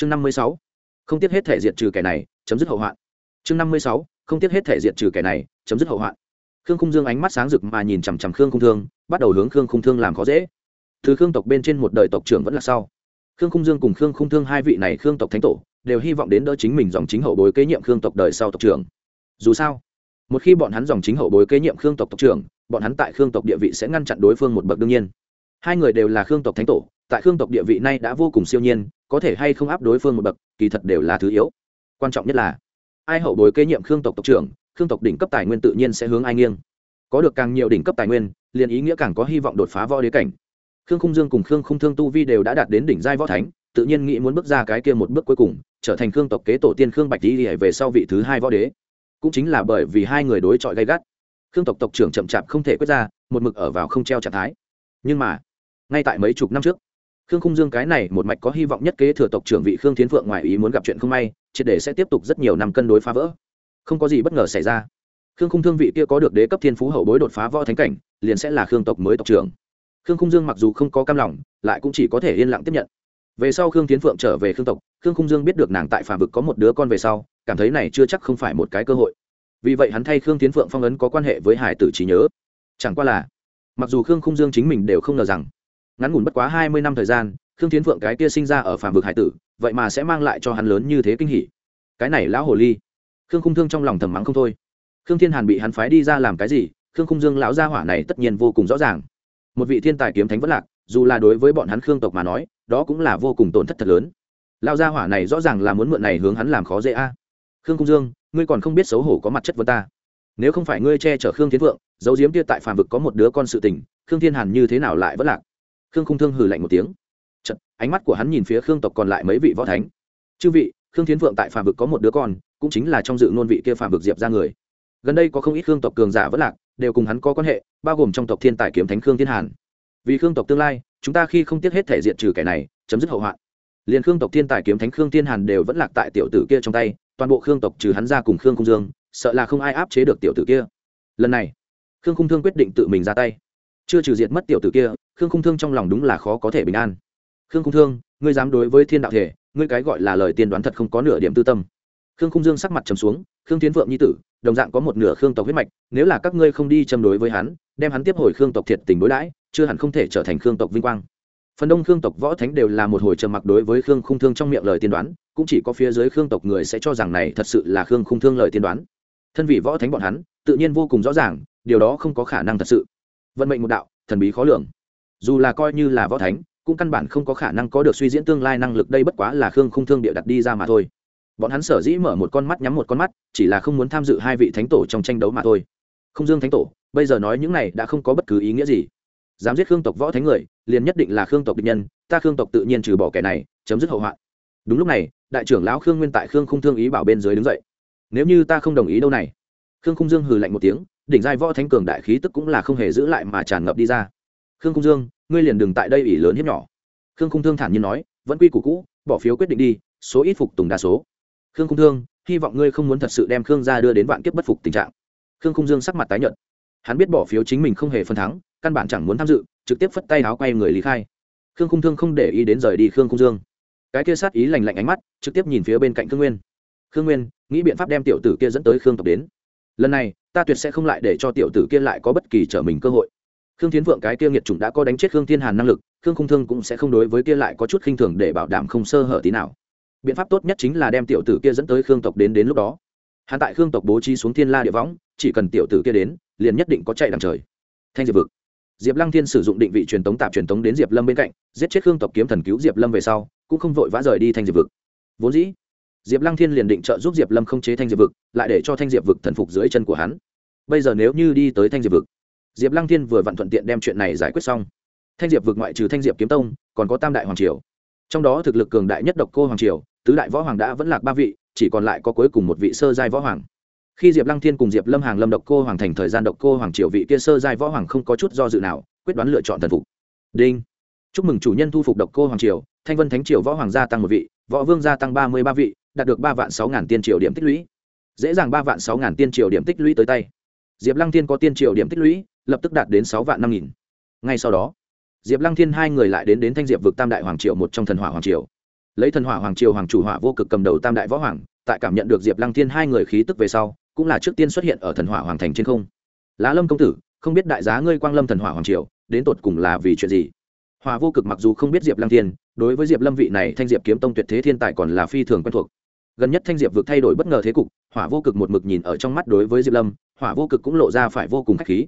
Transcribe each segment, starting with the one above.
chương năm mươi sáu. Không tiếc hết thể diệt trừ kẻ này, chấm dứt hậu hoạn. Chương năm mươi sáu. Không tiếc hết thể diệt trừ kẻ này, chấm dứt hậu hoạn. Khương khung dương ánh mắt sáng rực mà nhìn chằm chằm khương khung thương, bắt đầu hướng khương khung thương làm khó dễ. Thứ khương tộc bên trên một đời tộc trưởng vẫn là sau. Khương khung dương cùng khương khung thương hai vị này khương tộc thánh tổ, đều hy vọng đến đỡ chính mình dòng chính hậu bối kế nhiệm khương tộc đời sau tộc trưởng. Dù sao, một khi bọn hắn dòng chính hậu bối kế nhiệm khương tộc tộc trưởng, bọn hắn tại khương tộc địa vị sẽ ngăn chặn đối phương một bậc đương nhiên hai người đều là khương tộc thánh tổ, tại khương tộc địa vị nay đã vô cùng siêu nhiên, có thể hay không áp đối phương một bậc, kỳ thật đều là thứ yếu. Quan trọng nhất là, ai hậu bối kế nhiệm khương tộc tộc trưởng, khương tộc đỉnh cấp tài nguyên tự nhiên sẽ hướng ai nghiêng. Có được càng nhiều đỉnh cấp tài nguyên, liền ý nghĩa càng có hy vọng đột phá võ đế cảnh. Khương khung dương cùng khương khung thương tu vi đều đã đạt đến đỉnh giai võ thánh, tự nhiên nghĩ muốn bước ra cái kia một bước cuối cùng, trở thành khương tộc kế tổ tiên khương bạch tý về sau vị thứ hai võ đế. Cũng chính là bởi vì hai người đối chọi gay gắt. Khương tộc tộc trưởng chậm chạp không thể quyết ra, một mực ở vào không treo trạng thái. Nhưng mà ngay tại mấy chục năm trước. Khương khung dương cái này một mạch có hy vọng nhất kế thừa tộc trưởng vị khương tiến phượng ngoài ý muốn gặp chuyện không may, triệt để sẽ tiếp tục rất nhiều năm cân đối phá vỡ. Không có gì bất ngờ xảy ra. Khương khung thương vị kia có được đế cấp thiên phú hậu bối đột phá võ thánh cảnh, liền sẽ là khương tộc mới tộc trưởng. Khương khung dương mặc dù không có cam lòng, lại cũng chỉ có thể yên lặng tiếp nhận. Về sau khương tiến phượng trở về khương tộc, khương khung dương biết được nàng tại phà vực có một đứa con về sau, cảm thấy này chưa chắc không phải một cái cơ hội. Vì vậy hắn thay khương tiến phượng phong ấn có quan hệ với hải tử trí nhớ. Chẳng qua là, mặc dù khương khung dương chính mình đều không ngờ rằng ngắn ngủn bất quá hai mươi năm thời gian, khương tiến phượng cái kia sinh ra ở phàm vực hải tử, vậy mà sẽ mang lại cho hắn lớn như thế kinh hỉ. Cái này lão hồ ly. Khương khung thương trong lòng thầm mắng không thôi. Khương thiên hàn bị hắn phái đi ra làm cái gì? Khương khung dương lão gia hỏa này tất nhiên vô cùng rõ ràng. Một vị thiên tài kiếm thánh vẫn lạc, dù là đối với bọn hắn khương tộc mà nói, đó cũng là vô cùng tổn thất thật lớn. Lão gia hỏa này rõ ràng là muốn mượn này hướng hắn làm khó dễ a. Khương khung dương, ngươi còn không biết xấu hổ có mặt chất với ta. Nếu không phải ngươi che chở khương thiên vượng dấu diếm kia tại phàm vực có một đứa con sự tình, khương thiên hàn như thế nào lại vẫn lạc? Khương cung thương hừ lạnh một tiếng Chật, ánh mắt của hắn nhìn phía khương tộc còn lại mấy vị võ thánh chư vị khương tiến vượng tại phàm vực có một đứa con cũng chính là trong dự ngôn vị kia phàm vực diệp ra người. gần đây có không ít khương tộc cường giả vẫn lạc đều cùng hắn có quan hệ bao gồm trong tộc thiên tài kiếm thánh khương thiên hàn. vì khương tộc tương lai chúng ta khi không tiếc hết thể diện trừ kẻ này chấm dứt hậu hoạn. liền khương tộc thiên tài kiếm thánh khương thiên hàn đều vẫn lạc tại tiểu tử kia trong tay toàn bộ khương tộc trừ hắn ra cùng khương cung dương sợ là không ai áp chế được tiểu tử kia. lần này khương cung thương quyết định tự mình ra tay chưa trừ diệt mất tiểu tử kia, khương khung thương trong lòng đúng là khó có thể bình an. Khương khung thương, ngươi dám đối với thiên đạo thể, ngươi cái gọi là lời tiên đoán thật không có nửa điểm tư tâm. Khương khung dương sắc mặt trầm xuống, khương tiến vượng nhi tử, đồng dạng có một nửa khương tộc huyết mạch, nếu là các ngươi không đi châm đối với hắn, đem hắn tiếp hồi khương tộc thiệt tình đối đãi, chưa hẳn không thể trở thành khương tộc vinh quang. Phần đông khương tộc võ thánh đều là một hồi trầm mặc đối với khương khung thương trong miệng lời tiên đoán, cũng chỉ có phía dưới khương tộc người sẽ cho rằng này thật sự là khương khung thương lời tiên đoán. Thân vị võ thánh bọn hắn, tự nhiên vô cùng rõ ràng, điều đó không có khả năng thật sự vận mệnh một đạo, thần bí khó lường. Dù là coi như là võ thánh, cũng căn bản không có khả năng có được suy diễn tương lai năng lực, đây bất quá là khương không thương địa đặt đi ra mà thôi. Bọn hắn sở dĩ mở một con mắt, nhắm một con mắt, chỉ là không muốn tham dự hai vị thánh tổ trong tranh đấu mà thôi. Không dương thánh tổ, bây giờ nói những này đã không có bất cứ ý nghĩa gì. Dám giết khương tộc võ thánh người, liền nhất định là khương tộc địch nhân, ta khương tộc tự nhiên trừ bỏ kẻ này, chấm dứt hậu hoạn. Đúng lúc này, đại trưởng lão khương nguyên tại khương không thương ý bảo bên dưới đứng dậy. Nếu như ta không đồng ý đâu này. Khương không dương hừ lạnh một tiếng đỉnh giai võ thánh cường đại khí tức cũng là không hề giữ lại mà tràn ngập đi ra. Khương Cung dương, ngươi liền đừng tại đây ỷ lớn hiếp nhỏ. Khương Cung thương thản nhiên nói, vẫn quy củ cũ, bỏ phiếu quyết định đi, số ít phục tùng đa số. Khương Cung thương, hy vọng ngươi không muốn thật sự đem khương gia đưa đến vạn kiếp bất phục tình trạng. Khương Cung dương sắc mặt tái nhợt. Hắn biết bỏ phiếu chính mình không hề phân thắng, căn bản chẳng muốn tham dự, trực tiếp phất tay áo quay người lý khai. Khương Cung thương không để ý đến rời đi khương Cung dương. Cái kia sát ý lành lạnh ánh mắt, trực tiếp nhìn phía bên cạnh khương nguyên. Khương nguyên, nghĩ biện pháp đem tiểu tử kia dẫn tới khương tộc đến. Lần này ta tuyệt sẽ không lại để cho tiểu tử kia lại có bất kỳ trở mình cơ hội. Khương tiến vượng cái kia nghiệt chủng đã có đánh chết khương thiên hàn năng lực, khương không thương cũng sẽ không đối với kia lại có chút khinh thường để bảo đảm không sơ hở tí nào. Biện pháp tốt nhất chính là đem tiểu tử kia dẫn tới khương tộc đến đến lúc đó. Hắn tại khương tộc bố trí xuống thiên la địa võng, chỉ cần tiểu tử kia đến, liền nhất định có chạy đằng trời. Thanh diệp vực. Diệp lăng thiên sử dụng định vị truyền tống tạp truyền tống đến diệp lâm bên cạnh, giết chết khương tộc kiếm thần cứu diệp lâm về sau, cũng không vội vã rời đi thanh diệp vực. Vốn dĩ, diệp lăng thiên liền định trợ giúp diệp lâm không chế thanh diệp vực, lại để cho thanh diệp vực thần phục dưới chân của hắn bây giờ nếu như đi tới thanh diệp vực, diệp lăng thiên vừa vặn thuận tiện đem chuyện này giải quyết xong. Thanh diệp vực ngoại trừ thanh diệp kiếm tông, còn có tam đại hoàng triều. Trong đó thực lực cường đại nhất độc cô hoàng triều, tứ đại võ hoàng đã vẫn lạc ba vị, chỉ còn lại có cuối cùng một vị sơ giai võ hoàng. Khi diệp lăng thiên cùng diệp lâm hàng lâm độc cô hoàng thành thời gian độc cô hoàng triều vị kia sơ giai võ hoàng không có chút do dự nào, quyết đoán lựa chọn thần phục. Đinh. Chúc mừng chủ nhân thu phục độc cô hoàng triều, thanh vân thánh triều võ hoàng gia tăng một vị, võ vương gia tăng ba mươi ba vị, đạt được ba vạn sáu ngàn tiên triều điểm tích lũy. Dễ dàng ba vạn sáu ngàn tiên triều điểm tích lũy tới tay diệp lăng thiên có tiên triều điểm tích lũy, lập tức đạt đến sáu vạn năm nghìn. Ngay sau đó, diệp lăng thiên hai người lại đến đến thanh diệp vực tam đại hoàng triều, một trong thần hỏa hoàng triều. Lấy thần hỏa hoàng triều, hoàng chủ hỏa vô cực cầm đầu tam đại võ hoàng, tại cảm nhận được diệp lăng thiên hai người khí tức về sau, cũng là trước tiên xuất hiện ở thần hỏa hoàng thành trên không. Lá lâm công tử, không biết đại giá ngươi quang lâm thần hỏa hoàng triều, đến tột cùng là vì chuyện gì? Hòa vô cực mặc dù không biết diệp lăng thiên, đối với diệp lâm vị này thanh diệp kiếm tông tuyệt thế thiên tài còn là phi thường quen thuộc gần nhất thanh diệp vực thay đổi bất ngờ thế cục, hỏa vô cực một mực nhìn ở trong mắt đối với diệp lâm, hỏa vô cực cũng lộ ra phải vô cùng k h á c h khí.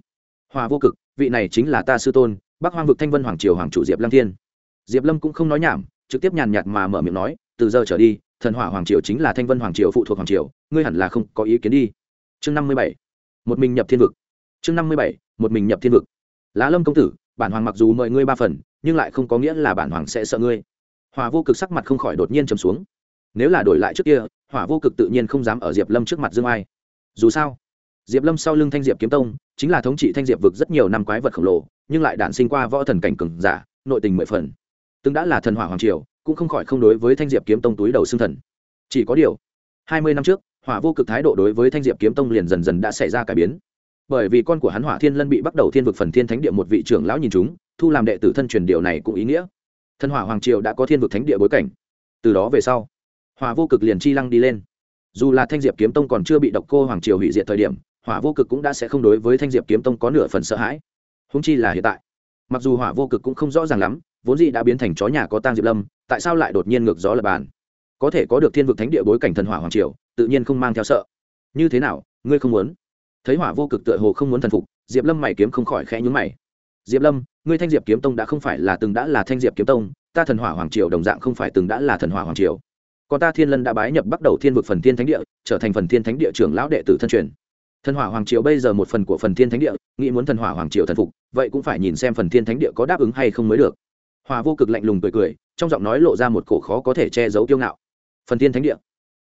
Hỏa vô cực, vị này chính là ta sư tôn, bắc hoang vực thanh vân hoàng triều hoàng chủ diệp lăng thiên. Diệp lâm cũng không nói nhảm, trực tiếp nhàn nhạt mà mở miệng nói, từ giờ trở đi, thần hỏa hoàng triều chính là thanh vân hoàng triều phụ thuộc hoàng triều, ngươi hẳn là không có ý kiến đi. Chương năm mươi bảy, một mình nhập thiên vực. Chương năm mươi bảy, một mình nhập thiên vực. Lá lâm công tử, bản hoàng mặc dù mời ngươi ba phần, nhưng lại không có nghĩa là bản hoàng sẽ sợ ngươi. Hòa vô cực sắc mặt không khỏi đột nhiên trầm xuống nếu là đổi lại trước kia, hỏa vô cực tự nhiên không dám ở diệp lâm trước mặt dương ai dù sao, diệp lâm sau lưng thanh diệp kiếm tông, chính là thống trị thanh diệp vực rất nhiều năm quái vật khổng lồ, nhưng lại đản sinh qua võ thần cảnh cừng giả, nội tình mười phần. Từng đã là thần hỏa hoàng triều, cũng không khỏi không đối với thanh diệp kiếm tông túi đầu xương thần. Chỉ có điều, hai mươi năm trước, hỏa vô cực thái độ đối với thanh diệp kiếm tông liền dần dần đã xảy ra cải biến. Bởi vì con của hắn hỏa thiên lân bị bắt đầu thiên vực phần thiên thánh địa một vị trưởng lão nhìn chúng, thu làm đệ tử thân truyền điều này cũng ý nghĩa. Thần hỏa hoàng triều đã có thiên vực thánh địa bối cảnh. Từ đó về sau hỏa vô cực liền chi lăng đi lên. Dù là thanh diệp kiếm tông còn chưa bị độc cô hoàng triều hủy diệt thời điểm, hỏa vô cực cũng đã sẽ không đối với thanh diệp kiếm tông có nửa phần sợ hãi. Húng chi là hiện tại, mặc dù hỏa vô cực cũng không rõ ràng lắm, vốn dĩ đã biến thành chó nhà có tang diệp lâm, tại sao lại đột nhiên ngược gió lập bàn? Có thể có được thiên vực thánh địa bối cảnh thần hỏa hoàng triều, tự nhiên không mang theo sợ. Như thế nào, ngươi không muốn? Thấy hỏa vô cực tựa hồ không muốn thần phục, diệp lâm mày kiếm không khỏi khẽ nhúng mày. Diệp lâm, ngươi thanh diệp kiếm tông đã không phải là từng đã là thanh diệp kiếm tông, ta thần hỏa hoàng triều đồng dạng không phải từng đã là thần hỏa hoàng triều còn ta thiên lân đã bái nhập bắt đầu thiên vực phần thiên thánh địa, trở thành phần thiên thánh địa trưởng lão đệ tử thân truyền. Thần hỏa hoàng triều bây giờ một phần của phần thiên thánh địa, nghĩ muốn thần hỏa hoàng triều thần phục, vậy cũng phải nhìn xem phần thiên thánh địa có đáp ứng hay không mới được. Hòa vô cực lạnh lùng cười cười, trong giọng nói lộ ra một cổ khó có thể che giấu kiêu ngạo. Phần thiên thánh địa.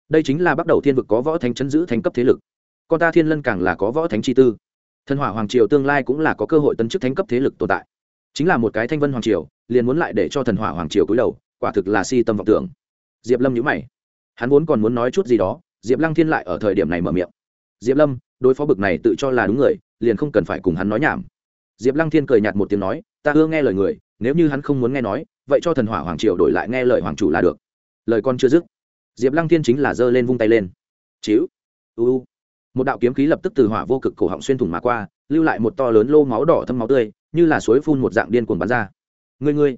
Đây chính là bắt đầu thiên vực có võ thánh chấn giữ thánh cấp thế lực. Con ta thiên lân càng là có võ thánh chi tư. Thần hỏa hoàng triều tương lai cũng là có cơ hội tấn chức thánh cấp thế lực tồn tại. Chính là một cái thanh vân hoàng triều, liền muốn lại để cho thần hỏa hoàng triều cúi đầu, quả thực là si tâm vọng tưởng diệp lâm nhữ mày. Hắn vốn còn muốn nói chút gì đó diệp lăng thiên lại ở thời điểm này mở miệng. Diệp lâm đối phó bực này tự cho là đúng người liền không cần phải cùng hắn nói nhảm. Diệp lăng thiên cười nhạt một tiếng nói ta ưa nghe lời người nếu như hắn không muốn nghe nói vậy cho thần hỏa hoàng triều đổi lại nghe lời hoàng chủ là được. Lời con chưa dứt diệp lăng thiên chính là giơ lên vung tay lên. Chíu uu, một đạo kiếm khí lập tức từ hỏa vô cực cổ họng xuyên thủng mà qua lưu lại một to lớn lô máu đỏ thâm máu tươi như là suối phun một dạng điên cuồng bắn ra. Ngươi ngươi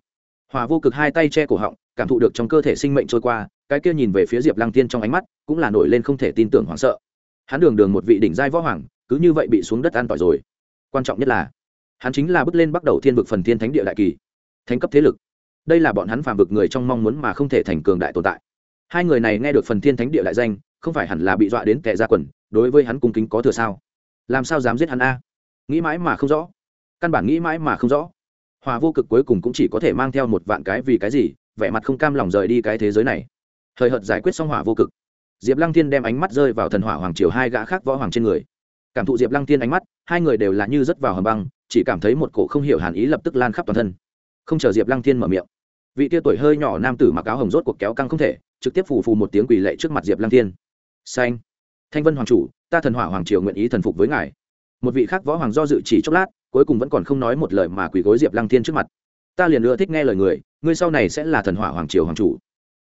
hòa vô cực hai tay che cổ họng, cảm thụ được trong cơ thể sinh mệnh trôi qua, cái kia nhìn về phía diệp lăng tiên trong ánh mắt, cũng là nổi lên không thể tin tưởng hoảng sợ. Hắn đường đường một vị đỉnh giai võ hoàng, cứ như vậy bị xuống đất an tỏi rồi. Quan trọng nhất là, hắn chính là bước lên bắt đầu thiên vực phần thiên thánh địa đại kỳ, thánh cấp thế lực. Đây là bọn hắn phàm vực người trong mong muốn mà không thể thành cường đại tồn tại. Hai người này nghe được phần thiên thánh địa đại danh, không phải hẳn là bị dọa đến tệ ra quần, đối với hắn cung kính có thừa sao? Làm sao dám giết hắn a? Nghĩ mãi mà không rõ. Căn bản nghĩ mãi mà không rõ hòa vô cực cuối cùng cũng chỉ có thể mang theo một vạn cái vì cái gì, vẻ mặt không cam lòng rời đi cái thế giới này. Thời hợt giải quyết xong hỏa vô cực. Diệp lăng Thiên đem ánh mắt rơi vào thần hỏa hoàng triều hai gã khác võ hoàng trên người. Cảm thụ diệp lăng Thiên ánh mắt, hai người đều là như rớt vào hầm băng, chỉ cảm thấy một cổ không hiểu hàn ý lập tức lan khắp toàn thân. Không chờ diệp lăng Thiên mở miệng, vị tia tuổi hơi nhỏ nam tử mặc áo hồng rốt cuộc kéo căng không thể, trực tiếp phù phù một tiếng quỳ lệ trước mặt diệp lăng Thiên. xanh, thanh vân hoàng chủ, ta thần hỏa hoàng triều nguyện ý thần phục với ngài. Một vị khác võ hoàng do dự chỉ chốc lát cuối cùng vẫn còn không nói một lời mà quỳ gối diệp lăng thiên trước mặt. Ta liền ưa thích nghe lời người, ngươi sau này sẽ là thần hỏa hoàng triều hoàng chủ.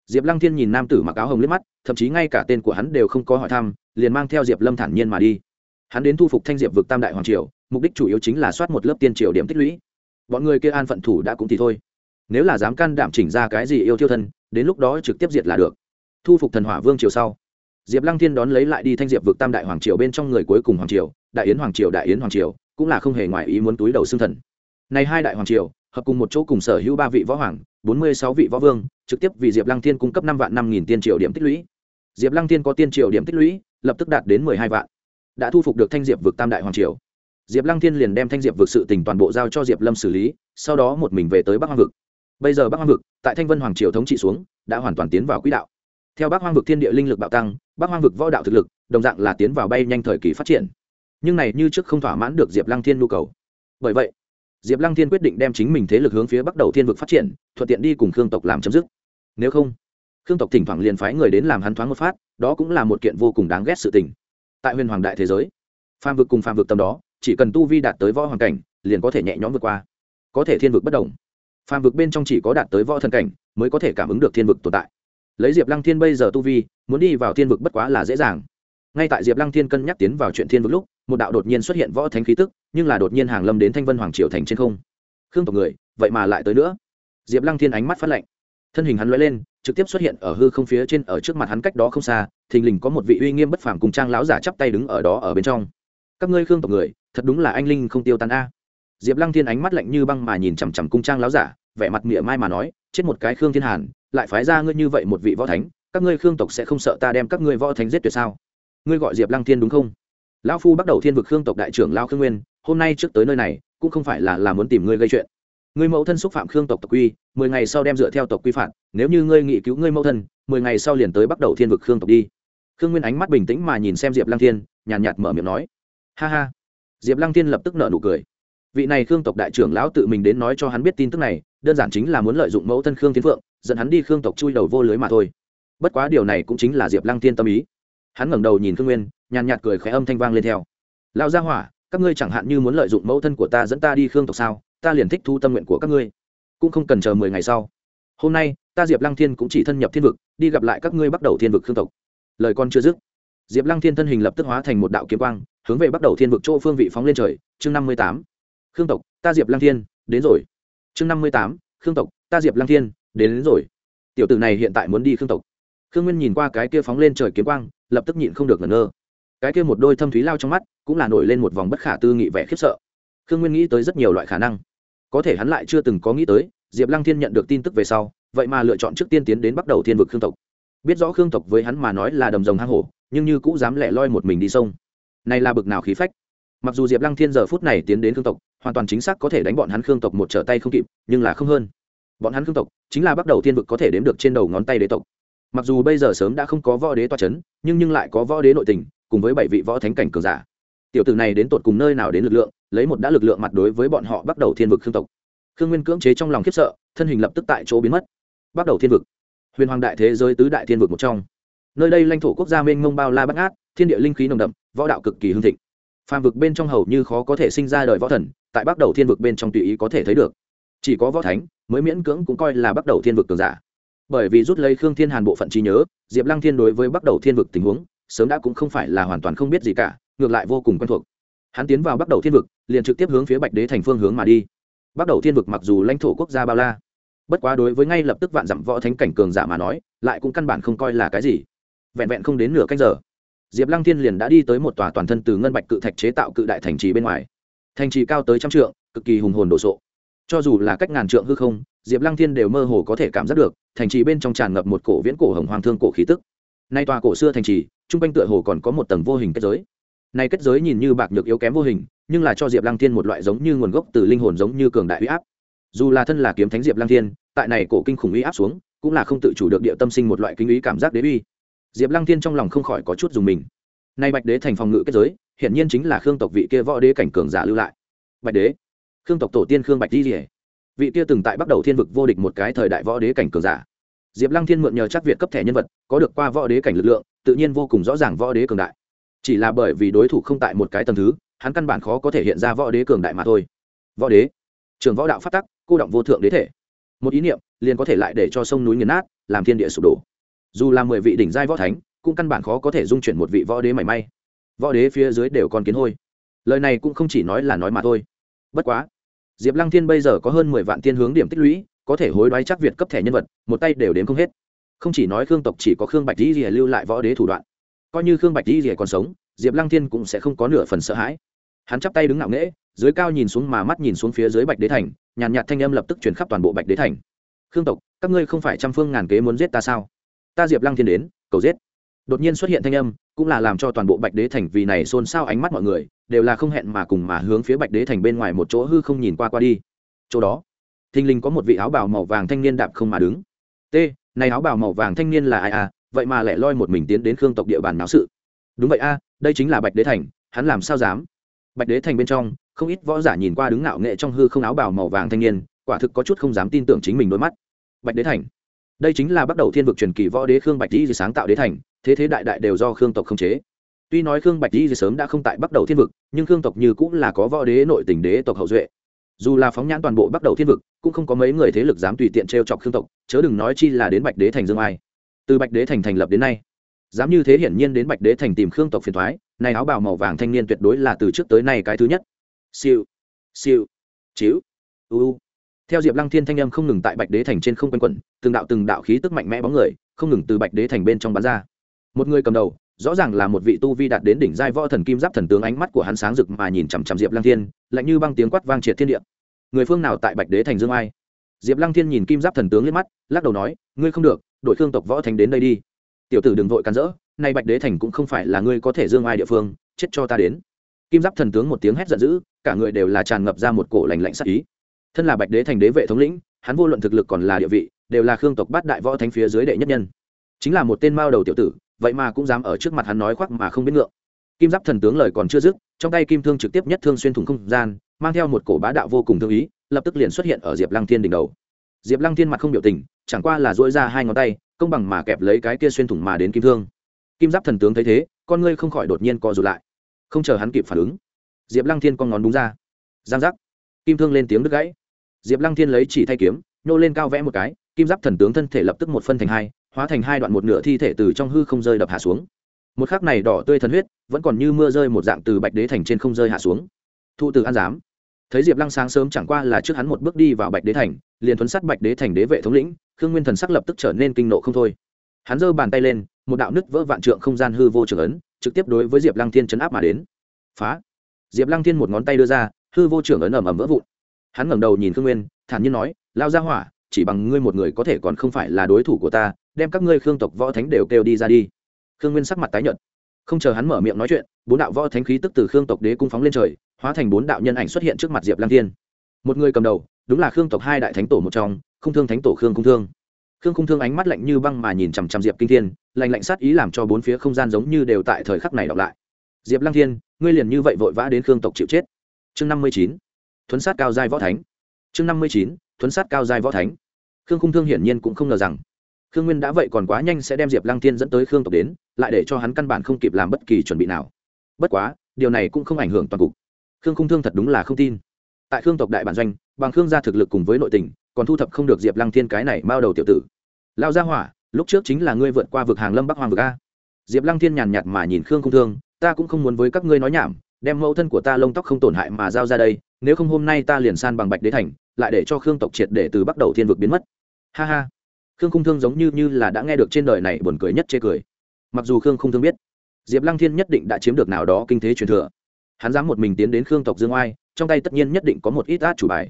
Diệp lăng thiên nhìn nam tử mặc áo hồng liếc mắt, thậm chí ngay cả tên của hắn đều không có hỏi thăm, liền mang theo diệp lâm thản nhiên mà đi. Hắn đến thu phục thanh diệp vực tam đại hoàng triều, mục đích chủ yếu chính là soát một lớp tiên triều điểm tích lũy. Bọn người kia an phận thủ đã cũng thì thôi. Nếu là dám can đảm chỉnh ra cái gì yêu thiêu thân, đến lúc đó trực tiếp diệt là được. Thu phục thần hỏa vương triều sau, diệp lăng thiên đón lấy lại đi thanh diệp vực tam đại hoàng triều bên trong người cuối cùng hoàng triều, đại yến hoàng triều, đại yến hoàng triều cũng là không hề ngoài ý muốn túi đầu xương thần. Này hai đại hoàng triều, hợp cùng một chỗ cùng sở hữu ba vị võ hoàng, bốn mươi sáu vị võ vương, trực tiếp vì diệp lăng thiên cung cấp năm vạn năm nghìn tiên triều điểm tích lũy. Diệp lăng thiên có tiên triều điểm tích lũy, lập tức đạt đến mười hai vạn. Đã thu phục được thanh diệp vực tam đại hoàng triều. Diệp lăng thiên liền đem thanh diệp vực sự tỉnh toàn bộ giao cho diệp lâm xử lý, sau đó một mình về tới bắc hoang vực. Bây giờ bắc hoang vực, tại thanh vân hoàng triều thống trị xuống, đã hoàn toàn tiến vào quỹ đạo. Theo bắc hoang vực thiên địa linh lực bạo tăng, bắc hoang vực võ đạo thực lực, đồng dạng là tiến vào bay nhanh thời kỳ phát triển nhưng này như trước không thỏa mãn được diệp lăng thiên nhu cầu. Bởi vậy, diệp lăng thiên quyết định đem chính mình thế lực hướng phía bắc đầu thiên vực phát triển, thuận tiện đi cùng khương tộc làm chấm dứt. Nếu không, khương tộc thỉnh thoảng liền phái người đến làm hắn thoáng một phát, đó cũng là một kiện vô cùng đáng ghét sự tình. Tại huyền hoàng đại thế giới, phàm vực cùng phàm vực tầm đó, chỉ cần tu vi đạt tới võ hoàng cảnh, liền có thể nhẹ nhõm vượt qua. Có thể thiên vực bất đồng phàm vực bên trong chỉ có đạt tới võ thần cảnh, mới có thể cảm ứng được thiên vực tồn tại. Lấy diệp lăng thiên bây giờ tu vi, muốn đi vào thiên vực bất quá là dễ dàng. Ngay tại diệp lăng thiên cân nhắc tiến vào chuyện thiên vực lúc một đạo đột nhiên xuất hiện võ thánh khí tức, nhưng là đột nhiên hàng lâm đến thanh vân hoàng triều thành trên không. Khương tộc người, vậy mà lại tới nữa. Diệp lăng thiên ánh mắt phát lạnh. Thân hình hắn l lên, trực tiếp xuất hiện ở hư không phía trên, ở trước mặt hắn cách đó không xa, thình lình có một vị uy nghiêm bất phàm cùng trang lão giả chắp tay đứng ở đó ở bên trong. Các ngươi khương tộc người, thật đúng là anh linh không tiêu tan a. Diệp lăng thiên ánh mắt lạnh như băng mà nhìn chằm chằm cung trang lão giả, vẻ mặt mỉa mai mà nói, chết một cái khương thiên hàn, lại phái ra ngươi như vậy một vị võ thánh, các ngươi khương tộc sẽ không sợ ta đem các ngươi võ thánh giết tuyệt sao? Ngươi gọi diệp lăng thiên đúng không? Lão phu bắt đầu thiên vực khương tộc đại trưởng lao khương nguyên hôm nay trước tới nơi này cũng không phải là là muốn tìm ngươi gây chuyện. Ngươi mẫu thân xúc phạm khương tộc tộc quy mười ngày sau đem dựa theo tộc quy phạt nếu như ngươi nghị cứu ngươi mẫu thân mười ngày sau liền tới bắt đầu thiên vực khương tộc đi. Khương nguyên ánh mắt bình tĩnh mà nhìn xem diệp lăng thiên nhàn nhạt, nhạt mở miệng nói. Ha ha. Diệp lăng thiên lập tức nợ nụ cười. Vị này khương tộc đại trưởng lão tự mình đến nói cho hắn biết tin tức này đơn giản chính là muốn lợi dụng mẫu thân khương tiến phượng dẫn hắn đi khương tộc chui đầu vô lưới mà thôi. Bất quá điều này cũng chính là diệp lăng thiên tâm ý hắn ngẩng đầu nhìn khương nguyên nhàn nhạt cười khẽ âm thanh vang lên theo. Lão gia hỏa các ngươi chẳng hạn như muốn lợi dụng mẫu thân của ta dẫn ta đi khương tộc sao? Ta liền thích thu tâm nguyện của các ngươi. Cũng không cần chờ mười ngày sau. Hôm nay ta diệp lăng thiên cũng chỉ thân nhập thiên vực đi gặp lại các ngươi bắt đầu thiên vực khương tộc. Lời con chưa dứt diệp lăng thiên thân hình lập tức hóa thành một đạo kiếm quang hướng về bắt đầu thiên vực chỗ phương vị phóng lên trời. Chương năm mươi tám khương tộc ta diệp lăng thiên đến rồi. Chương năm mươi tám khương tộc ta diệp lăng thiên đến, đến rồi. Tiểu tử này hiện tại muốn đi khương tộc. Khương nguyên nhìn qua cái kia phóng lên trời kiếm quang lập tức nhịn không được ngẩn ngơ. Cái kia một đôi thâm thúy lao trong mắt cũng là nổi lên một vòng bất khả tư nghị vẻ khiếp sợ. Khương nguyên nghĩ tới rất nhiều loại khả năng. Có thể hắn lại chưa từng có nghĩ tới, diệp lăng thiên nhận được tin tức về sau, vậy mà lựa chọn trước tiên tiến đến bắt đầu thiên vực khương tộc. Biết rõ khương tộc với hắn mà nói là đầm rồng hang hổ, nhưng như cũng dám lẻ loi một mình đi sông. Này là bực nào khí phách. Mặc dù diệp lăng thiên giờ phút này tiến đến khương tộc, hoàn toàn chính xác có thể đánh bọn hắn khương tộc một trở tay không kịp, nhưng là không hơn. Bọn hắn khương tộc chính là bắt đầu thiên vực có thể đếm được trên đầu ngón tay đế tộc mặc dù bây giờ sớm đã không có võ đế toa c h ấ n nhưng nhưng lại có võ đế nội tình, cùng với bảy vị võ thánh cảnh cường giả. Tiểu tử này đến tột cùng nơi nào đến lực lượng, lấy một đã lực lượng mặt đối với bọn họ bắt đầu thiên vực khương tộc. Khương nguyên cưỡng chế trong lòng khiếp sợ, thân hình lập tức tại chỗ biến mất. Bắt đầu thiên vực. Huyền hoàng đại thế giới tứ đại thiên vực một trong. Nơi đây lãnh thổ quốc gia mênh mông bao la bắt ngát, thiên địa linh khí nồng đậm, võ đạo cực kỳ hưng thịnh. Phàm vực bên trong hầu như khó có thể sinh ra đời võ thần, tại bắt đầu thiên vực bên trong tùy ý có thể thấy được. Chỉ có võ thánh mới miễn cưỡng cũng coi là bắt đầu thiên vực cường giả bởi vì rút lấy khương thiên hàn bộ phận trí nhớ, diệp lăng thiên đối với bắt đầu thiên vực tình huống, sớm đã cũng không phải là hoàn toàn không biết gì cả, ngược lại vô cùng quen thuộc. Hắn tiến vào bắt đầu thiên vực, liền trực tiếp hướng phía bạch đế thành phương hướng mà đi. Bắt đầu thiên vực mặc dù lãnh thổ quốc gia bao la, bất quá đối với ngay lập tức vạn dặm võ thánh cảnh cường giả mà nói, lại cũng căn bản không coi là cái gì. Vẹn vẹn không đến nửa canh giờ, diệp lăng thiên liền đã đi tới một tòa toàn thân từ ngân bạch cự thạch chế tạo cự đại thành trì bên ngoài. Thành trì cao tới trăm trượng, cực kỳ hùng hồn đồ sộ. Cho dù là cách ngàn trượng hư không, diệp lăng thiên đều mơ hồ có thể cảm giác được thành trì bên trong tràn ngập một cổ viễn cổ hồng hoàng thương cổ khí tức. Nay tòa cổ xưa thành trì, trung quanh tựa hồ còn có một tầng vô hình kết giới. Nay kết giới nhìn như bạc nhược yếu kém vô hình, nhưng là cho diệp lăng thiên một loại giống như nguồn gốc từ linh hồn giống như cường đại huy áp. Dù là thân là kiếm thánh diệp lăng thiên, tại này cổ kinh khủng uy áp xuống, cũng là không tự chủ được địa tâm sinh một loại kinh ý cảm giác đế uy. Diệp lăng thiên trong lòng không khỏi có chút dùng mình. Nay bạch đế thành phòng ngự kết giới, hiển nhiên chính là khương tộc vị kia võ đế cảnh cường giả lưu lại. Bạch đế, khương tộc tổ tiên khương bạch di rỉa vị kia từng tại bắt đầu thiên vực vô địch một cái thời đại võ đế cảnh cường giả diệp lăng thiên mượn nhờ chắc việt cấp thẻ nhân vật, có được qua võ đế cảnh lực lượng, tự nhiên vô cùng rõ ràng võ đế cường đại. Chỉ là bởi vì đối thủ không tại một cái tầng thứ, hắn căn bản khó có thể hiện ra võ đế cường đại mà thôi. Võ đế, trường võ đạo phát tắc, cô động vô thượng đế thể. Một ý niệm, liền có thể lại để cho sông núi nghiền nát, làm thiên địa sụp đổ. Dù là mười vị đỉnh giai võ thánh, cũng căn bản khó có thể dung chuyển một vị võ đế mảy may. Võ đế phía dưới đều còn kiến hôi. Lời này cũng không chỉ nói là nói mà thôi. Bất quá, diệp lăng thiên bây giờ có hơn mười vạn tiên hướng điểm tích lũy có thể hối đoái chắc việt cấp thẻ nhân vật, một tay đều đến không hết. Không chỉ nói khương tộc chỉ có khương bạch di rìa lưu lại võ đế thủ đoạn, coi như khương bạch di rìa còn sống, diệp lăng thiên cũng sẽ không có nửa phần sợ hãi. Hắn chắp tay đứng ngạo nghễ, dưới cao nhìn xuống mà mắt nhìn xuống phía dưới bạch đế thành, nhàn nhạt thanh âm lập tức chuyển khắp toàn bộ bạch đế thành. Khương tộc, các ngươi không phải trăm phương ngàn kế muốn giết ta sao? Ta diệp lăng thiên đến, cầu giết. Đột nhiên xuất hiện thanh âm, cũng là làm cho toàn bộ bạch đế thành vì này xôn xao ánh mắt mọi người, đều là không hẹn mà cùng mà hướng phía bạch đế thành bên ngoài một chỗ hư không nhìn qua qua đi. Chỗ đó thình lình có một vị áo bào màu vàng thanh niên đạp không mà đứng. T, này áo bào màu vàng thanh niên là ai à? Vậy mà lại loi một mình tiến đến khương tộc địa bàn náo sự. Đúng vậy a, đây chính là bạch đế thành, hắn làm sao dám? Bạch đế thành bên trong, không ít võ giả nhìn qua đứng ngạo nghệ trong hư không áo bào màu vàng thanh niên, quả thực có chút không dám tin tưởng chính mình đôi mắt. Bạch đế thành. Đây chính là bắt đầu thiên vực truyền kỳ võ đế khương bạch di sáng tạo đế thành, thế thế đại đại đều do khương tộc không chế. Tuy nói khương bạch di sớm đã không tại bắt đầu thiên vực, nhưng khương tộc như cũng là có võ đế nội tình đế tộc hậu duệ dù là phóng nhãn toàn bộ bắt đầu thiên vực, cũng không có mấy người thế lực dám tùy tiện t r e o chọc khương tộc, chớ đừng nói chi là đến bạch đế thành dương ai. Từ bạch đế thành thành lập đến nay, dám như thế hiển nhiên đến bạch đế thành tìm khương tộc phiền thoái này áo bào màu vàng thanh niên tuyệt đối là từ trước tới nay cái thứ nhất. Siêu siêu, chiếu u. Theo diệp lăng thiên thanh âm không ngừng tại bạch đế thành trên không quanh quẩn, từng đạo từng đạo khí tức mạnh mẽ bóng người, không ngừng từ bạch đế thành bên trong bắn ra. Một người cầm đầu rõ ràng là một vị tu vi đạt đến đỉnh giai võ thần kim giáp thần tướng, ánh mắt của hắn sáng rực mà nhìn chằm chằm diệp lăng thiên, lạnh như băng tiếng quát vang triệt thiên địa. Người phương nào tại bạch đế thành dương ai? Diệp lăng thiên nhìn kim giáp thần tướng liếc mắt, lắc đầu nói, ngươi không được, đội thương tộc võ thành đến đây đi. Tiểu tử đừng vội cắn rỡ, nay bạch đế thành cũng không phải là ngươi có thể dương ai địa phương, chết cho ta đến. Kim giáp thần tướng một tiếng hét giận dữ, cả người đều là tràn ngập ra một cổ lành lạnh sắc ý. Thân là bạch đế thành đế vệ thống lĩnh, hắn vô luận thực lực còn là địa vị, đều là khương tộc bát đại võ thánh phía dưới đệ nhất nhân. Chính là một tên mao đầu tiểu tử vậy mà cũng dám ở trước mặt hắn nói khoác mà không biết ngượng. Kim giáp thần tướng lời còn chưa dứt, trong tay kim thương trực tiếp nhất thương xuyên thủng không gian, mang theo một cổ bá đạo vô cùng thương ý, lập tức liền xuất hiện ở diệp lăng thiên đỉnh đầu. Diệp lăng thiên mặt không biểu tình, chẳng qua là dỗi ra hai ngón tay, công bằng mà kẹp lấy cái kia xuyên thủng mà đến kim thương. Kim giáp thần tướng thấy thế, con ngươi không khỏi đột nhiên co rụt lại. Không chờ hắn kịp phản ứng, diệp lăng thiên con ngón đúng ra. Giang giác. Kim thương lên tiếng đứt gãy. Diệp lăng thiên lấy chỉ thay kiếm, nhô lên cao vẽ một cái, kim giáp thần tướng thân thể lập tức một phân thành hai hóa thành hai đoạn một nửa thi thể từ trong hư không rơi đập hạ xuống. Một khắc này đỏ tươi thần huyết vẫn còn như mưa rơi một dạng từ bạch đế thành trên không rơi hạ xuống. Thụ từ an giám. Thấy diệp lăng sáng sớm chẳng qua là trước hắn một bước đi vào bạch đế thành, liền thuấn sát bạch đế thành đế vệ thống lĩnh, khương nguyên thần sắc lập tức trở nên kinh nộ không thôi. Hắn giơ bàn tay lên, một đạo nứt vỡ vạn trượng không gian hư vô trường ấn, trực tiếp đối với diệp lăng thiên chấn áp mà đến. Phá. Diệp lăng thiên một ngón tay đưa ra, hư vô trưởng ấn ầm ầm vỡ vụn. Hắn ngẩng đầu nhìn khương nguyên, thản nhiên nói, lao ra hỏa, chỉ bằng ngươi một người có thể còn không phải là đối thủ của ta đem các ngươi khương tộc võ thánh đều kêu đi ra đi khương nguyên sắc mặt tái nhợt không chờ hắn mở miệng nói chuyện bốn đạo võ thánh khí tức từ khương tộc đế cung phóng lên trời hóa thành bốn đạo nhân ảnh xuất hiện trước mặt diệp lang thiên một người cầm đầu đúng là khương tộc hai đại thánh tổ một trong không thương thánh tổ khương cung thương khương cung thương ánh mắt lạnh như băng mà nhìn chằm chằm diệp kinh thiên lạnh lạnh sát ý làm cho bốn phía không gian giống như đều tại thời khắc này đọc lại diệp lăng thiên ngươi liền như vậy vội vã đến khương tộc chịu chết chương năm mươi chín thuấn sát cao giai võ thánh chương năm mươi chín thuấn sát cao giai võ thánh khương cung thương hiển nhiên cũng không ngờ rằng khương nguyên đã vậy còn quá nhanh sẽ đem diệp lăng thiên dẫn tới khương tộc đến, lại để cho hắn căn bản không kịp làm bất kỳ chuẩn bị nào. Bất quá, điều này cũng không ảnh hưởng toàn cục. Khương không thương thật đúng là không tin. Tại khương tộc đại bản doanh, bằng khương gia thực lực cùng với nội tình, còn thu thập không được diệp lăng thiên cái này bao đầu tiểu tử. Lao gia hỏa, lúc trước chính là ngươi vượt qua vực hàng lâm bắc hoàng vực a. Diệp lăng thiên nhàn nhạt mà nhìn khương không thương, ta cũng không muốn với các ngươi nói nhảm, đem mẫu thân của ta lông tóc không tổn hại mà giao ra đây, nếu không hôm nay ta liền san bằng bạch đế thành, lại để cho khương tộc triệt để từ bắt đầu thiên vực biến mất. Ha ha khương Khung thương giống như như là đã nghe được trên đời này buồn cười nhất chê cười. Mặc dù khương Khung thương biết, diệp lăng thiên nhất định đã chiếm được nào đó kinh thế truyền thừa. Hắn dám một mình tiến đến khương tộc dương oai, trong tay tất nhiên nhất định có một ít át chủ bài.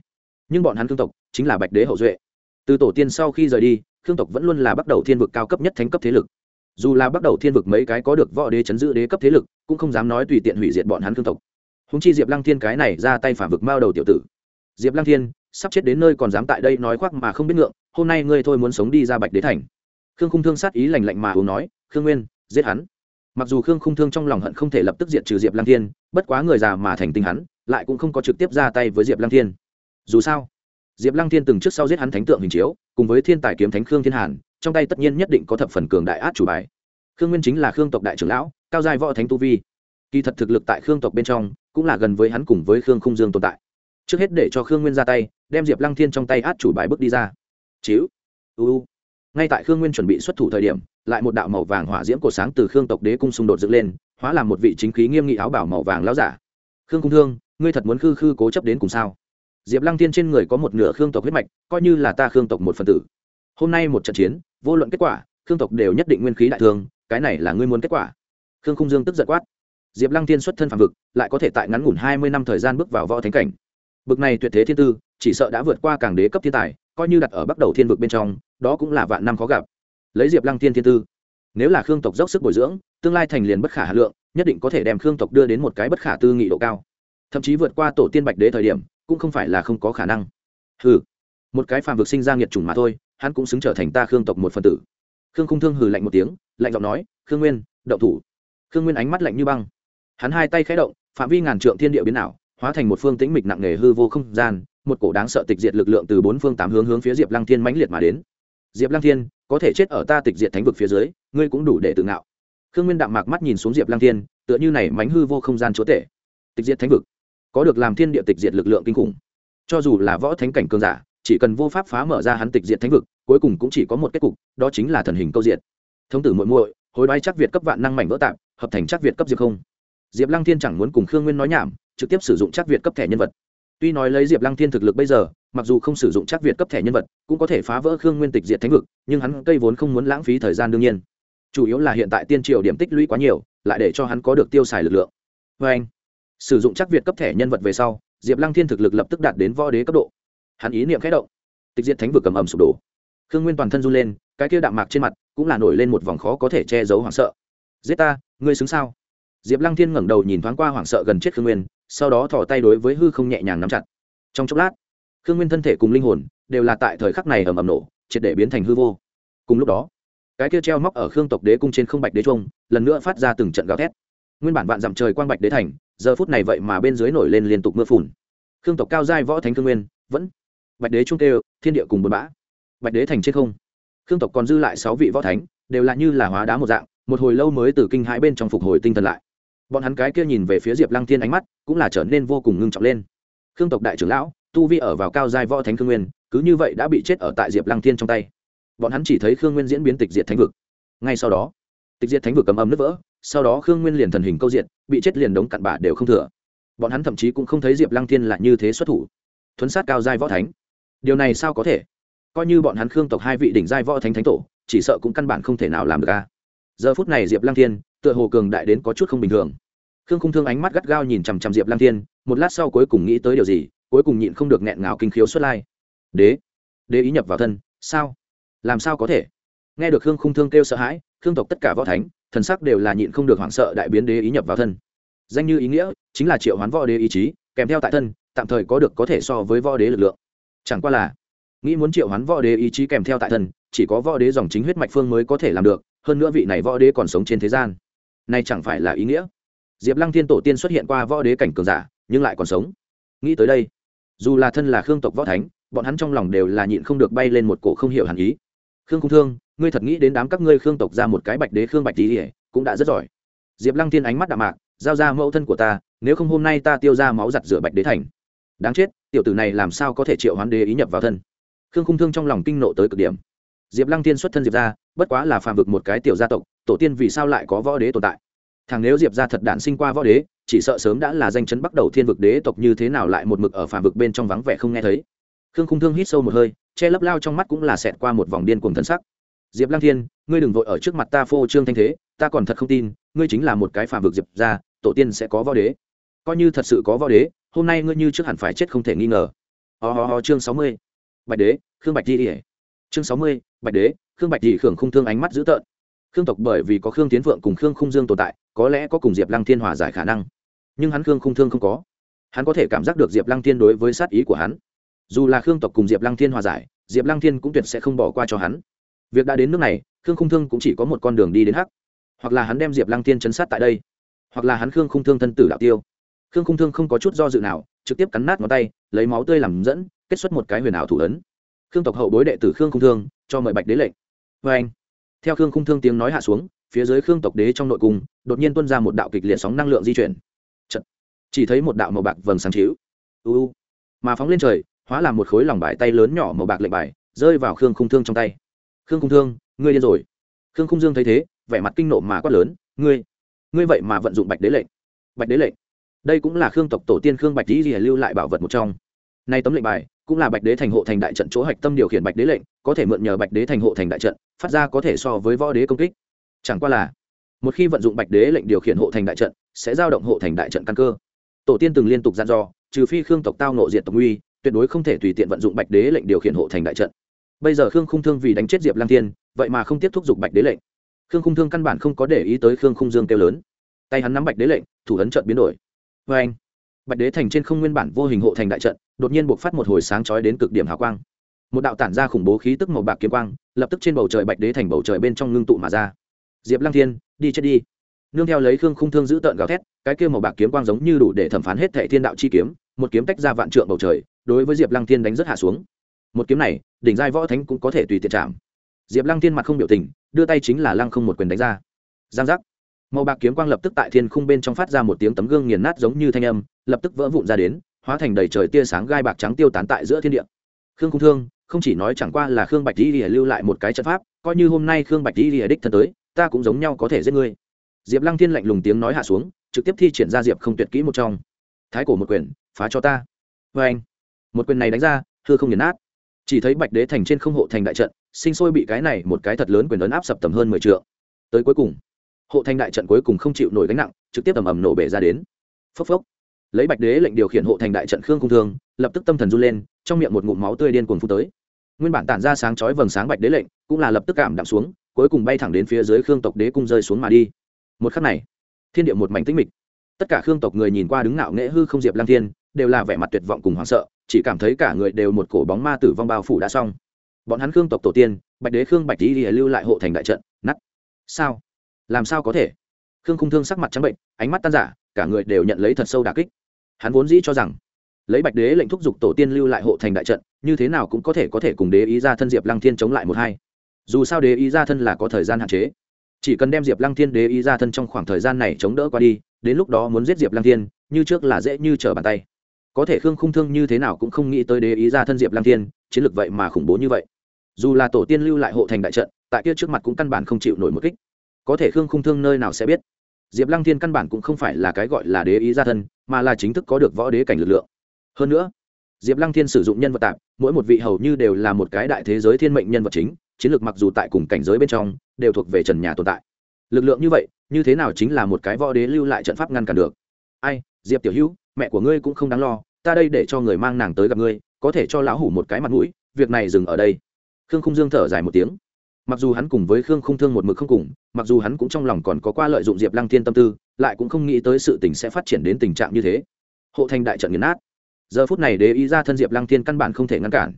Nhưng bọn hắn khương tộc chính là bạch đế hậu duệ. Từ tổ tiên sau khi rời đi, khương tộc vẫn luôn là bắt đầu thiên vực cao cấp nhất thánh cấp thế lực. Dù là bắt đầu thiên vực mấy cái có được võ đế chấn giữ đế cấp thế lực, cũng không dám nói tùy tiện hủy diệt bọn hắn khương tộc. Húng chi diệp lăng thiên cái này ra tay phản vực mao đầu tiểu tử. Diệp lăng thiên sắp chết đến nơi còn dám tại đây nói khoác mà không biết ngượng, hôm nay ngươi thôi muốn sống đi ra bạch đế thành. Khương khung thương sát ý lành lạnh mà uống nói, khương nguyên, giết hắn. Mặc dù khương khung thương trong lòng hận không thể lập tức diệt trừ diệp Lang thiên, bất quá người già mà thành tinh hắn, lại cũng không có trực tiếp ra tay với diệp Lang thiên. Dù sao, diệp Lang thiên từng trước sau giết hắn thánh tượng hình chiếu, cùng với thiên tài kiếm thánh khương thiên hàn, trong tay tất nhiên nhất định có thập phần cường đại át chủ bài. Khương nguyên chính là khương tộc đại trưởng lão, cao giai võ thánh tu vi. Kỳ thật thực lực tại khương tộc bên trong cũng là gần với hắn cùng với khương khung dương tồn tại. Trước hết để cho khương nguyên ra tay đem diệp lăng thiên trong tay át chủ bài bước đi ra. Chíu uu ngay tại khương nguyên chuẩn bị xuất thủ thời điểm, lại một đạo màu vàng hỏa diễm cổ sáng từ khương tộc đế cung xung đột dựng lên, hóa làm một vị chính khí nghiêm nghị áo bảo màu vàng lao giả. Khương cung thương, ngươi thật muốn khư khư cố chấp đến cùng sao? Diệp lăng thiên trên người có một nửa khương tộc huyết mạch, coi như là ta khương tộc một phần tử. Hôm nay một trận chiến, vô luận kết quả, khương tộc đều nhất định nguyên khí đại thương, cái này là ngươi muốn kết quả. Khương khung dương tức giận quát. Diệp lăng thiên xuất thân phạm vực, lại có thể tại ngắn ngủn hai mươi năm thời gian bước vào võ thánh cảnh. Bực này tuyệt thế thiên tư chỉ sợ đã vượt qua cảng đế cấp thiên tài, coi như đặt ở bắt đầu thiên vực bên trong, đó cũng là vạn năm khó gặp. Lấy diệp lăng thiên thiên tư, nếu là khương tộc dốc sức bồi dưỡng, tương lai thành liền bất khả hà lượng, nhất định có thể đem khương tộc đưa đến một cái bất khả tư nghị độ cao. Thậm chí vượt qua tổ tiên bạch đế thời điểm, cũng không phải là không có khả năng. Hừ, một cái phàm vực sinh ra nghiệt chủng mà thôi, hắn cũng xứng trở thành ta khương tộc một phần tử. Khương cung thương hừ lạnh một tiếng, lạnh giọng nói, khương nguyên, động thủ. Khương nguyên ánh mắt lạnh như băng. Hắn hai tay khẽ động, phạm vi ngàn trượng thiên địa biến ảo hóa thành một phương tĩnh mịch nặng nề hư vô không gian, một cổ đáng sợ tịch diệt lực lượng từ bốn phương tám hướng hướng phía diệp lăng thiên mãnh liệt mà đến. Diệp lăng thiên, có thể chết ở ta tịch diệt thánh vực phía dưới, ngươi cũng đủ để tự ngạo. Khương nguyên đạm mạc mắt nhìn xuống diệp lăng thiên, tựa như này mánh hư vô không gian chúa tể. Tịch diệt thánh vực, có được làm thiên địa tịch diệt lực lượng kinh khủng. Cho dù là võ thánh cảnh cường giả, chỉ cần vô pháp phá mở ra hắn tịch diệt thánh vực, cuối cùng cũng chỉ có một kết cục, đó chính là thần hình câu diệt. Thông tử muội muội hồi đoái chắc việt cấp vạn năng mảnh vỡ tạm hợp thành chắc việt cấp diệp không. Diệp lăng thiên chẳng muốn cùng khương nguyên nói nhảm trực tiếp sử dụng chắc việt cấp thẻ nhân vật. Tuy nói lấy diệp lăng thiên thực lực bây giờ, mặc dù không sử dụng chắc việt cấp thẻ nhân vật, cũng có thể phá vỡ khương nguyên tịch diệt thánh vực, nhưng hắn cây vốn không muốn lãng phí thời gian đương nhiên. Chủ yếu là hiện tại tiên triều điểm tích lũy quá nhiều, lại để cho hắn có được tiêu xài lực lượng. Vê anh, sử dụng chắc việt cấp thẻ nhân vật về sau, diệp lăng thiên thực lực lập tức đạt đến võ đế cấp độ. Hắn ý niệm khẽ động. Tịch diệt thánh vực cầm ầm sụp đổ. Khương nguyên toàn thân run lên, cái kia đạm mạc trên mặt cũng là nổi lên một vòng khó có thể che giấu hoảng sợ. Giết ta, ngươi xứng sao? Diệp lăng thiên ngẩng đầu nhìn thoáng qua hoảng sợ gần chết khương nguyên sau đó thỏ tay đối với hư không nhẹ nhàng nắm chặt. Trong chốc lát, khương nguyên thân thể cùng linh hồn đều là tại thời khắc này ầm ầm nổ, triệt để biến thành hư vô. Cùng lúc đó, cái kia treo móc ở khương tộc đế cung trên không bạch đế trung lần nữa phát ra từng trận gào thét. Nguyên bản vạn dặm trời quang bạch đế thành, giờ phút này vậy mà bên dưới nổi lên liên tục mưa phùn. Khương tộc cao giai võ thánh khương nguyên, vẫn bạch đế trung kêu, thiên địa cùng buồn bã. Bạch đế thành trên không, khương tộc còn dư lại sáu vị võ thánh, đều là như là hóa đá một dạng, một hồi lâu mới từ kinh hãi bên trong phục hồi tinh thần lại bọn hắn cái kia nhìn về phía diệp lăng thiên ánh mắt cũng là trở nên vô cùng ngưng trọng lên. Khương tộc đại trưởng lão, tu vi ở vào cao giai võ thánh khương nguyên, cứ như vậy đã bị chết ở tại diệp lăng thiên trong tay. Bọn hắn chỉ thấy khương nguyên diễn biến tịch diệt thánh vực. Ngay sau đó, tịch diệt thánh vực cầm âm nứt vỡ, sau đó khương nguyên liền thần hình câu diện bị chết liền đống cặn bả đều không thừa. Bọn hắn thậm chí cũng không thấy diệp lăng thiên lại như thế xuất thủ. Thuấn sát cao giai võ thánh. Điều này sao có thể? Coi như bọn hắn khương tộc hai vị đỉnh giai võ thánh thánh tổ, chỉ sợ cũng căn bản không thể nào làm được ca giờ phút này diệp lăng thiên tựa hồ cường đại đến có chút không bình thường. Khương không thương ánh mắt gắt gao nhìn chằm chằm diệp lang thiên, một lát sau cuối cùng nghĩ tới điều gì, cuối cùng nhịn không được nghẹn ngào kinh khiếu xuất lai. Đế đế ý nhập vào thân, sao? Làm sao có thể? Nghe được khương không thương kêu sợ hãi, khương tộc tất cả võ thánh, thần sắc đều là nhịn không được hoảng sợ đại biến đế ý nhập vào thân. Danh như ý nghĩa chính là triệu hoán võ đế ý chí, kèm theo tại thân, tạm thời có được có thể so với võ đế lực lượng. Chẳng qua là, nghĩ muốn triệu hoán võ đế ý chí kèm theo tại thân, chỉ có võ đế dòng chính huyết mạch phương mới có thể làm được, hơn nữa vị này võ đế còn sống trên thế gian nay chẳng phải là ý nghĩa. Diệp lăng thiên tổ tiên xuất hiện qua võ đế cảnh cường giả, nhưng lại còn sống. Nghĩ tới đây, dù là thân là khương tộc võ thánh, bọn hắn trong lòng đều là nhịn không được bay lên một cổ không hiểu hẳn ý. Khương không thương, ngươi thật nghĩ đến đám các ngươi khương tộc ra một cái bạch đế khương bạch tỉ cũng đã rất giỏi. Diệp lăng thiên ánh mắt đạm mạc, giao ra mẫu thân của ta, nếu không hôm nay ta tiêu ra máu giặt rửa bạch đế thành. Đáng chết, tiểu tử này làm sao có thể triệu hoán đế ý nhập vào thân? Khương khung thương trong lòng kinh nộ tới cực điểm diệp lăng Thiên xuất thân diệp ra bất quá là phàm vực một cái tiểu gia tộc tổ tiên vì sao lại có võ đế tồn tại? Thằng nếu diệp ra thật đản sinh qua võ đế chỉ sợ sớm đã là danh chấn bắt đầu thiên vực đế tộc như thế nào lại một mực ở phàm vực bên trong vắng vẻ không nghe thấy. Khương khung thương hít sâu một hơi che lấp lao trong mắt cũng là xẹt qua một vòng điên cuồng thân sắc. Diệp lăng thiên ngươi đừng vội ở trước mặt ta phô trương thanh thế ta còn thật không tin ngươi chính là một cái phàm vực diệp ra tổ tiên sẽ có võ đế. Coi như thật sự có võ đế hôm nay ngươi như trước hẳn phải chết không thể nghi ngờ. Ho、oh, ho ho chương sáu mươi. Bạch đế khương bạch di ỉa chương sáu mươi bạch đế, khương bạch di khương không thương ánh mắt dữ tợn. Khương tộc bởi vì có khương tiến vượng cùng khương không dương tồn tại, có lẽ có cùng diệp lăng thiên hòa giải khả năng. Nhưng hắn khương không thương không có. Hắn có thể cảm giác được diệp lăng thiên đối với sát ý của hắn. Dù là khương tộc cùng diệp lăng thiên hòa giải, diệp lăng thiên cũng tuyệt sẽ không bỏ qua cho hắn. Việc đã đến nước này, khương không thương cũng chỉ có một con đường đi đến hắc. Hoặc là hắn đem diệp lăng thiên chấn sát tại đây. Hoặc là hắn khương không thương thân tử đạo tiêu. Khương không thương không có chút do dự nào, trực tiếp cắn nát ngón tay, lấy máu tươi làm dẫn, kết xuất một cái huyền ảo thủ ấn khương tộc hậu bối đệ tử khương không thương, cho mời bạch đế lệnh. Vê anh, theo khương không thương tiếng nói hạ xuống, phía dưới khương tộc đế trong nội cung, đột nhiên tuân ra một đạo kịch liệt sóng năng lượng di chuyển. Chật. chỉ thấy một đạo màu bạc vầng sáng chiếu. U mà phóng lên trời, hóa làm một khối lòng bài tay lớn nhỏ màu bạc lệnh bài, rơi vào khương không thương trong tay. Khương không thương, ngươi điên rồi. Khương không dương thấy thế, vẻ mặt kinh nộ mà quát lớn, ngươi ngươi vậy mà vận dụng bạch đế lệnh. Bạch đế lệnh. Đây cũng là khương tộc tổ tiên khương bạch dĩ lưu lại bảo vật một trong. Nay tấm lệnh bài cũng là bạch đế thành hộ thành đại trận chỗ hạch tâm điều khiển bạch đế lệnh, có thể mượn nhờ bạch đế thành hộ thành đại trận, phát ra có thể so với võ đế công kích. Chẳng qua là, một khi vận dụng bạch đế lệnh điều khiển hộ thành đại trận, sẽ giao động hộ thành đại trận căn cơ. Tổ tiên từng liên tục gian dò, trừ phi khương tộc tao nộ diện tộc uy tuyệt đối không thể tùy tiện vận dụng bạch đế lệnh điều khiển hộ thành đại trận. Bây giờ khương không thương vì đánh chết diệp lang tiên vậy mà không tiếp thúc giục bạch đế lệnh. Khương không thương căn bản không có để ý tới khương không dương kêu lớn. Tay hắn nắm bạch đế lệnh, thủ ấn trận biến đổi. Vê anh bạch đế thành trên không nguyên bản vô hình hộ thành đại trận, đột nhiên buộc phát một hồi sáng chói đến cực điểm hào quang. Một đạo tản ra khủng bố khí tức màu bạc kiếm quang, lập tức trên bầu trời bạch đế thành bầu trời bên trong ngưng tụ mà ra. Diệp lăng thiên, đi chết đi. Nương theo lấy khương khung thương giữ tợn gào thét, cái kia màu bạc kiếm quang giống như đủ để thẩm phán hết thệ thiên đạo chi kiếm, một kiếm tách ra vạn trượng bầu trời, đối với diệp lăng thiên đánh rất hạ xuống. Một kiếm này, đỉnh giai võ thánh cũng có thể tùy tiện chạm. Diệp lăng thiên mặt không biểu tình, đưa tay chính là lăng không một quyền đánh ra. Giang giác màu bạc kiếm quang lập tức tại thiên khung bên trong phát ra một tiếng tấm gương nghiền nát giống như thanh âm lập tức vỡ vụn ra đến hóa thành đầy trời tia sáng gai bạc trắng tiêu tán tại giữa thiên địa. Khương cung thương không chỉ nói chẳng qua là khương bạch di lưu lại một cái trận pháp coi như hôm nay khương bạch di đích thân tới ta cũng giống nhau có thể giết ngươi. Diệp lăng thiên lạnh lùng tiếng nói hạ xuống trực tiếp thi triển ra diệp không tuyệt kỹ một trong. Thái cổ một quyền phá cho ta. Vê anh một quyền này đánh ra hư không nghiền nát, chỉ thấy bạch đế thành trên không hộ thành đại trận sinh sôi bị cái này một cái thật lớn quyền lớn áp sập tầm hơn mười t tới cuối cùng hộ thành đại trận cuối cùng không chịu nổi gánh nặng, trực tiếp ầm ầm nổ bể ra đến. Phốc phốc. Lấy bạch đế lệnh điều khiển hộ thành đại trận khương cung thương, lập tức tâm thần run lên, trong miệng một ngụm máu tươi điên cuồng phút tới. Nguyên bản tản ra sáng chói vầng sáng bạch đế lệnh, cũng là lập tức cảm đạm xuống, cuối cùng bay thẳng đến phía dưới khương tộc đế cung rơi xuống mà đi. Một khắc này, thiên địa một mảnh tĩnh mịch. Tất cả khương tộc người nhìn qua đứng ngạo nghễ hư không diệp lang thiên, đều là vẻ mặt tuyệt vọng cùng hoảng sợ, chỉ cảm thấy cả người đều một cổ bóng ma tử vong bao phủ đã xong. Bọn hắn khương tộc tổ tiên, bạch đế khương bạch lý lưu lại hộ thành đại trận nắt sao? Làm sao có thể? Khương khung thương sắc mặt trắng bệnh, ánh mắt tan giả cả người đều nhận lấy thật sâu đà kích. Hắn vốn dĩ cho rằng, lấy bạch đế lệnh thúc giục tổ tiên lưu lại hộ thành đại trận, như thế nào cũng có thể có thể cùng đế ý ra thân diệp lăng thiên chống lại một hai. Dù sao đế ý ra thân là có thời gian hạn chế. Chỉ cần đem diệp lăng thiên đế ý ra thân trong khoảng thời gian này chống đỡ qua đi, đến lúc đó muốn giết diệp lăng thiên, như trước là dễ như trở bàn tay. Có thể khương khung thương như thế nào cũng không nghĩ tới đế ý ra thân diệp lăng thiên, chiến lược vậy mà khủng bố như vậy. Dù là tổ tiên lưu lại hộ thành đại trận, tại kia trước mặt cũng căn bản không chịu nổi một kích có thể khương khung thương nơi nào sẽ biết. Diệp lăng thiên căn bản cũng không phải là cái gọi là đế ý gia thân, mà là chính thức có được võ đế cảnh lực lượng. Hơn nữa, diệp lăng thiên sử dụng nhân vật tạp, mỗi một vị hầu như đều là một cái đại thế giới thiên mệnh nhân vật chính, chiến lược mặc dù tại cùng cảnh giới bên trong, đều thuộc về trần nhà tồn tại. Lực lượng như vậy, như thế nào chính là một cái võ đế lưu lại trận pháp ngăn cản được? Ai, diệp tiểu hữu, mẹ của ngươi cũng không đáng lo, ta đây để cho người mang nàng tới gặp ngươi, có thể cho lão hủ một cái mặt mũi, việc này dừng ở đây. Khương khung dương thở dài một tiếng mặc dù hắn cùng với khương không thương một mực không cùng, mặc dù hắn cũng trong lòng còn có qua lợi dụng diệp lăng thiên tâm tư, lại cũng không nghĩ tới sự tình sẽ phát triển đến tình trạng như thế. Hộ thành đại trận nghiền nát. Giờ phút này đế ý ra thân diệp lăng thiên căn bản không thể ngăn cản.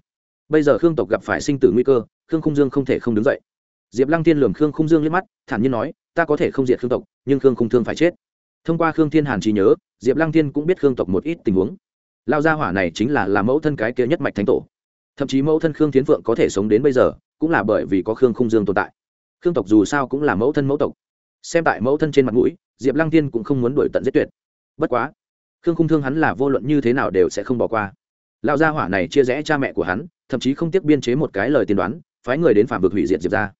Bây giờ khương tộc gặp phải sinh tử nguy cơ, khương không dương không thể không đứng dậy. Diệp lăng thiên lường khương không dương liếc mắt, thản nhiên nói, ta có thể không diệt khương tộc, nhưng khương không thương phải chết. Thông qua khương thiên hàn trí nhớ, diệp lăng thiên cũng biết khương tộc một ít tình huống. Lao gia hỏa này chính là làm mẫu thân cái kia nhất mạch thánh tổ. Thậm chí mẫu thân khương tiến phượng có thể sống đến bây giờ cũng là bởi vì có khương không dương tồn tại. Khương tộc dù sao cũng là mẫu thân mẫu tộc. Xem tại mẫu thân trên mặt mũi, diệp lăng tiên cũng không muốn đổi tận giết tuyệt. Bất quá, khương không thương hắn là vô luận như thế nào đều sẽ không bỏ qua. Lão gia hỏa này chia rẽ cha mẹ của hắn, thậm chí không tiếc biên chế một cái lời tiên đoán, phái người đến phạm vực hủy diệt diệp ra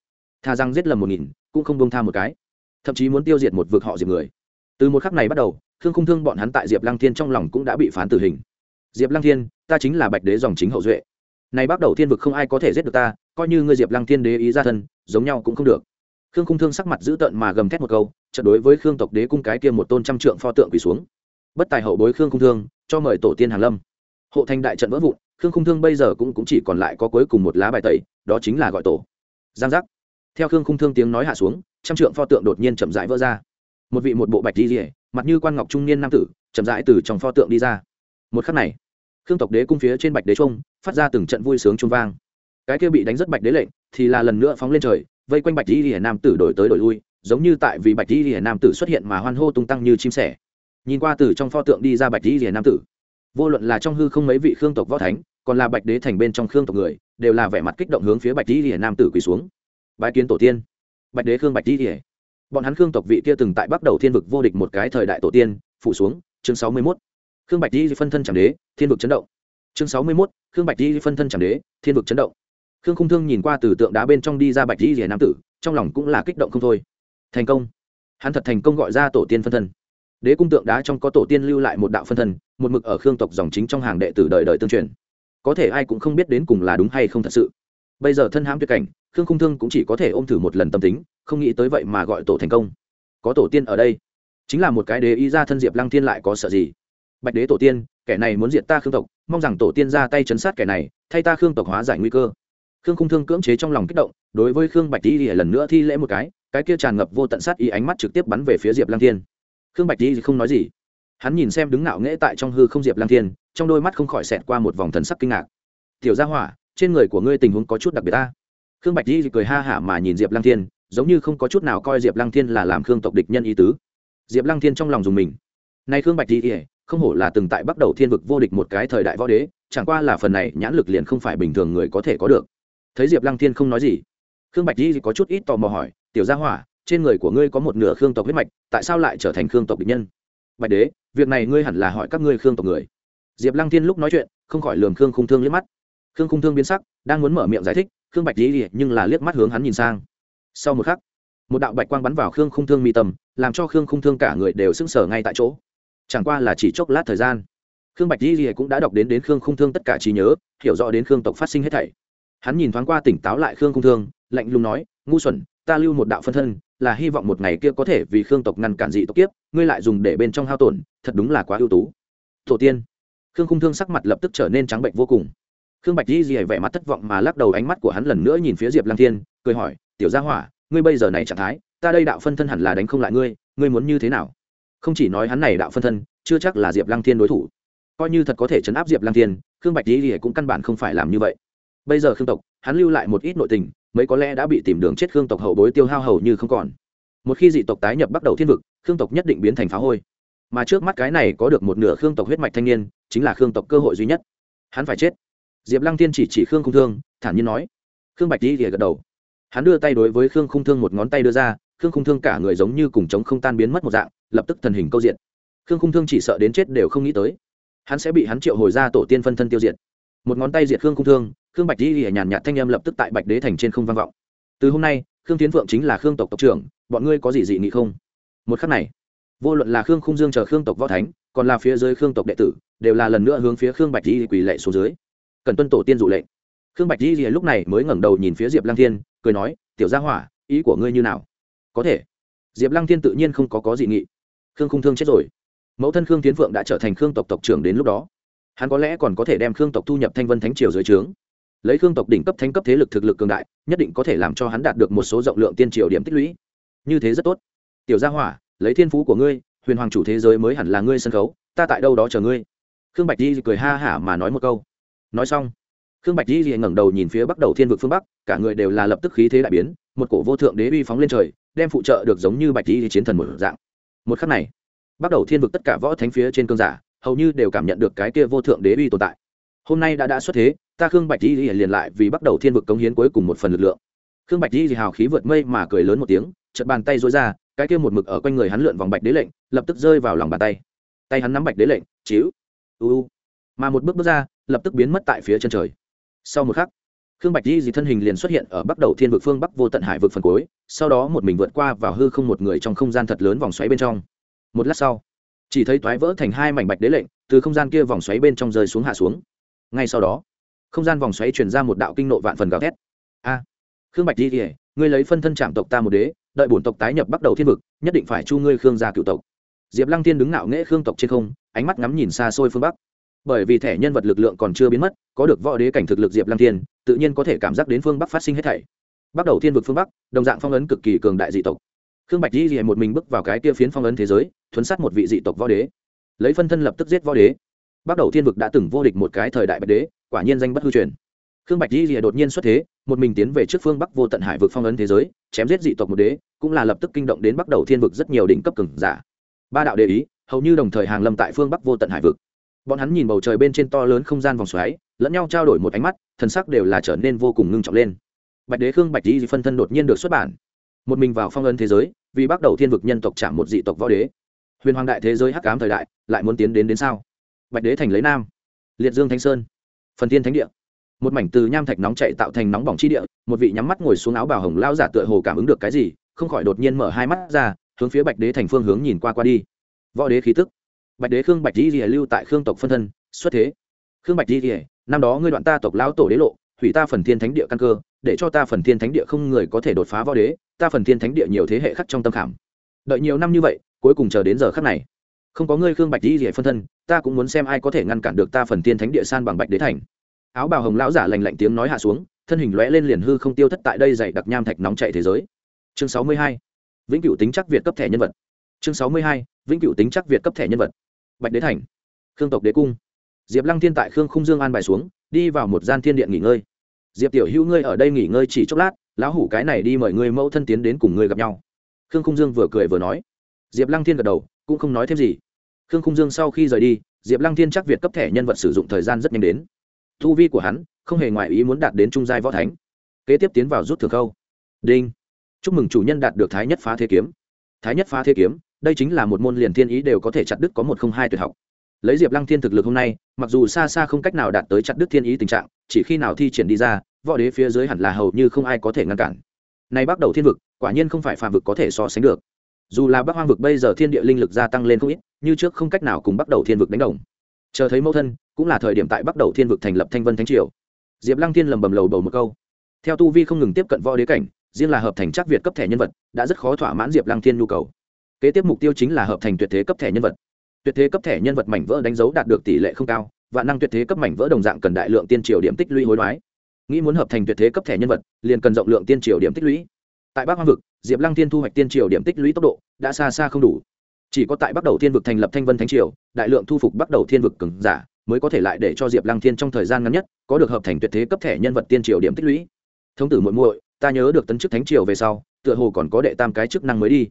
thà rằng giết lầm một nghìn, cũng không bông tha một cái. Thậm chí muốn tiêu diệt một vực họ diệp người. Từ một khắc này bắt đầu, khương không thương bọn hắn tại diệp lăng thiên trong lòng cũng đã bị phán tử hình. Diệp lăng thiên, ta chính là bạch đế dòng chính hậu duệ này bắt đầu thiên vực không ai có thể giết được ta coi như ngươi diệp lăng thiên đế ý ra thân giống nhau cũng không được. Khương khung thương sắc mặt dữ tợn mà gầm thét một câu trận đối với khương tộc đế cung cái kia một tôn trăm trượng pho tượng quỳ xuống. Bất tài hậu bối khương khung thương cho mời tổ tiên hàn lâm. Hộ thành đại trận vỡ vụn khương khung thương bây giờ cũng, cũng chỉ còn lại có cuối cùng một lá bài tẩy đó chính là gọi tổ. Giang giác. Theo khương khung thương tiếng nói hạ xuống trăm trượng pho tượng đột nhiên chậm rãi vỡ ra. Một vị một bộ bạch di rỉa mặt như quan ngọc trung niên nam tử chậm rãi từ trong pho tượng đi ra. Một khắc này khương tộc đế cung phía trên bạch đế trung, phát ra từng trận vui sướng trung vang. Cái kia bị đánh rất bạch đế lệnh, thì là lần nữa phóng lên trời, vây quanh bạch di hiển nam tử đổi tới đổi lui, giống như tại vì bạch di hiển nam tử xuất hiện mà hoan hô tung tăng như chim sẻ. Nhìn qua từ trong pho tượng đi ra bạch di hiển nam tử, vô luận là trong hư không mấy vị khương tộc võ thánh, còn là bạch đế thành bên trong khương tộc người, đều là vẻ mặt kích động hướng phía bạch di hiển nam tử quỳ xuống. Bái kiến tổ tiên. Bạch đế khương bạch di hiển bọn hắn khương tộc vị kia từng tại bắt đầu thiên vực vô địch một cái thời đại tổ tiên, phủ xuống, chương sáu mươi 61 khương bạch di phân thân chẳng đế, thiên vực chấn động. Chương sáu mươi mốt, khương bạch di phân thân chẳng đế, thiên vực chấn động. Khương khung thương nhìn qua từ tượng đá bên trong đi ra bạch di rìa nam tử, trong lòng cũng là kích động không thôi. Thành công. Hắn thật thành công gọi ra tổ tiên phân thân. Đế cung tượng đá trong có tổ tiên lưu lại một đạo phân thân, một mực ở khương tộc dòng chính trong hàng đệ tử đời đời tương truyền. Có thể ai cũng không biết đến cùng là đúng hay không thật sự. Bây giờ thân hãm tuyệt cảnh, khương khung thương cũng chỉ có thể ôm thử một lần tâm tính, không nghĩ tới vậy mà gọi tổ thành công. Có tổ tiên ở đây. Chính là một cái đế y ra thân diệp lăng thiên lại có sợ gì? Bạch đế tổ tiên, kẻ này muốn diệt ta khương tộc, mong rằng tổ tiên ra tay chấn sát kẻ này, thay ta khương tộc hóa giải nguy cơ. Khương khung thương cưỡng chế trong lòng kích động, đối với khương bạch di lần nữa thi lễ một cái cái kia tràn ngập vô tận sát ý ánh mắt trực tiếp bắn về phía diệp lang thiên. Khương bạch di không nói gì. Hắn nhìn xem đứng ngạo nghễ tại trong hư không diệp lang thiên, trong đôi mắt không khỏi xẹt qua một vòng thần sắc kinh ngạc. Tiểu gia hỏa, trên người của ngươi tình huống có chút đặc biệt ta. Khương bạch di cười ha hả mà nhìn diệp lang thiên, giống như không có chút nào coi diệp lang thiên là làm khương tộc địch nhân ý tứ. Diệp lang thiên trong lòng dùng mình. Nay khương bạch di không hổ là từng tại bắt đầu thiên vực vô địch một cái thời đại võ đế, chẳng qua là phần này nhãn lực liền không phải bình thường người có thể có được. Thấy diệp lăng thiên không nói gì, khương bạch di có chút ít tò mò hỏi, tiểu gia hỏa, trên người của ngươi có một nửa khương tộc huyết mạch, tại sao lại trở thành khương tộc địch nhân? Bạch đế, việc này ngươi hẳn là hỏi các ngươi khương tộc người. Diệp lăng thiên lúc nói chuyện, không khỏi lường khương khung thương liếc mắt. Khương khung thương biến sắc, đang muốn mở miệng giải thích, khương bạch di nhưng là liếc mắt hướng hắn nhìn sang. Sau một khắc, một đạo bạch quang bắn vào khương khung thương mi tâm, làm cho khương khung thương cả người đều sững sờ ngay tại chỗ chẳng qua là chỉ chốc lát thời gian. Khương bạch di cũng đã đọc đến đến khương không thương tất cả trí nhớ, hiểu rõ đến khương tộc phát sinh hết thảy. Hắn nhìn thoáng qua tỉnh táo lại khương không thương, lạnh lùng nói, ngu xuẩn, ta lưu một đạo phân thân, là hy vọng một ngày kia có thể vì khương tộc ngăn cản dị tộc kiếp, ngươi lại dùng để bên trong hao tổn, thật đúng là quá ưu tú. Tổ tiên. Khương không thương sắc mặt lập tức trở nên trắng bệnh vô cùng. Khương bạch di di vẻ mặt thất vọng mà lắc đầu ánh mắt của hắn lần nữa nhìn phía diệp lang thiên, cười hỏi, tiểu gia hỏa, ngươi bây giờ này trạng thái, ta đây đạo phân thân hẳn là đánh không lại ngươi ngươi muốn như thế nào? Không chỉ nói hắn này đạo phân thân, chưa chắc là diệp lang thiên đối thủ. Coi như thật có thể chấn áp diệp lang thiên, khương bạch lý dì cũng căn bản không phải làm như vậy. Bây giờ khương tộc, hắn lưu lại một ít nội tình, mấy có lẽ đã bị tìm đường chết khương tộc hậu bối tiêu hao hầu như không còn. Một khi dị tộc tái nhập bắt đầu thiên vực, khương tộc nhất định biến thành phá hôi. Mà trước mắt cái này có được một nửa khương tộc huyết mạch thanh niên, chính là khương tộc cơ hội duy nhất. Hắn phải chết. Diệp lăng tiên chỉ chỉ khương không thương, thản nhiên nói. Khương bạch di thì gật đầu. Hắn đưa tay đối với khương không thương một ngón tay đưa ra, khương không thương cả người giống như cùng chống không tan biến mất một dạng lập tức thần hình câu diện khương khung thương chỉ sợ đến chết đều không nghĩ tới. Hắn sẽ bị hắn triệu hồi ra tổ tiên phân thân tiêu diệt. Một ngón tay diệt khương khung thương, khương bạch di thì nhàn nhạt thanh âm lập tức tại bạch đế thành trên không vang vọng. Từ hôm nay, khương tiến vượng chính là khương tộc tộc trưởng, bọn ngươi có gì dị nghị không? Một khắc này, vô luận là khương khung dương chờ khương tộc võ thánh, còn là phía dưới khương tộc đệ tử, đều là lần nữa hướng phía khương bạch di quỳ lệ xuống dưới. Cần tuân tổ tiên dụ lệnh. Khương bạch di lúc này mới ngẩng đầu nhìn phía diệp lang thiên, cười nói, tiểu gia hỏa, ý của ngươi như nào? Có thể. Diệp lang thiên tự nhiên không có có dị nghị khương khung thương chết rồi mẫu thân khương tiến phượng đã trở thành khương tộc tộc trưởng đến lúc đó hắn có lẽ còn có thể đem khương tộc thu nhập thanh vân thánh triều dưới trướng lấy khương tộc đỉnh cấp thanh cấp thế lực thực lực cường đại nhất định có thể làm cho hắn đạt được một số rộng lượng tiên triều điểm tích lũy như thế rất tốt tiểu gia hỏa lấy thiên phú của ngươi huyền hoàng chủ thế giới mới hẳn là ngươi sân khấu ta tại đâu đó chờ ngươi khương bạch di cười ha hả mà nói một câu nói xong khương bạch di ngẩng đầu nhìn phía bắc đầu thiên vực phương bắc cả người đều là lập tức khí thế đại biến một cổ vô thượng đế uy phóng lên trời đem phụ trợ được giống như bạch di chiến thần một dạng một khắc này, bắt đầu thiên vực tất cả võ thánh phía trên cơn giả, hầu như đều cảm nhận được cái kia vô thượng đế uy tồn tại. Hôm nay đã đã xuất thế, ta khương bạch di liền lại vì bắt đầu thiên vực cống hiến cuối cùng một phần lực lượng. Khương bạch di hào khí vượt mây mà cười lớn một tiếng chật bàn tay dối ra, cái kia một mực ở quanh người hắn lượn vòng bạch đế lệnh, lập tức rơi vào lòng bàn tay. Tay hắn nắm bạch đế lệnh chiếu u. Mà một bước bước ra, lập tức biến mất tại phía chân trời. Sau một khắc khương bạch di dị thân hình liền xuất hiện ở bắc đầu thiên vực phương bắc vô tận hải vực phần cuối sau đó một mình vượt qua vào hư không một người trong không gian thật lớn vòng xoáy bên trong. Một lát sau chỉ thấy toái vỡ thành hai mảnh bạch đế lệnh từ không gian kia vòng xoáy bên trong rơi xuống hạ xuống. Ngay sau đó không gian vòng xoáy truyền ra một đạo kinh nộ vạn phần gào thét. A khương bạch di Di, ngươi lấy phân thân trạm tộc ta một đế đợi bổn tộc tái nhập bắt đầu thiên vực nhất định phải chu ngươi khương gia cựu tộc. Diệp lăng tiên đứng ngạo nghễ khương tộc trên không ánh mắt ngắm nhìn xa xôi phương bắc bởi vì thẻ nhân vật lực lượng còn chưa biến mất, có được võ đế cảnh thực lực diệp lăng thiên, tự nhiên có thể cảm giác đến phương bắc phát sinh hết thảy. Bắt đầu thiên vực phương bắc, đồng dạng phong ấn cực kỳ cường đại dị tộc. Khương bạch di dì một mình bước vào cái kia phiến phong ấn thế giới, thuấn sát một vị dị tộc võ đế. Lấy phân thân lập tức giết võ đế. Bắt đầu thiên vực đã từng vô địch một cái thời đại bạch đế, quả nhiên danh bất hư truyền. Khương bạch di dì đột nhiên xuất thế, một mình tiến về trước phương bắc vô tận hải vực phong ấn thế giới, chém giết dị tộc một đế, cũng là lập tức kinh động đến bắt đầu thiên vực rất nhiều đỉnh cấp cường giả. Ba đạo đề ý, hầu như đồng thời hàng lâm tại phương bắc vô tận hải vực bọn hắn nhìn bầu trời bên trên to lớn không gian vòng xoáy, lẫn nhau trao đổi một ánh mắt, thần sắc đều là trở nên vô cùng ngưng trọng lên. Bạch đế khương, bạch di phân thân đột nhiên được xuất bản. Một mình vào phong ấn thế giới, vì bắt đầu thiên vực nhân tộc chạm một dị tộc võ đế. Huyền hoàng đại thế giới hắc cám thời đại, lại muốn tiến đến đến sao? Bạch đế thành lấy nam, liệt dương thanh sơn, phần tiên thánh địa. Một mảnh từ nham thạch nóng chạy tạo thành nóng bỏng chi địa, một vị nhắm mắt ngồi xuống áo bào hồng lao giả tựa hồ cảm ứng được cái gì, không khỏi đột nhiên mở hai mắt ra, hướng phía bạch đế thành phương hướng nhìn qua qua đi. Võ đế khí tức bạch đế khương bạch di rìa lưu tại khương tộc phân thân, xuất thế. Khương bạch di rìa năm đó ngươi đoạn ta tộc lão tổ đế lộ, hủy ta phần thiên thánh địa căn cơ, để cho ta phần thiên thánh địa không người có thể đột phá võ đế, ta phần thiên thánh địa nhiều thế hệ khắc trong tâm khảm. Đợi nhiều năm như vậy, cuối cùng chờ đến giờ khắc này, không có ngươi khương bạch di rìa phân thân, ta cũng muốn xem ai có thể ngăn cản được ta phần thiên thánh địa san bằng bạch đế thành. Áo bào hồng lão giả lành lạnh tiếng nói hạ xuống, thân hình lóe lên liền hư không tiêu thất tại đây dày đặc nham thạch nóng chạy thế giới. Chương sáu mươi hai, vĩnh cửu tính chắc việt cấp thẻ nhân vật. Chương sáu mươi hai, vĩnh cửu tính chắc việt cấp thẻ nhân vật bạch đế thành, khương tộc đế cung. Diệp lăng thiên tại khương khung dương an bài xuống, đi vào một gian thiên điện nghỉ ngơi. Diệp tiểu hữu ngươi ở đây nghỉ ngơi chỉ chốc lát, lão hủ cái này đi mời ngươi mẫu thân tiến đến cùng ngươi gặp nhau. Khương khung dương vừa cười vừa nói. Diệp lăng thiên gật đầu, cũng không nói thêm gì. Khương khung dương sau khi rời đi, diệp lăng thiên chắc việt cấp thẻ nhân vật sử dụng thời gian rất nhanh đến. Thu vi của hắn không hề ngoại ý muốn đạt đến trung giai võ thánh. Kế tiếp tiến vào rút thường khâu. Đinh. Chúc mừng chủ nhân đạt được thái nhất phá thế kiếm. Thái nhất phá thế kiếm đây chính là một môn liền thiên ý đều có thể chặt đứt có một không hai tuyệt học. Lấy diệp lăng thiên thực lực hôm nay, mặc dù xa xa không cách nào đạt tới chặt đứt thiên ý tình trạng, chỉ khi nào thi triển đi ra, võ đế phía dưới hẳn là hầu như không ai có thể ngăn cản. Nay bắt đầu thiên vực, quả nhiên không phải phàm vực có thể so sánh được. Dù là bắc hoang vực bây giờ thiên địa linh lực gia tăng lên không ít, như trước không cách nào cùng bắt đầu thiên vực đánh đồng. Chờ thấy mẫu thân, cũng là thời điểm tại bắt đầu thiên vực thành lập thanh vân thánh triều. Diệp lăng thiên lầm bầm lầu bầu một câu. Theo tu vi không ngừng tiếp cận võ đế cảnh, riêng là hợp thành chắc việt cấp thẻ nhân vật, đã rất khó thỏa mãn diệp lăng thiên nhu cầu kế tiếp mục tiêu chính là hợp thành tuyệt thế cấp thẻ nhân vật. Tuyệt thế cấp thẻ nhân vật mảnh vỡ đánh dấu đạt được tỷ lệ không cao, và năng tuyệt thế cấp mảnh vỡ đồng dạng cần đại lượng tiên triều điểm tích lũy hối đoái. Nghĩ muốn hợp thành tuyệt thế cấp thẻ nhân vật, liền cần rộng lượng tiên triều điểm tích lũy. Tại bắc hoang vực, diệp lăng thiên thu hoạch tiên triều điểm tích lũy tốc độ đã xa xa không đủ. Chỉ có tại bắc đầu thiên vực thành lập thanh vân thánh triều, đại lượng thu phục bắc đầu thiên vực cứng giả mới có thể lại để cho diệp lăng thiên trong thời gian ngắn nhất có được hợp thành tuyệt thế cấp thẻ nhân vật tiên triều điểm tích lũy. Thông tử muội muội, ta nhớ được tấn chức thánh triều về sau, tựa hồ còn có đệ tam cái chức năng mới đi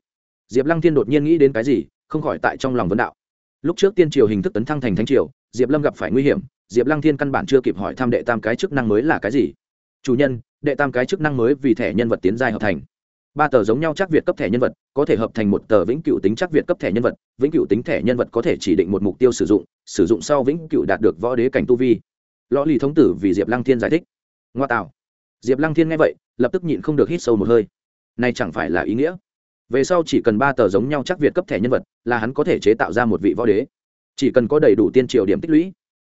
diệp lăng thiên đột nhiên nghĩ đến cái gì, không khỏi tại trong lòng vấn đạo. Lúc trước tiên triều hình thức tấn thăng thành thánh triều, diệp lâm gặp phải nguy hiểm, diệp lăng thiên căn bản chưa kịp hỏi thăm đệ tam cái chức năng mới là cái gì. Chủ nhân, đệ tam cái chức năng mới vì thẻ nhân vật tiến giai hợp thành. Ba tờ giống nhau chắc việt cấp thẻ nhân vật, có thể hợp thành một tờ vĩnh cửu tính chắc việt cấp thẻ nhân vật, vĩnh cửu tính thẻ nhân vật có thể chỉ định một mục tiêu sử dụng sử dụng sau vĩnh cửu đạt được võ đế cảnh tu vi. Lõ lì thống tử vì diệp lăng thiên giải thích. Ngoa tạo. Diệp lăng thiên nghe vậy, lập tức nhịn không được hít sâu một hơi. Này chẳng phải là ý nghĩa về sau chỉ cần ba tờ giống nhau chắc việt cấp thẻ nhân vật là hắn có thể chế tạo ra một vị võ đế. Chỉ cần có đầy đủ tiên triều điểm tích lũy,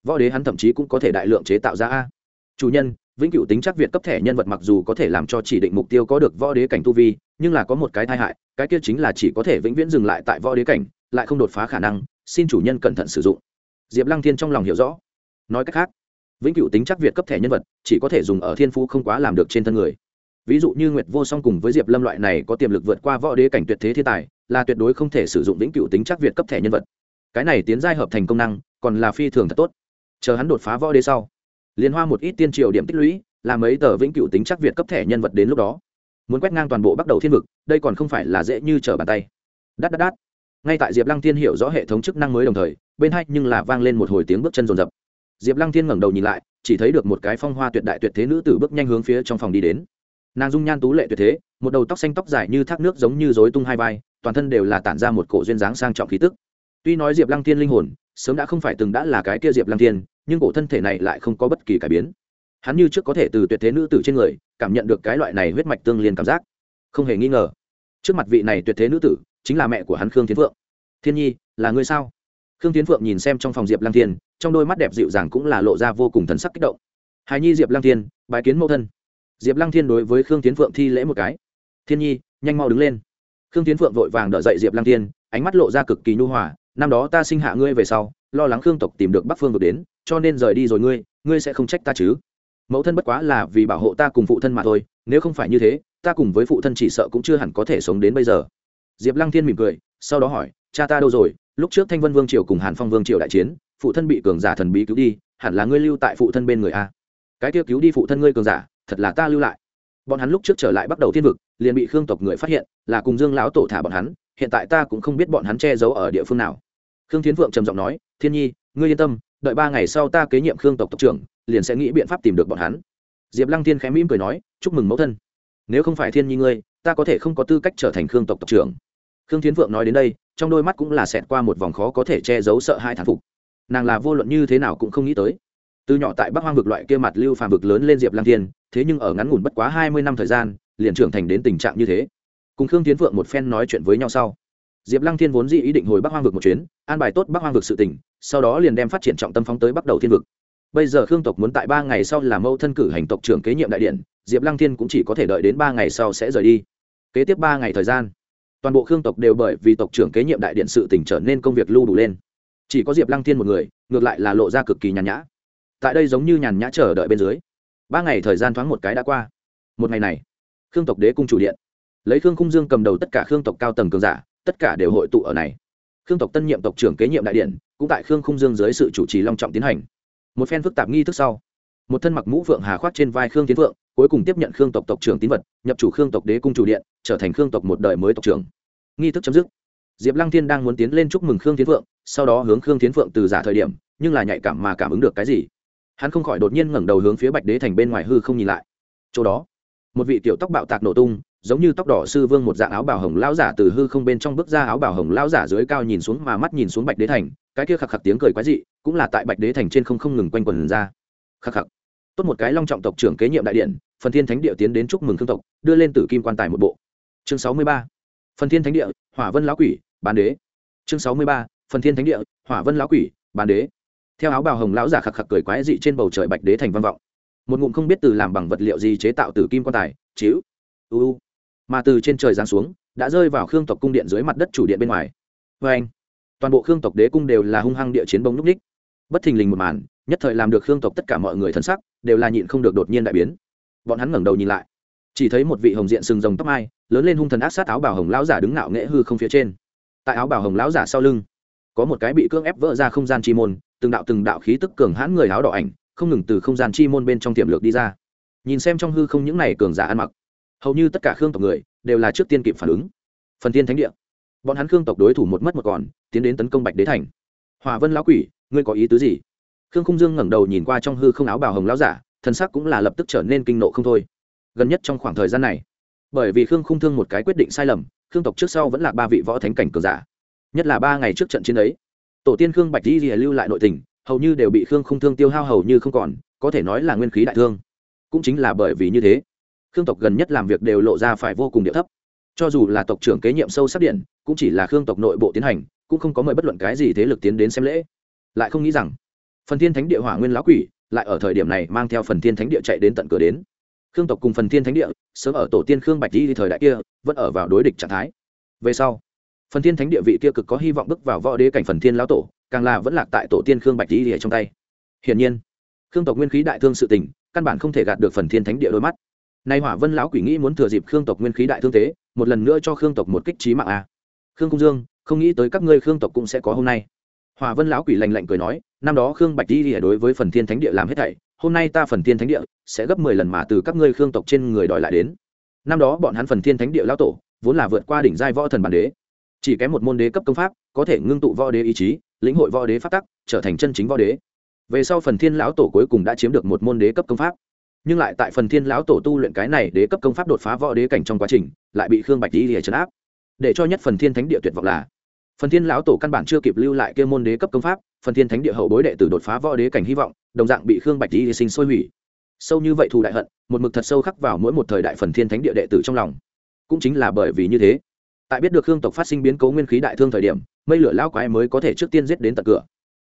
võ đế hắn thậm chí cũng có thể đại lượng chế tạo ra a. Chủ nhân, vĩnh cửu tính chắc việt cấp thẻ nhân vật mặc dù có thể làm cho chỉ định mục tiêu có được võ đế cảnh tu vi, nhưng là có một cái tai hại, cái kia chính là chỉ có thể vĩnh viễn dừng lại tại võ đế cảnh, lại không đột phá khả năng, xin chủ nhân cẩn thận sử dụng. Diệp lăng thiên trong lòng hiểu rõ. Nói cách khác, vĩnh cửu tính chắc việt cấp thẻ nhân vật chỉ có thể dùng ở thiên phú không quá làm được trên thân người ví dụ như nguyệt vô song cùng với diệp lâm loại này có tiềm lực vượt qua võ đế cảnh tuyệt thế thiên tài, là tuyệt đối không thể sử dụng vĩnh cửu tính chắc việt cấp thẻ nhân vật. Cái này tiến giai hợp thành công năng, còn là phi thường thật tốt. Chờ hắn đột phá võ đế sau, liên hoa một ít tiên triều điểm tích lũy làm mấy tờ vĩnh cửu tính chắc việt cấp thẻ nhân vật đến lúc đó. Muốn quét ngang toàn bộ bắt đầu thiên vực, đây còn không phải là dễ như trở bàn tay. Đắt đắt đắt ngay tại diệp lăng Thiên hiểu rõ hệ thống chức năng mới đồng thời, bên hai nhưng là vang lên một hồi tiếng bước chân rồn rập diệp lăng Thiên ngẩng đầu nhìn lại, chỉ thấy được một cái phong hoa tuyệt đại tuyệt thế nữ tử bước nhanh hướng phía trong phòng đi đến nàng dung nhan tú lệ tuyệt thế, một đầu tóc xanh tóc dài như thác nước giống như dối tung hai vai, toàn thân đều là tản ra một cổ duyên dáng sang trọng khí tức. Tuy nói diệp lăng tiên linh hồn, sớm đã không phải từng đã là cái kia diệp lăng tiên nhưng cổ thân thể này lại không có bất kỳ cải biến. Hắn như trước có thể từ tuyệt thế nữ tử trên người, cảm nhận được cái loại này huyết mạch tương liên cảm giác. Không hề nghi ngờ, trước mặt vị này tuyệt thế nữ tử, chính là mẹ của hắn khương tiến phượng. Thiên nhi, là ngươi sao? Khương tiến phượng nhìn xem trong phòng diệp lăng thiên, trong đôi mắt đẹp dịu dàng cũng là lộ ra vô cùng thần sắc kích động. Hài nhi diệp lăng thiên bài kiến mẫu thân diệp lăng thiên đối với khương tiến phượng thi lễ một cái. Thiên nhi, nhanh mau đứng lên. Khương tiến phượng vội vàng đợi dậy diệp lăng thiên, ánh mắt lộ ra cực kỳ nhu hòa. Năm đó ta sinh hạ ngươi về sau, lo lắng khương tộc tìm được bắc phương vực đến, cho nên rời đi rồi ngươi ngươi sẽ không trách ta chứ? Mẫu thân bất quá là vì bảo hộ ta cùng phụ thân mà thôi, nếu không phải như thế, ta cùng với phụ thân chỉ sợ cũng chưa hẳn có thể sống đến bây giờ. Diệp lăng thiên mỉm cười, sau đó hỏi, cha ta đâu rồi? Lúc trước thanh vân vương triều cùng hàn phong vương triều đại chiến, phụ thân bị cường giả thần bí cứu đi, hẳn là ngươi lưu tại phụ thân bên người a? Cái kia cứu đi phụ thân ngươi cường giả thật là ta lưu lại. Bọn hắn lúc trước trở lại bắt đầu thiên vực, liền bị khương tộc người phát hiện, là cùng dương lão tổ thả bọn hắn, hiện tại ta cũng không biết bọn hắn che giấu ở địa phương nào. Khương tiến vượng trầm giọng nói, thiên nhi, ngươi yên tâm, đợi ba ngày sau ta kế nhiệm khương tộc tộc trưởng, liền sẽ nghĩ biện pháp tìm được bọn hắn. Diệp lăng thiên khẽ mỉm cười nói, chúc mừng mẫu thân. Nếu không phải thiên nhi ngươi, ta có thể không có tư cách trở thành khương tộc tộc trưởng. Khương tiến vượng nói đến đây, trong đôi mắt cũng là xẹt qua một vòng khó có thể che giấu sợ hai thản phục. Nàng là vô luận như thế nào cũng không nghĩ tới từ nhỏ tại bắc hoang vực loại kia mặt lưu phàm vực lớn lên diệp Lang thiên, thế nhưng ở ngắn ngủn bất quá hai mươi năm thời gian, liền trưởng thành đến tình trạng như thế. Cùng khương tiến vượng một phen nói chuyện với nhau sau, diệp lăng thiên vốn dĩ ý định hồi bắc hoang vực một chuyến, an bài tốt bắc hoang vực sự tỉnh sau đó liền đem phát triển trọng tâm phóng tới bắt đầu thiên vực. Bây giờ khương tộc muốn tại ba ngày sau làm mâu thân cử hành tộc trưởng kế nhiệm đại điện, diệp lăng thiên cũng chỉ có thể đợi đến ba ngày sau sẽ rời đi. Kế tiếp ba ngày thời gian, toàn bộ khương tộc đều bởi vì tộc trưởng kế nhiệm đại điện sự tỉnh trở nên công việc lưu đủ lên. Chỉ có diệp lăng thiên một người, ngược lại là lộ ra cực kỳ nhàn nhã tại đây giống như nhàn nhã chờ đợi bên dưới. Ba ngày thời gian thoáng một cái đã qua. Một ngày này, khương tộc đế cung chủ điện. Lấy khương cung dương cầm đầu tất cả khương tộc cao tầng cường giả, tất cả đều hội tụ ở này. Khương tộc tân nhiệm tộc trưởng kế nhiệm đại điện, cũng tại khương khung dương dưới sự chủ trì long trọng tiến hành. Một phen phức tạp nghi thức sau, một thân mặc mũ phượng hà khoác trên vai khương tiến phượng, cuối cùng tiếp nhận khương tộc tộc trưởng tín vật, nhập chủ khương tộc đế cung chủ điện, trở thành khương tộc một đời mới tộc trưởng. Nghi thức chấm dứt. Diệp lăng thiên đang muốn tiến lên chúc mừng khương tiến phượng, sau đó hướng khương tiến phượng từ giả thời điểm, nhưng là nhạy cảm mà cảm ứng được cái gì hắn không khỏi đột nhiên ngẩng đầu hướng phía bạch đế thành bên ngoài hư không nhìn lại. Chỗ đó, một vị tiểu tóc bạo tạc nổ tung, giống như tóc đỏ sư vương một dạng áo bào hồng lão giả từ hư không bên trong bước ra áo bào hồng lão giả dưới cao nhìn xuống mà mắt nhìn xuống bạch đế thành, cái kia khạc khạc tiếng cười quái dị, cũng là tại bạch đế thành trên không không ngừng quanh quần ra. Khạc khạc tốt một cái long trọng tộc trưởng kế nhiệm đại điện, phần thiên thánh địa tiến đến chúc mừng thương tộc, đưa lên tử kim quan tài một bộ. Chương sáu mươi ba. Phần thiên thánh địa, hỏa vân lão quỷ, bán đế. Chương sáu mươi ba. Phần thiên thánh địa, hỏa vân lão quỷ, bán đế theo áo bào hồng lão giả khạc khạc cười quái dị trên bầu trời bạch đế thành văn vọng. Một ngụm không biết từ làm bằng vật liệu gì chế tạo từ kim quan tài chiếu u mà từ trên trời giáng xuống, đã rơi vào khương tộc cung điện dưới mặt đất chủ điện bên ngoài. Vê anh, toàn bộ khương tộc đế cung đều là hung hăng địa chiến bông núp ních bất thình lình một màn, nhất thời làm được khương tộc tất cả mọi người thân sắc, đều là nhịn không được đột nhiên đại biến. Bọn hắn ngẩng đầu nhìn lại, chỉ thấy một vị hồng diện sừng rồng tóc mai, lớn lên hung thần ác sát áo bào hồng lão giả đứng ngạo nghễ hư không phía trên. Tại áo bào hồng lão giả sau lưng, có một cái bị cưỡng ép vỡ ra không gian chi môn từng đạo từng đạo khí tức cường hãn người áo đỏ ảnh, không ngừng từ không gian chi môn bên trong tiềm lược đi ra. Nhìn xem trong hư không những này cường giả ăn mặc, hầu như tất cả khương tộc người đều là trước tiên kịp phản ứng. Phần tiên thánh địa. Bọn hắn khương tộc đối thủ một mất một còn, tiến đến tấn công bạch đế thành. Hòa vân lão quỷ, ngươi có ý tứ gì? Khương khung dương ngẩng đầu nhìn qua trong hư không áo bào hồng lão giả thân sắc cũng là lập tức trở nên kinh nộ không thôi. Gần nhất trong khoảng thời gian này, bởi vì khương khung thương một cái quyết định sai lầm, khương tộc trước sau vẫn là ba vị võ thánh cảnh cường giả. Nhất là ba ngày trước trận chiến ấy tổ tiên khương bạch di lưu lại nội tình, hầu như đều bị khương không thương tiêu hao hầu như không còn, có thể nói là nguyên khí đại thương. Cũng chính là bởi vì như thế, khương tộc gần nhất làm việc đều lộ ra phải vô cùng địa thấp. Cho dù là tộc trưởng kế nhiệm sâu sắc điện, cũng chỉ là khương tộc nội bộ tiến hành, cũng không có mời bất luận cái gì thế lực tiến đến xem lễ. Lại không nghĩ rằng, phần thiên thánh địa hỏa nguyên lão quỷ lại ở thời điểm này mang theo phần thiên thánh địa chạy đến tận cửa đến. Khương tộc cùng phần thiên thánh địa, sớm ở tổ tiên khương bạch di thời đại kia, vẫn ở vào đối địch trạng thái. Về sau phần thiên thánh địa vị kia cực có hy vọng bước vào võ đế cảnh phần thiên lão tổ, càng là vẫn lạc tại tổ tiên khương bạch lý trong tay. Hiển nhiên, khương tộc nguyên khí đại thương sự tình, căn bản không thể gạt được phần thiên thánh địa đôi mắt. Nay hỏa vân lão quỷ nghĩ muốn thừa dịp khương tộc nguyên khí đại thương tế một lần nữa cho khương tộc một kích trí mạng a. Khương công dương, không nghĩ tới các ngươi khương tộc cũng sẽ có hôm nay. Hỏa vân lão quỷ lành lạnh cười nói, năm đó khương bạch lý đối với phần thiên thánh địa làm hết thảy, hôm nay ta phần thiên thánh địa sẽ gấp mười lần mà từ các ngươi khương tộc trên người đòi lại đến. Năm đó bọn hắn phần thiên thánh địa lão tổ, vốn là vượt qua đỉnh giai võ thần bản đế chỉ kém một môn đế cấp công pháp, có thể ngưng tụ võ đế ý chí, lĩnh hội võ đế phát tắc, trở thành chân chính võ đế. Về sau phần thiên lão tổ cuối cùng đã chiếm được một môn đế cấp công pháp. Nhưng lại tại phần thiên lão tổ tu luyện cái này đế cấp công pháp đột phá võ đế cảnh trong quá trình, lại bị khương bạch di lìa trấn áp. Để cho nhất phần thiên thánh địa tuyệt vọng là, phần thiên lão tổ căn bản chưa kịp lưu lại kia môn đế cấp công pháp, phần thiên thánh địa hậu bối đệ tử đột phá võ đế cảnh hy vọng, đồng dạng bị khương bạch di sinh sôi hủy. Sâu như vậy thù đại hận, một mực thật sâu khắc vào mỗi một thời đại phần thiên thánh địa đệ tử trong lòng. Cũng chính là bởi vì như thế tại biết được khương tộc phát sinh biến cố nguyên khí đại thương thời điểm, mây lửa lao quái mới có thể trước tiên giết đến tận cửa.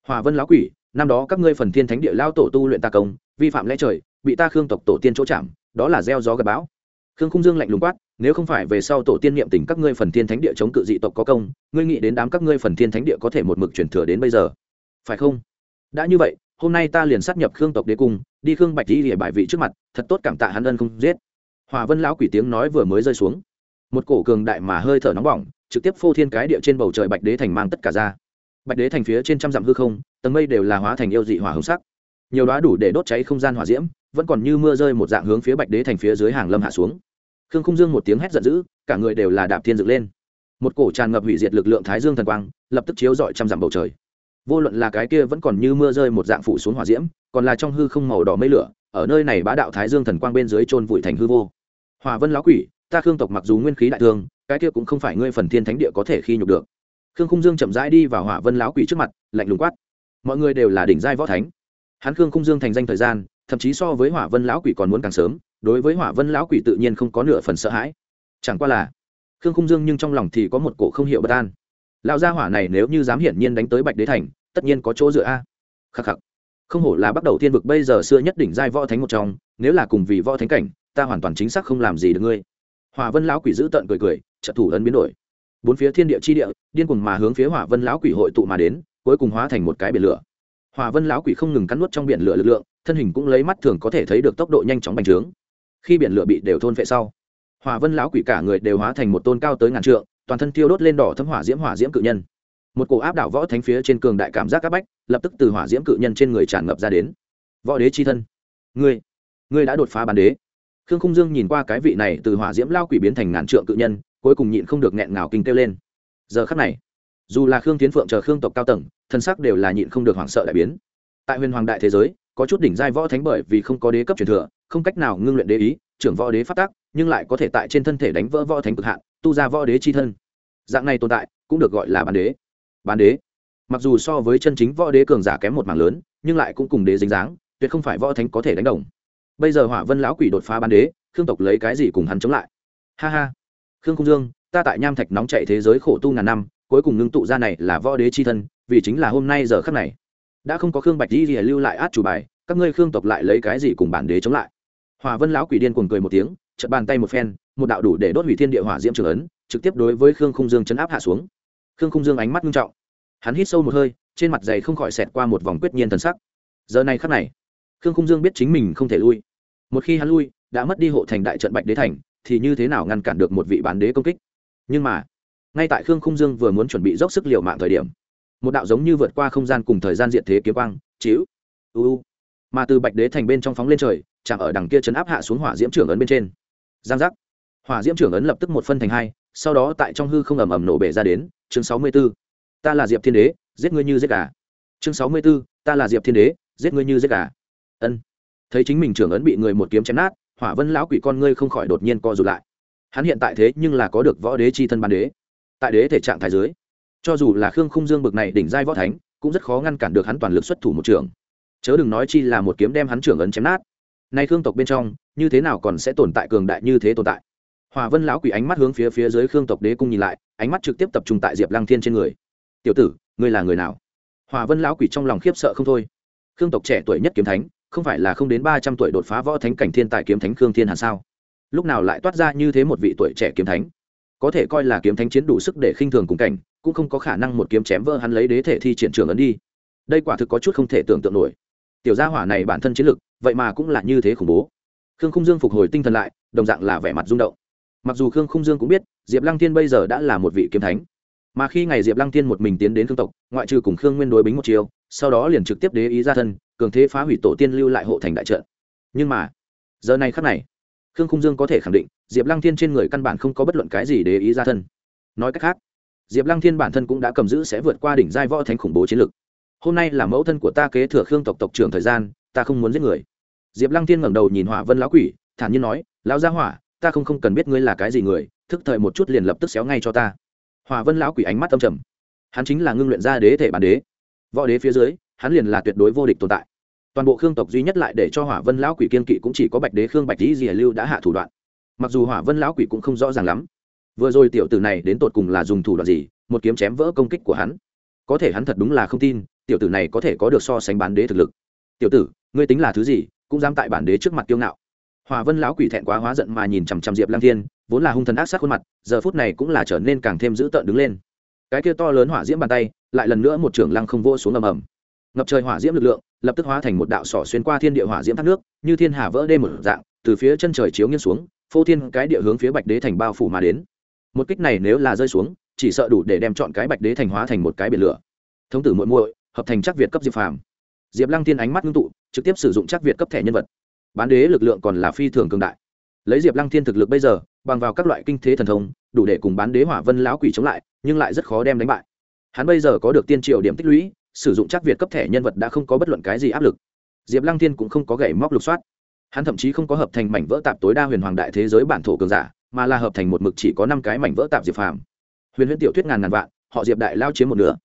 Hòa vân lão quỷ, năm đó các ngươi phần thiên thánh địa lao tổ tu luyện ta công, vi phạm lẽ trời, bị ta khương tộc tổ tiên chỗ chạm, đó là gieo gió gặp bão. Khương khung dương lạnh lùng quát, nếu không phải về sau tổ tiên niệm tình các ngươi phần thiên thánh địa chống cự dị tộc có công, ngươi nghĩ đến đám các ngươi phần thiên thánh địa có thể một mực chuyển thừa đến bây giờ? Phải không? Đã như vậy, hôm nay ta liền sát nhập khương tộc đế cung, đi khương bạch đi địa bài vị trước mặt, thật tốt cảm tạ hắn ân không giết. Hòa vân lão quỷ tiếng nói vừa mới rơi xuống một cổ cường đại mà hơi thở nóng bỏng, trực tiếp phô thiên cái địa trên bầu trời bạch đế thành mang tất cả ra. Bạch đế thành phía trên trăm dặm hư không, tầng mây đều là hóa thành yêu dị hỏa hồng sắc. Nhiều đóa đủ để đốt cháy không gian hỏa diễm, vẫn còn như mưa rơi một dạng hướng phía bạch đế thành phía dưới hàng lâm hạ xuống. Khương khung dương một tiếng hét giận dữ, cả người đều là đạp thiên dựng lên. Một cổ tràn ngập hủy diệt lực lượng thái dương thần quang, lập tức chiếu rọi trăm dặm bầu trời. Vô luận là cái kia vẫn còn như mưa rơi một dạng phủ xuống hỏa diễm, còn là trong hư không màu đỏ mây lửa, ở nơi này bá đạo thái dương thần quang bên dưới trôn vùi thành hư vô. Hòa vân lão quỷ ta khương tộc mặc dù nguyên khí đại thương, cái kia cũng không phải ngươi phần thiên thánh địa có thể khi nhục được. Khương khung dương chậm rãi đi vào hỏa vân lão quỷ trước mặt, lạnh lùng quát. Mọi người đều là đỉnh giai võ thánh. Hắn khương khung dương thành danh thời gian, thậm chí so với hỏa vân lão quỷ còn muốn càng sớm, đối với hỏa vân lão quỷ tự nhiên không có nửa phần sợ hãi. Chẳng qua là, khương khung dương nhưng trong lòng thì có một cổ không hiểu bất an. Lão gia hỏa này nếu như dám hiển nhiên đánh tới bạch đế thành, tất nhiên có chỗ dựa a. Khắc khắc. Không hổ là bắt đầu thiên vực bây giờ xưa nhất đỉnh giai võ thánh một trong, nếu là cùng vì võ thánh cảnh, ta hoàn toàn chính xác không làm gì được ngươi hỏa vân lão quỷ giữ tận cười cười trợ thủ ấn biến đổi. Bốn phía thiên địa chi địa, điên cuồng mà hướng phía hỏa vân lão quỷ hội tụ mà đến, cuối cùng hóa thành một cái biển lửa. Hỏa vân lão quỷ không ngừng cắn nuốt trong biển lửa lực lượng, thân hình cũng lấy mắt thường có thể thấy được tốc độ nhanh chóng bành trướng. Khi biển lửa bị đều thôn vệ sau, hỏa vân lão quỷ cả người đều hóa thành một tôn cao tới ngàn trượng, toàn thân tiêu đốt lên đỏ thấm hỏa diễm hỏa diễm cự nhân. Một cổ áp đảo võ thánh phía trên cường đại cảm giác áp bách, lập tức từ hỏa diễm cự nhân trên người tràn ngập ra đến. Võ đế chi thân, ngươi ngươi đã đột phá bàn đế khương khung dương nhìn qua cái vị này từ hỏa diễm lao quỷ biến thành ngàn trượng cự nhân, cuối cùng nhịn không được nghẹn ngào kinh kêu lên. Giờ khắc này, dù là khương tiến phượng chờ khương tộc cao tầng, thân sắc đều là nhịn không được hoảng sợ đại biến. Tại huyền hoàng đại thế giới, có chút đỉnh giai võ thánh bởi vì không có đế cấp truyền thừa, không cách nào ngưng luyện đế ý, trưởng võ đế phát tác, nhưng lại có thể tại trên thân thể đánh vỡ võ thánh cực hạn, tu ra võ đế chi thân. Dạng này tồn tại, cũng được gọi là bán đế. Bán đế. Mặc dù so với chân chính võ đế cường giả kém một mảng lớn, nhưng lại cũng cùng đế dính dáng, tuyệt không phải võ thánh có thể đánh đồng bây giờ hỏa vân lão quỷ đột phá bán đế, khương tộc lấy cái gì cùng hắn chống lại? Ha ha. Khương cung dương, ta tại nham thạch nóng chạy thế giới khổ tu ngàn năm, cuối cùng ngưng tụ ra này là võ đế c h i thân, vì chính là hôm nay giờ khắc này. Đã không có khương bạch di thì lưu lại át chủ bài, các ngươi khương tộc lại lấy cái gì cùng bản đế chống lại? Hòa vân lão quỷ điên cuồng cười một tiếng chật bàn tay một phen, một đạo đủ để đốt hủy thiên địa hỏa diễm trường ấn, trực tiếp đối với khương khung dương chấn áp hạ xuống. Khương khung dương ánh mắt nghiêm trọng. Hắn hít sâu một hơi, trên mặt dày không khỏi xẹt qua một vòng quyết nhiên thần sắc. Giờ này khắc này, khương khung dương biết chính mình không thể lui một khi hắn lui, đã mất đi hộ thành đại trận bạch đế thành, thì như thế nào ngăn cản được một vị bán đế công kích? Nhưng mà, ngay tại khương khung dương vừa muốn chuẩn bị dốc sức liều mạng thời điểm, một đạo giống như vượt qua không gian cùng thời gian diện thế kiếm quang, chiếu uu mà từ bạch đế thành bên trong phóng lên trời, chạm ở đằng kia chấn áp hạ xuống hỏa diễm trưởng ấn bên trên. Giang giác. Hỏa diễm trưởng ấn lập tức một phân thành hai, sau đó tại trong hư không ầm ầm nổ bể ra đến. Chương sáu mươi b ố ta là diệp thiên đế, giết ngươi như giết gà. Chương sáu mươi b ố ta là diệp thiên đế, giết ngươi như giết gà. Ân thấy chính mình trưởng ấn bị người một kiếm chém nát, hỏa vân lão quỷ con ngươi không khỏi đột nhiên co rụt lại. Hắn hiện tại thế nhưng là có được võ đế c h i thân ban đế. Tại đế thể trạng thái dưới, cho dù là khương khung dương bực này đỉnh giai võ thánh, cũng rất khó ngăn cản được hắn toàn lực xuất thủ một trường. Chớ đừng nói chi là một kiếm đem hắn trưởng ấn chém nát. Nay khương tộc bên trong, như thế nào còn sẽ tồn tại cường đại như thế tồn tại? Hòa vân lão quỷ ánh mắt hướng phía phía dưới khương tộc đế cung nhìn lại, ánh mắt trực tiếp tập trung tại diệp lăng thiên trên người. Tiểu tử, ngươi là người nào? Hòa vân lão quỷ trong lòng khiếp sợ không thôi. Khương tộc trẻ tuổi nhất kiếm thánh không phải là không đến ba trăm tuổi đột phá võ thánh cảnh thiên tài kiếm thánh khương thiên hàn sao? Lúc nào lại toát ra như thế một vị tuổi trẻ kiếm thánh? Có thể coi là kiếm thánh chiến đủ sức để khinh thường cùng cảnh, cũng không có khả năng một kiếm chém vỡ hắn lấy đế thể thi triển trường ấn đi. Đây quả thực có chút không thể tưởng tượng nổi. Tiểu gia hỏa này bản thân chiến lực, vậy mà cũng là như thế khủng bố. Khương khung dương phục hồi tinh thần lại, đồng dạng là vẻ mặt rung động. Mặc dù khương khung dương cũng biết, diệp lăng thiên bây giờ đã là một vị kiếm thánh. Mà khi ngày diệp lăng thiên một mình tiến đến khương tộc, ngoại trừ cùng khương nguyên đối bính một chiều, sau đó liền trực tiếp đế ý ra thân cường thế phá hủy tổ tiên lưu lại hộ thành đại trận. Nhưng mà, giờ này khắc này, khương khung dương có thể khẳng định, diệp lăng thiên trên người căn bản không có bất luận cái gì để ý ra thân. Nói cách khác, diệp lăng thiên bản thân cũng đã cầm giữ sẽ vượt qua đỉnh giai võ thánh khủng bố chiến lực. Hôm nay là mẫu thân của ta kế thừa khương tộc tộc trưởng thời gian, ta không muốn giết người. Diệp lăng thiên ngẩng đầu nhìn hỏa vân lão quỷ, thản nhiên nói, lão gia hỏa, ta không không cần biết ngươi là cái gì người, thức thời một chút liền lập tức xéo ngay cho ta. Hỏa vân lão quỷ ánh mắt âm trầm. Hắn chính là ngưng luyện ra đế thể bản đế. Võ đế phía dưới hắn liền là tuyệt đối vô địch tồn tại. Toàn bộ khương tộc duy nhất lại để cho hỏa vân lão quỷ kiên kỵ cũng chỉ có bạch đế khương bạch lý dìa lưu đã hạ thủ đoạn. Mặc dù hỏa vân lão quỷ cũng không rõ ràng lắm. Vừa rồi tiểu tử này đến tột cùng là dùng thủ đoạn gì, một kiếm chém vỡ công kích của hắn. Có thể hắn thật đúng là không tin, tiểu tử này có thể có được so sánh bán đế thực lực. Tiểu tử, ngươi tính là thứ gì, cũng dám tại bản đế trước mặt kiêu ngạo. Hòa vân lão quỷ thẹn quá hóa giận mà nhìn chằm chằm diệp lang thiên, vốn là hung thần ác sát khuôn mặt, giờ phút này cũng là trở nên càng thêm dữ tợn đứng lên. Cái kia to lớn hỏa diễm bàn tay, lại lần nữa một trưởng lăng không vô xuống ầm ầm ngập trời hỏa diễm lực lượng, lập tức hóa thành một đạo sỏ xuyên qua thiên địa hỏa diễm thác nước, như thiên hà vỡ đê một dạng, từ phía chân trời chiếu nghiêng xuống, phô thiên cái địa hướng phía bạch đế thành bao phủ mà đến. Một kích này nếu là rơi xuống, chỉ sợ đủ để đem chọn cái bạch đế thành hóa thành một cái biển lửa. Thống tử muội muội, hợp thành chắc việt cấp diệp phàm. Diệp lăng thiên ánh mắt ngưng tụ, trực tiếp sử dụng chắc việt cấp thẻ nhân vật. Bán đế lực lượng còn là phi thường cường đại. Lấy diệp lăng thiên thực lực bây giờ, bằng vào các loại kinh thế thần thông, đủ để cùng bán đế hỏa vân lão quỷ chống lại, nhưng lại rất khó đem đánh bại. Hắn bây giờ có được tiên triệu điểm tích lũy sử dụng chắc việt cấp thẻ nhân vật đã không có bất luận cái gì áp lực. Diệp lăng thiên cũng không có gậy móc lục soát. Hắn thậm chí không có hợp thành mảnh vỡ tạp tối đa huyền hoàng đại thế giới bản thổ cường giả, mà là hợp thành một mực chỉ có năm cái mảnh vỡ tạp diệp phàm. Huyền huyễn tiểu thuyết ngàn ngàn vạn, họ diệp đại lao chiếm một nửa.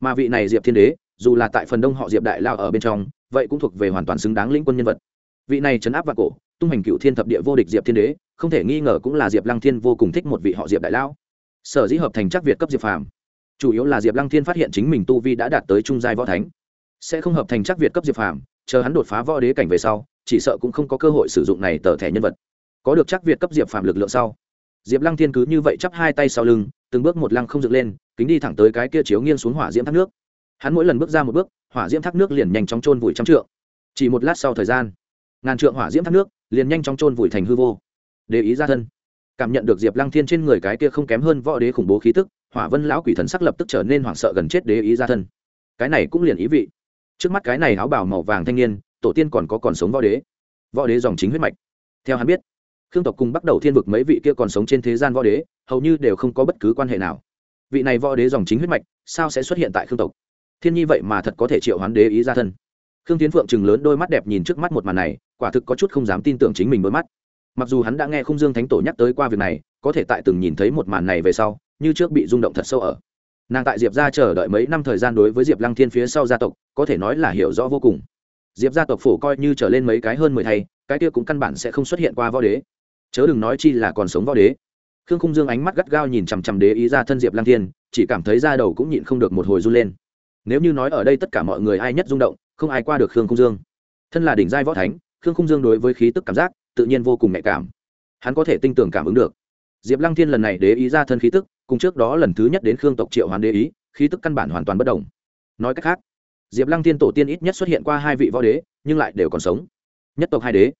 Mà vị này diệp thiên đế, dù là tại phần đông họ diệp đại lao ở bên trong, vậy cũng thuộc về hoàn toàn xứng đáng lĩnh quân nhân vật. Vị này chấn áp vạn cổ, tung hành cựu thiên thập địa vô địch diệp thiên đế, không thể nghi ngờ cũng là diệp lăng thiên vô cùng thích một vị họ diệp đại lao. Sở dĩ hợp thành chắc việt cấp diệp phàm chủ yếu là diệp lăng thiên phát hiện chính mình tu vi đã đạt tới trung giai võ thánh. Sẽ không hợp thành chắc việt cấp diệp phàm, chờ hắn đột phá võ đế cảnh về sau, chỉ sợ cũng không có cơ hội sử dụng này tờ thẻ nhân vật. Có được chắc việt cấp diệp phàm lực lượng sau, diệp lăng thiên cứ như vậy chắp hai tay sau lưng, từng bước một lăng không dựng lên, kính đi thẳng tới cái kia chiếu nghiêng xuống hỏa diễm thác nước. Hắn mỗi lần bước ra một bước, hỏa diễm thác nước liền nhanh chóng trôn vùi trăm trượng. Chỉ một lát sau thời gian, ngàn trượng hỏa diễm thác nước liền nhanh chóng trôn vùi thành hư vô. Để ý ra thân. Cảm nhận được diệp lăng thiên trên người cái kia không kém hơn võ đế khủng bố khí tức hỏa vân lão quỷ thần sắc lập tức trở nên hoảng sợ gần chết đế ý ra thân. Cái này cũng liền ý vị. Trước mắt cái này áo bào màu vàng thanh niên, tổ tiên còn có còn sống võ đế. Võ đế dòng chính huyết mạch. Theo hắn biết, khương tộc cùng bắt đầu thiên vực mấy vị kia còn sống trên thế gian võ đế, hầu như đều không có bất cứ quan hệ nào. Vị này võ đế dòng chính huyết mạch, sao sẽ xuất hiện tại khương tộc? Thiên nhi vậy mà thật có thể triệu hoán đế ý ra thân. Khương tiến phượng chừng lớn đôi mắt đẹp nhìn trước mắt một màn này, quả thực có chút không dám tin tưởng chính mình đôi mắt. Mặc dù hắn đã nghe khung dương thánh tổ nhắc tới qua việc này, có thể tại từng nhìn thấy một màn này về sau như trước bị rung động thật sâu ở. Nàng tại diệp ra chờ đợi mấy năm thời gian đối với diệp lăng thiên phía sau gia tộc, có thể nói là hiểu rõ vô cùng. Diệp gia tộc phổ coi như trở lên mấy cái hơn mười thay cái kia cũng căn bản sẽ không xuất hiện qua võ đế. Chớ đừng nói chi là còn sống võ đế. Khương khung dương ánh mắt gắt gao nhìn chằm chằm đế ý ra thân diệp lăng thiên, chỉ cảm thấy da đầu cũng nhịn không được một hồi run lên. Nếu như nói ở đây tất cả mọi người ai nhất rung động, không ai qua được khương khung dương. Thân là đỉnh giai võ thánh, khương khung dương đối với khí tức cảm giác, tự nhiên vô cùng nhạy cảm. Hắn có thể tinh tường cảm ứng được. Diệp lăng thiên lần này đế ý ra thân khí tức cùng trước đó lần thứ nhất đến khương tộc triệu hoán đế ý, khí tức căn bản hoàn toàn bất đồng. Nói cách khác, diệp lăng thiên tổ tiên ít nhất xuất hiện qua hai vị võ đế, nhưng lại đều còn sống. Nhất tộc hai đế.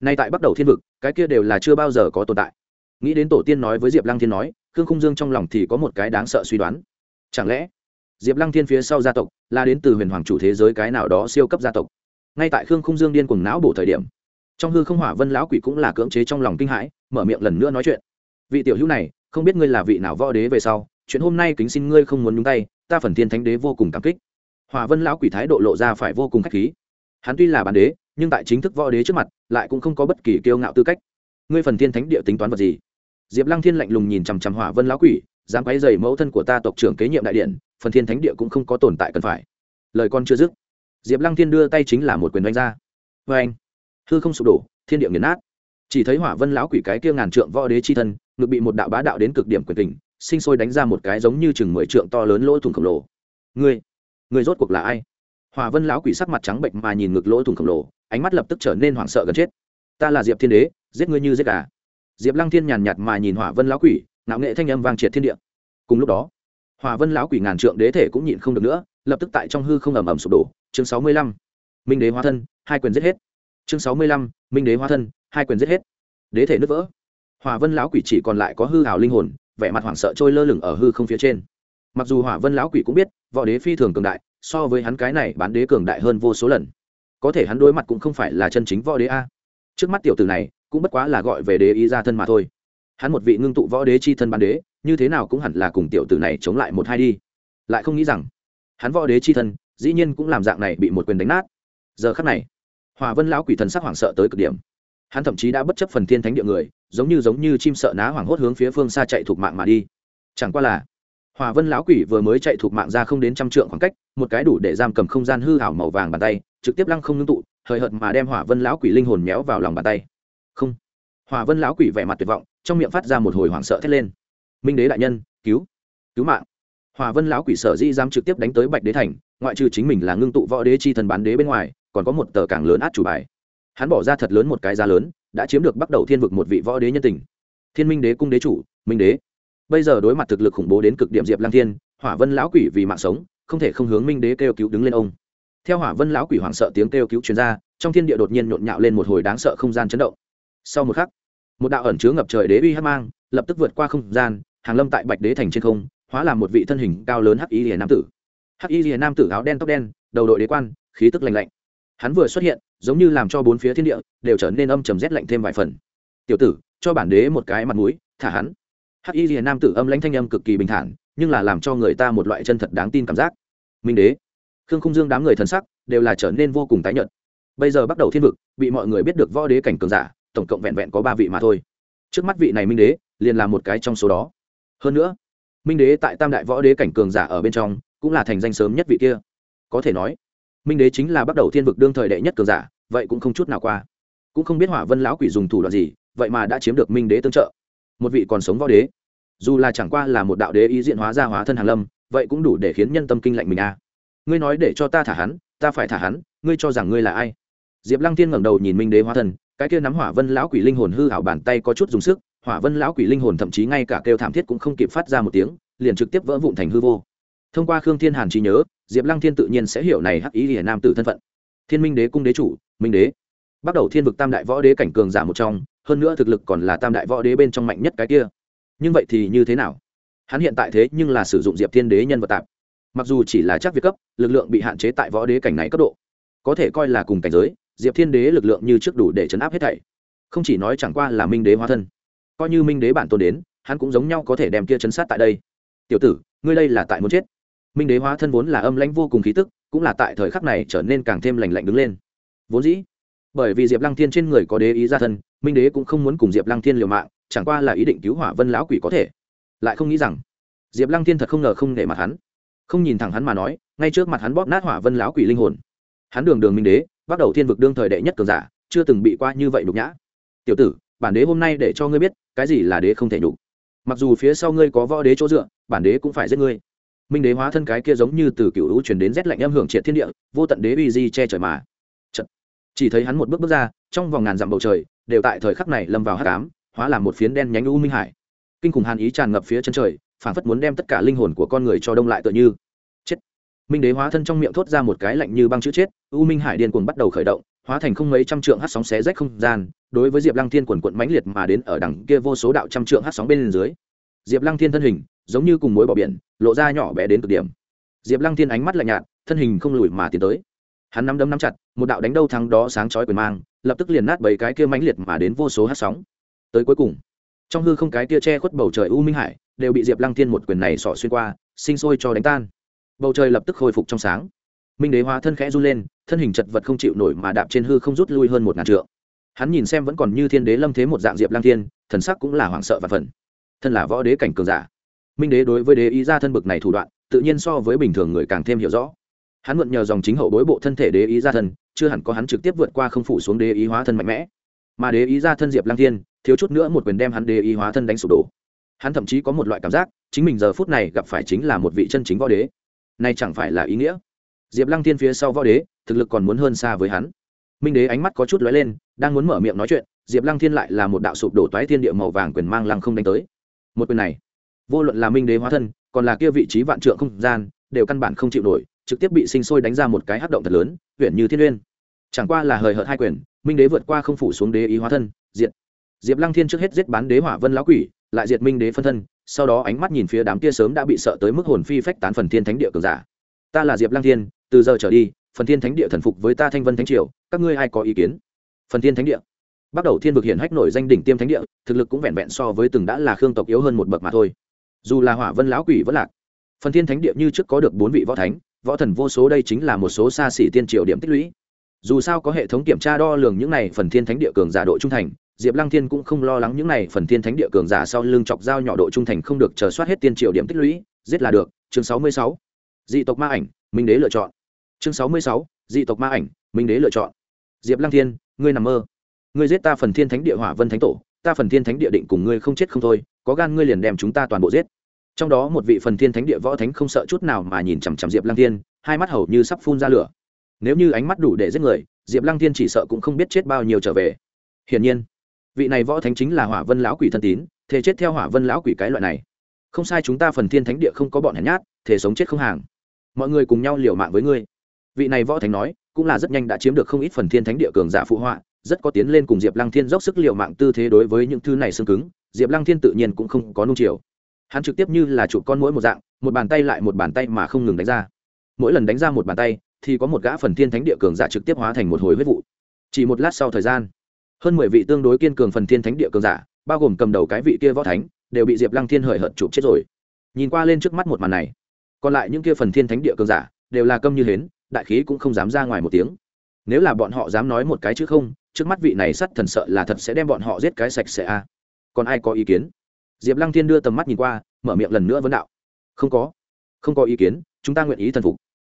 Nay tại bắt đầu thiên vực, cái kia đều là chưa bao giờ có tồn tại. Nghĩ đến tổ tiên nói với diệp lăng thiên nói, khương khung dương trong lòng thì có một cái đáng sợ suy đoán. Chẳng lẽ, diệp lăng thiên phía sau gia tộc là đến từ huyền hoàng chủ thế giới cái nào đó siêu cấp gia tộc? Ngay tại khương khung dương điên cùng não bổ thời điểm, trong hư không hỏa vân lão quỷ cũng là cưỡng chế trong lòng kinh hãi, mở miệng lần nữa nói chuyện. Vị tiểu hữu này không biết ngươi là vị nào võ đế về sau, chuyện hôm nay kính xin ngươi không muốn nhúng tay, ta phần thiên thánh đế vô cùng cảm kích. Hòa vân lão quỷ thái độ lộ ra phải vô cùng k h á c h khí. Hắn tuy là bản đế, nhưng tại chính thức võ đế trước mặt, lại cũng không có bất kỳ kiêu ngạo tư cách. Ngươi phần thiên thánh địa tính toán vật gì? Diệp lăng thiên lạnh lùng nhìn chằm chằm hỏa vân lão quỷ, dám quấy dày mẫu thân của ta tộc trưởng kế nhiệm đại điện, phần thiên thánh địa cũng không có tồn tại cần phải. Lời con chưa dứt, diệp lăng thiên đưa tay chính là một quyền đánh ra. Vê anh hư không sụp đổ, thiên địa nghiền nát chỉ thấy hỏa vân lão quỷ cái kia ngàn trượng võ đế chi thân, ngực bị một đạo bá đạo đến cực điểm quyền tình sinh sôi đánh ra một cái giống như chừng mười trượng to lớn lỗ thủng khổng lồ. Ngươi ngươi rốt cuộc là ai? Hỏa vân lão quỷ sắc mặt trắng bệnh mà nhìn ngực lỗ thủng khổng lồ, ánh mắt lập tức trở nên hoảng sợ gần chết. Ta là diệp thiên đế, giết ngươi như giết gà. Diệp lăng thiên nhàn nhạt mà nhìn hỏa vân lão quỷ nạo nghệ thanh âm vang triệt thiên địa. Cùng lúc đó, hỏa vân lão quỷ ngàn trượng đế thể cũng nhịn không được nữa, lập tức tại trong hư không ầm ầm sụp đổ. Chương sáu mươi lăm, minh đế hóa thân, hai quyền giết hết. Chương sáu mươi lăm, minh đế hóa thân hai quyền giết hết. Đế thể nứt vỡ. Hỏa vân lão quỷ chỉ còn lại có hư hào linh hồn, vẻ mặt hoảng sợ trôi lơ lửng ở hư không phía trên. Mặc dù hỏa vân lão quỷ cũng biết, võ đế phi thường cường đại, so với hắn cái này bán đế cường đại hơn vô số lần. Có thể hắn đối mặt cũng không phải là chân chính võ đế a. Trước mắt tiểu tử này, cũng bất quá là gọi về đế ý ra thân mà thôi. Hắn một vị ngưng tụ võ đế chi thân bán đế, như thế nào cũng hẳn là cùng tiểu tử này chống lại một hai đi. Lại không nghĩ rằng, hắn võ đế chi thân, dĩ nhiên cũng làm dạng này bị một quyền đánh nát. Giờ khắc này hòa vân lão quỷ thần sắc hoảng sợ tới cực điểm hắn thậm chí đã bất chấp phần thiên thánh địa người, giống như giống như chim sợ ná hoảng hốt hướng phía phương xa chạy thuộc mạng mà đi. Chẳng qua là, hòa vân lão quỷ vừa mới chạy thuộc mạng ra không đến trăm trượng khoảng cách, một cái đủ để giam cầm không gian hư hảo màu vàng bàn tay, trực tiếp lăng không ngưng tụ, hời hợt mà đem hỏa vân lão quỷ linh hồn méo vào lòng bàn tay. Không. Hỏa vân lão quỷ vẻ mặt tuyệt vọng, trong miệng phát ra một hồi hoảng sợ thét lên. Minh đế đại nhân, cứu cứu mạng. Hỏa vân lão quỷ sở di dám trực tiếp đánh tới bạch đế thành, ngoại trừ chính mình là ngưng tụ võ đế chi thần bán đế bên ngoài, còn có một tờ càng lớn át chủ bài hắn bỏ ra thật lớn một cái giá lớn, đã chiếm được bắt đầu thiên vực một vị võ đế nhân tình. Thiên minh đế cung đế chủ, minh đế. Bây giờ đối mặt thực lực khủng bố đến cực điểm diệp lang thiên, hỏa vân lão quỷ vì mạng sống, không thể không hướng minh đế kêu cứu đứng lên ông. Theo hỏa vân lão quỷ hoảng sợ tiếng kêu cứu chuyên ra, trong thiên địa đột nhiên nhộn nhạo lên một hồi đáng sợ không gian chấn động. Sau một khắc, một đạo ẩn chứa ngập trời đế uy hát mang, lập tức vượt qua không gian, hàng lâm tại bạch đế thành trên không, hóa làm một vị thân hình cao lớn hắc y lìa nam tử. Hắc y lìa nam tử áo đen tóc đen, đầu đội đế quan, khí tức lành lạnh hắn vừa xuất hiện, giống như làm cho bốn phía thiên địa đều trở nên âm trầm rét lạnh thêm vài phần. Tiểu tử, cho bản đế một cái mặt mũi, thả hắn. Hắc y liền nam tử âm lãnh thanh âm cực kỳ bình thản, nhưng là làm cho người ta một loại chân thật đáng tin cảm giác. Minh đế. Khương khung dương đám người thần sắc đều là trở nên vô cùng tái nhợt. Bây giờ bắt đầu thiên vực, bị mọi người biết được võ đế cảnh cường giả, tổng cộng vẹn vẹn có ba vị mà thôi. Trước mắt vị này minh đế liền là một cái trong số đó. Hơn nữa, minh đế tại tam đại võ đế cảnh cường giả ở bên trong cũng là thành danh sớm nhất vị kia. Có thể nói minh đế chính là bắt đầu thiên vực đương thời đệ nhất cường giả, vậy cũng không chút nào qua. Cũng không biết hỏa vân lão quỷ dùng thủ đoạn gì, vậy mà đã chiếm được minh đế tương trợ. Một vị còn sống võ đế. Dù là chẳng qua là một đạo đế ý diện hóa ra hóa thân hàng lâm, vậy cũng đủ để khiến nhân tâm kinh lạnh mình a à. ngươi nói để cho ta thả hắn, ta phải thả hắn, ngươi cho rằng ngươi là ai? Diệp lăng tiên ngẩng đầu nhìn minh đế hóa thân, cái kia nắm hỏa vân lão quỷ linh hồn hư hảo bàn tay có chút dùng sức, hỏa vân lão quỷ linh hồn thậm chí ngay cả kêu thảm thiết cũng không kịp phát ra một tiếng, liền trực tiếp vỡ vụn thành hư vô thông qua khương thiên hàn trí nhớ, diệp lăng thiên tự nhiên sẽ hiểu này hắc ý hiển nam tử thân phận. Thiên minh đế cung đế chủ, minh đế. Bắt đầu thiên vực tam đại võ đế cảnh cường giả một trong, hơn nữa thực lực còn là tam đại võ đế bên trong mạnh nhất cái kia. Nhưng vậy thì như thế nào? Hắn hiện tại thế nhưng là sử dụng diệp thiên đế nhân vật tạp. Mặc dù chỉ là chắc việc cấp, lực lượng bị hạn chế tại võ đế cảnh này cấp độ. Có thể coi là cùng cảnh giới, diệp thiên đế lực lượng như trước đủ để chấn áp hết thảy. Không chỉ nói chẳng qua là minh đế hóa thân. Coi như minh đế bản tôn đến, hắn cũng giống nhau có thể đem kia chấn sát tại đây. Tiểu tử, ngươi đây là tại muốn chết? Minh đế hóa thân vốn là âm lãnh vô cùng khí tức, cũng là tại thời khắc này trở nên càng thêm lành lạnh đứng lên. Vốn dĩ, bởi vì diệp lăng thiên trên người có đế ý ra thân, minh đế cũng không muốn cùng diệp lăng thiên liều mạng, chẳng qua là ý định cứu hỏa vân lão quỷ có thể. Lại không nghĩ rằng, diệp lăng thiên thật không ngờ không để mặt hắn. Không nhìn thẳng hắn mà nói, ngay trước mặt hắn bóp nát hỏa vân lão quỷ linh hồn. Hắn đường đường minh đế, bắt đầu thiên vực đương thời đệ nhất cường giả, chưa từng bị qua như vậy nhục nhã. Tiểu tử, bản đế hôm nay để cho ngươi biết, cái gì là đế không thể nhục. Mặc dù phía sau ngươi có võ đế chỗ dựa, bản đế cũng phải giết ngươi minh đế hóa thân cái kia giống như từ cựu lũ chuyển đến rét lạnh âm hưởng triệt thiên địa, vô tận đế uy di che trời mà. Chật. chỉ thấy hắn một bước bước ra, trong vòng ngàn dặm bầu trời, đều tại thời khắc này lâm vào hát cám hóa làm một phiến đen nhánh u minh hải. Kinh khủng hàn ý tràn ngập phía chân trời phản phất muốn đem tất cả linh hồn của con người cho đông lại tựa như. Chết. Minh đế hóa thân trong miệng thốt ra một cái lạnh như băng chữ chết, u minh hải điên cuồng bắt đầu khởi động, hóa thành không mấy trăm trượng hát sóng xé rách không gian, đối với diệp lăng thiên quần quận mãnh liệt mà đến ở đằng kia vô số đạo trăm trượng hát sóng bên dưới. Diệp lăng thiên thân hình, giống như cùng mối bỏ biển lộ ra nhỏ bé đến cực điểm. Diệp lăng thiên ánh mắt lạnh nhạt, thân hình không lùi mà tiến tới. Hắn nắm đấm nắm chặt, một đạo đánh đâu thắng đó sáng chói quyền mang, lập tức liền nát bảy cái kia mãnh liệt mà đến vô số hát sóng. Tới cuối cùng, trong hư không cái kia che khuất bầu trời u minh hải, đều bị diệp lăng thiên một quyền này sỏ xuyên qua, sinh sôi cho đánh tan. Bầu trời lập tức khôi phục trong sáng. Minh đế hóa thân khẽ run lên, thân hình chật vật không chịu nổi mà đạp trên hư không rút lui hơn một ngàn trượng. Hắn nhìn xem vẫn còn như thiên đế lâm thế một dạng diệp lang thiên, thần sắc cũng là hoảng sợ và phần thân là võ đế cảnh cường giả minh đế đối với đế ý ra thân bực này thủ đoạn, tự nhiên so với bình thường người càng thêm hiểu rõ. Hắn mượn nhờ dòng chính hậu bối bộ thân thể đế ý ra thân, chưa hẳn có hắn trực tiếp vượt qua không phủ xuống đế ý hóa thân mạnh mẽ. Mà đế ý ra thân diệp lang thiên, thiếu chút nữa một quyền đem hắn đế ý hóa thân đánh sụp đổ. Hắn thậm chí có một loại cảm giác, chính mình giờ phút này gặp phải chính là một vị chân chính võ đế. Này chẳng phải là ý nghĩa? Diệp lăng thiên phía sau võ đế, thực lực còn muốn hơn xa với hắn. Minh đế ánh mắt có chút lóe lên, đang muốn mở miệng nói chuyện, diệp lăng thiên lại là một đạo sụp đổ toái thiên địa màu vàng quyền mang lăng không đánh tới. Một quyền này vô luận là minh đế hóa thân, còn là kia vị trí vạn trượng không gian, đều căn bản không chịu nổi, trực tiếp bị sinh sôi đánh ra một cái hắc động thật lớn huyện như thiên uyên. Chẳng qua là hời hợt hai quyền, minh đế vượt qua không phủ xuống đế ý hóa thân, diệt. Diệp lăng thiên trước hết giết bán đế hỏa vân lão quỷ, lại diệt minh đế phân thân, sau đó ánh mắt nhìn phía đám kia sớm đã bị sợ tới mức hồn phi phách tán phần thiên thánh địa cường giả. Ta là diệp lăng thiên, từ giờ trở đi, phần thiên thánh địa thần phục với ta thanh vân thánh triều, các ngươi ai có ý kiến? Phần thiên thánh địa. Bắt đầu thiên vực hiển hách nổi danh đỉnh tiêm thánh địa, thực lực cũng vẹn vẹn so với từng đã là khương tộc yếu hơn một bậc mà thôi dù là hỏa vân lão quỷ vẫn lạc. Phần thiên thánh địa như trước có được bốn vị võ thánh, võ thần vô số đây chính là một số xa xỉ tiên triều điểm tích lũy. Dù sao có hệ thống kiểm tra đo lường những này phần thiên thánh địa cường giả độ trung thành, diệp lăng thiên cũng không lo lắng những này phần thiên thánh địa cường giả sau lưng chọc dao nhỏ độ trung thành không được chờ soát hết tiên triều điểm tích lũy, giết là được. Chương sáu mươi sáu, dị tộc ma ảnh, minh đế lựa chọn. Chương sáu mươi sáu, dị tộc ma ảnh, minh đế lựa chọn. Diệp lăng thiên, ngươi nằm mơ. Ngươi giết ta phần thiên thánh địa hỏa vân thánh tổ ta phần thiên thánh địa định cùng ngươi không chết không thôi, có gan ngươi liền đem chúng ta toàn bộ giết. Trong đó một vị phần thiên thánh địa võ thánh không sợ chút nào mà nhìn chằm chằm diệp lăng thiên, hai mắt hầu như sắp phun ra lửa. Nếu như ánh mắt đủ để giết người, diệp lăng thiên chỉ sợ cũng không biết chết bao nhiêu trở về. Hiển nhiên, vị này võ thánh chính là hỏa vân lão quỷ thân tín thế chết theo hỏa vân lão quỷ cái loại này. Không sai chúng ta phần thiên thánh địa không có bọn hèn nhát thể sống chết không hàng. Mọi người cùng nhau liều mạng với ngươi. Vị này võ thánh nói, cũng là rất nhanh đã chiếm được không ít phần thiên thánh địa cường giả phụ họa rất có tiến lên cùng diệp lăng thiên dốc sức liều mạng tư thế đối với những thứ này xương cứng, diệp lăng thiên tự nhiên cũng không có nung chiều. Hắn trực tiếp như là chụp con mỗi một dạng, một bàn tay lại một bàn tay mà không ngừng đánh ra. Mỗi lần đánh ra một bàn tay, thì có một gã phần thiên thánh địa cường giả trực tiếp hóa thành một hồi huyết vụ. Chỉ một lát sau thời gian, hơn mười vị tương đối kiên cường phần thiên thánh địa cường giả, bao gồm cầm đầu cái vị kia võ thánh, đều bị diệp lăng thiên hời hợt chụp chết rồi. Nhìn qua lên trước mắt một màn này, còn lại những kia phần thiên thánh địa cường giả, đều là câm như hến, đại khí cũng không dám ra ngoài một tiếng nếu là bọn họ dám nói một cái chứ không, trước mắt vị này sắt thần sợ là thật sẽ đem bọn họ giết cái sạch sẽ a còn ai có ý kiến? Diệp lăng thiên đưa tầm mắt nhìn qua, mở miệng lần nữa vấn đạo. Không có. Không có ý kiến, chúng ta nguyện ý thần phục.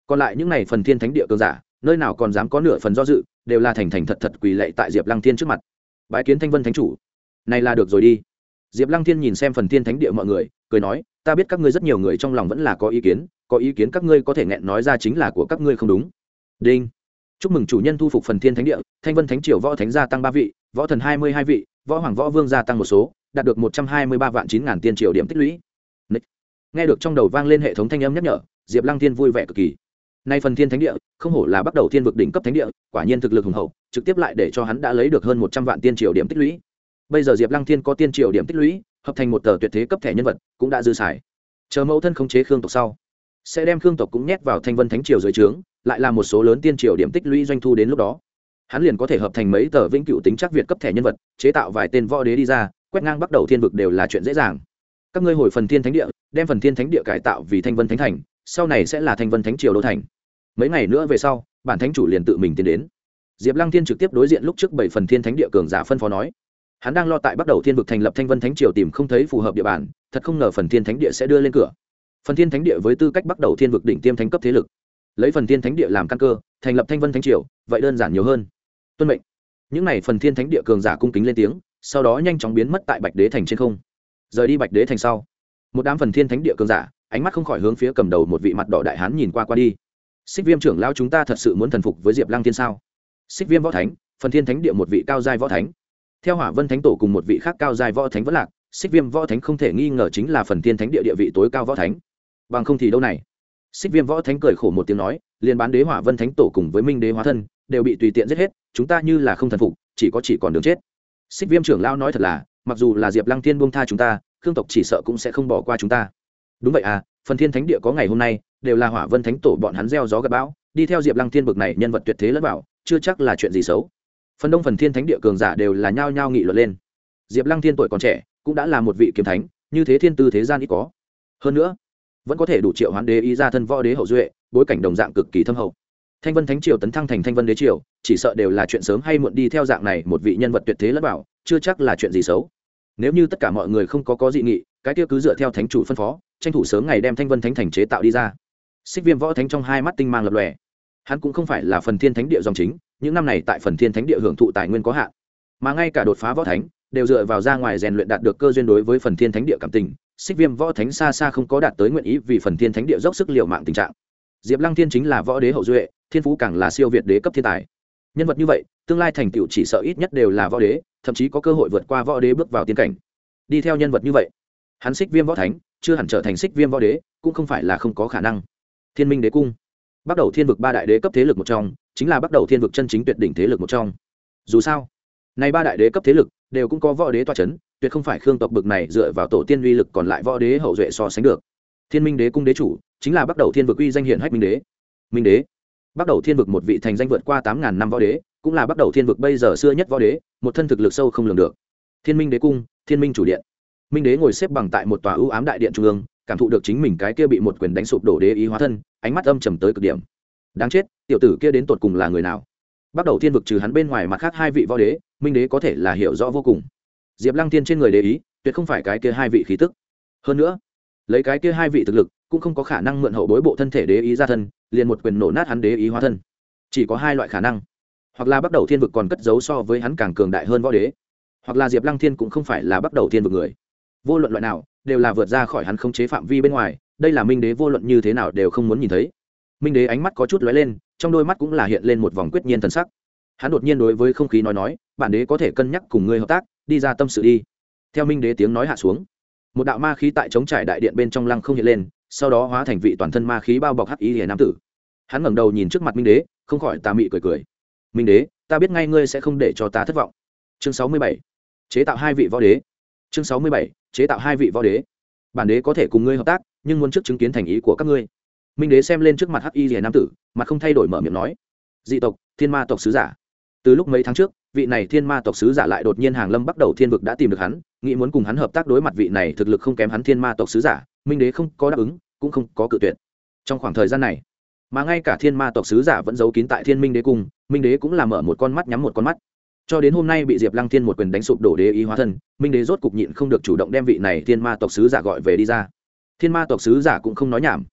Còn lại những n à y phần thiên thánh địa cường giả, nơi nào còn dám có nửa phần do dự, đều là thành thành thật thật quỳ lệ tại diệp lăng thiên trước mặt. Bái kiến thanh vân thánh chủ. Này là được rồi đi. Diệp lăng thiên nhìn xem phần thiên thánh địa mọi người, cười nói, ta biết các ngươi rất nhiều người trong lòng vẫn là có ý kiến, có ý kiến các ngươi có thể nghẹn nói ra chính là của các ngươi không đúng. Đinh chúc mừng chủ nhân thu phục phần thiên thánh địa, thanh vân thánh triều võ thánh gia tăng ba vị, võ thần hai mươi hai vị, võ hoàng võ vương gia tăng một số, đạt được một trăm hai mươi ba vạn chín ngàn tiên triều điểm tích lũy. Nghe được trong đầu vang lên hệ thống thanh âm nhắc nhở, diệp lăng thiên vui vẻ cực kỳ. Nay phần thiên thánh địa, không hổ là bắt đầu thiên vực đỉnh cấp thánh địa, quả nhiên thực lực hùng hậu, trực tiếp lại để cho hắn đã lấy được hơn một trăm vạn tiên triều điểm tích lũy. Bây giờ diệp lăng thiên có tiên triều điểm tích lũy, hợp thành một tờ tuyệt thế cấp thẻ nhân vật, cũng đã dư xài. Chờ mẫu thân khống chế khương tộc sau, sẽ đem khương tộc cũng nhét vào thanh vân thánh triều dưới trướng lại là một số lớn tiên triều điểm tích lũy doanh thu đến lúc đó. Hắn liền có thể hợp thành mấy tờ vĩnh cựu tính chắc việt cấp thẻ nhân vật, chế tạo vài tên võ đế đi ra, quét ngang bắt đầu thiên vực đều là chuyện dễ dàng. Các ngươi hồi phần thiên thánh địa, đem phần thiên thánh địa cải tạo vì thanh vân thánh thành, sau này sẽ là thanh vân thánh triều đô thành. Mấy ngày nữa về sau, bản thánh chủ liền tự mình tiến đến. Diệp lăng thiên trực tiếp đối diện lúc trước bảy phần thiên thánh địa cường giả phân phó nói. Hắn đang lo tại bắt đầu thiên vực thành lập thanh vân thánh triều tìm không thấy phù hợp địa bàn, thật không ngờ phần thiên thánh địa sẽ đưa lên cửa. Phần thiên thánh địa với tư cách bắt đầu thiên vực đỉnh tiêm thánh cấp thế lực lấy phần thiên thánh địa làm căn cơ, thành lập thanh vân thánh triều, vậy đơn giản nhiều hơn. Tuân mệnh. Những này phần thiên thánh địa cường giả cung kính lên tiếng, sau đó nhanh chóng biến mất tại bạch đế thành trên không. Rời đi bạch đế thành sau, một đám phần thiên thánh địa cường giả, ánh mắt không khỏi hướng phía cầm đầu một vị mặt đỏ đại hán nhìn qua qua đi. Xích viêm trưởng lao chúng ta thật sự muốn thần phục với diệp lăng thiên sao? Xích viêm võ thánh, phần thiên thánh địa một vị cao giai võ thánh. Theo hỏa vân thánh tổ cùng một vị khác cao giai võ thánh vẫn lạc, xích viêm võ thánh không thể nghi ngờ chính là phần thiên thánh địa địa vị tối cao võ thánh. Bằng không thì đâu này? Xích viêm võ thánh cười khổ một tiếng nói liền bán đế hỏa vân thánh tổ cùng với minh đế hóa thân, đều bị tùy tiện giết hết, chúng ta như là không thần phục, chỉ có chỉ còn đường chết. Xích viêm trưởng lao nói thật là, mặc dù là diệp lăng thiên buông tha chúng ta, khương tộc chỉ sợ cũng sẽ không bỏ qua chúng ta. Đúng vậy à phần thiên thánh địa có ngày hôm nay, đều là hỏa vân thánh tổ bọn hắn gieo gió gặp bão, đi theo diệp lăng thiên bực này nhân vật tuyệt thế lẫn bảo chưa chắc là chuyện gì xấu. Phần đông phần thiên thánh địa cường giả đều là nhao nhao nghị luận lên. Diệp lăng thiên tuổi còn trẻ, cũng đã là một vị kiếm thánh, như thế thiên tư thế gian ít có. Hơn nữa vẫn có thể đủ triệu hoán đế ý ra thân võ đế hậu duệ, bối cảnh đồng dạng cực kỳ thâm hậu. Thanh vân thánh triều tấn thăng thành thanh vân đế triều, chỉ sợ đều là chuyện sớm hay muộn đi theo dạng này một vị nhân vật tuyệt thế lẫn bảo, chưa chắc là chuyện gì xấu. Nếu như tất cả mọi người không có có dị nghị, cái tiêu cứ dựa theo thánh chủ phân phó, tranh thủ sớm ngày đem thanh vân thánh thành chế tạo đi ra. Xích viêm võ thánh trong hai mắt tinh mang lập lòe. Hắn cũng không phải là phần thiên thánh địa dòng chính, những năm này tại phần thiên thánh địa hưởng thụ tài nguyên có hạn, mà ngay cả đột phá võ thánh đều dựa vào ra ngoài rèn luyện đạt được cơ duyên đối với phần thiên thánh địa cảm tình, xích viêm võ thánh xa xa không có đạt tới nguyện ý vì phần thiên thánh địa dốc sức liệu mạng tình trạng. Diệp lăng thiên chính là võ đế hậu duệ, thiên phú càng là siêu việt đế cấp thiên tài. Nhân vật như vậy, tương lai thành tựu chỉ sợ ít nhất đều là võ đế, thậm chí có cơ hội vượt qua võ đế bước vào tiên cảnh. Đi theo nhân vật như vậy, hắn xích viêm võ thánh, chưa hẳn trở thành xích viêm võ đế, cũng không phải là không có khả năng. Thiên minh đế cung, bắt đầu thiên vực ba đại đế cấp thế lực một trong, chính là bắt đầu thiên vực chân chính tuyệt đỉnh thế lực một trong. Dù sao nay ba đại đế cấp thế lực đều cũng có võ đế toa chấn, tuyệt không phải khương tộc bực này dựa vào tổ tiên uy lực còn lại võ đế hậu duệ so sánh được. Thiên minh đế cung đế chủ chính là bắt đầu thiên vực uy danh hiển hách minh đế. Minh đế. Bắt đầu thiên vực một vị thành danh vượt qua tám ngàn năm võ đế cũng là bắt đầu thiên vực bây giờ xưa nhất võ đế một thân thực lực sâu không lường được. Thiên minh đế cung thiên minh chủ điện. Minh đế ngồi xếp bằng tại một tòa ưu ám đại điện trung ương cảm thụ được chính mình cái kia bị một quyền đánh sụp đổ đế ý hóa thân ánh mắt âm trầm tới cực điểm. Đáng chết tiểu tử kia đến tột cùng là người nào? Bắt đầu thiên vực trừ hắn bên ngoài mặt khác hai vị võ đế minh đế có thể là hiểu rõ vô cùng. Diệp lăng thiên trên người đế ý, tuyệt không phải cái kia hai vị khí tức. Hơn nữa, lấy cái kia hai vị thực lực, cũng không có khả năng mượn hậu bối bộ thân thể đế ý ra thân, liền một quyền nổ nát hắn đế ý hóa thân. Chỉ có hai loại khả năng. Hoặc là bắt đầu thiên vực còn cất giấu so với hắn càng cường đại hơn võ đế. Hoặc là diệp lăng thiên cũng không phải là bắt đầu thiên vực người. Vô luận loại nào, đều là vượt ra khỏi hắn khống chế phạm vi bên ngoài, đây là minh đế vô luận như thế nào đều không muốn nhìn thấy. Minh đế ánh mắt có chút lóe lên, trong đôi mắt cũng là hiện lên một vòng quyết nhiên thần sắc. Hắn đột nhiên đối với không khí nói nói bản đế có thể cân nhắc cùng ngươi hợp tác, đi ra tâm sự đi. Theo minh đế tiếng nói hạ xuống, một đạo ma khí tại chống trải đại điện bên trong lăng không hiện lên, sau đó hóa thành vị toàn thân ma khí bao bọc hắc ý hiền nam tử. Hắn ngẩng đầu nhìn trước mặt minh đế, không khỏi tà mị cười cười. Minh đế, ta biết ngay ngươi sẽ không để cho ta thất vọng. Chương sáu mươi bảy. Chế tạo hai vị võ đế. Chương sáu mươi bảy. Chế tạo hai vị võ đế. Bản đế có thể cùng ngươi hợp tác, nhưng muốn trước chứng kiến thành ý của các ngươi. Minh đế xem lên trước mặt hắc y rìa nam tử, mặt không thay đổi mở miệng nói. Dị tộc, thiên ma tộc sứ giả. Từ lúc mấy tháng trước vị này thiên ma tộc sứ giả lại đột nhiên hàng lâm bắt đầu thiên vực đã tìm được hắn, nghĩ muốn cùng hắn hợp tác đối mặt vị này thực lực không kém hắn thiên ma tộc sứ giả, minh đế không có đáp ứng, cũng không có cự tuyệt. Trong khoảng thời gian này, mà ngay cả thiên ma tộc sứ giả vẫn giấu kín tại thiên minh đế cung, minh đế cũng làm mở một con mắt nhắm một con mắt. Cho đến hôm nay bị diệp lăng thiên một quyền đánh sụp đổ đế ý hóa thân, minh đế rốt cục nhịn không được chủ động đem vị này thiên ma tộc sứ giả gọi về đi ra. Thiên ma tộc sứ giả cũng không nói nhảm.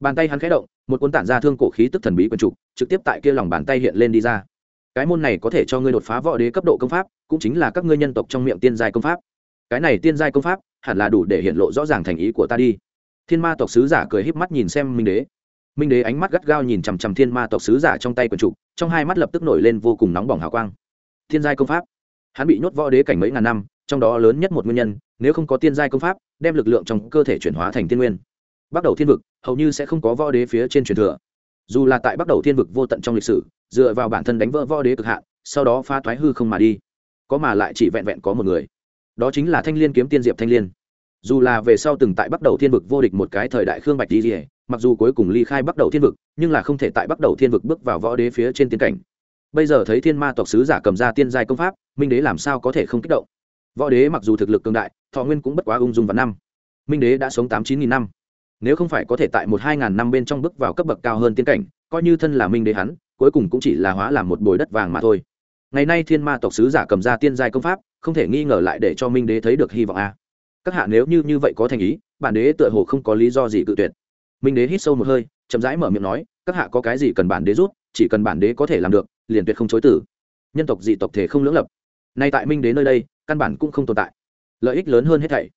Bàn tay hắn khẽ động, một cuốn tản ra thương cổ khí tức thần bí quần trục, trực tiếp tại kia lòng bàn tay hiện lên đi ra cái môn này có thể cho ngươi đột phá võ đế cấp độ công pháp, cũng chính là các ngươi nhân tộc trong miệng tiên giai công pháp. Cái này tiên giai công pháp, hẳn là đủ để hiện lộ rõ ràng thành ý của ta đi. Thiên ma tộc sứ giả cười híp mắt nhìn xem minh đế. Minh đế ánh mắt gắt gao nhìn chằm chằm thiên ma tộc sứ giả trong tay quần trục trong hai mắt lập tức nổi lên vô cùng nóng bỏng hào quang. Thiên giai công pháp? Hắn bị nhốt võ đế cảnh mấy ngàn năm, trong đó lớn nhất một nguyên nhân, nếu không có tiên giai công pháp, đem lực lượng trong cơ thể chuyển hóa thành tiên nguyên. Bắt đầu thiên vực, hầu như sẽ không có võ đế phía trên truyền thừa dù là tại bắt đầu thiên vực vô tận trong lịch sử, dựa vào bản thân đánh vỡ võ đế cực hạn, sau đó pha thoái hư không mà đi. Có mà lại chỉ vẹn vẹn có một người. Đó chính là thanh l i ê n kiếm tiên diệp thanh l i ê n dù là về sau từng tại bắt đầu thiên vực vô địch một cái thời đại khương bạch đi rỉa mặc dù cuối cùng ly khai bắt đầu thiên vực, nhưng là không thể tại bắt đầu thiên vực bước vào võ đế phía trên tiên cảnh. Bây giờ thấy thiên ma tộc sứ giả cầm ra tiên giai công pháp, minh đế làm sao có thể không kích động? Võ đế mặc dù thực lực cường đại, thọ nguyên cũng bất quá ung dung và năm. Minh đế đã sống tám chín nghìn năm nếu không phải có thể tại một hai ngàn năm bên trong bước vào cấp bậc cao hơn tiên cảnh, coi như thân là minh đế hắn, cuối cùng cũng chỉ là hóa làm một bồi đất vàng mà thôi. Ngày nay thiên ma tộc sứ giả cầm ra tiên giai công pháp, không thể nghi ngờ lại để cho minh đế thấy được hy vọng a. Các hạ nếu như như vậy có thành ý, bản đế tựa hồ không có lý do gì cự tuyệt. Minh đế hít sâu một hơi, chậm rãi mở miệng nói, các hạ có cái gì cần bản đế rút chỉ cần bản đế có thể làm được, liền tuyệt không chối tử nhân tộc dị tộc thể không lưỡng lập. Nay tại minh đế nơi đây, căn bản cũng không tồn tại. Lợi ích lớn hơn hết thảy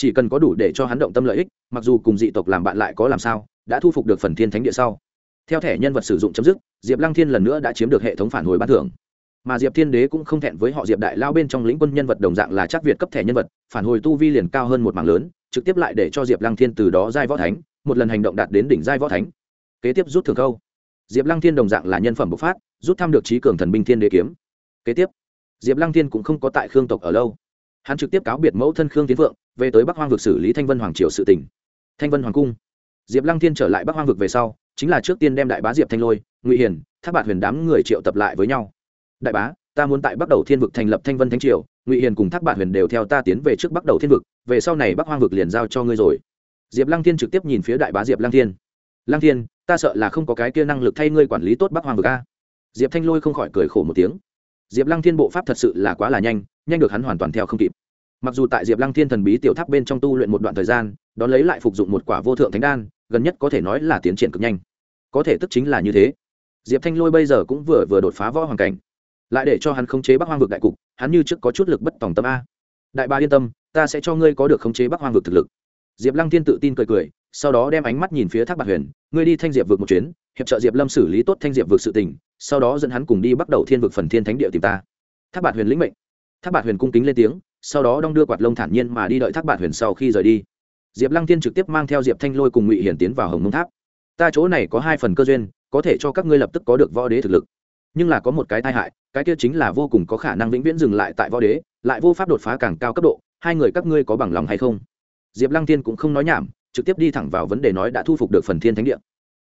chỉ cần có đủ để cho hắn động tâm lợi ích, mặc dù cùng dị tộc làm bạn lại có làm sao, đã thu phục được phần thiên thánh địa sau. Theo thẻ nhân vật sử dụng chấm dứt, diệp lăng thiên lần nữa đã chiếm được hệ thống phản hồi ban thưởng. Mà diệp thiên đế cũng không thẹn với họ diệp đại lao bên trong lĩnh quân nhân vật đồng dạng là chắc việt cấp thẻ nhân vật, phản hồi tu vi liền cao hơn một mảng lớn, trực tiếp lại để cho diệp lăng thiên từ đó giai võ thánh, một lần hành động đạt đến đỉnh giai võ thánh. Kế tiếp rút thường câu. Diệp lăng thiên đồng dạng là nhân phẩm bộc phát, rút thăm được trí cường thần binh thiên đế kiếm. Kế tiếp, diệp lăng thiên cũng không có tại khương tộc ở lâu hắn trực tiếp cáo biệt mẫu thân khương tiến vượng về tới bắc hoang vực xử lý thanh vân hoàng triều sự tỉnh thanh vân hoàng cung. Diệp lăng thiên trở lại bắc hoang vực về sau, chính là trước tiên đem đại bá diệp thanh lôi, ngụy hiền, thác bạt huyền đám người triệu tập lại với nhau. Đại bá, ta muốn tại bắc đầu thiên vực thành lập thanh vân thánh triều, ngụy hiền cùng thác bạt huyền đều theo ta tiến về trước bắc đầu thiên vực, về sau này bắc hoang vực liền giao cho ngươi rồi. Diệp lăng thiên trực tiếp nhìn phía đại bá diệp lăng thiên. Lăng thiên, ta sợ là không có cái kia năng lực thay ngươi quản lý tốt bắc hoang vực a. Diệp thanh lôi không khỏi cười khổ một tiếng diệp lăng thiên bộ pháp thật sự là quá là nhanh nhanh được hắn hoàn toàn theo không kịp. Mặc dù tại diệp lăng thiên thần bí tiểu tháp bên trong tu luyện một đoạn thời gian, đón lấy lại phục dụng một quả vô thượng thánh đan, gần nhất có thể nói là tiến triển cực nhanh. Có thể tức chính là như thế. Diệp thanh lôi bây giờ cũng vừa vừa đột phá võ hoàn cảnh. Lại để cho hắn khống chế bắc hoang vực đại cục, hắn như trước có chút lực bất tòng tâm a. Đại ba yên tâm, ta sẽ cho ngươi có được khống chế bắc hoang vực thực lực. Diệp lăng thiên tự tin cười cười sau đó đem ánh mắt nhìn phía thác bạc huyền, ngươi đi thanh diệp vực một chuyến, hiệp trợ diệp lâm xử lý tốt thanh diệp vực sự tình, sau đó dẫn hắn cùng đi bắt đầu thiên vực phần thiên thánh địa tìm ta. Thác bạc huyền lĩnh mệnh. Thác bạc huyền cung kính lên tiếng, sau đó đong đưa quạt lông thản nhiên mà đi đợi thác bạc huyền sau khi rời đi. Diệp lăng thiên trực tiếp mang theo diệp thanh lôi cùng ngụy hiển tiến vào hồng mông tháp. Ta chỗ này có hai phần cơ duyên, có thể cho các ngươi lập tức có được võ đế thực lực. Nhưng là có một cái tai hại, cái kia chính là vô cùng có khả năng vĩnh viễn dừng lại tại võ đế, lại vô pháp đột phá càng cao cấp độ, hai người các ngươi có bằng lòng hay không? Diệp lăng thiên cũng không nói nhảm trực tiếp đi thẳng vào vấn đề nói đã thu phục được phần thiên thánh địa.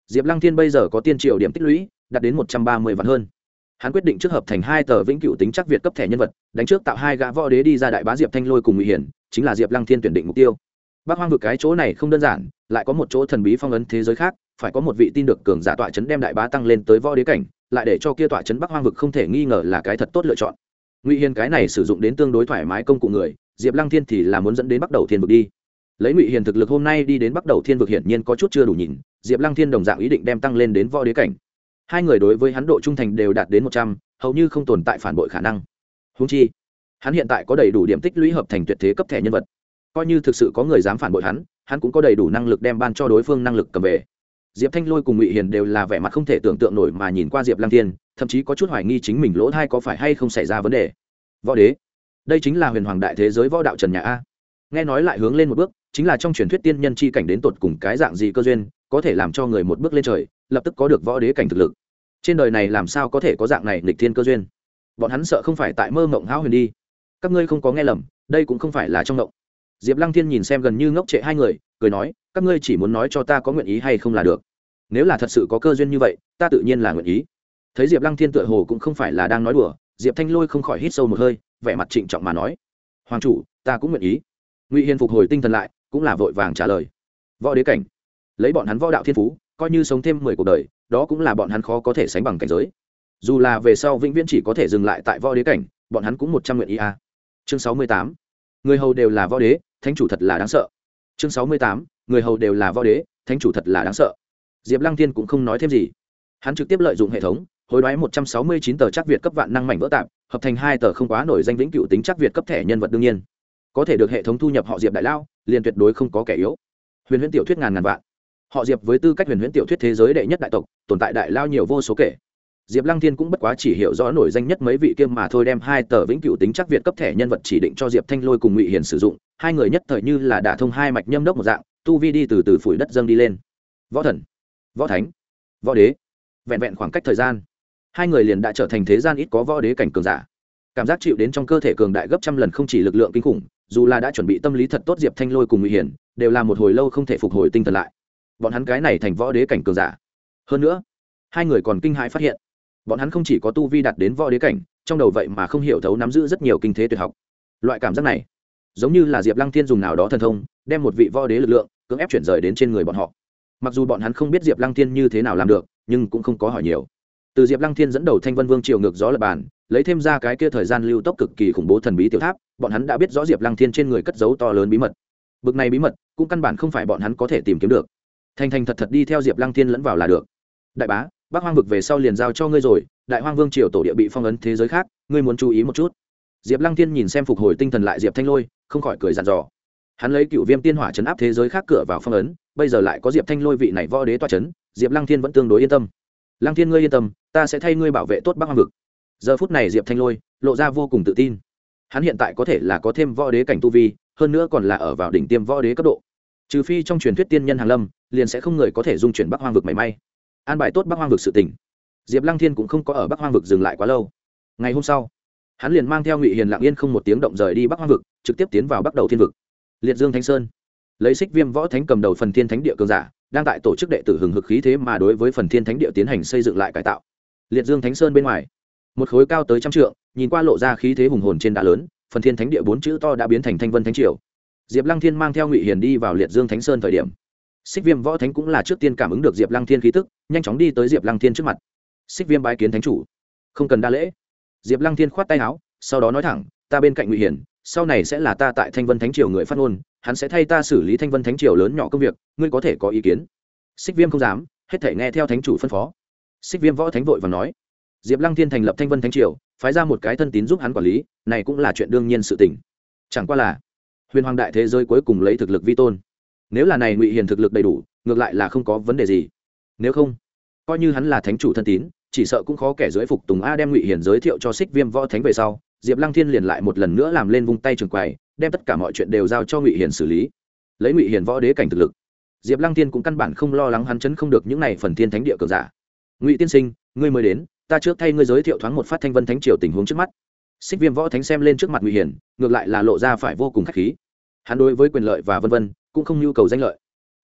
Diệp lăng thiên bây giờ có tiên triệu điểm tích lũy, đạt đến một trăm ba mươi vạn hơn. Hắn quyết định trước hợp thành hai tờ vĩnh cửu tính chắc việt cấp thẻ nhân vật, đánh trước tạo hai gã võ đế đi ra đại bá diệp thanh lôi cùng ngụy hiển, chính là diệp lăng thiên tuyển định mục tiêu. Bác hoang vực cái chỗ này không đơn giản, lại có một chỗ thần bí phong ấn thế giới khác, phải có một vị tin được cường giả tọa chấn đem đại bá tăng lên tới võ đế cảnh, lại để cho kia tọa chấn bắc hoang vực không thể nghi ngờ là cái thật tốt lựa chọn. Ngụy hiền cái này sử dụng đến tương đối thoải mái công cụ người, diệp lăng thiên thì là muốn dẫn đến bắt đầu thiên vực đi lấy ngụy hiền thực lực hôm nay đi đến bắt đầu thiên vực hiển nhiên có chút chưa đủ nhìn, diệp lăng thiên đồng dạng ý định đem tăng lên đến võ đế cảnh. Hai người đối với hắn độ trung thành đều đạt đến một trăm, hầu như không tồn tại phản bội khả năng. Húng chi, hắn hiện tại có đầy đủ điểm tích lũy hợp thành tuyệt thế cấp thẻ nhân vật. Coi như thực sự có người dám phản bội hắn hắn cũng có đầy đủ năng lực đem ban cho đối phương năng lực cầm về. Diệp thanh lôi cùng ngụy hiền đều là vẻ mặt không thể tưởng tượng nổi mà nhìn qua diệp lăng thiên, thậm chí có chút hoài nghi chính mình lỗ thai có phải hay không xảy ra vấn đề. Võ đế, đây chính là huyền hoàng đại thế giới võ đạo trần nhà a. Nghe nói lại hướng lên một bước chính là trong truyền thuyết tiên nhân chi cảnh đến tột cùng cái dạng gì cơ duyên, có thể làm cho người một bước lên trời, lập tức có được võ đế cảnh thực lực. Trên đời này làm sao có thể có dạng này nghịch thiên cơ duyên? Bọn hắn sợ không phải tại mơ mộng hão huyền đi. Các ngươi không có nghe lầm, đây cũng không phải là trong mộng. Diệp lăng thiên nhìn xem gần như ngốc trệ hai người, cười nói, các ngươi chỉ muốn nói cho ta có nguyện ý hay không là được. Nếu là thật sự có cơ duyên như vậy, ta tự nhiên là nguyện ý. Thấy diệp lăng thiên tựa hồ cũng không phải là đang nói đùa, diệp thanh lôi không khỏi hít sâu một hơi, vẻ mặt trịnh trọng mà nói, hoàng chủ, ta cũng nguyện ý. Ngụy hiền phục hồi tinh thần lại cũng là vội vàng trả lời. Võ đế cảnh, lấy bọn hắn võ đạo thiên phú, coi như sống thêm mười cuộc đời, đó cũng là bọn hắn khó có thể sánh bằng cảnh giới. Dù là về sau vĩnh viễn chỉ có thể dừng lại tại võ đế cảnh, bọn hắn cũng một trăm nguyện ý a. À. chương sáu mươi tám, người hầu đều là võ đế, thánh chủ thật là đáng sợ. Chương sáu mươi tám, người hầu đều là võ đế, thánh chủ thật là đáng sợ. Diệp lăng thiên cũng không nói thêm gì. Hắn trực tiếp lợi dụng hệ thống, hối đoái một trăm sáu mươi chín tờ chắc việt cấp vạn năng mảnh vỡ tạp, hợp thành hai tờ không quá nổi danh vĩnh cựu tính chắc việt cấp thẻ nhân vật đương nhiên có thể được hệ thống thu nhập họ diệp đại lao, liền tuyệt đối không có kẻ yếu. Huyền huyễn tiểu thuyết ngàn ngàn vạn. Họ diệp với tư cách huyền huyễn tiểu thuyết thế giới đệ nhất đại tộc, tồn tại đại lao nhiều vô số kể. Diệp lăng thiên cũng bất quá chỉ hiểu rõ nổi danh nhất mấy vị kiêm mà thôi đem hai tờ vĩnh cửu tính chắc việt cấp thẻ nhân vật chỉ định cho diệp thanh lôi cùng ngụy hiền sử dụng, hai người nhất thời như là đả thông hai mạch nhâm đốc một dạng, tu vi đi từ từ phủi đất dâng đi lên. Võ thần, võ thánh, võ đế. Vẹn vẹn khoảng cách thời gian, hai người liền đã trở thành thế gian ít có võ đế cảnh cường giả. Cảm giác chịu đến trong cơ thể cường đại gấp trăm lần không chỉ lực lượng kinh khủng dù là đã chuẩn bị tâm lý thật tốt diệp thanh lôi cùng ngụy hiển đều là một hồi lâu không thể phục hồi tinh thần lại. Bọn hắn cái này thành võ đế cảnh cường giả. Hơn nữa, hai người còn kinh hãi phát hiện, bọn hắn không chỉ có tu vi đạt đến võ đế cảnh, trong đầu vậy mà không hiểu thấu nắm giữ rất nhiều kinh thế tuyệt học. Loại cảm giác này, giống như là diệp lăng thiên dùng nào đó thần thông, đem một vị võ đế lực lượng cưỡng ép chuyển rời đến trên người bọn họ. Mặc dù bọn hắn không biết diệp lăng thiên như thế nào làm được, nhưng cũng không có hỏi nhiều. Từ diệp lăng thiên dẫn đầu thanh vân vương triều ngược gió lập bàn lấy thêm ra cái kia thời gian lưu tốc cực kỳ khủng bố thần bí tiểu tháp, bọn hắn đã biết rõ diệp lăng thiên trên người cất giấu to lớn bí mật. Bực này bí mật, cũng căn bản không phải bọn hắn có thể tìm kiếm được. Thành thành thật thật đi theo diệp lăng thiên lẫn vào là được. Đại bá, bắc hoang vực về sau liền giao cho ngươi rồi, đại hoang vương triều tổ địa bị phong ấn thế giới khác, ngươi muốn chú ý một chút. Diệp lăng thiên nhìn xem phục hồi tinh thần lại diệp thanh lôi, không khỏi cười dặn dò. Hắn lấy cựu viêm tiên hỏa chấn áp thế giới khác cửa vào phong ấn, bây giờ lại có diệp thanh lôi vị này võ đế toa chấn, diệp lăng thiên vẫn tương đối yên tâm. Lăng thiên ngươi yên tâm, ta sẽ thay ngươi bảo vệ tốt bắc hoang vực giờ phút này diệp thanh lôi lộ ra vô cùng tự tin. Hắn hiện tại có thể là có thêm võ đế cảnh tu vi, hơn nữa còn là ở vào đỉnh tiêm võ đế cấp độ. Trừ phi trong truyền thuyết tiên nhân hàn lâm, liền sẽ không người có thể dung chuyển bắc hoang vực mảy may. An bài tốt bắc hoang vực sự tỉnh diệp lăng thiên cũng không có ở bắc hoang vực dừng lại quá lâu. Ngày hôm sau, hắn liền mang theo ngụy hiền lặng yên không một tiếng động rời đi bắc hoang vực, trực tiếp tiến vào bắc đầu thiên vực. Liệt dương thanh sơn. Lấy xích viêm võ thánh cầm đầu phần thiên thánh địa cường giả, đang tại tổ chức đệ tử hừng hực khí thế mà đối với phần thiên thánh địa tiến hành xây dựng lại cải tạo. Liệt dương thánh sơn bên ngoài một khối cao tới trăm trượng, nhìn qua lộ ra khí thế hùng hồn trên đá lớn, phần thiên thánh địa bốn chữ to đã biến thành thanh vân thánh triều. Diệp lăng thiên mang theo ngụy hiền đi vào liệt dương thánh sơn thời điểm. Xích viêm võ thánh cũng là trước tiên cảm ứng được diệp lăng thiên khí tức, nhanh chóng đi tới diệp lăng thiên trước mặt. Xích viêm bái kiến thánh chủ. Không cần đa lễ. Diệp lăng thiên khoát tay áo, sau đó nói thẳng, ta bên cạnh ngụy hiền, sau này sẽ là ta tại thanh vân thánh triều người phát ngôn, hắn sẽ thay ta xử lý thanh vân thánh triều lớn nhỏ công việc, ngươi có thể có ý kiến. Xích viêm không dám, hết thể nghe theo thánh chủ phân phó. Xích viêm võ thánh vội và nói diệp lăng thiên thành lập thanh vân thánh triều, phái ra một cái thân tín giúp hắn quản lý, này cũng là chuyện đương nhiên sự tình. Chẳng qua là, huyền hoàng đại thế giới cuối cùng lấy thực lực vi tôn. Nếu là này ngụy hiền thực lực đầy đủ, ngược lại là không có vấn đề gì. Nếu không, coi như hắn là thánh chủ thân tín, chỉ sợ cũng khó kẻ dưới phục tùng a đem ngụy hiền giới thiệu cho xích viêm võ thánh về sau, diệp lăng thiên liền lại một lần nữa làm lên vung tay trường quầy, đem tất cả mọi chuyện đều giao cho ngụy hiền xử lý. Lấy ngụy hiền võ đế cảnh thực lực, diệp lăng thiên cũng căn bản không lo lắng hắn chấn không được những này phần thiên thánh địa cường giả. Ngụy tiên sinh, ngươi mới đến ta trước thay ngươi giới thiệu thoáng một phát thanh vân thánh triều tình huống trước mắt. Xích viêm võ thánh xem lên trước mặt ngụy hiền ngược lại là lộ ra phải vô cùng k h á c h khí. Hắn đối với quyền lợi và vân vân, cũng không nhu cầu danh lợi.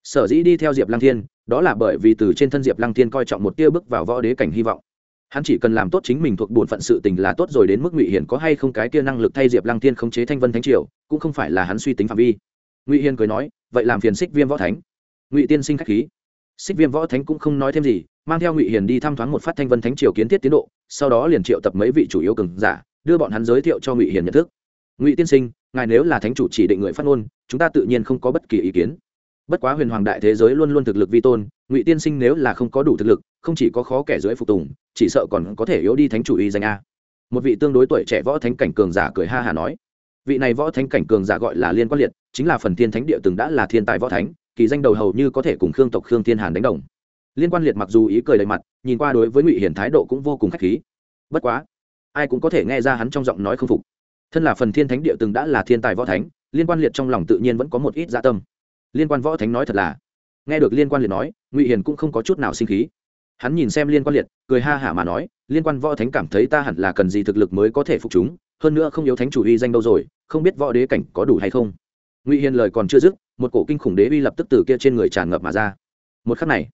Sở dĩ đi theo diệp lăng thiên, đó là bởi vì từ trên thân diệp lăng thiên coi trọng một tia bước vào võ đế cảnh hy vọng. Hắn chỉ cần làm tốt chính mình thuộc bổn phận sự tình là tốt rồi đến mức ngụy hiền có hay không cái tia năng lực thay diệp lăng thiên khống chế thanh vân thánh triều, cũng không phải là hắn suy tính phạm vi. Ngụy hiền cười nói, vậy làm phiền xích viêm võ thánh. Ngụy tiên sinh k khí. Xích viêm võ thánh cũng không nói thêm gì mang theo ngụy hiền đi thăm thoáng một phát thanh vân thánh triều kiến thiết tiến độ, sau đó liền triệu tập mấy vị chủ yếu cường giả, đưa bọn hắn giới thiệu cho ngụy hiền nhận thức. Ngụy tiên sinh, ngài nếu là thánh chủ chỉ định người phát ngôn, chúng ta tự nhiên không có bất kỳ ý kiến. Bất quá huyền hoàng đại thế giới luôn luôn thực lực vi tôn, ngụy tiên sinh nếu là không có đủ thực lực, không chỉ có khó kẻ dưới phục tùng, chỉ sợ còn có thể yếu đi thánh chủ y danh a. Một vị tương đối tuổi trẻ võ thánh cảnh cường giả cười ha hà nói, vị này võ thánh cảnh cường giả gọi là liên quan liệt, chính là phần thiên thánh địa từng đã là thiên tài võ thánh, kỳ danh đầu hầu như có thể cùng khương tộc khương thiên hàn đánh đồng liên quan liệt mặc dù ý cười đầy mặt, nhìn qua đối với ngụy hiển thái độ cũng vô cùng k h á c h khí. Bất quá, ai cũng có thể nghe ra hắn trong giọng nói không phục. Thân là phần thiên thánh địa từng đã là thiên tài võ thánh, liên quan liệt trong lòng tự nhiên vẫn có một ít gia dạ tâm. Liên quan võ thánh nói thật là, nghe được liên quan liệt nói, ngụy hiền cũng không có chút nào sinh khí. Hắn nhìn xem liên quan liệt, cười ha hả mà nói, liên quan võ thánh cảm thấy ta hẳn là cần gì thực lực mới có thể phục chúng, hơn nữa không yếu thánh chủ uy danh đâu rồi, không biết võ đế cảnh có đủ hay không. Ngụy hiền lời còn chưa dứt, một cổ kinh khủng đế uy lập tức từ kia trên người tràn ngập mà ra. Một khắc này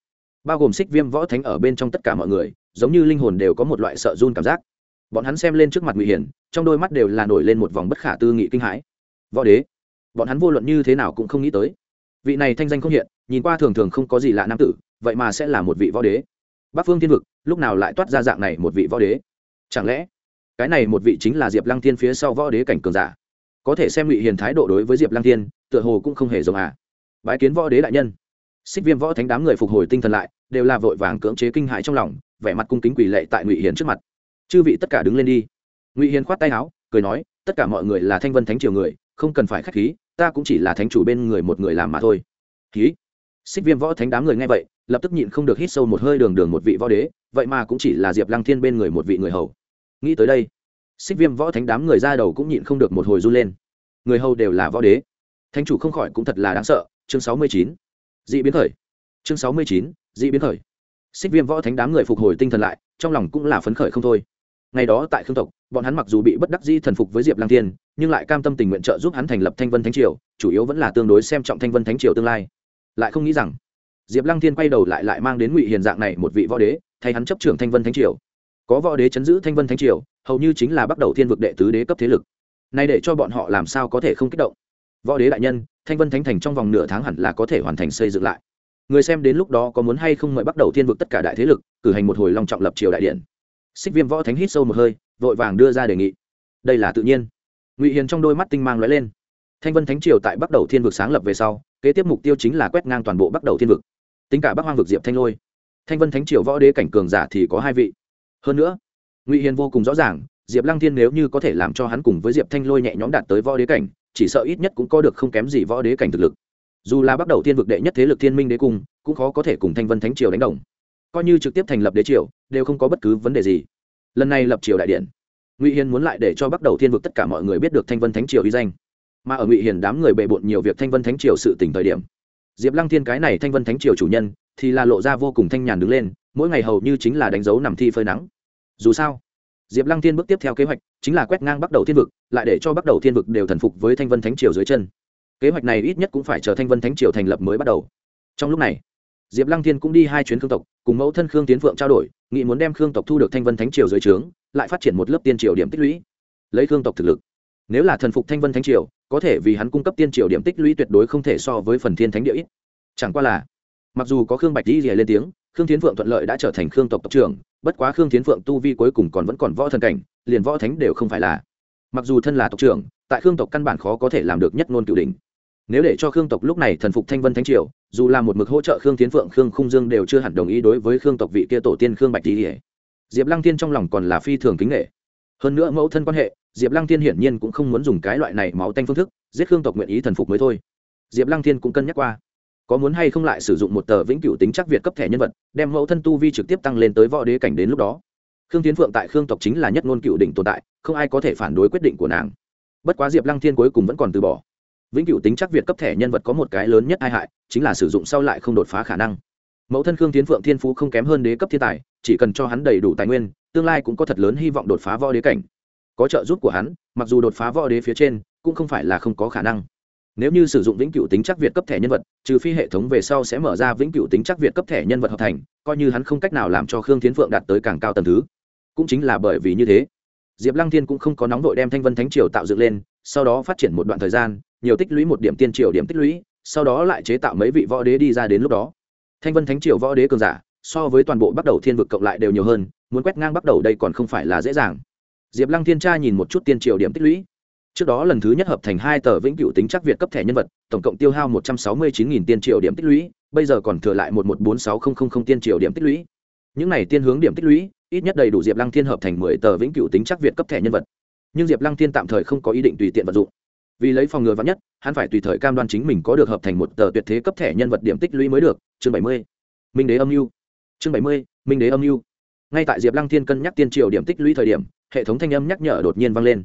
bao gồm xích viêm võ thánh ở bên trong tất cả mọi người, giống như linh hồn đều có một loại sợ run cảm giác. Bọn hắn xem lên trước mặt ngụy hiền trong đôi mắt đều là nổi lên một vòng bất khả tư nghị kinh hãi. Võ đế, bọn hắn vô luận như thế nào cũng không nghĩ tới. Vị này thanh danh không hiện, nhìn qua thường thường không có gì lạ nam tử, vậy mà sẽ là một vị võ đế. Bắc phương thiên vực, lúc nào lại toát ra dạng này một vị võ đế? Chẳng lẽ, cái này một vị chính là diệp lăng thiên phía sau võ đế cảnh cường giả? Có thể xem ngụy hiền thái độ đối với diệp lăng thiên, tựa hồ cũng không hề giống à. Bái kiến võ đế đại nhân xích viêm võ thánh đám người phục hồi tinh thần lại, đều là vội vàng cưỡng chế kinh hãi trong lòng, vẻ mặt cung kính quỳ lệ tại ngụy hiền trước mặt. Chư vị tất cả đứng lên đi. Ngụy hiền khoát tay áo, cười nói, tất cả mọi người là thanh vân thánh triều người, không cần phải k h á c h khí, ta cũng chỉ là thánh chủ bên người một người làm mà thôi. Khí xích viêm võ thánh đám người nghe vậy, lập tức nhịn không được hít sâu một hơi đường đường một vị võ đế, vậy mà cũng chỉ là diệp lăng thiên bên người một vị người hầu. Nghĩ tới đây, xích viêm võ thánh đám người ra đầu cũng nhịn không được một hồi run lên. Người hầu đều là võ đế. Thánh chủ không khỏi cũng thật là đáng sợ, chương sáu mươi chín dị biến khởi. Chương sáu mươi chín, dị biến khởi. Xích viêm võ thánh đám người phục hồi tinh thần lại, trong lòng cũng là phấn khởi không thôi. Ngày đó tại khương tộc, bọn hắn mặc dù bị bất đắc di thần phục với diệp lang thiên, nhưng lại cam tâm tình nguyện trợ giúp hắn thành lập thanh vân thánh triều, chủ yếu vẫn là tương đối xem trọng thanh vân thánh triều tương lai. Lại không nghĩ rằng, diệp lang thiên quay đầu lại lại mang đến ngụy hiền dạng này một vị võ đế, thay hắn chấp trưởng thanh vân thánh triều. Có võ đế chấn giữ thanh vân thánh triều, hầu như chính là bắt đầu thiên vực đệ tứ đế cấp thế lực. Nay để cho bọn họ làm sao có thể không kích động? Võ đế đại nhân thanh vân thánh thành trong vòng nửa tháng hẳn là có thể hoàn thành xây dựng lại. Người xem đến lúc đó có muốn hay không mời bắt đầu thiên vực tất cả đại thế lực, cử hành một hồi long trọng lập triều đại điện. Xích viêm võ thánh hít sâu một hơi, vội vàng đưa ra đề nghị. Đây là tự nhiên. Ngụy hiền trong đôi mắt tinh mang lóe lên. Thanh vân thánh triều tại bắc đầu thiên vực sáng lập về sau, kế tiếp mục tiêu chính là quét ngang toàn bộ bắc đầu thiên vực. Tính cả bắc hoang vực diệp thanh lôi, thanh vân thánh triều võ đế cảnh cường giả thì có hai vị. Hơn nữa, ngụy hiền vô cùng rõ ràng, diệp lăng thiên nếu như có thể làm cho hắn cùng với diệp thanh lôi nhẹ nhõm đạt tới võ đế cảnh chỉ sợ ít nhất cũng có được không kém gì võ đế cảnh thực lực. Dù là bắt đầu thiên vực đệ nhất thế lực thiên minh đế cung, cũng khó có thể cùng thanh vân thánh triều đánh đồng. Coi như trực tiếp thành lập đế triều, đều không có bất cứ vấn đề gì. Lần này lập triều đại điện, ngụy hiền muốn lại để cho bắt đầu thiên vực tất cả mọi người biết được thanh vân thánh triều uy danh. Mà ở ngụy hiền đám người bề bộn nhiều việc thanh vân thánh triều sự tỉnh thời điểm, diệp lăng thiên cái này thanh vân thánh triều chủ nhân, thì là lộ ra vô cùng thanh nhàn đứng lên, mỗi ngày hầu như chính là đánh dấu nằm thi phơi nắng. Dù sao diệp lăng thiên bước tiếp theo kế hoạch chính là quét ngang bắt đầu thiên vực, lại để cho bắt đầu thiên vực đều thần phục với thanh vân thánh triều dưới chân. Kế hoạch này ít nhất cũng phải chờ thanh vân thánh triều thành lập mới bắt đầu. Trong lúc này, diệp lăng thiên cũng đi hai chuyến khương tộc, cùng mẫu thân khương tiến phượng trao đổi nghị muốn đem khương tộc thu được thanh vân thánh triều dưới trướng, lại phát triển một lớp tiên triều điểm tích lũy. Lấy khương tộc thực lực, nếu là thần phục thanh vân thánh triều, có thể vì hắn cung cấp tiên triều điểm tích lũy tuyệt đối không thể so với phần thiên thánh địa ít. Chẳng qua là, mặc dù có khương bạch di rìa lên tiếng, khương tiến phượng thuận lợi đã trở thành khương tộc tộc trưởng bất quá khương tiến phượng tu vi cuối cùng còn vẫn còn võ thần cảnh, liền võ thánh đều không phải là. Mặc dù thân là tộc trưởng, tại khương tộc căn bản khó có thể làm được nhất ngôn cựu đình nếu để cho khương tộc lúc này thần phục thanh vân thánh triều, dù là một mực hỗ trợ khương tiến phượng, khương khung dương đều chưa hẳn đồng ý đối với khương tộc vị kia tổ tiên khương bạch tỉ diệp lăng tiên trong lòng còn là phi thường kính nghệ hơn nữa mẫu thân quan hệ, diệp lăng tiên hiển nhiên cũng không muốn dùng cái loại này máu tanh phương thức, giết khương tộc nguyện ý thần phục mới thôi. Diệp lăng tiên cũng cân nhắc qua có muốn hay không lại sử dụng một tờ vĩnh cửu tính chắc việt cấp thẻ nhân vật, đem mẫu thân tu vi trực tiếp tăng lên tới võ đế cảnh đến lúc đó. Khương tiến phượng tại khương tộc chính là nhất ngôn cựu đỉnh tồn tại, không ai có thể phản đối quyết định của nàng. Bất quá diệp lăng thiên cuối cùng vẫn còn từ bỏ. Vĩnh cửu tính chắc việt cấp thẻ nhân vật có một cái lớn nhất hai hại, chính là sử dụng sau lại không đột phá khả năng. Mẫu thân khương tiến phượng thiên phú không kém hơn đế cấp thiên tài, chỉ cần cho hắn đầy đủ tài nguyên, tương lai cũng có thật lớn hy vọng đột phá võ đế cảnh. Có trợ giúp của hắn, mặc dù đột phá võ đế phía trên, cũng không phải là không có khả năng nếu như sử dụng vĩnh cửu tính chắc việt cấp thẻ nhân vật, trừ phi hệ thống về sau sẽ mở ra vĩnh cửu tính chắc việt cấp thẻ nhân vật hợp thành, coi như hắn không cách nào làm cho khương tiến phượng đạt tới càng cao tầng thứ. Cũng chính là bởi vì như thế, diệp lăng thiên cũng không có nóng vội đem thanh vân thánh triều tạo dựng lên, sau đó phát triển một đoạn thời gian, nhiều tích lũy một điểm tiên triều điểm tích lũy, sau đó lại chế tạo mấy vị võ đế đi ra đến lúc đó. Thanh vân thánh triều võ đế cường giả, so với toàn bộ bắt đầu thiên vực cộng lại đều nhiều hơn, muốn quét ngang bắt đầu đây còn không phải là dễ dàng. Diệp lăng thiên tra nhìn một chút tiên triều điểm tích lũy trước đó lần thứ nhất hợp thành hai tờ vĩnh cửu tính chắc việt cấp thẻ nhân vật, tổng cộng tiêu hao một trăm sáu mươi chín tiên triệu điểm tích lũy, bây giờ còn thừa lại một một bốn sáu không tiên triệu điểm tích lũy. Những này tiên hướng điểm tích lũy, ít nhất đầy đủ diệp lăng thiên hợp thành mười tờ vĩnh cửu tính chắc việt cấp thẻ nhân vật. Nhưng diệp lăng thiên tạm thời không có ý định tùy tiện vận dụng. Vì lấy phòng ngừa vắn nhất, hắn phải tùy thời cam đoan chính mình có được hợp thành một tờ tuyệt thế cấp thẻ nhân vật điểm tích lũy mới được. Chương bảy mươi. Minh đế âm mưu. Chương bảy mươi, minh đế âm mưu. Ngay tại diệp lăng thiên cân nhắc tiên triệu điểm tích lũy thời điểm, hệ thống thanh âm nhắc nhở đột nhiên vang lên.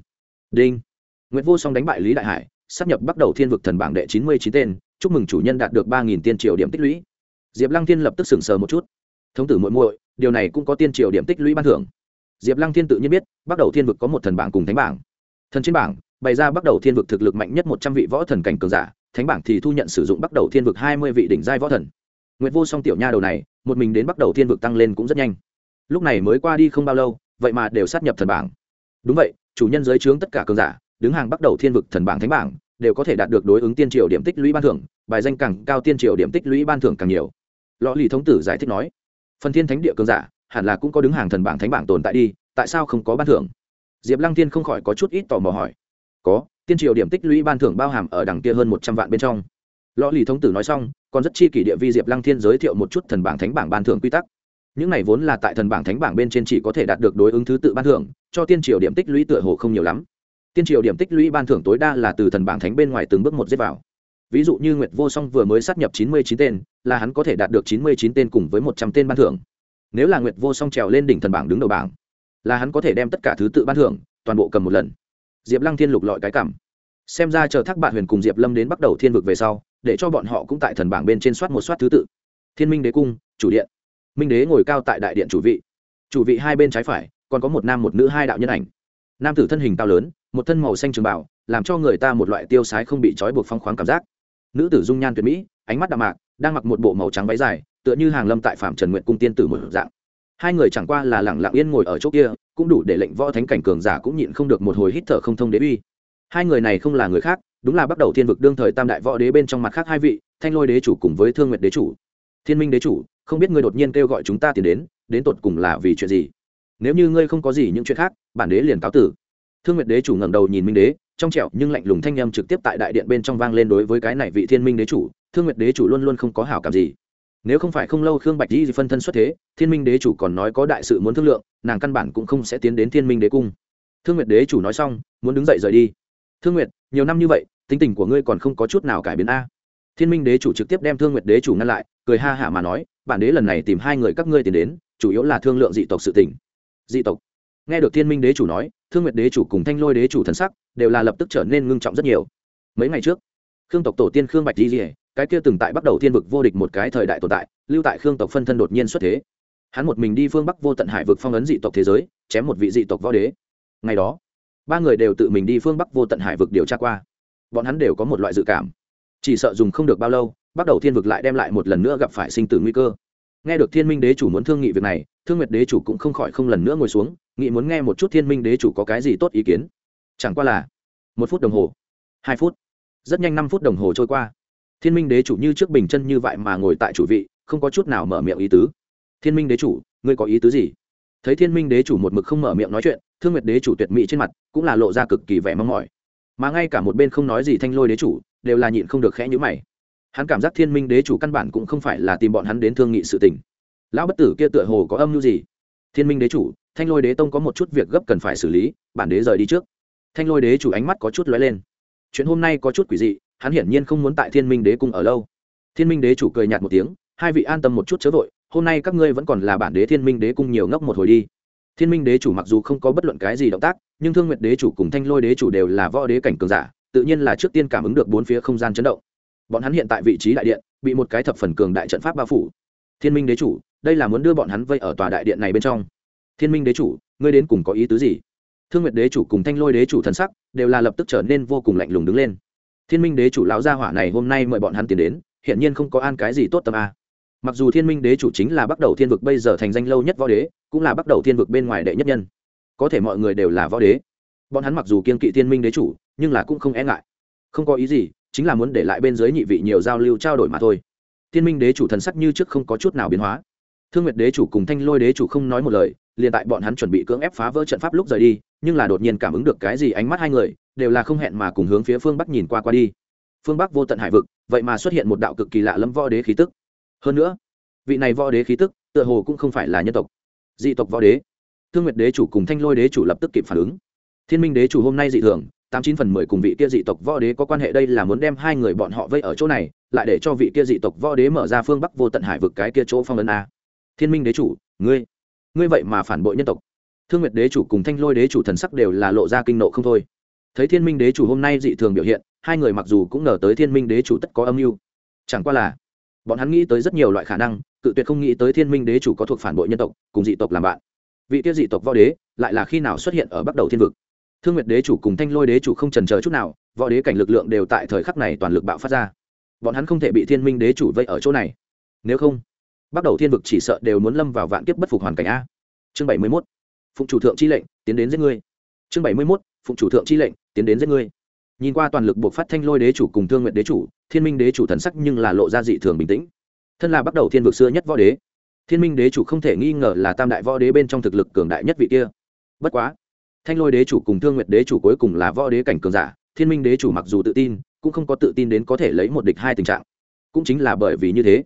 Đinh. Nguyệt Vô Song đánh bại Lý Đại Hải, sắp nhập bắt đầu Thiên vực thần bảng đệ chín mươi chín tên, chúc mừng chủ nhân đạt được ba nghìn tiên triều điểm tích lũy. Diệp Lăng Thiên lập tức sững sờ một chút. Thống tử muội muội, điều này cũng có tiên triều điểm tích lũy ban thưởng. Diệp Lăng Thiên tự nhiên biết, bắt đầu Thiên vực có một thần bảng cùng thánh bảng. Thần trên bảng, bày ra bắt đầu Thiên vực thực lực mạnh nhất một trăm vị võ thần cảnh cường giả, thánh bảng thì thu nhận sử dụng bắt đầu Thiên vực hai mươi vị đỉnh giai võ thần. Nguyệt Vô Song tiểu nha đầu này, một mình đến bắt đầu Thiên vực tăng lên cũng rất nhanh. Lúc này mới qua đi không bao lâu, vậy mà đều sát nhập thần bảng. Đúng vậy, chủ nhân dưới trướng tất cả cường giả, đứng hàng bắt đầu thiên vực thần bảng thánh bảng, đều có thể đạt được đối ứng tiên triều điểm tích lũy ban thưởng, bài danh càng cao tiên triều điểm tích lũy ban thưởng càng nhiều. Lò lì thống tử giải thích nói, phần thiên thánh địa cường giả, hẳn là cũng có đứng hàng thần bảng thánh bảng tồn tại đi, tại sao không có ban thưởng? Diệp lăng Thiên không khỏi có chút ít tò mò hỏi. Có, tiên triều điểm tích lũy ban thưởng bao hàm ở đằng kia hơn một trăm vạn bên trong. Lò lì thống tử nói xong, còn rất chi kỷ địa vi diệp lăng thiên giới thiệu một chút thần bảng thánh bảng ban thưởng quy tắc. Những này vốn là tại thần bảng thánh bảng bên trên chỉ có thể đạt được đối ứng thứ tự ban thưởng, cho tiên triều điểm tích lũy tựa hồ không nhiều lắm tiên triều điểm tích lũy ban thưởng tối đa là từ thần bảng thánh bên ngoài từng bước một giết vào. Ví dụ như nguyệt vô song vừa mới sát nhập chín mươi chín tên, là hắn có thể đạt được chín mươi chín tên cùng với một trăm tên ban thưởng. Nếu là nguyệt vô song trèo lên đỉnh thần bảng đứng đầu bảng, là hắn có thể đem tất cả thứ tự ban thưởng, toàn bộ cầm một lần. Diệp lăng thiên lục lọi cái cảm. Xem ra chờ thác bạn huyền cùng diệp lâm đến bắt đầu thiên vực về sau, để cho bọn họ cũng tại thần bảng bên trên soát một soát thứ tự. Thiên minh đế cung, chủ điện. Minh đế ngồi cao tại đại điện chủ vị. Chủ vị hai bên trái phải, còn có một nam một nữ hai đạo nhân ảnh. Nam tử thân hình cao lớn một thân màu xanh trường bảo, làm cho người ta một loại tiêu sái không bị trói buộc phong khoáng cảm giác. Nữ tử dung nhan tuyệt mỹ, ánh mắt đạm mạc, đang mặc một bộ màu trắng váy dài, tựa như hàng lâm tại phạm trần nguyện cung tiên tử một dạng. Hai người chẳng qua là lẳng lặng yên ngồi ở chỗ kia, cũng đủ để lệnh võ thánh cảnh cường giả cũng nhịn không được một hồi hít thở không thông đế uy. Hai người này không là người khác, đúng là bắt đầu thiên vực đương thời tam đại võ đế bên trong mặt khác hai vị, thanh lôi đế chủ cùng với thương nguyệt đế chủ. Thiên minh đế chủ, không biết ngươi đột nhiên kêu gọi chúng ta tiến đến đến tột cùng là vì chuyện gì? Nếu như ngươi không có gì những chuyện khác, bản đế liền cáo tử thương nguyệt đế chủ ngẩng đầu nhìn minh đế, trong trẻo nhưng lạnh lùng thanh â m trực tiếp tại đại điện bên trong vang lên đối với cái này vị thiên minh đế chủ, thương nguyệt đế chủ luôn luôn không có hảo cảm gì. Nếu không phải không lâu khương bạch di phân thân xuất thế, thiên minh đế chủ còn nói có đại sự muốn thương lượng, nàng căn bản cũng không sẽ tiến đến thiên minh đế cung. Thương nguyệt đế chủ nói xong, muốn đứng dậy rời đi. Thương nguyệt, nhiều năm như vậy, tính tình của ngươi còn không có chút nào cải biến a. Thiên minh đế chủ trực tiếp đem thương nguyệt đế chủ ngăn lại, cười ha hả mà nói, bản đế lần này tìm hai người các ngươi tìm đến, chủ yếu là thương lượng dị tộc sự tỉnh dị tộc? Nghe được thiên minh đế chủ nói, thương nguyệt đế chủ cùng thanh lôi đế chủ thần sắc đều là lập tức trở nên ngưng trọng rất nhiều. Mấy ngày trước, khương tộc tổ tiên khương bạch di rỉa cái kia từng tại bắt đầu thiên vực vô địch một cái thời đại tồn tại, lưu tại khương tộc phân thân đột nhiên xuất thế. Hắn một mình đi phương bắc vô tận hải vực phong ấn dị tộc thế giới, chém một vị dị tộc võ đế. Ngày đó, ba người đều tự mình đi phương bắc vô tận hải vực điều tra qua. Bọn hắn đều có một loại dự cảm. Chỉ sợ dùng không được bao lâu bắt đầu thiên vực lại đem lại một lần nữa gặp phải sinh tử nguy cơ nghe được thiên minh đế chủ muốn thương nghị việc này, thương nguyệt đế chủ cũng không khỏi không lần nữa ngồi xuống nghị muốn nghe một chút thiên minh đế chủ có cái gì tốt ý kiến. Chẳng qua là một phút đồng hồ, hai phút, rất nhanh năm phút đồng hồ trôi qua. Thiên minh đế chủ như trước bình chân như vậy mà ngồi tại chủ vị, không có chút nào mở miệng ý tứ. Thiên minh đế chủ, ngươi có ý tứ gì? Thấy thiên minh đế chủ một mực không mở miệng nói chuyện, thương nguyệt đế chủ tuyệt mỹ trên mặt cũng là lộ ra cực kỳ vẻ mong mỏi. Mà ngay cả một bên không nói gì thanh lôi đế chủ, đều là nhịn không được khẽ nhữ mày hắn cảm giác thiên minh đế chủ căn bản cũng không phải là tìm bọn hắn đến thương nghị sự tình. Lão bất tử kia tựa hồ có âm mưu gì? Thiên minh đế chủ, thanh lôi đế tông có một chút việc gấp cần phải xử lý, bản đế rời đi trước. Thanh lôi đế chủ ánh mắt có chút lóe lên. Chuyện hôm nay có chút quỷ dị, hắn hiển nhiên không muốn tại thiên minh đế cung ở lâu. Thiên minh đế chủ cười nhạt một tiếng, hai vị an tâm một chút chớ vội, hôm nay các ngươi vẫn còn là bản đế thiên minh đế cung nhiều ngốc một hồi đi. Thiên minh đế chủ mặc dù không có bất luận cái gì động tác, nhưng thương nguyệt đế chủ cùng thanh lôi đế chủ đều là võ đế cảnh cường giả, tự nhiên là trước tiên cảm ứng được bốn phía không gian chấn động bọn hắn hiện tại vị trí đại điện, bị một cái thập phần cường đại trận pháp bao phủ. Thiên minh đế chủ, đây là muốn đưa bọn hắn vây ở tòa đại điện này bên trong. Thiên minh đế chủ, ngươi đến cùng có ý tứ gì? Thương nguyệt đế chủ cùng thanh lôi đế chủ thần sắc đều là lập tức trở nên vô cùng lạnh lùng đứng lên. Thiên minh đế chủ lão gia hỏa này hôm nay mời bọn hắn tiến đến hiện nhiên không có an cái gì tốt tâm a. Mặc dù thiên minh đế chủ chính là bắt đầu thiên vực bây giờ thành danh lâu nhất võ đế, cũng là bắt đầu thiên vực bên ngoài đệ nhất nhân. Có thể mọi người đều là võ đế. Bọn hắn mặc dù kiên kỵ thiên minh đế chủ, nhưng là cũng không e ngại. Không có ý gì chính là muốn để lại bên dưới nhị vị nhiều giao lưu trao đổi mà thôi. Thiên minh đế chủ thần sắc như trước không có chút nào biến hóa. Thương nguyệt đế chủ cùng thanh lôi đế chủ không nói một lời, liền tại bọn hắn chuẩn bị cưỡng ép phá vỡ trận pháp lúc rời đi, nhưng là đột nhiên cảm ứng được cái gì ánh mắt hai người, đều là không hẹn mà cùng hướng phía phương bắc nhìn qua qua đi. Phương bắc vô tận hải vực, vậy mà xuất hiện một đạo cực kỳ lạ lẫm võ đế khí tức. Hơn nữa, vị này võ đế khí tức, tựa hồ cũng không phải là nhân tộc. Dị tộc võ đế. Thương nguyệt đế chủ cùng thanh lôi đế chủ lập tức kịp phản ứng. Thiên minh đế chủ hôm nay dị thường tám chín phần mười cùng vị kia dị tộc võ đế có quan hệ đây là muốn đem hai người bọn họ vây ở chỗ này, lại để cho vị kia dị tộc võ đế mở ra phương bắc vô tận hải vực cái kia chỗ phong ấn a. Thiên minh đế chủ, ngươi ngươi vậy mà phản bội nhân tộc. Thương nguyệt đế chủ cùng thanh lôi đế chủ thần sắc đều là lộ ra kinh nộ không thôi. Thấy thiên minh đế chủ hôm nay dị thường biểu hiện, hai người mặc dù cũng ngờ tới thiên minh đế chủ tất có âm mưu. Chẳng qua là, bọn hắn nghĩ tới rất nhiều loại khả năng, cự tuyệt không nghĩ tới thiên minh đế chủ có thuộc phản bội nhân tộc, cùng dị tộc làm bạn. Vị tiêu dị tộc võ đế, lại là khi nào xuất hiện ở bắt đầu thiên vực? Thương nguyệt đế chủ cùng thanh lôi đế chủ không trần chờ chút nào, võ đế cảnh lực lượng đều tại thời khắc này toàn lực bạo phát ra. Bọn hắn không thể bị thiên minh đế chủ vây ở chỗ này. Nếu không bắt đầu thiên vực chỉ sợ đều muốn lâm vào vạn kiếp bất phục hoàn cảnh a. Chương bảy mươi mốt, phụng chủ thượng chi lệnh, tiến đến giết ngươi. Chương bảy mươi mốt, phụng chủ thượng chi lệnh, tiến đến giết ngươi. Nhìn qua toàn lực buộc phát thanh lôi đế chủ cùng thương nguyện đế chủ, thiên minh đế chủ thần sắc nhưng là lộ ra dị thường bình tĩnh. Thân là bắt đầu thiên vực xưa nhất võ đế, thiên minh đế chủ không thể nghi ngờ là tam đại võ đế bên trong thực lực cường đại nhất vị kia. Bất quá thanh lôi đế chủ cùng thương nguyệt đế chủ cuối cùng là võ đế cảnh cường giả, thiên minh đế chủ mặc dù tự tin, cũng không có tự tin đến có thể lấy một địch hai tình trạng. Cũng chính là bởi vì như thế,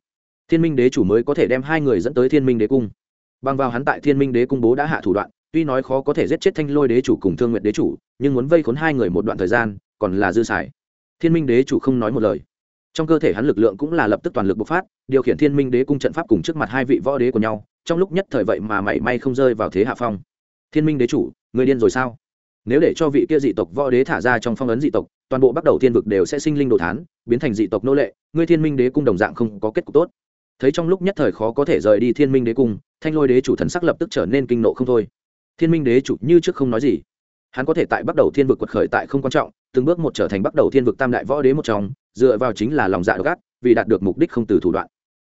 thiên minh đế chủ mới có thể đem hai người dẫn tới thiên minh đế cung. Bằng vào hắn tại thiên minh đế cung bố đã hạ thủ đoạn, tuy nói khó có thể giết chết thanh lôi đế chủ cùng thương nguyện đế chủ, nhưng muốn vây khốn hai người một đoạn thời gian, còn là dư xài. Thiên minh đế chủ không nói một lời. Trong cơ thể hắn lực lượng cũng là lập tức toàn lực bộc phát, điều khiển thiên minh đế cung trận pháp cùng trước mặt hai vị võ đế của nhau, trong lúc nhất thời vậy mà mảy may không rơi vào thế hạ phong. Thiên minh đế chủ người điên rồi sao? Nếu để cho vị kia dị tộc võ đế thả ra trong phong ấn dị tộc, toàn bộ bắt đầu thiên vực đều sẽ sinh linh đồ thán, biến thành dị tộc nô lệ, ngươi thiên minh đế cung đồng dạng không có kết cục tốt. Thấy trong lúc nhất thời khó có thể rời đi thiên minh đế cung, thanh lôi đế chủ thần sắc lập tức trở nên kinh nộ không thôi. Thiên minh đế chủ như trước không nói gì. Hắn có thể tại bắt đầu thiên vực quật khởi tại không quan trọng, từng bước một trở thành bắt đầu thiên vực tam đại võ đế một trong, dựa vào chính là lòng dạ độc ác, vì đạt được mục đích không từ thủ đoạn.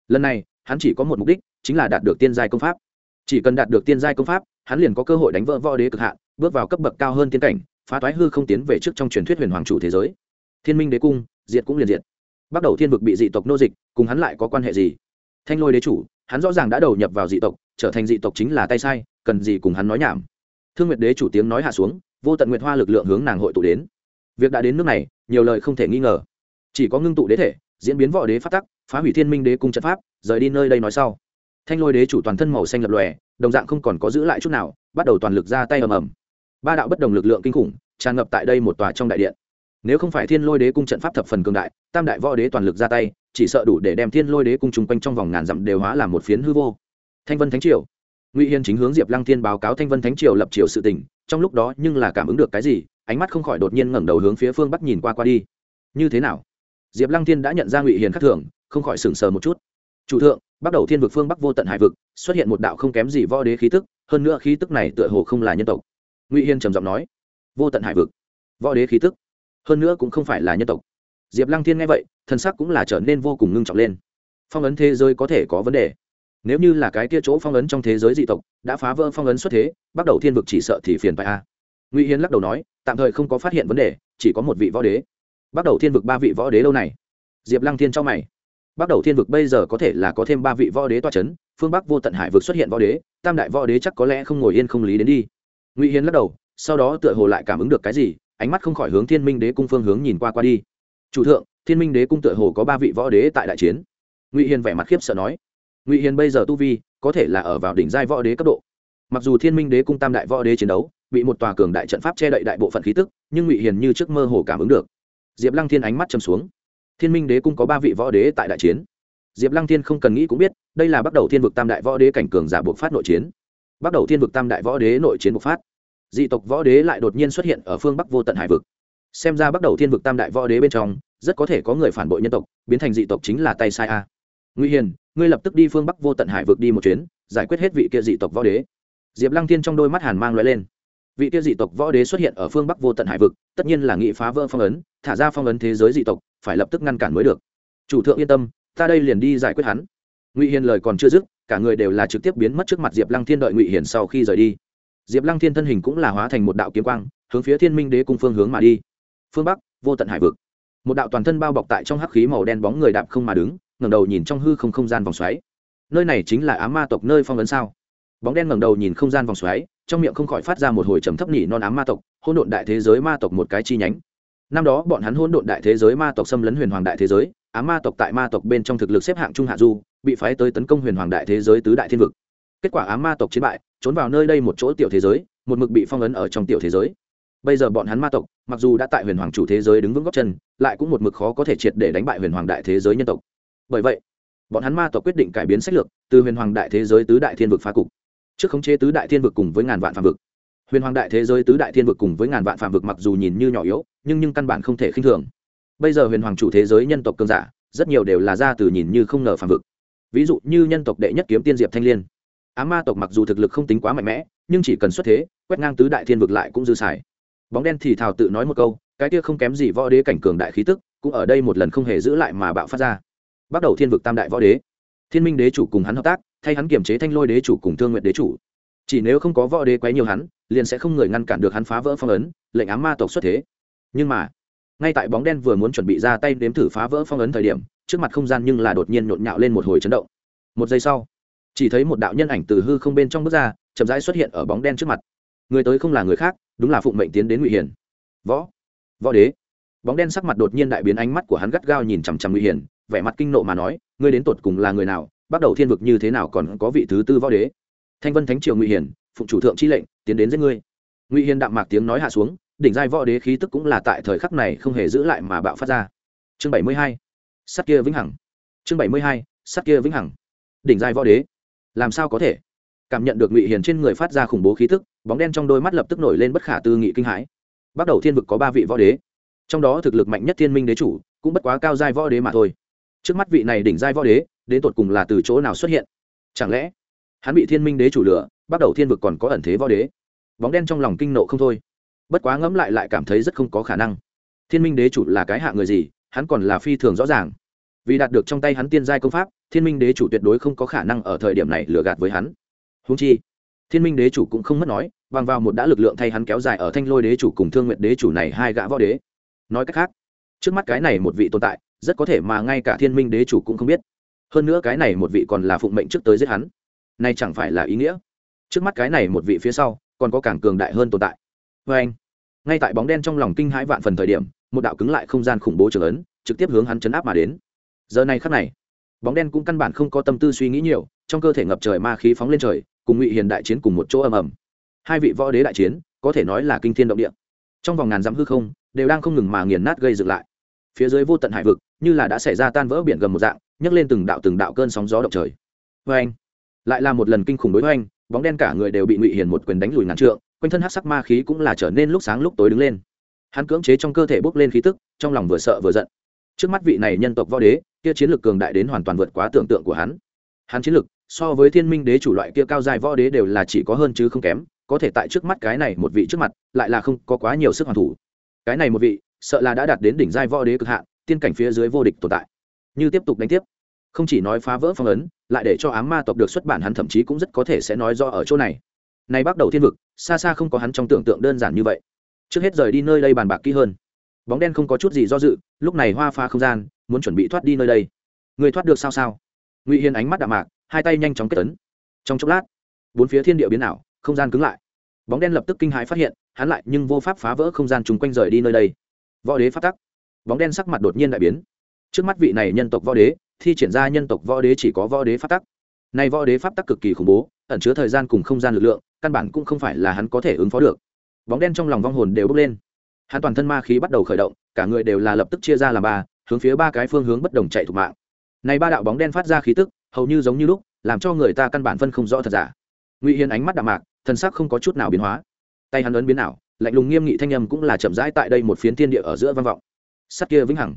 Lần này, hắn chỉ có một mục đích, chính là đạt được tiên giai công pháp. Chỉ cần đạt được tiên giai công pháp hắn liền có cơ hội đánh vỡ võ đế cực hạn, bước vào cấp bậc cao hơn tiên cảnh, phá toái hư không tiến về trước trong truyền thuyết huyền hoàng chủ thế giới. Thiên minh đế cung, diệt cũng liền diệt. Bắt đầu thiên vực bị dị tộc nô dịch, cùng hắn lại có quan hệ gì? Thanh lôi đế chủ, hắn rõ ràng đã đầu nhập vào dị tộc, trở thành dị tộc chính là tay sai, cần gì cùng hắn nói nhảm? Thương nguyệt đế chủ tiếng nói hạ xuống, vô tận nguyệt hoa lực lượng hướng nàng hội tụ đến. Việc đã đến nước này, nhiều lời không thể nghi ngờ. Chỉ có ngưng tụ đế thể, diễn biến võ đế phát tắc, phá hủy thiên minh đế cung trận pháp, rời đi nơi đây nói sau thanh lôi đế chủ toàn thân màu xanh lập lòe, đồng dạng không còn có giữ lại chút nào, bắt đầu toàn lực ra tay ầm ầm. Ba đạo bất đồng lực lượng kinh khủng tràn ngập tại đây một tòa trong đại điện. Nếu không phải thiên lôi đế cung trận pháp thập phần cường đại, tam đại võ đế toàn lực ra tay, chỉ sợ đủ để đem thiên lôi đế cung chung quanh trong vòng ngàn dặm đều hóa làm một phiến hư vô. Thanh vân thánh triều. Ngụy hiên chính hướng diệp lăng thiên báo cáo thanh vân thánh triều lập triều sự tình, trong lúc đó nhưng là cảm ứng được cái gì, ánh mắt không khỏi đột nhiên ngẩng đầu hướng phía phương bắc nhìn qua qua đi. Như thế nào? Diệp lăng thiên đã nhận ra ngụy hiền khắc thường, không khỏi sửng sờ một chút. Chủ thượng bắt đầu thiên vực phương bắc vô tận hải vực, xuất hiện một đạo không kém gì võ đế khí tức, hơn nữa khí tức này tựa hồ không là nhân tộc. Ngụy hiên trầm giọng nói, vô tận hải vực, võ đế khí tức, hơn nữa cũng không phải là nhân tộc. Diệp lăng thiên nghe vậy thân sắc cũng là trở nên vô cùng ngưng trọng lên. Phong ấn thế giới có thể có vấn đề. Nếu như là cái kia chỗ phong ấn trong thế giới dị tộc đã phá vỡ phong ấn xuất thế bắt đầu thiên vực chỉ sợ thì phiền phải a. Ngụy hiên lắc đầu nói, tạm thời không có phát hiện vấn đề, chỉ có một vị võ đế. Bắt đầu thiên vực ba vị võ đế lâu này. Diệp lăng thiên cho mày bắt đầu thiên vực bây giờ có thể là có thêm ba vị võ đế toa c h ấ n phương bắc vô tận hải vực xuất hiện võ đế, tam đại võ đế chắc có lẽ không ngồi yên không lý đến đi. Ngụy hiến lắc đầu, sau đó tựa hồ lại cảm ứng được cái gì, ánh mắt không khỏi hướng thiên minh đế cung phương hướng nhìn qua qua đi. Chủ thượng, thiên minh đế cung tựa hồ có ba vị võ đế tại đại chiến. Ngụy hiền vẻ mặt khiếp sợ nói. Ngụy hiền bây giờ tu vi có thể là ở vào đỉnh giai võ đế cấp độ. Mặc dù thiên minh đế cung tam đại võ đế chiến đấu bị một tòa cường đại trận pháp che đậy đại bộ phận khí tức, nhưng ngụy hiền như trước mơ hồ cảm ứng được. Diệp lăng thiên ánh mắt châm xuống thiên minh đế cung có ba vị võ đế tại đại chiến. Diệp lăng thiên không cần nghĩ cũng biết, đây là bắt đầu thiên vực tam đại võ đế cảnh cường giả buộc phát nội chiến. Bắt đầu thiên vực tam đại võ đế nội chiến bộc phát, dị tộc võ đế lại đột nhiên xuất hiện ở phương bắc vô tận hải vực. Xem ra bắt đầu thiên vực tam đại võ đế bên trong, rất có thể có người phản bội nhân tộc, biến thành dị tộc chính là tay sai a. Nguy hiền, ngươi lập tức đi phương bắc vô tận hải vực đi một chuyến, giải quyết hết vị kia dị tộc võ đế. Diệp lăng thiên trong đôi mắt hàn mang loại lên vị kia dị tộc võ đế xuất hiện ở phương bắc vô tận hải vực, tất nhiên là nghị phá vỡ phong ấn, thả ra phong ấn thế giới dị tộc, phải lập tức ngăn cản mới được. Chủ thượng yên tâm, ta đây liền đi giải quyết hắn. Ngụy hiền lời còn chưa dứt, cả người đều là trực tiếp biến mất trước mặt diệp lăng thiên đợi ngụy hiền sau khi rời đi. Diệp lăng thiên thân hình cũng là hóa thành một đạo kiếm quang, hướng phía thiên minh đế cung phương hướng mà đi. Phương bắc vô tận hải vực. Một đạo toàn thân bao bọc tại trong hắc khí màu đen bóng người đạp không mà đứng, ngẩng đầu nhìn trong hư không không gian vòng xoáy. Nơi này chính là á ma tộc nơi phong ấn sao? Bóng đen ngẩng đầu nhìn không gian vòng xoáy trong miệng không khỏi phát ra một hồi trầm thấp nhỉ non ám ma tộc hôn độn đại thế giới ma tộc một cái chi nhánh. Năm đó bọn hắn hôn độn đại thế giới ma tộc xâm lấn huyền hoàng đại thế giới, ám ma tộc tại ma tộc bên trong thực lực xếp hạng trung hạ du, bị phái tới tấn công huyền hoàng đại thế giới tứ đại thiên vực. Kết quả ám ma tộc chiến bại, trốn vào nơi đây một chỗ tiểu thế giới, một mực bị phong ấn ở trong tiểu thế giới. Bây giờ bọn hắn ma tộc, mặc dù đã tại huyền hoàng chủ thế giới đứng vững góc chân, lại cũng một mực khó có thể triệt để đánh bại huyền hoàng đại thế giới nhân tộc. Bởi vậy, bọn hắn ma tộc quyết định cải biến sách lược, từ huyền hoàng đại thế giới tứ đại thiên vực phá cục trước khống chế tứ đại thiên vực cùng với ngàn vạn phạm vực. Huyền hoàng đại thế giới tứ đại thiên vực cùng với ngàn vạn phạm vực mặc dù nhìn như nhỏ yếu, nhưng nhưng căn bản không thể khinh thường. Bây giờ huyền hoàng chủ thế giới nhân tộc cường giả, rất nhiều đều là ra từ nhìn như không ngờ phạm vực. Ví dụ như nhân tộc đệ nhất kiếm tiên diệp thanh liên. Á ma tộc mặc dù thực lực không tính quá mạnh mẽ, nhưng chỉ cần xuất thế, quét ngang tứ đại thiên vực lại cũng dư xài. Bóng đen thì thào tự nói một câu, cái kia không kém gì võ đế cảnh cường đại khí tức, cũng ở đây một lần không hề giữ lại mà bạo phát ra. Bắt đầu thiên vực tam đại võ đế. Thiên minh đế chủ cùng hắn hợp tác thay hắn kiềm chế thanh lôi đế chủ cùng thương nguyện đế chủ. Chỉ nếu không có võ đế quấy nhiều hắn, liền sẽ không người ngăn cản được hắn phá vỡ phong ấn, lệnh ám ma tộc xuất thế. Nhưng mà, ngay tại bóng đen vừa muốn chuẩn bị ra tay nếm thử phá vỡ phong ấn thời điểm, trước mặt không gian nhưng là đột nhiên nhộn nhạo lên một hồi chấn động. Một giây sau, chỉ thấy một đạo nhân ảnh từ hư không bên trong bước ra, chậm rãi xuất hiện ở bóng đen trước mặt. Người tới không là người khác, đúng là phụng mệnh tiến đến ngụy hiền. Võ võ đế. Bóng đen sắc mặt đột nhiên đại biến, ánh mắt của hắn gắt gao nhìn chằm chằm ngụy hiền, vẻ mặt kinh nộ mà nói, ngươi đến tột cùng là người nào? Bắt đầu thiên vực như thế nào còn có vị thứ tư võ đế. Thanh vân thánh triều ngụy hiền, phụng chủ thượng chi lệnh, tiến đến giết ngươi. Ngụy hiền đạm mạc tiếng nói hạ xuống, đỉnh giai võ đế khí tức cũng là tại thời khắc này không hề giữ lại mà bạo phát ra. Chương bảy mươi hai sắt kia vĩnh hằng. Chương bảy mươi hai sắt kia vĩnh hằng. Đỉnh giai võ đế, làm sao có thể? Cảm nhận được ngụy hiền trên người phát ra khủng bố khí tức, bóng đen trong đôi mắt lập tức nổi lên bất khả tư nghị kinh hãi. Bắt đầu thiên vực có ba vị võ đế, trong đó thực lực mạnh nhất thiên minh đế chủ, cũng bất quá cao giai võ đế mà thôi. Trước mắt vị này đỉnh giai võ đế đến tột cùng là từ chỗ nào xuất hiện? Chẳng lẽ hắn bị thiên minh đế chủ lửa bắt đầu thiên vực còn có ẩn thế võ đế? Bóng đen trong lòng kinh nộ không thôi. Bất quá ngẫm lại lại cảm thấy rất không có khả năng. Thiên minh đế chủ là cái hạ người gì, hắn còn là phi thường rõ ràng. Vì đạt được trong tay hắn tiên giai công pháp, thiên minh đế chủ tuyệt đối không có khả năng ở thời điểm này lừa gạt với hắn. Húng chi, thiên minh đế chủ cũng không mất nói, bằng vào một đã lực lượng thay hắn kéo dài ở thanh lôi đế chủ cùng thương nguyện đế chủ này hai gã võ đế. Nói cách khác, trước mắt cái này một vị tồn tại, rất có thể mà ngay cả thiên minh đế chủ cũng không biết hơn nữa cái này một vị còn là phụng mệnh trước tới giết hắn. Nay chẳng phải là ý nghĩa. Trước mắt cái này một vị phía sau, còn có càng cường đại hơn tồn tại. Vê anh, ngay tại bóng đen trong lòng kinh hãi vạn phần thời điểm, một đạo cứng lại không gian khủng bố trở ấn, trực tiếp hướng hắn chấn áp mà đến. Giờ này khắc này, bóng đen cũng căn bản không có tâm tư suy nghĩ nhiều, trong cơ thể ngập trời ma khí phóng lên trời, cùng ngụy hiền đại chiến cùng một chỗ ầm ầm. Hai vị võ đế đại chiến, có thể nói là kinh thiên động địa. Trong vòng ngàn dặm hư không, đều đang không ngừng mà nghiền nát gây dựng lại phía dưới vô tận hải vực, như là đã xảy ra tan vỡ biển gầm một dạng, nhấc lên từng đạo từng đạo cơn sóng gió động trời. Vê anh, lại là một lần kinh khủng đối với anh, bóng đen cả người đều bị ngụy hiền một quyền đánh lùi ngàn trượng, quanh thân hát sắc ma khí cũng là trở nên lúc sáng lúc tối đứng lên. Hắn cưỡng chế trong cơ thể bốc lên khí tức, trong lòng vừa sợ vừa giận. Trước mắt vị này nhân tộc võ đế, kia chiến lược cường đại đến hoàn toàn vượt quá tưởng tượng của hắn. Hắn chiến lược so với thiên minh đế chủ loại kia cao dài võ đế đều là chỉ có hơn chứ không kém, có thể tại trước mắt cái này một vị trước mặt, lại là không có quá nhiều sức hoàn thủ. Cái này một vị sợ là đã đạt đến đỉnh giai võ đế cực hạn, tiên cảnh phía dưới vô địch tồn tại. Như tiếp tục đánh tiếp, không chỉ nói phá vỡ phong ấn, lại để cho ám ma tộc được xuất bản hắn thậm chí cũng rất có thể sẽ nói do ở chỗ này. Nay bắt đầu thiên vực, xa xa không có hắn trong tưởng tượng đơn giản như vậy. Trước hết rời đi nơi đây bàn bạc kỹ hơn. Bóng đen không có chút gì do dự, lúc này hoa pha không gian, muốn chuẩn bị thoát đi nơi đây. Người thoát được sao sao? Ngụy hiền ánh mắt đạm mạc, hai tay nhanh chóng kết tấn trong chốc lát, bốn phía thiên địa biến ảo, không gian cứng lại. Bóng đen lập tức kinh hãi phát hiện, hắn lại nhưng vô pháp phá vỡ không gian chung quanh rời đi nơi đây võ đế phát tắc. Bóng đen sắc mặt đột nhiên đại biến. Trước mắt vị này nhân tộc võ đế, thi triển ra nhân tộc võ đế chỉ có võ đế pháp tắc. Nay võ đế pháp tắc cực kỳ khủng bố, ẩn chứa thời gian cùng không gian lực lượng, căn bản cũng không phải là hắn có thể ứng phó được. Bóng đen trong lòng vong hồn đều bốc lên. Hắn toàn thân ma khí bắt đầu khởi động, cả người đều là lập tức chia ra làm ba, hướng phía ba cái phương hướng bất đồng chạy thục mạng. Này ba đạo bóng đen phát ra khí tức, hầu như giống như lúc, làm cho người ta căn bản phân không rõ thật giả. Ngụy Hiên ánh mắt đạm mạc, thần sắc không có chút nào biến hóa. Tay hắn ấn biến nào lạnh lùng nghiêm nghị thanh âm cũng là chậm rãi tại đây một phiến thiên địa ở giữa vang vọng. Sắt kia vĩnh hằng.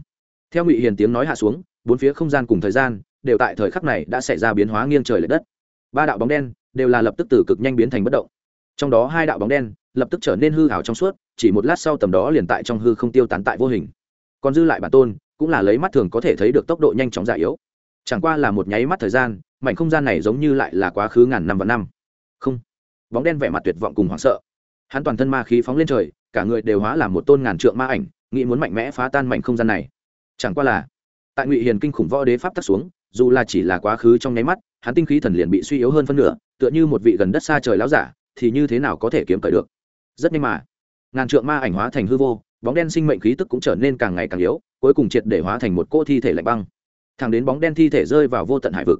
Theo ngụy hiền tiếng nói hạ xuống, bốn phía không gian cùng thời gian đều tại thời khắc này đã xảy ra biến hóa nghiêng trời l ệ đất. Ba đạo bóng đen đều là lập tức từ cực nhanh biến thành bất động. Trong đó hai đạo bóng đen lập tức trở nên hư hảo trong suốt, chỉ một lát sau tầm đó liền tại trong hư không tiêu tán tại vô hình. Còn dư lại bản tôn cũng là lấy mắt thường có thể thấy được tốc độ nhanh chóng già yếu. Chẳng qua là một nháy mắt thời gian, mảnh không gian này giống như lại là quá khứ ngàn năm và năm. Không. Bóng đen vẻ mặt tuyệt vọng cùng hoảng sợ hắn toàn thân ma khí phóng lên trời, cả người đều hóa làm một tôn ngàn trượng ma ảnh, nghĩ muốn mạnh mẽ phá tan mảnh không gian này. Chẳng qua là, tại ngụy hiền kinh khủng võ đế pháp tắt xuống, dù là chỉ là quá khứ trong nháy mắt, hắn tinh khí thần liền bị suy yếu hơn phân nửa, tựa như một vị gần đất xa trời láo giả, thì như thế nào có thể kiếm cởi được? Rất nhanh mà, ngàn trượng ma ảnh hóa thành hư vô, bóng đen sinh mệnh khí tức cũng trở nên càng ngày càng yếu, cuối cùng triệt để hóa thành một cô thi thể lạnh băng. Thẳng đến bóng đen thi thể rơi vào vô tận hải vực,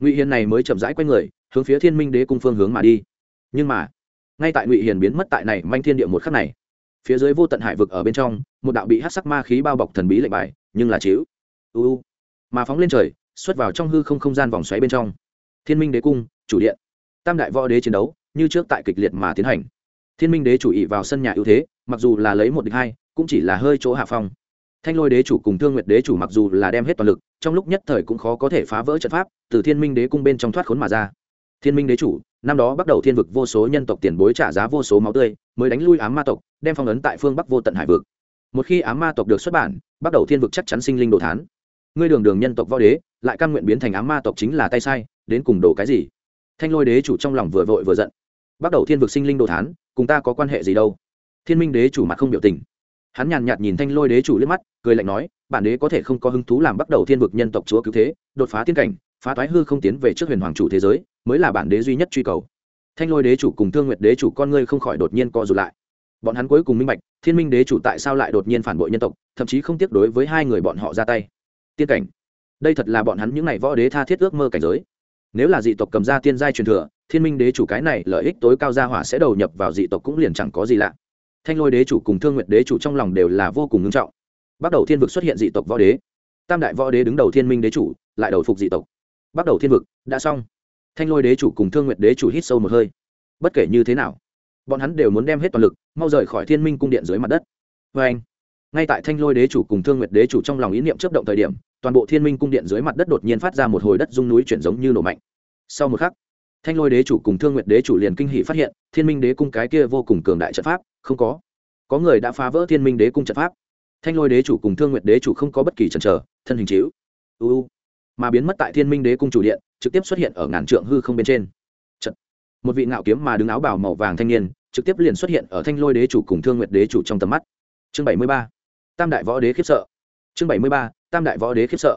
ngụy hiền này mới chậm rãi q u a y người, hướng phía thiên minh đế cung phương hướng mà đi. Nhưng mà ngay tại ngụy hiền biến mất tại này manh thiên địa một khắc này phía dưới vô tận hải vực ở bên trong một đạo bị hát sắc ma khí bao bọc thần bí lệnh bài nhưng là chiếu uu mà phóng lên trời xuất vào trong hư không không gian vòng xoáy bên trong thiên minh đế cung chủ điện tam đại võ đế chiến đấu như trước tại kịch liệt mà tiến hành thiên minh đế chủ ý vào sân nhà ưu thế mặc dù là lấy một địch hai cũng chỉ là hơi chỗ hạ phong thanh lôi đế chủ cùng thương nguyệt đế chủ mặc dù là đem hết toàn lực trong lúc nhất thời cũng khó có thể phá vỡ trận pháp từ thiên minh đế cung bên trong thoát khốn mà ra thiên minh đế chủ năm đó bắt đầu thiên vực vô số nhân tộc tiền bối trả giá vô số máu tươi, mới đánh lui ám ma tộc, đem phong ấn tại phương bắc vô tận hải vực. Một khi ám ma tộc được xuất bản bắt đầu thiên vực chắc chắn sinh linh đồ thán. Ngươi đường đường nhân tộc võ đế, lại căn nguyện biến thành ám ma tộc chính là tay sai, đến cùng đồ cái gì? Thanh lôi đế chủ trong lòng vừa vội vừa giận. Bắt đầu thiên vực sinh linh đồ thán, cùng ta có quan hệ gì đâu? Thiên minh đế chủ mặt không biểu tình. Hắn nhàn nhạt nhìn thanh lôi đế chủ liếc mắt, cười lạnh nói, bản đế có thể không có hứng thú làm bắt đầu thiên vực nhân tộc chúa cứu thế, đột phá tiên cảnh phá toái hư không tiến về trước huyền hoàng chủ thế giới, mới là bản đế duy nhất truy cầu. Thanh lôi đế chủ cùng thương nguyệt đế chủ con ngươi không khỏi đột nhiên co rụt lại. Bọn hắn cuối cùng minh bạch, thiên minh đế chủ tại sao lại đột nhiên phản bội nhân tộc, thậm chí không tiếc đối với hai người bọn họ ra tay. Tiên cảnh. Đây thật là bọn hắn những n à y võ đế tha thiết ước mơ cảnh giới. Nếu là dị tộc cầm ra tiên giai truyền thừa, thiên minh đế chủ cái này lợi ích tối cao gia hỏa sẽ đầu nhập vào dị tộc cũng liền chẳng có gì lạ. Thanh lôi đế chủ cùng thương nguyệt đế chủ trong lòng đều là vô cùng ngưng trọng. Bắt đầu thiên vực xuất hiện dị tộc võ đế. Tam đại võ đế đứng đầu thiên minh đế chủ, lại đầu phục dị tộc bắt đầu thiên vực, đã xong. Thanh lôi đế chủ cùng thương nguyệt đế chủ hít sâu một hơi. Bất kể như thế nào, bọn hắn đều muốn đem hết toàn lực, mau rời khỏi thiên minh cung điện dưới mặt đất. Vê anh, ngay tại thanh lôi đế chủ cùng thương nguyệt đế chủ trong lòng ý niệm chấp động thời điểm, toàn bộ thiên minh cung điện dưới mặt đất đột nhiên phát ra một hồi đất dung núi chuyển giống như nổ mạnh. Sau một khắc, thanh lôi đế chủ cùng thương nguyệt đế chủ liền kinh hỷ phát hiện, thiên minh đế cung cái kia vô cùng cường đại trận pháp, không có. Có người đã phá vỡ thiên minh đế cung trận pháp. Thanh lôi đế chủ cùng thương nguyệt đế chủ không có bất kỳ chần chờ, thân hình chiếu u mà biến mất tại thiên minh đế cung chủ điện, trực tiếp xuất hiện ở ngàn trượng hư không bên trên. Chật. một vị ngạo kiếm mà đứng áo bào màu vàng thanh niên, trực tiếp liền xuất hiện ở thanh lôi đế chủ cùng thương nguyệt đế chủ trong tầm mắt. Chương bảy mươi ba. Tam đại võ đế khiếp sợ. Chương bảy mươi ba. Tam đại võ đế khiếp sợ.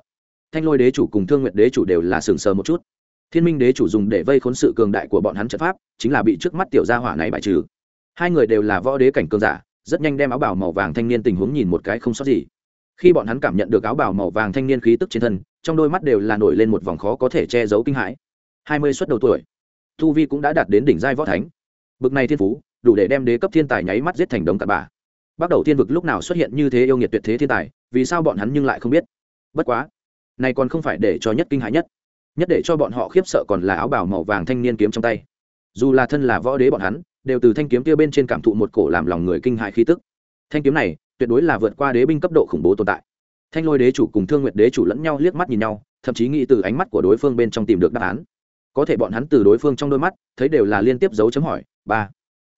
Thanh lôi đế chủ cùng thương nguyệt đế chủ đều là sừng sờ một chút. Thiên minh đế chủ dùng để vây khốn sự cường đại của bọn hắn trận pháp, chính là bị trước mắt tiểu gia hỏa này bại trừ. Hai người đều là võ đế cảnh cường giả, rất nhanh đem áo bào màu vàng thanh niên tình huống nhìn một cái không sót gì. Khi bọn hắn cảm nhận được áo bào màu vàng thanh niên khí tức trên thân trong đôi mắt đều là nổi lên một vòng khó có thể che giấu kinh hãi. Hai mươi suất đầu tuổi, tu vi cũng đã đạt đến đỉnh giai võ thánh. Bực này thiên phú, đủ để đem đế cấp thiên tài nháy mắt giết thành đống cặn bà bắt đầu thiên vực lúc nào xuất hiện như thế yêu nghiệt tuyệt thế thiên tài, vì sao bọn hắn nhưng lại không biết? Bất quá, này còn không phải để cho nhất kinh hãi nhất. Nhất để cho bọn họ khiếp sợ còn là áo bào màu vàng thanh niên kiếm trong tay. Dù là thân là võ đế bọn hắn, đều từ thanh kiếm kia bên trên cảm thụ một cổ làm lòng người kinh hại khí tức. Thanh kiếm này, tuyệt đối là vượt qua đế binh cấp độ khủng bố tồn tại thanh lôi đế chủ cùng thương nguyệt đế chủ lẫn nhau liếc mắt nhìn nhau, thậm chí nghĩ từ ánh mắt của đối phương bên trong tìm được đáp án. Có thể bọn hắn từ đối phương trong đôi mắt, thấy đều là liên tiếp dấu chấm hỏi, ba,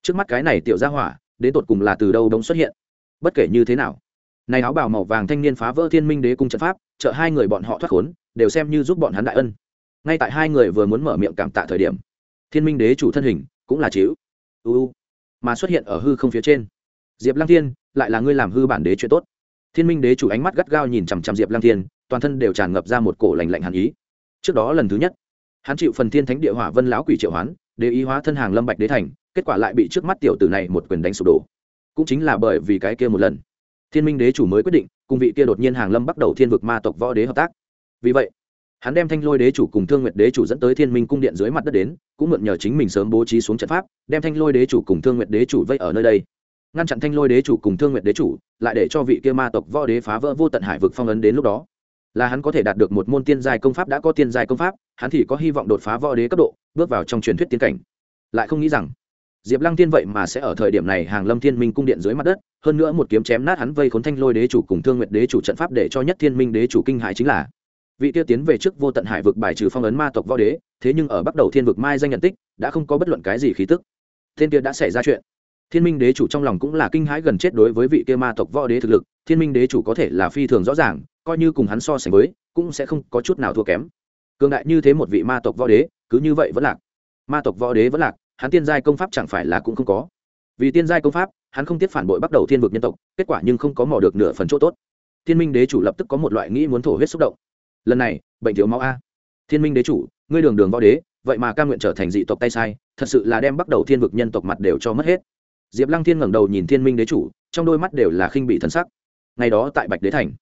trước mắt cái này tiểu ra hỏa, đến tột cùng là từ đâu đông xuất hiện? Bất kể như thế nào, này áo bào màu vàng thanh niên phá vỡ thiên minh đế cung trận pháp, trợ hai người bọn họ thoát khốn, đều xem như giúp bọn hắn đại ân. Ngay tại hai người vừa muốn mở miệng cảm tạ thời điểm, thiên minh đế chủ thân hình cũng là chịu. Uu mà xuất hiện ở hư không phía trên. Diệp lăng thiên, lại là ngươi làm hư bản đế chuyện tốt thiên minh đế chủ ánh mắt gắt gao nhìn chằm chằm diệp lăng thiên, toàn thân đều tràn ngập ra một cổ lành lạnh hàn ý. Trước đó lần thứ nhất, hắn chịu phần thiên thánh địa hỏa vân lão quỷ triệu hoán đế ý hóa thân hàng lâm bạch đế thành, kết quả lại bị trước mắt tiểu tử này một quyền đánh sụp đổ. Cũng chính là bởi vì cái kia một lần, thiên minh đế chủ mới quyết định, cùng vị kia đột nhiên hàng lâm bắt đầu thiên vực ma tộc võ đế hợp tác. Vì vậy, hắn đem thanh lôi đế chủ cùng thương nguyệt đế chủ dẫn tới thiên minh cung điện dưới mặt đất đến, cũng mượn nhờ chính mình sớm bố trí xuống trận pháp, đem thanh lôi đế chủ cùng thương nguyệt đế chủ vây ở nơi đây ngăn chặn thanh lôi đế chủ cùng thương nguyện đế chủ, lại để cho vị kia ma tộc võ đế phá vỡ vô tận hải vực phong ấn đến lúc đó. Là hắn có thể đạt được một môn tiên giai công pháp, đã có tiên giai công pháp, hắn thì có hy vọng đột phá võ đế cấp độ, bước vào trong truyền thuyết tiến cảnh. Lại không nghĩ rằng, diệp lăng tiên vậy mà sẽ ở thời điểm này hàng lâm thiên minh cung điện dưới mặt đất, hơn nữa một kiếm chém nát hắn vây khốn thanh lôi đế chủ cùng thương nguyện đế chủ trận pháp để cho nhất thiên minh đế chủ kinh hại chính là, vị kia tiến về trước vô tận hải vực bài trừ phong ấn ma tộc võ đế, thế nhưng ở bắt đầu thiên vực mai danh nhận tích, đã không có bất luận cái gì khí tức. Thiên kia đã xảy ra chuyện thiên minh đế chủ trong lòng cũng là kinh hãi gần chết đối với vị kia ma tộc võ đế thực lực, thiên minh đế chủ có thể là phi thường rõ ràng, coi như cùng hắn so sánh với, cũng sẽ không có chút nào thua kém. Cường đại như thế một vị ma tộc võ đế, cứ như vậy vẫn lạc. Ma tộc võ đế vẫn lạc, hắn tiên giai công pháp chẳng phải là cũng không có. Vì tiên giai công pháp, hắn không tiếp phản bội bắt đầu thiên vực nhân tộc, kết quả nhưng không có mò được nửa phần chỗ tốt. Thiên minh đế chủ lập tức có một loại nghĩ muốn thổ huyết xúc động. Lần này, bệnh thiếu máu a. Thiên minh đế chủ, ngươi đường đường võ đế, vậy mà ca nguyện trở thành dị tộc tay sai, thật sự là đem bắt đầu thiên vực nhân tộc mặt đều cho mất hết diệp lăng thiên ngẩng đầu nhìn thiên minh đế chủ, trong đôi mắt đều là khinh bị thân sắc. Ngày đó tại bạch đế thành,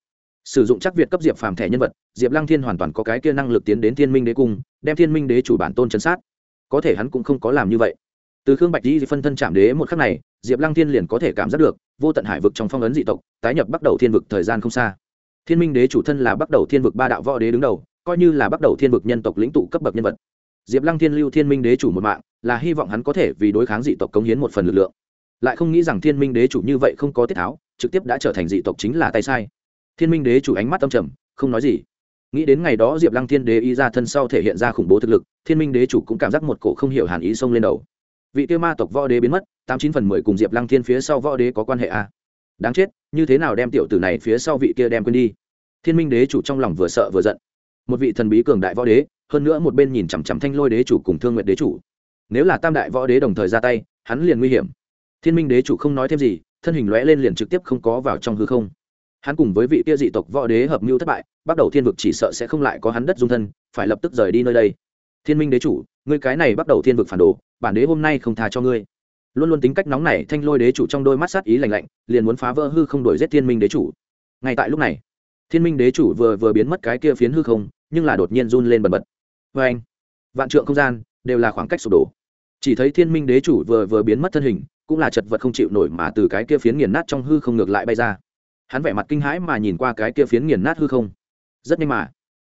sử dụng chắc việt cấp diệp phàm thẻ nhân vật, diệp lăng thiên hoàn toàn có cái kia năng lực tiến đến thiên minh đế cung, đem thiên minh đế chủ bản tôn chấn sát. Có thể hắn cũng không có làm như vậy. Từ khương bạch di phân thân chạm đế một khắc này, diệp lăng thiên liền có thể cảm giác được, vô tận hải vực trong phong ấn dị tộc, tái nhập bắt đầu thiên vực thời gian không xa. Thiên minh đế chủ thân là bắt đầu thiên vực ba đạo võ đế đứng đầu, coi như là bắt đầu thiên vực nhân tộc lĩnh tụ cấp bậc nhân vật. Diệp lăng thiên lưu thiên minh đế chủ một mạng, là hy vọng hắn có thể vì đối kháng dị tộc cống hiến một phần lực lượng lại không nghĩ rằng thiên minh đế chủ như vậy không có tiết tháo, trực tiếp đã trở thành dị tộc chính là tay sai. Thiên minh đế chủ ánh mắt âm trầm, không nói gì. Nghĩ đến ngày đó diệp lăng thiên đế y ra thân sau thể hiện ra khủng bố thực lực, thiên minh đế chủ cũng cảm giác một cổ không hiểu hàn ý xông lên đầu. Vị tiêu ma tộc võ đế biến mất, tám chín phần mười cùng diệp lăng thiên phía sau võ đế có quan hệ à. đáng chết, như thế nào đem tiểu tử này phía sau vị kia đem quên đi? Thiên minh đế chủ trong lòng vừa sợ vừa giận. Một vị thần bí cường đại võ đế, hơn nữa một bên nhìn chằm chằm thanh lôi đế chủ cùng thương nguyện đế chủ. Nếu là tam đại võ đế đồng thời ra tay, hắn liền nguy hiểm thiên minh đế chủ không nói thêm gì, thân hình lóe lên liền trực tiếp không có vào trong hư không. Hắn cùng với vị kia dị tộc võ đế hợp mưu thất bại, bắt đầu thiên vực chỉ sợ sẽ không lại có hắn đất dung thân, phải lập tức rời đi nơi đây. Thiên minh đế chủ, ngươi cái này bắt đầu thiên vực phản đồ, bản đế hôm nay không tha cho ngươi. Luôn luôn tính cách nóng này thanh lôi đế chủ trong đôi mắt sát ý lành lạnh, liền muốn phá vỡ hư không đổi giết thiên minh đế chủ. Ngay tại lúc này, thiên minh đế chủ vừa vừa biến mất cái kia phiến hư không, nhưng là đột nhiên run lên bần bật. Vê anh, vạn trượng không gian đều là khoảng cách sụp đổ. Chỉ thấy thiên minh đế chủ vừa vừa biến mất thân hình cũng là chật vật không chịu nổi mà từ cái kia phiến nghiền nát trong hư không ngược lại bay ra. Hắn vẻ mặt kinh hãi mà nhìn qua cái kia phiến nghiền nát hư không. Rất nhanh mà,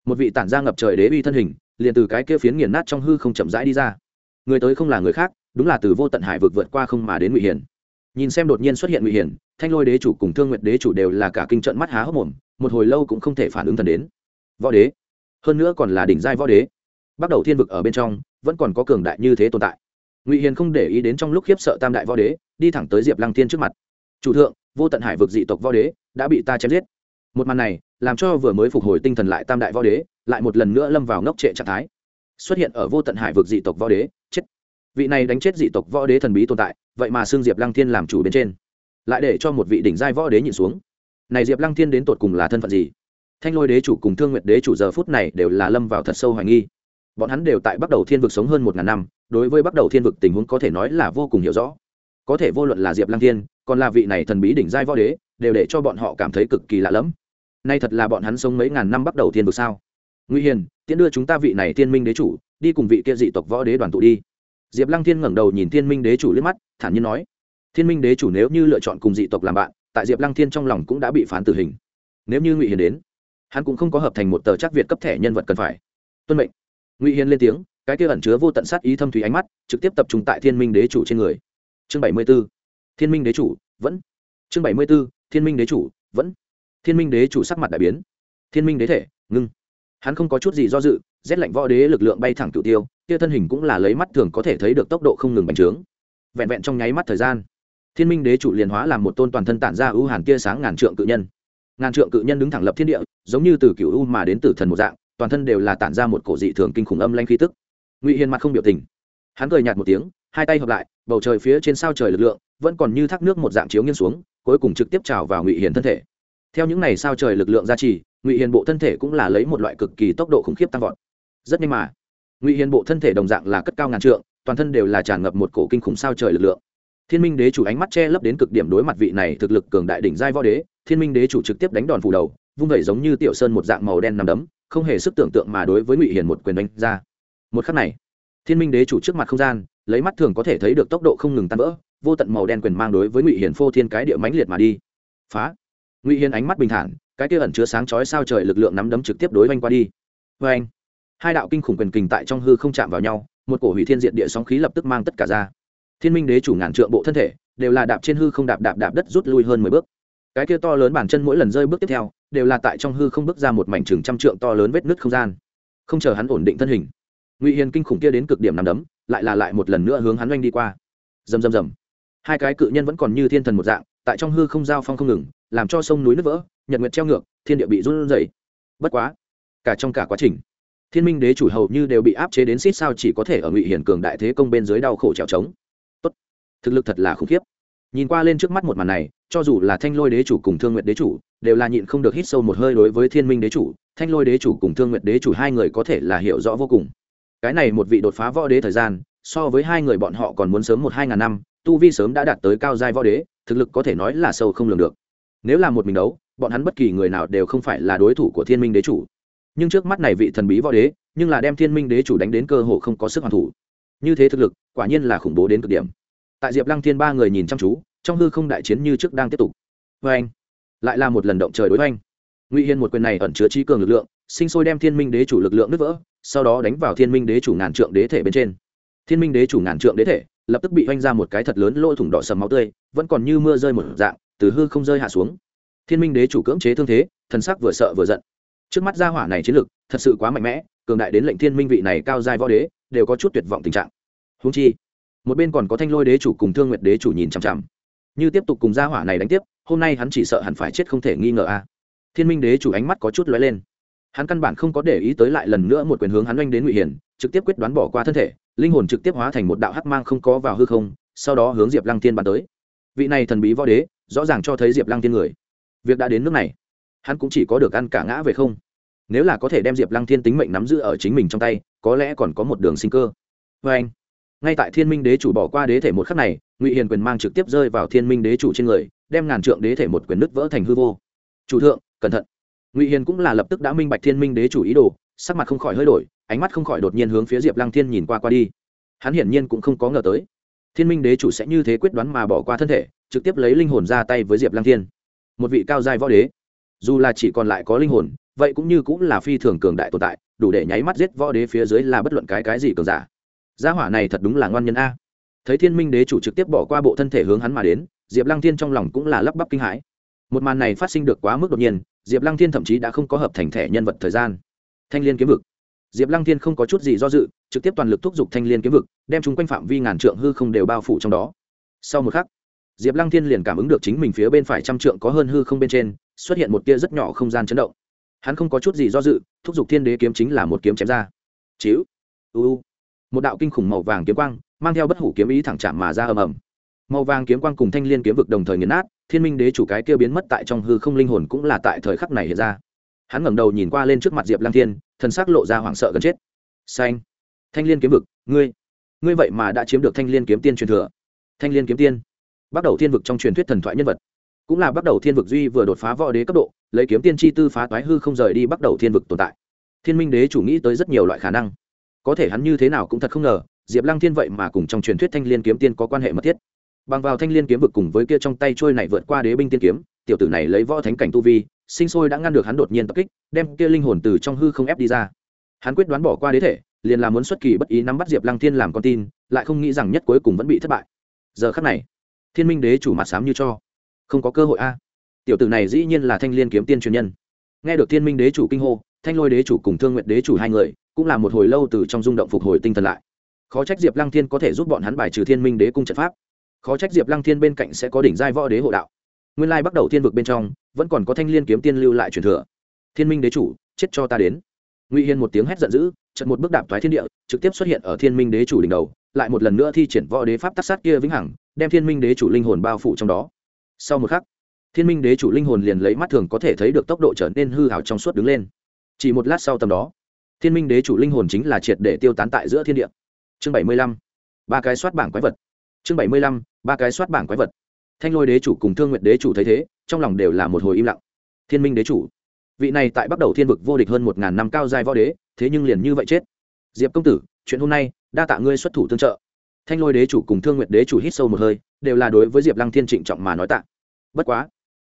một vị tản ra ngập trời đế uy thân hình, liền từ cái kia phiến nghiền nát trong hư không chậm rãi đi ra. Người tới không là người khác, đúng là từ vô tận hải vực vượt qua không mà đến ngụy hiển nhìn xem đột nhiên xuất hiện ngụy hiển thanh lôi đế chủ cùng thương nguyệt đế chủ đều là cả kinh trận mắt há hốc mồm, một hồi lâu cũng không thể phản ứng thần đến. Võ đế, hơn nữa còn là đỉnh giai võ đế. Bắt đầu thiên vực ở bên trong, vẫn còn có cường đại như thế tồn tại ngụy hiền không để ý đến trong lúc khiếp sợ tam đại võ đế, đi thẳng tới diệp lăng tiên trước mặt. Chủ thượng, vô tận hải vực dị tộc võ đế đã bị ta chém giết. Một màn này, làm cho vừa mới phục hồi tinh thần lại tam đại võ đế, lại một lần nữa lâm vào ngốc trệ trạng thái. Xuất hiện ở vô tận hải vực dị tộc võ đế, chết. Vị này đánh chết dị tộc võ đế thần bí tồn tại, vậy mà xương diệp lăng thiên làm chủ bên trên. Lại để cho một vị đỉnh giai võ đế nhìn xuống. Này diệp lăng thiên đến tột cùng là thân phận gì? Thanh lôi đế chủ cùng thương nguyệt đế chủ giờ phút này đều là lâm vào thật sâu hoài nghi bọn hắn đều tại bắt đầu thiên vực sống hơn một ngàn năm, đối với bắt đầu thiên vực tình huống có thể nói là vô cùng hiểu rõ. Có thể vô luận là diệp lăng thiên, còn là vị này thần bí đỉnh giai võ đế, đều để cho bọn họ cảm thấy cực kỳ lạ lẫm. Nay thật là bọn hắn sống mấy ngàn năm bắt đầu thiên vực sao? Ngụy hiền, tiễn đưa chúng ta vị này thiên minh đế chủ, đi cùng vị kia dị tộc võ đế đoàn tụ đi. Diệp lăng thiên ngẩng đầu nhìn thiên minh đế chủ liếc mắt, thản nhiên nói, thiên minh đế chủ nếu như lựa chọn cùng dị tộc làm bạn, tại diệp lăng thiên trong lòng cũng đã bị phán tử hình. Nếu như ngụy hiền đến, hắn cũng không có hợp thành một tờ chắc việt cấp thẻ nhân vật cần phải. Tuân mệnh ngụy hiền lên tiếng, cái kia ẩn chứa vô tận sát ý thâm thủy ánh mắt, trực tiếp tập trung tại thiên minh đế chủ trên người. Chương bảy mươi b ố thiên minh đế chủ, vẫn. Chương bảy mươi b ố thiên minh đế chủ, vẫn. Thiên minh đế chủ sắc mặt đại biến. Thiên minh đế thể, ngưng. Hắn không có chút gì do dự, rét lạnh võ đế lực lượng bay thẳng cựu tiêu, kia thân hình cũng là lấy mắt thường có thể thấy được tốc độ không ngừng bành trướng. Vẹn vẹn trong nháy mắt thời gian, thiên minh đế chủ liền hóa làm một tôn toàn thân tản ra ưu hàn tia sáng ngàn trượng cự nhân. Ngàn trượng cự nhân đứng thẳng lập thiên địa, giống như từ cựu u mà đến từ thần một dạng toàn thân đều là tản ra một cổ dị thường kinh khủng âm lanh khí tức. Ngụy hiền mặt không biểu tình. Hắn cười nhạt một tiếng, hai tay hợp lại, bầu trời phía trên sao trời lực lượng vẫn còn như thác nước một dạng chiếu nghiêng xuống, cuối cùng trực tiếp trào vào ngụy hiền thân thể. Theo những này sao trời lực lượng gia trì, ngụy hiền bộ thân thể cũng là lấy một loại cực kỳ tốc độ khủng khiếp tăng vọt. Rất nhanh mà, ngụy hiền bộ thân thể đồng dạng là cất cao ngàn trượng, toàn thân đều là tràn ngập một cổ kinh khủng sao trời lực lượng. Thiên minh đế chủ ánh mắt che lấp đến cực điểm đối mặt vị này thực lực cường đại đỉnh giai võ đế, thiên minh đế chủ trực tiếp đánh đòn phủ đầu, vung vẩy giống như tiểu sơn một dạng màu đen nằm đấm không hề sức tưởng tượng mà đối với ngụy hiền một quyền đánh ra. Một khắc này, thiên minh đế chủ trước mặt không gian, lấy mắt thường có thể thấy được tốc độ không ngừng tan vỡ, vô tận màu đen quyền mang đối với ngụy hiền phô thiên cái địa mãnh liệt mà đi. Phá! Ngụy hiền ánh mắt bình thản, cái kia ẩn chứa sáng chói sao trời lực lượng nắm đấm trực tiếp đối oanh qua đi. Vê anh hai đạo kinh khủng quyền kình tại trong hư không chạm vào nhau, một cổ hủy thiên diện địa sóng khí lập tức mang tất cả ra. Thiên minh đế chủ ngàn trượng bộ thân thể, đều là đạp trên hư không đạp đạp đạp đất rút lui hơn mười bước cái kia to lớn bản chân mỗi lần rơi bước tiếp theo, đều là tại trong hư không bước ra một mảnh chừng trăm trượng to lớn vết nứt không gian. Không chờ hắn ổn định thân hình, ngụy hiền kinh khủng kia đến cực điểm nằm đấm, lại là lại một lần nữa hướng hắn oanh đi qua. Rầm rầm rầm. Hai cái cự nhân vẫn còn như thiên thần một dạng, tại trong hư không giao phong không ngừng, làm cho sông núi nứt vỡ, nhật nguyệt treo ngược, thiên địa bị run rẩy. Bất quá, cả trong cả quá trình, thiên minh đế chủ hầu như đều bị áp chế đến xít sao chỉ có thể ở ngụy hiển cường đại thế công bên dưới đau khổ trèo trống. Tốt, thực lực thật là khủng khiếp. Nhìn qua lên trước mắt một màn này cho dù là thanh lôi đế chủ cùng thương nguyệt đế chủ, đều là nhịn không được hít sâu một hơi đối với thiên minh đế chủ. Thanh lôi đế chủ cùng thương nguyệt đế chủ hai người có thể là hiểu rõ vô cùng. Cái này một vị đột phá võ đế thời gian, so với hai người bọn họ còn muốn sớm một hai ngàn năm, tu vi sớm đã đạt tới cao giai võ đế, thực lực có thể nói là sâu không lường được. Nếu là một mình đấu, bọn hắn bất kỳ người nào đều không phải là đối thủ của thiên minh đế chủ. Nhưng trước mắt này vị thần bí võ đế, nhưng là đem thiên minh đế chủ đánh đến cơ hồ không có sức hoàn thủ. Như thế thực lực, quả nhiên là khủng bố đến cực điểm. Tại diệp lăng thiên ba người nhìn chăm chú trong hư không đại chiến như trước đang tiếp tục. Vê anh, lại là một lần động trời đối oanh ngụy hiên một quyền này ẩn chứa trí cường lực lượng, sinh sôi đem thiên minh đế chủ lực lượng nứt vỡ, sau đó đánh vào thiên minh đế chủ ngàn trượng đế thể bên trên. Thiên minh đế chủ ngàn trượng đế thể, lập tức bị oanh ra một cái thật lớn lỗ thủng đỏ sầm máu tươi, vẫn còn như mưa rơi một dạng, từ hư không rơi hạ xuống. Thiên minh đế chủ cưỡng chế thương thế, thần sắc vừa sợ vừa giận. Trước mắt gia hỏa này chiến lực, thật sự quá mạnh mẽ, cường đại đến lệnh thiên minh vị này cao giai võ đế, đều có chút tuyệt vọng tình trạng. Húng chi, một bên còn có thanh lôi đế chủ cùng thương nguyệt đế chủ nhìn chằm chằm như tiếp tục cùng gia hỏa này đánh tiếp, hôm nay hắn chỉ sợ hẳn phải chết không thể nghi ngờ a. Thiên minh đế chủ ánh mắt có chút lóe lên. Hắn căn bản không có để ý tới lại lần nữa một quyền hướng hắn oanh đến ngụy hiền trực tiếp quyết đoán bỏ qua thân thể, linh hồn trực tiếp hóa thành một đạo hắc mang không có vào hư không, sau đó hướng diệp lăng tiên bắn tới. Vị này thần bí võ đế, rõ ràng cho thấy diệp lăng tiên người. Việc đã đến nước này, hắn cũng chỉ có được ăn cả ngã về không. Nếu là có thể đem diệp lăng thiên tính mệnh nắm giữ ở chính mình trong tay, có lẽ còn có một đường sinh cơ. Vê anh ngay tại thiên minh đế chủ bỏ qua đế thể một khắc này, ngụy hiền quyền mang trực tiếp rơi vào thiên minh đế chủ trên người, đem ngàn trượng đế thể một quyền nứt vỡ thành hư vô. Chủ thượng, cẩn thận. Ngụy hiền cũng là lập tức đã minh bạch thiên minh đế chủ ý đồ, sắc mặt không khỏi hơi đổi, ánh mắt không khỏi đột nhiên hướng phía diệp lăng thiên nhìn qua qua đi. Hắn hiển nhiên cũng không có ngờ tới, thiên minh đế chủ sẽ như thế quyết đoán mà bỏ qua thân thể, trực tiếp lấy linh hồn ra tay với diệp lăng thiên. Một vị cao giai võ đế, dù là chỉ còn lại có linh hồn, vậy cũng như cũng là phi thường cường đại tồn tại, đủ để nháy mắt giết võ đế phía dưới là bất luận cái cái gì cường giả gia hỏa này thật đúng là ngoan nhân a. Thấy thiên minh đế chủ trực tiếp bỏ qua bộ thân thể hướng hắn mà đến, diệp lăng thiên trong lòng cũng là lắp bắp kinh hãi. Một màn này phát sinh được quá mức đột nhiên, diệp lăng thiên thậm chí đã không có hợp thành thẻ nhân vật thời gian. Thanh l i ê n kiếm vực. Diệp lăng thiên không có chút gì do dự, trực tiếp toàn lực thúc giục thanh l i ê n kiếm vực, đem chúng quanh phạm vi ngàn trượng hư không đều bao phủ trong đó. Sau một khắc, diệp lăng thiên liền cảm ứng được chính mình phía bên phải trăm trượng có hơn hư không bên trên, xuất hiện một tia rất nhỏ không gian chấn động. Hắn không có chút gì do dự, thúc giục thiên đế kiếm chính là một kiếm chém ra. Chiếu uu một đạo kinh khủng màu vàng kiếm quang, mang theo bất hủ kiếm ý thẳng chạm mà ra ầm ầm. Màu vàng kiếm quang cùng thanh liên kiếm vực đồng thời nghiền nát, thiên minh đế chủ cái kia biến mất tại trong hư không linh hồn cũng là tại thời khắc này hiện ra. Hắn ngẩng đầu nhìn qua lên trước mặt diệp lang thiên, thần sắc lộ ra hoảng sợ gần chết. Xanh! Thanh liên kiếm vực, ngươi ngươi vậy mà đã chiếm được thanh liên kiếm tiên truyền thừa. Thanh liên kiếm tiên. Bắt đầu thiên vực trong truyền thuyết thần thoại nhân vật. Cũng là bắt đầu thiên vực duy vừa đột phá võ đế cấp độ, lấy kiếm tiên chi tư phá toái hư không rời đi bắt đầu thiên vực tồn tại. Thiên minh đế chủ nghĩ tới rất nhiều loại khả năng có thể hắn như thế nào cũng thật không ngờ, diệp lăng thiên vậy mà cùng trong truyền thuyết thanh liên kiếm tiên có quan hệ mật thiết. Bằng vào thanh liên kiếm vực cùng với kia trong tay trôi này vượt qua đế binh tiên kiếm, tiểu tử này lấy võ thánh cảnh tu vi, sinh sôi đã ngăn được hắn đột nhiên tập kích, đem kia linh hồn từ trong hư không ép đi ra. Hắn quyết đoán bỏ qua đế thể, liền là muốn xuất kỳ bất ý nắm bắt diệp lăng thiên làm con tin, lại không nghĩ rằng nhất cuối cùng vẫn bị thất bại. Giờ khắc này, thiên minh đế chủ mặt sám như cho. Không có cơ hội a. Tiểu tử này dĩ nhiên là thanh liên kiếm tiên truyền nhân. Nghe được thiên minh đế chủ kinh hô, thanh lôi đế chủ cùng thương nguyện đế chủ hai người cũng là một hồi lâu từ trong rung động phục hồi tinh thần lại. Khó trách diệp lăng thiên có thể giúp bọn hắn bài trừ thiên minh đế cung trận pháp. Khó trách diệp lăng thiên bên cạnh sẽ có đỉnh giai võ đế hộ đạo. Nguyên lai bắt đầu thiên vực bên trong, vẫn còn có thanh liên kiếm tiên lưu lại truyền thừa. Thiên minh đế chủ, chết cho ta đến. Ngụy Hiên một tiếng hét giận dữ trận một bước đạp thoái thiên địa, trực tiếp xuất hiện ở thiên minh đế chủ đỉnh đầu, lại một lần nữa thi triển võ đế pháp tác sát kia vĩnh hằng, đem thiên minh đế chủ linh hồn bao phủ trong đó. Sau một khắc, thiên minh đế chủ linh hồn liền lấy mắt thường có thể thấy được tốc độ trở nên hư hào trong suốt đứng lên. Chỉ một lát sau tầm đó thiên minh đế chủ linh hồn chính là triệt để tiêu tán tại giữa thiên địa. Chương bảy mươi lăm, ba cái soát bảng quái vật. Chương bảy mươi lăm, ba cái soát bảng quái vật. Thanh lôi đế chủ cùng thương nguyện đế chủ thấy thế, trong lòng đều là một hồi im lặng. Thiên minh đế chủ, vị này tại bắt đầu thiên vực vô địch hơn một ngàn năm cao giai võ đế, thế nhưng liền như vậy chết. Diệp công tử, chuyện hôm nay, đa tạ ngươi xuất thủ tương trợ. Thanh lôi đế chủ cùng thương nguyện đế chủ hít sâu một hơi, đều là đối với diệp lăng thiên trịnh trọng mà nói tạ. Bất quá,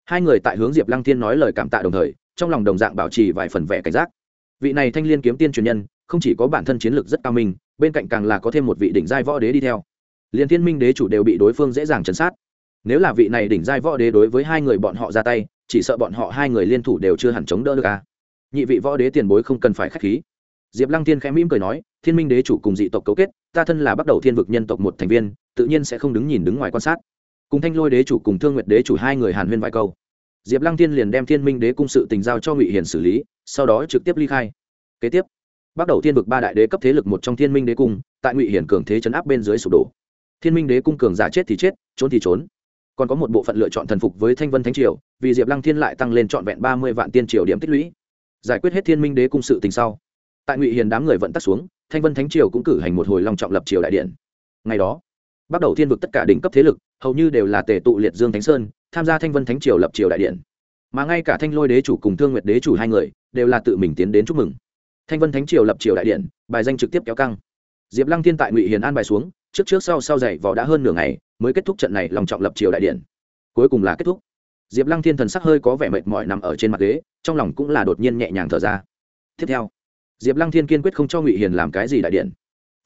hai người tại hướng diệp lăng thiên nói lời cảm tạ đồng thời, trong lòng đồng dạng bảo trì vài phần vẻ cảnh giác vị này thanh liên kiếm tiên truyền nhân, không chỉ có bản thân chiến lược rất cao minh, bên cạnh càng là có thêm một vị đỉnh giai võ đế đi theo. Liền thiên minh đế chủ đều bị đối phương dễ dàng chấn sát. Nếu là vị này đỉnh giai võ đế đối với hai người bọn họ ra tay, chỉ sợ bọn họ hai người liên thủ đều chưa hẳn chống đỡ được à. nhị vị võ đế tiền bối không cần phải k h á c h khí. Diệp lăng tiên khẽ mỉm cười nói, thiên minh đế chủ cùng dị tộc cấu kết, ta thân là bắt đầu thiên vực nhân tộc một thành viên, tự nhiên sẽ không đứng nhìn đứng ngoài quan sát. Cùng thanh lôi đế chủ cùng thương nguyệt đế chủ hai người hàn huyên vài câu. Diệp lăng tiên liền đem thiên minh đế cung sự tình giao cho ngụy hiền xử lý sau đó trực tiếp ly khai. Kế tiếp bắt đầu thiên vực ba đại đế cấp thế lực một trong thiên minh đế cung, tại ngụy hiển cường thế chấn áp bên dưới sụp đổ. Thiên minh đế cung cường giả chết thì chết, trốn thì trốn. Còn có một bộ phận lựa chọn thần phục với thanh vân thánh triều, vì diệp lăng thiên lại tăng lên trọn vẹn ba mươi vạn tiên triều điểm tích lũy. Giải quyết hết thiên minh đế cung sự tình sau, tại ngụy hiền đám người vẫn tắt xuống, thanh vân thánh triều cũng cử hành một hồi long trọng lập triều đại điện. Ngày đó bắt đầu thiên vực tất cả đỉnh cấp thế lực hầu như đều là tề tụ liệt dương thánh sơn, tham gia thanh vân thánh triều lập triều đại điện. Mà ngay cả thanh lôi đế chủ cùng thương nguyệt đế chủ hai người đều là tự mình tiến đến chúc mừng. Thanh vân thánh triều lập triều đại điện, bài danh trực tiếp kéo căng. Diệp lăng thiên tại ngụy hiền an bài xuống, trước trước sau sau dậy vò đã hơn nửa ngày, mới kết thúc trận này lòng trọng lập triều đại điện. Cuối cùng là kết thúc. Diệp lăng thiên thần sắc hơi có vẻ mệt mỏi nằm ở trên mặt ghế, trong lòng cũng là đột nhiên nhẹ nhàng thở ra. Tiếp theo, diệp lăng thiên kiên quyết không cho ngụy hiền làm cái gì đại điện.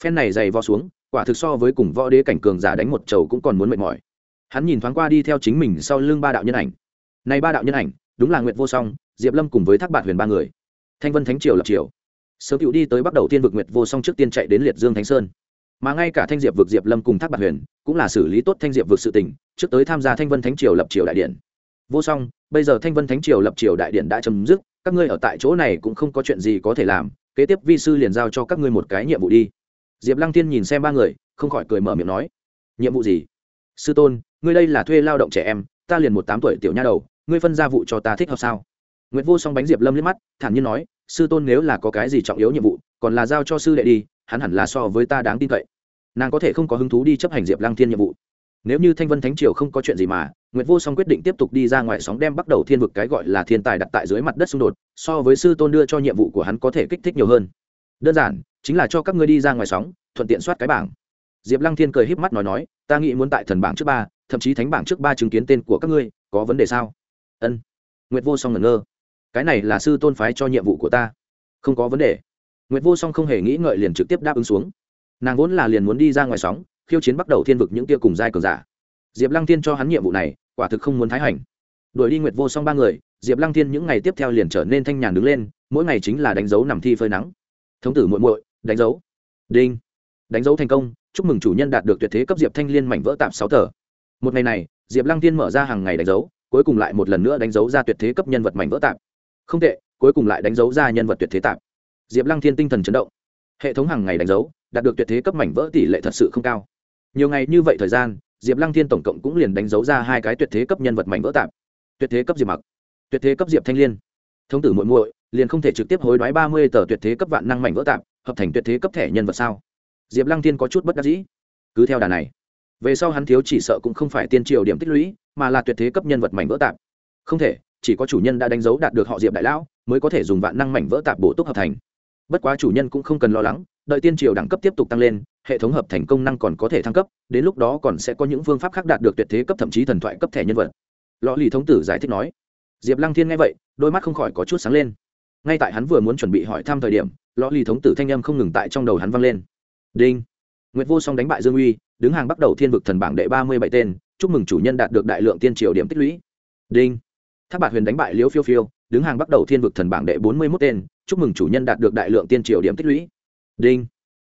Phen này dày vò xuống, quả thực so với cùng võ đế cảnh cường giả đánh một chầu cũng còn muốn mệt mỏi. Hắn nhìn thoáng qua đi theo chính mình sau lưng ba đạo nhân ảnh. Này ba đạo nhân ảnh, đúng là nguyệt vô song diệp lâm cùng với thác bạt huyền ba người. Thanh vân thánh triều lập triều. Sớm cựu đi tới bắt đầu tiên vực nguyệt vô song trước tiên chạy đến liệt dương thánh sơn. Mà ngay cả thanh diệp vực diệp lâm cùng thác bạn huyền cũng là xử lý tốt thanh diệp vực sự tỉnh trước tới tham gia thanh vân thánh triều lập triều đại điện. Vô song, bây giờ thanh vân thánh triều lập triều đại điện đã chấm dứt, các ngươi ở tại chỗ này cũng không có chuyện gì có thể làm, kế tiếp vi sư liền giao cho các ngươi một cái nhiệm vụ đi. Diệp lăng tiên nhìn xem ba người, không khỏi cười mở miệng nói, nhiệm vụ gì? Sư tôn, ngươi đây là thuê lao động trẻ em, ta liền một tám tuổi tiểu nha đầu, ngươi phân ra vụ cho ta thích hợp sao? Nguyệt Vô Song bánh Diệp Lâm liếc mắt, thản nhiên nói, sư tôn nếu là có cái gì trọng yếu nhiệm vụ, còn là giao cho sư đệ đi, hắn hẳn là so với ta đáng tin cậy. Nàng có thể không có hứng thú đi chấp hành Diệp Lăng Thiên nhiệm vụ. Nếu như Thanh Vân Thánh Triều không có chuyện gì mà, Nguyệt Vô Song quyết định tiếp tục đi ra ngoài sóng đem bắt đầu thiên vực cái gọi là thiên tài đặt tại dưới mặt đất xung đột, so với sư tôn đưa cho nhiệm vụ của hắn có thể kích thích nhiều hơn. Đơn giản, chính là cho các ngươi đi ra ngoài sóng, thuận tiện soát cái bảng. Diệp Lăng Thiên cười híp mắt nói nói, ta nghĩ muốn tại thần bảng trước ba, thậm chí thánh bảng trước ba chứng kiến tên của các ngươi, có vấn đề sao? Ân. Nguyệt Vô Song ngẩn ngơ cái này là sư tôn phái cho nhiệm vụ của ta. Không có vấn đề. Nguyệt vô song không hề nghĩ ngợi liền trực tiếp đáp ứng xuống. Nàng vốn là liền muốn đi ra ngoài sóng, khiêu chiến bắt đầu thiên vực những tia cùng giai cường giả. Diệp lăng Thiên cho hắn nhiệm vụ này, quả thực không muốn thái hành. Đuổi đi nguyệt vô song ba người, diệp lăng Thiên những ngày tiếp theo liền trở nên thanh nhàn đứng lên, mỗi ngày chính là đánh dấu nằm thi phơi nắng. Thống tử muội muội, đánh dấu. Đinh. Đánh dấu thành công, chúc mừng chủ nhân đạt được tuyệt thế cấp diệp thanh liên mảnh vỡ tạm sáu tờ. Một ngày này, diệp lăng Thiên mở ra hàng ngày đánh dấu, cuối cùng lại một lần nữa đánh dấu ra tuyệt thế cấp nhân vật mảnh vỡ tạm không tệ, cuối cùng lại đánh dấu ra nhân vật tuyệt thế tạp. Diệp lăng thiên tinh thần chấn động. Hệ thống hàng ngày đánh dấu, đạt được tuyệt thế cấp mảnh vỡ tỷ lệ thật sự không cao. Nhiều ngày như vậy thời gian, diệp lăng thiên tổng cộng cũng liền đánh dấu ra hai cái tuyệt thế cấp nhân vật mảnh vỡ tạp. Tuyệt thế cấp diệp mặc, tuyệt thế cấp diệp thanh liên. Thống tử muội muội, liền không thể trực tiếp hối đoái ba mươi tờ tuyệt thế cấp vạn năng mảnh vỡ tạp, hợp thành tuyệt thế cấp thẻ nhân vật sao? Diệp lăng thiên có chút bất đắc dĩ. Cứ theo đà này, về sau hắn thiếu chỉ sợ cũng không phải tiên triều điểm tích lũy, mà là tuyệt thế cấp nhân vật mảnh vỡ tạp. Không thể chỉ có chủ nhân đã đánh dấu đạt được họ diệp đại lão mới có thể dùng vạn năng mảnh vỡ tạp bổ túc hợp thành. Bất quá chủ nhân cũng không cần lo lắng đợi tiên triều đẳng cấp tiếp tục tăng lên hệ thống hợp thành công năng còn có thể thăng cấp đến lúc đó còn sẽ có những phương pháp khác đạt được tuyệt thế cấp thậm chí thần thoại cấp thẻ nhân vật. Lò lì thống tử giải thích nói. Diệp lăng thiên nghe vậy đôi mắt không khỏi có chút sáng lên. Ngay tại hắn vừa muốn chuẩn bị hỏi thăm thời điểm lò lì thống tử thanh âm không ngừng tại trong đầu hắn vang lên. Đinh. Nguyệt Vô Song đánh bại Dương Uy, đứng hàng bắt đầu thiên vực thần bảng đệ ba mươi bảy tên, chúc mừng chủ nhân đạt được đại lượng tiên triều điểm tích lũy. Đinh. Thác Bạt Huyền đánh bại Liễu Phiêu Phiêu, đứng hàng bắt đầu thiên vực thần bảng đệ bốn mươi 41 tên, chúc mừng chủ nhân đạt được đại lượng tiên triều điểm tích lũy. Đinh.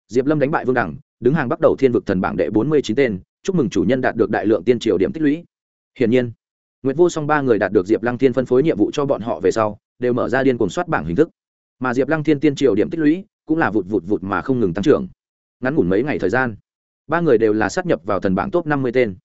Diệp Lâm đánh bại Vương Đẳng, đứng hàng bắt đầu thiên vực thần bảng đệ bốn mươi chín tên, chúc mừng chủ nhân đạt được đại lượng tiên triều điểm tích lũy. Hiển nhiên, Nguyệt Vô Song ba người đạt được Diệp Lăng Thiên phân phối nhiệm vụ cho bọn họ về sau, đều mở ra điên cuồng soát bảng hình thức. Mà Diệp Lăng Thiên tiên triều điểm tích lũy cũng là vụt vụt vụt mà không ngừng tăng trưởng. Ngắn ngủn mấy ngày thời gian, ba người đều là sát nhập vào thần bảng top năm mươi tên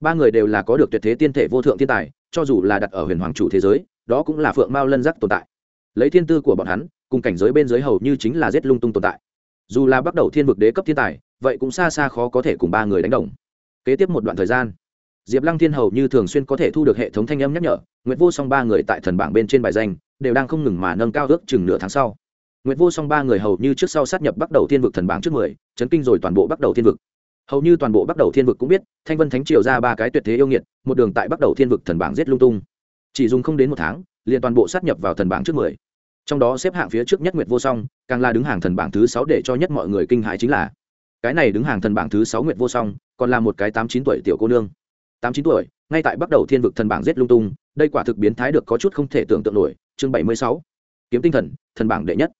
ba người đều là có được tuyệt thế tiên thể vô thượng thiên tài cho dù là đặt ở huyền hoàng chủ thế giới, đó cũng là phượng mao lân giác tồn tại. Lấy thiên tư của bọn hắn, cùng cảnh giới bên dưới hầu như chính là giết lung tung tồn tại. Dù là bắt đầu thiên vực đế cấp thiên tài, vậy cũng xa xa khó có thể cùng ba người đánh đồng. Kế tiếp một đoạn thời gian, diệp lăng thiên hầu như thường xuyên có thể thu được hệ thống thanh âm nhắc nhở, nguyệt vô song ba người tại thần bảng bên trên bài danh, đều đang không ngừng mà nâng cao ước chừng nửa tháng sau. Nguyệt vô song ba người hầu như trước sau sát nhập bắt đầu thiên vực thần bảng trước mười, chấn kinh rồi toàn bộ bắt đầu thiên vực hầu như toàn bộ bắt đầu thiên vực cũng biết, thanh vân thánh triều ra ba cái tuyệt thế yêu nghiệt, một đường tại bắt đầu thiên vực thần bảng giết lung tung. Chỉ dùng không đến một tháng, liền toàn bộ sát nhập vào thần bảng trước mười. Trong đó xếp hạng phía trước nhất nguyệt vô song, càng là đứng hàng thần bảng thứ sáu để cho nhất mọi người kinh hãi chính là, cái này đứng hàng thần bảng thứ sáu nguyệt vô song, còn là một cái tám chín tuổi tiểu cô nương. Tám chín tuổi, ngay tại bắt đầu thiên vực thần bảng giết lung tung, đây quả thực biến thái được có chút không thể tưởng tượng nổi. Chương bảy mươi sáu, kiếm tinh thần thần bảng đệ nhất.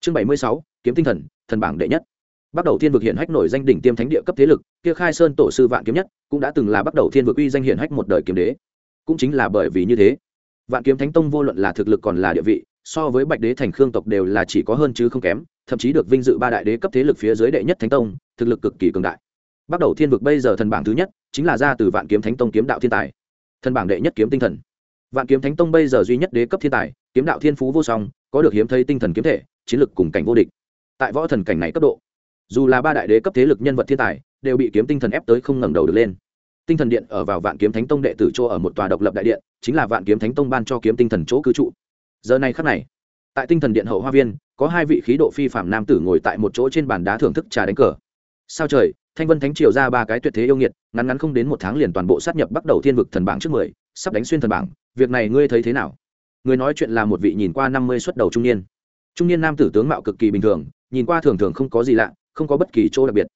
Chương bảy mươi sáu, kiếm tinh thần thần bảng đệ nhất bắt đầu thiên vực hiện hách nổi danh đỉnh tiêm thánh địa cấp thế lực, kia khai sơn tổ sư vạn kiếm nhất, cũng đã từng là bắt đầu thiên vực uy danh hiện hách một đời kiếm đế. Cũng chính là bởi vì như thế, vạn kiếm thánh tông vô luận là thực lực còn là địa vị, so với bạch đế thành khương tộc đều là chỉ có hơn chứ không kém, thậm chí được vinh dự ba đại đế cấp thế lực phía dưới đệ nhất thánh tông, thực lực cực kỳ cường đại. Bắt đầu thiên vực bây giờ thần bảng thứ nhất, chính là ra từ vạn kiếm thánh tông kiếm đạo thiên tài. Thần bảng đệ nhất kiếm tinh thần. Vạn kiếm thánh tông bây giờ duy nhất đế cấp thiên tài, kiếm đạo thiên phú vô song, có được hiếm thấy tinh thần kiếm thể, chiến lực cùng cảnh vô địch. Tại võ thần cảnh này cấp độ dù là ba đại đế cấp thế lực nhân vật thiên tài, đều bị kiếm tinh thần ép tới không ngẩng đầu được lên. Tinh thần điện ở vào vạn kiếm thánh tông đệ tử chỗ ở một tòa độc lập đại điện, chính là vạn kiếm thánh tông ban cho kiếm tinh thần chỗ cư trụ. Giờ này khắc này, tại tinh thần điện hậu hoa viên, có hai vị khí độ phi phạm nam tử ngồi tại một chỗ trên bàn đá thưởng thức trà đánh cờ. Sao trời, thanh vân thánh triều ra ba cái tuyệt thế yêu nghiệt, ngắn ngắn không đến một tháng liền toàn bộ sát nhập bắt đầu thiên vực thần bảng trước mười, sắp đánh xuyên thần bảng, việc này ngươi thấy thế nào? Người nói chuyện là một vị nhìn qua năm mươi xuất đầu trung niên. Trung niên nam tử tướng mạo cực kỳ bình thường, nhìn qua thường thường không có gì lạ không có bất kỳ chỗ đặc biệt.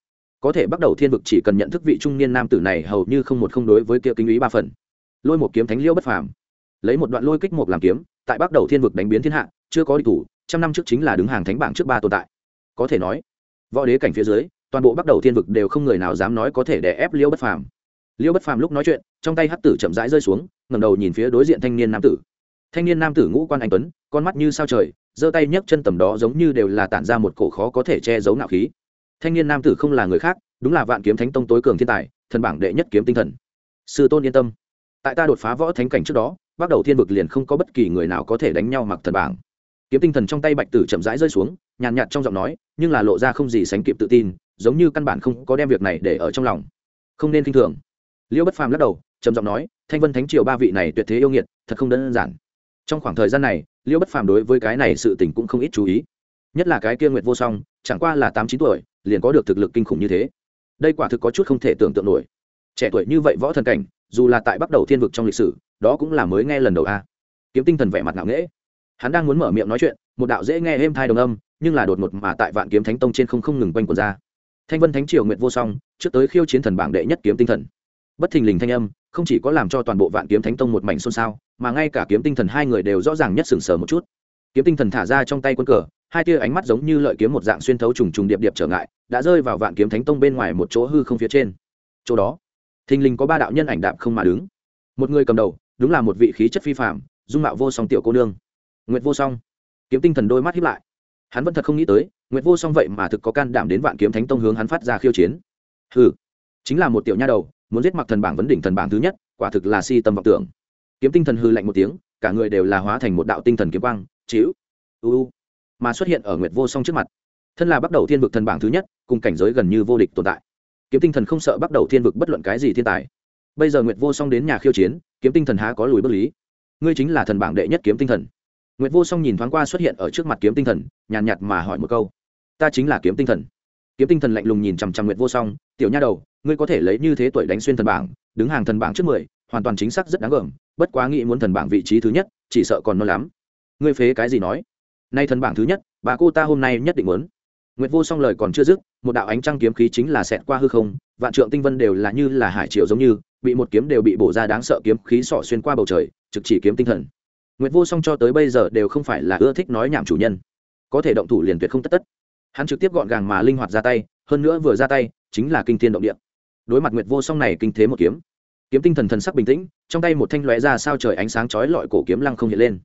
Có thể bắt đầu thiên vực chỉ cần nhận thức vị trung niên nam tử này hầu như không một không đối với kia kinh ý ba phần. Lôi một kiếm thánh liêu bất phàm. Lấy một đoạn lôi kích một làm kiếm, tại bắt đầu thiên vực đánh biến thiên hạ, chưa có địch thủ, trăm năm trước chính là đứng hàng thánh bảng trước ba tồn tại. Có thể nói, võ đế cảnh phía dưới, toàn bộ bắt đầu thiên vực đều không người nào dám nói có thể đè ép liêu bất phàm. Liêu bất phàm lúc nói chuyện, trong tay hắc tử chậm rãi rơi xuống, ngẩng đầu nhìn phía đối diện thanh niên nam tử. Thanh niên nam tử ngũ quan anh tuấn, con mắt như sao trời, giơ tay nhấc chân tầm đó giống như đều là tản ra một cổ khó có thể che giấu nạo khí thanh niên nam tử không là người khác, đúng là vạn kiếm thánh tông tối cường thiên tài, thần bảng đệ nhất kiếm tinh thần. Sư tôn yên tâm. Tại ta đột phá võ thánh cảnh trước đó bắt đầu thiên vực liền không có bất kỳ người nào có thể đánh nhau mặc thần bảng. Kiếm tinh thần trong tay bạch tử chậm rãi rơi xuống, nhàn nhạt trong giọng nói, nhưng là lộ ra không gì sánh kịp tự tin, giống như căn bản không có đem việc này để ở trong lòng. Không nên k i n h thường. Liêu bất phàm lắc đầu, trầm giọng nói, thanh vân thánh triều ba vị này tuyệt thế yêu nghiệt, thật không đơn giản. Trong khoảng thời gian này, liêu bất phàm đối với cái này sự tình cũng không ít chú ý. Nhất là cái kia nguyệt vô song chẳng qua là tám chín tuổi, liền có được thực lực kinh khủng như thế. Đây quả thực có chút không thể tưởng tượng nổi. Trẻ tuổi như vậy võ thần cảnh, dù là tại bắt đầu thiên vực trong lịch sử, đó cũng là mới nghe lần đầu a. Kiếm tinh thần vẻ mặt ngạo nghễ. Hắn đang muốn mở miệng nói chuyện, một đạo dễ nghe êm thai đồng âm, nhưng là đột ngột mà tại vạn kiếm thánh tông trên không không ngừng quanh quần ra. Thanh vân thánh triều nguyện vô song, trước tới khiêu chiến thần bảng đệ nhất kiếm tinh thần. Bất thình lình thanh âm, không chỉ có làm cho toàn bộ vạn kiếm thánh tông một mảnh xôn xao, mà ngay cả kiếm tinh thần hai người đều rõ ràng nhất sừng sờ một chút. Kiếm tinh thần thả ra trong tay quân cờ hai tia ánh mắt giống như lợi kiếm một dạng xuyên thấu trùng trùng điệp điệp trở ngại, đã rơi vào vạn kiếm thánh tông bên ngoài một chỗ hư không phía trên. Chỗ đó, thình lình có ba đạo nhân ảnh đạm không mà đứng. Một người cầm đầu, đúng là một vị khí chất phi phạm dung mạo vô song tiểu cô nương. Nguyệt vô song. Kiếm tinh thần đôi mắt hiếp lại. Hắn vẫn thật không nghĩ tới, nguyệt vô song vậy mà thực có can đảm đến vạn kiếm thánh tông hướng hắn phát ra khiêu chiến. Hừ, chính là một tiểu nha đầu, muốn giết mặc thần bảng vấn đỉnh thần bảng thứ nhất, quả thực là si tâm vọng tưởng. Kiếm tinh thần hư lạnh một tiếng, cả người đều là hóa thành một đạo tinh thần kiếm quang, chịu. U mà xuất hiện ở nguyệt vô song trước mặt. Thân là bắt đầu thiên vực thần bảng thứ nhất, cùng cảnh giới gần như vô địch tồn tại. Kiếm tinh thần không sợ bắt đầu thiên vực bất luận cái gì thiên tài. Bây giờ nguyệt vô song đến nhà khiêu chiến, kiếm tinh thần há có lùi bất lý. Ngươi chính là thần bảng đệ nhất kiếm tinh thần. Nguyệt vô song nhìn thoáng qua xuất hiện ở trước mặt kiếm tinh thần, nhàn nhạt mà hỏi một câu. Ta chính là kiếm tinh thần. Kiếm tinh thần lạnh lùng nhìn chằm chằm nguyệt vô song, tiểu nha đầu, ngươi có thể lấy như thế tuổi đánh xuyên thần bảng, đứng hàng thần bảng trước mười, hoàn toàn chính xác rất đáng gờm, bất quá nghĩ muốn thần bảng vị trí thứ nhất, chỉ sợ còn non lắm. Ngươi phế cái gì nói? Nay thần bảng thứ nhất, bà cô ta hôm nay nhất định muốn. Nguyệt vô song lời còn chưa dứt, một đạo ánh trăng kiếm khí chính là xẹt qua hư không, vạn trượng tinh vân đều là như là hải triều giống như, bị một kiếm đều bị bổ ra đáng sợ kiếm khí sọ xuyên qua bầu trời, trực chỉ kiếm tinh thần. Nguyệt vô song cho tới bây giờ đều không phải là ưa thích nói nhảm chủ nhân. Có thể động thủ liền tuyệt không tất tất. Hắn trực tiếp gọn gàng mà linh hoạt ra tay, hơn nữa vừa ra tay, chính là kinh thiên động địa. Đối mặt nguyệt vô song này kinh thế một kiếm kiếm tinh thần thần sắc bình tĩnh, trong tay một thanh lóe ra sao trời ánh sáng chói lọi cổ kiếm lăng không hiện lên.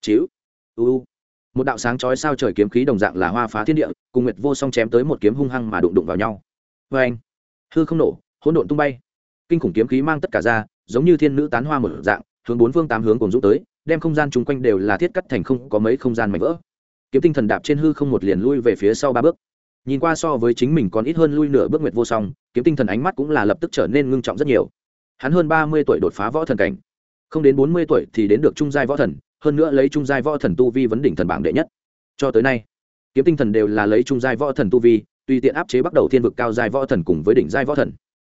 Chiếu u một đạo sáng chói sao trời kiếm khí đồng dạng là hoa phá thiên địa, cùng nguyệt vô song chém tới một kiếm hung hăng mà đụng đụng vào nhau. Vê anh, hư không nổ, hỗn độn tung bay. Kinh khủng kiếm khí mang tất cả ra, giống như thiên nữ tán hoa một dạng, hướng bốn phương tám hướng cùng rút tới, đem không gian chung quanh đều là thiết cắt thành không có mấy không gian mảnh vỡ. Kiếm tinh thần đạp trên hư không một liền lui về phía sau ba bước. Nhìn qua so với chính mình còn ít hơn lui nửa bước nguyệt vô song, kiếm tinh thần ánh mắt cũng là lập tức trở nên ngưng trọng rất nhiều. Hắn hơn ba mươi tuổi đột phá võ thần cảnh. Không đến bốn mươi tuổi thì đến được trung giai võ thần hơn nữa lấy trung giai võ thần tu vi vấn đỉnh thần bảng đệ nhất. Cho tới nay, kiếm tinh thần đều là lấy trung giai võ thần tu vi, tùy tiện áp chế bắt đầu thiên vực cao giai võ thần cùng với đỉnh giai võ thần.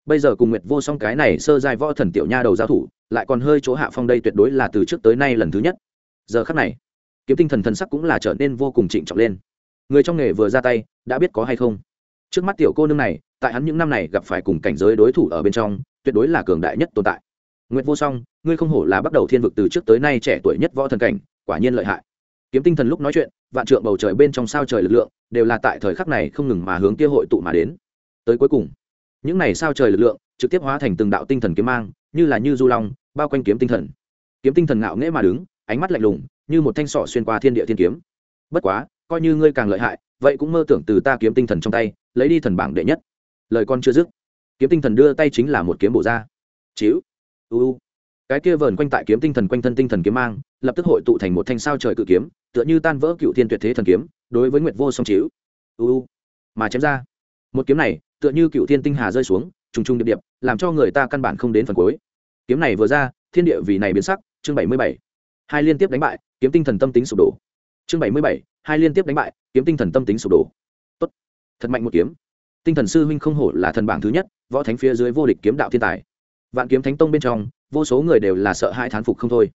Bây giờ cùng nguyệt vô song cái này sơ giai võ thần tiểu nha đầu giao thủ, lại còn hơi chỗ hạ phong đây tuyệt đối là từ trước tới nay lần thứ nhất. Giờ khắc này, kiếm tinh thần thần sắc cũng là trở nên vô cùng trịnh trọng lên. Người trong nghề vừa ra tay, đã biết có hay không? Trước mắt tiểu cô nương này, tại hắn những năm này gặp phải cùng cảnh giới đối thủ ở bên trong, tuyệt đối là cường đại nhất tồn tại nguyệt vô song, ngươi không hổ là bắt đầu thiên vực từ trước tới nay trẻ tuổi nhất võ thần cảnh, quả nhiên lợi hại. Kiếm tinh thần lúc nói chuyện, vạn trượng bầu trời bên trong sao trời lực lượng, đều là tại thời khắc này không ngừng mà hướng kia hội tụ mà đến. Tới cuối cùng, những này sao trời lực lượng, trực tiếp hóa thành từng đạo tinh thần kiếm mang, như là như du long, bao quanh kiếm tinh thần. Kiếm tinh thần ngạo nghễ mà đứng, ánh mắt lạnh lùng, như một thanh sọ xuyên qua thiên địa thiên kiếm. Bất quá, coi như ngươi càng lợi hại, vậy cũng mơ tưởng từ ta kiếm tinh thần trong tay, lấy đi thần bảng đệ nhất. Lời con chưa dứt, kiếm tinh thần đưa tay chính là một kiếm bổ ra. Chiếu u cái kia vờn quanh tại kiếm tinh thần quanh thân tinh thần kiếm mang, lập tức hội tụ thành một thanh sao trời cự kiếm, tựa như tan vỡ cựu thiên tuyệt thế thần kiếm, đối với nguyệt vô song chiếu u. Mà chém ra. Một kiếm này, tựa như cựu thiên tinh hà rơi xuống, trùng trùng điệp điệp, làm cho người ta căn bản không đến phần cuối. Kiếm này vừa ra, thiên địa vì này biến sắc, chương bảy mươi bảy. Hai liên tiếp đánh bại, kiếm tinh thần tâm tính sụp đổ. Chương bảy mươi bảy, hai liên tiếp đánh bại, kiếm tinh thần tâm tính sụp đổ. Tốt. Thật mạnh một kiếm. Tinh thần sư huynh không hổ là thần bảng thứ nhất, võ thánh phía dưới vô địch kiếm đạo thiên tài vạn kiếm thánh tông bên trong, vô số người đều là sợ hai thán phục không thôi.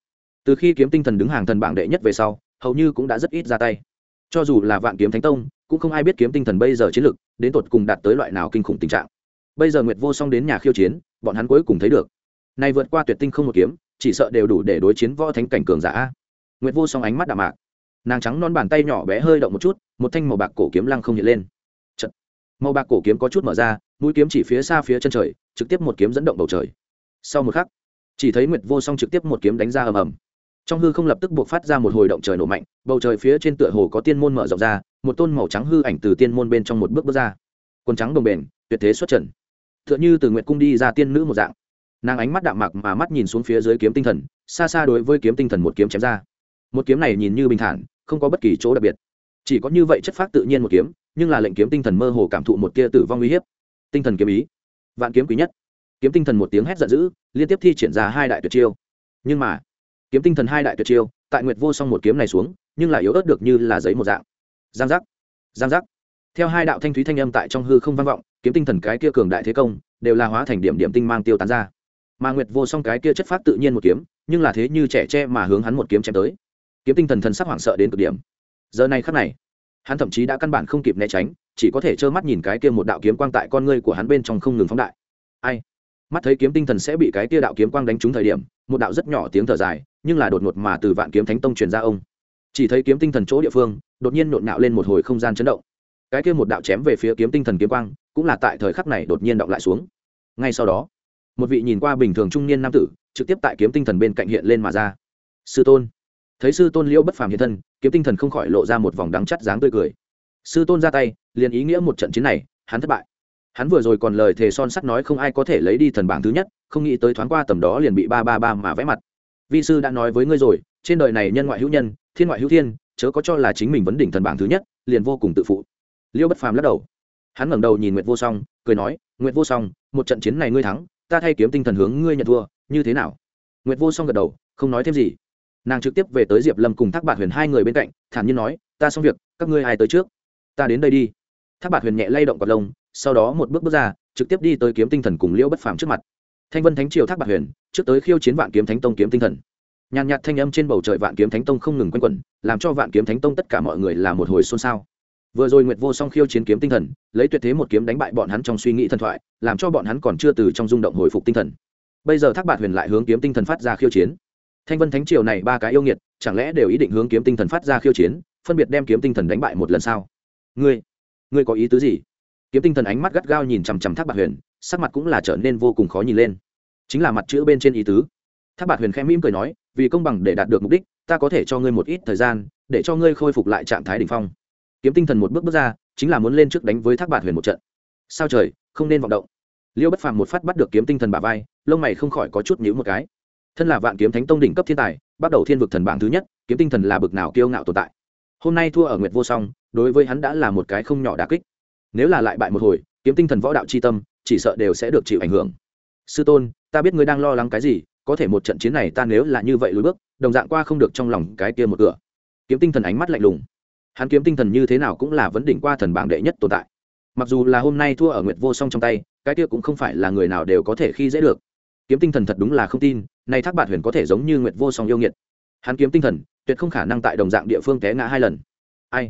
Từ khi kiếm tinh thần đứng hàng thần bảng đệ nhất về sau, hầu như cũng đã rất ít ra tay. Cho dù là vạn kiếm thánh tông, cũng không ai biết kiếm tinh thần bây giờ chiến lực, đến tột cùng đạt tới loại nào kinh khủng tình trạng. Bây giờ nguyệt vô song đến nhà khiêu chiến, bọn hắn cuối cùng thấy được. Nay vượt qua tuyệt tinh không một kiếm, chỉ sợ đều đủ để đối chiến võ thánh cảnh cường giả nguyệt vô song ánh mắt đạm mạc. Nàng trắng non bàn tay nhỏ bé hơi động một chút, một thanh màu bạc cổ kiếm lăng không hiện lên. Chật. màu bạc cổ kiếm có chút mở ra, mũi kiếm chỉ phía xa phía chân trời, trực tiếp một kiếm dẫn động bầu trời sau một khắc, chỉ thấy nguyệt vô song trực tiếp một kiếm đánh ra ầm ầm. Trong hư không lập tức buộc phát ra một hồi động trời nổ mạnh, bầu trời phía trên tựa hồ có tiên môn mở rộng ra, một tôn màu trắng hư ảnh từ tiên môn bên trong một bước bước ra. Quần trắng đồng bền, tuyệt thế xuất trần. Tựa như từ nguyệt cung đi ra tiên nữ một dạng. Nàng ánh mắt đạm mạc mà mắt nhìn xuống phía dưới kiếm tinh thần, xa xa đối với kiếm tinh thần một kiếm chém ra. Một kiếm này nhìn như bình thản, không có bất kỳ chỗ đặc biệt. Chỉ có như vậy chất phát tự nhiên một kiếm, nhưng là lệnh kiếm tinh thần mơ hồ cảm thụ một tia tử vong uy hiếp. Tinh thần kiếm ý, vạn kiếm quý nhất kiếm tinh thần một tiếng hét giận dữ, liên tiếp thi triển ra hai đại tuyệt chiêu. Nhưng mà, kiếm tinh thần hai đại tuyệt chiêu, tại nguyệt vô song một kiếm này xuống, nhưng lại yếu ớt được như là giấy một dạng. Giang giác giang giác. Theo hai đạo thanh thúy thanh âm tại trong hư không vang vọng, kiếm tinh thần cái kia cường đại thế công, đều là hóa thành điểm điểm tinh mang tiêu tán ra. Mà nguyệt vô song cái kia chất phát tự nhiên một kiếm, nhưng là thế như trẻ tre mà hướng hắn một kiếm chém tới. Kiếm tinh thần thần sắc hoảng sợ đến cực điểm. Giờ này khắc này, hắn thậm chí đã căn bản không kịp né tránh, chỉ có thể trơ mắt nhìn cái kia một đạo kiếm quang tại con ngươi của hắn bên trong không ngừng phóng đại. Ai? Mắt thấy kiếm tinh thần sẽ bị cái kia đạo kiếm quang đánh trúng thời điểm, một đạo rất nhỏ tiếng thở dài, nhưng là đột ngột mà từ vạn kiếm thánh tông truyền ra ông. Chỉ thấy kiếm tinh thần chỗ địa phương, đột nhiên nộn nạo lên một hồi không gian chấn động. Cái kia một đạo chém về phía kiếm tinh thần kiếm quang, cũng là tại thời khắc này đột nhiên động lại xuống. Ngay sau đó, một vị nhìn qua bình thường trung niên nam tử, trực tiếp tại kiếm tinh thần bên cạnh hiện lên mà ra. Sư tôn. Thấy sư tôn liễu bất phàm hiện thân, kiếm tinh thần không khỏi lộ ra một vòng đắng chắt dáng tươi cười. Sư tôn ra tay, liền ý nghĩa một trận chiến này, hắn thất bại hắn vừa rồi còn lời thề son sắt nói không ai có thể lấy đi thần bảng thứ nhất, không nghĩ tới thoáng qua tầm đó liền bị ba ba ba mà vẽ mặt. Vi sư đã nói với ngươi rồi, trên đời này nhân ngoại hữu nhân, thiên ngoại hữu thiên, chớ có cho là chính mình vấn đỉnh thần bảng thứ nhất, liền vô cùng tự phụ. Liêu bất phàm lắc đầu. Hắn ngẩng đầu nhìn nguyệt vô song, cười nói, nguyệt vô song, một trận chiến này ngươi thắng, ta thay kiếm tinh thần hướng ngươi nhận thua, như thế nào? Nguyệt vô song gật đầu, không nói thêm gì. Nàng trực tiếp về tới diệp lâm cùng thác bạc huyền hai người bên cạnh, thản nhiên nói, ta xong việc, các ngươi ai tới trước? Ta đến đây đi. Thác bạc huyền nhẹ lay động cọt lông sau đó một bước bước ra, trực tiếp đi tới kiếm tinh thần cùng liễu bất phàm trước mặt. Thanh vân thánh triều thác bạc huyền, trước tới khiêu chiến vạn kiếm thánh tông kiếm tinh thần. Nhàn nhạt thanh âm trên bầu trời vạn kiếm thánh tông không ngừng quanh quẩn, làm cho vạn kiếm thánh tông tất cả mọi người là một hồi xôn xao. Vừa rồi nguyệt vô song khiêu chiến kiếm tinh thần, lấy tuyệt thế một kiếm đánh bại bọn hắn trong suy nghĩ thần thoại, làm cho bọn hắn còn chưa từ trong rung động hồi phục tinh thần. Bây giờ thác bạc huyền lại hướng kiếm tinh thần phát ra khiêu chiến. Thanh vân thánh triều này ba cái yêu nghiệt, chẳng lẽ đều ý định hướng kiếm tinh thần phát ra khiêu chiến, phân biệt đem kiếm tinh thần đánh bại một lần sao? Ngươi ngươi có ý tứ gì? Kiếm tinh thần ánh mắt gắt gao nhìn chằm chằm thác bạt huyền sắc mặt cũng là trở nên vô cùng khó nhìn lên chính là mặt chữ bên trên ý tứ thác bạt huyền khẽ mỉm cười nói vì công bằng để đạt được mục đích ta có thể cho ngươi một ít thời gian để cho ngươi khôi phục lại trạng thái đ ỉ n h phong kiếm tinh thần một bước bước ra chính là muốn lên trước đánh với thác bạt huyền một trận sao trời không nên vọng động liêu bất phàm một phát bắt được kiếm tinh thần bà vai lông mày không khỏi có chút nhữ một cái thân là vạn kiếm thánh tông đỉnh cấp thiên tài bắt đầu thiên vực thần bảng thứ nhất kiếm tinh thần là bực nào kiêu ngạo tồn tại hôm nay thua ở nguyệt vô song đối với hắn đã là một cái không nhỏ đà kích nếu là lại bại một hồi, kiếm tinh thần võ đạo c h i tâm, chỉ sợ đều sẽ được chịu ảnh hưởng. Sư tôn, ta biết ngươi đang lo lắng cái gì, có thể một trận chiến này ta nếu là như vậy lùi bước, đồng dạng qua không được trong lòng cái kia một cửa. Kiếm tinh thần ánh mắt lạnh lùng. Hắn kiếm tinh thần như thế nào cũng là vấn đỉnh qua thần bảng đệ nhất tồn tại. Mặc dù là hôm nay thua ở nguyệt vô song trong tay, cái kia cũng không phải là người nào đều có thể khi dễ được. Kiếm tinh thần thật đúng là không tin, nay thác bạn huyền có thể giống như nguyệt vô song yêu nghiệt. Hắn kiếm tinh thần, tuyệt không khả năng tại đồng dạng địa phương té ngã hai lần. Ai?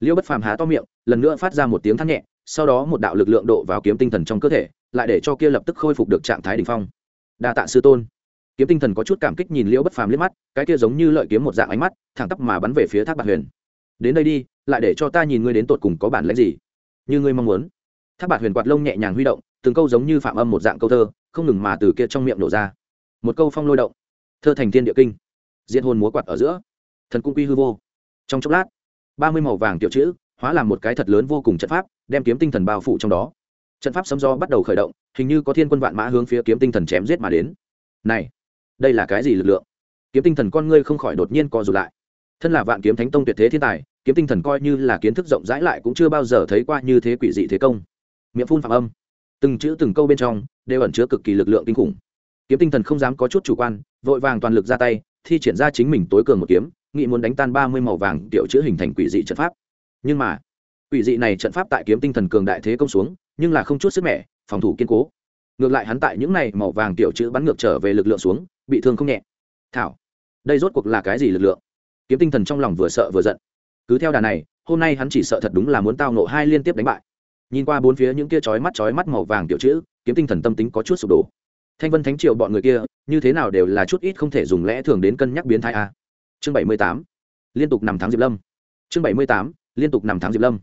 Liêu bất phàm há to miệng, lần nữa phát ra một tiếng thắt nhẹ, sau đó một đạo lực lượng độ vào kiếm tinh thần trong cơ thể, lại để cho kia lập tức khôi phục được trạng thái đ ỉ n h phong. Đa tạ sư tôn. Kiếm tinh thần có chút cảm kích nhìn liễu bất phàm liếc mắt, cái kia giống như lợi kiếm một dạng ánh mắt, thẳng tắp mà bắn về phía thác bạc huyền. Đến đây đi, lại để cho ta nhìn ngươi đến tột cùng có bản lãnh gì. Như ngươi mong muốn. Thác bạc huyền quạt lông nhẹ nhàng huy động, từng câu giống như phạm âm một dạng câu thơ, không ngừng mà từ kia trong miệng nổ ra. Một câu phong lôi động. Thơ thành thiên địa kinh. Diện hồn múa quạt ở giữa. Thần cung quy hư vô. Trong chốc lát ba mươi màu vàng tiểu chữ, hóa làm một cái thật lớn vô cùng trận pháp, đem kiếm tinh thần bao phủ trong đó. Trận pháp sấm do bắt đầu khởi động, hình như có thiên quân vạn mã hướng phía kiếm tinh thần chém giết mà đến. Này, đây là cái gì lực lượng? Kiếm tinh thần con ngươi không khỏi đột nhiên co rụt lại. Thân là vạn kiếm thánh tông tuyệt thế thiên tài, kiếm tinh thần coi như là kiến thức rộng rãi lại cũng chưa bao giờ thấy qua như thế quỷ dị thế công. Miệng phun phạm âm. Từng chữ từng câu bên trong đều ẩn chứa cực kỳ lực lượng kinh khủng. Kiếm tinh thần không dám có chút chủ quan, vội vàng toàn lực ra tay, thi triển ra chính mình tối cường một kiếm nghĩ muốn đánh tan ba mươi màu vàng tiểu chữ hình thành quỷ dị trận pháp. Nhưng mà, quỷ dị này trận pháp tại kiếm tinh thần cường đại thế công xuống, nhưng là không chút sức mẻ, phòng thủ kiên cố. Ngược lại hắn tại những này màu vàng tiểu chữ bắn ngược trở về lực lượng xuống, bị thương không nhẹ. Thảo, đây rốt cuộc là cái gì lực lượng? Kiếm tinh thần trong lòng vừa sợ vừa giận. Cứ theo đà này, hôm nay hắn chỉ sợ thật đúng là muốn tao nộ hai liên tiếp đánh bại. Nhìn qua bốn phía những kia chói mắt chói mắt màu vàng tiểu chữ, kiếm tinh thần tâm tính có chút sụp đổ. Thanh vân thánh triều bọn người kia, như thế nào đều là chút ít không thể dùng lẽ thường đến cân nhắc biến thái a chương bảy mươi tám, liên tục nằm tháng diệp lâm. Chương bảy mươi tám, liên tục nằm tháng diệp lâm.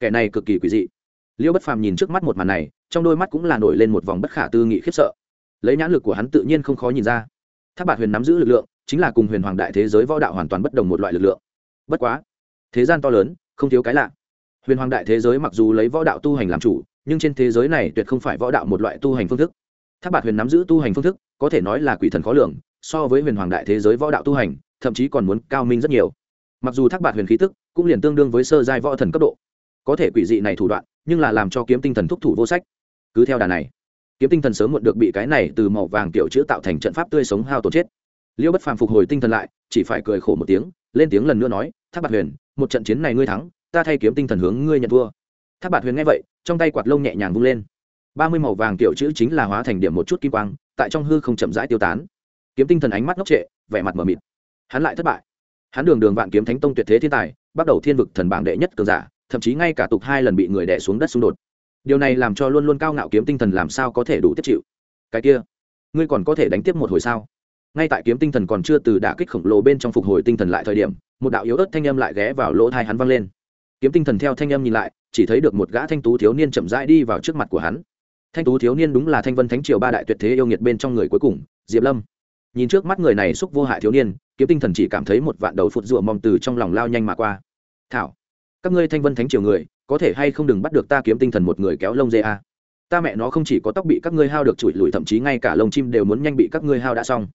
Kẻ này cực kỳ quỷ dị. Liêu bất phàm nhìn trước mắt một màn này, trong đôi mắt cũng là nổi lên một vòng bất khả tư nghị khiếp sợ. Lấy nhãn lực của hắn tự nhiên không khó nhìn ra. Tháp bạt huyền nắm giữ lực lượng, chính là cùng huyền hoàng đại thế giới võ đạo hoàn toàn bất đồng một loại lực lượng. Bất quá, thế gian to lớn, không thiếu cái lạ. Huyền hoàng đại thế giới mặc dù lấy võ đạo tu hành làm chủ, nhưng trên thế giới này tuyệt không phải võ đạo một loại tu hành phương thức. Tháp bạt huyền nắm giữ tu hành phương thức, có thể nói là quỷ thần khó lường, so với huyền hoàng đại thế giới võ đạo tu hành thậm chí còn muốn cao minh rất nhiều. Mặc dù thác bạt huyền khí tức cũng liền tương đương với sơ giai võ thần cấp độ. Có thể quỷ dị này thủ đoạn, nhưng là làm cho kiếm tinh thần thúc thủ vô sách. Cứ theo đà này, kiếm tinh thần sớm muộn được bị cái này từ màu vàng tiểu chữ tạo thành trận pháp tươi sống hao tổn chết. Liêu bất phàm phục hồi tinh thần lại, chỉ phải cười khổ một tiếng, lên tiếng lần nữa nói, thác bạc huyền, một trận chiến này ngươi thắng, ta thay kiếm tinh thần hướng ngươi nhận thua. Thác bạc huyền nghe vậy, trong tay quạt lông nhẹ nhàng vung lên. Ba mươi màu vàng tiểu chữ chính là hóa thành điểm một chút kim quang, tại trong hư không chậm rãi tiêu tán. Kiếm tinh thần ánh mắt ngốc trệ, vẻ mặt mờ mịt hắn lại thất bại. Hắn đường đường vạn kiếm thánh tông tuyệt thế thiên tài, bắt đầu thiên vực thần bảng đệ nhất cường giả, thậm chí ngay cả tục hai lần bị người đẻ xuống đất xung đột. Điều này làm cho luôn luôn cao ngạo kiếm tinh thần làm sao có thể đủ tiếp chịu? Cái kia, ngươi còn có thể đánh tiếp một hồi sao? Ngay tại kiếm tinh thần còn chưa từ đả kích khổng lồ bên trong phục hồi tinh thần lại thời điểm, một đạo yếu ớt thanh âm lại ghé vào lỗ thai hắn văng lên. Kiếm tinh thần theo thanh âm nhìn lại, chỉ thấy được một gã thanh tú thiếu niên chậm rãi đi vào trước mặt của hắn. Thanh tú thiếu niên đúng là thanh vân thánh triều ba đại tuyệt thế yêu nghiệt bên trong người cuối cùng, diệp lâm. Nhìn trước mắt người này xúc vô hại thiếu niên kiếm tinh thần chỉ cảm thấy một vạn đầu phụt rụa mong từ trong lòng lao nhanh mà qua. Thảo, các ngươi thanh vân thánh triều người, có thể hay không đừng bắt được ta kiếm tinh thần một người kéo lông dê a? Ta mẹ nó không chỉ có tóc bị các ngươi hao được chùi lùi thậm chí ngay cả lông chim đều muốn nhanh bị các ngươi hao đã xong.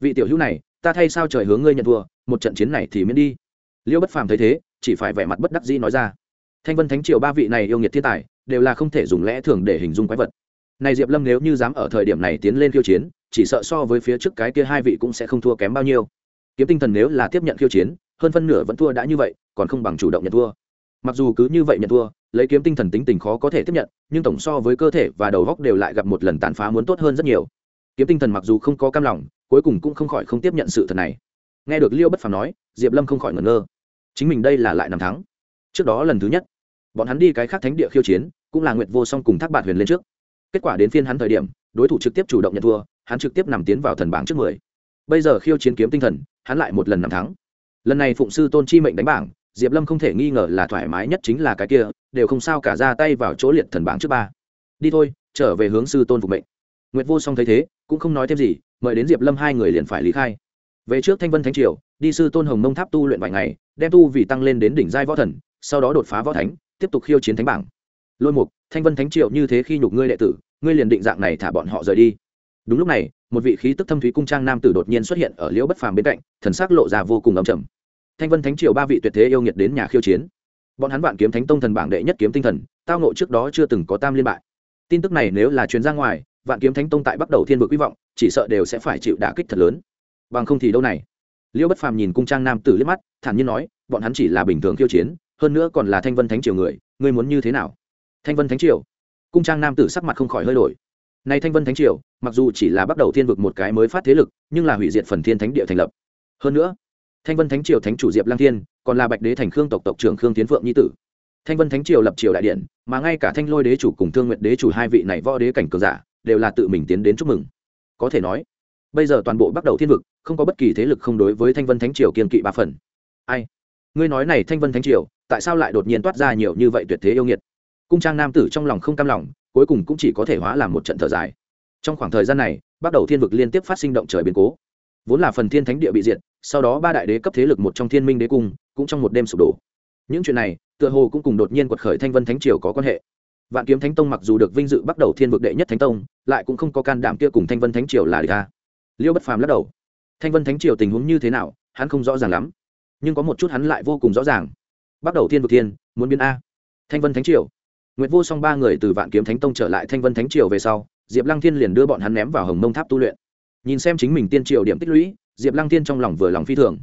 Vị tiểu hữu này, ta thay sao trời hướng ngươi nhận thua, một trận chiến này thì miễn đi. Liêu bất phàm thấy thế, chỉ phải vẻ mặt bất đắc dĩ nói ra. Thanh vân thánh triều ba vị này yêu nghiệt thiên tài, đều là không thể dùng lẽ thường để hình dung quái vật. Này diệp lâm nếu như dám ở thời điểm này tiến lên khiêu chiến, chỉ sợ so với phía trước cái kia hai vị cũng sẽ không thua kém bao nhiêu kiếm tinh thần nếu là tiếp nhận khiêu chiến, hơn phân nửa vẫn thua đã như vậy, còn không bằng chủ động nhận thua. Mặc dù cứ như vậy nhận thua, lấy kiếm tinh thần tính tình khó có thể tiếp nhận, nhưng tổng so với cơ thể và đầu góc đều lại gặp một lần tàn phá muốn tốt hơn rất nhiều. Kiếm tinh thần mặc dù không có cam lòng, cuối cùng cũng không khỏi không tiếp nhận sự thật này. Nghe được liêu bất phàm nói, diệp lâm không khỏi ngẩn ngơ. Chính mình đây là lại nằm thắng. Trước đó lần thứ nhất, bọn hắn đi cái khác thánh địa khiêu chiến, cũng là nguyện vô song cùng thác bạn huyền lên trước. Kết quả đến phiên hắn thời điểm, đối thủ trực tiếp chủ động nhận thua, hắn trực tiếp nằm tiến vào thần bảng trước mười. Bây giờ khiêu chiến kiếm tinh thần hắn lại một lần nằm thắng. Lần này phụng sư tôn chi mệnh đánh bảng, diệp lâm không thể nghi ngờ là thoải mái nhất chính là cái kia, đều không sao cả ra tay vào chỗ liệt thần bảng trước ba. Đi thôi, trở về hướng sư tôn phục mệnh. Nguyệt vô song thấy thế, cũng không nói thêm gì, mời đến diệp lâm hai người liền phải lý khai. Về trước thanh vân thánh triều, đi sư tôn hồng mông tháp tu luyện vài ngày, đem tu vì tăng lên đến đỉnh giai võ thần, sau đó đột phá võ thánh, tiếp tục khiêu chiến thánh bảng. Lôi mục, thanh vân thánh triều như thế khi nhục ngươi đệ tử, ngươi liền định dạng này thả bọn họ rời đi đúng lúc này, một vị khí tức thâm thúy cung trang nam tử đột nhiên xuất hiện ở liễu bất phàm bên cạnh, thần sắc lộ ra vô cùng ấm chầm thanh vân thánh triều ba vị tuyệt thế yêu nghiệt đến nhà khiêu chiến. Bọn hắn vạn kiếm thánh tông thần bảng đệ nhất kiếm tinh thần, tao nộ trước đó chưa từng có tam liên bại. Tin tức này nếu là chuyến ra ngoài, vạn kiếm thánh tông tại bắt đầu thiên vực hy vọng, chỉ sợ đều sẽ phải chịu đả kích thật lớn. Bằng không thì đâu này? Liễu bất phàm nhìn cung trang nam tử liếc mắt, thản nhiên nói, bọn hắn chỉ là bình thường khiêu chiến, hơn nữa còn là thanh vân thánh triều người, ngươi muốn như thế nào? Thanh vân thánh triều? Cung trang nam tử sắc mặt không khỏi hơi đổi nay thanh vân thánh triều, mặc dù chỉ là bắt đầu thiên vực một cái mới phát thế lực, nhưng là hủy diệt phần thiên thánh địa thành lập. Hơn nữa, thanh vân thánh triều thánh chủ diệp lang thiên, còn là bạch đế thành khương tộc tộc trưởng khương tiến phượng nhi tử. Thanh vân thánh triều lập triều đại điện, mà ngay cả thanh lôi đế chủ cùng thương nguyện đế chủ hai vị này võ đế cảnh cường giả, đều là tự mình tiến đến chúc mừng. Có thể nói, bây giờ toàn bộ bắt đầu thiên vực, không có bất kỳ thế lực không đối với thanh vân thánh triều kiên kỵ ba phần. Ai? Ngươi nói này thanh vân thánh triều, tại sao lại đột nhiên toát ra nhiều như vậy tuyệt thế yêu nghiệt? Cung trang nam tử trong lòng không cam lòng cuối cùng cũng chỉ có thể hóa làm một trận thở dài. Trong khoảng thời gian này, bắt đầu thiên vực liên tiếp phát sinh động trời biến cố. Vốn là phần thiên thánh địa bị diệt, sau đó ba đại đế cấp thế lực một trong thiên minh đế cung, cũng trong một đêm sụp đổ. Những chuyện này, tựa hồ cũng cùng đột nhiên quật khởi thanh vân thánh triều có quan hệ. Vạn kiếm thánh tông mặc dù được vinh dự bắt đầu thiên vực đệ nhất thánh tông, lại cũng không có can đảm kia cùng thanh vân thánh triều là địch ta. Liêu bất phàm lắc đầu. Thanh vân thánh triều tình huống như thế nào, hắn không rõ ràng lắm. Nhưng có một chút hắn lại vô cùng rõ ràng. Bắt đầu thiên vực thiên, muốn biến a. Thanh vân thánh triều. Nguyệt Vô Song ba người từ Vạn Kiếm Thánh Tông trở lại Thanh Vân Thánh Triều về sau, Diệp Lăng Thiên liền đưa bọn hắn ném vào Hồng Mông Tháp tu luyện. Nhìn xem chính mình tiên triều điểm tích lũy, Diệp Lăng Thiên trong lòng vừa lòng phi thường.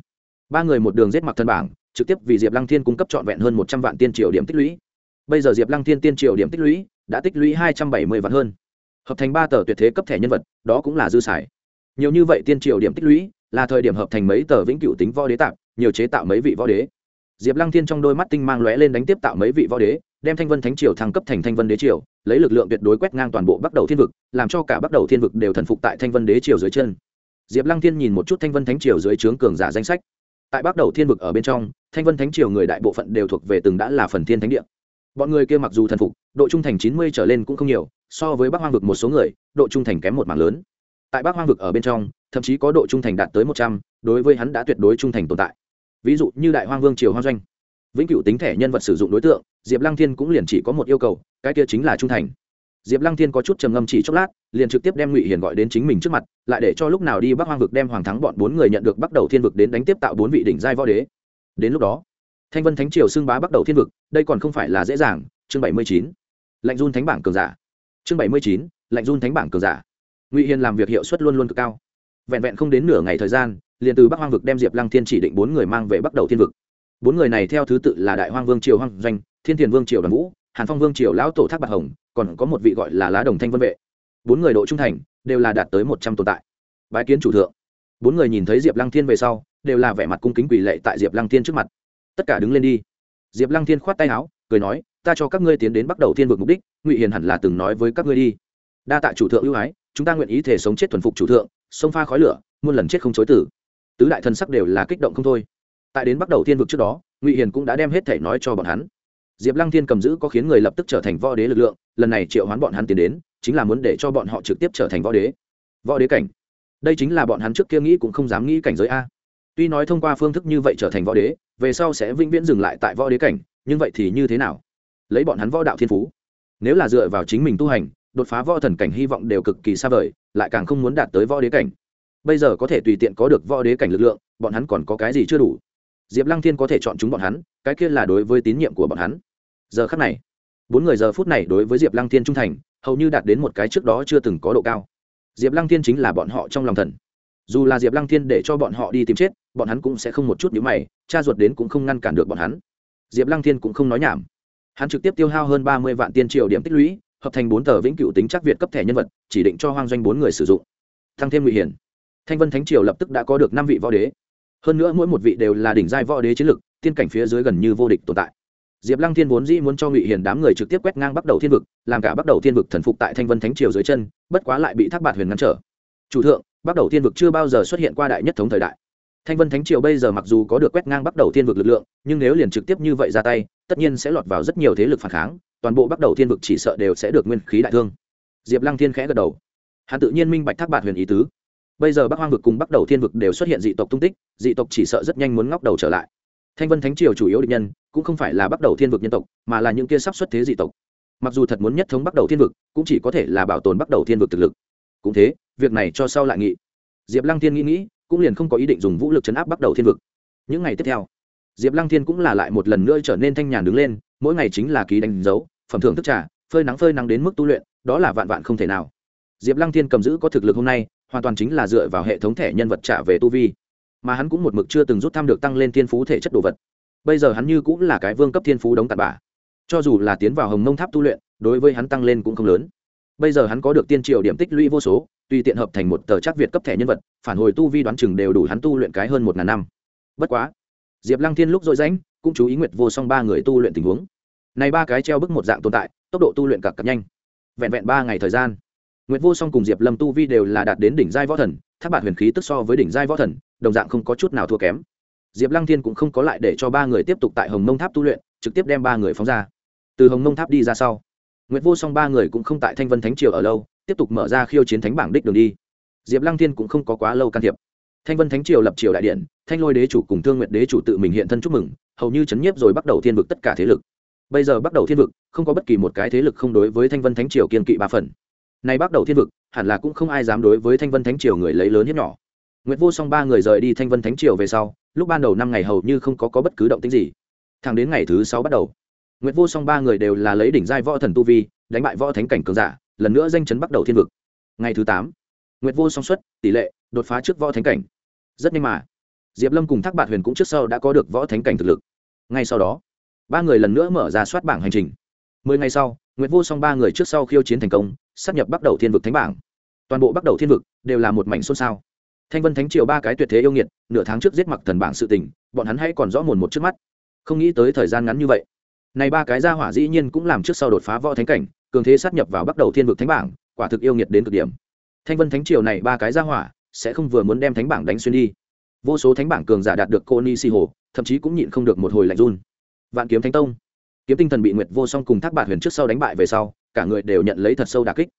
Ba người một đường giết mặc thân bảng, trực tiếp vì Diệp Lăng Thiên cung cấp trọn vẹn hơn một trăm vạn tiên triều điểm tích lũy. Bây giờ Diệp Lăng Thiên tiên triều điểm tích lũy đã tích lũy hai trăm bảy mươi vạn hơn. Hợp thành ba tờ tuyệt thế cấp thẻ nhân vật, đó cũng là dư xài. Nhiều như vậy tiên triều điểm tích lũy, là thời điểm hợp thành mấy tờ vĩnh cửu tính võ đế tạm, nhiều chế tạo mấy vị võ đế. Diệp Lăng Thiên trong đôi mắt tinh mang lóe lên đánh tiếp tạo mấy vị võ đế, đem thanh vân thánh triều thăng cấp thành thanh vân đế triều, lấy lực lượng tuyệt đối quét ngang toàn bộ bắc đầu thiên vực, làm cho cả bắc đầu thiên vực đều thần phục tại thanh vân đế triều dưới chân. Diệp lăng thiên nhìn một chút thanh vân thánh triều dưới trướng cường giả danh sách. Tại bắc đầu thiên vực ở bên trong, thanh vân thánh triều người đại bộ phận đều thuộc về từng đã là phần thiên thánh địa. Bọn người kia mặc dù thần phục, độ trung thành chín mươi trở lên cũng không nhiều, so với bắc hoang vực một số người, độ trung thành kém một mảng lớn. Tại bắc hoang vực ở bên trong, thậm chí có độ trung thành đạt tới một trăm, đối với hắn đã tuyệt đối trung thành tồn tại. Ví dụ như đại hoang vương triều hoang doanh vĩnh cửu tính thẻ nhân vật sử dụng đối tượng, diệp lăng thiên cũng liền chỉ có một yêu cầu, cái kia chính là trung thành. Diệp lăng thiên có chút trầm ngâm chỉ chốc lát, liền trực tiếp đem ngụy hiền gọi đến chính mình trước mặt, lại để cho lúc nào đi bắc hoang vực đem hoàng thắng bọn bốn người nhận được bắt đầu thiên vực đến đánh tiếp tạo bốn vị đỉnh giai võ đế. Đến lúc đó, thanh vân thánh triều xưng bá bắt đầu thiên vực, đây còn không phải là dễ dàng, chương bảy mươi chín. Lạnh run thánh bảng cường giả. Chương bảy mươi chín, lạnh run thánh bảng cường giả. Ngụy hiền làm việc hiệu suất luôn luôn cực cao. Vẹn vẹn không đến nửa ngày thời gian, liền từ bắc hoang vực đem diệp lăng thiên chỉ định bốn người mang về bắt đầu thiên vực bốn người này theo thứ tự là đại hoang vương triều hoang doanh, thiên thiền vương triều đoàn vũ, hàn phong vương triều lão tổ thác bạc hồng, còn có một vị gọi là lá đồng thanh vân vệ. Bốn người độ trung thành, đều là đạt tới một trăm tồn tại. Bái kiến chủ thượng. Bốn người nhìn thấy diệp lăng thiên về sau, đều là vẻ mặt cung kính quỷ lệ tại diệp lăng thiên trước mặt. Tất cả đứng lên đi. Diệp lăng thiên khoát tay áo, cười nói, ta cho các ngươi tiến đến bắt đầu thiên vực mục đích, ngụy hiền hẳn là từng nói với các ngươi đi. Đa tạ chủ thượng ưu ái, chúng ta nguyện ý thể sống chết thuần phục chủ thượng, sông pha khói lửa, muôn lần chết không chối tử. Tứ đại thần sắc đều là kích động không thôi tại đến bắt đầu thiên vực trước đó, ngụy hiền cũng đã đem hết thể nói cho bọn hắn. Diệp lăng thiên cầm giữ có khiến người lập tức trở thành võ đế lực lượng, lần này triệu hoán bọn hắn tiến đến, chính là muốn để cho bọn họ trực tiếp trở thành võ đế. Võ đế cảnh. Đây chính là bọn hắn trước kia nghĩ cũng không dám nghĩ cảnh giới a. Tuy nói thông qua phương thức như vậy trở thành võ đế, về sau sẽ vĩnh viễn dừng lại tại võ đế cảnh, nhưng vậy thì như thế nào? Lấy bọn hắn võ đạo thiên phú, nếu là dựa vào chính mình tu hành, đột phá võ thần cảnh hy vọng đều cực kỳ xa vời, lại càng không muốn đạt tới võ đế cảnh. Bây giờ có thể tùy tiện có được võ đế cảnh lực lượng, bọn hắn còn có cái gì chưa đủ? Diệp lăng thiên có thể chọn chúng bọn hắn, cái kia là đối với tín nhiệm của bọn hắn. Giờ khắc này, bốn người giờ phút này đối với diệp lăng thiên trung thành, hầu như đạt đến một cái trước đó chưa từng có độ cao. Diệp lăng thiên chính là bọn họ trong lòng thần. Dù là diệp lăng thiên để cho bọn họ đi tìm chết, bọn hắn cũng sẽ không một chút nhữ mày, cha ruột đến cũng không ngăn cản được bọn hắn. Diệp lăng thiên cũng không nói nhảm. Hắn trực tiếp tiêu hao hơn ba mươi vạn tiên triệu điểm tích lũy, hợp thành bốn tờ vĩnh cửu tính chắc việt cấp thẻ nhân vật, chỉ định cho hoang doanh bốn người sử dụng. Thăng thêm ngụy hiển thanh vân thánh triều lập tức đã có được năm vị võ đế hơn nữa mỗi một vị đều là đỉnh giai võ đế chiến lực, tiên cảnh phía dưới gần như vô địch tồn tại. Diệp lăng thiên vốn dĩ muốn cho ngụy hiền đám người trực tiếp quét ngang bắt đầu thiên vực, làm cả bắt đầu thiên vực thần phục tại thanh vân thánh triều dưới chân, bất quá lại bị thác bạt huyền ngăn trở. Chủ thượng bắt đầu thiên vực chưa bao giờ xuất hiện qua đại nhất thống thời đại. Thanh vân thánh triều bây giờ mặc dù có được quét ngang bắt đầu thiên vực lực lượng, nhưng nếu liền trực tiếp như vậy ra tay, tất nhiên sẽ lọt vào rất nhiều thế lực phản kháng, toàn bộ bắt đầu thiên vực chỉ sợ đều sẽ được nguyên khí đại thương. Diệp lăng thiên khẽ gật đầu. Hắn tự nhiên minh bạch thác bạt huyền ý tứ bây giờ bắc hoang vực cùng bắt đầu thiên vực đều xuất hiện dị tộc tung tích, dị tộc chỉ sợ rất nhanh muốn ngóc đầu trở lại. Thanh vân thánh triều chủ yếu định nhân, cũng không phải là bắt đầu thiên vực nhân tộc, mà là những kia sắp xuất thế dị tộc. Mặc dù thật muốn nhất thống bắt đầu thiên vực, cũng chỉ có thể là bảo tồn bắt đầu thiên vực thực lực. Cũng thế, việc này cho sau lại nghị. Diệp lăng thiên nghĩ nghĩ, cũng liền không có ý định dùng vũ lực chấn áp bắt đầu thiên vực. Những ngày tiếp theo, diệp lăng thiên cũng là lại một lần nữa trở nên thanh nhàn đứng lên, mỗi ngày chính là ký đánh dấu, phẩm thưởng thức trà, phơi nắng phơi nắng đến mức tu luyện, đó là vạn vạn không thể nào. Diệp lăng thiên cầm giữ có thực lực hôm nay hoàn toàn chính là dựa vào hệ thống thẻ nhân vật trả về tu vi. Mà hắn cũng một mực chưa từng rút thăm được tăng lên thiên phú thể chất đồ vật. Bây giờ hắn như cũng là cái vương cấp thiên phú đống tạt bả cho dù là tiến vào hồng nông tháp tu luyện, đối với hắn tăng lên cũng không lớn. Bây giờ hắn có được tiên triều điểm tích lũy vô số, tùy tiện hợp thành một tờ chắc việt cấp thẻ nhân vật, phản hồi tu vi đoán chừng đều đủ hắn tu luyện cái hơn một ngàn năm. Bất quá, diệp lăng thiên lúc dội rãnh, cũng chú ý nguyệt vô song ba người tu luyện tình huống. Này ba cái treo bức một dạng tồn tại, tốc độ tu luyện cặp cặp nhanh. Vẹn vẹn ba ngày thời gian nguyệt vô song cùng diệp lâm tu vi đều là đạt đến đỉnh giai võ thần tháp bạt huyền khí tức so với đỉnh giai võ thần, đồng dạng không có chút nào thua kém. Diệp lăng thiên cũng không có lại để cho ba người tiếp tục tại hồng mông tháp tu luyện, trực tiếp đem ba người phóng ra. Từ hồng mông tháp đi ra sau, nguyệt vô song ba người cũng không tại thanh vân thánh triều ở lâu, tiếp tục mở ra khiêu chiến thánh bảng đích đường đi. Diệp lăng thiên cũng không có quá lâu can thiệp. Thanh vân thánh triều lập triều đại điện, thanh lôi đế chủ cùng thương nguyệt đế chủ tự mình hiện thân chúc mừng, hầu như chấn nhiếp rồi bắt đầu thiên vực tất cả thế lực. Bây giờ bắt đầu thiên vực, không có bất kỳ một cái thế lực không đối với thanh vân thánh triều kiên kỵ ba phần nay bắt đầu thiên vực hẳn là cũng không ai dám đối với thanh vân thánh triều người lấy lớn hiếp nhỏ. Nguyệt vô song ba người rời đi thanh vân thánh triều về sau lúc ban đầu năm ngày hầu như không có, có bất cứ động tĩnh gì. Thẳng đến ngày thứ sáu bắt đầu nguyệt vô song ba người đều là lấy đỉnh giai võ thần tu vi đánh bại võ thánh cảnh cường giả lần nữa danh chấn bắt đầu thiên vực. Ngày thứ tám nguyệt vô song xuất tỷ lệ đột phá trước võ thánh cảnh. Rất nhanh mà diệp lâm cùng thác bạt huyền cũng trước sau đã có được võ thánh cảnh thực lực. Ngay sau đó ba người lần nữa mở ra soát bảng hành trình. Mười ngày sau nguyệt vô song ba người trước sau khiêu chiến thành công sắp nhập bắt đầu thiên vực thánh bảng. Toàn bộ bắt đầu thiên vực đều là một mảnh xôn xao. Thanh vân thánh triều ba cái tuyệt thế yêu nghiệt, nửa tháng trước giết mặc thần bảng sự tình, bọn hắn hay còn rõ mồn một trước mắt. Không nghĩ tới thời gian ngắn như vậy. Này ba cái gia hỏa dĩ nhiên cũng làm trước sau đột phá võ thánh cảnh, cường thế sát nhập vào bắt đầu thiên vực thánh bảng, quả thực yêu nghiệt đến cực điểm. Thanh vân thánh triều này ba cái gia hỏa, sẽ không vừa muốn đem thánh bảng đánh xuyên đi. Vô số thánh bảng cường giả đạt được cô ni si hồ thậm chí cũng nhịn không được một hồi lạnh run. Vạn kiếm thánh tông. Kiếm tinh thần bị nguyệt vô song cùng thác bạt huyền trước sau đánh bại về sau cả người đều nhận lấy thật sâu đà kích.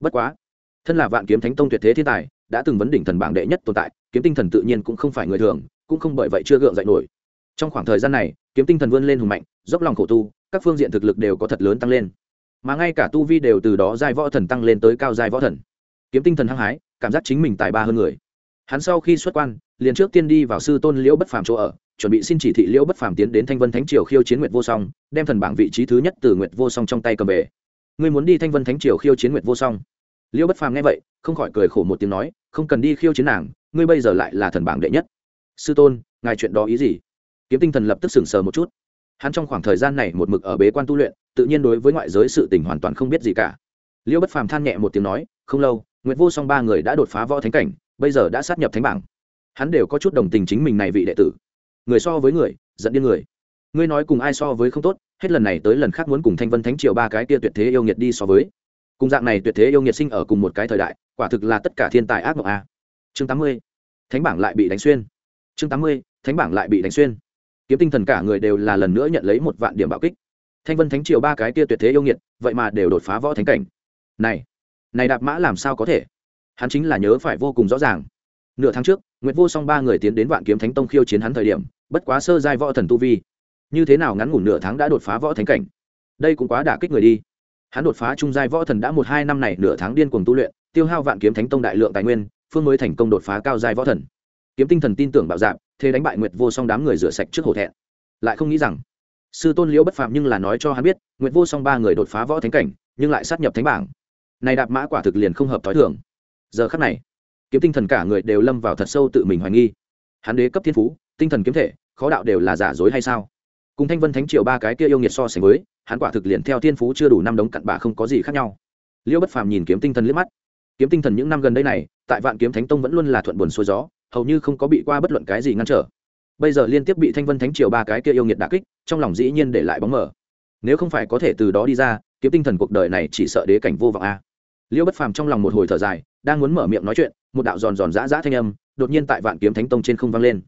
Bất quá, thân là vạn kiếm thánh tông tuyệt thế thiên tài, đã từng vấn đỉnh thần bảng đệ nhất tồn tại, kiếm tinh thần tự nhiên cũng không phải người thường, cũng không bởi vậy chưa gượng dậy nổi. Trong khoảng thời gian này, kiếm tinh thần vươn lên hùng mạnh, dốc lòng khổ tu, các phương diện thực lực đều có thật lớn tăng lên. Mà ngay cả tu vi đều từ đó giai võ thần tăng lên tới cao giai võ thần. Kiếm tinh thần hăng hái, cảm giác chính mình tài ba hơn người. Hắn sau khi xuất quan, liền trước tiên đi vào sư tôn liễu bất phàm chỗ ở, chuẩn bị xin chỉ thị liễu bất phàm tiến đến thanh vân thánh triều khiêu chiến nguyệt vô song, đem thần bảng vị trí thứ nhất từ nguyệt vô song trong tay cầm về ngươi muốn đi thanh vân thánh triều khiêu chiến nguyệt vô song. Liễu bất phàm nghe vậy, không khỏi cười khổ một tiếng nói, không cần đi khiêu chiến nàng, ngươi bây giờ lại là thần bảng đệ nhất. Sư tôn, ngài chuyện đó ý gì? Kiếm tinh thần lập tức sừng sờ một chút. Hắn trong khoảng thời gian này một mực ở bế quan tu luyện, tự nhiên đối với ngoại giới sự tình hoàn toàn không biết gì cả. Liễu bất phàm than nhẹ một tiếng nói, không lâu, nguyệt vô song ba người đã đột phá võ thánh cảnh, bây giờ đã sát nhập thánh bảng. Hắn đều có chút đồng tình chính mình này vị đệ tử. Người so với người dẫn điên người ngươi nói cùng ai so với không tốt, hết lần này tới lần khác muốn cùng thanh vân thánh triều ba cái kia tuyệt thế yêu nghiệt đi so với. Cùng dạng này tuyệt thế yêu nghiệt sinh ở cùng một cái thời đại, quả thực là tất cả thiên tài ác mộng a. Chương tám mươi, thánh bảng lại bị đánh xuyên. Chương tám mươi, thánh bảng lại bị đánh xuyên. Kiếm tinh thần cả người đều là lần nữa nhận lấy một vạn điểm bạo kích. Thanh vân thánh triều ba cái kia tuyệt thế yêu nghiệt, vậy mà đều đột phá võ thánh cảnh. Này này đạp mã làm sao có thể? Hắn chính là nhớ phải vô cùng rõ ràng. Nửa tháng trước nguyễn vô song ba người tiến đến vạn kiếm thánh tông khiêu chiến hắn thời điểm, bất quá sơ giai võ thần tu vi như thế nào ngắn ngủn nửa tháng đã đột phá võ thánh cảnh? Đây cũng quá đả kích người đi. Hắn đột phá trung giai võ thần đã một hai năm này, nửa tháng điên cuồng tu luyện, tiêu hao vạn kiếm thánh tông đại lượng tài nguyên, phương mới thành công đột phá cao giai võ thần. Kiếm tinh thần tin tưởng bạo dạp thế đánh bại nguyệt vô song đám người rửa sạch trước hổ thẹn. Lại không nghĩ rằng, sư tôn liễu bất phạm nhưng là nói cho hắn biết, nguyệt vô song ba người đột phá võ thánh cảnh, nhưng lại sát nhập thánh bảng. Này đạp mã quả thực liền không hợp t h o i thường. Giờ khắc này, kiếm tinh thần cả người đều lâm vào thật sâu tự mình hoài nghi. Hắn đế cấp thiên phú, tinh thần kiếm thể, khó đạo đều là giả dối hay sao? Cùng thanh vân thánh triều ba cái kia yêu nghiệt so sánh với, hắn quả thực liền theo thiên phú chưa đủ năm đống cặn bạ không có gì khác nhau. Liễu bất phàm nhìn kiếm tinh thần liếc mắt. Kiếm tinh thần những năm gần đây này, tại vạn kiếm thánh tông vẫn luôn là thuận buồn xuôi gió, hầu như không có bị qua bất luận cái gì ngăn trở. Bây giờ liên tiếp bị thanh vân thánh triều ba cái kia yêu nghiệt đà kích, trong lòng dĩ nhiên để lại bóng mờ. Nếu không phải có thể từ đó đi ra, kiếm tinh thần cuộc đời này chỉ sợ đế cảnh vô vọng a. Liễu bất phàm trong lòng một hồi thở dài, đang muốn mở miệng nói chuyện, một đạo giòn giòn giã giã thanh âm đột nhiên tại vạn kiếm thánh tông trên không vang lên.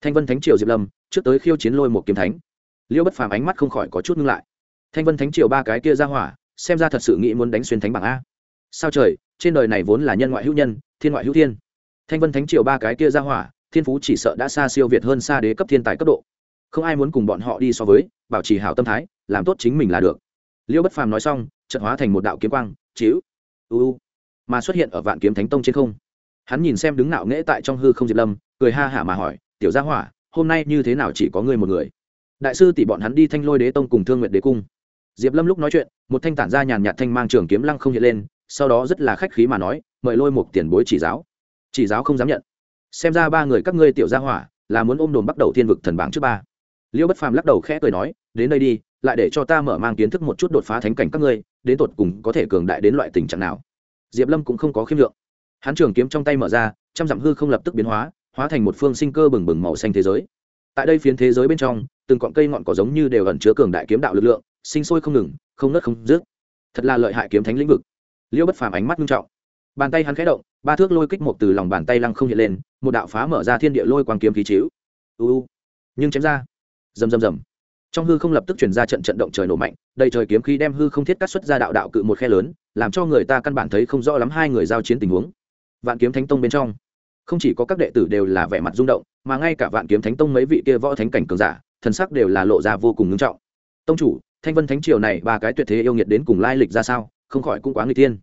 Thanh vân thánh triều diệp lâm, trước tới khiêu chiến lôi một kiếm thánh liễu bất phàm ánh mắt không khỏi có chút ngưng lại. Thanh vân thánh triều ba cái kia ra hỏa, xem ra thật sự nghĩ muốn đánh xuyên thánh bảng a. Sao trời, trên đời này vốn là nhân ngoại hữu nhân, thiên ngoại hữu thiên. Thanh vân thánh triều ba cái kia ra hỏa, thiên phú chỉ sợ đã xa siêu việt hơn xa đế cấp thiên tài cấp độ. Không ai muốn cùng bọn họ đi so với, bảo trì hảo tâm thái, làm tốt chính mình là được. Liêu bất phàm nói xong trận hóa thành một đạo kiếm quang, chiếu, u mà xuất hiện ở vạn kiếm thánh tông trên không. Hắn nhìn xem đứng nạo nghễ tại trong hư không diệp lâm, cười ha hả mà hỏi, tiểu gia hỏa, hôm nay như thế nào chỉ có ngươi một người? Đại sư tỷ bọn hắn đi thanh lôi đế tông cùng thương nguyện đế cung. Diệp lâm lúc nói chuyện, một thanh tản ra nhàn nhạt thanh mang trường kiếm lăng không hiện lên, sau đó rất là khách khí mà nói, mời lôi một tiền bối chỉ giáo. Chỉ giáo không dám nhận. Xem ra ba người các ngươi tiểu gia hỏa là muốn ôm đồn bắt đầu thiên vực thần bảng trước ba. Liêu bất phàm lắc đầu khẽ cười nói, đến đây đi, lại để cho ta mở mang kiến thức một chút đột phá thánh cảnh các ngươi, đến tột cùng có thể cường đại đến loại tình trạng nào? Diệp lâm cũng không có khiêm lượng hắn trường kiếm trong tay mở ra, trăm dặm hư không lập tức biến hóa hóa thành một phương sinh cơ bừng bừng màu xanh thế giới. Tại đây phiến thế giới bên trong từng cọn cây ngọn cỏ giống như đều ẩn chứa cường đại kiếm đạo lực lượng, sinh sôi không ngừng, không nớt không dứt. Thật là lợi hại kiếm thánh lĩnh vực. Liêu bất phàm ánh mắt nghiêm trọng. Bàn tay hắn khẽ động, ba thước lôi kích một từ lòng bàn tay lăng không hiện lên, một đạo phá mở ra thiên địa lôi quang kiếm khí chiếu. U nhưng chém ra. Rầm rầm rầm. Trong hư không lập tức chuyển ra trận trận động trời nổ mạnh, đầy trời kiếm khí đem hư không thiết cắt xuất ra đạo đạo cự một khe lớn, làm cho người ta căn bản thấy không rõ lắm hai người giao chiến tình huống. Vạn kiếm thánh tông bên trong, không chỉ có các đệ tử đều là vẻ mặt rung động, mà ngay cả vạn kiếm thánh tông mấy vị kia võ thánh cảnh cường giả thần sắc đều là lộ ra vô cùng ngưng trọng. Tông chủ, thanh vân thánh triều này ba cái tuyệt thế yêu nghiệt đến cùng lai lịch ra sao, không khỏi cũng quá người tiên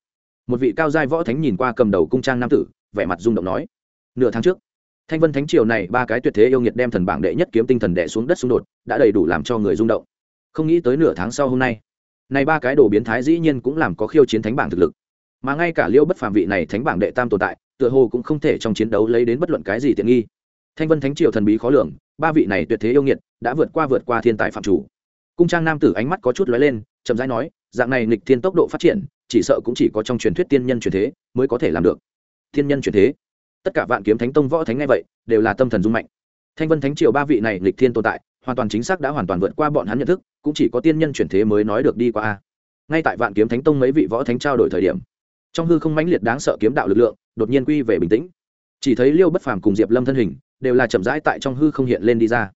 một vị cao giai võ thánh nhìn qua cầm đầu cung trang nam tử, vẻ mặt rung động nói, nửa tháng trước, thanh vân thánh triều này ba cái tuyệt thế yêu nghiệt đem thần bảng đệ nhất kiếm tinh thần đệ xuống đất xung đột, đã đầy đủ làm cho người rung động. Không nghĩ tới nửa tháng sau hôm nay, này ba cái đồ biến thái dĩ nhiên cũng làm có khiêu chiến thánh bảng thực lực. Mà ngay cả liêu bất phàm vị này thánh bảng đệ tam tồn tại, tựa hồ cũng không thể trong chiến đấu lấy đến bất luận cái gì tiện nghi. Thanh vân thánh triều thần bí khó lường ba vị này tuyệt thế yêu nghiệt đã vượt qua vượt qua thiên tài phạm chủ. Cung trang nam tử ánh mắt có chút lóe lên, chậm rãi nói, dạng này nghịch thiên tốc độ phát triển, chỉ sợ cũng chỉ có trong truyền thuyết tiên nhân truyền thế mới có thể làm được. Thiên nhân truyền thế? Tất cả vạn kiếm thánh tông võ thánh ngay vậy, đều là tâm thần dung mạnh. Thanh vân thánh triều ba vị này lịch thiên tồn tại, hoàn toàn chính xác đã hoàn toàn vượt qua bọn hắn nhận thức, cũng chỉ có tiên nhân chuyển thế mới nói được đi qua a. Ngay tại vạn kiếm thánh tông mấy vị võ thánh trao đổi thời điểm, trong hư không mãnh liệt đáng sợ kiếm đạo lực lượng đột nhiên quy về bình tĩnh. Chỉ thấy liêu bất phàm cùng diệp lâm thân hình đều là chậm rãi tại trong hư không hiện lên đi ra.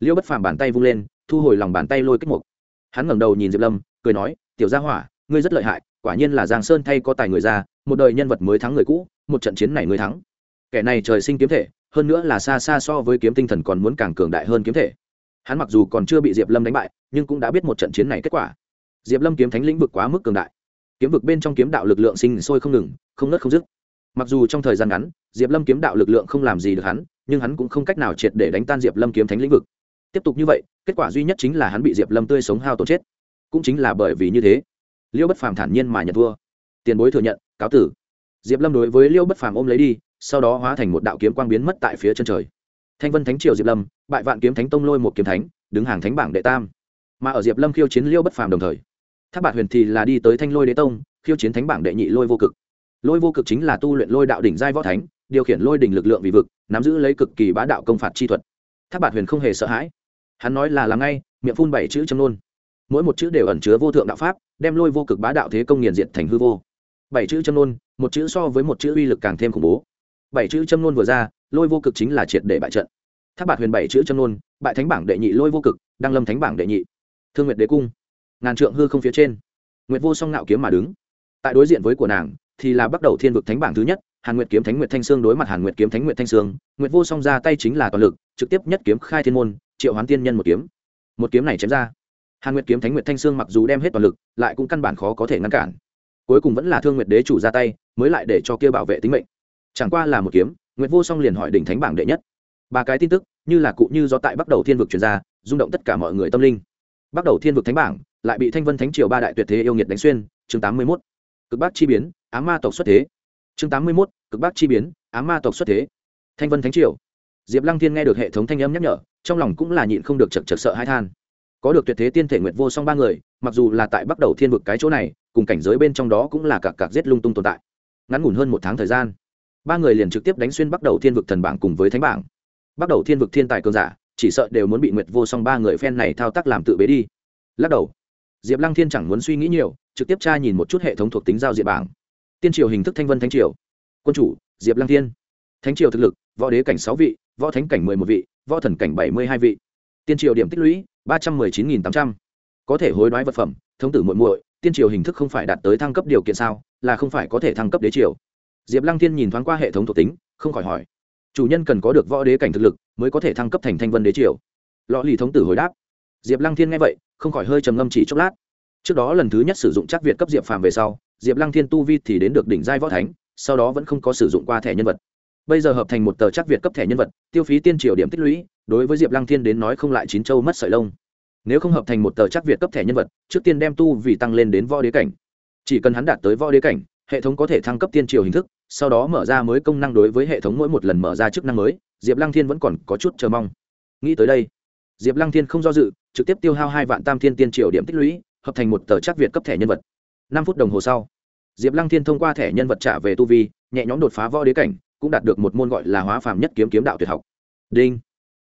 Liêu bất phàm bàn tay vung lên, thu hồi lòng bàn tay lôi kích mục. Hắn ngẩng đầu nhìn diệp lâm, cười nói, tiểu gia hỏa, ngươi rất lợi hại, quả nhiên là giang sơn thay có tài người ra, một đời nhân vật mới thắng người cũ, một trận chiến này ngươi thắng. Kẻ này trời sinh kiếm thể, hơn nữa là xa xa so với kiếm tinh thần còn muốn càng cường đại hơn kiếm thể. Hắn mặc dù còn chưa bị diệp lâm đánh bại, nhưng cũng đã biết một trận chiến này kết quả. Diệp lâm kiếm thánh lĩnh vực quá mức cường đại. Kiếm vực bên trong kiếm đạo lực lượng sinh sôi không ngừng, không nớt không dứt mặc dù trong thời gian ngắn, diệp lâm kiếm đạo lực lượng không làm gì được hắn, nhưng hắn cũng không cách nào triệt để đánh tan diệp lâm kiếm thánh lĩnh vực. Tiếp tục như vậy, kết quả duy nhất chính là hắn bị diệp lâm tươi sống hao tổn chết. Cũng chính là bởi vì như thế, liêu bất phàm thản nhiên mà nhận thua. Tiền bối thừa nhận, cáo tử. Diệp lâm đối với liêu bất phàm ôm lấy đi, sau đó hóa thành một đạo kiếm quang biến mất tại phía chân trời. Thanh vân thánh triều diệp lâm, bại vạn kiếm thánh tông lôi một kiếm thánh, đứng hàng thánh bảng đệ tam. Mà ở diệp lâm khiêu chiến liêu bất phàm đồng thời tháp bạc huyền thì là đi tới thanh lôi đế tông, khiêu chiến thánh bảng đệ nhị lôi vô cực lôi vô cực chính là tu luyện lôi đạo đỉnh giai võ thánh, điều khiển lôi đỉnh lực lượng vì vực, nắm giữ lấy cực kỳ bá đạo công phạt chi thuật. Tháp bạt huyền không hề sợ hãi. Hắn nói là làm ngay, miệng phun bảy chữ châm nôn mỗi một chữ đều ẩn chứa vô thượng đạo pháp, đem lôi vô cực bá đạo thế công nghiền diện thành hư vô. Bảy chữ châm nôn một chữ so với một chữ uy lực càng thêm khủng bố. Bảy chữ châm nôn vừa ra, lôi vô cực chính là triệt để bại trận. Tháp bạt huyền bảy chữ châm nôn bại thánh bảng đệ nhị lôi vô cực, đăng lâm thánh bảng đệ nhị. Thương nguyệt đế cung, ngàn trượng hư không phía trên. Nguyệt vô song nạo kiếm mà đứng. Tại đối diện với của nàng thì là bắt đầu thiên vực thánh bảng thứ nhất, hàn nguyệt kiếm thánh nguyệt thanh sương đối mặt hàn nguyệt kiếm thánh nguyệt thanh sương, nguyệt vô song ra tay chính là toàn lực, trực tiếp nhất kiếm khai thiên môn, triệu hoán tiên nhân một kiếm. Một kiếm này chém ra, hàn nguyệt kiếm thánh nguyệt thanh sương mặc dù đem hết toàn lực, lại cũng căn bản khó có thể ngăn cản. Cuối cùng vẫn là thương nguyệt đế chủ ra tay, mới lại để cho kia bảo vệ tính mệnh. Chẳng qua là một kiếm, nguyệt vô song liền hỏi đỉnh thánh bảng đệ nhất. Ba cái tin tức, như là cụ như do tại bắt đầu thiên vực truyền ra, rung động tất cả mọi người tâm linh. Bắt đầu thiên vực thánh bảng, lại bị thanh vân thánh triều ba đại tuyệt thế yêu nghiệt đánh xuyên, chương tám mươi một cực bắc chi biến, á ma tộc xuất thế. Chương tám mươi mốt, cực bắc chi biến, á ma tộc xuất thế. Thanh vân thánh triều. Diệp lăng thiên nghe được hệ thống thanh âm nhắc nhở, trong lòng cũng là nhịn không được chật chật sợ hai than. Có được tuyệt thế tiên thể nguyệt vô song ba người, mặc dù là tại bắt đầu thiên vực cái chỗ này, cùng cảnh giới bên trong đó cũng là cặp cặp giết lung tung tồn tại. Ngắn ngủn hơn một tháng thời gian, ba người liền trực tiếp đánh xuyên bắt đầu thiên vực thần bảng cùng với thánh bảng. Bắt đầu thiên vực thiên tài cường giả, chỉ sợ đều muốn bị nguyệt vô song ba người phen này thao tác làm tự bế đi. Lắc đầu, diệp lăng thiên chẳng muốn suy nghĩ nhiều trực tiếp tra nhìn một chút hệ thống thuộc tính giao diện bảng. Tiên triều hình thức thanh vân thánh triều. Quân chủ, diệp lăng thiên. Thánh triều thực lực, võ đế cảnh sáu vị, võ thánh cảnh mười một vị, võ thần cảnh bảy mươi hai vị. Tiên triều điểm tích lũy, ba trăm mười chín nghìn tám trăm. Có thể hối đoái vật phẩm, thống tử muội muội, tiên triều hình thức không phải đạt tới thăng cấp điều kiện sao, là không phải có thể thăng cấp đế triều. Diệp lăng thiên nhìn thoáng qua hệ thống thuộc tính, không khỏi hỏi. Chủ nhân cần có được võ đế cảnh thực lực, mới có thể thăng cấp thành thanh vân đế triều. Lọ lì thống tử hồi đáp. Diệp lăng thiên nghe vậy, không khỏi hơi trầm ngâm chỉ chốc lát trước đó lần thứ nhất sử dụng chắc việt cấp diệp phàm về sau, diệp lăng thiên tu vi thì đến được đỉnh giai võ thánh, sau đó vẫn không có sử dụng qua thẻ nhân vật. Bây giờ hợp thành một tờ chắc việt cấp thẻ nhân vật, tiêu phí tiên triều điểm tích lũy, đối với diệp lăng thiên đến nói không lại chín châu mất sợi lông. Nếu không hợp thành một tờ chắc việt cấp thẻ nhân vật, trước tiên đem tu vì tăng lên đến võ đế cảnh. Chỉ cần hắn đạt tới võ đế cảnh, hệ thống có thể thăng cấp tiên triều hình thức, sau đó mở ra mới công năng đối với hệ thống mỗi một lần mở ra chức năng mới, diệp lăng thiên vẫn còn có chút chờ mong. Nghĩ tới đây, diệp lăng thiên không do dự, trực tiếp tiêu hao hai vạn tam thiên tiên triều điểm tích lũy hợp thành một tờ chắc việt cấp thẻ nhân vật. Năm phút đồng hồ sau, diệp lăng thiên thông qua thẻ nhân vật trả về tu vi, nhẹ nhõm đột phá võ đế cảnh, cũng đạt được một môn gọi là hóa phàm nhất kiếm kiếm đạo tuyệt học. Đinh.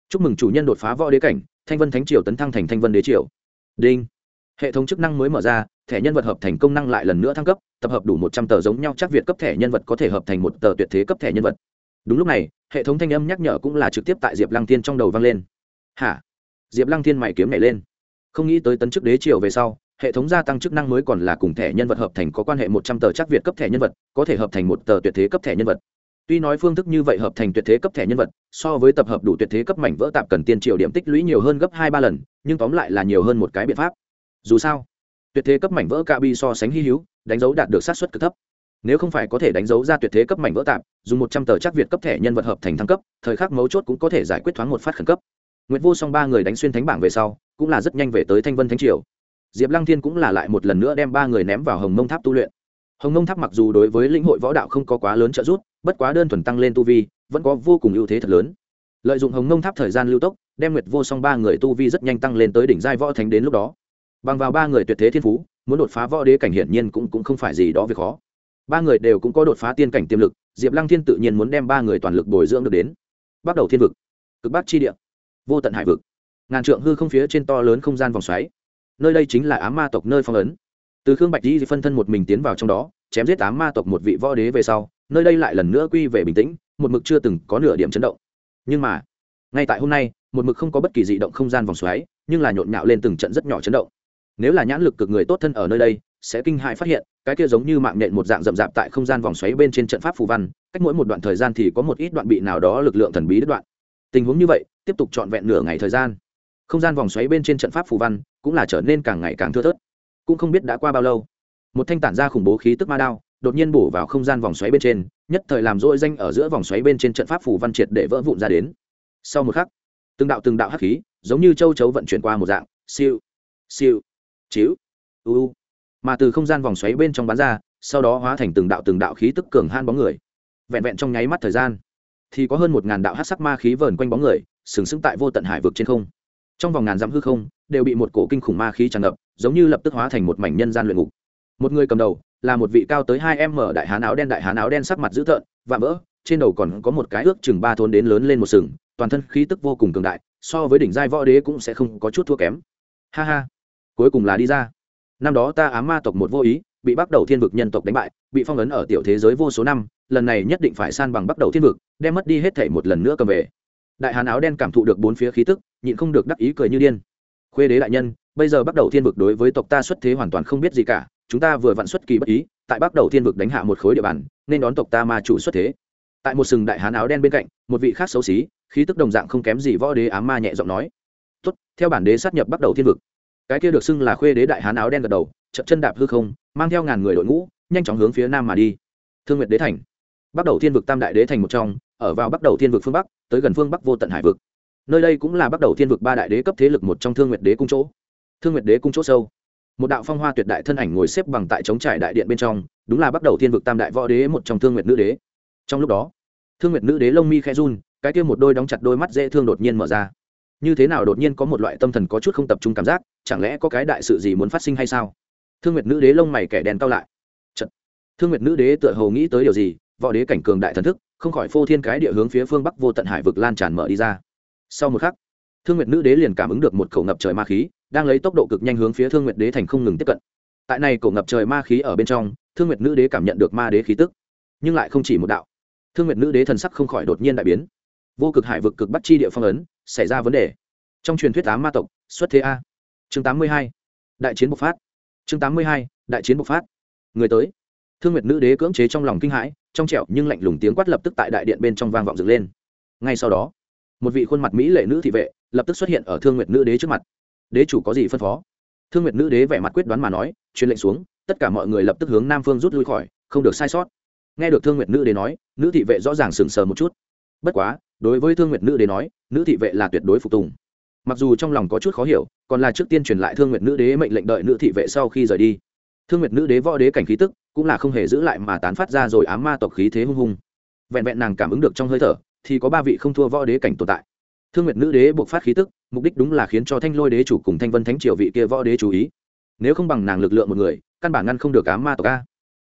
Chúc mừng chủ nhân đột phá võ đế cảnh, thanh vân thánh triều tấn thăng thành thanh vân đế triều. Đinh. Hệ thống chức năng mới mở ra, thẻ nhân vật hợp thành công năng lại lần nữa thăng cấp, tập hợp đủ một trăm tờ giống nhau chắc việt cấp thẻ nhân vật có thể hợp thành một tờ tuyệt thế cấp thẻ nhân vật. Đúng lúc này, hệ thống thanh âm nhắc nhở cũng là trực tiếp tại diệp lăng thiên trong đầu vang lên. Hả? Diệp lăng thiên mày kiếm nhảy lên. Không nghĩ tới tấn chức đế triều về sau hệ thống gia tăng chức năng mới còn là cùng thẻ nhân vật hợp thành có quan hệ một trăm tờ chắc việt cấp thẻ nhân vật có thể hợp thành một tờ tuyệt thế cấp thẻ nhân vật. Tuy nói phương thức như vậy hợp thành tuyệt thế cấp thẻ nhân vật so với tập hợp đủ tuyệt thế cấp mảnh vỡ tạp cần tiền triệu điểm tích lũy nhiều hơn gấp hai ba lần nhưng tóm lại là nhiều hơn một cái biện pháp. Dù sao tuyệt thế cấp mảnh vỡ ca bi so sánh hy hữu đánh dấu đạt được sát xuất cực thấp. Nếu không phải có thể đánh dấu ra tuyệt thế cấp mảnh vỡ tạp dùng một trăm tờ chắc việt cấp thẻ nhân vật hợp thành thăng cấp thời khắc mấu chốt cũng có thể giải quyết thoáng một phát khẩn cấp. Nguyệt Vô Song ba người đánh xuyên thánh bảng về sau, cũng là rất nhanh về tới Thanh Vân Thánh Triều. Diệp Lăng Thiên cũng là lại một lần nữa đem ba người ném vào Hồng Mông Tháp tu luyện. Hồng Mông Tháp mặc dù đối với lĩnh hội võ đạo không có quá lớn trợ giúp, bất quá đơn thuần tăng lên tu vi, vẫn có vô cùng ưu thế thật lớn. Lợi dụng Hồng Mông Tháp thời gian lưu tốc, đem Nguyệt Vô Song ba người tu vi rất nhanh tăng lên tới đỉnh giai võ thánh đến lúc đó. Bằng vào ba người tuyệt thế thiên phú, muốn đột phá võ đế cảnh hiển nhiên cũng cũng không phải gì đó việc khó. Ba người đều cũng có đột phá tiên cảnh tiềm lực, Diệp Lăng Thiên tự nhiên muốn đem ba người toàn lực bồi dưỡng được đến. Bắt đầu thiên vực, cực bắc chi địa, vô tận hải vực ngàn trượng hư không phía trên to lớn không gian vòng xoáy nơi đây chính là ám ma tộc nơi phong ấn. Từ khương bạch di phân thân một mình tiến vào trong đó, chém giết ám ma tộc một vị võ đế về sau, nơi đây lại lần nữa quy về bình tĩnh, một mực chưa từng có nửa điểm chấn động. Nhưng mà, ngay tại hôm nay, một mực không có bất kỳ dị động không gian vòng xoáy, nhưng là nhộn nhạo lên từng trận rất nhỏ chấn động. Nếu là nhãn lực cực người tốt thân ở nơi đây, sẽ kinh hại phát hiện, cái kia giống như mạng nhện một dạng rậm rạp tại không gian vòng xoáy bên trên trận pháp phù văn, cách mỗi một đoạn thời gian thì có một ít đoạn bị nào đó lực lượng thần bí đứt đoạn. Tình huống như vậy, tiếp tục trọn vẹn nửa ngày thời gian. Không gian vòng xoáy bên trên trận pháp phù văn cũng là trở nên càng ngày càng thưa thớt. Cũng không biết đã qua bao lâu, một thanh tản ra khủng bố khí tức ma đao đột nhiên bổ vào không gian vòng xoáy bên trên, nhất thời làm rỗi danh ở giữa vòng xoáy bên trên trận pháp phủ văn triệt để vỡ vụn ra đến. Sau một khắc, từng đạo từng đạo hắc khí giống như châu chấu vận chuyển qua một dạng, siêu siêu, chiếu, u mà từ không gian vòng xoáy bên trong bán ra, sau đó hóa thành từng đạo từng đạo khí tức cường han bóng người. Vẹn vẹn trong nháy mắt thời gian, thì có hơn một ngàn đạo hát sắc ma khí vờn quanh bóng người, sừng sững tại vô tận hải vực trên không. Trong vòng ngàn dặm hư không đều bị một cổ kinh khủng ma khí tràn ngập, giống như lập tức hóa thành một mảnh nhân gian luyện ngục. Một người cầm đầu là một vị cao tới hai em mở đại hán áo đen, đại hán áo đen sắc mặt dữ tợn và vỡ, trên đầu còn có một cái ước chừng ba thôn đến lớn lên một sừng, toàn thân khí tức vô cùng cường đại, so với đỉnh giai võ đế cũng sẽ không có chút thua kém. Ha ha, cuối cùng là đi ra. Năm đó ta ám ma tộc một vô ý, bị bắt đầu thiên vực nhân tộc đánh bại, bị phong ấn ở tiểu thế giới vô số năm, lần này nhất định phải san bằng bắt đầu thiên vực, đem mất đi hết thể một lần nữa cầm về. Đại hán áo đen cảm thụ được bốn phía khí tức, nhịn không được đắc ý cười như điên khuê đế đại nhân, bây giờ bắt đầu thiên vực đối với tộc ta xuất thế hoàn toàn không biết gì cả, chúng ta vừa vặn xuất kỳ bất ý, tại bắt đầu thiên vực đánh hạ một khối địa bàn, nên đón tộc ta mà chủ xuất thế. Tại một sừng đại hán áo đen bên cạnh, một vị khác xấu xí, khí tức đồng dạng không kém gì võ đế ám ma nhẹ giọng nói. Tốt, theo bản đế sát nhập bắt đầu thiên vực. Cái kia được xưng là khuê đế đại hán áo đen gật đầu, chậm chân đạp hư không, mang theo ngàn người đội ngũ, nhanh chóng hướng phía nam mà đi. Thương nguyệt đế thành. Bắt đầu thiên vực tam đại đế thành một trong, ở vào bắt đầu thiên vực phương bắc, tới gần phương bắc vô tận hải vực nơi đây cũng là bắt đầu thiên vực ba đại đế cấp thế lực một trong thương nguyệt đế cung chỗ. Thương nguyệt đế cung chỗ sâu. Một đạo phong hoa tuyệt đại thân ảnh ngồi xếp bằng tại chống trải đại điện bên trong, đúng là bắt đầu thiên vực tam đại võ đế một trong thương nguyệt nữ đế. Trong lúc đó, thương nguyệt nữ đế lông mi khe run, cái kia một đôi đóng chặt đôi mắt dễ thương đột nhiên mở ra. Như thế nào đột nhiên có một loại tâm thần có chút không tập trung cảm giác, chẳng lẽ có cái đại sự gì muốn phát sinh hay sao? Thương nguyệt nữ đế lông mày kẻ đèn cao lại. Chật. thương nguyệt nữ đế tựa hồ nghĩ tới điều gì, võ đế cảnh cường đại thần thức, không khỏi phô thiên cái địa hướng phía phương bắc vô tận hải vực lan tràn mở đi ra sau một khắc, thương nguyệt nữ đế liền cảm ứng được một khẩu ngập trời ma khí, đang lấy tốc độ cực nhanh hướng phía thương nguyệt đế thành không ngừng tiếp cận. Tại này cổ ngập trời ma khí ở bên trong, thương nguyệt nữ đế cảm nhận được ma đế khí tức, nhưng lại không chỉ một đạo. Thương nguyệt nữ đế thần sắc không khỏi đột nhiên đại biến. Vô cực hải vực cực bắt chi địa phong ấn, xảy ra vấn đề. Trong truyền thuyết tám ma tộc, xuất thế a. Chương tám mươi hai, đại chiến bộc phát. Chương tám mươi hai, đại chiến bộc phát. Người tới. Thương nguyệt nữ đế cưỡng chế trong lòng kinh hãi, trong trẻo nhưng lạnh lùng tiếng quát lập tức tại đại điện bên trong vang vọng dựng lên. Ngay sau đó một vị khuôn mặt mỹ lệ nữ thị vệ lập tức xuất hiện ở thương nguyệt nữ đế trước mặt đế chủ có gì phân phó thương nguyệt nữ đế vẻ mặt quyết đoán mà nói truyền lệnh xuống tất cả mọi người lập tức hướng nam phương rút lui khỏi không được sai sót nghe được thương nguyệt nữ đế nói nữ thị vệ rõ ràng sừng sờ một chút bất quá đối với thương nguyệt nữ đế nói nữ thị vệ là tuyệt đối phục tùng mặc dù trong lòng có chút khó hiểu còn là trước tiên truyền lại thương nguyệt nữ đế mệnh lệnh đợi nữ thị vệ sau khi rời đi thương nguyệt nữ đế võ đế cảnh khí tức cũng là không hề giữ lại mà tán phát ra rồi ám ma tộc khí thế hung hung vẹn vẹn nàng cảm ứng được trong hơi thở thì có ba vị không thua võ đế cảnh tồn tại. Thương nguyệt nữ đế buộc phát khí tức, mục đích đúng là khiến cho thanh lôi đế chủ cùng thanh vân thánh triều vị kia võ đế chú ý. Nếu không bằng nàng lực lượng một người, căn bản ngăn không được ám ma tộc a.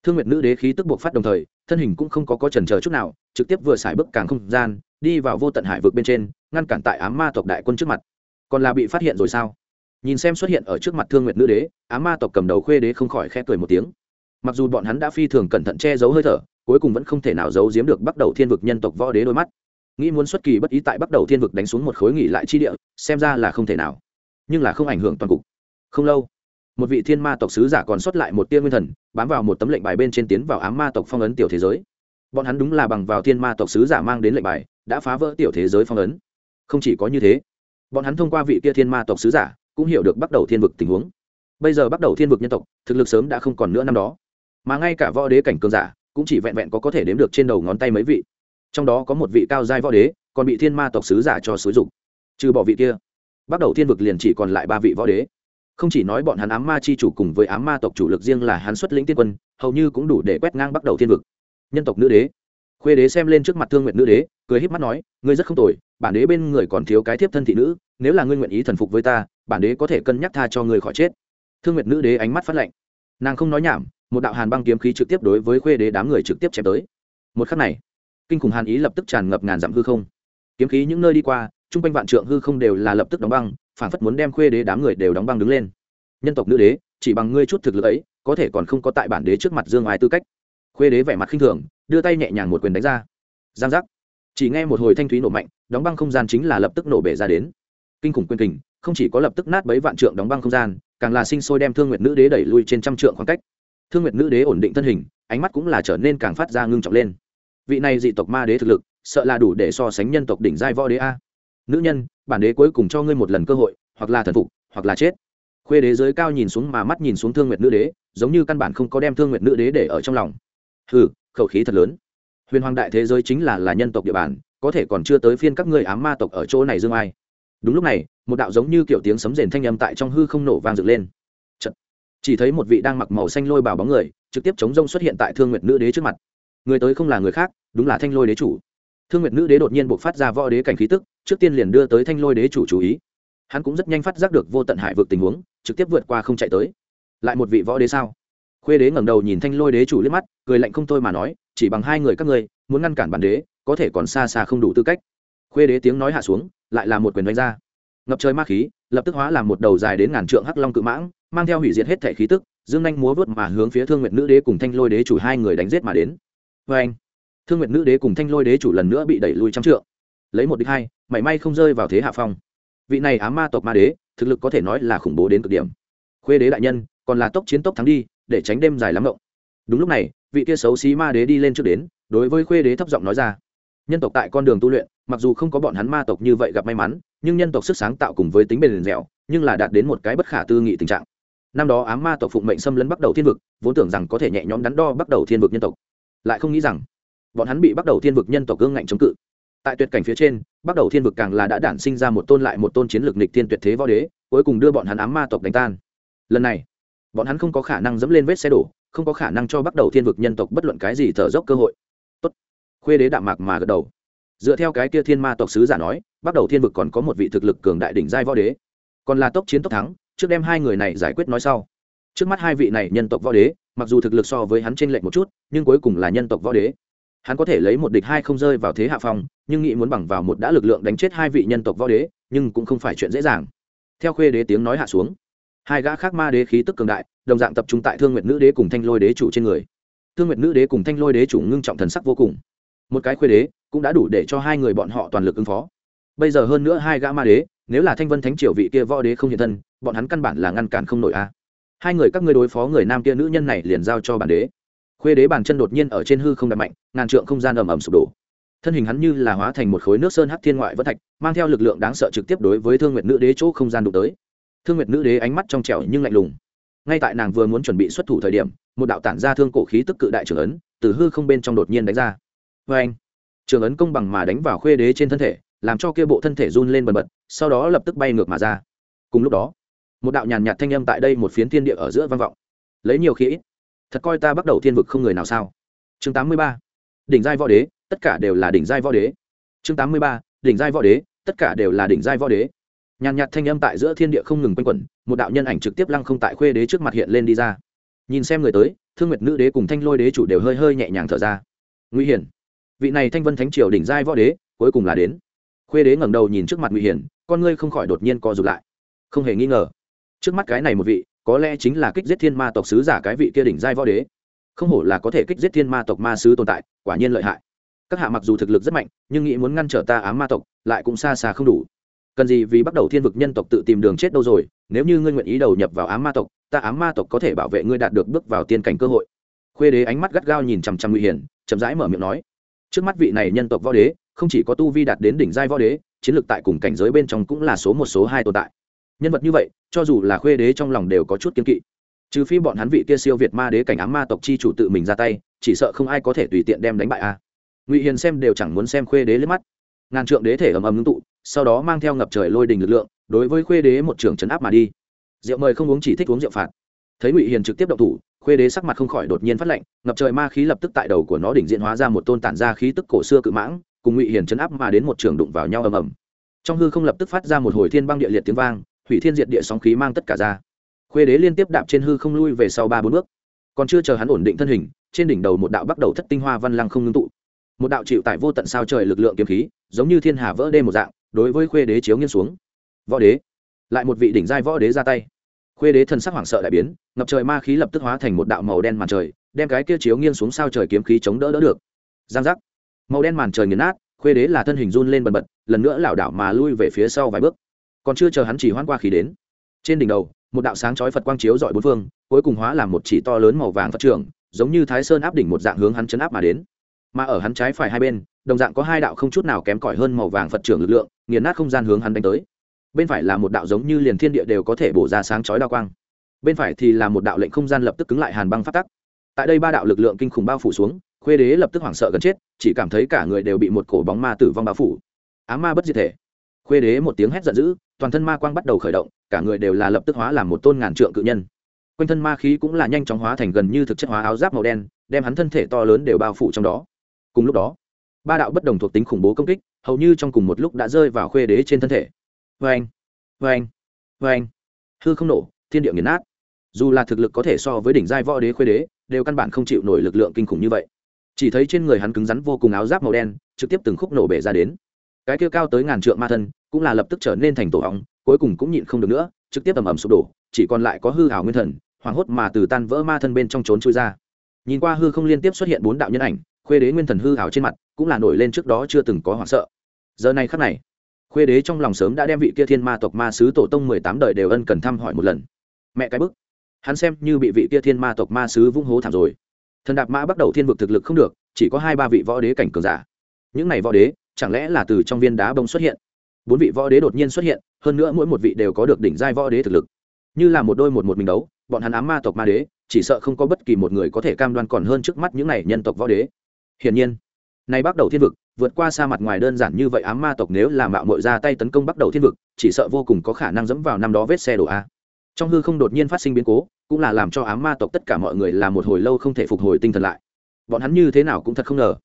Thương nguyệt nữ đế khí tức buộc phát đồng thời, thân hình cũng không có có trần chờ chút nào, trực tiếp vừa xài bước càng không gian, đi vào vô tận hải vực bên trên, ngăn cản tại ám ma tộc đại quân trước mặt. Còn là bị phát hiện rồi sao? Nhìn xem xuất hiện ở trước mặt thương nguyệt nữ đế, ám ma tộc cầm đầu khuê đế không khỏi khẽ cười một tiếng. Mặc dù bọn hắn đã phi thường cẩn thận che giấu hơi thở, cuối cùng vẫn không thể nào giấu giếm được bắt đầu thiên vực nhân tộc võ đế đôi mắt nghĩ muốn xuất kỳ bất ý tại bắt đầu thiên vực đánh xuống một khối nghỉ lại chi địa, xem ra là không thể nào. Nhưng là không ảnh hưởng toàn cục. Không lâu, một vị thiên ma tộc sứ giả còn xuất lại một tia nguyên thần, bám vào một tấm lệnh bài bên trên tiến vào ám ma tộc phong ấn tiểu thế giới. Bọn hắn đúng là bằng vào thiên ma tộc sứ giả mang đến lệnh bài, đã phá vỡ tiểu thế giới phong ấn. Không chỉ có như thế, bọn hắn thông qua vị kia thiên ma tộc sứ giả, cũng hiểu được bắt đầu thiên vực tình huống. Bây giờ bắt đầu thiên vực nhân tộc, thực lực sớm đã không còn nữa năm đó. Mà ngay cả võ đế cảnh cường giả, cũng chỉ vẹn vẹn có có thể đếm được trên đầu ngón tay mấy vị trong đó có một vị cao giai võ đế, còn bị thiên ma tộc sứ giả cho xúi dục. Trừ bỏ vị kia, bắt đầu thiên vực liền chỉ còn lại ba vị võ đế. Không chỉ nói bọn hắn ám ma chi chủ cùng với ám ma tộc chủ lực riêng là hắn xuất lĩnh tiên quân, hầu như cũng đủ để quét ngang bắt đầu thiên vực. Nhân tộc nữ đế. Khuê đế xem lên trước mặt thương nguyện nữ đế, cười híp mắt nói, ngươi rất không tồi, bản đế bên người còn thiếu cái thiếp thân thị nữ, nếu là ngươi nguyện ý thần phục với ta, bản đế có thể cân nhắc tha cho ngươi khỏi chết. Thương nguyện nữ đế ánh mắt phát lạnh. Nàng không nói nhảm, một đạo hàn băng kiếm khí trực tiếp đối với khuê đế đám người trực tiếp chém tới. Một khắc này kinh khủng hàn ý lập tức tràn ngập ngàn dặm hư không. Kiếm khí những nơi đi qua, chung quanh vạn trượng hư không đều là lập tức đóng băng, phản phất muốn đem khuê đế đám người đều đóng băng đứng lên. Nhân tộc nữ đế, chỉ bằng ngươi chút thực lực ấy, có thể còn không có tại bản đế trước mặt dương ai tư cách. Khuê đế vẻ mặt khinh thường, đưa tay nhẹ nhàng một quyền đánh ra. Giang giác. Chỉ nghe một hồi thanh thúy nổ mạnh, đóng băng không gian chính là lập tức nổ bể ra đến. Kinh khủng quyền kình, không chỉ có lập tức nát bấy vạn trượng đóng băng không gian, càng là sinh sôi đem thương nguyệt nữ đế đẩy lui trên trăm trượng khoảng cách. Thương nguyệt nữ đế ổn định thân hình, ánh mắt cũng là trở nên càng phát ra ngưng trọng lên vị này dị tộc ma đế thực lực, sợ là đủ để so sánh nhân tộc đỉnh giai võ đế a. Nữ nhân, bản đế cuối cùng cho ngươi một lần cơ hội, hoặc là thần phục, hoặc là chết. Khuê đế giới cao nhìn xuống mà mắt nhìn xuống thương nguyệt nữ đế, giống như căn bản không có đem thương nguyệt nữ đế để ở trong lòng. Hừ, khẩu khí thật lớn. Huyền hoàng đại thế giới chính là là nhân tộc địa bàn, có thể còn chưa tới phiên các ngươi ám ma tộc ở chỗ này dương ai. Đúng lúc này, một đạo giống như kiểu tiếng sấm rền thanh âm tại trong hư không nổ vang dựng lên. Chật. chỉ thấy một vị đang mặc màu xanh lôi bào bóng người, trực tiếp chống rông xuất hiện tại thương nguyệt nữ đế trước mặt người tới không là người khác, đúng là thanh lôi đế chủ. Thương nguyệt nữ đế đột nhiên buộc phát ra võ đế cảnh khí tức, trước tiên liền đưa tới thanh lôi đế chủ chú ý. Hắn cũng rất nhanh phát giác được vô tận hải vực tình huống, trực tiếp vượt qua không chạy tới. Lại một vị võ đế sao? Khuê đế ngẩng đầu nhìn thanh lôi đế chủ liếc mắt, cười lạnh không thôi mà nói, chỉ bằng hai người các ngươi, muốn ngăn cản bản đế, có thể còn xa xa không đủ tư cách. Khuê đế tiếng nói hạ xuống, lại là một quyền đánh ra. Ngập trời ma khí, lập tức hóa làm một đầu dài đến ngàn trượng hắc long cự mãng, mang theo hủy diệt hết thể khí tức, dương nhanh múa vớt mà hướng phía thương nguyện nữ đế cùng thanh lôi đế chủ hai người đánh giết mà đến vê anh. Thương nguyện nữ đế cùng thanh lôi đế chủ lần nữa bị đẩy lui trăm trượng. Lấy một đích hai, mảy may không rơi vào thế hạ phong. Vị này á ma tộc ma đế, thực lực có thể nói là khủng bố đến cực điểm. Khuê đế đại nhân, còn là tốc chiến tốc thắng đi, để tránh đêm dài lắm rộng đúng lúc này, vị kia xấu xí ma đế đi lên trước đến, đối với khuê đế thấp giọng nói ra. Nhân tộc tại con đường tu luyện, mặc dù không có bọn hắn ma tộc như vậy gặp may mắn, nhưng nhân tộc sức sáng tạo cùng với tính bền dẻo, nhưng là đạt đến một cái bất khả tư nghị tình trạng. Năm đó ám ma tộc phụng mệnh xâm lấn bắt đầu thiên vực, vốn tưởng rằng có thể nhẹ nhõm đắn đo bắt đầu thiên vực nhân tộc lại không nghĩ rằng bọn hắn bị bắt đầu thiên vực nhân tộc gương ngạnh chống cự. Tại tuyệt cảnh phía trên bắt đầu thiên vực càng là đã đản sinh ra một tôn lại một tôn chiến lược nịch thiên tuyệt thế võ đế, cuối cùng đưa bọn hắn ám ma tộc đánh tan. Lần này, bọn hắn không có khả năng dẫm lên vết xe đổ, không có khả năng cho bắt đầu thiên vực nhân tộc bất luận cái gì thở dốc cơ hội. Tốt. Khuê đế đạm mạc mà gật đầu. Dựa theo cái kia thiên ma tộc sứ giả nói bắt đầu thiên vực còn có một vị thực lực cường đại đỉnh giai võ đế. Còn là tốc chiến tốc thắng, trước đem hai người này giải quyết nói sau trước mắt hai vị này nhân tộc võ đế, mặc dù thực lực so với hắn t r ê n lệch một chút, nhưng cuối cùng là nhân tộc võ đế. Hắn có thể lấy một địch hai không rơi vào thế hạ phong, nhưng nghĩ muốn bằng vào một đã lực lượng đánh chết hai vị nhân tộc võ đế, nhưng cũng không phải chuyện dễ dàng. Theo khuê đế tiếng nói hạ xuống, hai gã khác ma đế khí tức cường đại, đồng dạng tập trung tại thương nguyện nữ đế cùng thanh lôi đế chủ trên người. Thương nguyện nữ đế cùng thanh lôi đế chủ ngưng trọng thần sắc vô cùng. Một cái khuê đế cũng đã đủ để cho hai người bọn họ toàn lực ứng phó. Bây giờ hơn nữa hai gã ma đế, nếu là thanh vân thánh triều vị kia võ đế không hiện thân, bọn hắn căn bản là ngăn cản không nổi a hai người các ngươi đối phó người nam kia nữ nhân này liền giao cho bản đế. Khuê đế bàn chân đột nhiên ở trên hư không đập mạnh, ngàn trượng không gian ầm ầm sụp đổ. Thân hình hắn như là hóa thành một khối nước sơn hắc thiên ngoại vân thạch, mang theo lực lượng đáng sợ trực tiếp đối với thương nguyệt nữ đế chỗ không gian đụng tới. Thương nguyệt nữ đế ánh mắt trong trẻo nhưng lạnh lùng. Ngay tại nàng vừa muốn chuẩn bị xuất thủ thời điểm, một đạo tản ra thương cổ khí tức cự đại trưởng ấn từ hư không bên trong đột nhiên đánh ra. Vê anh, trường ấn công bằng mà đánh vào khuê đế trên thân thể, làm cho kia bộ thân thể run lên bần bật, sau đó lập tức bay ngược mà ra. Cùng lúc đó một đạo nhàn nhạt thanh âm tại đây một phiến thiên địa ở giữa vang vọng. Lấy nhiều khí ít. Thật coi ta bắt đầu thiên vực không người nào sao? Chương tám mươi ba. Đỉnh giai võ đế, tất cả đều là đỉnh giai võ đế. Chương tám mươi ba. Đỉnh giai võ đế, tất cả đều là đỉnh giai võ đế. Nhàn nhạt thanh âm tại giữa thiên địa không ngừng quanh quẩn, một đạo nhân ảnh trực tiếp lăng không tại khuê đế trước mặt hiện lên đi ra. Nhìn xem người tới, thương nguyệt nữ đế cùng thanh lôi đế chủ đều hơi hơi nhẹ nhàng thở ra. Nguy hiển vị này thanh vân thánh triều đỉnh giai võ đế, cuối cùng là đến. Khuê đế ngẩng đầu nhìn trước mặt nguy hiển con ngươi không khỏi đột nhiên co rụt lại. Không hề nghi ngờ trước mắt cái này một vị, có lẽ chính là kích giết thiên ma tộc sứ giả cái vị kia đỉnh giai võ đế. Không hổ là có thể kích giết thiên ma tộc ma sứ tồn tại, quả nhiên lợi hại. Các hạ mặc dù thực lực rất mạnh, nhưng nghĩ muốn ngăn trở ta ám ma tộc, lại cũng xa xa không đủ. Cần gì vì bắt đầu thiên vực nhân tộc tự tìm đường chết đâu rồi, nếu như ngươi nguyện ý đầu nhập vào ám ma tộc, ta ám ma tộc có thể bảo vệ ngươi đạt được bước vào tiên cảnh cơ hội. Khuê đế ánh mắt gắt gao nhìn chằm chằm nguy hiển chậm rãi mở miệng nói, trước mắt vị này nhân tộc võ đế, không chỉ có tu vi đạt đến đỉnh giai võ đế, chiến lược tại cùng cảnh giới bên trong cũng là số một, số hai tồn tại nhân vật như vậy cho dù là khuê đế trong lòng đều có chút kiên kỵ. Trừ phi bọn hắn vị kia siêu việt ma đế cảnh ám ma tộc chi chủ tự mình ra tay chỉ sợ không ai có thể tùy tiện đem đánh bại a. Ngụy hiền xem đều chẳng muốn xem khuê đế lên mắt. Ngàn trượng đế thể ầm ầm ngưng tụ sau đó mang theo ngập trời lôi đình lực lượng đối với khuê đế một trường chấn áp mà đi. Rượu mời không uống chỉ thích uống rượu phạt. Thấy ngụy hiền trực tiếp động thủ khuê đế sắc mặt không khỏi đột nhiên phát lệnh, ngập trời ma khí lập tức tại đầu của nó đỉnh diện hóa ra một tôn tản ra khí tức cổ xưa cự mãng cùng ngụy hiền chấn áp mà đến một trường đụng vào nhau ầm ầm. Trong hư không lập tức phát ra một hồi thiên băng địa liệt tiếng vang hủy thiên diệt địa sóng khí mang tất cả ra. Khuê đế liên tiếp đạp trên hư không lui về sau ba bốn bước. Còn chưa chờ hắn ổn định thân hình, trên đỉnh đầu một đạo bắt đầu thất tinh hoa văn lăng không ngưng tụ. Một đạo chịu tại vô tận sao trời lực lượng kiếm khí, giống như thiên hà vỡ đê một dạng, đối với khuê đế chiếu nghiêng xuống. Võ đế, lại một vị đỉnh giai võ đế ra tay. Khuê đế thần sắc hoảng sợ đại biến, ngập trời ma khí lập tức hóa thành một đạo màu đen màn trời, đem cái kia chiếu nghiêng xuống sao trời kiếm khí chống đỡ đỡ được. Giang giác. Màu đen màn trời nghiền nát, khuê đế là thân hình run lên bần bật, lần nữa lảo đảo mà lui về phía sau vài bước còn chưa chờ hắn chỉ hoan qua khí đến. Trên đỉnh đầu, một đạo sáng chói phật quang chiếu dọi bốn phương, cuối cùng hóa làm một chỉ to lớn màu vàng phật trường giống như thái sơn áp đỉnh một dạng hướng hắn chấn áp mà đến. Mà ở hắn trái phải hai bên, đồng dạng có hai đạo không chút nào kém cỏi hơn màu vàng phật trưởng lực lượng, nghiền nát không gian hướng hắn đánh tới. Bên phải là một đạo giống như liền thiên địa đều có thể bổ ra sáng chói đa quang. Bên phải thì là một đạo lệnh không gian lập tức cứng lại hàn băng phát tắc. Tại đây ba đạo lực lượng kinh khủng bao phủ xuống, khuê đế lập tức hoảng sợ gần chết, chỉ cảm thấy cả người đều bị một cổ bóng ma tử vong bao phủ. Á ma bất diệt thể khuê đế một tiếng hét giận dữ, toàn thân ma quang bắt đầu khởi động, cả người đều là lập tức hóa làm một tôn ngàn trượng cự nhân. Quanh thân ma khí cũng là nhanh chóng hóa thành gần như thực chất hóa áo giáp màu đen, đem hắn thân thể to lớn đều bao phủ trong đó. Cùng lúc đó, ba đạo bất đồng thuộc tính khủng bố công kích, hầu như trong cùng một lúc đã rơi vào khuê đế trên thân thể. Vê anh vê anh vê anh hư không nổ, thiên địa nghiền nát. Dù là thực lực có thể so với đỉnh giai võ đế khuê đế, đều căn bản không chịu nổi lực lượng kinh khủng như vậy. Chỉ thấy trên người hắn cứng rắn vô cùng áo giáp màu đen, trực tiếp từng khúc nổ bể ra đến cái kia cao tới ngàn trượng ma thân cũng là lập tức trở nên thành tổ hóng, cuối cùng cũng nhịn không được nữa, trực tiếp ầm ầm sụp đổ, chỉ còn lại có hư hảo nguyên thần, hoảng hốt mà từ tan vỡ ma thân bên trong trốn chui ra. Nhìn qua hư không liên tiếp xuất hiện bốn đạo nhân ảnh, khuê đế nguyên thần hư hảo trên mặt cũng là nổi lên trước đó chưa từng có hoảng sợ. Giờ này khắc này, khuê đế trong lòng sớm đã đem vị kia thiên ma tộc ma sứ tổ tông mười tám đời đều ân cần thăm hỏi một lần. Mẹ cái bức, hắn xem như bị vị kia thiên ma tộc ma sứ vung hố thảm rồi. Thần đạp mã bắt đầu thiên vực thực lực không được, chỉ có hai ba vị võ đế cảnh cường giả. Những này võ đế chẳng lẽ là từ trong viên đá bông xuất hiện? Bốn vị võ đế đột nhiên xuất hiện, hơn nữa mỗi một vị đều có được đỉnh giai võ đế thực lực. Như là một đôi một một mình đấu, bọn hắn ám ma tộc ma đế, chỉ sợ không có bất kỳ một người có thể cam đoan còn hơn trước mắt những này nhân tộc võ đế. Hiển nhiên, nay bắt đầu thiên vực, vượt qua xa mặt ngoài đơn giản như vậy ám ma tộc nếu là mạo mội ra tay tấn công bắt đầu thiên vực, chỉ sợ vô cùng có khả năng dẫm vào năm đó vết xe đổ a. Trong hư không đột nhiên phát sinh biến cố, cũng là làm cho ám ma tộc tất cả mọi người là một hồi lâu không thể phục hồi tinh thần lại. Bọn hắn như thế nào cũng thật không ngờ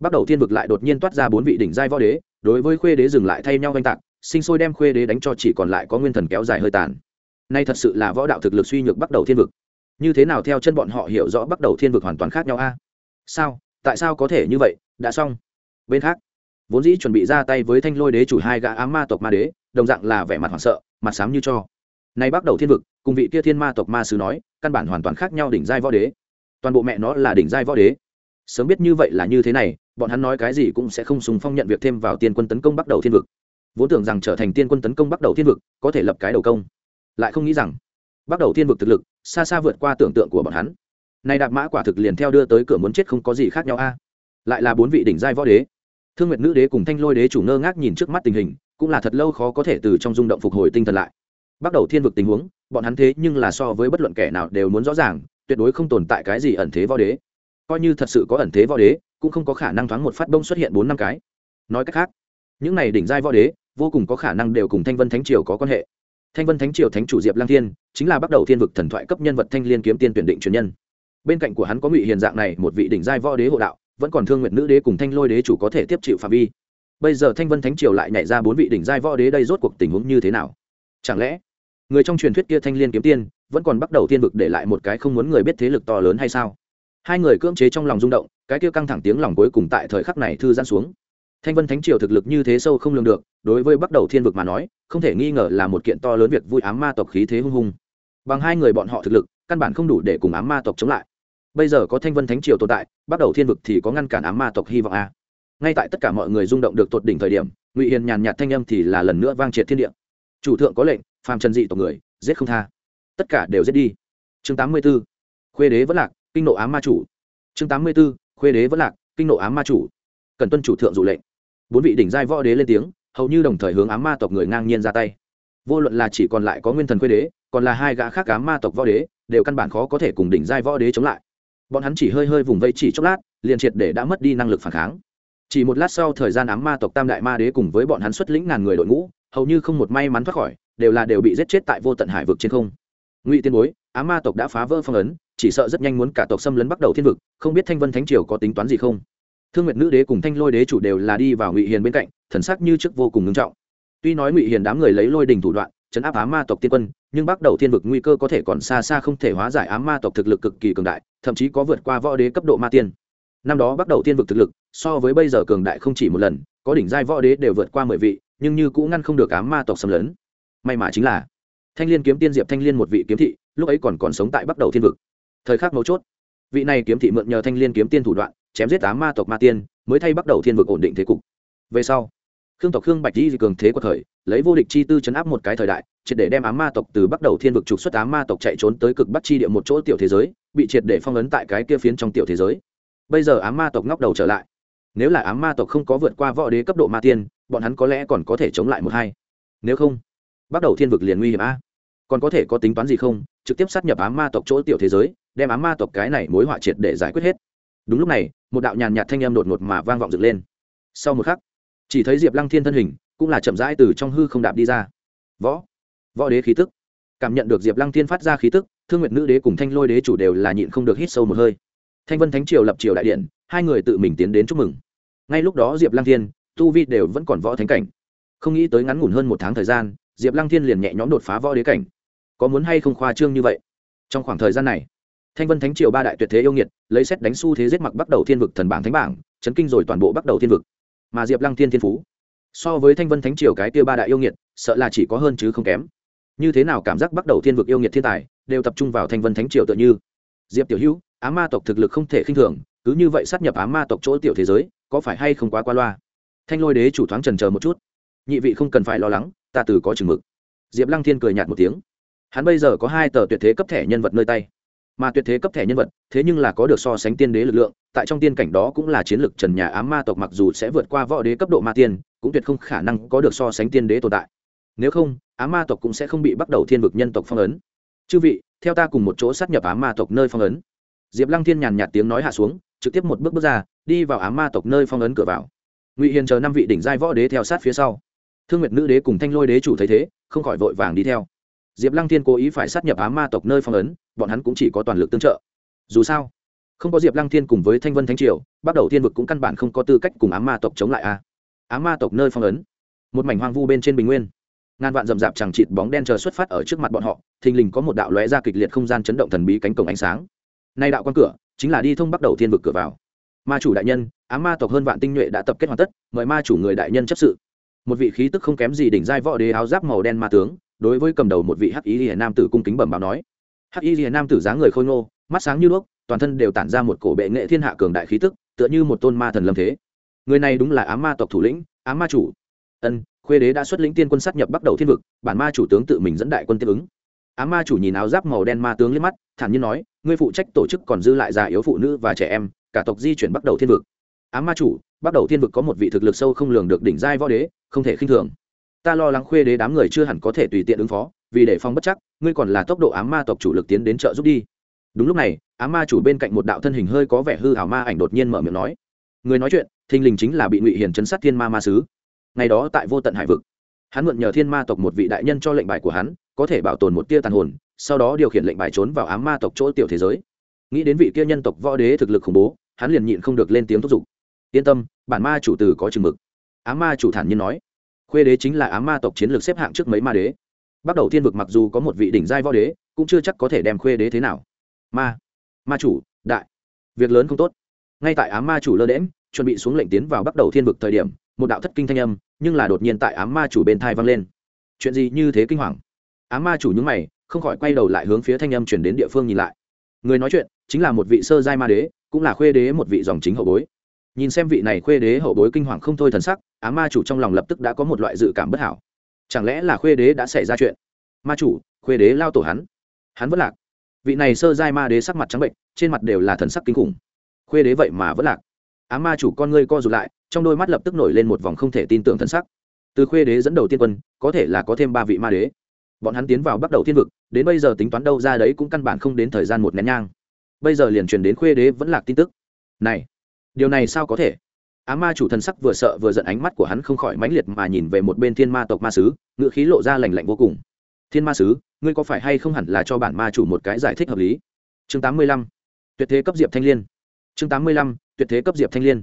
bắt đầu thiên vực lại đột nhiên toát ra bốn vị đỉnh giai võ đế, đối với khuê đế dừng lại thay nhau oanh tạc, sinh sôi đem khuê đế đánh cho chỉ còn lại có nguyên thần kéo dài hơi tàn. Nay thật sự là võ đạo thực lực suy nhược bắt đầu thiên vực. Như thế nào theo chân bọn họ hiểu rõ bắt đầu thiên vực hoàn toàn khác nhau a? Sao? Tại sao có thể như vậy? Đã xong. Bên khác, vốn dĩ chuẩn bị ra tay với thanh lôi đế chủ hai gã ám ma tộc ma đế, đồng dạng là vẻ mặt hoảng sợ, mặt sám như cho. Nay bắt đầu thiên vực, cùng vị kia thiên ma tộc ma sứ nói, căn bản hoàn toàn khác nhau đỉnh giai võ đế. Toàn bộ mẹ nó là đỉnh giai võ đế sớm biết như vậy là như thế này, bọn hắn nói cái gì cũng sẽ không sùng phong nhận việc thêm vào tiên quân tấn công bắt đầu thiên vực. Vốn tưởng rằng trở thành tiên quân tấn công bắt đầu thiên vực, có thể lập cái đầu công. Lại không nghĩ rằng bắt đầu thiên vực thực lực, xa xa vượt qua tưởng tượng của bọn hắn. Nay đạp mã quả thực liền theo đưa tới cửa muốn chết không có gì khác nhau a. Lại là bốn vị đỉnh giai võ đế. Thương nguyệt nữ đế cùng thanh lôi đế chủ ngơ ngác nhìn trước mắt tình hình, cũng là thật lâu khó có thể từ trong rung động phục hồi tinh thần lại. Bắt đầu thiên vực tình huống, bọn hắn thế nhưng là so với bất luận kẻ nào đều muốn rõ ràng, tuyệt đối không tồn tại cái gì ẩn thế võ đế coi như thật sự có ẩn thế võ đế, cũng không có khả năng thoáng một phát bông xuất hiện bốn năm cái. Nói cách khác, những này đỉnh giai võ đế, vô cùng có khả năng đều cùng thanh vân thánh triều có quan hệ. Thanh vân thánh triều thánh chủ diệp lang thiên, chính là bắt đầu thiên vực thần thoại cấp nhân vật thanh liên kiếm tiên tuyển định truyền nhân. Bên cạnh của hắn có ngụy hiền dạng này, một vị đỉnh giai võ đế hộ đạo, vẫn còn thương nguyện nữ đế cùng thanh lôi đế chủ có thể tiếp chịu phạm vi. Bây giờ thanh vân thánh triều lại nhảy ra bốn vị đỉnh giai võ đế đây rốt cuộc tình huống như thế nào? Chẳng lẽ, người trong truyền thuyết kia thanh liên kiếm tiên, vẫn còn bắt đầu thiên vực để lại một cái không muốn người biết thế lực to lớn hay sao? Hai người cưỡng chế trong lòng rung động, cái kia căng thẳng tiếng lòng cuối cùng tại thời khắc này thư giãn xuống. Thanh vân thánh triều thực lực như thế sâu không lường được, đối với bắt đầu thiên vực mà nói, không thể nghi ngờ là một kiện to lớn việc vui ám ma tộc khí thế hung hùng bằng hai người bọn họ thực lực, căn bản không đủ để cùng ám ma tộc chống lại. Bây giờ có thanh vân thánh triều tồn tại bắt đầu thiên vực thì có ngăn cản ám ma tộc hy vọng a. Ngay tại tất cả mọi người rung động được tột đỉnh thời điểm, ngụy hiền nhàn nhạt thanh âm thì là lần nữa vang triệt thiên địa. Chủ thượng có lệnh, phàm trần dị tộc người, giết không tha. Tất cả đều giết đi. Chương tám mươi b ố khuê đế vẫn lạc kinh nộ ám ma chủ. Chương tám mươi b ố khuê đế vẫn lạc, kinh nộ ám ma chủ. Cần tuân chủ thượng dụ lệnh. Bốn vị đỉnh giai võ đế lên tiếng, hầu như đồng thời hướng ám ma tộc người ngang nhiên ra tay. Vô luận là chỉ còn lại có nguyên thần khuê đế, còn là hai gã khác ám ma tộc võ đế, đều căn bản khó có thể cùng đỉnh giai võ đế chống lại. Bọn hắn chỉ hơi hơi vùng vây chỉ chốc lát, liền triệt để đã mất đi năng lực phản kháng. Chỉ một lát sau thời gian ám ma tộc tam đại ma đế cùng với bọn hắn xuất lĩnh ngàn người đội ngũ, hầu như không một may mắn thoát khỏi, đều là đều bị giết chết tại vô tận hải vực trên không. Ngụy tiên bối, ám ma tộc đã phá vỡ phong ấn chỉ sợ rất nhanh muốn cả tộc xâm lấn bắt đầu thiên vực, không biết thanh vân thánh triều có tính toán gì không. Thương nguyệt nữ đế cùng thanh lôi đế chủ đều là đi vào ngụy hiền bên cạnh, thần sắc như trước vô cùng ngưng trọng. Tuy nói ngụy hiền đám người lấy lôi đình thủ đoạn, chấn áp ám ma tộc tiên quân, nhưng bắt đầu thiên vực nguy cơ có thể còn xa xa không thể hóa giải ám ma tộc thực lực cực kỳ cường đại, thậm chí có vượt qua võ đế cấp độ ma tiên. Năm đó bắt đầu tiên vực thực lực, so với bây giờ cường đại không chỉ một lần, có đỉnh giai võ đế đều vượt qua mười vị, nhưng như cũng ngăn không được ám ma tộc xâm lấn. May mà chính là, thanh liên kiếm tiên diệp thanh liên một vị kiếm thị, lúc ấy còn còn sống tại bắt đầu thiên vực thời khắc mấu chốt. Vị này kiếm thị mượn nhờ thanh liên kiếm tiên thủ đoạn, chém giết tám ma tộc ma tiên, mới thay bắt đầu thiên vực ổn định thế cục. Về sau, khương tộc khương bạch di cường thế của thời, lấy vô địch chi tư chấn áp một cái thời đại, triệt để đem ám ma tộc từ bắt đầu thiên vực trục xuất ám ma tộc chạy trốn tới cực bắc chi địa một chỗ tiểu thế giới, bị triệt để phong ấn tại cái kia phiến trong tiểu thế giới. Bây giờ ám ma tộc ngóc đầu trở lại. Nếu là ám ma tộc không có vượt qua võ đế cấp độ ma tiên, bọn hắn có lẽ còn có thể chống lại một hai. Nếu không bắt đầu thiên vực liền nguy hiểm a. Còn có thể có tính toán gì không? Trực tiếp sát nhập ám ma tộc chỗ tiểu thế giới đem ám ma tộc cái này mối họa triệt để giải quyết hết. Đúng lúc này, một đạo nhàn nhạt thanh âm đột ngột mà vang vọng dựng lên. Sau một khắc, chỉ thấy diệp lăng thiên thân hình cũng là chậm rãi từ trong hư không đạp đi ra. Võ võ đế khí tức. Cảm nhận được diệp lăng thiên phát ra khí tức, thương nguyệt nữ đế cùng thanh lôi đế chủ đều là nhịn không được hít sâu một hơi. Thanh vân thánh triều lập triều đại điện, hai người tự mình tiến đến chúc mừng. Ngay lúc đó diệp lăng thiên, tu vi đều vẫn còn võ thánh cảnh. Không nghĩ tới ngắn ngủn hơn một tháng thời gian, diệp lăng thiên liền nhẹ nhõm đột phá võ đế cảnh. Có muốn hay không khoa trương như vậy? Trong khoảng thời gian này thanh vân thánh triều ba đại tuyệt thế yêu nghiệt, lấy xét đánh xu thế giết mặc bắt đầu thiên vực thần bảng thánh bảng, chấn kinh rồi toàn bộ bắt đầu thiên vực. Mà diệp lăng thiên thiên phú, so với thanh vân thánh triều cái kia ba đại yêu nghiệt, sợ là chỉ có hơn chứ không kém. Như thế nào cảm giác bắt đầu thiên vực yêu nghiệt thiên tài, đều tập trung vào thanh vân thánh triều tựa như. Diệp tiểu hữu á ma tộc thực lực không thể khinh thường, cứ như vậy sát nhập á ma tộc chỗ tiểu thế giới, có phải hay không quá qua loa? Thanh lôi đế chủ thoáng trần chờ một chút. Nhị vị không cần phải lo lắng, ta từ có chừng mực. Diệp lăng thiên cười nhạt một tiếng. Hắn bây giờ có hai tờ tuyệt thế cấp thẻ nhân vật nơi tay mà tuyệt thế cấp thẻ nhân vật, thế nhưng là có được so sánh tiên đế lực lượng, tại trong tiên cảnh đó cũng là chiến lược trần nhà ám ma tộc mặc dù sẽ vượt qua võ đế cấp độ ma tiên, cũng tuyệt không khả năng có được so sánh tiên đế tồn tại. Nếu không, ám ma tộc cũng sẽ không bị bắt đầu thiên vực nhân tộc phong ấn. Chư vị, theo ta cùng một chỗ sát nhập ám ma tộc nơi phong ấn. Diệp lăng thiên nhàn nhạt tiếng nói hạ xuống, trực tiếp một bước bước ra, đi vào ám ma tộc nơi phong ấn cửa vào. Ngụy hiền chờ năm vị đỉnh giai võ đế theo sát phía sau. Thương nguyệt nữ đế cùng thanh lôi đế chủ thấy thế, không khỏi vội vàng đi theo. Diệp lăng thiên cố ý phải sát nhập ám ma tộc nơi phong ấn bọn hắn cũng chỉ có toàn lực tương trợ. Dù sao, không có diệp lăng thiên cùng với thanh vân thánh triều, bắt đầu thiên vực cũng căn bản không có tư cách cùng ám ma tộc chống lại a. Ám ma tộc nơi phong ấn, một mảnh hoang vu bên trên bình nguyên. Ngàn vạn rậm rạp chẳng chịt bóng đen chờ xuất phát ở trước mặt bọn họ, thình lình có một đạo lóe ra kịch liệt không gian chấn động thần bí cánh cổng ánh sáng. Nay đạo quan cửa chính là đi thông bắt đầu thiên vực cửa vào. Ma chủ đại nhân, ám ma tộc hơn vạn tinh nhuệ đã tập kết hoàn tất, mời ma chủ người đại nhân chấp sự. Một vị khí tức không kém gì đỉnh giai võ đế áo giáp màu đen ma tướng, đối với cầm đầu một vị hắc ý hiền nam tử cung kính bẩm báo nói hắc y rìa nam tử dáng người khôi ngô, mắt sáng như đuốc, toàn thân đều tản ra một cổ bệ nghệ thiên hạ cường đại khí tức, tựa như một tôn ma thần lâm thế. Người này đúng là ám ma tộc thủ lĩnh, ám ma chủ. Ân, khuê đế đã xuất lĩnh tiên quân sát nhập bắt đầu thiên vực, bản ma chủ tướng tự mình dẫn đại quân tiếp ứng. Ám ma chủ nhìn áo giáp màu đen ma tướng liếc mắt, thản nhiên nói, ngươi phụ trách tổ chức còn dư lại già yếu phụ nữ và trẻ em, cả tộc di chuyển bắt đầu thiên vực. Ám ma chủ bắt đầu thiên vực có một vị thực lực sâu không lường được đỉnh giai võ đế, không thể khinh thường. Ta lo lắng khuê đế đám người chưa hẳn có thể tùy tiện ứng phó vì để phòng bất chắc, ngươi còn là tốc độ ám ma tộc chủ lực tiến đến trợ giúp đi. Đúng lúc này, ám ma chủ bên cạnh một đạo thân hình hơi có vẻ hư hảo ma ảnh đột nhiên mở miệng nói. Người nói chuyện, thình lình chính là bị ngụy hiền chấn sát thiên ma ma sứ. Ngày đó tại vô tận hải vực, hắn mượn nhờ thiên ma tộc một vị đại nhân cho lệnh bài của hắn, có thể bảo tồn một tia tàn hồn, sau đó điều khiển lệnh bài trốn vào ám ma tộc chỗ tiểu thế giới. Nghĩ đến vị kia nhân tộc võ đế thực lực khủng bố, hắn liền nhịn không được lên tiếng thúc giục. Yên tâm, bản ma chủ từ có chừng mực. Ám ma chủ thản nhiên nói. Khuê đế chính là ám ma tộc chiến lược xếp hạng trước mấy ma đế bắt đầu thiên vực mặc dù có một vị đỉnh giai võ đế, cũng chưa chắc có thể đem khuê đế thế nào. Ma ma chủ, đại, việc lớn không tốt. Ngay tại ám ma chủ lơ đễm chuẩn bị xuống lệnh tiến vào bắt đầu thiên vực thời điểm, một đạo thất kinh thanh âm, nhưng là đột nhiên tại ám ma chủ bên thai vang lên. Chuyện gì như thế kinh hoàng? Ám ma chủ nhúng mày, không khỏi quay đầu lại hướng phía thanh âm chuyển đến địa phương nhìn lại. Người nói chuyện chính là một vị sơ giai ma đế, cũng là khuê đế một vị dòng chính hậu bối. Nhìn xem vị này khuê đế hậu bối kinh hoàng không thôi thần sắc, ám ma chủ trong lòng lập tức đã có một loại dự cảm bất hảo chẳng lẽ là khuê đế đã xảy ra chuyện? Ma chủ, khuê đế lao tổ hắn. Hắn vẫn lạc. Vị này sơ giai ma đế sắc mặt trắng bệnh, trên mặt đều là thần sắc kinh khủng. Khuê đế vậy mà vẫn lạc. Á ma chủ con ngươi co rụt lại, trong đôi mắt lập tức nổi lên một vòng không thể tin tưởng thần sắc. Từ khuê đế dẫn đầu tiên quân, có thể là có thêm ba vị ma đế. Bọn hắn tiến vào bắt đầu thiên vực, đến bây giờ tính toán đâu ra đấy cũng căn bản không đến thời gian một nén nhang. Bây giờ liền truyền đến khuê đế vẫn lạc tin tức. Này, điều này sao có thể? Á ma chủ thần sắc vừa sợ vừa giận ánh mắt của hắn không khỏi mãnh liệt mà nhìn về một bên thiên ma tộc ma sứ ngựa khí lộ ra lành lạnh vô cùng. Thiên ma sứ, ngươi có phải hay không hẳn là cho bản ma chủ một cái giải thích hợp lý? Chương tám mươi lăm, tuyệt thế cấp diệp thanh liên. Chương tám mươi lăm, tuyệt thế cấp diệp thanh liên.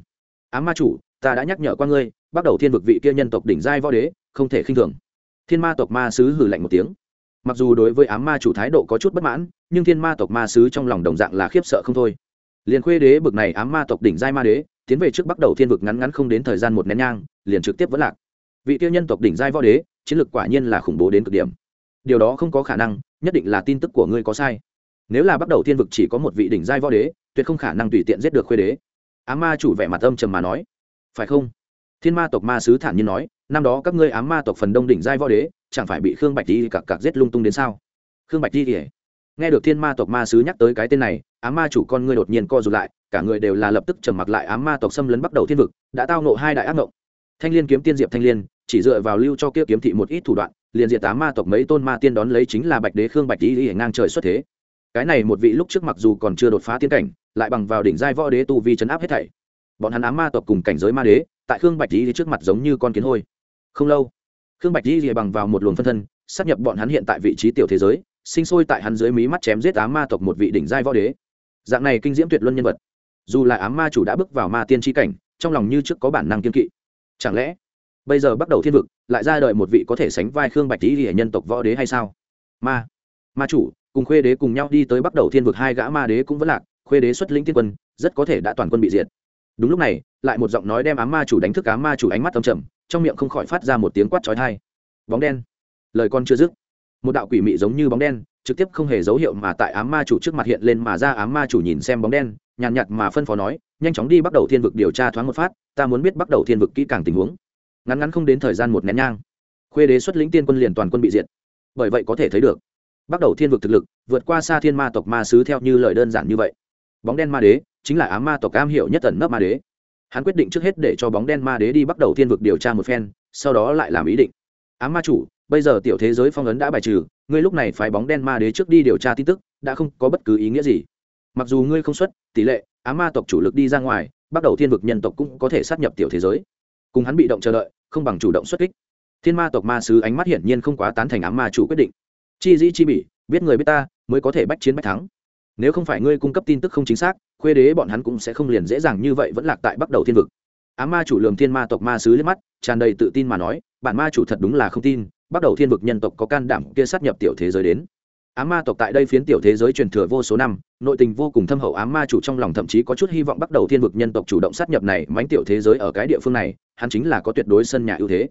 Á ma chủ, ta đã nhắc nhở qua ngươi, bắt đầu thiên vực vị kia nhân tộc đỉnh giai võ đế, không thể khinh thường. Thiên ma tộc ma sứ hử lạnh một tiếng. Mặc dù đối với ám ma chủ thái độ có chút bất mãn, nhưng thiên ma tộc ma sứ trong lòng đồng dạng là khiếp sợ không thôi. Liền khuê đế bực này ám ma tộc đỉnh giai ma đế tiến về trước bắt đầu thiên vực ngắn ngắn không đến thời gian một nén nhang, liền trực tiếp vẫn lạc. Vị tiêu nhân tộc đỉnh giai võ đế, chiến lược quả nhiên là khủng bố đến cực điểm. Điều đó không có khả năng, nhất định là tin tức của ngươi có sai. Nếu là bắt đầu thiên vực chỉ có một vị đỉnh giai võ đế, tuyệt không khả năng tùy tiện giết được khuê đế. Á ma chủ vẻ mặt âm trầm mà nói. Phải không? Thiên ma tộc ma sứ thản nhiên nói, năm đó các ngươi ám ma tộc phần đông đỉnh giai võ đế, chẳng phải bị khương bạch đi cặc cặc giết lung tung đến sao? Khương bạch đi kể nghe được thiên ma tộc ma sứ nhắc tới cái tên này ám ma chủ con ngươi đột nhiên co rụt lại, cả người đều là lập tức trầm mặc lại ám ma tộc xâm lấn bắt đầu thiên vực, đã tao nộ hai đại ác mộng thanh l i ê n kiếm tiên diệp thanh l i ê n chỉ dựa vào lưu cho kia kiếm thị một ít thủ đoạn, liền diệt á ma tộc mấy tôn ma tiên đón lấy chính là bạch đế khương bạch đi ngang trời xuất thế. Cái này một vị lúc trước mặc dù còn chưa đột phá tiên cảnh, lại bằng vào đỉnh giai võ đế tu vi chấn áp hết thảy. Bọn hắn ám ma tộc cùng cảnh giới ma đế, tại khương bạch tý trước mặt giống như con kiến hôi. Không lâu, khương bạch tý bằng vào một luồng phân thân sắp nhập bọn hắn hiện tại vị trí tiểu thế giới sinh sôi tại hắn dưới mí mắt chém giết ám ma tộc một vị đỉnh giai võ đế. Dạng này kinh diễm tuyệt luân nhân vật. Dù là ám ma chủ đã bước vào ma tiên tri cảnh, trong lòng như trước có bản năng kiên kỵ. Chẳng lẽ, bây giờ bắt đầu thiên vực, lại ra đợi một vị có thể sánh vai khương bạch tý hệ nhân tộc võ đế hay sao? Ma ma chủ, cùng khuê đế cùng nhau đi tới bắt đầu thiên vực hai gã ma đế cũng vẫn lạc, khuê đế xuất lĩnh tiên quân, rất có thể đã toàn quân bị diệt. Đúng lúc này, lại một giọng nói đem ám ma chủ đánh thức ám ma chủ ánh mắt âm trầm, trong miệng không khỏi phát ra một tiếng quát trói thai bóng đen. Lời con chưa dứt một đạo quỷ mị giống như bóng đen, trực tiếp không hề dấu hiệu mà tại ám ma chủ trước mặt hiện lên mà ra ám ma chủ nhìn xem bóng đen, nhàn nhạt mà phân phó nói, nhanh chóng đi bắt đầu thiên vực điều tra thoáng một phát, ta muốn biết bắt đầu thiên vực kỹ càng tình huống. Ngắn ngắn không đến thời gian một nén nhang, khuê đế xuất lĩnh tiên quân liền toàn quân bị diệt. Bởi vậy có thể thấy được, bắt đầu thiên vực thực lực vượt qua xa thiên ma tộc ma sứ theo như lời đơn giản như vậy. Bóng đen ma đế chính là ám ma tộc cam hiệu nhất tần nấp ma đế. Hắn quyết định trước hết để cho bóng đen ma đế đi bắt đầu thiên vực điều tra một phen, sau đó lại làm ý định. Ám ma chủ bây giờ tiểu thế giới phong ấn đã bài trừ, ngươi lúc này phải bóng đen ma đế trước đi điều tra tin tức, đã không có bất cứ ý nghĩa gì. Mặc dù ngươi không xuất, tỷ lệ, á ma tộc chủ lực đi ra ngoài, bắt đầu thiên vực nhân tộc cũng có thể sát nhập tiểu thế giới. Cùng hắn bị động chờ đợi, không bằng chủ động xuất kích. Thiên ma tộc ma sứ ánh mắt hiển nhiên không quá tán thành á ma chủ quyết định. Chi dĩ chi bỉ, biết người biết ta, mới có thể bách chiến bách thắng. Nếu không phải ngươi cung cấp tin tức không chính xác, khuê đế bọn hắn cũng sẽ không liền dễ dàng như vậy vẫn lạc tại bắt đầu thiên vực. Á ma chủ lường thiên ma tộc ma sứ liếc mắt, tràn đầy tự tin mà nói, bản ma chủ thật đúng là không tin bắt đầu thiên vực nhân tộc có can đảm kia sát nhập tiểu thế giới đến. Á ma tộc tại đây phiến tiểu thế giới truyền thừa vô số năm, nội tình vô cùng thâm hậu, á ma chủ trong lòng thậm chí có chút hy vọng bắt đầu thiên vực nhân tộc chủ động sát nhập này mánh tiểu thế giới ở cái địa phương này, hắn chính là có tuyệt đối sân nhà ưu thế.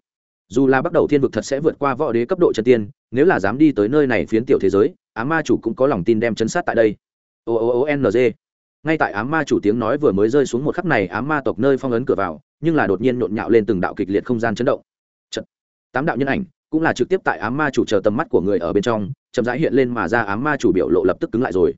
Dù là bắt đầu thiên vực thật sẽ vượt qua võ đế cấp độ chân tiên, nếu là dám đi tới nơi này phiến tiểu thế giới, á ma chủ cũng có lòng tin đem chân sát tại đây. O o o n g. Ngay tại ám ma chủ tiếng nói vừa mới rơi xuống một khắc này ám ma tộc nơi phong ấn cửa vào, nhưng là đột nhiên nhộn nhạo lên từng đạo kịch liệt không gian chấn động. Chật. tám đạo nhân ảnh cũng là trực tiếp tại ám ma chủ chờ tầm mắt của người ở bên trong chậm rãi hiện lên mà ra ám ma chủ biểu lộ lập tức cứng lại rồi.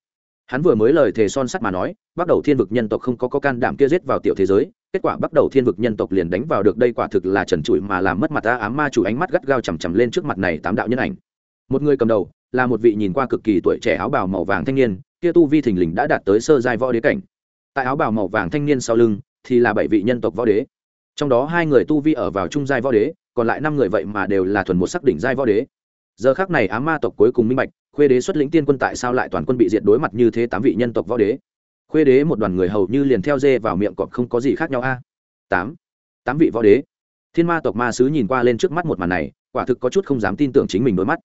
Hắn vừa mới lời thề son sắt mà nói bắt đầu thiên vực nhân tộc không có, có can đảm kia giết vào tiểu thế giới kết quả bắt đầu thiên vực nhân tộc liền đánh vào được đây quả thực là trần trụi mà làm mất mặt ta ám ma chủ ánh mắt gắt gao chằm chằm lên trước mặt này tám đạo nhân ảnh. Một người cầm đầu là một vị nhìn qua cực kỳ tuổi trẻ áo bào màu vàng thanh niên kia tu vi thình lình đã đạt tới sơ giai võ đế cảnh. Tại áo bào màu vàng thanh niên sau lưng thì là bảy vị nhân tộc võ đế trong đó hai người tu vi ở vào trung giai võ đế, còn lại năm người vậy mà đều là thuần một sắc đỉnh giai võ đế. Giờ khác này á ma tộc cuối cùng minh bạch, khuê đế xuất lĩnh tiên quân tại sao lại toàn quân bị diệt đối mặt như thế tám vị nhân tộc võ đế? Khuê đế một đoàn người hầu như liền theo dê vào miệng cọp không có gì khác nhau a. Tám. Tám vị võ đế. Thiên ma tộc ma sứ nhìn qua lên trước mắt một màn này, quả thực có chút không dám tin tưởng chính mình đôi mắt.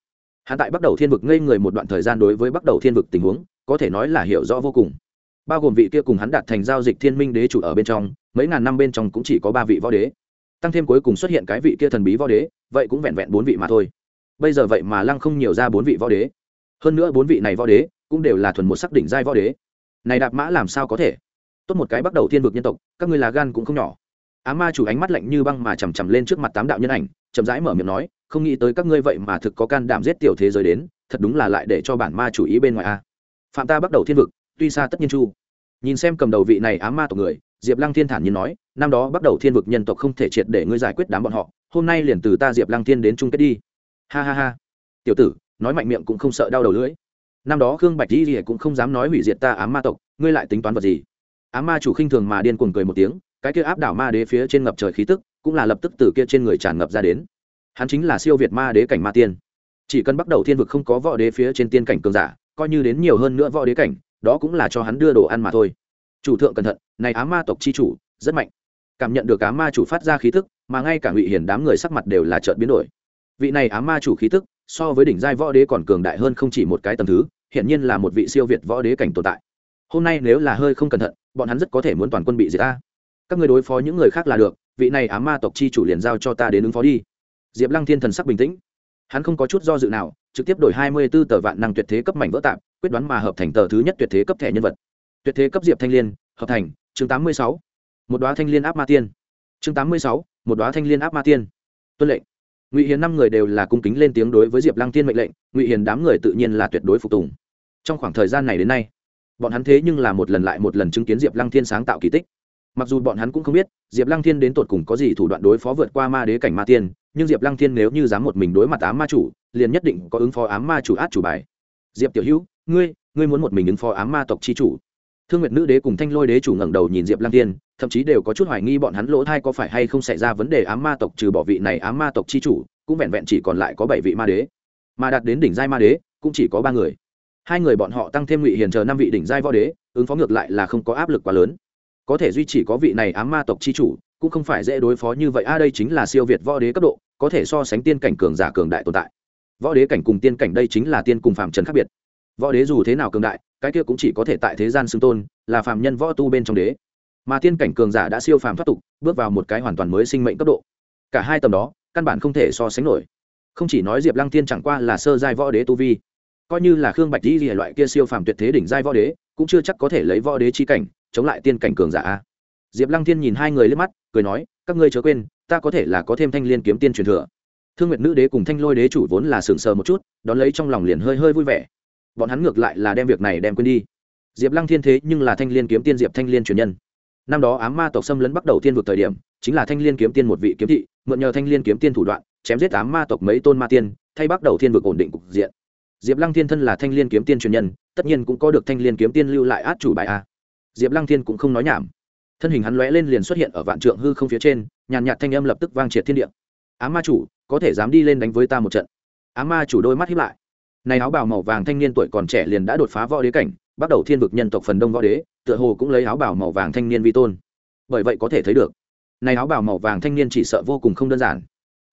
Hắn tại bắt đầu thiên vực ngây người một đoạn thời gian đối với bắt đầu thiên vực tình huống, có thể nói là hiểu rõ vô cùng bao gồm vị kia cùng hắn đạt thành giao dịch thiên minh đế chủ ở bên trong, mấy ngàn năm bên trong cũng chỉ có ba vị võ đế. Tăng thêm cuối cùng xuất hiện cái vị kia thần bí võ đế, vậy cũng vẹn vẹn bốn vị mà thôi. Bây giờ vậy mà lăng không nhiều ra bốn vị võ đế. Hơn nữa bốn vị này võ đế cũng đều là thuần một sắc đỉnh giai võ đế. Này đạp mã làm sao có thể? Tốt một cái bắt đầu thiên vực nhân tộc, các ngươi là gan cũng không nhỏ. Á ma chủ ánh mắt lạnh như băng mà chằm chằm lên trước mặt tám đạo nhân ảnh, chậm rãi mở miệng nói, không nghĩ tới các ngươi vậy mà thực có can đảm giết tiểu thế giới đến, thật đúng là lại để cho bản ma chủ ý bên ngoài a. Phạm ta bắt đầu thiên vực, tuy xa tất nhiên chu nhìn xem cầm đầu vị này ám ma tộc người, diệp lăng thiên thản nhiên nói, năm đó bắt đầu thiên vực nhân tộc không thể triệt để ngươi giải quyết đám bọn họ, hôm nay liền từ ta diệp lăng thiên đến chung kết đi. Ha ha ha. Tiểu tử, nói mạnh miệng cũng không sợ đau đầu lưỡi. Năm đó khương bạch di thì cũng không dám nói hủy diệt ta ám ma tộc, ngươi lại tính toán vật gì? Ám ma chủ khinh thường mà điên cuồng cười một tiếng, cái kia áp đảo ma đế phía trên ngập trời khí tức, cũng là lập tức từ kia trên người tràn ngập ra đến. Hắn chính là siêu việt ma đế cảnh ma tiên. Chỉ cần bắt đầu thiên vực không có võ đế phía trên tiên cảnh cường giả, coi như đến nhiều hơn nữa võ đế cảnh đó cũng là cho hắn đưa đồ ăn mà thôi. Chủ thượng cẩn thận, này á ma tộc chi chủ, rất mạnh. Cảm nhận được á ma chủ phát ra khí thức mà ngay cả ngụy hiển đám người sắc mặt đều là trợn biến đổi. Vị này á ma chủ khí thức so với đỉnh giai võ đế còn cường đại hơn không chỉ một cái tầm thứ, hiển nhiên là một vị siêu việt võ đế cảnh tồn tại. Hôm nay nếu là hơi không cẩn thận, bọn hắn rất có thể muốn toàn quân bị diệt ta. Các người đối phó những người khác là được, vị này á ma tộc chi chủ liền giao cho ta đến ứng phó đi. Diệp lăng thiên thần sắc bình tĩnh. Hắn không có chút do dự nào, trực tiếp đổi hai mươi b ố tờ vạn năng tuyệt thế cấp mảnh vỡ tạp quyết đoán mà hợp thành tờ thứ nhất tuyệt thế cấp thẻ nhân vật. Tuyệt thế cấp diệp thanh liên, hợp thành, chương tám mươi sáu. Một đoá thanh liên áp ma tiên. Chương tám mươi sáu, một đoá thanh liên áp ma tiên. Tuân lệnh. Ngụy hiền năm người đều là cung kính lên tiếng đối với diệp lăng tiên mệnh lệnh, ngụy hiền đám người tự nhiên là tuyệt đối phục tùng. Trong khoảng thời gian này đến nay, bọn hắn thế nhưng là một lần lại một lần chứng kiến diệp lăng thiên sáng tạo kỳ tích. Mặc dù bọn hắn cũng không biết, diệp lăng thiên đến tột cùng có gì thủ đoạn đối phó vượt qua ma đế cảnh ma tiên, nhưng diệp lăng thiên nếu như dám một mình đối mặt ám ma chủ, liền nhất định có ứng phó ám ma chủ át chủ bài. Diệp tiểu hữu ngươi ngươi muốn một mình ứng phó ám ma tộc chi chủ. Thương nguyệt nữ đế cùng thanh lôi đế chủ ngẩng đầu nhìn diệp lăng thiên, thậm chí đều có chút hoài nghi bọn hắn lỗ thai có phải hay không xảy ra vấn đề ám ma tộc trừ bỏ vị này ám ma tộc chi chủ, cũng vẹn vẹn chỉ còn lại có bảy vị ma đế. Mà đạt đến đỉnh giai ma đế, cũng chỉ có ba người. Hai người bọn họ tăng thêm ngụy hiền chờ năm vị đỉnh giai võ đế, ứng phó ngược lại là không có áp lực quá lớn. Có thể duy chỉ có vị này ám ma tộc chi chủ, cũng không phải dễ đối phó như vậy. A, đây chính là siêu việt võ đế cấp độ, có thể so sánh tiên cảnh cường giả cường đại tồn tại. Võ đế cảnh cùng tiên cảnh đây chính là tiên cùng phạm trần khác biệt võ đế dù thế nào cường đại, cái kia cũng chỉ có thể tại thế gian xưng tôn, là phạm nhân võ tu bên trong đế. Mà tiên cảnh cường giả đã siêu phàm thoát tục, bước vào một cái hoàn toàn mới sinh mệnh cấp độ. Cả hai tầm đó, căn bản không thể so sánh nổi. Không chỉ nói diệp lăng tiên chẳng qua là sơ giai võ đế tu vi, coi như là khương bạch di hệ loại kia siêu phàm tuyệt thế đỉnh giai võ đế, cũng chưa chắc có thể lấy võ đế chi cảnh, chống lại tiên cảnh cường giả diệp lăng thiên nhìn hai người lên mắt, cười nói, các ngươi chớ quên, ta có thể là có thêm thanh liên kiếm tiên truyền thừa. Thương nguyệt nữ đế cùng thanh lôi đế chủ vốn là sừng sờ một chút, đón lấy trong lòng liền hơi hơi vui vẻ bọn hắn ngược lại là đem việc này đem quên đi. Diệp lăng thiên thế nhưng là thanh liên kiếm tiên, diệp thanh liên truyền nhân. Năm đó ám ma tộc xâm lấn bắt đầu tiên vực thời điểm, chính là thanh liên kiếm tiên một vị kiếm thị, mượn nhờ thanh liên kiếm tiên thủ đoạn, chém giết ám ma tộc mấy tôn ma tiên, thay bắt đầu thiên vực ổn định cục diện. Diệp lăng thiên thân là thanh liên kiếm tiên truyền nhân, tất nhiên cũng có được thanh liên kiếm tiên lưu lại át chủ bài a. Diệp lăng thiên cũng không nói nhảm. Thân hình hắn lóe lên liền xuất hiện ở vạn trượng hư không phía trên, nhàn nhạt thanh âm lập tức vang triệt thiên địa. Ám ma chủ, có thể dám đi lên đánh với ta một trận? Ám ma chủ đôi mắt hiếp lại này áo bào màu vàng thanh niên tuổi còn trẻ liền đã đột phá võ đế cảnh, bắt đầu thiên vực nhân tộc phần đông võ đế, tựa hồ cũng lấy áo bào màu vàng thanh niên vi tôn. Bởi vậy có thể thấy được, này áo bào màu vàng thanh niên chỉ sợ vô cùng không đơn giản.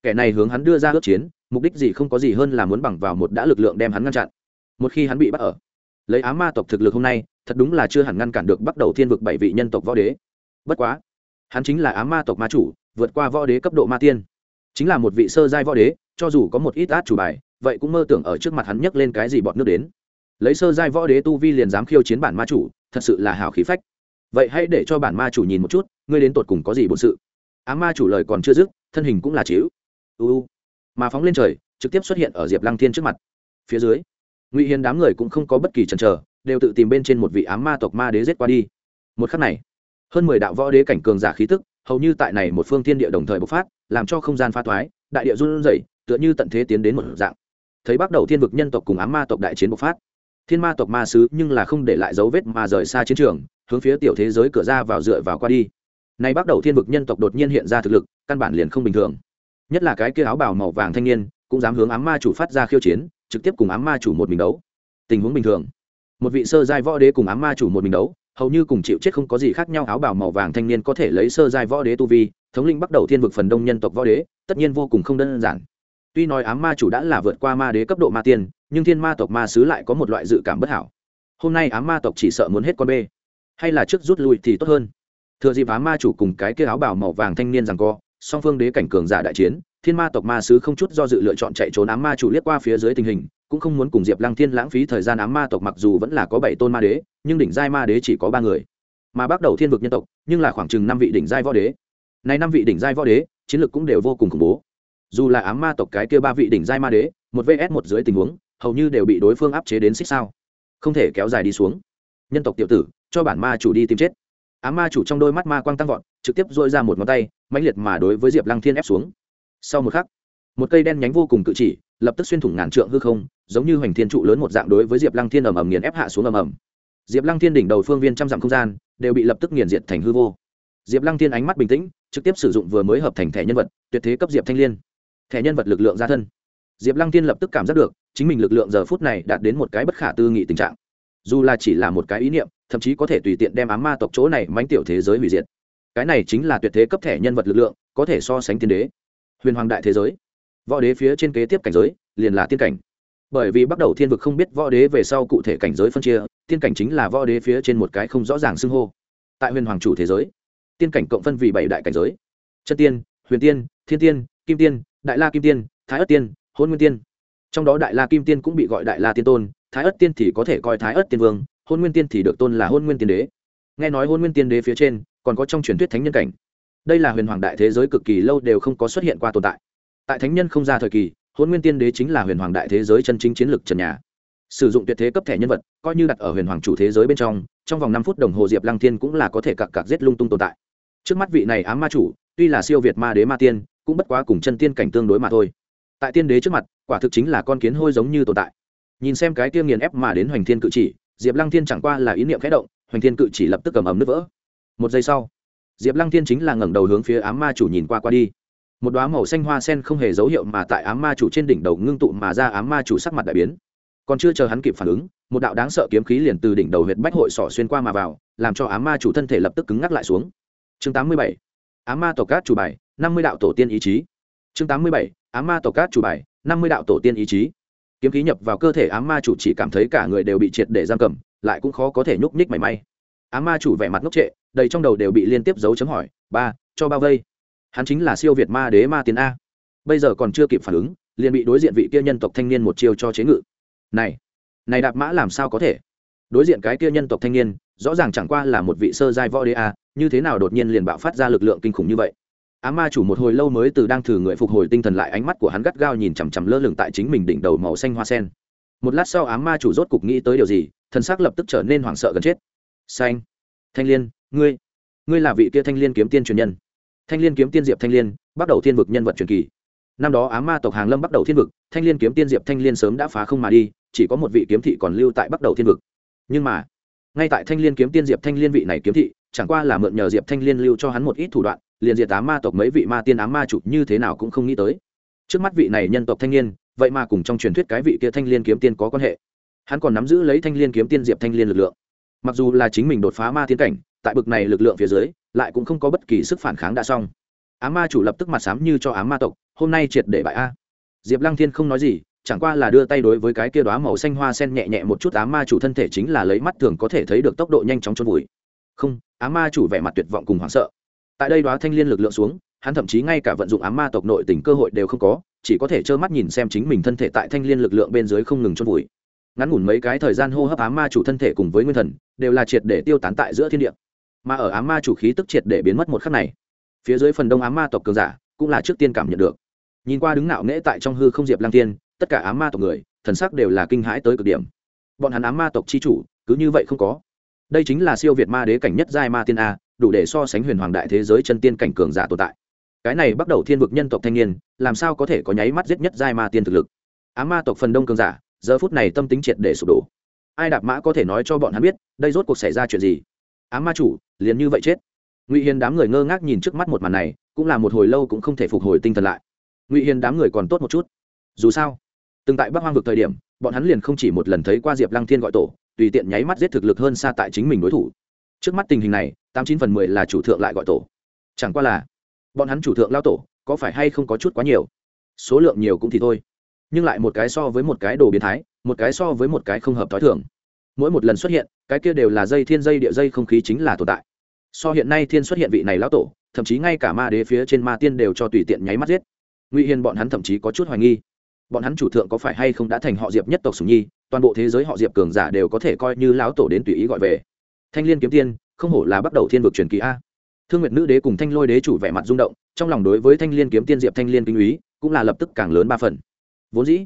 Kẻ này hướng hắn đưa ra ước chiến, mục đích gì không có gì hơn là muốn bằng vào một đã lực lượng đem hắn ngăn chặn. Một khi hắn bị bắt ở, lấy á ma tộc thực lực hôm nay, thật đúng là chưa hẳn ngăn cản được bắt đầu thiên vực bảy vị nhân tộc võ đế. Bất quá, hắn chính là á ma tộc ma chủ, vượt qua võ đế cấp độ ma tiên. Chính là một vị sơ giai võ đế, cho dù có một ít át chủ bài vậy cũng mơ tưởng ở trước mặt hắn nhấc lên cái gì bọn nước đến. Lấy sơ giai võ đế tu vi liền dám khiêu chiến bản ma chủ, thật sự là hào khí phách. Vậy hãy để cho bản ma chủ nhìn một chút, ngươi đến tột cùng có gì bổn sự? Á ma chủ lời còn chưa dứt, thân hình cũng là chịu. Uu mà phóng lên trời, trực tiếp xuất hiện ở diệp lăng thiên trước mặt. Phía dưới, ngụy hiền đám người cũng không có bất kỳ chần chờ, đều tự tìm bên trên một vị ám ma tộc ma đế giết qua đi. Một khắc này, hơn mười đạo võ đế cảnh cường giả khí tức, hầu như tại này một phương thiên địa đồng thời bộc phát, làm cho không gian pha thoái, đại địa run rẩy, tựa như tận thế tiến đến một dạng thấy bắt đầu thiên vực nhân tộc cùng ám ma tộc đại chiến bộc phát. Thiên ma tộc ma sứ nhưng là không để lại dấu vết mà rời xa chiến trường, hướng phía tiểu thế giới cửa ra vào dựa vào qua đi. Nay bắt đầu thiên vực nhân tộc đột nhiên hiện ra thực lực, căn bản liền không bình thường. Nhất là cái kia áo bào màu vàng thanh niên, cũng dám hướng ám ma chủ phát ra khiêu chiến, trực tiếp cùng ám ma chủ một mình đấu. Tình huống bình thường. Một vị sơ giai võ đế cùng ám ma chủ một mình đấu, hầu như cùng chịu chết không có gì khác nhau, áo bào màu vàng thanh niên có thể lấy sơ giai võ đế tu vi, thống linh bắt đầu thiên vực phần đông nhân tộc võ đế, tất nhiên vô cùng không đơn giản tuy nói ám ma chủ đã là vượt qua ma đế cấp độ ma tiên, nhưng thiên ma tộc ma sứ lại có một loại dự cảm bất hảo. Hôm nay ám ma tộc chỉ sợ muốn hết con bê. Hay là trước rút lui thì tốt hơn. Thừa dịp ám ma chủ cùng cái kia áo bào màu vàng thanh niên rằng co, song phương đế cảnh cường giả đại chiến, thiên ma tộc ma sứ không chút do dự lựa chọn chạy trốn ám ma chủ liếc qua phía dưới tình hình, cũng không muốn cùng diệp lăng thiên lãng phí thời gian ám ma tộc mặc dù vẫn là có bảy tôn ma đế, nhưng đỉnh giai ma đế chỉ có ba người. Mà bắt đầu thiên vực nhân tộc, nhưng là khoảng chừng năm vị đỉnh giai võ đế. Nay năm vị đỉnh giai võ đế, chiến lược cũng đều vô cùng khủng bố dù là ám ma tộc cái kia ba vị đỉnh giai ma đế, một vs một dưới tình huống, hầu như đều bị đối phương áp chế đến xích sao. Không thể kéo dài đi xuống. Nhân tộc tiểu tử, cho bản ma chủ đi tìm chết. Ám ma chủ trong đôi mắt ma quang tăng vọt, trực tiếp dội ra một ngón tay, mãnh liệt mà đối với diệp lăng thiên ép xuống. Sau một khắc, một cây đen nhánh vô cùng cự chỉ, lập tức xuyên thủng ngàn trượng hư không, giống như hoành thiên trụ lớn một dạng đối với diệp lăng thiên ầm ầm nghiền ép hạ xuống ầm ầm. Diệp lăng thiên đỉnh đầu phương viên trăm dặm không gian, đều bị lập tức nghiền diệt thành hư vô. Diệp lăng thiên ánh mắt bình tĩnh, trực tiếp sử dụng vừa mới hợp thành thẻ nhân vật, tuyệt thế cấp diệp thanh l i ê n thẻ nhân vật lực lượng gia thân. Diệp lăng thiên lập tức cảm giác được, chính mình lực lượng giờ phút này đạt đến một cái bất khả tư nghị tình trạng. Dù là chỉ là một cái ý niệm, thậm chí có thể tùy tiện đem ám ma tộc chỗ này mánh tiểu thế giới hủy diệt. Cái này chính là tuyệt thế cấp thẻ nhân vật lực lượng, có thể so sánh tiên đế. Huyền hoàng đại thế giới. Võ đế phía trên kế tiếp cảnh giới, liền là tiên cảnh. Bởi vì bắt đầu thiên vực không biết võ đế về sau cụ thể cảnh giới phân chia, tiên cảnh chính là võ đế phía trên một cái không rõ ràng xưng hô. Tại huyền hoàng chủ thế giới, tiên cảnh cộng phân vì bảy đại cảnh giới. Chân tiên, huyền tiên, thiên tiên, kim tiên đại la kim tiên, thái ất tiên, hôn nguyên tiên. Trong đó đại la kim tiên cũng bị gọi đại la tiên tôn, thái ất tiên thì có thể coi thái ất tiên vương, hôn nguyên tiên thì được tôn là hôn nguyên tiên đế. Nghe nói hôn nguyên tiên đế phía trên còn có trong truyền thuyết thánh nhân cảnh. Đây là huyền hoàng đại thế giới cực kỳ lâu đều không có xuất hiện qua tồn tại. Tại thánh nhân không ra thời kỳ, hôn nguyên tiên đế chính là huyền hoàng đại thế giới chân chính chiến lược trần nhà. Sử dụng tuyệt thế cấp thẻ nhân vật, coi như đặt ở huyền hoàng chủ thế giới bên trong trong vòng năm phút đồng hồ diệp lăng thiên cũng là có thể cặp cặp giết lung tung tồn tại. Trước mắt vị này ám ma chủ, tuy là siêu việt ma đế ma tiên cũng bất quá cùng chân tiên cảnh tương đối mà thôi. Tại tiên đế trước mặt, quả thực chính là con kiến hôi giống như tồn tại. Nhìn xem cái kia nghiền ép mà đến hoành thiên cự chỉ, diệp lăng thiên chẳng qua là ý niệm khẽ động, hoành thiên cự chỉ lập tức cầm ấm nước vỡ. Một giây sau, diệp lăng thiên chính là ngẩng đầu hướng phía ám ma chủ nhìn qua qua đi. Một đoá màu xanh hoa sen không hề dấu hiệu mà tại ám ma chủ trên đỉnh đầu ngưng tụ mà ra ám ma chủ sắc mặt đại biến. Còn chưa chờ hắn kịp phản ứng, một đạo đáng sợ kiếm khí liền từ đỉnh đầu huyệt bách hội sỏ xuyên qua mà vào, làm cho ám ma chủ thân thể lập tức cứng ngắc lại xuống. Chương tám mươi bảy, ám ma tộc cát chủ bài năm mươi đạo tổ tiên ý chí. Chương tám mươi bảy ám ma tổ cát chủ bài, năm mươi đạo tổ tiên ý chí. Kiếm khí nhập vào cơ thể ám ma chủ chỉ cảm thấy cả người đều bị triệt để giam cầm, lại cũng khó có thể nhúc nhích mảy may. Ám ma chủ vẻ mặt ngốc trệ, đầy trong đầu đều bị liên tiếp dấu chấm hỏi, ba, cho bao vây? Hắn chính là siêu việt ma đế ma tiến a. Bây giờ còn chưa kịp phản ứng, liền bị đối diện vị kia nhân tộc thanh niên một chiêu cho chế ngự. Này này đạp mã làm sao có thể? Đối diện cái kia nhân tộc thanh niên, rõ ràng chẳng qua là một vị sơ giai võ đế a, như thế nào đột nhiên liền bạo phát ra lực lượng kinh khủng như vậy? Á ma chủ một hồi lâu mới từ đang thử người phục hồi tinh thần lại, ánh mắt của hắn gắt gao nhìn chằm chằm lơ lửng tại chính mình đỉnh đầu màu xanh hoa sen. Một lát sau ám ma chủ rốt cục nghĩ tới điều gì, thần xác lập tức trở nên hoảng sợ gần chết. Xanh. Thanh liên, ngươi ngươi là vị kia thanh liên kiếm tiên truyền nhân. Thanh liên kiếm tiên diệp thanh liên, bắt đầu thiên vực nhân vật truyền kỳ. Năm đó, á ma tộc hàng lâm bắt đầu thiên vực, thanh liên kiếm tiên diệp thanh liên sớm đã phá không mà đi, chỉ có một vị kiếm thị còn lưu tại bắt đầu thiên vực. Nhưng mà, ngay tại thanh liên kiếm tiên diệp thanh liên vị này kiếm thị, chẳng qua là mượn nhờ diệp thanh liên lưu cho hắn một ít thủ đoạn liền diệt á ma tộc mấy vị ma tiên á ma chủ như thế nào cũng không nghĩ tới. Trước mắt vị này nhân tộc thanh niên, vậy mà cùng trong truyền thuyết cái vị kia thanh liên kiếm tiên có quan hệ. Hắn còn nắm giữ lấy thanh liên kiếm tiên diệp thanh liên lực lượng. Mặc dù là chính mình đột phá ma tiên cảnh, tại bực này lực lượng phía dưới, lại cũng không có bất kỳ sức phản kháng đã xong. Á ma chủ lập tức mặt sám như cho á ma tộc, hôm nay triệt để bại a. Diệp lăng thiên không nói gì, chẳng qua là đưa tay đối với cái kia đoá màu xanh hoa sen nhẹ nhẹ một chút á ma chủ thân thể chính là lấy mắt thường có thể thấy được tốc độ nhanh chóng trôn vùi. Không á ma chủ vẻ mặt tuyệt vọng cùng hoảng sợ tại đây đoá thanh liên lực lượng xuống, hắn thậm chí ngay cả vận dụng ám ma tộc nội tình cơ hội đều không có, chỉ có thể trơ mắt nhìn xem chính mình thân thể tại thanh liên lực lượng bên dưới không ngừng trôn vùi. Ngắn ngủn mấy cái thời gian hô hấp ám ma chủ thân thể cùng với nguyên thần, đều là triệt để tiêu tán tại giữa thiên địa. Mà ở ám ma chủ khí tức triệt để biến mất một khắc này, phía dưới phần đông ám ma tộc cường giả cũng là trước tiên cảm nhận được. Nhìn qua đứng nạo nghễ tại trong hư không diệp lang tiên tất cả ám ma tộc người, thần sắc đều là kinh hãi tới cực điểm. Bọn hắn ám ma tộc chi chủ, cứ như vậy không có. Đây chính là siêu việt ma đế cảnh nhất giai ma tiên a đủ để so sánh huyền hoàng đại thế giới chân tiên cảnh cường giả tồn tại. Cái này bắt đầu thiên vực nhân tộc thanh niên, làm sao có thể có nháy mắt giết nhất giai ma tiên thực lực? Á ma tộc phần đông cường giả, giờ phút này tâm tính triệt để sụp đổ. Ai đạp mã có thể nói cho bọn hắn biết, đây rốt cuộc xảy ra chuyện gì? Ám ma chủ, liền như vậy chết. Ngụy hiền đám người ngơ ngác nhìn trước mắt một màn này, cũng là một hồi lâu cũng không thể phục hồi tinh thần lại. Ngụy hiền đám người còn tốt một chút. Dù sao, từng tại bắc hoang vực thời điểm, bọn hắn liền không chỉ một lần thấy qua diệp lăng thiên gọi tổ, tùy tiện nháy mắt giết thực lực hơn xa tại chính mình đối thủ. Trước mắt tình hình này tám chín phần mười là chủ thượng lại gọi tổ. Chẳng qua là, bọn hắn chủ thượng lao tổ, có phải hay không có chút quá nhiều? Số lượng nhiều cũng thì thôi. Nhưng lại một cái so với một cái đồ biến thái, một cái so với một cái không hợp t h ó i thường. Mỗi một lần xuất hiện, cái kia đều là dây thiên dây địa dây không khí chính là tồn tại. So hiện nay thiên xuất hiện vị này lão tổ, thậm chí ngay cả ma đế phía trên ma tiên đều cho tùy tiện nháy mắt giết. Ngụy hiền bọn hắn thậm chí có chút hoài nghi. Bọn hắn chủ thượng có phải hay không đã thành họ diệp nhất tộc sùng nhi, toàn bộ thế giới họ diệp cường giả đều có thể coi như lão tổ đến tùy ý gọi về. Thanh l i ê n kiếm tiên không hổ là bắt đầu thiên vực truyền kỳ a. Thương nguyệt nữ đế cùng thanh lôi đế chủ vẻ mặt rung động, trong lòng đối với thanh l i ê n kiếm tiên diệp thanh l i ê n kinh úy cũng là lập tức càng lớn ba phần. Vốn dĩ,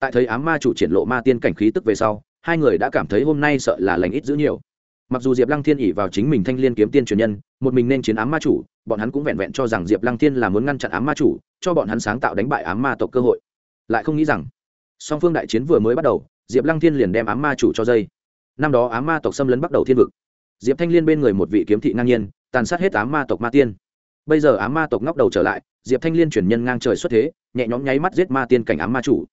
tại thấy ám ma chủ triển lộ ma tiên cảnh khí tức về sau, hai người đã cảm thấy hôm nay sợ là lành ít dữ nhiều. Mặc dù diệp lăng thiên ỉ vào chính mình thanh l i ê n kiếm tiên truyền nhân, một mình nên chiến ám ma chủ, bọn hắn cũng vẹn vẹn cho rằng diệp lăng thiên là muốn ngăn chặn ám ma chủ, cho bọn hắn sáng tạo đánh bại ám ma tộc cơ hội. Lại không nghĩ rằng, song phương đại chiến vừa mới bắt đầu, diệp lăng thiên liền đem ám ma chủ cho dây. Năm đó ám ma tộc xâm lấn bắt đầu thiên vực diệp thanh liên bên người một vị kiếm thị ngang nhiên, tàn sát hết ám ma tộc ma tiên. Bây giờ ám ma tộc ngóc đầu trở lại, diệp thanh liên chuyển nhân ngang trời xuất thế, nhẹ nhõm nháy mắt giết ma tiên cảnh ám ma chủ.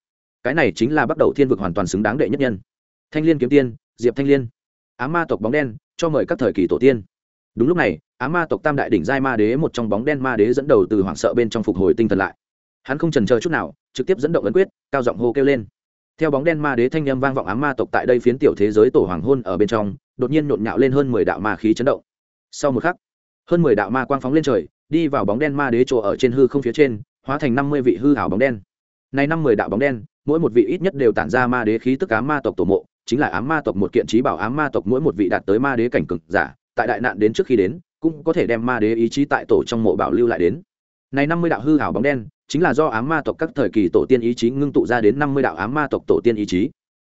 Cái này chính là bắt đầu thiên vực hoàn toàn xứng đáng đệ nhất nhân. Thanh liên kiếm tiên, diệp thanh liên. Ám ma tộc bóng đen, cho mời các thời kỳ tổ tiên. Đúng lúc này, ám ma tộc tam đại đỉnh giai ma đế một trong bóng đen ma đế dẫn đầu từ hoảng sợ bên trong phục hồi tinh thần lại. Hắn không trần chờ chút nào, trực tiếp dẫn động ấn quyết, cao giọng hô kêu lên. Theo bóng đen ma đế thanh â m vang vọng ám ma tộc tại đây phiến tiểu thế giới tổ hoàng hôn ở bên trong đột nhiên nhộn nhạo lên hơn mười đạo ma khí chấn động. Sau một khắc, hơn mười đạo ma quang phóng lên trời, đi vào bóng đen ma đế chỗ ở trên hư không phía trên, hóa thành năm mươi vị hư hảo bóng đen. Này năm mươi đạo bóng đen, mỗi một vị ít nhất đều tản ra ma đế khí tức ám ma tộc tổ mộ, chính là ám ma tộc một kiện trí bảo ám ma tộc mỗi một vị đạt tới ma đế cảnh cực giả, tại đại nạn đến trước khi đến, cũng có thể đem ma đế ý chí tại tổ trong mộ bảo lưu lại đến. Này năm mươi đạo hư hảo bóng đen, chính là do ám ma tộc các thời kỳ tổ tiên ý chí ngưng tụ ra đến năm mươi đạo ám ma tộc tổ tiên ý chí.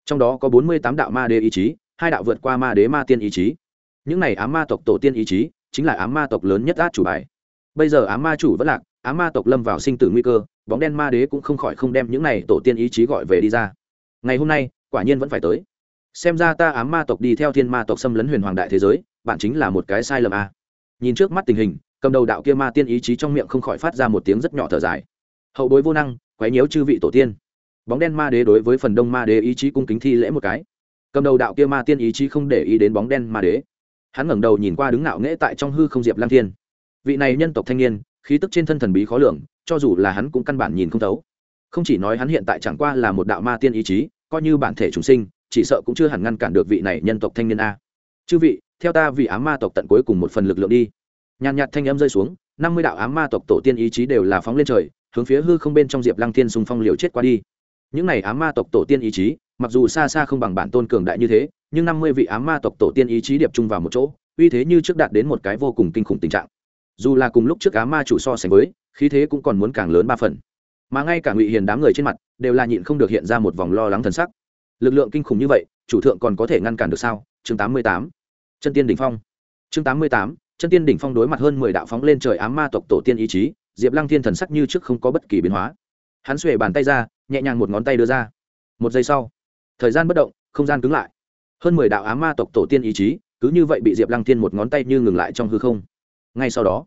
Trong đó có bốn mươi tám đạo ma đế ý chí hai đạo vượt qua ma đế ma tiên ý chí. Những này á ma tộc tổ tiên ý chí chính là á ma tộc lớn nhất át chủ bài. Bây giờ á ma chủ vẫn lạc á ma tộc lâm vào sinh tử nguy cơ, bóng đen ma đế cũng không khỏi không đem những này tổ tiên ý chí gọi về đi ra. Ngày hôm nay, quả nhiên vẫn phải tới. Xem ra ta á ma tộc đi theo thiên ma tộc xâm lấn huyền hoàng đại thế giới, bạn chính là một cái sai lầm a. À. nhìn trước mắt tình hình, cầm đầu đạo kia ma tiên ý chí trong miệng không khỏi phát ra một tiếng rất nhỏ thở dài. Hậu bối vô năng, quấy nhiễu chư vị tổ tiên. Bóng đen ma đế đối với phần đông ma đế ý chí cung kính thi lễ một cái cầm đầu đạo kia ma tiên ý chí không để ý đến bóng đen ma đế. Hắn ngẩng đầu nhìn qua đứng ngạo nghễ tại trong hư không diệp lang thiên. Vị này nhân tộc thanh niên, khí tức trên thân thần bí khó lường, cho dù là hắn cũng căn bản nhìn không thấu. Không chỉ nói hắn hiện tại chẳng qua là một đạo ma tiên ý chí, coi như bản thể chúng sinh, chỉ sợ cũng chưa hẳn ngăn cản được vị này nhân tộc thanh niên a. Chư vị, theo ta vì ám ma tộc tận cuối cùng một phần lực lượng đi. Nhàn nhạt thanh âm rơi xuống, năm mươi đạo ám ma tộc tổ tiên ý chí đều là phóng lên trời, hướng phía hư không bên trong diệp lăng thiên xung phong liều chết qua đi. Những này ám ma tộc tổ tiên ý chí mặc dù xa xa không bằng bản tôn cường đại như thế, nhưng năm mươi vị ám ma tộc tổ tiên ý chí điệp chung vào một chỗ, uy thế như trước đạt đến một cái vô cùng kinh khủng tình trạng. Dù là cùng lúc trước ám ma chủ so sánh với, khí thế cũng còn muốn càng lớn ba phần. Mà ngay cả ngụy hiền đám người trên mặt, đều là nhịn không được hiện ra một vòng lo lắng thần sắc. Lực lượng kinh khủng như vậy, chủ thượng còn có thể ngăn cản được sao? Chương tám mươi tám. Chân tiên đỉnh phong. Chương tám mươi tám. Chân tiên đỉnh phong đối mặt hơn mười đạo phóng lên trời ám ma tộc tổ tiên ý chí, diệp lăng thiên thần sắc như trước không có bất kỳ biến hóa. Hắn xuề bàn tay ra, nhẹ nhàng một ngón tay đưa ra. Một giây sau thời gian bất động, không gian cứng lại. Hơn mười đạo ám ma tộc tổ tiên ý chí, cứ như vậy bị diệp lăng thiên một ngón tay như ngừng lại trong hư không. Ngay sau đó,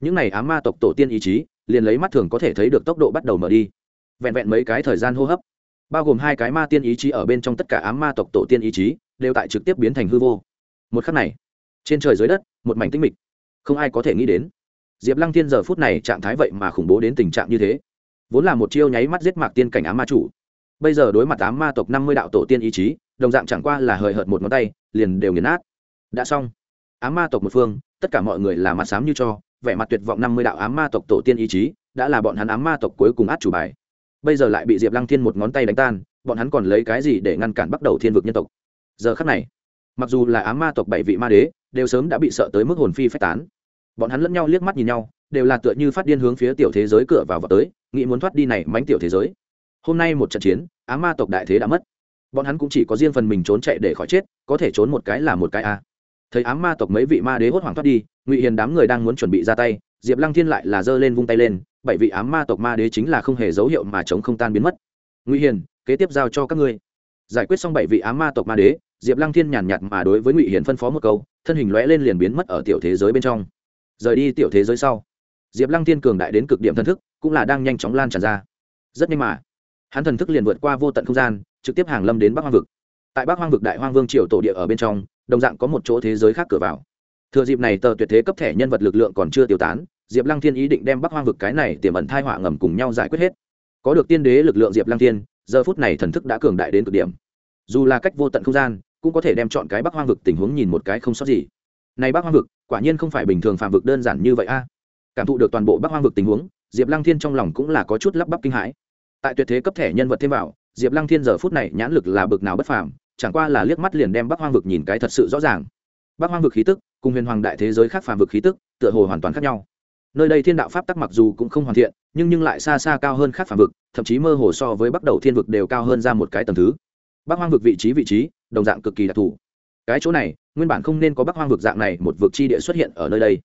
những n à y ám ma tộc tổ tiên ý chí, liền lấy mắt thường có thể thấy được tốc độ bắt đầu mở đi. Vẹn vẹn mấy cái thời gian hô hấp, bao gồm hai cái ma tiên ý chí ở bên trong tất cả ám ma tộc tổ tiên ý chí, đều tại trực tiếp biến thành hư vô. Một khắc này, trên trời dưới đất, một mảnh tinh mịch. Không ai có thể nghĩ đến, diệp lăng Thiên giờ phút này trạng thái vậy mà khủng bố đến tình trạng như thế. Vốn là một chiêu nháy mắt giết mạc tiên cảnh ám ma chủ bây giờ đối mặt ám ma tộc năm mươi đạo tổ tiên ý chí, đồng dạng chẳng qua là hời hợt một ngón tay, liền đều nghiền nát. Đã xong. Ám ma tộc một phương, tất cả mọi người là mặt sám như cho, vẻ mặt tuyệt vọng năm mươi đạo ám ma tộc tổ tiên ý chí, đã là bọn hắn ám ma tộc cuối cùng át chủ bài. Bây giờ lại bị diệp lăng thiên một ngón tay đánh tan, bọn hắn còn lấy cái gì để ngăn cản bắt đầu thiên vực nhân tộc? Giờ khắc này, mặc dù là ám ma tộc bảy vị ma đế, đều sớm đã bị sợ tới mức hồn phi phách tán. Bọn hắn lẫn nhau liếc mắt nhìn nhau, đều là tựa như phát điên hướng phía tiểu thế giới cửa vào vào tới, nghĩ muốn thoát đi này mánh tiểu thế giới hôm nay một trận chiến ám ma tộc đại thế đã mất. Bọn hắn cũng chỉ có riêng phần mình trốn chạy để khỏi chết, có thể trốn một cái là một cái a. Thấy ám ma tộc mấy vị ma đế hốt hoảng thoát đi, ngụy hiền đám người đang muốn chuẩn bị ra tay, diệp lăng thiên lại là giơ lên vung tay lên, bảy vị ám ma tộc ma đế chính là không hề dấu hiệu mà chống không tan biến mất. Ngụy hiền, kế tiếp giao cho các ngươi. Giải quyết xong bảy vị ám ma tộc ma đế, diệp lăng thiên nhàn nhạt mà đối với ngụy hiền phân phó một câu, thân hình lóe lên liền biến mất ở tiểu thế giới bên trong. Rời đi tiểu thế giới sau, diệp lăng thiên cường đại đến cực điểm thân thức, cũng là đang nhanh chóng lan tràn ra. Rất nhanh mà hắn thần thức liền vượt qua vô tận không gian, trực tiếp hàng lâm đến bắc hoang vực. Tại bắc hoang vực đại hoang vương triều tổ địa ở bên trong, đồng dạng có một chỗ thế giới khác cửa vào. Thừa dịp này tờ tuyệt thế cấp thẻ nhân vật lực lượng còn chưa tiêu tán, diệp lăng thiên ý định đem bắc hoang vực cái này tiềm ẩn thai họa ngầm cùng nhau giải quyết hết. Có được tiên đế lực lượng diệp lăng thiên, giờ phút này thần thức đã cường đại đến cực điểm. Dù là cách vô tận không gian, cũng có thể đem chọn cái bắc hoang vực tình huống nhìn một cái không sót gì. Này bắc hoang vực, quả nhiên không phải bình thường phạm vực đơn giản như vậy a. Cảm thụ được toàn bộ bắc hoang vực tình huống, diệp lăng thiên trong lòng cũng là có chút lắp bắp kinh hãi tại tuyệt thế cấp thẻ nhân vật thêm vào, diệp lăng thiên giờ phút này nhãn lực là bực nào bất phàm, chẳng qua là liếc mắt liền đem bắc hoang vực nhìn cái thật sự rõ ràng. Bắc hoang vực khí tức, cùng huyền hoàng đại thế giới khác phàm vực khí tức, tựa hồ hoàn toàn khác nhau. Nơi đây thiên đạo pháp tắc mặc dù cũng không hoàn thiện, nhưng nhưng lại xa xa cao hơn khác phàm vực, thậm chí mơ hồ so với bắc đầu thiên vực đều cao hơn ra một cái tầm thứ. Bắc hoang vực vị trí vị trí, đồng dạng cực kỳ đặc thù. Cái chỗ này, nguyên bản không nên có bắc hoang vực dạng này, một vực chi địa xuất hiện ở nơi đây.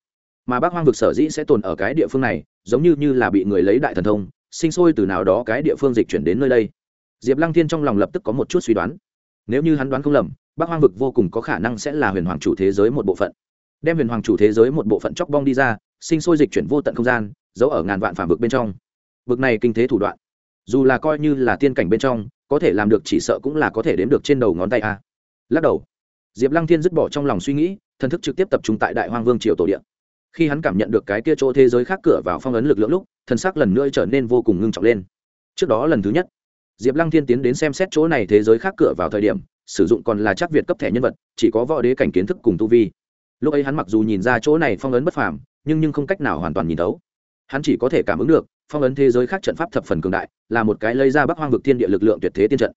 Mà bắc hoang vực sở dĩ sẽ tồn ở cái địa phương này, giống như như là bị người lấy đại thần thông sinh sôi từ nào đó cái địa phương dịch chuyển đến nơi đây. Diệp lăng thiên trong lòng lập tức có một chút suy đoán. Nếu như hắn đoán không lầm, bắc hoang vực vô cùng có khả năng sẽ là huyền hoàng chủ thế giới một bộ phận. Đem huyền hoàng chủ thế giới một bộ phận chóc bong đi ra, sinh sôi dịch chuyển vô tận không gian, giấu ở ngàn vạn phản vực bên trong. Vực này kinh thế thủ đoạn, dù là coi như là tiên cảnh bên trong, có thể làm được chỉ sợ cũng là có thể đếm được trên đầu ngón tay a. Lắc đầu, diệp lăng thiên dứt bỏ trong lòng suy nghĩ, thần thức trực tiếp tập trung tại đại hoang vương triều tổ điện khi hắn cảm nhận được cái kia chỗ thế giới khác cửa vào phong ấn lực lượng lúc, thân sắc lần nữa trở nên vô cùng ngưng trọng lên. Trước đó lần thứ nhất, diệp lăng thiên tiến đến xem xét chỗ này thế giới khác cửa vào thời điểm, sử dụng còn là chắc việt cấp thẻ nhân vật, chỉ có võ đế cảnh kiến thức cùng tu vi. Lúc ấy hắn mặc dù nhìn ra chỗ này phong ấn bất phàm, nhưng nhưng không cách nào hoàn toàn nhìn thấu. Hắn chỉ có thể cảm ứng được, phong ấn thế giới khác trận pháp thập phần cường đại, là một cái lấy ra bắc hoang vực thiên địa lực lượng tuyệt thế tiên trận.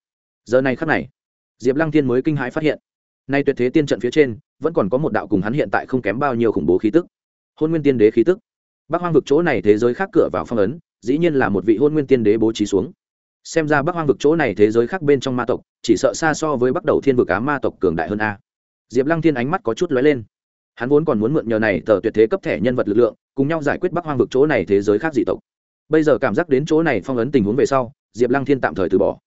Giờ này khắc này, diệp lăng thiên mới kinh hãi phát hiện, nay tuyệt thế tiên trận phía trên, vẫn còn có một đạo cùng hắn hiện tại không kém bao nhiêu khủng bố khí tức hôn nguyên tiên đế khí tức. Bắc hoang vực chỗ này thế giới khác cửa vào phong ấn, dĩ nhiên là một vị hôn nguyên tiên đế bố trí xuống. Xem ra bắc hoang vực chỗ này thế giới khác bên trong ma tộc, chỉ sợ xa so với bắt đầu thiên vực á ma tộc cường đại hơn a. Diệp lăng thiên ánh mắt có chút lóe lên. Hắn vốn còn muốn mượn nhờ này tờ tuyệt thế cấp thẻ nhân vật lực lượng, cùng nhau giải quyết bắc hoang vực chỗ này thế giới khác dị tộc. Bây giờ cảm giác đến chỗ này phong ấn tình huống về sau, diệp lăng thiên tạm thời từ bỏ.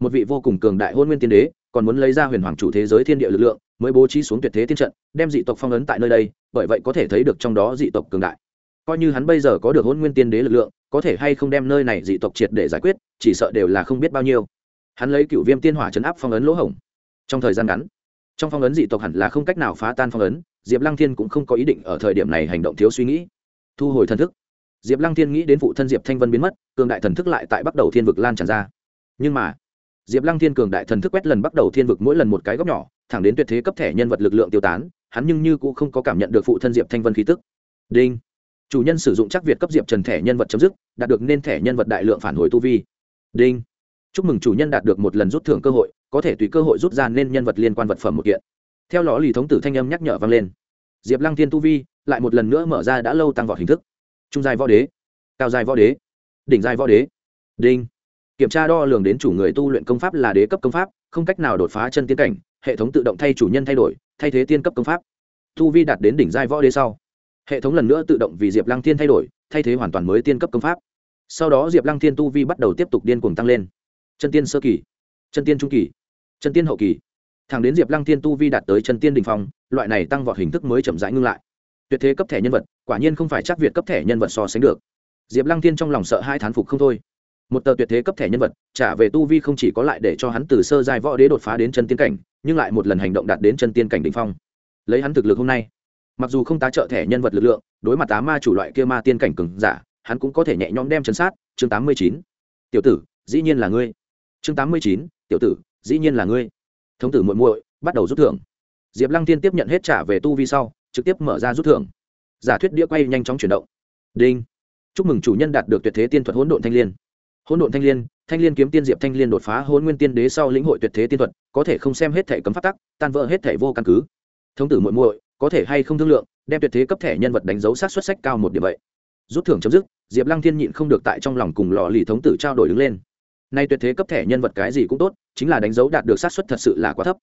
Một vị vô cùng cường đại hôn nguyên tiên đế còn muốn lấy ra huyền hoàng chủ thế giới thiên địa lực lượng, mới bố trí xuống tuyệt thế tiên trận, đem dị tộc phong ấn tại nơi đây, bởi vậy có thể thấy được trong đó dị tộc cường đại. Coi như hắn bây giờ có được hôn nguyên tiên đế lực lượng, có thể hay không đem nơi này dị tộc triệt để giải quyết, chỉ sợ đều là không biết bao nhiêu. Hắn lấy cựu viêm tiên hỏa chấn áp phong ấn lỗ hổng. Trong thời gian ngắn, trong phong ấn dị tộc hẳn là không cách nào phá tan phong ấn, diệp lăng thiên cũng không có ý định ở thời điểm này hành động thiếu suy nghĩ. Thu hồi thần thức, diệp lăng thiên nghĩ đến phụ thân diệp thanh vân biến mất, cường đại thần thức lại tại bắt đầu thiên vực lan tràn ra. Nhưng mà diệp lăng thiên cường đại thần thức quét lần bắt đầu thiên vực mỗi lần một cái góc nhỏ, thẳng đến tuyệt thế cấp thẻ nhân vật lực lượng tiêu tán, hắn nhưng như cũng không có cảm nhận được phụ thân diệp thanh vân khí tức. Đinh. Chủ nhân sử dụng chắc việt cấp diệp trần thẻ nhân vật chấm dứt, đạt được nên thẻ nhân vật đại lượng phản hồi tu vi. Đinh. Chúc mừng chủ nhân đạt được một lần rút thưởng cơ hội, có thể tùy cơ hội rút ra nên nhân vật liên quan vật phẩm một kiện. Theo lò lì thống tử thanh âm nhắc nhở vang lên. Diệp lăng thiên tu vi, lại một lần nữa mở ra đã lâu tăng vọt hình thức. Trung dài võ đế. Cao dài võ đế. Đỉnh dài võ đế. Đinh kiểm tra đo lường đến chủ người tu luyện công pháp là đế cấp công pháp, không cách nào đột phá chân tiến cảnh, hệ thống tự động thay chủ nhân thay đổi, thay thế tiên cấp công pháp. Tu vi đạt đến đỉnh giai võ đế sau, hệ thống lần nữa tự động vì diệp lăng thiên thay đổi, thay thế hoàn toàn mới tiên cấp công pháp. Sau đó diệp lăng thiên tu vi bắt đầu tiếp tục điên cuồng tăng lên. Chân tiên sơ kỳ, chân tiên trung kỳ, chân tiên hậu kỳ. Thẳng đến diệp lăng thiên tu vi đạt tới chân tiên đình phong, loại này tăng vọt hình thức mới chậm rãi ngưng lại. Tuyệt thế cấp thẻ nhân vật, quả nhiên không phải chắc việt cấp thẻ nhân vật so sánh được. Diệp lăng thiên trong lòng sợ hai thán phục không thôi một tờ tuyệt thế cấp thẻ nhân vật, trả về tu vi không chỉ có lại để cho hắn từ sơ giai võ đế đột phá đến chân tiên cảnh, nhưng lại một lần hành động đạt đến chân tiên cảnh đ ỉ n h phong. Lấy hắn thực lực hôm nay, mặc dù không tá trợ thẻ nhân vật lực lượng, đối mặt tá ma chủ loại kia ma tiên cảnh cừng giả, hắn cũng có thể nhẹ nhõm đem chấn sát. Chương tám mươi chín, tiểu tử, dĩ nhiên là ngươi. Chương tám mươi chín, tiểu tử, dĩ nhiên là ngươi. Thống tử muội muội, bắt đầu rút thưởng. Diệp lăng tiên tiếp nhận hết trả về tu vi sau, trực tiếp mở ra rút thưởng. Giả thuyết đĩa quay nhanh chóng chuyển động. Đinh. Chúc mừng chủ nhân đạt được tuyệt thế tiên thuật hỗn độn thanh l i ê n hỗn độn thanh Liên, thanh Liên kiếm tiên diệp thanh Liên đột phá hôn nguyên tiên đế sau lĩnh hội tuyệt thế tiên thuật có thể không xem hết thẻ cấm phát tắc tan vỡ hết thẻ vô căn cứ. Thống tử muội muội có thể hay không thương lượng đem tuyệt thế cấp thẻ nhân vật đánh dấu sát xuất sách cao một điểm vậy. Rút thưởng chấm dứt diệp lăng thiên nhịn không được tại trong lòng cùng lò lì thống tử trao đổi đứng lên. Nay tuyệt thế cấp thẻ nhân vật cái gì cũng tốt chính là đánh dấu đạt được sát xuất thật sự là quá thấp.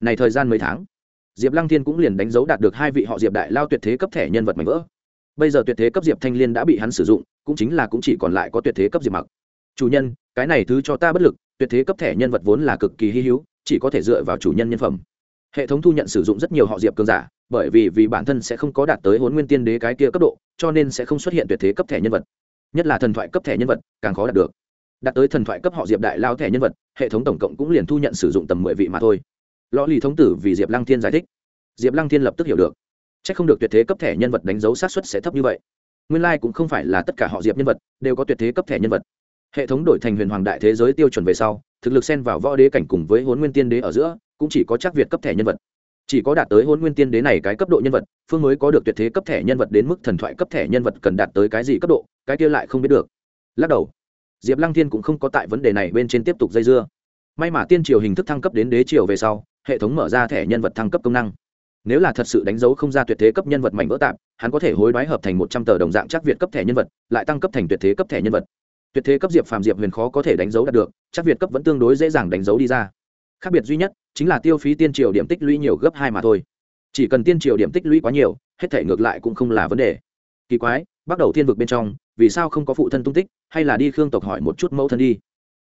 Này thời gian mấy tháng diệp lăng thiên cũng liền đánh dấu đạt được hai vị họ diệp đại lao tuyệt thế cấp thẻ nhân vật mạnh vỡ. Bây giờ tuyệt thế cấp diệp thanh liên đã bị hắn sử dụng cũng chính là cũng chỉ còn lại có tuyệt thế cấp diệp mặc chủ nhân, cái này thứ cho ta bất lực, tuyệt thế cấp thẻ nhân vật vốn là cực kỳ hy hữu, chỉ có thể dựa vào chủ nhân nhân phẩm. Hệ thống thu nhận sử dụng rất nhiều họ diệp cường giả, bởi vì vì bản thân sẽ không có đạt tới huấn nguyên tiên đế cái kia cấp độ, cho nên sẽ không xuất hiện tuyệt thế cấp thẻ nhân vật. Nhất là thần thoại cấp thẻ nhân vật, càng khó đạt được. Đạt tới thần thoại cấp họ diệp đại lao thẻ nhân vật, hệ thống tổng cộng cũng liền thu nhận sử dụng tầm mười vị mà thôi. Lõ lì thống tử vì diệp lăng thiên giải thích. Diệp lăng thiên lập tức hiểu được. C h ắ c không được tuyệt thế cấp thẻ nhân vật đánh dấu sát xuất sẽ thấp như vậy. Nguyên lai cũng không phải là tất cả họ diệp nhân vật đều có tuyệt thế cấp thẻ nhân vật hệ thống đổi thành huyền hoàng đại thế giới tiêu chuẩn về sau, thực lực xen vào võ đế cảnh cùng với hôn nguyên tiên đế ở giữa, cũng chỉ có chắc việt cấp thẻ nhân vật. Chỉ có đạt tới hôn nguyên tiên đế này cái cấp độ nhân vật, phương mới có được tuyệt thế cấp thẻ nhân vật đến mức thần thoại cấp thẻ nhân vật cần đạt tới cái gì cấp độ, cái kia lại không biết được. Lắc đầu, diệp lăng thiên cũng không có tại vấn đề này bên trên tiếp tục dây dưa. May mà tiên triều hình thức thăng cấp đến đế triều về sau, hệ thống mở ra thẻ nhân vật thăng cấp công năng. Nếu là thật sự đánh dấu không ra tuyệt thế cấp nhân vật mảnh vỡ tạp, hắn có thể hối đoái hợp thành một trăm tờ đồng dạng chắc việt cấp thẻ nhân vật, lại tăng cấp thành tuyệt thế cấp thẻ nhân vật tuyệt thế cấp diệp phàm diệp huyền khó có thể đánh dấu đạt được, chắc việt cấp vẫn tương đối dễ dàng đánh dấu đi ra. Khác biệt duy nhất, chính là tiêu phí tiên triều điểm tích lũy nhiều gấp hai mà thôi. Chỉ cần tiên triều điểm tích lũy quá nhiều, hết thể ngược lại cũng không là vấn đề. Kỳ quái, bắt đầu thiên vực bên trong, vì sao không có phụ thân tung tích, hay là đi khương tộc hỏi một chút mẫu thân đi.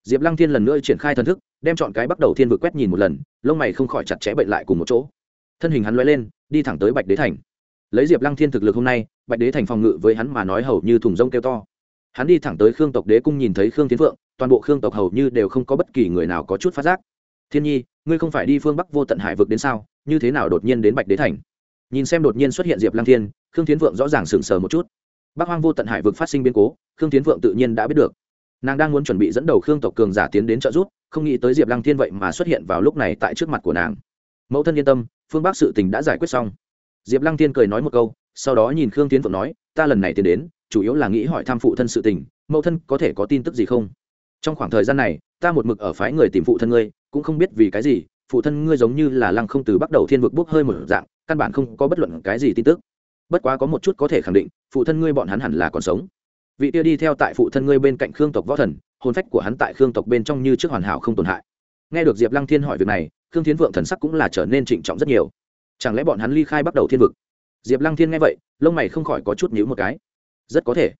Diệp lăng thiên lần nữa triển khai thần thức, đem chọn cái bắt đầu thiên vực quét nhìn một lần, lông mày không khỏi chặt chẽ bệnh lại cùng một chỗ. Thân hình hắn l lên, đi thẳng tới bạch đế thành. Lấy diệp lăng thiên thực lực hôm nay, bạch đế thành phòng ngự với hắn mà nói hầu như thùng rông kêu to hắn đi thẳng tới khương tộc đế cung nhìn thấy khương tiến phượng, toàn bộ khương tộc hầu như đều không có bất kỳ người nào có chút phát giác. Thiên nhi, ngươi không phải đi phương bắc vô tận hải vực đến sao? Như thế nào đột nhiên đến bạch đế thành? Nhìn xem đột nhiên xuất hiện diệp lăng thiên, khương tiến phượng rõ ràng sừng sờ một chút. Bắc hoang vô tận hải vực phát sinh biến cố, khương tiến phượng tự nhiên đã biết được. Nàng đang muốn chuẩn bị dẫn đầu khương tộc cường giả tiến đến trợ giúp, không nghĩ tới diệp lăng thiên vậy mà xuất hiện vào lúc này tại trước mặt của nàng. Mẫu thân yên tâm, phương bắc sự tình đã giải quyết xong. Diệp lăng thiên cười nói một câu, sau đó nhìn khương tiến phượng nói, ta lần này tiến đến chủ yếu là nghĩ hỏi thăm phụ thân sự tình, mẫu thân có thể có tin tức gì không? Trong khoảng thời gian này, ta một mực ở phái người tìm phụ thân ngươi, cũng không biết vì cái gì, phụ thân ngươi giống như là lăng không từ bắt đầu thiên vực bốc hơi một dạng, căn bản không có bất luận cái gì tin tức. Bất quá có một chút có thể khẳng định, phụ thân ngươi bọn hắn hẳn là còn sống. Vị tia đi theo tại phụ thân ngươi bên cạnh khương tộc võ thần, hồn phách của hắn tại khương tộc bên trong như trước hoàn hảo không tổn hại. Nghe được diệp lăng thiên hỏi việc này, khương tiến vượng thần sắc cũng là trở nên trịnh trọng rất nhiều. Chẳng lẽ bọn hắn ly khai bắt đầu thiên vực? Diệp lăng thiên nghe vậy, lông mày không khỏi có chút nhíu một cái rất có thể.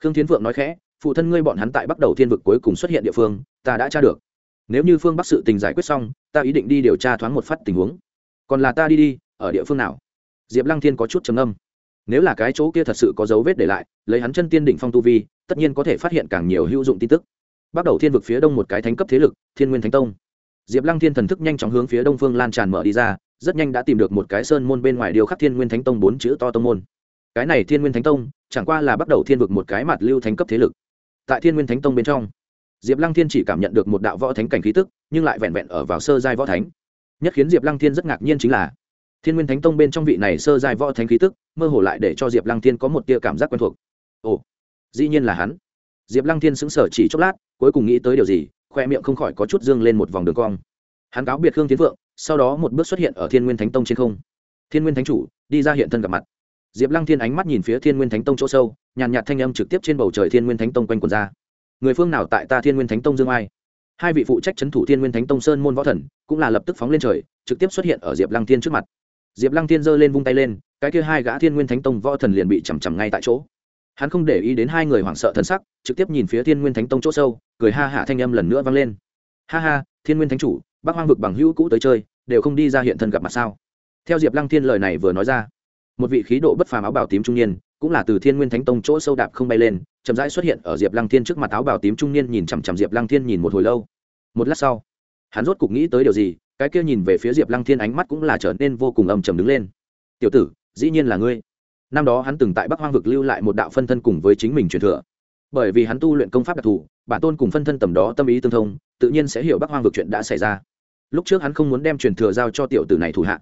Khương tiến vượng nói khẽ, phụ thân ngươi bọn hắn tại bắt đầu thiên vực cuối cùng xuất hiện địa phương, ta đã tra được. Nếu như phương bắc sự tình giải quyết xong, ta ý định đi điều tra thoáng một phát tình huống. Còn là ta đi đi, ở địa phương nào? Diệp lăng thiên có chút trầm âm nếu là cái chỗ kia thật sự có dấu vết để lại, lấy hắn chân tiên đỉnh phong tu vi, tất nhiên có thể phát hiện càng nhiều hữu dụng tin tức. Bắt đầu thiên vực phía đông một cái thánh cấp thế lực, thiên nguyên thánh tông. Diệp lăng thiên thần thức nhanh chóng hướng phía đông phương lan tràn mở đi ra, rất nhanh đã tìm được một cái sơn môn bên ngoài điều khắc thiên nguyên thánh tông bốn chữ to tông môn. Cái này thiên nguyên thánh tông chẳng qua là bắt đầu thiên vực một cái mặt lưu thánh cấp thế lực. Tại thiên nguyên thánh tông bên trong, diệp lăng thiên chỉ cảm nhận được một đạo võ thánh cảnh khí tức, nhưng lại vẹn vẹn ở vào sơ giai võ thánh. Nhất khiến diệp lăng thiên rất ngạc nhiên chính là, thiên nguyên thánh tông bên trong vị này sơ giai võ thánh khí tức, mơ hồ lại để cho diệp lăng thiên có một tia cảm giác quen thuộc. Ồ, dĩ nhiên là hắn. Diệp lăng thiên sững sờ chỉ chốc lát, cuối cùng nghĩ tới điều gì, khoe miệng không khỏi có chút dương lên một vòng đường cong. Hắn cáo biệt khương tiến vượng, sau đó một bước xuất hiện ở thiên nguyên thánh tông trên không. Thiên nguyên thánh chủ, đi ra hiện thân gặp mặt diệp lăng thiên ánh mắt nhìn phía thiên nguyên thánh tông chỗ sâu, nhàn nhạt thanh âm trực tiếp trên bầu trời thiên nguyên thánh tông quanh quần ra. Người phương nào tại ta thiên nguyên thánh tông dương ai? Hai vị phụ trách c h ấ n thủ thiên nguyên thánh tông sơn môn võ thần, cũng là lập tức phóng lên trời, trực tiếp xuất hiện ở diệp lăng thiên trước mặt. Diệp lăng thiên giơ lên vung tay lên, cái kia hai gã thiên nguyên thánh tông võ thần liền bị chằm chằm ngay tại chỗ. Hắn không để ý đến hai người hoảng sợ thân sắc, trực tiếp nhìn phía thiên nguyên thánh tông chỗ sâu, cười ha hả thanh âm lần nữa vang lên. Ha ha, thiên nguyên thánh chủ bác hoang vực bằng hữu cũ tới chơi, đều không đi ra hiện thân gặp mặt sao? Theo diệp lăng thiên lời này vừa nói ra một vị khí độ bất phàm áo bào tím trung niên, cũng là từ thiên nguyên thánh tông chỗ sâu đạp không bay lên, chậm rãi xuất hiện ở diệp lăng thiên trước mặt áo bào tím trung niên nhìn chằm chằm diệp lăng thiên nhìn một hồi lâu. Một lát sau, hắn rốt cục nghĩ tới điều gì, cái kia nhìn về phía diệp lăng thiên ánh mắt cũng là trở nên vô cùng âm trầm đứng lên. Tiểu tử, dĩ nhiên là ngươi. Năm đó hắn từng tại bắc hoang vực lưu lại một đạo phân thân cùng với chính mình truyền thừa. Bởi vì hắn tu luyện công pháp đặc thù, bản tôn cùng phân thân tầm đó tâm ý tương thông, tự nhiên sẽ hiểu bắc hoang vực chuyện đã xảy ra. Lúc trước hắn không muốn đem truyền thừa giao cho tiểu tử này thủ hạ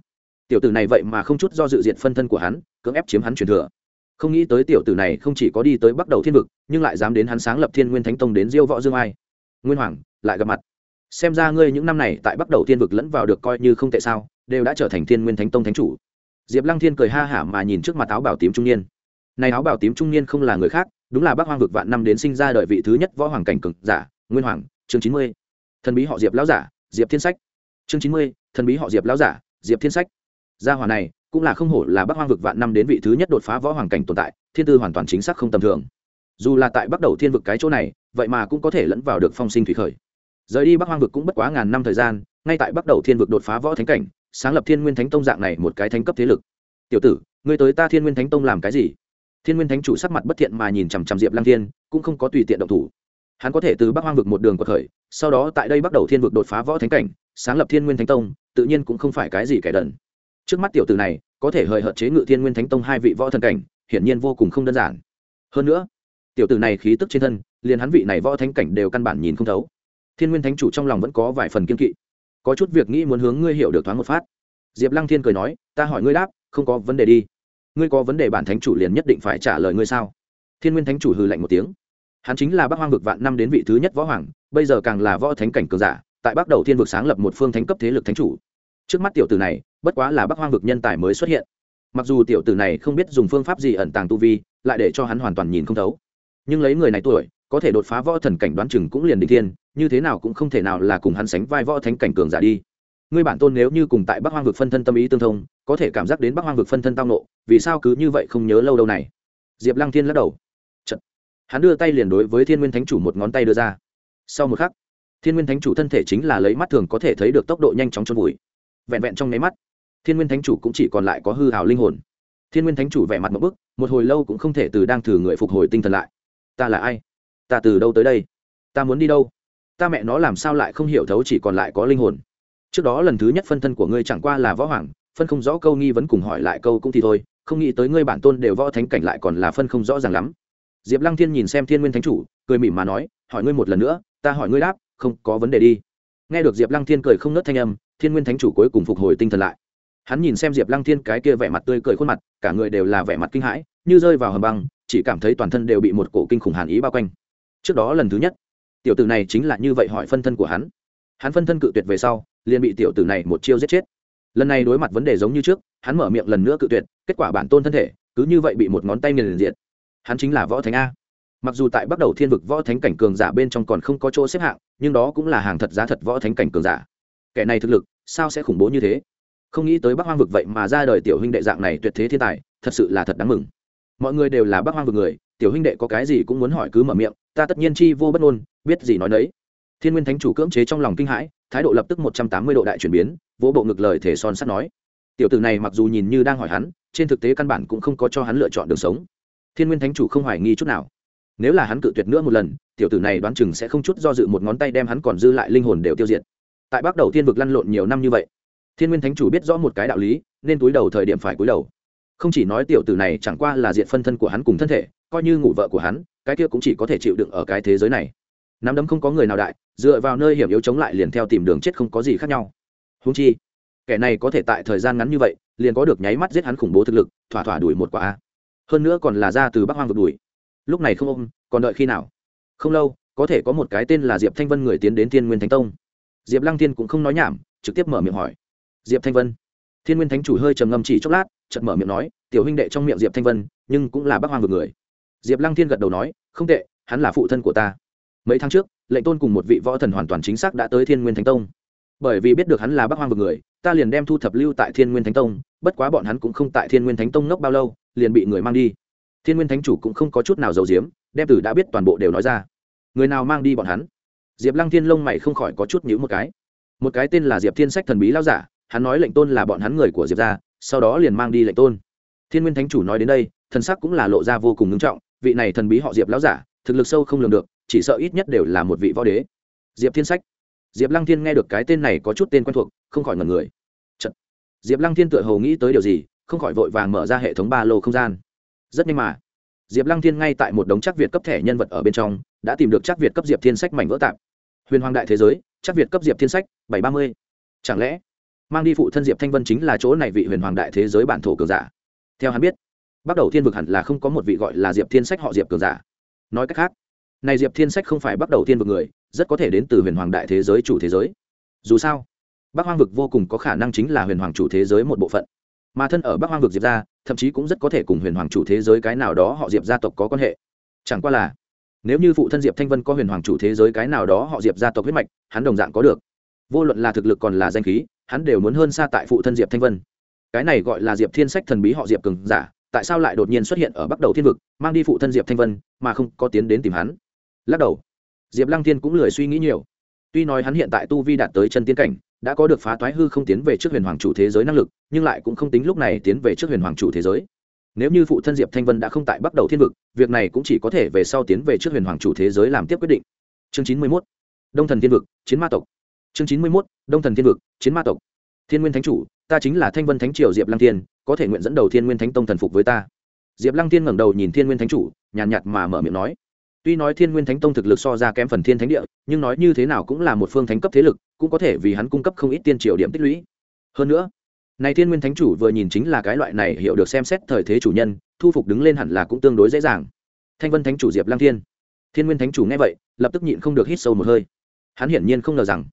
tiểu tử này vậy mà không chút do dự diện phân thân của hắn, cưỡng ép chiếm hắn truyền thừa. Không nghĩ tới tiểu tử này không chỉ có đi tới bắc đầu thiên vực, nhưng lại dám đến hắn sáng lập thiên nguyên thánh tông đến diêu võ dương ai. Nguyên hoàng, lại gặp mặt. Xem ra ngươi những năm này tại bắc đầu thiên vực lẫn vào được coi như không tệ sao, đều đã trở thành thiên nguyên thánh tông thánh chủ. Diệp lăng thiên cười ha hả mà nhìn trước mặt áo bảo tím trung niên. Này áo bảo tím trung niên không là người khác, đúng là bác hoang vực vạn năm đến sinh ra đợi vị thứ nhất võ hoàng cảnh cực giả, nguyên hoàng, chương chín mươi. Thần bí họ diệp lão giả, diệp thiên sách. Chương chín mươi, thần bí họ diệp lão giả, diệp thiên sách gia hỏa này cũng là không hổ là bắc hoang vực vạn năm đến vị thứ nhất đột phá võ hoàng cảnh tồn tại, thiên tư hoàn toàn chính xác không tầm thường. Dù là tại bắt đầu thiên vực cái chỗ này, vậy mà cũng có thể lẫn vào được phong sinh thủy khởi. Rời đi bắc hoang vực cũng bất quá ngàn năm thời gian, ngay tại bắt đầu thiên vực đột phá võ thánh cảnh, sáng lập thiên nguyên thánh tông dạng này một cái thánh cấp thế lực. Tiểu tử, ngươi tới ta thiên nguyên thánh tông làm cái gì? Thiên nguyên thánh chủ sắc mặt bất thiện mà nhìn chằm chằm diệp lang thiên, cũng không có tùy tiện động thủ. Hắn có thể từ bắc hoang vực một đường cuộc khởi, sau đó tại đây bắt đầu thiên vực đột phá võ thánh cảnh, sáng lập thiên nguyên thánh tông, tự nhiên cũng không phải cái gì kẻ đần trước mắt tiểu tử này, có thể hời hợt chế ngự thiên nguyên thánh tông hai vị võ thần cảnh, hiển nhiên vô cùng không đơn giản. Hơn nữa, tiểu tử này khí tức trên thân, liền hắn vị này võ thánh cảnh đều căn bản nhìn không thấu. Thiên nguyên thánh chủ trong lòng vẫn có vài phần kiên kỵ. Có chút việc nghĩ muốn hướng ngươi hiểu được thoáng một phát. Diệp lăng thiên cười nói, ta hỏi ngươi đáp, không có vấn đề đi. Ngươi có vấn đề bản thánh chủ liền nhất định phải trả lời ngươi sao? Thiên nguyên thánh chủ hừ lạnh một tiếng. Hắn chính là bác hoang vực vạn năm đến vị thứ nhất võ hoàng, bây giờ càng là võ thánh cảnh cường giả, tại bắc đầu thiên vực sáng lập một phương thánh cấp thế lực thánh chủ. Trước mắt tiểu tử này bất quá là Bắc hoang vực nhân tài mới xuất hiện. Mặc dù tiểu tử này không biết dùng phương pháp gì ẩn tàng tu vi, lại để cho hắn hoàn toàn nhìn không thấu. Nhưng lấy người này tuổi, có thể đột phá võ thần cảnh đoán chừng cũng liền định thiên, như thế nào cũng không thể nào là cùng hắn sánh vai võ thánh cảnh cường giả đi. Ngươi bản tôn nếu như cùng tại bắc hoang vực phân thân tâm ý tương thông, có thể cảm giác đến bắc hoang vực phân thân tao nộ, vì sao cứ như vậy không nhớ lâu đâu này? Diệp lăng thiên lắc đầu. Chật. hắn đưa tay liền đối với thiên nguyên thánh chủ một ngón tay đưa ra. Sau một khắc, thiên nguyên thánh chủ thân thể chính là lấy mắt thường có thể thấy được tốc độ nhanh chóng trôn vùi, vẹn vẹn trong nháy mắt thiên nguyên thánh chủ cũng chỉ còn lại có hư hào linh hồn. Thiên nguyên thánh chủ vẻ mặt một bức, một hồi lâu cũng không thể từ đang thử người phục hồi tinh thần lại. Ta là ai? Ta từ đâu tới đây? Ta muốn đi đâu? Ta mẹ nó làm sao lại không hiểu thấu chỉ còn lại có linh hồn? Trước đó lần thứ nhất phân thân của ngươi chẳng qua là võ hoàng, phân không rõ câu nghi vẫn cùng hỏi lại câu cũng thì thôi, không nghĩ tới ngươi bản tôn đều võ thánh cảnh lại còn là phân không rõ ràng lắm. Diệp lăng thiên nhìn xem thiên nguyên thánh chủ, cười mỉm mà nói, hỏi ngươi một lần nữa, ta hỏi ngươi đáp, không có vấn đề đi. Nghe được diệp lăng thiên cười không nớt thanh âm, thiên nguyên thánh chủ cuối cùng phục hồi tinh thần lại hắn nhìn xem diệp lăng thiên cái kia vẻ mặt tươi cười khuôn mặt, cả người đều là vẻ mặt kinh hãi, như rơi vào hầm băng, chỉ cảm thấy toàn thân đều bị một cổ kinh khủng hàn ý bao quanh. Trước đó lần thứ nhất, tiểu tử này chính là như vậy hỏi phân thân của hắn. Hắn phân thân cự tuyệt về sau, liền bị tiểu tử này một chiêu giết chết. Lần này đối mặt vấn đề giống như trước, hắn mở miệng lần nữa cự tuyệt, kết quả bản tôn thân thể, cứ như vậy bị một ngón tay nghiền diệt. Hắn chính là võ thánh a. Mặc dù tại bắt đầu thiên vực võ thánh cảnh cường giả bên trong còn không có chỗ xếp hạng, nhưng đó cũng là hàng thật giá thật võ thánh cảnh cường giả. Kẻ này thực lực, sao sẽ khủng bố như thế? Không nghĩ tới bắc hoang vực vậy mà ra đời tiểu huynh đệ dạng này tuyệt thế thiên tài, thật sự là thật đáng mừng. Mọi người đều là bắc hoang vực người, tiểu huynh đệ có cái gì cũng muốn hỏi cứ mở miệng, ta tất nhiên chi vô bất ngôn, biết gì nói nấy. Thiên nguyên thánh chủ cưỡng chế trong lòng kinh hãi, thái độ lập tức một trăm tám mươi độ đại chuyển biến, vỗ bộ ngực lời thể son sắt nói. Tiểu tử này mặc dù nhìn như đang hỏi hắn, trên thực tế căn bản cũng không có cho hắn lựa chọn đường sống. Thiên nguyên thánh chủ không hoài nghi chút nào. Nếu là hắn cự tuyệt nữa một lần, tiểu tử này đoán chừng sẽ không chút do dự một ngón tay đem hắn còn dư lại linh hồn đều tiêu diệt. Tại bắc đầu Thiên vực lăn lộn nhiều năm như vậy thiên nguyên thánh chủ biết rõ một cái đạo lý, nên túi đầu thời điểm phải cúi đầu. Không chỉ nói tiểu tử này chẳng qua là diện phân thân của hắn cùng thân thể, coi như ngủ vợ của hắn, cái kia cũng chỉ có thể chịu đựng ở cái thế giới này. Nắm đấm không có người nào đại, dựa vào nơi hiểm yếu chống lại liền theo tìm đường chết không có gì khác nhau. Húng chi, kẻ này có thể tại thời gian ngắn như vậy, liền có được nháy mắt giết hắn khủng bố thực lực, thỏa thỏa đuổi một quả hơn nữa còn là ra từ bắc hoang vực đuổi. Lúc này không ôm, còn đợi khi nào? Không lâu, có thể có một cái tên là diệp thanh vân người tiến đến thiên nguyên thánh tông. Diệp lăng thiên cũng không nói nhảm, trực tiếp mở miệng hỏi diệp thanh vân. Thiên nguyên thánh chủ hơi trầm ngâm chỉ chốc lát, chợt mở miệng nói, tiểu huynh đệ trong miệng diệp thanh vân, nhưng cũng là bắc hoang vực người. Diệp lăng thiên gật đầu nói, không tệ, hắn là phụ thân của ta. Mấy tháng trước, lệnh tôn cùng một vị võ thần hoàn toàn chính xác đã tới thiên nguyên thánh tông. Bởi vì biết được hắn là bắc hoang vực người, ta liền đem thu thập lưu tại thiên nguyên thánh tông, bất quá bọn hắn cũng không tại thiên nguyên thánh tông ngốc bao lâu, liền bị người mang đi. Thiên nguyên thánh chủ cũng không có chút nào giấu diếm đem từ đã biết toàn bộ đều nói ra. Người nào mang đi bọn hắn? Diệp lăng thiên lông mày không khỏi có chút nhữ một cái. Một cái tên là diệp thiên sách thần bí lao giả hắn nói lệnh tôn là bọn hắn người của diệp ra sau đó liền mang đi lệnh tôn. Thiên nguyên thánh chủ nói đến đây, thần sắc cũng là lộ ra vô cùng ngưng trọng, vị này thần bí họ diệp lão giả, thực lực sâu không lường được, chỉ sợ ít nhất đều là một vị võ đế. Diệp thiên sách. Diệp lăng thiên nghe được cái tên này có chút tên quen thuộc, không khỏi ngần người. Chật. diệp lăng thiên tựa hầu nghĩ tới điều gì, không khỏi vội vàng mở ra hệ thống ba lô không gian. Rất nhanh mà, diệp lăng thiên ngay tại một đống chắc việt cấp thẻ nhân vật ở bên trong, đã tìm được chắc việt cấp diệp thiên sách mảnh vỡ tạp huyền hoàng đại thế giới, chắc việt cấp diệp thiên sách, bảy ba mươi. Chẳng lẽ mang đi phụ thân diệp thanh vân chính là chỗ này vị huyền hoàng đại thế giới bản thổ cường giả. Theo hắn biết bắt đầu thiên vực hẳn là không có một vị gọi là diệp thiên sách họ diệp cường giả. Nói cách khác, này diệp thiên sách không phải bắt đầu thiên vực người, rất có thể đến từ huyền hoàng đại thế giới chủ thế giới. Dù sao, bắc hoang vực vô cùng có khả năng chính là huyền hoàng chủ thế giới một bộ phận. Mà thân ở bắc hoang vực diệp ra thậm chí cũng rất có thể cùng huyền hoàng chủ thế giới cái nào đó họ diệp gia tộc có quan hệ. Chẳng qua là, nếu như phụ thân diệp thanh vân có huyền hoàng chủ thế giới cái nào đó họ diệp gia tộc huyết mạch, hắn đồng dạng có được. Vô luận là thực lực còn là danh khí hắn đều muốn hơn xa tại phụ thân diệp thanh vân. Cái này gọi là diệp thiên sách thần bí họ diệp cường giả, tại sao lại đột nhiên xuất hiện ở bắc đầu thiên vực, mang đi phụ thân diệp thanh vân, mà không có tiến đến tìm hắn? Lắc đầu. Diệp lăng thiên cũng lười suy nghĩ nhiều. Tuy nói hắn hiện tại tu vi đạt tới chân tiến cảnh, đã có được phá toái hư không tiến về trước huyền hoàng chủ thế giới năng lực, nhưng lại cũng không tính lúc này tiến về trước huyền hoàng chủ thế giới. Nếu như phụ thân diệp thanh vân đã không tại bắt đầu thiên vực, việc này cũng chỉ có thể về sau tiến về trước huyền hoàng chủ thế giới làm tiếp quyết định. Chương chín mươi mốt. Đông thần thiên vực, chiến ma tộc chương chín mươi mốt đông thần thiên vực chiến ma tộc. Thiên nguyên thánh chủ ta chính là thanh vân thánh triều diệp lăng thiên có thể nguyện dẫn đầu thiên nguyên thánh tông thần phục với ta. Diệp lăng thiên ngẩng đầu nhìn thiên nguyên thánh chủ nhàn nhạt, nhạt mà mở miệng nói. Tuy nói thiên nguyên thánh tông thực lực so ra kém phần thiên thánh địa nhưng nói như thế nào cũng là một phương thánh cấp thế lực cũng có thể vì hắn cung cấp không ít tiên triều điểm tích lũy. Hơn nữa này thiên nguyên thánh chủ vừa nhìn chính là cái loại này hiểu được xem xét thời thế chủ nhân thu phục đứng lên hẳn là cũng tương đối dễ dàng. Thanh vân thánh chủ diệp Lăng thiên. Thiên nguyên thánh chủ nghe vậy lập tức nhịn không được hít sâu một hơi. Hắn hiển nhiên không ngờ rằng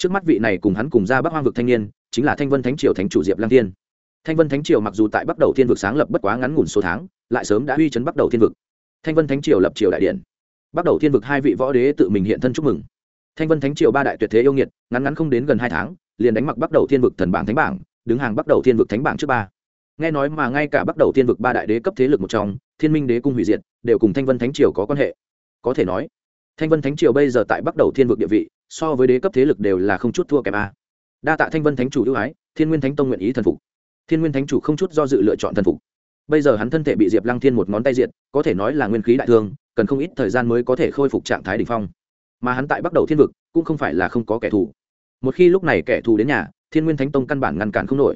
trước mắt vị này cùng hắn cùng ra bắc hoang vực thanh niên, chính là thanh vân thánh triều thánh chủ diệp lang thiên. Thanh vân thánh triều mặc dù tại bắc đầu thiên vực sáng lập bất quá ngắn ngủn số tháng, lại sớm đã uy chấn bắc đầu thiên vực. Thanh vân thánh triều lập triều đại điện. Bắt đầu thiên vực hai vị võ đế tự mình hiện thân chúc mừng. Thanh vân thánh triều ba đại tuyệt thế yêu nghiệt, ngắn ngắn không đến gần hai tháng, liền đánh mặc bắt đầu thiên vực thần bảng thánh bảng, đứng hàng bắt đầu thiên vực thánh bảng trước ba. Nghe nói mà ngay cả bắt đầu thiên vực ba đại đế cấp thế lực một trong, thiên minh đế cung hủy diệt, đều cùng thanh vân thánh triều có quan hệ. Có thể nói, thanh vân thánh triều bây giờ tại bắt đầu thiên vực địa vị so với đế cấp thế lực đều là không chút thua kém a. Đa tạ thanh vân thánh chủ ưu ái, thiên nguyên thánh tông nguyện ý thần phục. Thiên nguyên thánh chủ không chút do dự lựa chọn thần phục. Bây giờ hắn thân thể bị diệp lăng thiên một ngón tay diệt, có thể nói là nguyên khí đại thương, cần không ít thời gian mới có thể khôi phục trạng thái đ ỉ n h phong. Mà hắn tại bắt đầu thiên vực, cũng không phải là không có kẻ thù. Một khi lúc này kẻ thù đến nhà, thiên nguyên thánh tông căn bản ngăn cản không nổi.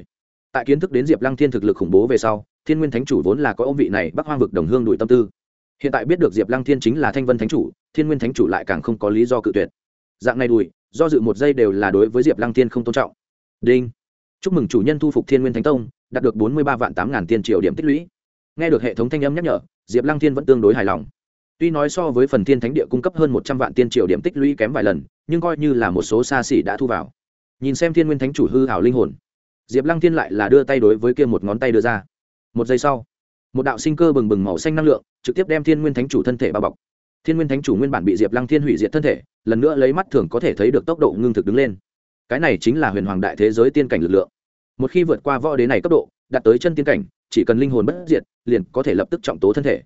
Tại kiến thức đến diệp lăng thiên thực lực khủng bố về sau, thiên nguyên thánh chủ vốn là có ông vị này bắc hoang vực đồng hương đuổi tâm tư. Hiện tại biết được diệp lăng thiên chính là thanh vân thánh chủ, thiên nguyên thánh chủ lại càng không có lý do cự tuyệt dạng này đùi, do dự một giây đều là đối với diệp lăng thiên không tôn trọng. Đinh. Chúc mừng chủ nhân thu phục thiên nguyên thánh tông, đạt được bốn mươi ba vạn tám ngàn tiền triệu điểm tích lũy. Nghe được hệ thống thanh âm nhắc nhở, diệp lăng thiên vẫn tương đối hài lòng. Tuy nói so với phần thiên thánh địa cung cấp hơn một trăm vạn tiên triệu điểm tích lũy kém vài lần, nhưng coi như là một số xa xỉ đã thu vào. Nhìn xem thiên nguyên thánh chủ hư hảo linh hồn, diệp lăng thiên lại là đưa tay đối với kia một ngón tay đưa ra. Một giây sau, một đạo sinh cơ bừng bừng màu xanh năng lượng trực tiếp đem thiên nguyên thánh chủ thân thể bao bọc thiên nguyên thánh chủ nguyên bản bị diệp lăng thiên hủy diệt thân thể, lần nữa lấy mắt thường có thể thấy được tốc độ ngưng thực đứng lên. Cái này chính là huyền hoàng đại thế giới tiên cảnh lực lượng. Một khi vượt qua võ đế này cấp độ, đạt tới chân tiên cảnh, chỉ cần linh hồn bất diệt, liền có thể lập tức trọng tố thân thể.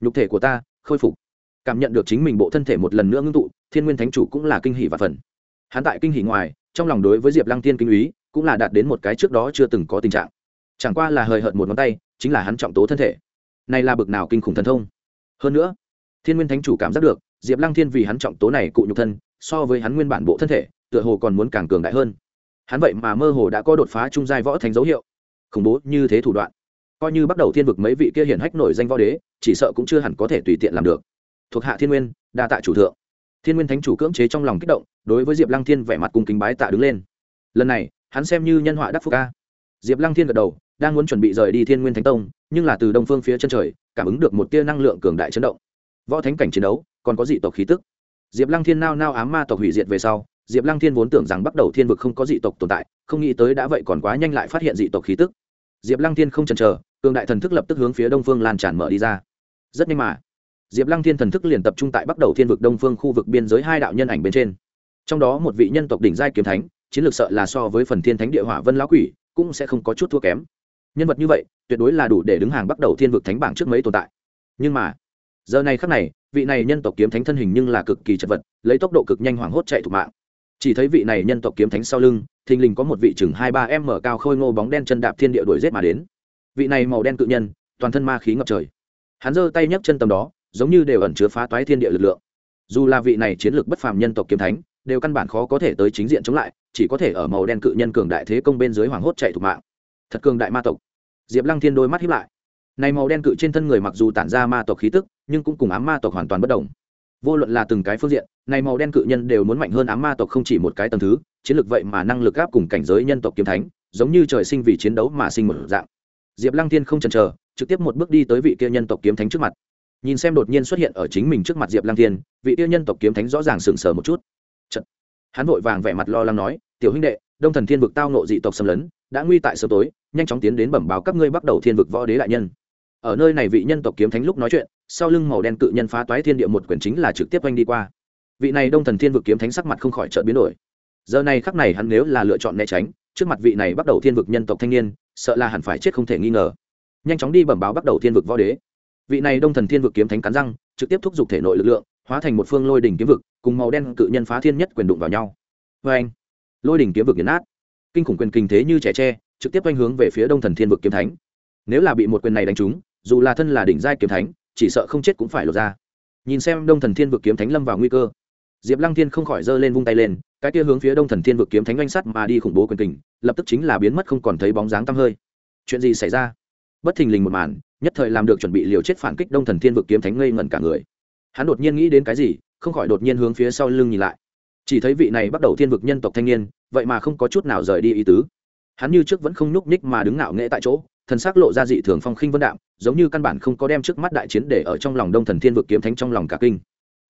Nhục thể của ta khôi phục. Cảm nhận được chính mình bộ thân thể một lần nữa ngưng tụ, thiên nguyên thánh chủ cũng là kinh hỷ và phần. Hắn tại kinh hỷ ngoài, trong lòng đối với diệp lăng tiên kinh úy cũng là đạt đến một cái trước đó chưa từng có tình trạng. Chẳng qua là hời hợt một ngón tay, chính là hắn trọng tố thân thể. Này là bực nào kinh khủng thần thông. Hơn nữa thiên nguyên thánh chủ cảm giác được, diệp lăng thiên vì hắn trọng tố này cụ nhục thân, so với hắn nguyên bản bộ thân thể, tựa hồ còn muốn càng cường đại hơn. Hắn vậy mà mơ hồ đã có đột phá trung giai võ thành dấu hiệu. Khủng bố như thế thủ đoạn. Coi như bắt đầu thiên vực mấy vị kia hiển hách nổi danh võ đế, chỉ sợ cũng chưa hẳn có thể tùy tiện làm được. Thuộc hạ thiên nguyên, đa tạ chủ thượng. Thiên nguyên thánh chủ cưỡng chế trong lòng kích động, đối với diệp lăng thiên vẻ mặt cùng kính bái tạ đứng lên. Lần này, hắn xem như nhân họa đắc phúc ca diệp lăng thiên gật đầu, đang muốn chuẩn bị rời đi thiên nguyên thánh tông, nhưng là từ đông phương phía chân trời, cảm ứng được một tia năng lượng cường đại chấn động võ thánh cảnh chiến đấu, còn có dị tộc khí tức. Diệp lăng thiên nao nao ám ma tộc hủy diệt về sau, diệp lăng thiên vốn tưởng rằng bắt đầu thiên vực không có dị tộc tồn tại, không nghĩ tới đã vậy còn quá nhanh lại phát hiện dị tộc khí tức. Diệp lăng thiên không chần chờ, cường đại thần thức lập tức hướng phía đông phương lan tràn mở đi ra. Rất nhanh mà, diệp lăng thiên thần thức liền tập trung tại bắt đầu thiên vực đông phương khu vực biên giới hai đạo nhân ảnh bên trên. Trong đó một vị nhân tộc đỉnh giai kiếm thánh, chiến lược sợ là so với phần thiên thánh địa hỏa vân lão quỷ, cũng sẽ không có chút thua kém. Nhân vật như vậy, tuyệt đối là đủ để đứng hàng bắt đầu thiên vực thánh bảng trước mấy tồn tại. Nhưng mà giờ này khắc này, vị này nhân tộc kiếm thánh thân hình nhưng là cực kỳ chật vật, lấy tốc độ cực nhanh hoảng hốt chạy thủ mạng. Chỉ thấy vị này nhân tộc kiếm thánh sau lưng, thình lình có một vị chừng hai ba m cao khôi ngô bóng đen chân đạp thiên địa đuổi rết mà đến. Vị này màu đen cự nhân, toàn thân ma khí ngập trời. Hắn giơ tay nhấc chân tầm đó, giống như đều ẩn chứa phá toái thiên địa lực lượng. Dù là vị này chiến lược bất phàm nhân tộc kiếm thánh, đều căn bản khó có thể tới chính diện chống lại, chỉ có thể ở màu đen cự nhân cường đại thế công bên dưới hoàng hốt chạy thủ mạng. Thật cường đại ma tộc. Diệp lăng thiên đôi mắt hiếp lại này màu đen cự trên thân người mặc dù tản ra ma tộc khí tức, nhưng cũng cùng ám ma tộc hoàn toàn bất đồng. Vô luận là từng cái phương diện, này màu đen cự nhân đều muốn mạnh hơn ám ma tộc không chỉ một cái tầng thứ, chiến lược vậy mà năng lực áp cùng cảnh giới nhân tộc kiếm thánh, giống như trời sinh vì chiến đấu mà sinh một dạng. Diệp lăng thiên không chần chờ, trực tiếp một bước đi tới vị kia nhân tộc kiếm thánh trước mặt. Nhìn xem đột nhiên xuất hiện ở chính mình trước mặt diệp lăng thiên, vị kia nhân tộc kiếm thánh rõ ràng sừng sờ một chút. Chật. hắn vội vàng vẻ mặt lo lắng nói, tiểu huynh đệ, đông thần thiên vực tao nộ dị tộc xâm lấn, đã nguy tại sớm tối, nhanh chóng tiến đến bẩm báo các ngươi bắt đầu thiên vực võ đế đại nhân ở nơi này vị nhân tộc kiếm thánh lúc nói chuyện, sau lưng màu đen cự nhân phá toái thiên địa một quyển chính là trực tiếp oanh đi qua. Vị này đông thần thiên vực kiếm thánh sắc mặt không khỏi chợt biến đổi. Giờ này khắc này hắn nếu là lựa chọn né tránh, trước mặt vị này bắt đầu thiên vực nhân tộc thanh niên, sợ là hẳn phải chết không thể nghi ngờ. Nhanh chóng đi bẩm báo bắt đầu thiên vực võ đế. Vị này đông thần thiên vực kiếm thánh cắn răng, trực tiếp thúc giục thể nội lực lượng, hóa thành một phương lôi đỉnh kiếm vực, cùng màu đen cự nhân phá thiên nhất quyền đụng vào nhau. Vê anh, lôi đỉnh kiếm vực nghiền nát. Kinh khủng quyền kinh thế như trẻ tre, trực tiếp quanh hướng về phía đông thần thiên vực kiếm thánh. Nếu là bị một quyền này đánh trúng dù là thân là đỉnh giai kiếm thánh, chỉ sợ không chết cũng phải lột ra. Nhìn xem đông thần thiên vực kiếm thánh lâm vào nguy cơ, diệp lăng thiên không khỏi giơ lên vung tay lên, cái kia hướng phía đông thần thiên vực kiếm thánh oanh sắt mà đi khủng bố quyền tình lập tức chính là biến mất không còn thấy bóng dáng tăm hơi. Chuyện gì xảy ra? Bất thình lình một màn, nhất thời làm được chuẩn bị liều chết phản kích đông thần thiên vực kiếm thánh ngây ngẩn cả người. Hắn đột nhiên nghĩ đến cái gì, không khỏi đột nhiên hướng phía sau lưng nhìn lại. Chỉ thấy vị này bắt đầu thiên vực nhân tộc thanh niên, vậy mà không có chút nào rời đi ý tứ. Hắn như trước vẫn không nhúc nhích mà đứng ngạo nghễ tại chỗ thần s ắ c lộ ra dị thường phong khinh vân đạm, giống như căn bản không có đem trước mắt đại chiến để ở trong lòng đông thần thiên vực kiếm thánh trong lòng cả kinh.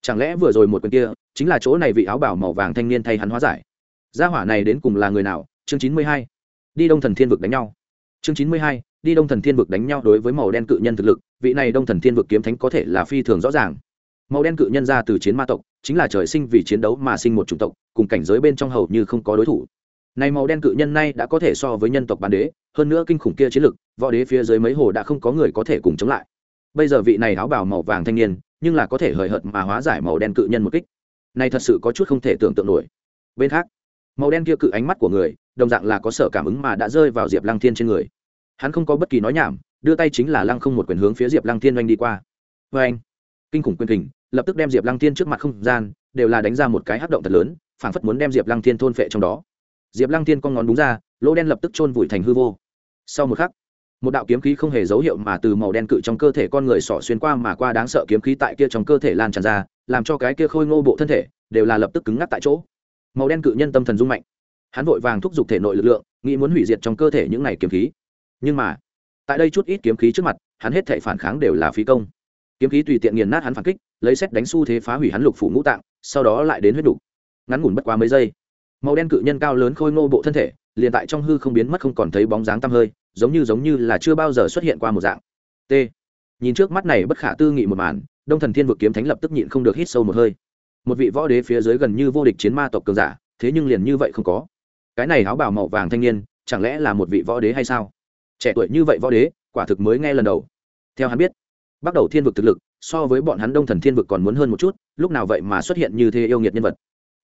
Chẳng lẽ vừa rồi một quyền kia, chính là chỗ này vị áo bảo màu vàng thanh niên thay hắn hóa giải? Gia hỏa này đến cùng là người nào? Chương chín mươi hai. Đi đông thần thiên vực đánh nhau. Chương chín mươi hai, đi đông thần thiên vực đánh nhau đối với màu đen cự nhân thực lực, vị này đông thần thiên vực kiếm thánh có thể là phi thường rõ ràng. Màu đen cự nhân ra từ chiến ma tộc, chính là trời sinh vì chiến đấu mà sinh một chủng tộc, cùng cảnh giới bên trong hầu như không có đối thủ này màu đen cự nhân nay đã có thể so với nhân tộc bản đế, hơn nữa kinh khủng kia chiến lực, võ đế phía dưới mấy hồ đã không có người có thể cùng chống lại. Bây giờ vị này áo bào màu vàng thanh niên, nhưng là có thể hời hợt mà hóa giải màu đen cự nhân một kích. Này thật sự có chút không thể tưởng tượng nổi. Bên khác, màu đen kia cự ánh mắt của người, đồng dạng là có sở cảm ứng mà đã rơi vào diệp lăng thiên trên người. Hắn không có bất kỳ nói nhảm, đưa tay chính là lăng không một quyền hướng phía diệp lăng thiên oanh đi qua. Vê anh kinh khủng quyền kình, lập tức đem diệp lăng thiên trước mặt không gian, đều là đánh ra một cái hấp động thật lớn, phảng phất muốn đem diệp lăng thiên thôn phệ trong đó diệp lăng thiên con ngón đúng ra, lỗ đen lập tức chôn vùi thành hư vô. Sau một khắc, một đạo kiếm khí không hề dấu hiệu mà từ màu đen cự trong cơ thể con người sỏ xuyên qua mà qua đáng sợ kiếm khí tại kia trong cơ thể lan tràn ra, làm cho cái kia khôi ngô bộ thân thể đều là lập tức cứng ngắc tại chỗ. Màu đen cự nhân tâm thần rung mạnh. Hắn vội vàng thúc giục thể nội lực lượng, nghĩ muốn hủy diệt trong cơ thể những này kiếm khí. Nhưng mà, tại đây chút ít kiếm khí trước mặt, hắn hết thể phản kháng đều là phí công. Kiếm khí tùy tiện nghiền nát hắn phản kích, lấy xét đánh xu thế phá hủy hắn lục phủ ngũ tạng, sau đó lại đến huyết đục. Ngắn ngủn bất quá mấy giây màu đen cự nhân cao lớn khôi ngô bộ thân thể, liền tại trong hư không biến mất không còn thấy bóng dáng tăm hơi, giống như giống như là chưa bao giờ xuất hiện qua một dạng. T. Nhìn trước mắt này bất khả tư nghị một màn, đông thần thiên vực kiếm thánh lập tức nhịn không được hít sâu một hơi. Một vị võ đế phía dưới gần như vô địch chiến ma tộc cường giả, thế nhưng liền như vậy không có. Cái này áo bào màu vàng thanh niên, chẳng lẽ là một vị võ đế hay sao? Trẻ tuổi như vậy võ đế, quả thực mới nghe lần đầu. Theo hắn biết bắt đầu thiên vực thực lực, so với bọn hắn đông thần thiên vực còn muốn hơn một chút, lúc nào vậy mà xuất hiện như thế yêu nghiệt nhân vật?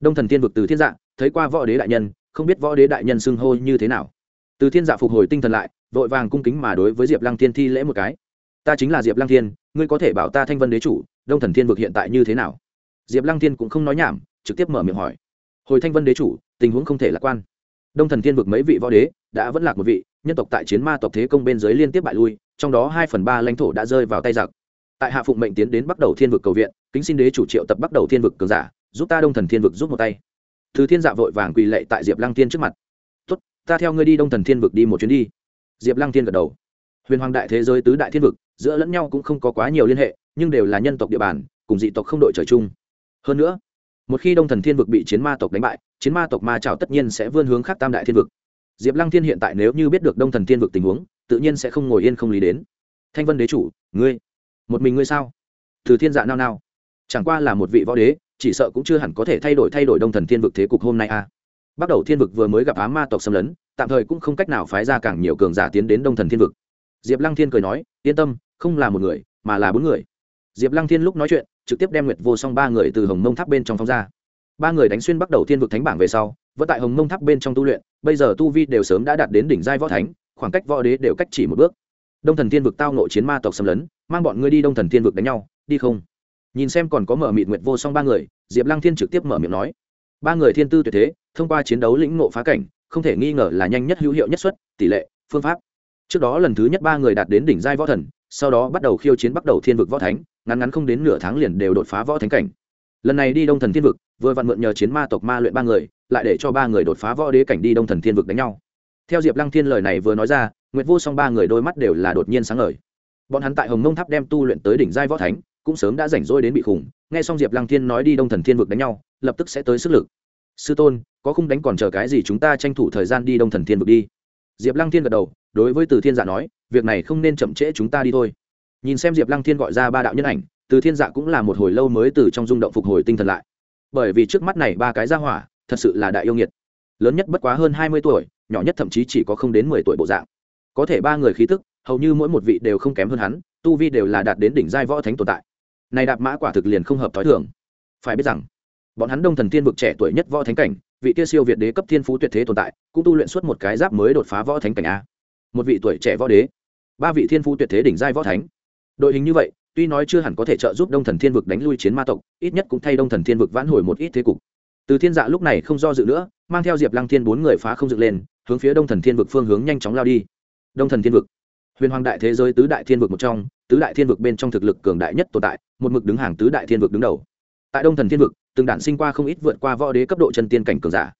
Đông thần thiên vực từ thiên dạng thấy qua võ đế đại nhân, không biết võ đế đại nhân xưng hô như thế nào. Từ thiên dạ phục hồi tinh thần lại, vội vàng cung kính mà đối với diệp lăng thiên thi lễ một cái. Ta chính là diệp lăng thiên, ngươi có thể bảo ta thanh vân đế chủ, đông thần thiên vực hiện tại như thế nào? Diệp lăng thiên cũng không nói nhảm, trực tiếp mở miệng hỏi. Hồi thanh vân đế chủ, tình huống không thể lạc quan. Đông thần thiên vực mấy vị võ đế đã vẫn lạc một vị, nhân tộc tại chiến ma tộc thế công bên dưới liên tiếp bại lui, trong đó hai phần ba lãnh thổ đã rơi vào tay giặc. Tại hạ phụng mệnh tiến đến bắt đầu thiên vực cầu viện, kính xin đế chủ triệu tập bắt đầu thiên vực cường giả giúp ta đông thần thiên vực giúp một tay. Thứ thiên dạ vội vàng quỳ lệ tại diệp lăng tiên trước mặt. Tốt, ta theo ngươi đi đông thần thiên vực đi một chuyến đi. Diệp lăng tiên gật đầu. Huyền hoàng đại thế giới tứ đại thiên vực, giữa lẫn nhau cũng không có quá nhiều liên hệ, nhưng đều là nhân tộc địa bàn, cùng dị tộc không đội trời chung. Hơn nữa, một khi đông thần thiên vực bị chiến ma tộc đánh bại, chiến ma tộc ma trào tất nhiên sẽ vươn hướng khác tam đại thiên vực. Diệp lăng thiên hiện tại nếu như biết được đông thần thiên vực tình huống, tự nhiên sẽ không ngồi yên không lý đến. Thanh vân đế chủ, ngươi, một mình ngươi sao? Từ thiên dạ nao nao. Chẳng qua là một vị võ đế chỉ sợ cũng chưa hẳn có thể thay đổi thay đổi đông thần thiên vực thế cục hôm nay a. À. bắt đầu thiên vực vừa mới gặp á ma tộc xâm lấn, tạm thời cũng không cách nào phái ra càng nhiều cường giả tiến đến đông thần thiên vực. Diệp lăng thiên cười nói, yên tâm, không là một người, mà là bốn người. Diệp lăng thiên lúc nói chuyện, trực tiếp đem nguyệt vô song ba người từ hồng mông tháp bên trong phóng ra. Ba người đánh xuyên bắt đầu thiên vực thánh bảng về sau, vẫn tại hồng mông tháp bên trong tu luyện, bây giờ tu vi đều sớm đã đạt đến đỉnh giai võ thánh, khoảng cách võ đế đều cách chỉ một bước. Đông thần thiên vực tao nộ chiến ma tộc xâm lấn, mang bọn ngươi đi đông thần thiên vực đánh nhau, đi không? Nhìn xem còn có mở mịt nguyệt vô song ba người, diệp lăng thiên trực tiếp mở miệng nói. Ba người thiên tư tuyệt thế, thông qua chiến đấu lĩnh ngộ phá cảnh, không thể nghi ngờ là nhanh nhất hữu hiệu nhất xuất, tỷ lệ, phương pháp. Trước đó lần thứ nhất ba người đạt đến đỉnh giai võ thần, sau đó bắt đầu khiêu chiến bắt đầu thiên vực võ thánh, ngắn ngắn không đến nửa tháng liền đều đột phá võ thánh cảnh. Lần này đi đông thần thiên vực, vừa vặn mượn nhờ chiến ma tộc ma luyện ba người, lại để cho ba người đột phá võ đế cảnh đi đông thần thiên vực đánh nhau. Theo diệp lăng thiên lời này vừa nói ra, nguyệt vô song ba người đôi mắt đều là đột nhiên sáng ngời. Bọn hắn tại hồng mông tháp đem tu luyện tới đỉnh giai võ thánh cũng sớm đã rảnh rỗi đến bị khủng, nghe xong diệp lăng thiên nói đi đông thần thiên vực đánh nhau, lập tức sẽ tới sức lực. Sư tôn, có khung đánh còn chờ cái gì chúng ta tranh thủ thời gian đi đông thần thiên vực đi. Diệp lăng thiên gật đầu, đối với từ thiên dạ nói, việc này không nên chậm trễ chúng ta đi thôi. Nhìn xem diệp lăng thiên gọi ra ba đạo nhân ảnh, từ thiên dạ cũng là một hồi lâu mới từ trong rung động phục hồi tinh thần lại. Bởi vì trước mắt này ba cái ra hỏa, thật sự là đại yêu nghiệt. Lớn nhất bất quá hơn hai mươi tuổi, nhỏ nhất thậm chí chỉ có không đến mười tuổi bộ dạng. Có thể ba người khí tức, hầu như mỗi một vị đều không kém hơn hắn, tu vi đều là đạt đến đỉnh giai võ thánh tồn tại này đạp mã quả thực liền không hợp thói thường. Phải biết rằng, bọn hắn đông thần thiên vực trẻ tuổi nhất võ thánh cảnh, vị kia siêu việt đế cấp thiên phú tuyệt thế tồn tại, cũng tu luyện suốt một cái giáp mới đột phá võ thánh cảnh a. Một vị tuổi trẻ võ đế, ba vị thiên phú tuyệt thế đỉnh giai võ thánh. Đội hình như vậy, tuy nói chưa hẳn có thể trợ giúp đông thần thiên vực đánh lui chiến ma tộc, ít nhất cũng thay đông thần thiên vực vãn hồi một ít thế cục. Từ thiên dạ lúc này không do dự nữa, mang theo diệp lăng thiên bốn người phá không dựng lên, hướng phía đông thần thiên vực phương hướng nhanh chóng lao đi. Đông thần thiên vực, huyền hoàng đại thế giới tứ đại thiên vực một trong tứ đại thiên vực bên trong thực lực cường đại nhất tồn tại, một mực đứng hàng tứ đại thiên vực đứng đầu. Tại đông thần thiên vực, từng đản sinh qua không ít vượt qua võ đế cấp độ chân tiên cảnh cường giả.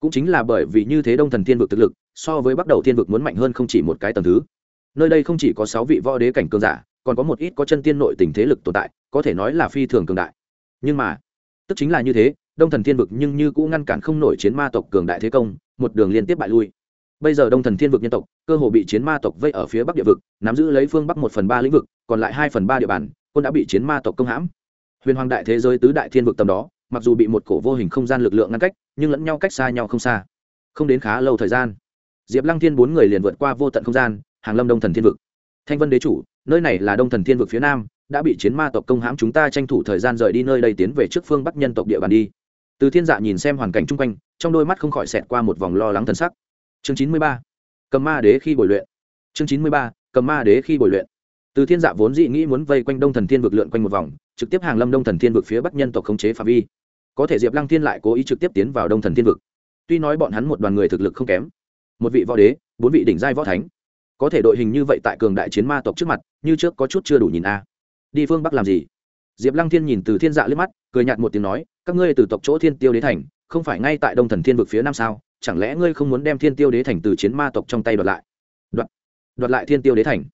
Cũng chính là bởi vì như thế đông thần thiên vực thực lực, so với bắt đầu thiên vực muốn mạnh hơn không chỉ một cái tầng thứ. Nơi đây không chỉ có sáu vị võ đế cảnh cường giả, còn có một ít có chân tiên nội tình thế lực tồn tại, có thể nói là phi thường cường đại. Nhưng mà, tức chính là như thế, đông thần thiên vực nhưng như cũng ngăn cản không nổi chiến ma tộc cường đại thế công, một đường liên tiếp bại lui. Bây giờ đông thần thiên vực nhân tộc, cơ hồ bị chiến ma tộc vây ở phía bắc địa vực, nắm giữ lấy phương bắc một phần ba lĩnh vực còn lại hai phần ba địa bàn, quân đã bị chiến ma tộc công hãm. Huyền hoàng đại thế giới tứ đại thiên vực tầm đó, mặc dù bị một cổ vô hình không gian lực lượng ngăn cách, nhưng lẫn nhau cách xa nhau không xa. Không đến khá lâu thời gian, diệp lăng thiên bốn người liền vượt qua vô tận không gian, hàng lâm đông thần thiên vực. Thanh vân đế chủ, nơi này là đông thần thiên vực phía nam, đã bị chiến ma tộc công hãm, chúng ta tranh thủ thời gian rời đi nơi đây tiến về trước phương bắc nhân tộc địa bàn đi. Từ thiên dạ nhìn xem hoàn cảnh chung quanh, trong đôi mắt không khỏi xẹt qua một vòng lo lắng thần sắc. Chương chín mươi ba, cầm ma đế khi bồi luyện. Chương chín mươi ba, cầm ma đế khi bồi luyện từ thiên dạ vốn dị nghĩ muốn vây quanh đông thần thiên vực lượn quanh một vòng, trực tiếp hàng lâm đông thần thiên vực phía bắc nhân tộc khống chế phạm vi. Có thể diệp lăng thiên lại cố ý trực tiếp tiến vào đông thần thiên vực. Tuy nói bọn hắn một đoàn người thực lực không kém, một vị võ đế, bốn vị đỉnh giai võ thánh, có thể đội hình như vậy tại cường đại chiến ma tộc trước mặt, như trước có chút chưa đủ nhìn a. Đi phương bắc làm gì? Diệp lăng thiên nhìn từ thiên dạ liếc mắt, cười nhạt một tiếng nói, các ngươi từ tộc chỗ thiên tiêu đế thành, không phải ngay tại đông thần thiên vực phía nam sao? Chẳng lẽ ngươi không muốn đem thiên tiêu đế thành từ chiến ma tộc trong tay đoạt lại? Đoạt đoạt lại thiên tiêu đế thành?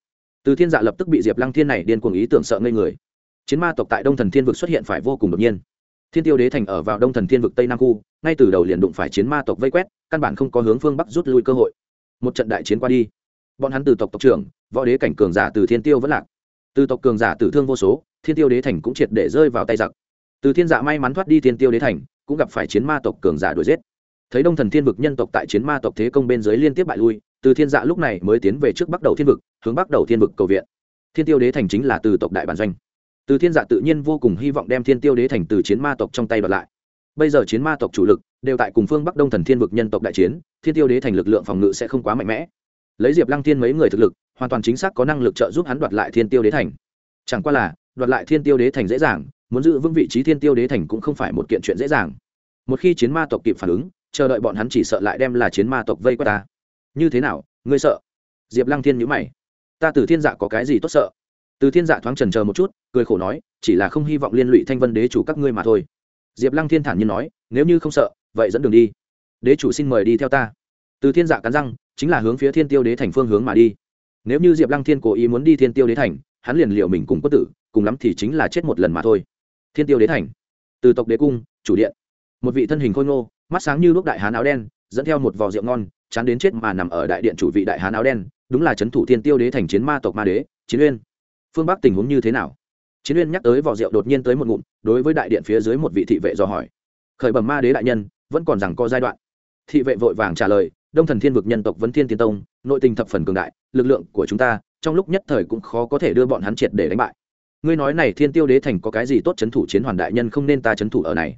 Từ thiên dạ lập tức bị diệp lăng thiên này điên cuồng ý tưởng sợ ngây người. Chiến ma tộc tại đông thần thiên vực xuất hiện phải vô cùng đột nhiên. Thiên tiêu đế thành ở vào đông thần thiên vực tây nam khu, ngay từ đầu liền đụng phải chiến ma tộc vây quét, căn bản không có hướng phương bắc rút lui cơ hội. Một trận đại chiến qua đi, bọn hắn từ tộc tộc trưởng, võ đế cảnh cường giả từ thiên tiêu vẫn lạc. Từ tộc cường giả tử thương vô số, thiên tiêu đế thành cũng triệt để rơi vào tay giặc. Từ thiên dạ may mắn thoát đi thiên tiêu đế thành, cũng gặp phải chiến ma tộc cường giả đuổi giết. Thấy đông thần thiên vực nhân tộc tại chiến ma tộc thế công bên dưới liên tiếp bại lui từ thiên dạ lúc này mới tiến về trước bắc đầu thiên vực, hướng bắc đầu thiên vực cầu viện. Thiên tiêu đế thành chính là từ tộc đại bản doanh. Từ thiên dạ tự nhiên vô cùng hy vọng đem thiên tiêu đế thành từ chiến ma tộc trong tay đoạt lại. Bây giờ chiến ma tộc chủ lực đều tại cùng phương bắc đông thần thiên vực nhân tộc đại chiến, thiên tiêu đế thành lực lượng phòng ngự sẽ không quá mạnh mẽ. Lấy diệp lăng thiên mấy người thực lực, hoàn toàn chính xác có năng lực trợ giúp hắn đoạt lại thiên tiêu đế thành. Chẳng qua là, đoạt lại thiên tiêu đế thành dễ dàng, muốn giữ vững vị trí thiên tiêu đế thành cũng không phải một kiện chuyện dễ dàng. Một khi chiến ma tộc kịp phản ứng, chờ đợi bọn hắn chỉ sợ lại đem là chiến ma tộc vây qua ta như thế nào, ngươi sợ? Diệp lăng thiên nhữ mày. Ta từ thiên dạ có cái gì tốt sợ? Từ thiên dạ thoáng trần chờ một chút, cười khổ nói, chỉ là không hy vọng liên lụy thanh vân đế chủ các ngươi mà thôi. Diệp lăng thiên thản nhiên nói, nếu như không sợ, vậy dẫn đường đi. Đế chủ xin mời đi theo ta. Từ thiên dạ cắn răng, chính là hướng phía thiên tiêu đế thành phương hướng mà đi. Nếu như diệp lăng thiên cố ý muốn đi thiên tiêu đế thành, hắn liền liệu mình cùng có tử, cùng lắm thì chính là chết một lần mà thôi. Thiên tiêu đế thành. Từ tộc đế cung, chủ điện. Một vị thân hình khôi ngô, mắt sáng như lúc đại hán áo đen, dẫn theo một vò rượu ngon chán đến chết mà nằm ở đại điện chủ vị đại hán áo đen, đúng là c h ấ n thủ thiên tiêu đế thành chiến ma tộc ma đế, chiến uyên. Phương bắc tình huống như thế nào? Chiến uyên nhắc tới vỏ rượu đột nhiên tới một ngụm, đối với đại điện phía dưới một vị thị vệ dò hỏi. Khởi bẩm ma đế đại nhân, vẫn còn rằng có giai đoạn. Thị vệ vội vàng trả lời, đông thần thiên vực nhân tộc vấn thiên tiên tông, nội tình thập phần cường đại, lực lượng của chúng ta, trong lúc nhất thời cũng khó có thể đưa bọn hắn triệt để đánh bại. Ngươi nói này thiên tiêu đế thành có cái gì tốt c h ấ n thủ chiến hoàn đại nhân không nên ta c h ấ n thủ ở này?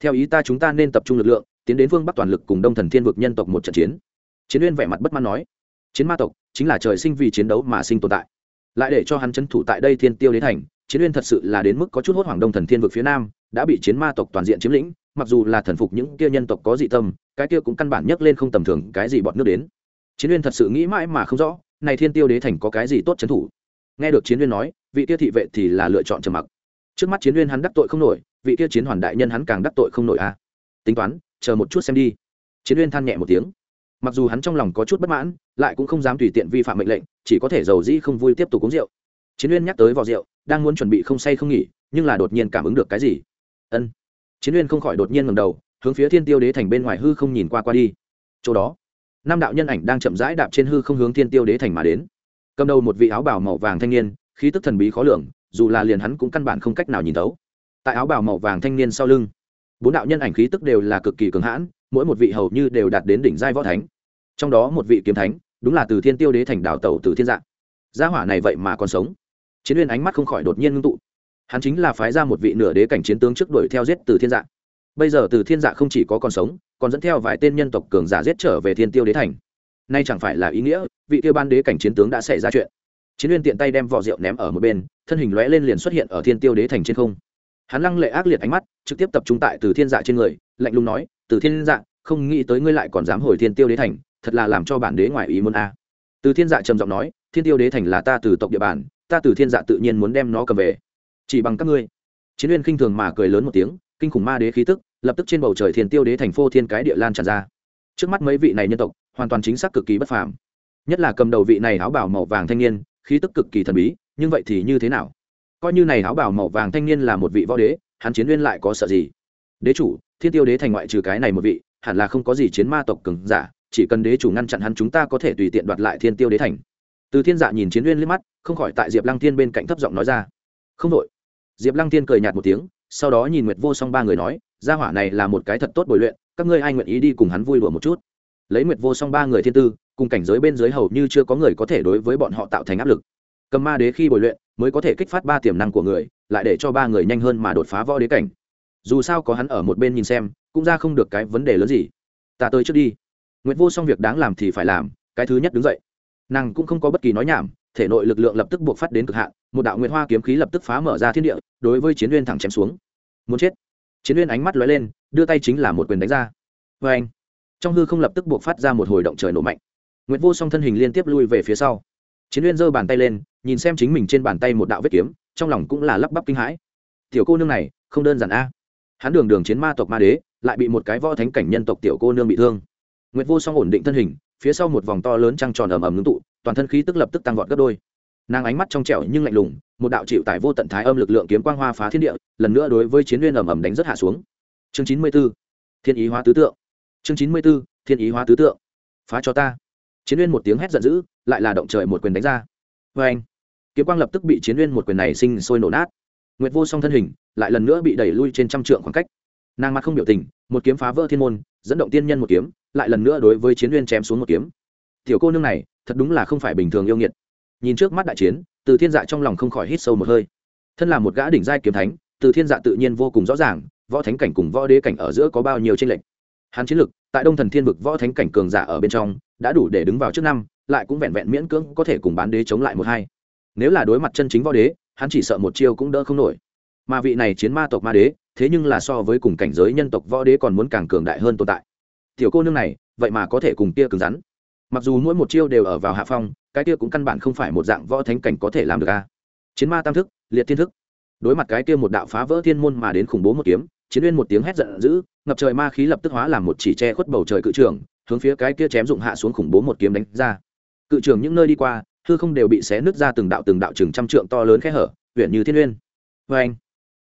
Theo ý ta chúng ta nên tập trung lực lượng, tiến đến phương bắc toàn lực cùng đông thần thiên vực nhân tộc một trận chiến chiến uyên vẻ mặt bất mãn nói, chiến ma tộc chính là trời sinh vì chiến đấu mà sinh tồn tại. Lại để cho hắn c h ấ n thủ tại đây thiên tiêu đế thành, chiến uyên thật sự là đến mức có chút hốt hoảng đông thần thiên vực phía nam, đã bị chiến ma tộc toàn diện chiếm lĩnh, mặc dù là thần phục những kia nhân tộc có dị tâm, cái kia cũng căn bản nhấc lên không tầm thường cái gì bọn nước đến. Chiến uyên thật sự nghĩ mãi mà không rõ, này thiên tiêu đế thành có cái gì tốt trấn thủ. Nghe được chiến uyên nói, vị kia thị vệ thì là lựa chọn trầm mặc. Trước mắt chiến uyên hắn đắc tội không nổi, vị kia chiến hoàn đại nhân hắn càng đắc tội không nổi a à. tính toán, chờ một chút xem đi. Chiến uyên than nhẹ một tiếng mặc dù hắn trong lòng có chút bất mãn, lại cũng không dám tùy tiện vi phạm mệnh lệnh, chỉ có thể giàu dĩ không vui tiếp tục uống rượu. Chiến uyên nhắc tới vò rượu, đang muốn chuẩn bị không say không nghỉ, nhưng là đột nhiên cảm ứng được cái gì? Ân. Chiến uyên không khỏi đột nhiên ngầm đầu, hướng phía thiên tiêu đế thành bên ngoài hư không nhìn qua qua đi. Chỗ đó, năm đạo nhân ảnh đang chậm rãi đạp trên hư không hướng thiên tiêu đế thành mà đến. Cầm đầu một vị áo bào màu vàng thanh niên, khí tức thần bí khó lường, dù là liền hắn cũng căn bản không cách nào nhìn thấu. Tại áo bào màu vàng thanh niên sau lưng, bốn đạo nhân ảnh khí tức đều là cực kỳ cường hãn mỗi một vị hầu như đều đạt đến đỉnh giai võ thánh. Trong đó một vị kiếm thánh, đúng là từ thiên tiêu đế thành đảo tẩu từ thiên dạng. Gia hỏa này vậy mà còn sống. Chiến uyên ánh mắt không khỏi đột nhiên ngưng tụ. Hắn chính là phái ra một vị nửa đế cảnh chiến tướng trước đuổi theo giết từ thiên dạ bây giờ từ thiên dạ không chỉ có còn sống, còn dẫn theo vài tên nhân tộc cường giả giết trở về thiên tiêu đế thành. Nay chẳng phải là ý nghĩa, vị tiêu ban đế cảnh chiến tướng đã xảy ra chuyện. Chiến uyên tiện tay đem vỏ rượu ném ở một bên, thân hình lóe lên liền xuất hiện ở thiên tiêu đế thành trên không. Hắn lăng lệ ác liệt ánh mắt, trực tiếp tập trung tại từ thiên dạ trên người, lạnh lùng nói từ thiên dạ không nghĩ tới ngươi lại còn dám hồi thiên tiêu đế thành, thật là làm cho bản đế ngoài ý muốn a. Từ thiên dạ trầm giọng nói, thiên tiêu đế thành là ta từ tộc địa bàn, ta từ thiên dạ tự nhiên muốn đem nó cầm về. Chỉ bằng các ngươi. Chiến uyên khinh thường mà cười lớn một tiếng, kinh khủng ma đế khí tức, lập tức trên bầu trời thiên tiêu đế thành phô thiên cái địa lan tràn ra. Trước mắt mấy vị này nhân tộc, hoàn toàn chính xác cực kỳ bất phàm. Nhất là cầm đầu vị này áo bảo màu vàng thanh niên, khí tức cực kỳ thần bí, nhưng vậy thì như thế nào? Coi như này áo bảo màu vàng thanh niên là một vị võ đế, hắn chiến uyên lại có sợ gì? Đế chủ, thiên tiêu đế thành ngoại trừ cái này một vị, hẳn là không có gì chiến ma tộc cường giả, chỉ cần đế chủ ngăn chặn hắn chúng ta có thể tùy tiện đoạt lại thiên tiêu đế thành. Từ thiên dạ nhìn chiến uyên liếc mắt, không khỏi tại diệp lăng thiên bên cạnh thấp giọng nói ra. Không đội diệp lăng thiên cười nhạt một tiếng, sau đó nhìn nguyệt vô song ba người nói, gia hỏa này là một cái thật tốt bồi luyện, các ngươi ai nguyện ý đi cùng hắn vui đùa một chút? Lấy nguyệt vô song ba người thiên tư, cùng cảnh giới bên dưới hầu như chưa có người có thể đối với bọn họ tạo thành áp lực. Cầm ma đế khi bồi luyện, mới có thể kích phát ba tiềm năng của người, lại để cho ba người nhanh hơn mà đột phá võ đế cảnh dù sao có hắn ở một bên nhìn xem, cũng ra không được cái vấn đề lớn gì. Ta tới trước đi. Nguyệt vô xong việc đáng làm thì phải làm, cái thứ nhất đứng dậy. Nàng cũng không có bất kỳ nói nhảm, thể nội lực lượng lập tức buộc phát đến cực hạn, một đạo nguyệt hoa kiếm khí lập tức phá mở ra thiên địa, đối với chiến uyên thẳng chém xuống. Muốn chết. Chiến uyên ánh mắt lóe lên, đưa tay chính là một quyền đánh ra. Vê anh, trong hư không lập tức buộc phát ra một hồi động trời nổ mạnh. Nguyệt vô song thân hình liên tiếp lui về phía sau. Chiến uyên giơ bàn tay lên, nhìn xem chính mình trên bàn tay một đạo vết kiếm, trong lòng cũng là lắp bắp kinh hãi. Tiểu cô nương này, không đơn giản a hắn đường đường chiến ma tộc ma đế, lại bị một cái võ thánh cảnh nhân tộc tiểu cô nương bị thương. Nguyệt vô song ổn định thân hình, phía sau một vòng to lớn trăng tròn ầm ầm ngưng tụ, toàn thân khí tức lập tức tăng vọt gấp đôi. Nàng ánh mắt trong trẻo nhưng lạnh lùng, một đạo chịu tải vô tận thái âm lực lượng kiếm quang hoa phá thiên địa, lần nữa đối với chiến uyên ầm ầm đánh rất hạ xuống. Chương chín mươi 94. thiên ý hóa tứ tượng. Chương chín mươi 94. thiên ý hóa tứ tượng. Phá cho ta. Chiến uyên một tiếng hét giận dữ, lại là động trời một quyền đánh ra. Vê anh kiếm quang lập tức bị chiến uyên một quyền này sinh sôi nổ nát. Nguyệt vô song thân hình lại lần nữa bị đẩy lui trên trăm trượng khoảng cách. Nàng mặt không biểu tình, một kiếm phá vỡ thiên môn, dẫn động tiên nhân một kiếm, lại lần nữa đối với chiến uyên chém xuống một kiếm. Tiểu cô nương này, thật đúng là không phải bình thường yêu nghiệt. Nhìn trước mắt đại chiến, từ thiên dạ trong lòng không khỏi hít sâu một hơi. Thân là một gã đỉnh giai kiếm thánh, từ thiên dạ tự nhiên vô cùng rõ ràng, võ thánh cảnh cùng võ đế cảnh ở giữa có bao nhiêu tranh lệch. Hắn chiến lực, tại đông thần thiên vực võ thánh cảnh cường giả ở bên trong, đã đủ để đứng vào trước năm, lại cũng vẹn vẹn miễn cưỡng có thể cùng bán đế chống lại một hai. Nếu là đối mặt chân chính võ đế, hắn chỉ sợ một chiêu cũng đỡ không nổi mà vị này chiến ma tộc ma đế, thế nhưng là so với cùng cảnh giới nhân tộc võ đế còn muốn càng cường đại hơn tồn tại. Tiểu cô nương này, vậy mà có thể cùng kia cứng rắn. Mặc dù mỗi một chiêu đều ở vào hạ phong, cái kia cũng căn bản không phải một dạng võ thánh cảnh có thể làm được a. Chiến ma tam thức, liệt thiên thức. Đối mặt cái kia một đạo phá vỡ thiên môn mà đến khủng bố một kiếm, chiến uyên một tiếng hét giận dữ, ngập trời ma khí lập tức hóa làm một chỉ tre khuất bầu trời cự trường, hướng phía cái kia chém dụng hạ xuống khủng bố một kiếm đánh ra. Cự trường những nơi đi qua, hư không đều bị xé nứt ra từng đạo từng đạo chừng trăm trượng to lớn khẽ hở huyện như thiên uyên. Vê anh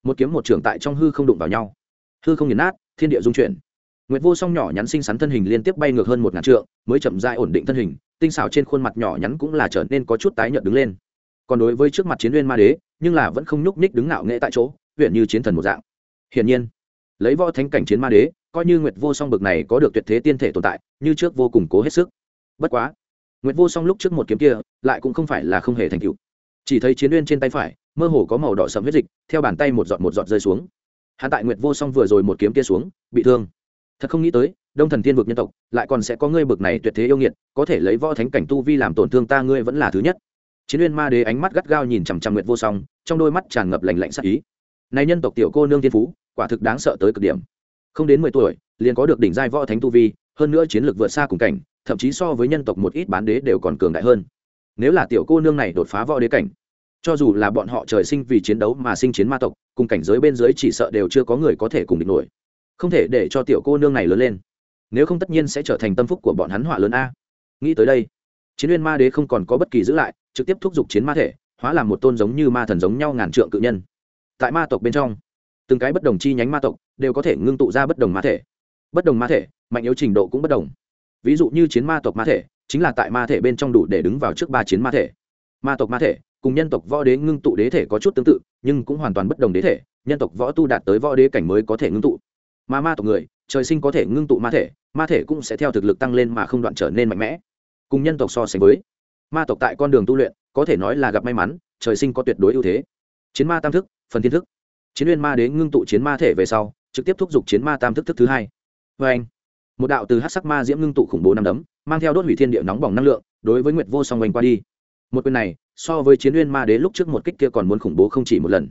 một kiếm một trưởng tại trong hư không đụng vào nhau hư không nghiền nát thiên địa dung chuyển Nguyệt Vô Song nhỏ nhắn xinh xắn thân hình liên tiếp bay ngược hơn một ngàn trượng, mới chậm rãi ổn định thân hình, tinh xảo trên khuôn mặt nhỏ nhắn cũng là trở nên có chút tái nhợt đứng lên. Còn đối với trước mặt Chiến uyên Ma Đế, nhưng là vẫn không nhúc nhích đứng ngạo nghệ tại chỗ, huyện như chiến thần một dạng. Hiển nhiên, lấy võ thánh cảnh chiến ma đế, coi như Nguyệt Vô Song bực này có được tuyệt thế tiên thể tồn tại, như trước vô cùng cố hết sức. Bất quá, Nguyệt Vô Song lúc trước một kiếm kia, lại cũng không phải là không hề thành tựu. Chỉ thấy Chiến uyên trên tay phải, mơ hồ có màu đỏ sẫm huyết dịch, theo bàn tay một giọt một giọt rơi xuống. Hắn tại Nguyệt Vô Song vừa rồi một kiếm kia xuống, bị thương. Thật không nghĩ tới đông thần Tiên vực nhân tộc lại còn sẽ có ngươi bực này tuyệt thế yêu nghiệt có thể lấy võ thánh cảnh tu vi làm tổn thương ta ngươi vẫn là thứ nhất. Chiến uyên ma đế ánh mắt gắt gao nhìn chằm chằm nguyệt vô song trong đôi mắt tràn ngập lành lạnh sắc ý. Này nhân tộc tiểu cô nương thiên phú quả thực đáng sợ tới cực điểm. Không đến mười tuổi liền có được đỉnh giai võ thánh tu vi hơn nữa chiến lược vượt xa cùng cảnh thậm chí so với nhân tộc một ít bán đế đều còn cường đại hơn. Nếu là tiểu cô nương này đột phá võ đế cảnh cho dù là bọn họ trời sinh vì chiến đấu mà sinh chiến ma tộc, cùng cảnh giới bên dưới chỉ sợ đều chưa có người có thể cùng địch nổi. Không thể để cho tiểu cô nương này lớn lên. Nếu không tất nhiên sẽ trở thành tâm phúc của bọn hắn họa lớn a. Nghĩ tới đây, chiến uyên ma đế không còn có bất kỳ giữ lại, trực tiếp thúc giục chiến ma thể, hóa làm một tôn giống như ma thần giống nhau ngàn trượng cự nhân. Tại ma tộc bên trong, từng cái bất đồng chi nhánh ma tộc đều có thể ngưng tụ ra bất đồng ma thể. Bất đồng ma thể, mạnh yếu trình độ cũng bất đồng. Ví dụ như chiến ma tộc ma thể, chính là tại ma thể bên trong đủ để đứng vào trước ba chiến ma thể. Ma tộc ma thể cùng nhân tộc võ đế ngưng tụ đế thể có chút tương tự, nhưng cũng hoàn toàn bất đồng đế thể, nhân tộc võ tu đạt tới võ đế cảnh mới có thể ngưng tụ. Mà ma tộc người, trời sinh có thể ngưng tụ ma thể ma thể cũng sẽ theo thực lực tăng lên mà không đoạn trở nên mạnh mẽ. Cùng nhân tộc so sánh với, ma tộc tại con đường tu luyện, có thể nói là gặp may mắn, trời sinh có tuyệt đối ưu thế. Chiến ma tam thức, phần thiên thức. Chiến uyên ma đế ngưng tụ chiến ma thể về sau, trực tiếp thúc giục chiến ma tam thức thức thứ hai. Vê anh, một đạo từ hát sắc ma diễm ngưng tụ khủng bố năm đấm, mang theo đốt hủy thiên địa nóng bỏng năng lượng, đối với nguyệt vô song oanh qua đi. Một quyền này so với chiến uyên ma đế lúc trước một kích kia còn muốn khủng bố không chỉ một lần.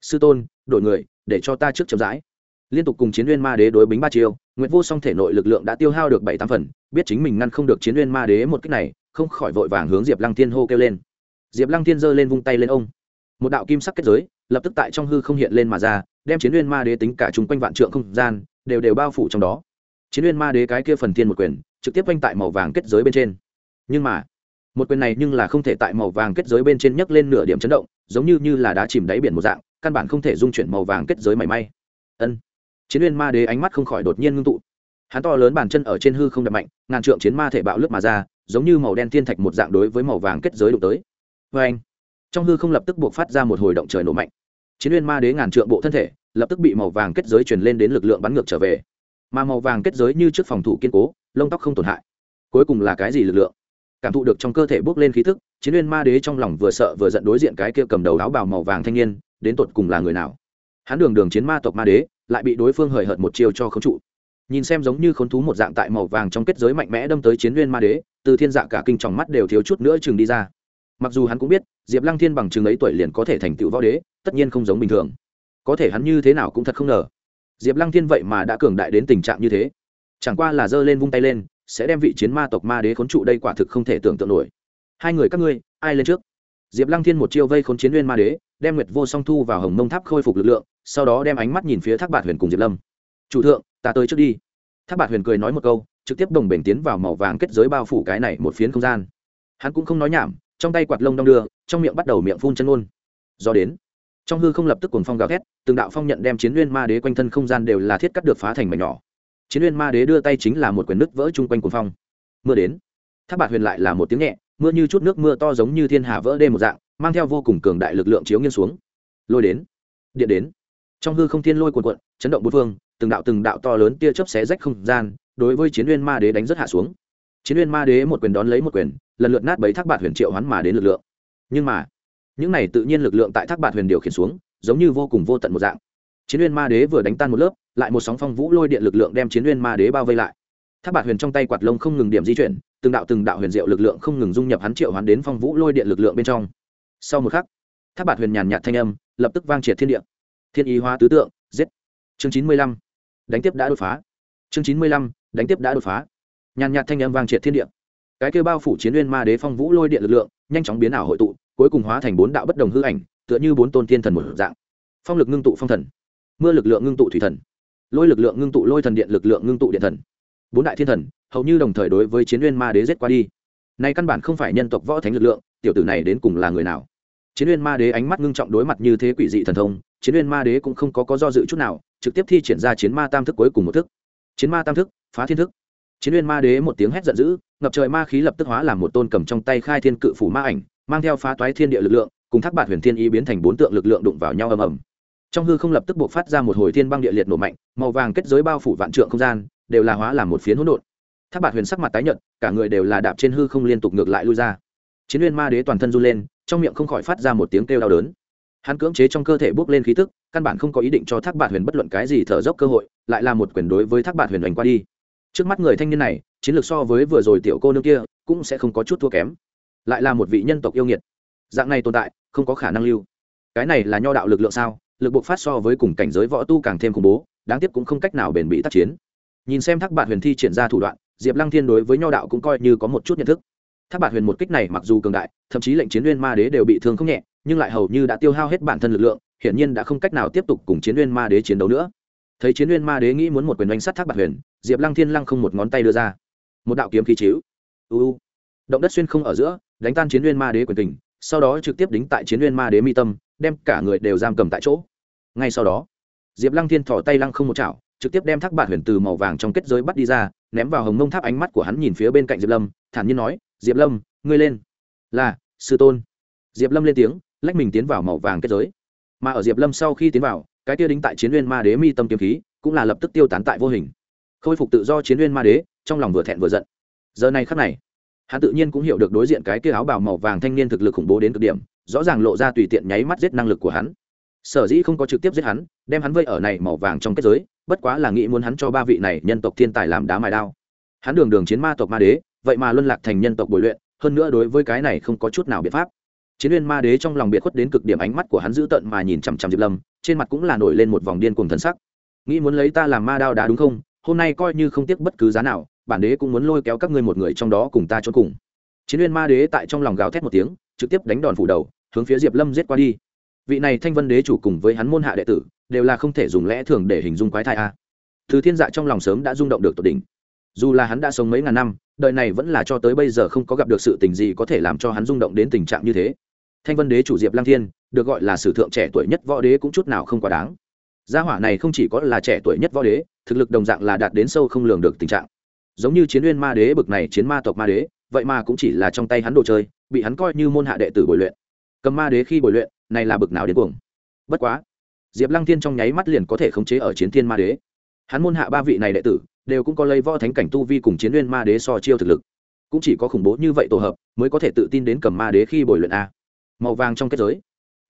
Sư tôn, đổi người, để cho ta trước chậm rãi. Liên tục cùng chiến uyên ma đế đối bính ba chiêu, nguyệt vô song thể nội lực lượng đã tiêu hao được bảy tám phần, biết chính mình ngăn không được chiến uyên ma đế một kích này, không khỏi vội vàng hướng diệp lăng thiên hô kêu lên. Diệp lăng thiên giơ lên vung tay lên ông. Một đạo kim sắc kết giới, lập tức tại trong hư không hiện lên mà ra, đem chiến uyên ma đế tính cả chung quanh vạn trượng không gian, đều đều bao phủ trong đó. Chiến uyên ma đế cái kia phần thiên một quyền, trực tiếp quanh tại màu vàng kết giới bên trên. Nhưng mà một quyền này nhưng là không thể tại màu vàng kết giới bên trên nhấc lên nửa điểm chấn động, giống như như là đá chìm đáy biển một dạng, căn bản không thể dung chuyển màu vàng kết giới mảy may. Ân. Chiến uyên ma đế ánh mắt không khỏi đột nhiên ngưng tụ. Hắn to lớn bàn chân ở trên hư không đập mạnh, ngàn trượng chiến ma thể bạo lướt mà ra, giống như màu đen thiên thạch một dạng đối với màu vàng kết giới đụng tới. Vê anh trong hư không lập tức buộc phát ra một hồi động trời nổ mạnh. Chiến uyên ma đế ngàn trượng bộ thân thể, lập tức bị màu vàng kết giới truyền lên đến lực lượng bắn ngược trở về. Mà màu vàng kết giới như trước phòng thủ kiên cố, lông tóc không tổn hại. Cuối cùng là cái gì lực lượng? Cảm thụ được trong cơ thể bước lên khí thức, chiến uyên ma đế trong lòng vừa sợ vừa giận đối diện cái kia cầm đầu áo bào màu vàng thanh niên, đến tột cùng là người nào? Hắn đường đường chiến ma tộc ma đế, lại bị đối phương hời hợt một chiêu cho khống trụ. Nhìn xem giống như khốn thú một dạng tại màu vàng trong kết giới mạnh mẽ đâm tới chiến uyên ma đế, từ thiên dạ cả kinh tròng mắt đều thiếu chút nữa chừng đi ra. Mặc dù hắn cũng biết, diệp lăng thiên bằng chừng ấy tuổi liền có thể thành tựu võ đế, tất nhiên không giống bình thường. Có thể hắn như thế nào cũng thật không ngờ. Diệp lăng thiên vậy mà đã cường đại đến tình trạng như thế. Chẳng qua là giơ lên vung tay lên sẽ đem vị chiến ma tộc ma đế khốn trụ đây quả thực không thể tưởng tượng nổi. Hai người các ngươi, ai lên trước? Diệp lăng thiên một chiêu vây khốn chiến nguyên ma đế, đem nguyệt vô song thu vào hồng mông tháp khôi phục lực lượng, sau đó đem ánh mắt nhìn phía thác bạt huyền cùng diệp lâm. Chủ thượng, ta tới trước đi. Thác bạt huyền cười nói một câu, trực tiếp đồng bể tiến vào màu vàng kết giới bao phủ cái này một phiến không gian. Hắn cũng không nói nhảm, trong tay quạt lông đong đưa, trong miệng bắt đầu miệng phun chân ôn do đến, trong hư không lập tức cuồng phong gào thét, từng đạo phong nhận đem chiến nguyên ma đế quanh thân không gian đều là thiết cắt được phá thành mảnh nhỏ chiến uyên ma đế đưa tay chính là một quyển nứt vỡ chung quanh cuồng phong. Mưa đến. Thác bạt huyền lại là một tiếng nhẹ, mưa như chút nước mưa to giống như thiên hà vỡ đê một dạng, mang theo vô cùng cường đại lực lượng chiếu nghiêng xuống. Lôi đến. Điện đến. Trong hư không thiên lôi cuồn cuộn, chấn động bốn phương, từng đạo từng đạo to lớn tia chớp xé rách không gian, đối với chiến uyên ma đế đánh rất hạ xuống. Chiến uyên ma đế một quyền đón lấy một quyền, lần lượt nát bấy thác bạt huyền triệu hoán mà đến lực lượng. Nhưng mà, những này tự nhiên lực lượng tại thác bạt huyền điều khiển xuống, giống như vô cùng vô tận một dạng chiến uyên ma đế vừa đánh tan một lớp, lại một sóng phong vũ lôi điện lực lượng đem chiến uyên ma đế bao vây lại. Tháp bạt huyền trong tay quạt lông không ngừng điểm di chuyển, từng đạo từng đạo huyền diệu lực lượng không ngừng dung nhập hắn triệu hắn đến phong vũ lôi điện lực lượng bên trong. Sau một khắc, tháp bạt huyền nhàn nhạt thanh âm lập tức vang triệt thiên địa. Thiên ý hóa tứ tượng, giết. Chương chín mươi lăm, đánh tiếp đã đột phá. Chương chín mươi lăm, đánh tiếp đã đột phá. Nhàn nhạt thanh âm vang triệt thiên địa. Cái kêu bao phủ chiến uyên ma đế phong vũ lôi điện lực lượng, nhanh chóng biến ảo hội tụ, cuối cùng hóa thành bốn đạo bất đồng hư ảnh, tựa như bốn tôn thiên thần một dạng. Phong lực ngưng tụ phong thần mưa lực lượng ngưng tụ thủy thần, lôi lực lượng ngưng tụ lôi thần điện, lực lượng ngưng tụ điện thần. Bốn đại thiên thần, hầu như đồng thời đối với chiến uyên ma đế giết qua đi. Nay căn bản không phải nhân tộc võ thánh lực lượng, tiểu tử này đến cùng là người nào? Chiến uyên ma đế ánh mắt ngưng trọng đối mặt như thế quỷ dị thần thông, chiến uyên ma đế cũng không có có do dự chút nào, trực tiếp thi triển ra chiến ma tam thức cuối cùng một thức. Chiến ma tam thức, phá thiên thức. Chiến uyên ma đế một tiếng hét giận dữ, ngập trời ma khí lập tức hóa làm một tôn cầm trong tay khai thiên cự phủ ma ảnh, mang theo phá toái thiên địa lực lượng, cùng thác bạt huyền thiên y biến thành bốn tượng lực lượng đụng vào nhau ầm ầm trong hư không lập tức buộc phát ra một hồi thiên băng địa liệt nổ mạnh, màu vàng kết giới bao phủ vạn trượng không gian, đều là hóa làm một phiến hỗn độn. Thác bạt huyền sắc mặt tái nhợt, cả người đều là đạp trên hư không liên tục ngược lại lui ra. Chiến Nguyên ma đế toàn thân run lên, trong miệng không khỏi phát ra một tiếng kêu đau đớn. Hắn cưỡng chế trong cơ thể bước lên khí tức, căn bản không có ý định cho thác bạt huyền bất luận cái gì thở dốc cơ hội, lại là một quyền đối với thác bạt huyền đánh qua đi. Trước mắt người thanh niên này, chiến lược so với vừa rồi tiểu cô nương kia, cũng sẽ không có chút thua kém. Lại là một vị nhân tộc yêu nghiệt. Dạng này tồn tại, không có khả năng lưu. Cái này là nho đạo lực lượng sao? Lực bộc phát so với cùng cảnh giới võ tu càng thêm khủng bố, đáng tiếc cũng không cách nào bền bị tác chiến. Nhìn xem thác bạn huyền thi triển ra thủ đoạn, diệp lăng thiên đối với nho đạo cũng coi như có một chút nhận thức. Thác bạn huyền một kích này mặc dù cường đại, thậm chí lệnh chiến uyên ma đế đều bị thương không nhẹ, nhưng lại hầu như đã tiêu hao hết bản thân lực lượng, hiển nhiên đã không cách nào tiếp tục cùng chiến uyên ma đế chiến đấu nữa. Thấy chiến uyên ma đế nghĩ muốn một quyền đánh sát thác bạn huyền, diệp lăng thiên lăng không một ngón tay đưa ra. Một đạo kiếm khí chiếu. Uu động đất xuyên không ở giữa, đánh tan chiến uyên ma đế quyền tình sau đó trực tiếp đính tại chiến uyên ma đế mi tâm, đem cả người đều giam cầm tại chỗ ngay sau đó, diệp lăng thiên thỏ tay lăng không một chảo, trực tiếp đem thác bản huyền từ màu vàng trong kết giới bắt đi ra, ném vào hồng mông tháp ánh mắt của hắn nhìn phía bên cạnh diệp lâm, thản nhiên nói, diệp lâm, ngươi lên. Là, sư tôn. Diệp lâm lên tiếng, lách mình tiến vào màu vàng kết giới. Mà ở diệp lâm sau khi tiến vào, cái tia đính tại chiến uyên ma đế mi tâm kiếm khí, cũng là lập tức tiêu tán tại vô hình. Khôi phục tự do chiến uyên ma đế, trong lòng vừa thẹn vừa giận. Giờ này khắc này, hắn tự nhiên cũng hiểu được đối diện cái kia áo bào màu vàng thanh niên thực lực khủng bố đến cực điểm, rõ ràng lộ ra tùy tiện nháy mắt giết năng lực của hắn sở dĩ không có trực tiếp giết hắn, đem hắn vây ở này màu vàng trong kết giới, bất quá là nghĩ muốn hắn cho ba vị này nhân tộc thiên tài làm đá mài đao. Hắn đường đường chiến ma tộc ma đế, vậy mà luân lạc thành nhân tộc bồi luyện, hơn nữa đối với cái này không có chút nào biện pháp. Chiến uyên ma đế trong lòng biệt khuất đến cực điểm ánh mắt của hắn dữ tợn mà nhìn chằm chằm diệp lâm, trên mặt cũng là nổi lên một vòng điên cùng thần sắc. Nghĩ muốn lấy ta làm ma đao đá đúng không? Hôm nay coi như không tiếc bất cứ giá nào, bản đế cũng muốn lôi kéo các ngươi một người trong đó cùng ta cho cùng. Chiến uyên ma đế tại trong lòng gào thét một tiếng, trực tiếp đánh đòn phủ đầu, hướng phía diệp lâm giết qua đi vị này thanh vân đế chủ cùng với hắn môn hạ đệ tử, đều là không thể dùng lẽ thường để hình dung quái thai a. Thứ thiên dạ trong lòng sớm đã rung động được tột đỉnh. Dù là hắn đã sống mấy ngàn năm, đời này vẫn là cho tới bây giờ không có gặp được sự tình gì có thể làm cho hắn rung động đến tình trạng như thế. Thanh vân đế chủ diệp lang thiên, được gọi là sử thượng trẻ tuổi nhất võ đế cũng chút nào không quá đáng. Gia hỏa này không chỉ có là trẻ tuổi nhất võ đế, thực lực đồng dạng là đạt đến sâu không lường được tình trạng. Giống như chiến uyên ma đế bực này chiến ma tộc ma đế, vậy mà cũng chỉ là trong tay hắn đồ chơi, bị hắn coi như môn hạ đệ tử bồi luyện. Cầm ma đế khi bồi luyện này là bực nào đến cuồng. Bất quá, diệp lăng thiên trong nháy mắt liền có thể khống chế ở chiến thiên ma đế. Hắn môn hạ ba vị này đệ tử, đều cũng có lấy võ thánh cảnh tu vi cùng chiến uyên ma đế so chiêu thực lực. Cũng chỉ có khủng bố như vậy tổ hợp, mới có thể tự tin đến cầm ma đế khi bồi luyện a. Màu vàng trong kết giới,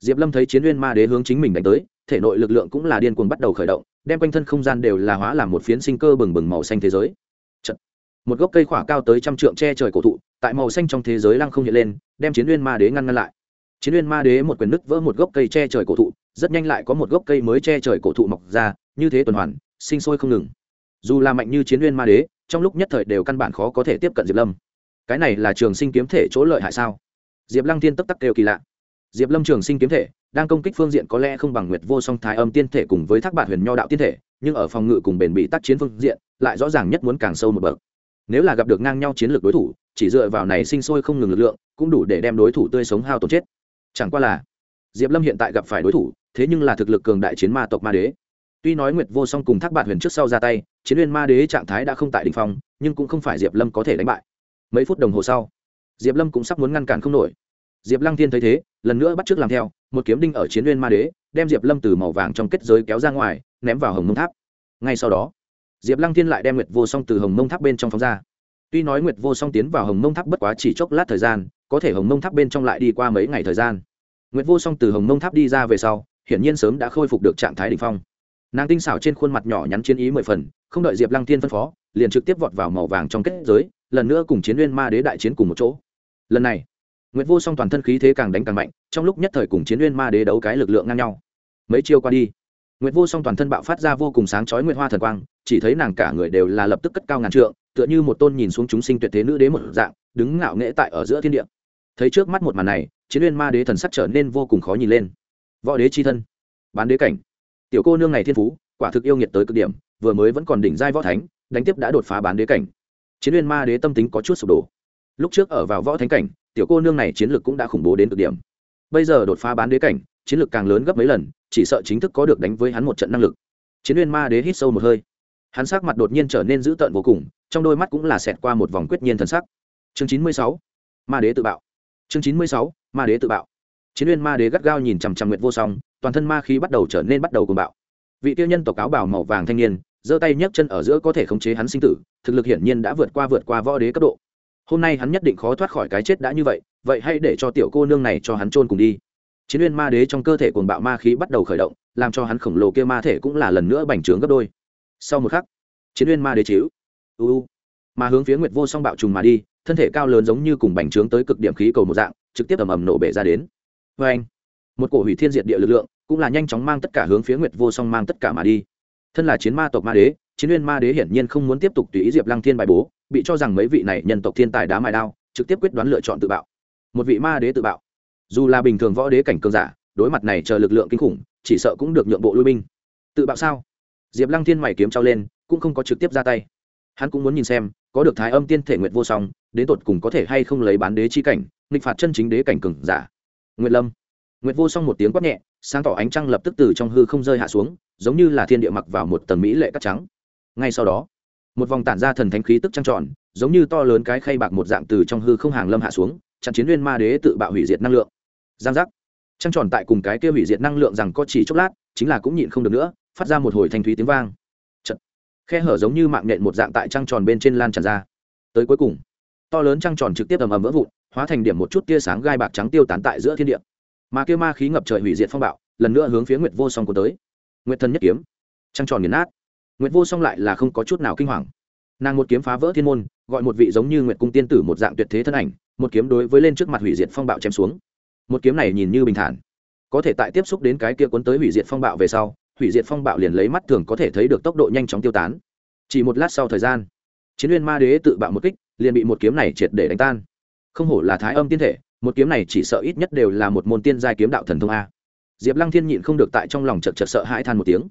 diệp lâm thấy chiến uyên ma đế hướng chính mình đánh tới, thể nội lực lượng cũng là điên cuồng bắt đầu khởi động, đem quanh thân không gian đều là hóa làm một phiến sinh cơ bừng bừng màu xanh thế giới. Chật. một gốc cây khỏa cao tới trăm trượng che trời cổ thụ, tại màu xanh trong thế giới lăng không hiện lên, đem chiến uyên ma đế ngăn ngăn lại chiến uyên ma đế một quyền nứt vỡ một gốc cây che trời cổ thụ, rất nhanh lại có một gốc cây mới che trời cổ thụ mọc ra, như thế tuần hoàn, sinh sôi không ngừng. Dù là mạnh như chiến uyên ma đế, trong lúc nhất thời đều căn bản khó có thể tiếp cận diệp lâm. Cái này là trường sinh kiếm thể chỗ lợi hại sao? Diệp lăng Thiên tấp tắc đều kỳ lạ. Diệp lâm trường sinh kiếm thể, đang công kích phương diện có lẽ không bằng nguyệt vô song thái âm tiên thể cùng với thác bản huyền nho đạo tiên thể, nhưng ở phòng ngự cùng bền bị tác chiến phương diện, lại rõ ràng nhất muốn càng sâu một bậc. Nếu là gặp được ngang nhau chiến lược đối thủ, chỉ dựa vào này sinh sôi không ngừng lực lượng, cũng đủ để đem đối thủ tươi sống hao tổn chết chẳng qua là, diệp lâm hiện tại gặp phải đối thủ, thế nhưng là thực lực cường đại chiến ma tộc ma đế. Tuy nói nguyệt vô song cùng thác bạn huyền trước sau ra tay, chiến uyên ma đế trạng thái đã không tại đ ỉ n h phong, nhưng cũng không phải diệp lâm có thể đánh bại. Mấy phút đồng hồ sau, diệp lâm cũng sắp muốn ngăn cản không nổi. Diệp lăng thiên thấy thế, lần nữa bắt t r ư ớ c làm theo, một kiếm đinh ở chiến uyên ma đế, đem diệp lâm từ màu vàng trong kết giới kéo ra ngoài, ném vào hồng mông tháp. Ngay sau đó, diệp lăng thiên lại đem nguyệt vô song từ hồng mông tháp bên trong phóng ra. Tuy nói nguyệt vô song tiến vào hồng mông tháp bất quá chỉ chốc lát thời gian có thể hồng mông tháp bên trong lại đi qua mấy ngày thời gian nguyệt vô song từ hồng mông tháp đi ra về sau hiển nhiên sớm đã khôi phục được trạng thái đ ỉ n h phong nàng tinh xảo trên khuôn mặt nhỏ nhắn chiến ý mười phần không đợi diệp lăng tiên phân phó liền trực tiếp vọt vào màu vàng trong kết giới lần nữa cùng chiến uyên ma đế đại chiến cùng một chỗ lần này Nguyệt Vô Song toàn thân khí thế càng đánh càng mạnh, trong lúc nhất thời cùng Chiến Nguyên Ma Đế đấu cái lực lượng ngang nhau. Mấy chiêu qua đi, Nguyệt Vô Song toàn thân bạo phát ra vô cùng sáng chói nguyệt hoa thần quang, chỉ thấy nàng cả người đều là lập tức cất cao ngàn trượng, tựa như một tôn nhìn xuống chúng sinh tuyệt thế nữ đế một dạng, đứng ngạo nghễ tại ở giữa thiên địa. Thấy trước mắt một màn này, Chiến uyên Ma Đế thần sắc trở nên vô cùng khó nhìn lên. Võ đế chi thân, bán đế cảnh. Tiểu cô nương này thiên phú, quả thực yêu nghiệt tới cực điểm, vừa mới vẫn còn đỉnh giai võ thánh, đánh tiếp đã đột phá bán đế cảnh. Chiến uyên Ma Đế tâm tính có chút sụp đổ. Lúc trước ở vào võ thánh cảnh, tiểu cô nương này chiến lược cũng đã khủng bố đến cực điểm bây giờ đột phá bán đế cảnh chiến lược càng lớn gấp mấy lần chỉ sợ chính thức có được đánh với hắn một trận năng lực chiến uyên ma đế hít sâu một hơi hắn sắc mặt đột nhiên trở nên dữ tợn vô cùng trong đôi mắt cũng là xẹt qua một vòng quyết nhiên thần sắc chương chín mươi sáu ma đế tự bạo chương chín mươi sáu, ma đế tự bạo. Chiến uyên ma đế gắt gao nhìn chằm chằm nguyệt vô song, toàn thân ma khí bắt đầu trở nên bắt đầu cùng bạo. Vị tiêu nhân tộc áo bảo màu vàng thanh niên, giơ tay nhấc chân ở giữa có thể khống chế hắn sinh tử, thực lực hiển nhiên đã vượt qua vượt qua võ đế cấp độ. Hôm nay hắn nhất định khó thoát khỏi cái chết đã như vậy vậy hãy để cho tiểu cô nương này cho hắn trôn cùng đi. Chiến uyên ma đế trong cơ thể cuồng bạo ma khí bắt đầu khởi động, làm cho hắn khổng lồ kia ma thể cũng là lần nữa bành trướng gấp đôi. Sau một khắc, chiến uyên ma đế chiếu uu mà hướng phía nguyệt vô song bạo trùng mà đi thân thể cao lớn giống như cùng bành trướng tới cực điểm khí cầu một dạng, trực tiếp ầm ầm nổ bể ra đến. Vê anh, một cổ hủy thiên diệt địa lực lượng cũng là nhanh chóng mang tất cả hướng phía nguyệt vô song mang tất cả mà đi. Thân là chiến ma tộc ma đế, chiến nguyên ma đế hiển nhiên không muốn tiếp tục tùy ý diệp lăng thiên bài bố, bị cho rằng mấy vị này nhân tộc thiên tài đá mài đao, trực tiếp quyết đoán lựa chọn tự bạo. Một vị ma đế tự bạo. Dù là bình thường võ đế cảnh cường giả, đối mặt này chờ lực lượng kinh khủng, chỉ sợ cũng được nhượng bộ lui binh. Tự bạo sao? Diệp lăng thiên mày kiếm trao lên, cũng không có trực tiếp ra tay. Hắn cũng muốn nhìn xem, có được thái âm tiên thể nguyệt vô song đến tột cùng có thể hay không lấy bán đế chi cảnh, nghịch phạt chân chính đế cảnh cường giả. Nguyệt lâm. Nguyệt vô song một tiếng quát nhẹ, sáng tỏ ánh trăng lập tức từ trong hư không rơi hạ xuống, giống như là thiên địa mặc vào một tầng mỹ lệ cắt trắng. Ngay sau đó, một vòng tản ra thần thánh khí tức trăng tròn, giống như to lớn cái khay bạc một dạng từ trong hư không hàng lâm hạ xuống, chặn chiến nguyên ma đế tự bạo hủy diệt năng lượng. Giang giác. Trăng tròn tại cùng cái kia hủy diệt năng lượng rằng có chỉ chốc lát, chính là cũng nhịn không được nữa, phát ra một hồi thanh thúy tiếng vang. Chật. khe hở giống như mạng nhện một dạng tại trăng tròn bên trên lan tràn ra. Tới cuối cùng to lớn trăng tròn trực tiếp ầm ầm vỡ vụn, hóa thành điểm một chút tia sáng gai bạc trắng tiêu tán tại giữa thiên địa. Mà kia ma khí ngập trời hủy diệt phong bạo, lần nữa hướng phía nguyệt vô song của tới. Nguyệt thần nhất kiếm. Trăng tròn nghiền nát. Nguyệt vô song lại là không có chút nào kinh hoàng. Nàng một kiếm phá vỡ thiên môn, gọi một vị giống như nguyệt cung tiên tử một dạng tuyệt thế thân ảnh, một kiếm đối với lên trước mặt hủy diệt phong bạo chém xuống. Một kiếm này nhìn như bình thản. Có thể tại tiếp xúc đến cái kia cuốn tới hủy diệt phong bạo về sau, hủy diệt phong bạo liền lấy mắt thường có thể thấy được tốc độ nhanh chóng tiêu tán. Chỉ một lát sau thời gian, chiến uyên ma đế tự bạo một kích liền bị một kiếm này triệt để đánh tan. Không hổ là thái âm tiên thể, một kiếm này chỉ sợ ít nhất đều là một môn tiên giai kiếm đạo thần thông a. Diệp lăng thiên nhịn không được tại trong lòng chật chật sợ hãi than một tiếng.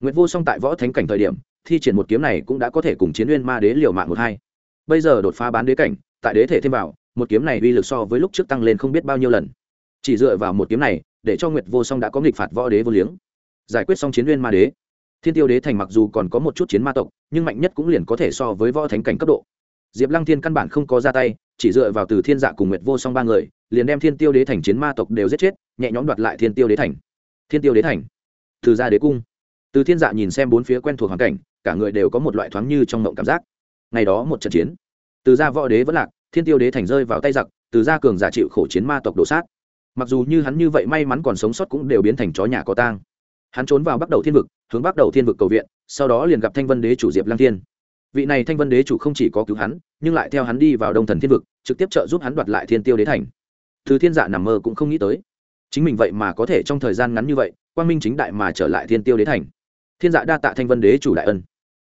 Nguyễn vô song tại võ thánh cảnh thời điểm, thi triển một kiếm này cũng đã có thể cùng chiến uyên ma đế liều mạng một hai. Bây giờ đột phá bán đế cảnh, tại đế thể thêm vào, một kiếm này uy lực so với lúc trước tăng lên không biết bao nhiêu lần. Chỉ dựa vào một kiếm này, để cho nguyệt vô song đã có nghịch phạt võ đế vô liếng. Giải quyết xong chiến uyên ma đế, thiên tiêu đế thành mặc dù còn có một chút chiến ma tộc, nhưng mạnh nhất cũng liền có thể so với võ thánh cảnh cấp độ diệp lăng thiên căn bản không có ra tay, chỉ dựa vào từ thiên dạ cùng nguyệt vô song ba người, liền đem thiên tiêu đế thành chiến ma tộc đều giết chết, nhẹ nhõm đoạt lại thiên tiêu đế thành. Thiên tiêu đế thành? Từ gia đế cung. Từ thiên dạ nhìn xem bốn phía quen thuộc hoàn cảnh, cả người đều có một loại thoáng như trong mộng cảm giác. Ngày đó một trận chiến, từ gia võ đế vẫn lạc, thiên tiêu đế thành rơi vào tay giặc, từ gia cường giả chịu khổ chiến ma tộc đổ sát. Mặc dù như hắn như vậy may mắn còn sống sót cũng đều biến thành chó nhà có tang. Hắn trốn vào bắt đầu thiên vực, hướng bắt đầu thiên vực cầu viện, sau đó liền gặp thanh vân đế chủ diệp lăng thiên vị này thanh vân đế chủ không chỉ có cứu hắn, nhưng lại theo hắn đi vào đông thần thiên vực, trực tiếp trợ giúp hắn đoạt lại thiên tiêu đế thành. Thứ thiên dạ nằm mơ cũng không nghĩ tới. Chính mình vậy mà có thể trong thời gian ngắn như vậy, quang minh chính đại mà trở lại thiên tiêu đế thành. Thiên dạ đa tạ thanh vân đế chủ đại ân.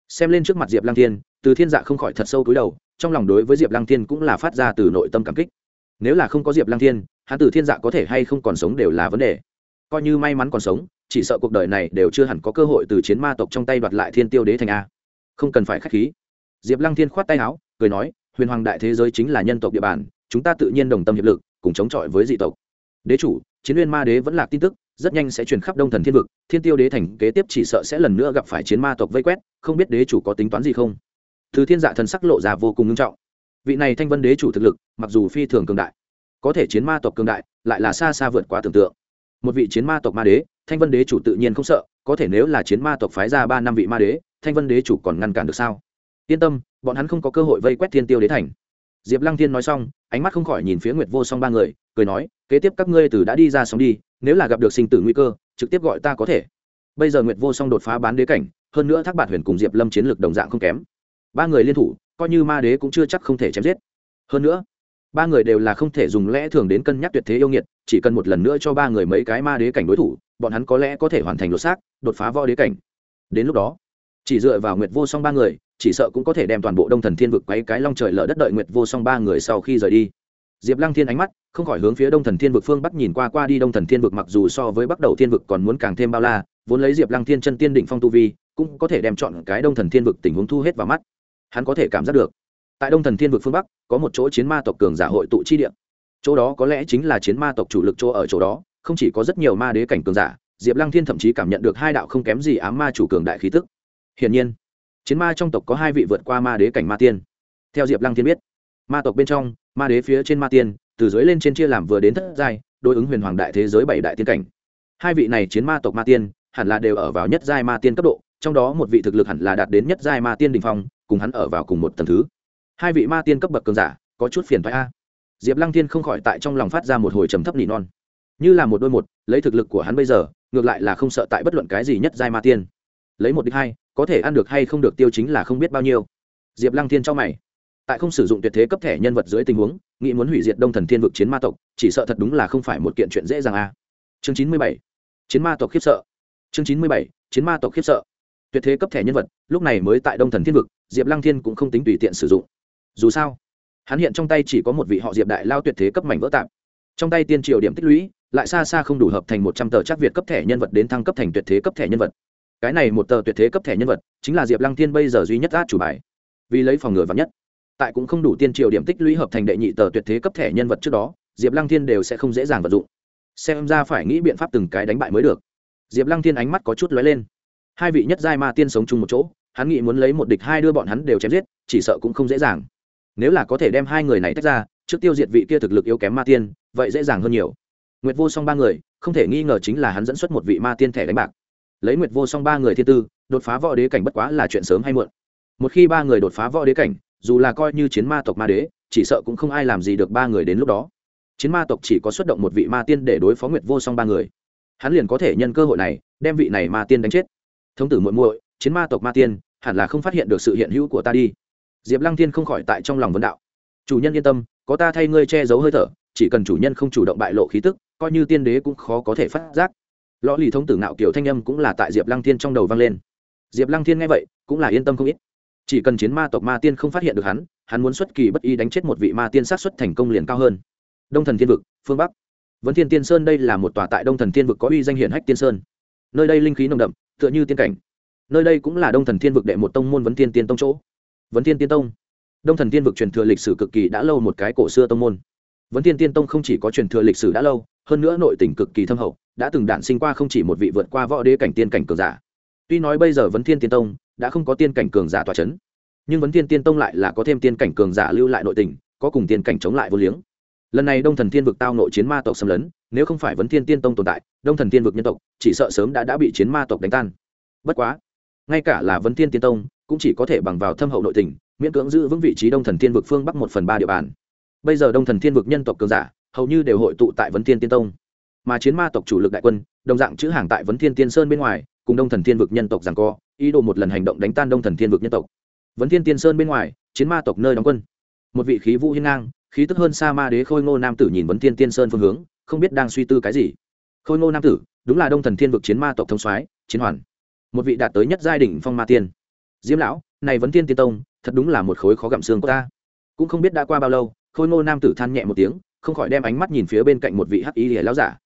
Xem lên trước mặt diệp lăng thiên, từ thiên dạ không khỏi thật sâu túi đầu, trong lòng đối với diệp lăng thiên cũng là phát ra từ nội tâm cảm kích. Nếu là không có diệp lăng thiên, hắn từ thiên dạ có thể hay không còn sống đều là vấn đề. Coi như may mắn còn sống, chỉ sợ cuộc đời này đều chưa hẳn có cơ hội từ chiến ma tộc trong tay đoạt lại thiên tiêu đế thành a không cần phải k h á c h khí. Diệp lăng thiên khoát tay áo, cười nói, huyền hoàng đại thế giới chính là nhân tộc địa bàn, chúng ta tự nhiên đồng tâm hiệp lực, cùng chống chọi với dị tộc. Đế chủ, chiến uyên ma đế vẫn là tin tức, rất nhanh sẽ truyền khắp đông thần thiên vực, thiên tiêu đế thành kế tiếp chỉ sợ sẽ lần nữa gặp phải chiến ma tộc vây quét, không biết đế chủ có tính toán gì không? Thứ thiên dạ thần sắc lộ ra vô cùng nghiêm trọng. Vị này thanh vân đế chủ thực lực, mặc dù phi thường cường đại, có thể chiến ma tộc cường đại, lại là xa xa vượt quá tưởng tượng. Một vị chiến ma tộc ma đế, thanh vân đế chủ tự nhiên không sợ, có thể nếu là chiến ma tộc phái ra ba năm vị ma đế thanh vân đế chủ còn ngăn cản được sao? Yên tâm, bọn hắn không có cơ hội vây quét thiên tiêu đế thành. Diệp lăng thiên nói xong, ánh mắt không khỏi nhìn phía nguyệt vô song ba người, cười nói, kế tiếp các ngươi từ đã đi ra sống đi, nếu là gặp được sinh tử nguy cơ, trực tiếp gọi ta có thể. Bây giờ nguyệt vô song đột phá bán đế cảnh, hơn nữa thác bạt huyền cùng diệp lâm chiến lược đồng dạng không kém. Ba người liên thủ, coi như ma đế cũng chưa chắc không thể chém giết. Hơn nữa, ba người đều là không thể dùng lẽ thường đến cân nhắc tuyệt thế yêu nghiệt, chỉ cần một lần nữa cho ba người mấy cái ma đế cảnh đối thủ, bọn hắn có lẽ có thể hoàn thành lột xác, đột phá võ đế cảnh. Đến lúc đó chỉ dựa vào nguyệt vô song ba người, chỉ sợ cũng có thể đem toàn bộ đông thần thiên vực quấy cái long trời lở đất đợi nguyệt vô song ba người sau khi rời đi. Diệp lăng thiên ánh mắt, không khỏi hướng phía đông thần thiên vực phương bắc nhìn qua qua đi. Đông thần thiên vực mặc dù so với bắc đầu thiên vực còn muốn càng thêm bao la, vốn lấy diệp lăng thiên chân tiên đỉnh phong tu vi, cũng có thể đem chọn cái đông thần thiên vực tình huống thu hết vào mắt. Hắn có thể cảm giác được, tại đông thần thiên vực phương bắc, có một chỗ chiến ma tộc cường giả hội tụ chi địa. Chỗ đó có lẽ chính là chiến ma tộc chủ lực chỗ ở chỗ đó, không chỉ có rất nhiều ma đế cảnh cường giả, diệp lăng thiên thậm chí cảm nhận được hai đạo không kém gì ám ma chủ cường đại khí tức hiển nhiên, chiến ma trong tộc có hai vị vượt qua ma đế cảnh ma tiên. Theo diệp lăng thiên biết, ma tộc bên trong, ma đế phía trên ma tiên, từ dưới lên trên chia làm vừa đến thất giai, đối ứng huyền hoàng đại thế giới bảy đại tiên cảnh. Hai vị này chiến ma tộc ma tiên, hẳn là đều ở vào nhất giai ma tiên cấp độ, trong đó một vị thực lực hẳn là đạt đến nhất giai ma tiên đình phong, cùng hắn ở vào cùng một tầng thứ. Hai vị ma tiên cấp bậc cường giả, có chút phiền thoái a. Diệp lăng thiên không khỏi tại trong lòng phát ra một hồi trầm thấp nỉ non. Như là một đôi một, lấy thực lực của hắn bây giờ, ngược lại là không sợ tại bất luận cái gì nhất giai ma tiên. Lấy một đích hai có thể ăn được hay không được tiêu chính là không biết bao nhiêu. Diệp lăng thiên cho mày. Tại không sử dụng tuyệt thế cấp thẻ nhân vật dưới tình huống, nghĩ muốn hủy diệt đông thần thiên vực chiến ma tộc, chỉ sợ thật đúng là không phải một kiện chuyện dễ dàng a. Chương chín mươi bảy. Chiến ma tộc khiếp sợ. Chương chín mươi bảy. Chiến ma tộc khiếp sợ. Tuyệt thế cấp thẻ nhân vật, lúc này mới tại đông thần thiên vực, diệp lăng thiên cũng không tính tùy tiện sử dụng. Dù sao, hắn hiện trong tay chỉ có một vị họ diệp đại lao tuyệt thế cấp mảnh vỡ tạm trong tay tiên triều điểm tích lũy, lại xa xa không đủ hợp thành một trăm tờ chắc việt cấp thẻ nhân vật đến thăng cấp thành tuyệt thế cấp thẻ nhân vật cái này một tờ tuyệt thế cấp thẻ nhân vật, chính là diệp lăng thiên bây giờ duy nhất át chủ bài. Vì lấy phòng ngừa vắn nhất, tại cũng không đủ tiên triều điểm tích lũy hợp thành đệ nhị tờ tuyệt thế cấp thẻ nhân vật trước đó, diệp lăng thiên đều sẽ không dễ dàng vận dụng. Xem ra phải nghĩ biện pháp từng cái đánh bại mới được. Diệp lăng thiên ánh mắt có chút lóe lên. Hai vị nhất giai ma tiên sống chung một chỗ, hắn nghĩ muốn lấy một địch hai đưa bọn hắn đều chém giết, chỉ sợ cũng không dễ dàng. Nếu là có thể đem hai người này tách ra, trước tiêu diệt vị kia thực lực yếu kém ma tiên, vậy dễ dàng hơn nhiều. Nguyệt vô song ba người, không thể nghi ngờ chính là hắn dẫn xuất một vị ma tiên thẻ đánh bạc lấy nguyệt vô song ba người thiên tư, đột phá võ đế cảnh bất quá là chuyện sớm hay muộn. Một khi ba người đột phá võ đế cảnh, dù là coi như chiến ma tộc ma đế, chỉ sợ cũng không ai làm gì được ba người đến lúc đó. Chiến ma tộc chỉ có xuất động một vị ma tiên để đối phó nguyệt vô song ba người. Hắn liền có thể nhân cơ hội này, đem vị này ma tiên đánh chết. Thống tử muội muội, chiến ma tộc ma tiên, hẳn là không phát hiện được sự hiện hữu của ta đi. Diệp lăng Thiên không khỏi tại trong lòng vấn đạo. Chủ nhân yên tâm, có ta thay ngươi che giấu hơi thở, chỉ cần chủ nhân không chủ động bại lộ khí tức, coi như tiên đế cũng khó có thể phát giác lõ lì thống tử ngạo kiểu thanh âm cũng là tại diệp lăng thiên trong đầu vang lên. Diệp lăng thiên nghe vậy, cũng là yên tâm không ít. Chỉ cần chiến ma tộc ma tiên không phát hiện được hắn hắn muốn xuất kỳ bất y đánh chết một vị ma tiên sát xuất thành công liền cao hơn. Đông thần thiên vực, phương bắc. Vấn thiên tiên sơn đây là một tòa tại đông thần thiên vực có uy danh hiển hách tiên sơn. Nơi đây linh khí nồng đậm, tựa như tiên cảnh. Nơi đây cũng là đông thần thiên vực đệ một tông môn vấn thiên tiên tông chỗ. Vấn thiên tiên tông. Đông thần tiên vực truyền thừa lịch sử cực kỳ đã lâu một cái cổ xưa tông môn. Vấn thiên tiên tông không chỉ có truyền thừa lịch sử đã lâu, hơn nữa nội tình cực kỳ thâm hậu đã từng đản sinh qua không chỉ một vị vượt qua võ đế cảnh tiên cảnh cường giả. Tuy nói bây giờ vấn thiên tiên tông đã không có tiên cảnh cường giả tòa c h ấ n nhưng vấn thiên tiên tông lại là có thêm tiên cảnh cường giả lưu lại nội tình, có cùng tiên cảnh chống lại vô liếng. Lần này đông thần thiên vực tao nội chiến ma tộc xâm lấn, nếu không phải vấn thiên tiên tông tồn tại, đông thần thiên vực nhân tộc chỉ sợ sớm đã đã bị chiến ma tộc đánh tan. Bất quá, ngay cả là vấn thiên tiên tông cũng chỉ có thể bằng vào thâm hậu nội tình, miễn cưỡng giữ vững vị trí đông thần thiên vực phương bắc một phần ba địa bàn. Bây giờ đông thần thiên vực nhân tộc cường giả hầu như đều hội tụ tại vấn thiên tiên tông mà chiến ma tộc chủ lực đại quân, đồng dạng chữ hàng tại vấn thiên tiên sơn bên ngoài, cùng đông thần thiên vực nhân tộc rằng co, ý đồ một lần hành động đánh tan đông thần thiên vực nhân tộc. Vấn thiên tiên sơn bên ngoài, chiến ma tộc nơi đóng quân. Một vị khí vũ hiên ngang, khí tức hơn sa ma đế khôi ngô nam tử nhìn vấn thiên tiên sơn phương hướng, không biết đang suy tư cái gì. Khôi ngô nam tử, đúng là đông thần thiên vực chiến ma tộc thông soái, chiến hoàn. Một vị đạt tới nhất giai đỉnh phong ma tiên. Diêm lão, này vấn thiên tiên tông, thật đúng là một khối khó gặm xương của ta. Cũng không biết đã qua bao lâu, khôi ngô nam tử than nhẹ một tiếng, không khỏi đem ánh mắt nhìn phía bên cạnh một vị hắc y lìa lão giả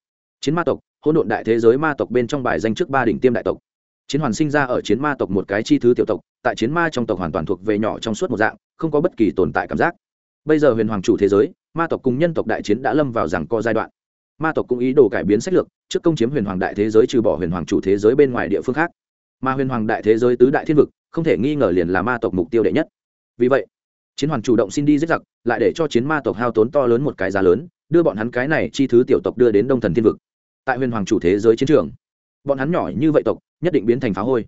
chiến ma tộc, hỗn độn đại thế giới ma tộc bên trong bài danh trước ba đỉnh tiêm đại tộc. Chiến hoàn sinh ra ở chiến ma tộc một cái chi thứ tiểu tộc, tại chiến ma trong tộc hoàn toàn thuộc về nhỏ trong suốt một dạng, không có bất kỳ tồn tại cảm giác. Bây giờ huyền hoàng chủ thế giới, ma tộc cùng nhân tộc đại chiến đã lâm vào rằng co giai đoạn. Ma tộc cũng ý đồ cải biến sách lược, trước công chiếm huyền hoàng đại thế giới trừ bỏ huyền hoàng chủ thế giới bên ngoài địa phương khác. Mà huyền hoàng đại thế giới tứ đại thiên vực, không thể nghi ngờ liền là ma tộc mục tiêu đệ nhất. Vì vậy, chiến hoàn chủ động xin đi giết giặc, lại để cho chiến ma tộc hao tốn to lớn một cái giá lớn, đưa bọn hắn cái này chi thứ tiểu tộc đưa đến đông thần thiên vực tại huyền hoàng chủ thế giới chiến trường. Bọn hắn nhỏ như vậy tộc, nhất định biến thành phá hôi.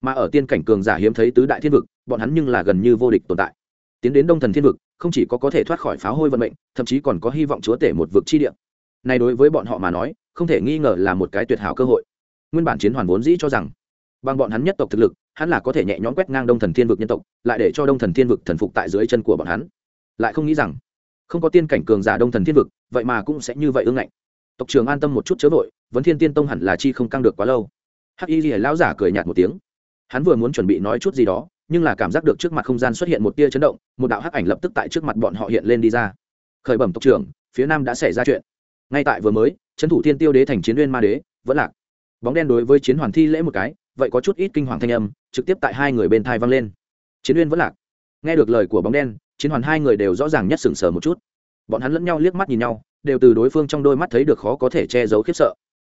Mà ở tiên cảnh cường giả hiếm thấy tứ đại thiên vực, bọn hắn nhưng là gần như vô địch tồn tại. Tiến đến đông thần thiên vực, không chỉ có có thể thoát khỏi phá hôi vận mệnh, thậm chí còn có hy vọng chúa tể một vực chi địa. Này đối với bọn họ mà nói, không thể nghi ngờ là một cái tuyệt hảo cơ hội. Nguyên bản chiến hoàn vốn dĩ cho rằng, bằng bọn hắn nhất tộc thực lực, hắn là có thể nhẹ nhõm quét ngang đông thần thiên vực nhân tộc, lại để cho đông thần thiên vực thần phục tại dưới chân của bọn hắn. Lại không nghĩ rằng, không có tiên cảnh cường giả đông thần thiên vực, vậy mà cũng sẽ như vậy ương ngạnh tộc trưởng an tâm một chút chớ vội, vấn thiên tiên tông hẳn là chi không căng được quá lâu. Hắc y ghi lão giả cười nhạt một tiếng. Hắn vừa muốn chuẩn bị nói chút gì đó, nhưng là cảm giác được trước mặt không gian xuất hiện một tia chấn động, một đạo hắc ảnh lập tức tại trước mặt bọn họ hiện lên đi ra. Khởi bẩm tộc trưởng, phía nam đã xảy ra chuyện. Ngay tại vừa mới trấn thủ thiên tiêu đế thành chiến uyên ma đế, vẫn lạc. Bóng đen đối với chiến hoàn thi lễ một cái, vậy có chút ít kinh hoàng thanh âm, trực tiếp tại hai người bên thai vang lên. Chiến uyên vẫn lạc. Nghe được lời của bóng đen, chiến hoàn hai người đều rõ ràng nhất sừng sờ một chút. Bọn hắn lẫn nhau liếc mắt nhìn nhau đều từ đối phương trong đôi mắt thấy được khó có thể che giấu khiếp sợ.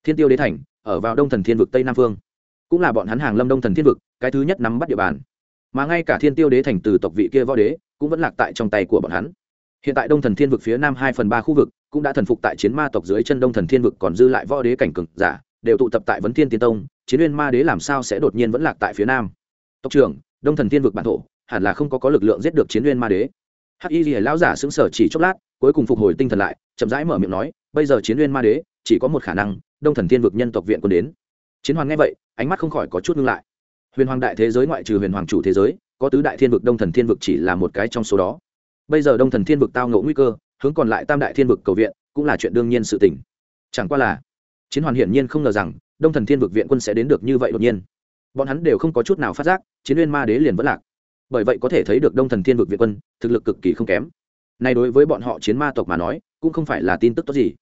Thiên tiêu đế thành, ở vào đông thần thiên vực tây nam phương. Cũng là bọn hắn hàng lâm đông thần thiên vực, cái thứ nhất nắm bắt địa bàn. Mà ngay cả thiên tiêu đế thành từ tộc vị kia võ đế, cũng vẫn lạc tại trong tay của bọn hắn. Hiện tại đông thần thiên vực phía nam hai phần ba khu vực, cũng đã thần phục tại chiến ma tộc dưới chân đông thần thiên vực, còn dư lại võ đế cảnh cực giả, đều tụ tập tại vấn thiên tiên tông, chiến uyên ma đế làm sao sẽ đột nhiên vẫn lạc tại phía nam? Tộc trưởng, đông thần thiên vực bản thổ, hẳn là không có có lực lượng giết được chiến uyên ma đế. Hắc y lão giả sững sờ chỉ chốc lát cuối cùng phục hồi tinh thần lại, chậm rãi mở miệng nói, bây giờ chiến uyên ma đế, chỉ có một khả năng, đông thần thiên vực nhân tộc viện quân đến. Chiến hoàng nghe vậy, ánh mắt không khỏi có chút ngưng lại. Huyền hoàng đại thế giới ngoại trừ huyền hoàng chủ thế giới, có tứ đại thiên vực đông thần thiên vực chỉ là một cái trong số đó. Bây giờ đông thần thiên vực tao ngộ nguy cơ, hướng còn lại tam đại thiên vực cầu viện, cũng là chuyện đương nhiên sự tình. Chẳng qua là, chiến hoàn hiển nhiên không ngờ rằng, đông thần thiên vực viện quân sẽ đến được như vậy đột nhiên. Bọn hắn đều không có chút nào phát giác, chiến uyên ma đế liền vẫn lạc. Bởi vậy có thể thấy được đông thần thiên vực viện quân, thực lực cực kỳ không kém này đối với bọn họ chiến ma tộc mà nói, cũng không phải là tin tức tốt gì.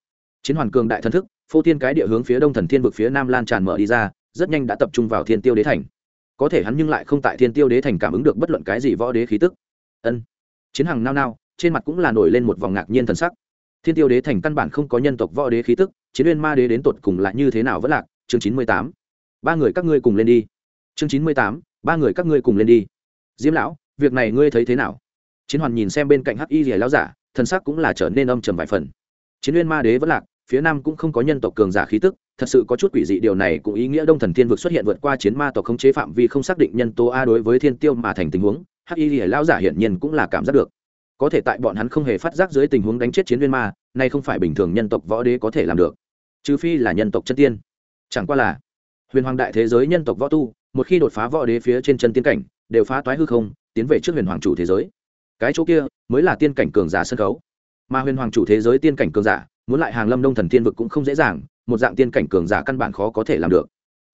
Chiến hoàn cường đại thần thức, phô thiên cái địa hướng phía đông thần thiên vực phía nam lan tràn mở đi ra, rất nhanh đã tập trung vào thiên tiêu đế thành. Có thể hắn nhưng lại không tại thiên tiêu đế thành cảm ứng được bất luận cái gì võ đế khí tức. Ân. Chiến hằng nao nao, trên mặt cũng là nổi lên một vòng ngạc nhiên thần sắc. Thiên tiêu đế thành căn bản không có nhân tộc võ đế khí tức, chiến uyên ma đế đến tột cùng lại như thế nào vẫn lạc? Chương chín mươi tám. Ba người các ngươi cùng lên đi. Chương chín mươi tám. Ba người các ngươi cùng lên đi. Diễm lão, việc này ngươi thấy thế nào? Chiến hoàn nhìn xem bên cạnh hắc y rìa lão giả, thần sắc cũng là trở nên âm trầm vài phần. Chiến uyên ma đế vẫn lạc, phía nam cũng không có nhân tộc cường giả khí tức, thật sự có chút quỷ dị điều này cũng ý nghĩa đông thần thiên vực xuất hiện vượt qua chiến ma tộc khống chế phạm vi không xác định nhân tố a đối với thiên tiêu mà thành tình huống, hắc y rìa lão giả hiển nhiên cũng là cảm giác được. Có thể tại bọn hắn không hề phát giác dưới tình huống đánh chết chiến uyên ma, nay không phải bình thường nhân tộc võ đế có thể làm được. Trừ phi là nhân tộc chân tiên. Chẳng qua là, huyền hoàng đại thế giới nhân tộc võ tu, một khi đột phá võ đế phía trên chân tiên cảnh, đều phá toái hư không, tiến về trước huyền hoàng chủ thế giới cái chỗ kia mới là tiên cảnh cường giả sân khấu. Mà huyền hoàng chủ thế giới tiên cảnh cường giả, muốn lại hàng lâm đông thần thiên vực cũng không dễ dàng, một dạng tiên cảnh cường giả căn bản khó có thể làm được.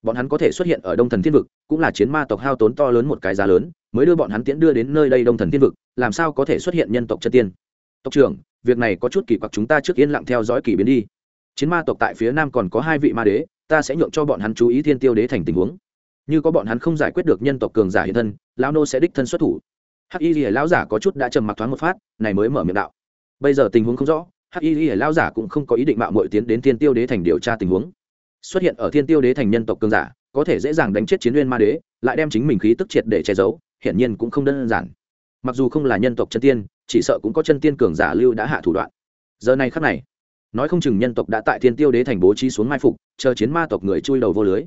Bọn hắn có thể xuất hiện ở đông thần thiên vực, cũng là chiến ma tộc hao tốn to lớn một cái giá lớn, mới đưa bọn hắn tiễn đưa đến nơi đây đông thần thiên vực, làm sao có thể xuất hiện nhân tộc chân tiên? Tộc trưởng, việc này có chút kỳ quặc chúng ta trước yên lặng theo dõi kỳ biến đi. Chiến ma tộc tại phía nam còn có hai vị ma đế, ta sẽ nhượng cho bọn hắn chú ý thiên tiêu đế thành tình huống. Như có bọn hắn không giải quyết được nhân tộc cường giả hiện thân, lão nô sẽ đích thân xuất thủ hắc y lìa lão giả có chút đã trầm mặc thoáng một phát, này mới mở miệng đạo. Bây giờ tình huống không rõ, hắc y lìa lão giả cũng không có ý định mạo muội tiến đến thiên tiêu đế thành điều tra tình huống. Xuất hiện ở thiên tiêu đế thành nhân tộc cường giả, có thể dễ dàng đánh chết chiến Nguyên ma đế, lại đem chính mình khí tức triệt để che giấu, hiển nhiên cũng không đơn giản. Mặc dù không là nhân tộc chân tiên, chỉ sợ cũng có chân tiên cường giả lưu đã hạ thủ đoạn. Giờ này khắc này, nói không chừng nhân tộc đã tại thiên tiêu đế thành bố trí xuống mai phục, chờ chiến ma tộc người chui đầu vô lưới.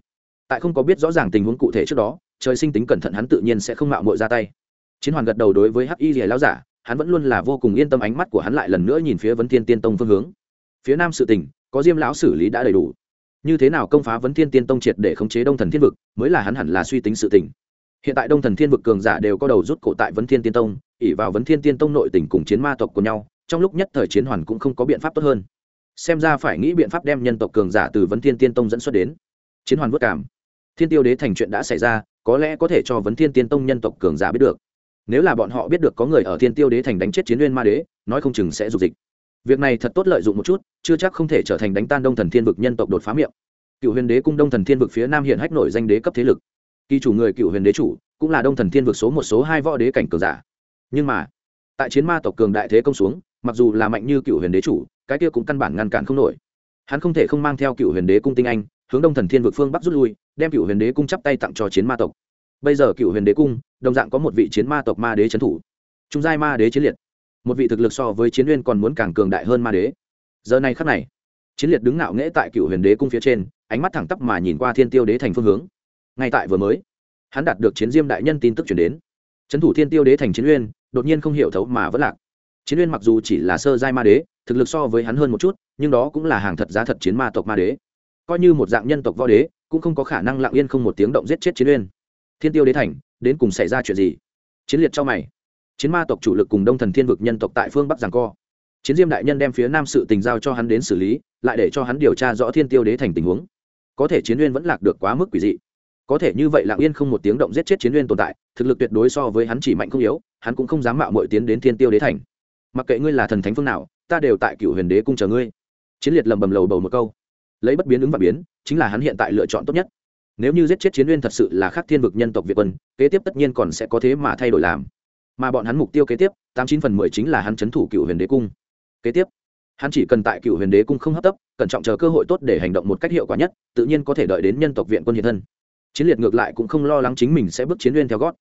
Tại không có biết rõ ràng tình huống cụ thể trước đó, trời sinh tính cẩn thận hắn tự nhiên sẽ không mạo mội ra tay chiến hoàn gật đầu đối với hắc y rìa lao giả, hắn vẫn luôn là vô cùng yên tâm ánh mắt của hắn lại lần nữa nhìn phía vấn thiên tiên tông phương hướng. Phía nam sự tình, có diêm lão xử lý đã đầy đủ. Như thế nào công phá vấn thiên tiên tông triệt để khống chế đông thần thiên vực, mới là hắn hẳn là suy tính sự tình. Hiện tại đông thần thiên vực cường giả đều có đầu rút cổ tại vấn thiên tiên tông ỉ vào vấn thiên tiên tông nội tỉnh cùng chiến ma tộc của nhau, trong lúc nhất thời chiến hoàn cũng không có biện pháp tốt hơn. Xem ra phải nghĩ biện pháp đem nhân tộc cường giả từ vấn thiên tiên tông dẫn xuất đến. Chiến hoàn vất cảm thiên tiêu đế thành chuyện đã xảy ra, có lẽ có thể cho vấn thiên tiên tông nhân tộc cường giả biết được nếu là bọn họ biết được có người ở thiên tiêu đế thành đánh chết chiến uyên ma đế, nói không chừng sẽ dục dịch. Việc này thật tốt lợi dụng một chút, chưa chắc không thể trở thành đánh tan đông thần thiên vực nhân tộc đột phá miệng. Cựu huyền đế cung đông thần thiên vực phía nam hiện hách nổi danh đế cấp thế lực. Kỳ chủ người cựu huyền đế chủ, cũng là đông thần thiên vực số một, số hai võ đế cảnh cường giả. Nhưng mà, tại chiến ma tộc cường đại thế công xuống, mặc dù là mạnh như cựu huyền đế chủ, cái kia cũng căn bản ngăn cản không nổi. Hắn không thể không mang theo cựu huyền đế cung tinh anh, hướng đông thần thiên vực phương bắc rút lui, đem cựu huyền đế cung chắp tay tặng cho chiến ma tộc bây giờ cựu huyền đế cung, đồng dạng có một vị chiến ma tộc ma đế trấn thủ. Trung giai ma đế chiến liệt. Một vị thực lực so với chiến uyên còn muốn càng cường đại hơn ma đế. Giờ này khắc này, chiến liệt đứng ngạo nghễ tại cựu huyền đế cung phía trên, ánh mắt thẳng tắp mà nhìn qua thiên tiêu đế thành phương hướng. Ngay tại vừa mới, hắn đạt được chiến diêm đại nhân tin tức chuyển đến. Trấn thủ thiên tiêu đế thành chiến uyên đột nhiên không hiểu thấu mà vẫn lạc. Chiến uyên mặc dù chỉ là sơ giai ma đế, thực lực so với hắn hơn một chút, nhưng đó cũng là hàng thật giá thật chiến ma tộc ma đế. Coi như một dạng nhân tộc võ đế, cũng không có khả năng lặng yên không một tiếng động giết chết chiến uyên thiên tiêu đế thành, đến cùng xảy ra chuyện gì? Chiến liệt cho mày. Chiến ma tộc chủ lực cùng đông thần thiên vực nhân tộc tại phương bắc giảng co. Chiến diêm đại nhân đem phía nam sự tình giao cho hắn đến xử lý, lại để cho hắn điều tra rõ thiên tiêu đế thành tình huống. Có thể chiến uyên vẫn lạc được quá mức quỷ dị. Có thể như vậy lạng yên không một tiếng động giết chết chiến uyên tồn tại, thực lực tuyệt đối so với hắn chỉ mạnh không yếu, hắn cũng không dám mạo mọi tiến đến thiên tiêu đế thành. Mặc kệ ngươi là thần thánh phương nào, ta đều tại cựu huyền đế cung chờ ngươi. Chiến liệt lầm bầm lầu bầu một câu. Lấy bất biến ứng và biến, chính là hắn hiện tại lựa chọn tốt nhất nếu như giết chết chiến uyên thật sự là khác thiên vực nhân tộc việt quân, kế tiếp tất nhiên còn sẽ có thế mà thay đổi làm. Mà bọn hắn mục tiêu kế tiếp, tám chín phần mười chính là hắn c h ấ n thủ cựu huyền đế cung. Kế tiếp, hắn chỉ cần tại cựu huyền đế cung không hấp tấp, cẩn trọng chờ cơ hội tốt để hành động một cách hiệu quả nhất, tự nhiên có thể đợi đến nhân tộc viện quân hiện thân. Chiến liệt ngược lại cũng không lo lắng chính mình sẽ bước chiến uyên theo gót.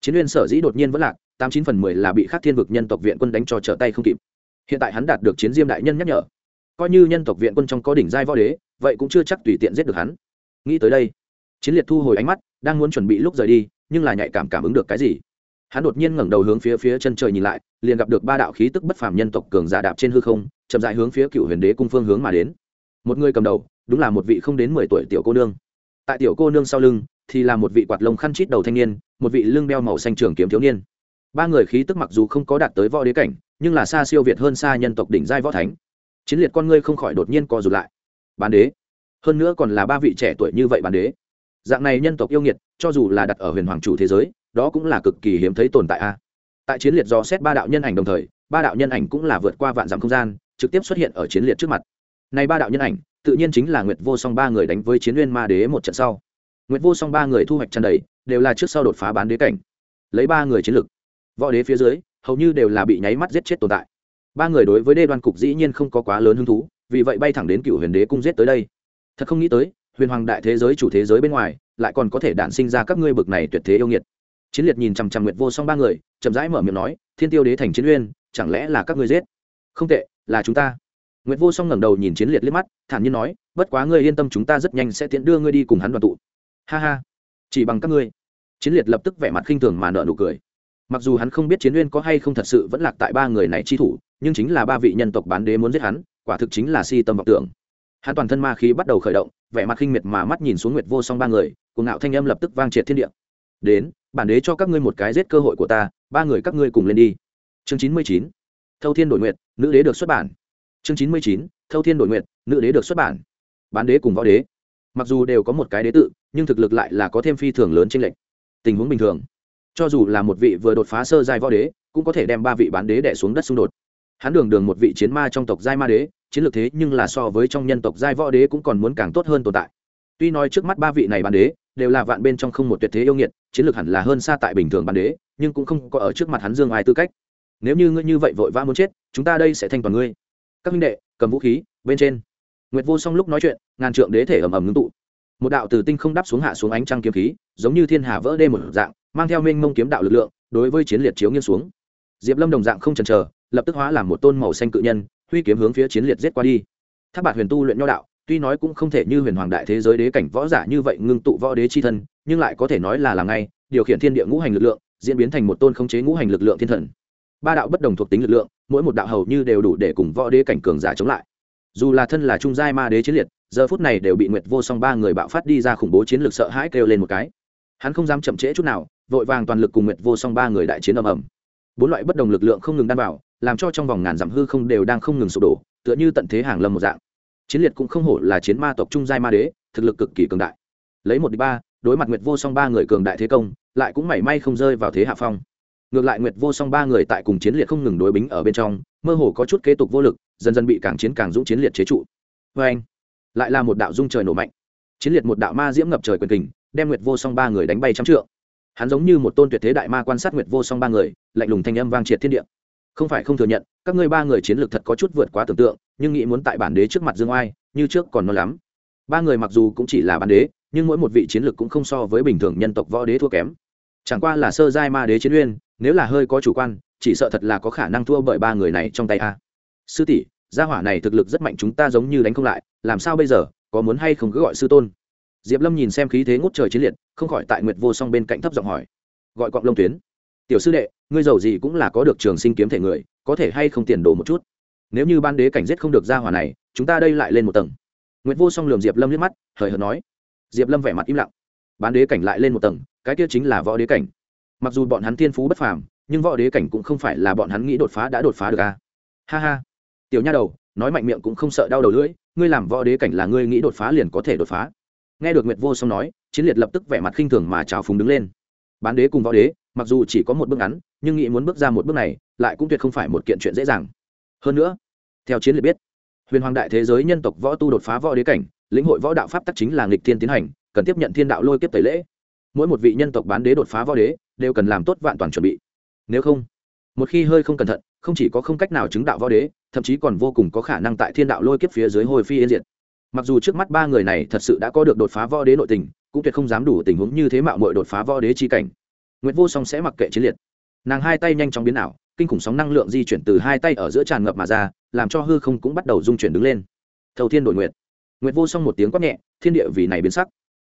Chiến uyên sở dĩ đột nhiên vẫn lạc, tám chín phần mười là bị khắc thiên vực nhân tộc viện quân đánh cho trở tay không kịp. Hiện tại hắn đạt được chiến diêm đại nhân nhắc nhở. Coi như nhân tộc viện quân trong có đỉnh giai võ đế, vậy cũng chưa chắc tùy tiện giết được hắn. Nghĩ tới đây chiến liệt thu hồi ánh mắt, đang muốn chuẩn bị lúc rời đi, nhưng là nhạy cảm cảm ứng được cái gì. Hắn đột nhiên ngẩng đầu hướng phía phía chân trời nhìn lại, liền gặp được ba đạo khí tức bất phàm nhân tộc cường giả đạp trên hư không, chậm dại hướng phía cựu huyền đế cung phương hướng mà đến. Một người cầm đầu, đúng là một vị không đến mười tuổi tiểu cô nương. Tại tiểu cô nương sau lưng, thì là một vị quạt lông khăn chít đầu thanh niên, một vị lưng đeo màu xanh trường kiếm thiếu niên. Ba người khí tức mặc dù không có đạt tới võ đế cảnh, nhưng là xa siêu việt hơn xa nhân tộc đỉnh giai võ thánh. Chiến liệt con ngươi không khỏi đột nhiên co rụt lại. Bán đế. Hơn nữa còn là ba vị trẻ tuổi như vậy bán đế dạng này nhân tộc yêu nghiệt, cho dù là đặt ở huyền hoàng chủ thế giới, đó cũng là cực kỳ hiếm thấy tồn tại a. Tại chiến liệt do xét ba đạo nhân ảnh đồng thời, ba đạo nhân ảnh cũng là vượt qua vạn dặm không gian, trực tiếp xuất hiện ở chiến liệt trước mặt. Này ba đạo nhân ảnh, tự nhiên chính là nguyệt vô song ba người đánh với chiến uyên ma đế một trận sau. Nguyệt vô song ba người thu hoạch tràn đầy, đều là trước sau đột phá bán đế cảnh. Lấy ba người chiến lực, võ đế phía dưới, hầu như đều là bị nháy mắt giết chết tồn tại. Ba người đối với đê đoan cục dĩ nhiên không có quá lớn hứng thú, vì vậy bay thẳng đến cựu huyền đế cung giết tới đây. Thật không nghĩ tới huyền hoàng đại thế giới chủ thế giới bên ngoài, lại còn có thể đản sinh ra các ngươi bực này tuyệt thế yêu nghiệt. Chiến liệt nhìn chằm chằm nguyệt vô song ba người, chậm rãi mở miệng nói, thiên tiêu đế thành chiến uyên, chẳng lẽ là các ngươi giết? Không tệ, là chúng ta. Nguyệt vô song ngẩng đầu nhìn chiến liệt liếc mắt, thản nhiên nói, bất quá ngươi yên tâm chúng ta rất nhanh sẽ tiễn đưa ngươi đi cùng hắn đoàn tụ. Ha ha, chỉ bằng các ngươi. Chiến liệt lập tức vẻ mặt khinh thường mà nợ nụ cười. Mặc dù hắn không biết chiến uyên có hay không thật sự vẫn lạc tại ba người này chi thủ, nhưng chính là ba vị nhân tộc bán đế muốn giết hắn, quả thực chính là si tâm vọng tưởng. Hắn toàn thân ma khí bắt đầu khởi động vẻ mặt khinh miệt mà mắt nhìn xuống nguyệt vô song ba người, cuồng ngạo thanh âm lập tức vang triệt thiên địa. Đến, bản đế cho các ngươi một cái giết cơ hội của ta, ba người các ngươi cùng lên đi. Chương chín mươi chín, thâu thiên đổi nguyệt, nữ đế được xuất bản. Chương chín mươi chín, thâu thiên đổi nguyệt, nữ đế được xuất bản. Bán đế cùng võ đế. Mặc dù đều có một cái đế tự, nhưng thực lực lại là có thêm phi thường lớn trên lệnh tình huống bình thường, cho dù là một vị vừa đột phá sơ giai võ đế, cũng có thể đem ba vị bán đế đẻ xuống đất xung đột. Hắn đường đường một vị chiến ma trong tộc giai ma đế chiến lược thế nhưng là so với trong nhân tộc giai võ đế cũng còn muốn càng tốt hơn tồn tại. Tuy nói trước mắt ba vị này bán đế đều là vạn bên trong không một tuyệt thế yêu nghiệt, chiến lược hẳn là hơn xa tại bình thường bán đế, nhưng cũng không có ở trước mặt hắn dương ai tư cách. Nếu như ngươi như vậy vội vã muốn chết, chúng ta đây sẽ thanh toàn ngươi. Các minh đệ, cầm vũ khí, bên trên. Nguyệt vô song lúc nói chuyện, ngàn trượng đế thể ầm ầm ngưng tụ. Một đạo từ tinh không đáp xuống hạ xuống ánh trăng kiếm khí, giống như thiên hà vỡ đê một dạng, mang theo mênh mông kiếm đạo lực lượng, đối với chiến liệt chiếu nghiêng xuống. Diệp lâm đồng dạng không chần chờ, lập tức hóa làm một tôn màu xanh cự nhân huy kiếm hướng phía chiến liệt giết qua đi. Tháp bạt huyền tu luyện nho đạo, tuy nói cũng không thể như huyền hoàng đại thế giới đế cảnh võ giả như vậy ngưng tụ võ đế chi thân, nhưng lại có thể nói là làm ngay, điều khiển thiên địa ngũ hành lực lượng, diễn biến thành một tôn khống chế ngũ hành lực lượng thiên thần. Ba đạo bất đồng thuộc tính lực lượng, mỗi một đạo hầu như đều đủ để cùng võ đế cảnh cường giả chống lại. Dù là thân là trung giai ma đế chiến liệt, giờ phút này đều bị nguyệt vô song ba người bạo phát đi ra khủng bố chiến lược sợ hãi kêu lên một cái. Hắn không dám chậm trễ chút nào, vội vàng toàn lực cùng nguyệt vô song ba người đại chiến ầm ầm. Bốn loại bất đồng lực lượng không ngừng đan vào làm cho trong vòng ngàn dặm hư không đều đang không ngừng sụp đổ, tựa như tận thế hàng lâm một dạng. Chiến liệt cũng không hổ là chiến ma tộc trung giai ma đế, thực lực cực kỳ cường đại. Lấy một địch ba, đối mặt nguyệt vô song ba người cường đại thế công, lại cũng mảy may không rơi vào thế hạ phong. Ngược lại nguyệt vô song ba người tại cùng chiến liệt không ngừng đối bính ở bên trong, mơ hồ có chút kế tục vô lực, dần dần bị càng chiến càng dũng chiến liệt chế trụ. Vê anh, lại là một đạo dung trời nổ mạnh. Chiến liệt một đạo ma diễm ngập trời quyền kình, đem nguyệt vô song ba người đánh bay trăm trượng. Hắn giống như một tôn tuyệt thế đại ma quan sát nguyệt vô song ba người, lạnh lùng thanh âm vang triệt thiên địa không phải không thừa nhận, các ngươi ba người chiến lược thật có chút vượt quá tưởng tượng, nhưng nghĩ muốn tại bản đế trước mặt dương oai, như trước còn non lắm. Ba người mặc dù cũng chỉ là bản đế, nhưng mỗi một vị chiến lược cũng không so với bình thường nhân tộc võ đế thua kém. Chẳng qua là sơ giai ma đế chiến uyên, nếu là hơi có chủ quan, chỉ sợ thật là có khả năng thua bởi ba người này trong tay a. Sư tỷ, gia hỏa này thực lực rất mạnh chúng ta giống như đánh không lại, làm sao bây giờ, có muốn hay không cứ gọi sư tôn. Diệp lâm nhìn xem khí thế ngút trời chiến liệt, không khỏi tại nguyệt vô song bên cạnh thấp giọng hỏi. Gọi cọng lông tuyến tiểu sư đệ, ngươi giàu gì cũng là có được trường sinh kiếm thể người, có thể hay không tiền đồ một chút. Nếu như ban đế cảnh giết không được gia hỏa này, chúng ta đây lại lên một tầng. Nguyệt vô song lườm diệp lâm liếc mắt, hời hợt nói. Diệp lâm vẻ mặt im lặng. Bán đế cảnh lại lên một tầng, cái kia chính là võ đế cảnh. Mặc dù bọn hắn thiên phú bất phàm, nhưng võ đế cảnh cũng không phải là bọn hắn nghĩ đột phá đã đột phá được à? ha ha. Tiểu nha đầu, nói mạnh miệng cũng không sợ đau đầu lưỡi, ngươi làm võ đế cảnh là ngươi nghĩ đột phá liền có thể đột phá. Nghe được nguyệt vô song nói, chiến liệt lập tức vẻ mặt khinh thường mà trào phúng đứng lên bán đế cùng võ đế, mặc dù chỉ có một bước ngắn, nhưng nghĩ muốn bước ra một bước này, lại cũng tuyệt không phải một kiện chuyện dễ dàng. Hơn nữa, theo chiến lược biết, huyền hoàng đại thế giới nhân tộc võ tu đột phá võ đế cảnh, lĩnh hội võ đạo pháp tắc chính là nghịch thiên tiến hành, cần tiếp nhận thiên đạo lôi kiếp tẩy lễ. Mỗi một vị nhân tộc bán đế đột phá võ đế, đều cần làm tốt vạn toàn chuẩn bị. Nếu không, một khi hơi không cẩn thận, không chỉ có không cách nào chứng đạo võ đế, thậm chí còn vô cùng có khả năng tại thiên đạo lôi kiếp phía dưới hồi phi yên diệt. Mặc dù trước mắt ba người này thật sự đã có được đột phá võ đế nội tình cũng tuyệt không dám đủ tình huống như thế mạo muội đột phá võ đế chi cảnh. Nguyệt vô song sẽ mặc kệ chiến liệt. Nàng hai tay nhanh chóng biến ảo, kinh khủng sóng năng lượng di chuyển từ hai tay ở giữa tràn ngập mà ra, làm cho hư không cũng bắt đầu dung chuyển đứng lên. Thầu thiên đổi nguyệt. Nguyệt vô song một tiếng quát nhẹ, thiên địa vì này biến sắc.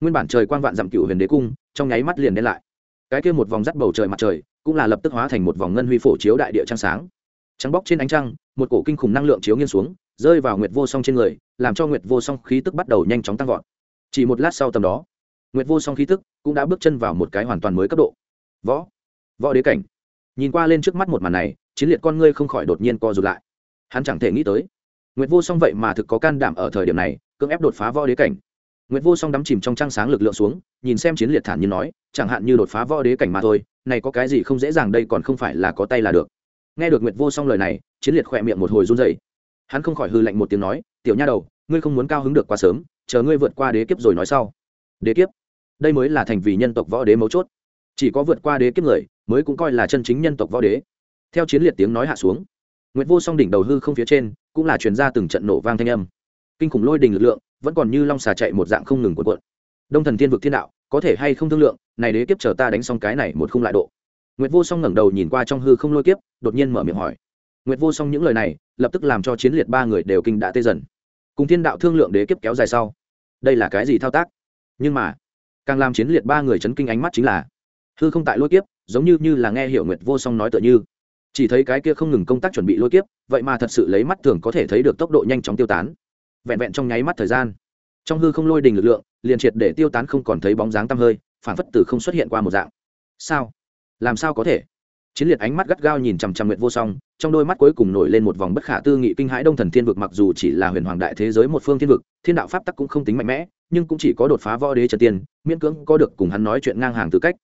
Nguyên bản trời quang vạn dặm cựu huyền đế cung, trong nháy mắt liền đen lại. Cái kia một vòng dắt bầu trời mặt trời, cũng là lập tức hóa thành một vòng ngân huy phổ chiếu đại địa trăng sáng. Trắng bóc trên ánh trăng, một cổ kinh khủng năng lượng chiếu nghiêng xuống, rơi vào nguyệt vô song trên người, làm cho nguyệt vô song khí tức bắt đầu nhanh chóng tăng vọt. Chỉ một lát sau tầm đó nguyệt vô song khí tức cũng đã bước chân vào một cái hoàn toàn mới cấp độ. Võ võ đế cảnh. Nhìn qua lên trước mắt một màn này, chiến liệt con ngươi không khỏi đột nhiên co rụt lại. Hắn chẳng thể nghĩ tới, nguyệt vô song vậy mà thực có can đảm ở thời điểm này, cưỡng ép đột phá võ đế cảnh. Nguyệt vô song đắm chìm trong trăng sáng lực lượng xuống, nhìn xem chiến liệt thản nhiên nói, chẳng hạn như đột phá võ đế cảnh mà thôi, này có cái gì không dễ dàng đây còn không phải là có tay là được. Nghe được nguyệt vô song lời này, chiến liệt khỏe miệng một hồi run dày hắn không khỏi hư lạnh một tiếng nói, tiểu nha đầu, ngươi không muốn cao hứng được quá sớm, chờ ngươi vượt qua đế kiếp rồi nói sau. Đế kiếp? Đây mới là thành vì nhân tộc võ đế mấu chốt. Chỉ có vượt qua đế kiếp người mới cũng coi là chân chính nhân tộc võ đế. Theo chiến liệt tiếng nói hạ xuống, nguyệt vô song đỉnh đầu hư không phía trên cũng là truyền ra từng trận nổ vang thanh âm. Kinh khủng lôi đình lực lượng vẫn còn như long xà chạy một dạng không ngừng cuộn cuộn. Đông thần thiên vực thiên đạo, có thể hay không thương lượng, này đế kiếp chờ ta đánh xong cái này một khung lại độ. Nguyệt vô song ngẩng đầu nhìn qua trong hư không lôi kiếp, đột nhiên mở miệng hỏi. Nguyệt vô song những lời này lập tức làm cho chiến liệt ba người đều kinh đã tê dần. Cùng thiên đạo thương lượng đế kiếp kéo dài sau. Đây là cái gì thao tác? Nhưng mà càng làm chiến liệt ba người chấn kinh ánh mắt chính là, hư không tại lôi kiếp, giống như như là nghe hiểu nguyệt vô song nói tựa như. Chỉ thấy cái kia không ngừng công tác chuẩn bị lôi kiếp, vậy mà thật sự lấy mắt thường có thể thấy được tốc độ nhanh chóng tiêu tán. Vẹn vẹn trong nháy mắt thời gian, trong hư không lôi đình lực lượng, liền triệt để tiêu tán không còn thấy bóng dáng tăm hơi, phản phất từ không xuất hiện qua một dạng. Sao? Làm sao có thể? Chiến liệt ánh mắt gắt gao nhìn chằm chằm nguyệt vô song, trong đôi mắt cuối cùng nổi lên một vòng bất khả tư nghị kinh hãi đông thần thiên vực mặc dù chỉ là huyền hoàng đại thế giới một phương thiên vực, thiên đạo pháp tắc cũng không tính mạnh mẽ, nhưng cũng chỉ có đột phá võ đế trần tiên, miễn cưỡng có được cùng hắn nói chuyện ngang hàng tư cách.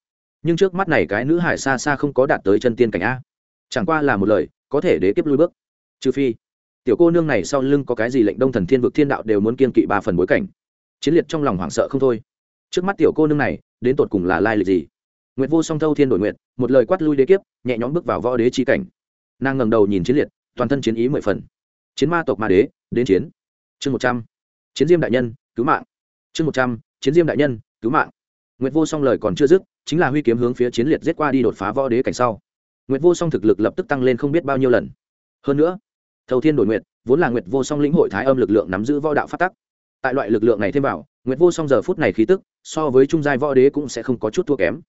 Nhưng trước mắt này cái nữ hải xa xa không có đạt tới chân tiên cảnh a. Chẳng qua là một lời, có thể đế kiếp lui bước. Trừ phi, tiểu cô nương này sau lưng có cái gì lệnh đông thần thiên vực thiên đạo đều muốn kiên kỵ ba phần bối cảnh. Chiến liệt trong lòng hoảng sợ không thôi. Trước mắt tiểu cô nương này, đến tột cùng là lai lịch gì? Nguyệt vô song thâu thiên đổi nguyệt, một lời quát lui đế kiếp, nhẹ nhõm bước vào võ đế chi cảnh. Nàng ngẩng đầu nhìn chiến liệt, toàn thân chiến ý mười phần. Chiến ma tộc ma đế, đến chiến. Chương một trăm. Chiến diêm đại nhân, cứu mạng. Chương một trăm. Chiến diêm đại nhân, cứu mạng. Nguyệt vô song lời còn chưa dứt, chính là huy kiếm hướng phía chiến liệt giết qua đi đột phá võ đế cảnh sau. Nguyệt vô song thực lực lập tức tăng lên không biết bao nhiêu lần. Hơn nữa, thâu thiên đổi nguyệt, vốn là nguyệt vô song lĩnh hội thái âm lực lượng nắm giữ võ đạo phát tắc. Tại loại lực lượng này thêm vào, nguyệt vô song giờ phút này khí tức, so với trung giai võ đế cũng sẽ không có chút thua kém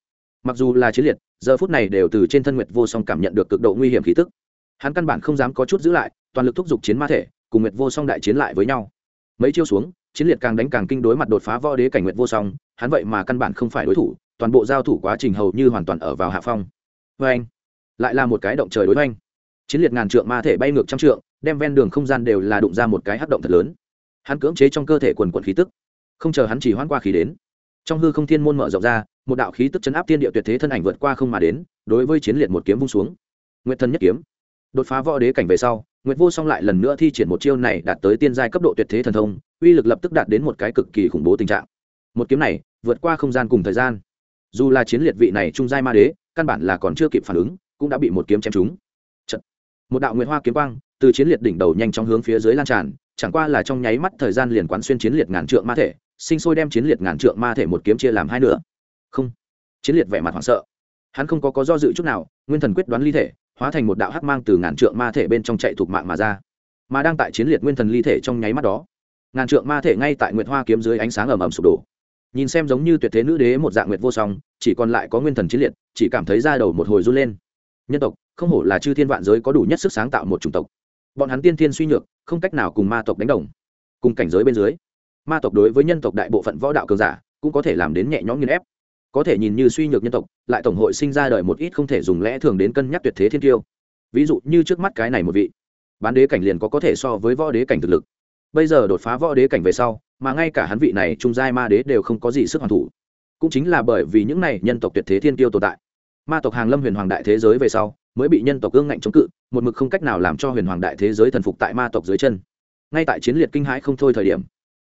mặc dù là chiến liệt, giờ phút này đều từ trên thân nguyệt vô song cảm nhận được cực độ nguy hiểm khí tức. Hắn căn bản không dám có chút giữ lại, toàn lực thúc giục chiến ma thể, cùng nguyệt vô song đại chiến lại với nhau. Mấy chiêu xuống, chiến liệt càng đánh càng kinh đối mặt đột phá võ đế cảnh nguyệt vô song, hắn vậy mà căn bản không phải đối thủ, toàn bộ giao thủ quá trình hầu như hoàn toàn ở vào hạ phong. Vê anh, lại là một cái động trời đối với anh. chiến liệt ngàn trượng ma thể bay ngược trăm trượng, đem ven đường không gian đều là đụng ra một cái hắc động thật lớn. Hắn cưỡng chế trong cơ thể quần quần khí tức. Không chờ hắn chỉ hoãn qua khí đến trong hư không thiên môn mở rộng ra, một đạo khí tức chấn áp tiên địa tuyệt thế thân ảnh vượt qua không mà đến, đối với chiến liệt một kiếm vung xuống. Nguyệt thần nhất kiếm. Đột phá võ đế cảnh về sau, nguyệt vô song lại lần nữa thi triển một chiêu này đạt tới tiên giai cấp độ tuyệt thế thần thông, uy lực lập tức đạt đến một cái cực kỳ khủng bố tình trạng. Một kiếm này, vượt qua không gian cùng thời gian. Dù là chiến liệt vị này trung giai ma đế, căn bản là còn chưa kịp phản ứng, cũng đã bị một kiếm chém trúng. Chật. một đạo nguyệt hoa kiếm quang, từ chiến liệt đỉnh đầu nhanh chóng hướng phía dưới lan tràn, chẳng qua là trong nháy mắt thời gian liền quán xuyên chiến liệt ngàn trượng ma thể sinh sôi đem chiến liệt ngàn trượng ma thể một kiếm chia làm hai nửa. Không. Chiến liệt vẻ mặt hoảng sợ. Hắn không có có do dự chút nào, nguyên thần quyết đoán ly thể, hóa thành một đạo hắc mang từ ngàn trượng ma thể bên trong chạy thuộc mạng mà ra. Mà đang tại chiến liệt nguyên thần ly thể trong nháy mắt đó, ngàn trượng ma thể ngay tại nguyệt hoa kiếm dưới ánh sáng ầm ầm sụp đổ. Nhìn xem giống như tuyệt thế nữ đế một dạng nguyệt vô song, chỉ còn lại có nguyên thần chiến liệt, chỉ cảm thấy da đầu một hồi run lên. Nhân tộc, không hổ là chư thiên vạn giới có đủ nhất sức sáng tạo một chủng tộc. Bọn hắn tiên thiên suy nhược, không cách nào cùng ma tộc đánh đồng. Cùng cảnh giới bên dưới ma tộc đối với nhân tộc đại bộ phận võ đạo cường giả cũng có thể làm đến nhẹ nhõm nghiên ép. Có thể nhìn như suy nhược nhân tộc, lại tổng hội sinh ra đời một ít không thể dùng lẽ thường đến cân nhắc tuyệt thế thiên tiêu. Ví dụ như trước mắt cái này một vị, bán đế cảnh liền có có thể so với võ đế cảnh thực lực. Bây giờ đột phá võ đế cảnh về sau, mà ngay cả hắn vị này trung giai ma đế đều không có gì sức hoàn thủ. Cũng chính là bởi vì những này nhân tộc tuyệt thế thiên tiêu tồn tại, ma tộc hàng lâm huyền hoàng đại thế giới về sau, mới bị nhân tộc gương ngạnh chống cự, một mực không cách nào làm cho huyền hoàng đại thế giới thần phục tại ma tộc dưới chân. Ngay tại chiến liệt kinh hãi không thôi thời điểm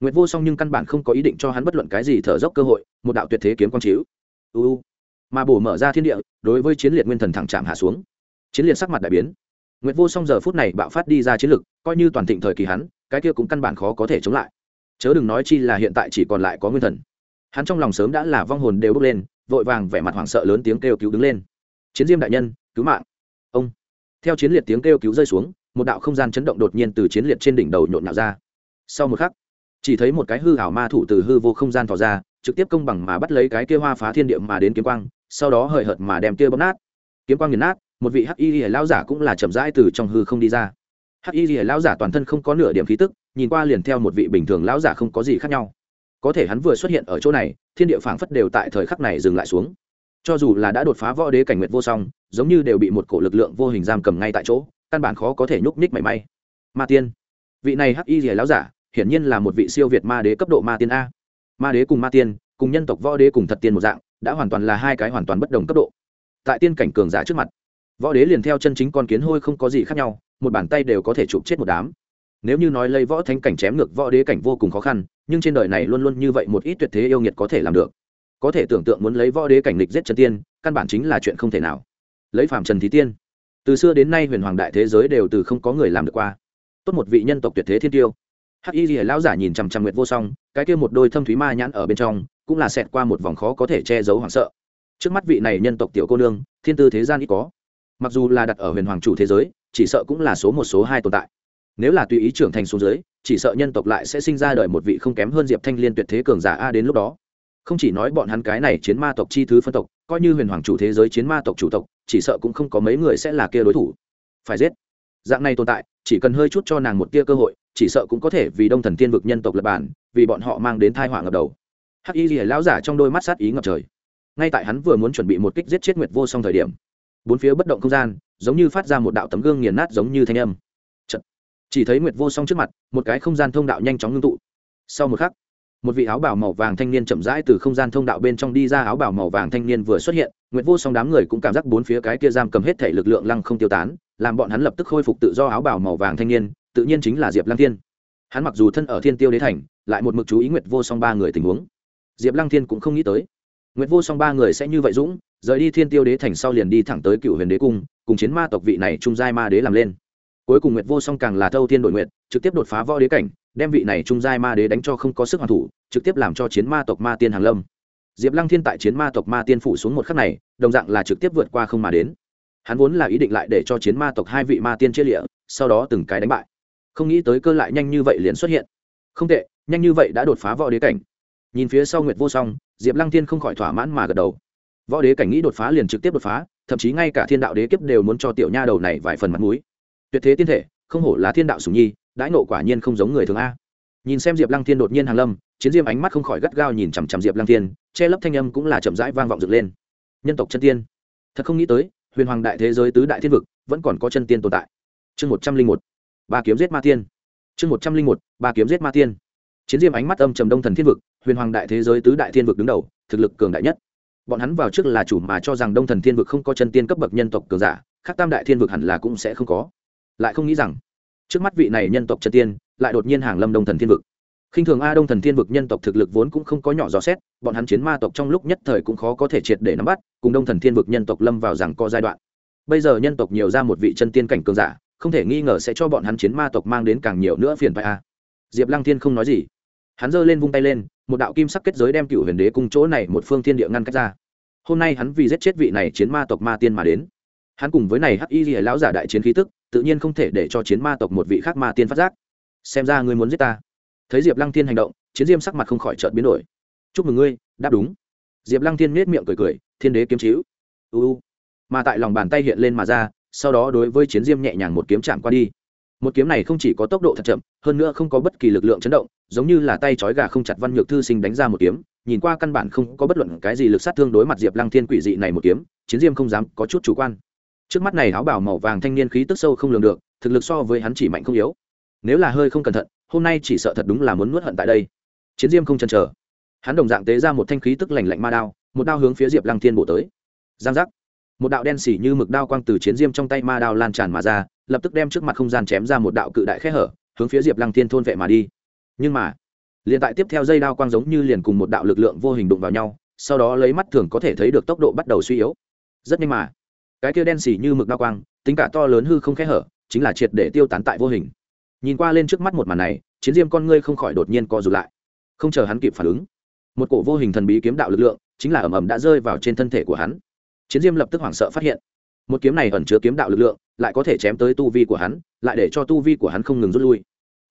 nguyệt vô song nhưng căn bản không có ý định cho hắn bất luận cái gì thở dốc cơ hội, một đạo tuyệt thế kiếm quang chiếu. Uu mà bổ mở ra thiên địa, đối với chiến liệt nguyên thần thẳng chạm hạ xuống. Chiến liệt sắc mặt đại biến. Nguyệt vô song giờ phút này bạo phát đi ra chiến lực, coi như toàn thịnh thời kỳ hắn, cái kia cũng căn bản khó có thể chống lại. Chớ đừng nói chi là hiện tại chỉ còn lại có nguyên thần. Hắn trong lòng sớm đã là vong hồn đều bốc lên, vội vàng vẻ mặt hoảng sợ lớn tiếng kêu cứu đứng lên. Chiến diêm đại nhân, cứu mạng. Ông. Theo chiến liệt tiếng kêu cứu rơi xuống, một đạo không gian chấn động đột nhiên từ chiến liệt trên đỉnh đầu nhộn nhạo ra. Sau một khắc chỉ thấy một cái hư ảo ma thủ từ hư vô không gian tỏ ra, trực tiếp công bằng mà bắt lấy cái kia hoa phá thiên địa mà đến kiếm quang, sau đó hời hợt mà đem kia bóp nát. Kiếm quang nghiền nát, một vị hắc y lìa lao giả cũng là chậm rãi từ trong hư không đi ra. Hắc y lìa lao giả toàn thân không có nửa điểm khí tức, nhìn qua liền theo một vị bình thường lao giả không có gì khác nhau. Có thể hắn vừa xuất hiện ở chỗ này, thiên địa phảng phất đều tại thời khắc này dừng lại xuống. Cho dù là đã đột phá võ đế cảnh nguyệt vô song, giống như đều bị một cổ lực lượng vô hình giam cầm ngay tại chỗ, căn bản khó có thể nhúc nhích mảy may. Ma tiên. Vị này hắc y rìa láo giả hiển nhiên là một vị siêu việt ma đế cấp độ ma tiên a. Ma đế cùng ma tiên, cùng nhân tộc võ đế cùng thật tiên một dạng, đã hoàn toàn là hai cái hoàn toàn bất đồng cấp độ. Tại tiên cảnh cường giả trước mặt, võ đế liền theo chân chính con kiến hôi không có gì khác nhau, một bàn tay đều có thể chụp chết một đám. Nếu như nói lấy võ thánh cảnh chém ngược võ đế cảnh vô cùng khó khăn, nhưng trên đời này luôn luôn như vậy một ít tuyệt thế yêu nghiệt có thể làm được. Có thể tưởng tượng muốn lấy võ đế cảnh lịch giết chân tiên, căn bản chính là chuyện không thể nào. Lấy phạm trần thí tiên. Từ xưa đến nay huyền hoàng đại thế giới đều từ không có người làm được qua. Tốt một vị nhân tộc tuyệt thế thiên tiêu hắc y rìa lão giả nhìn chằm chằm nguyệt vô song, cái kia một đôi thâm thúy ma nhãn ở bên trong, cũng là xẹt qua một vòng khó có thể che giấu hoảng sợ. Trước mắt vị này nhân tộc tiểu cô nương, thiên tư thế gian ít có. Mặc dù là đặt ở huyền hoàng chủ thế giới, chỉ sợ cũng là số một, số hai tồn tại. Nếu là tùy ý trưởng thành xuống dưới, chỉ sợ nhân tộc lại sẽ sinh ra đời một vị không kém hơn diệp thanh liên tuyệt thế cường giả a đến lúc đó. Không chỉ nói bọn hắn cái này chiến ma tộc chi thứ phân tộc, coi như huyền hoàng chủ thế giới chiến ma tộc chủ tộc, chỉ sợ cũng không có mấy người sẽ là kia đối thủ. Phải giết. Dạng này tồn tại, chỉ cần hơi chút cho nàng một tia cơ hội chỉ sợ cũng có thể vì đông thần tiên vực nhân tộc lập bản, vì bọn họ mang đến thai họa ngập đầu. Hắc y lìa lão giả trong đôi mắt sát ý ngập trời. Ngay tại hắn vừa muốn chuẩn bị một kích giết chết nguyệt vô song thời điểm, bốn phía bất động không gian, giống như phát ra một đạo tấm gương nghiền nát giống như thanh âm. Chật. chỉ thấy nguyệt vô song trước mặt, một cái không gian thông đạo nhanh chóng ngưng tụ. Sau một khắc, một vị áo bào màu vàng thanh niên chậm rãi từ không gian thông đạo bên trong đi ra áo bào màu vàng thanh niên vừa xuất hiện, nguyệt vô song đám người cũng cảm giác bốn phía cái kia giam cầm hết thể lực lượng lăng không tiêu tán, làm bọn hắn lập tức khôi phục tự do áo bào màu vàng thanh niên tự nhiên chính là diệp lăng thiên. Hắn mặc dù thân ở thiên tiêu đế thành, lại một mực chú ý nguyệt vô song ba người tình huống. Diệp lăng thiên cũng không nghĩ tới, nguyệt vô song ba người sẽ như vậy dũng, rời đi thiên tiêu đế thành sau liền đi thẳng tới cựu huyền đế cung, cùng chiến ma tộc vị này trung giai ma đế làm lên. Cuối cùng nguyệt vô song càng là thâu thiên đội nguyệt trực tiếp đột phá võ đế cảnh, đem vị này trung giai ma đế đánh cho không có sức hoàn thủ, trực tiếp làm cho chiến ma tộc ma tiên hàng lâm. Diệp lăng thiên tại chiến ma tộc ma tiên phủ xuống một khắc này, đồng dạng là trực tiếp vượt qua không mà đến. Hắn vốn là ý định lại để cho chiến ma tộc hai vị ma tiên chia lịa, sau đó từng cái đánh bại không nghĩ tới cơ lại nhanh như vậy liền xuất hiện. Không tệ, nhanh như vậy đã đột phá võ đế cảnh. Nhìn phía sau nguyệt vô song, diệp lăng thiên không khỏi thỏa mãn mà gật đầu. Võ đế cảnh nghĩ đột phá liền trực tiếp đột phá, thậm chí ngay cả thiên đạo đế kiếp đều muốn cho tiểu nha đầu này vài phần mặt m ũ i tuyệt thế tiên thể, không hổ là thiên đạo sùng nhi, đãi nộ quả nhiên không giống người thường a. Nhìn xem diệp lăng thiên đột nhiên hàng lâm, chiến diêm ánh mắt không khỏi gắt gao nhìn chằm chằm diệp lăng thiên, che lấp thanh âm cũng là chậm rãi vang vọng dựng lên. Nhân tộc chân tiên. Thật không nghĩ tới, huyền hoàng đại thế giới tứ đại thiên vực vẫn còn có chân tiên tồn tại. Chương một trăm linh một ba kiếm giết ma tiên. Chương một trăm linh một, ba kiếm giết ma tiên. Chiến diêm ánh mắt âm trầm đông thần thiên vực, huyền hoàng đại thế giới tứ đại thiên vực đứng đầu, thực lực cường đại nhất. Bọn hắn vào trước là chủ mà cho rằng đông thần thiên vực không có chân tiên cấp bậc nhân tộc cường giả, khác tam đại thiên vực hẳn là cũng sẽ không có. Lại không nghĩ rằng, trước mắt vị này nhân tộc chân tiên, lại đột nhiên hàng lâm đông thần thiên vực. Khinh thường a đông thần thiên vực nhân tộc thực lực vốn cũng không có nhỏ dò xét, bọn hắn chiến ma tộc trong lúc nhất thời cũng khó có thể triệt để nắm bắt, cùng đông thần thiên vực nhân tộc lâm vào rằng có giai đoạn. Bây giờ nhân tộc nhiều ra một vị chân tiên cảnh cường giả không thể nghi ngờ sẽ cho bọn hắn chiến ma tộc mang đến càng nhiều nữa phiền phải a. Diệp lăng thiên không nói gì. Hắn giơ lên vung tay lên, một đạo kim sắc kết giới đem cựu huyền đế cùng chỗ này một phương thiên địa ngăn cách ra. Hôm nay hắn vì giết chết vị này chiến ma tộc ma tiên mà đến. Hắn cùng với này hắc y lìa lão giả đại chiến khí tức, tự nhiên không thể để cho chiến ma tộc một vị khác ma tiên phát giác. Xem ra ngươi muốn giết ta. Thấy diệp lăng thiên hành động, chiến diêm sắc mặt không khỏi trợt biến đổi. Chúc mừng ngươi, đáp đúng. Diệp lăng thiên nết miệng cười cười, thiên đế kiếm chiếu. U. mà tại lòng bàn tay hiện lên mà ra sau đó đối với chiến diêm nhẹ nhàng một kiếm chạm qua đi. Một kiếm này không chỉ có tốc độ thật chậm, hơn nữa không có bất kỳ lực lượng chấn động, giống như là tay trói gà không chặt văn nhược thư sinh đánh ra một kiếm, nhìn qua căn bản không có bất luận cái gì lực sát thương đối mặt diệp lăng thiên quỷ dị này một kiếm, chiến diêm không dám có chút chủ quan. Trước mắt này áo bảo màu vàng thanh niên khí tức sâu không lường được, thực lực so với hắn chỉ mạnh không yếu. Nếu là hơi không cẩn thận, hôm nay chỉ sợ thật đúng là muốn nuốt hận tại đây. Chiến diêm không chần chờ. Hắn đồng dạng tế ra một thanh khí tức lành lạnh ma đao, một đao hướng phía diệp lăng thiên bổ tới. Giang giác một đạo đen xỉ như mực đao quang từ chiến diêm trong tay ma đao lan tràn mà ra, lập tức đem trước mặt không gian chém ra một đạo cự đại khe hở, hướng phía diệp lăng thiên thôn vệ mà đi. Nhưng mà, liền tại tiếp theo dây đao quang giống như liền cùng một đạo lực lượng vô hình đụng vào nhau, sau đó lấy mắt thường có thể thấy được tốc độ bắt đầu suy yếu. Rất nhanh mà, cái kia đen xỉ như mực đao quang, tính cả to lớn hư không khe hở, chính là triệt để tiêu tán tại vô hình. Nhìn qua lên trước mắt một màn này, chiến diêm con ngươi không khỏi đột nhiên co rụt lại. Không chờ hắn kịp phản ứng, một cổ vô hình thần bí kiếm đạo lực lượng chính là ẩm ẩm đã rơi vào trên thân thể của hắn chiến diêm lập tức hoảng sợ phát hiện, một kiếm này ẩn chứa kiếm đạo lực lượng, lại có thể chém tới tu vi của hắn, lại để cho tu vi của hắn không ngừng rút lui.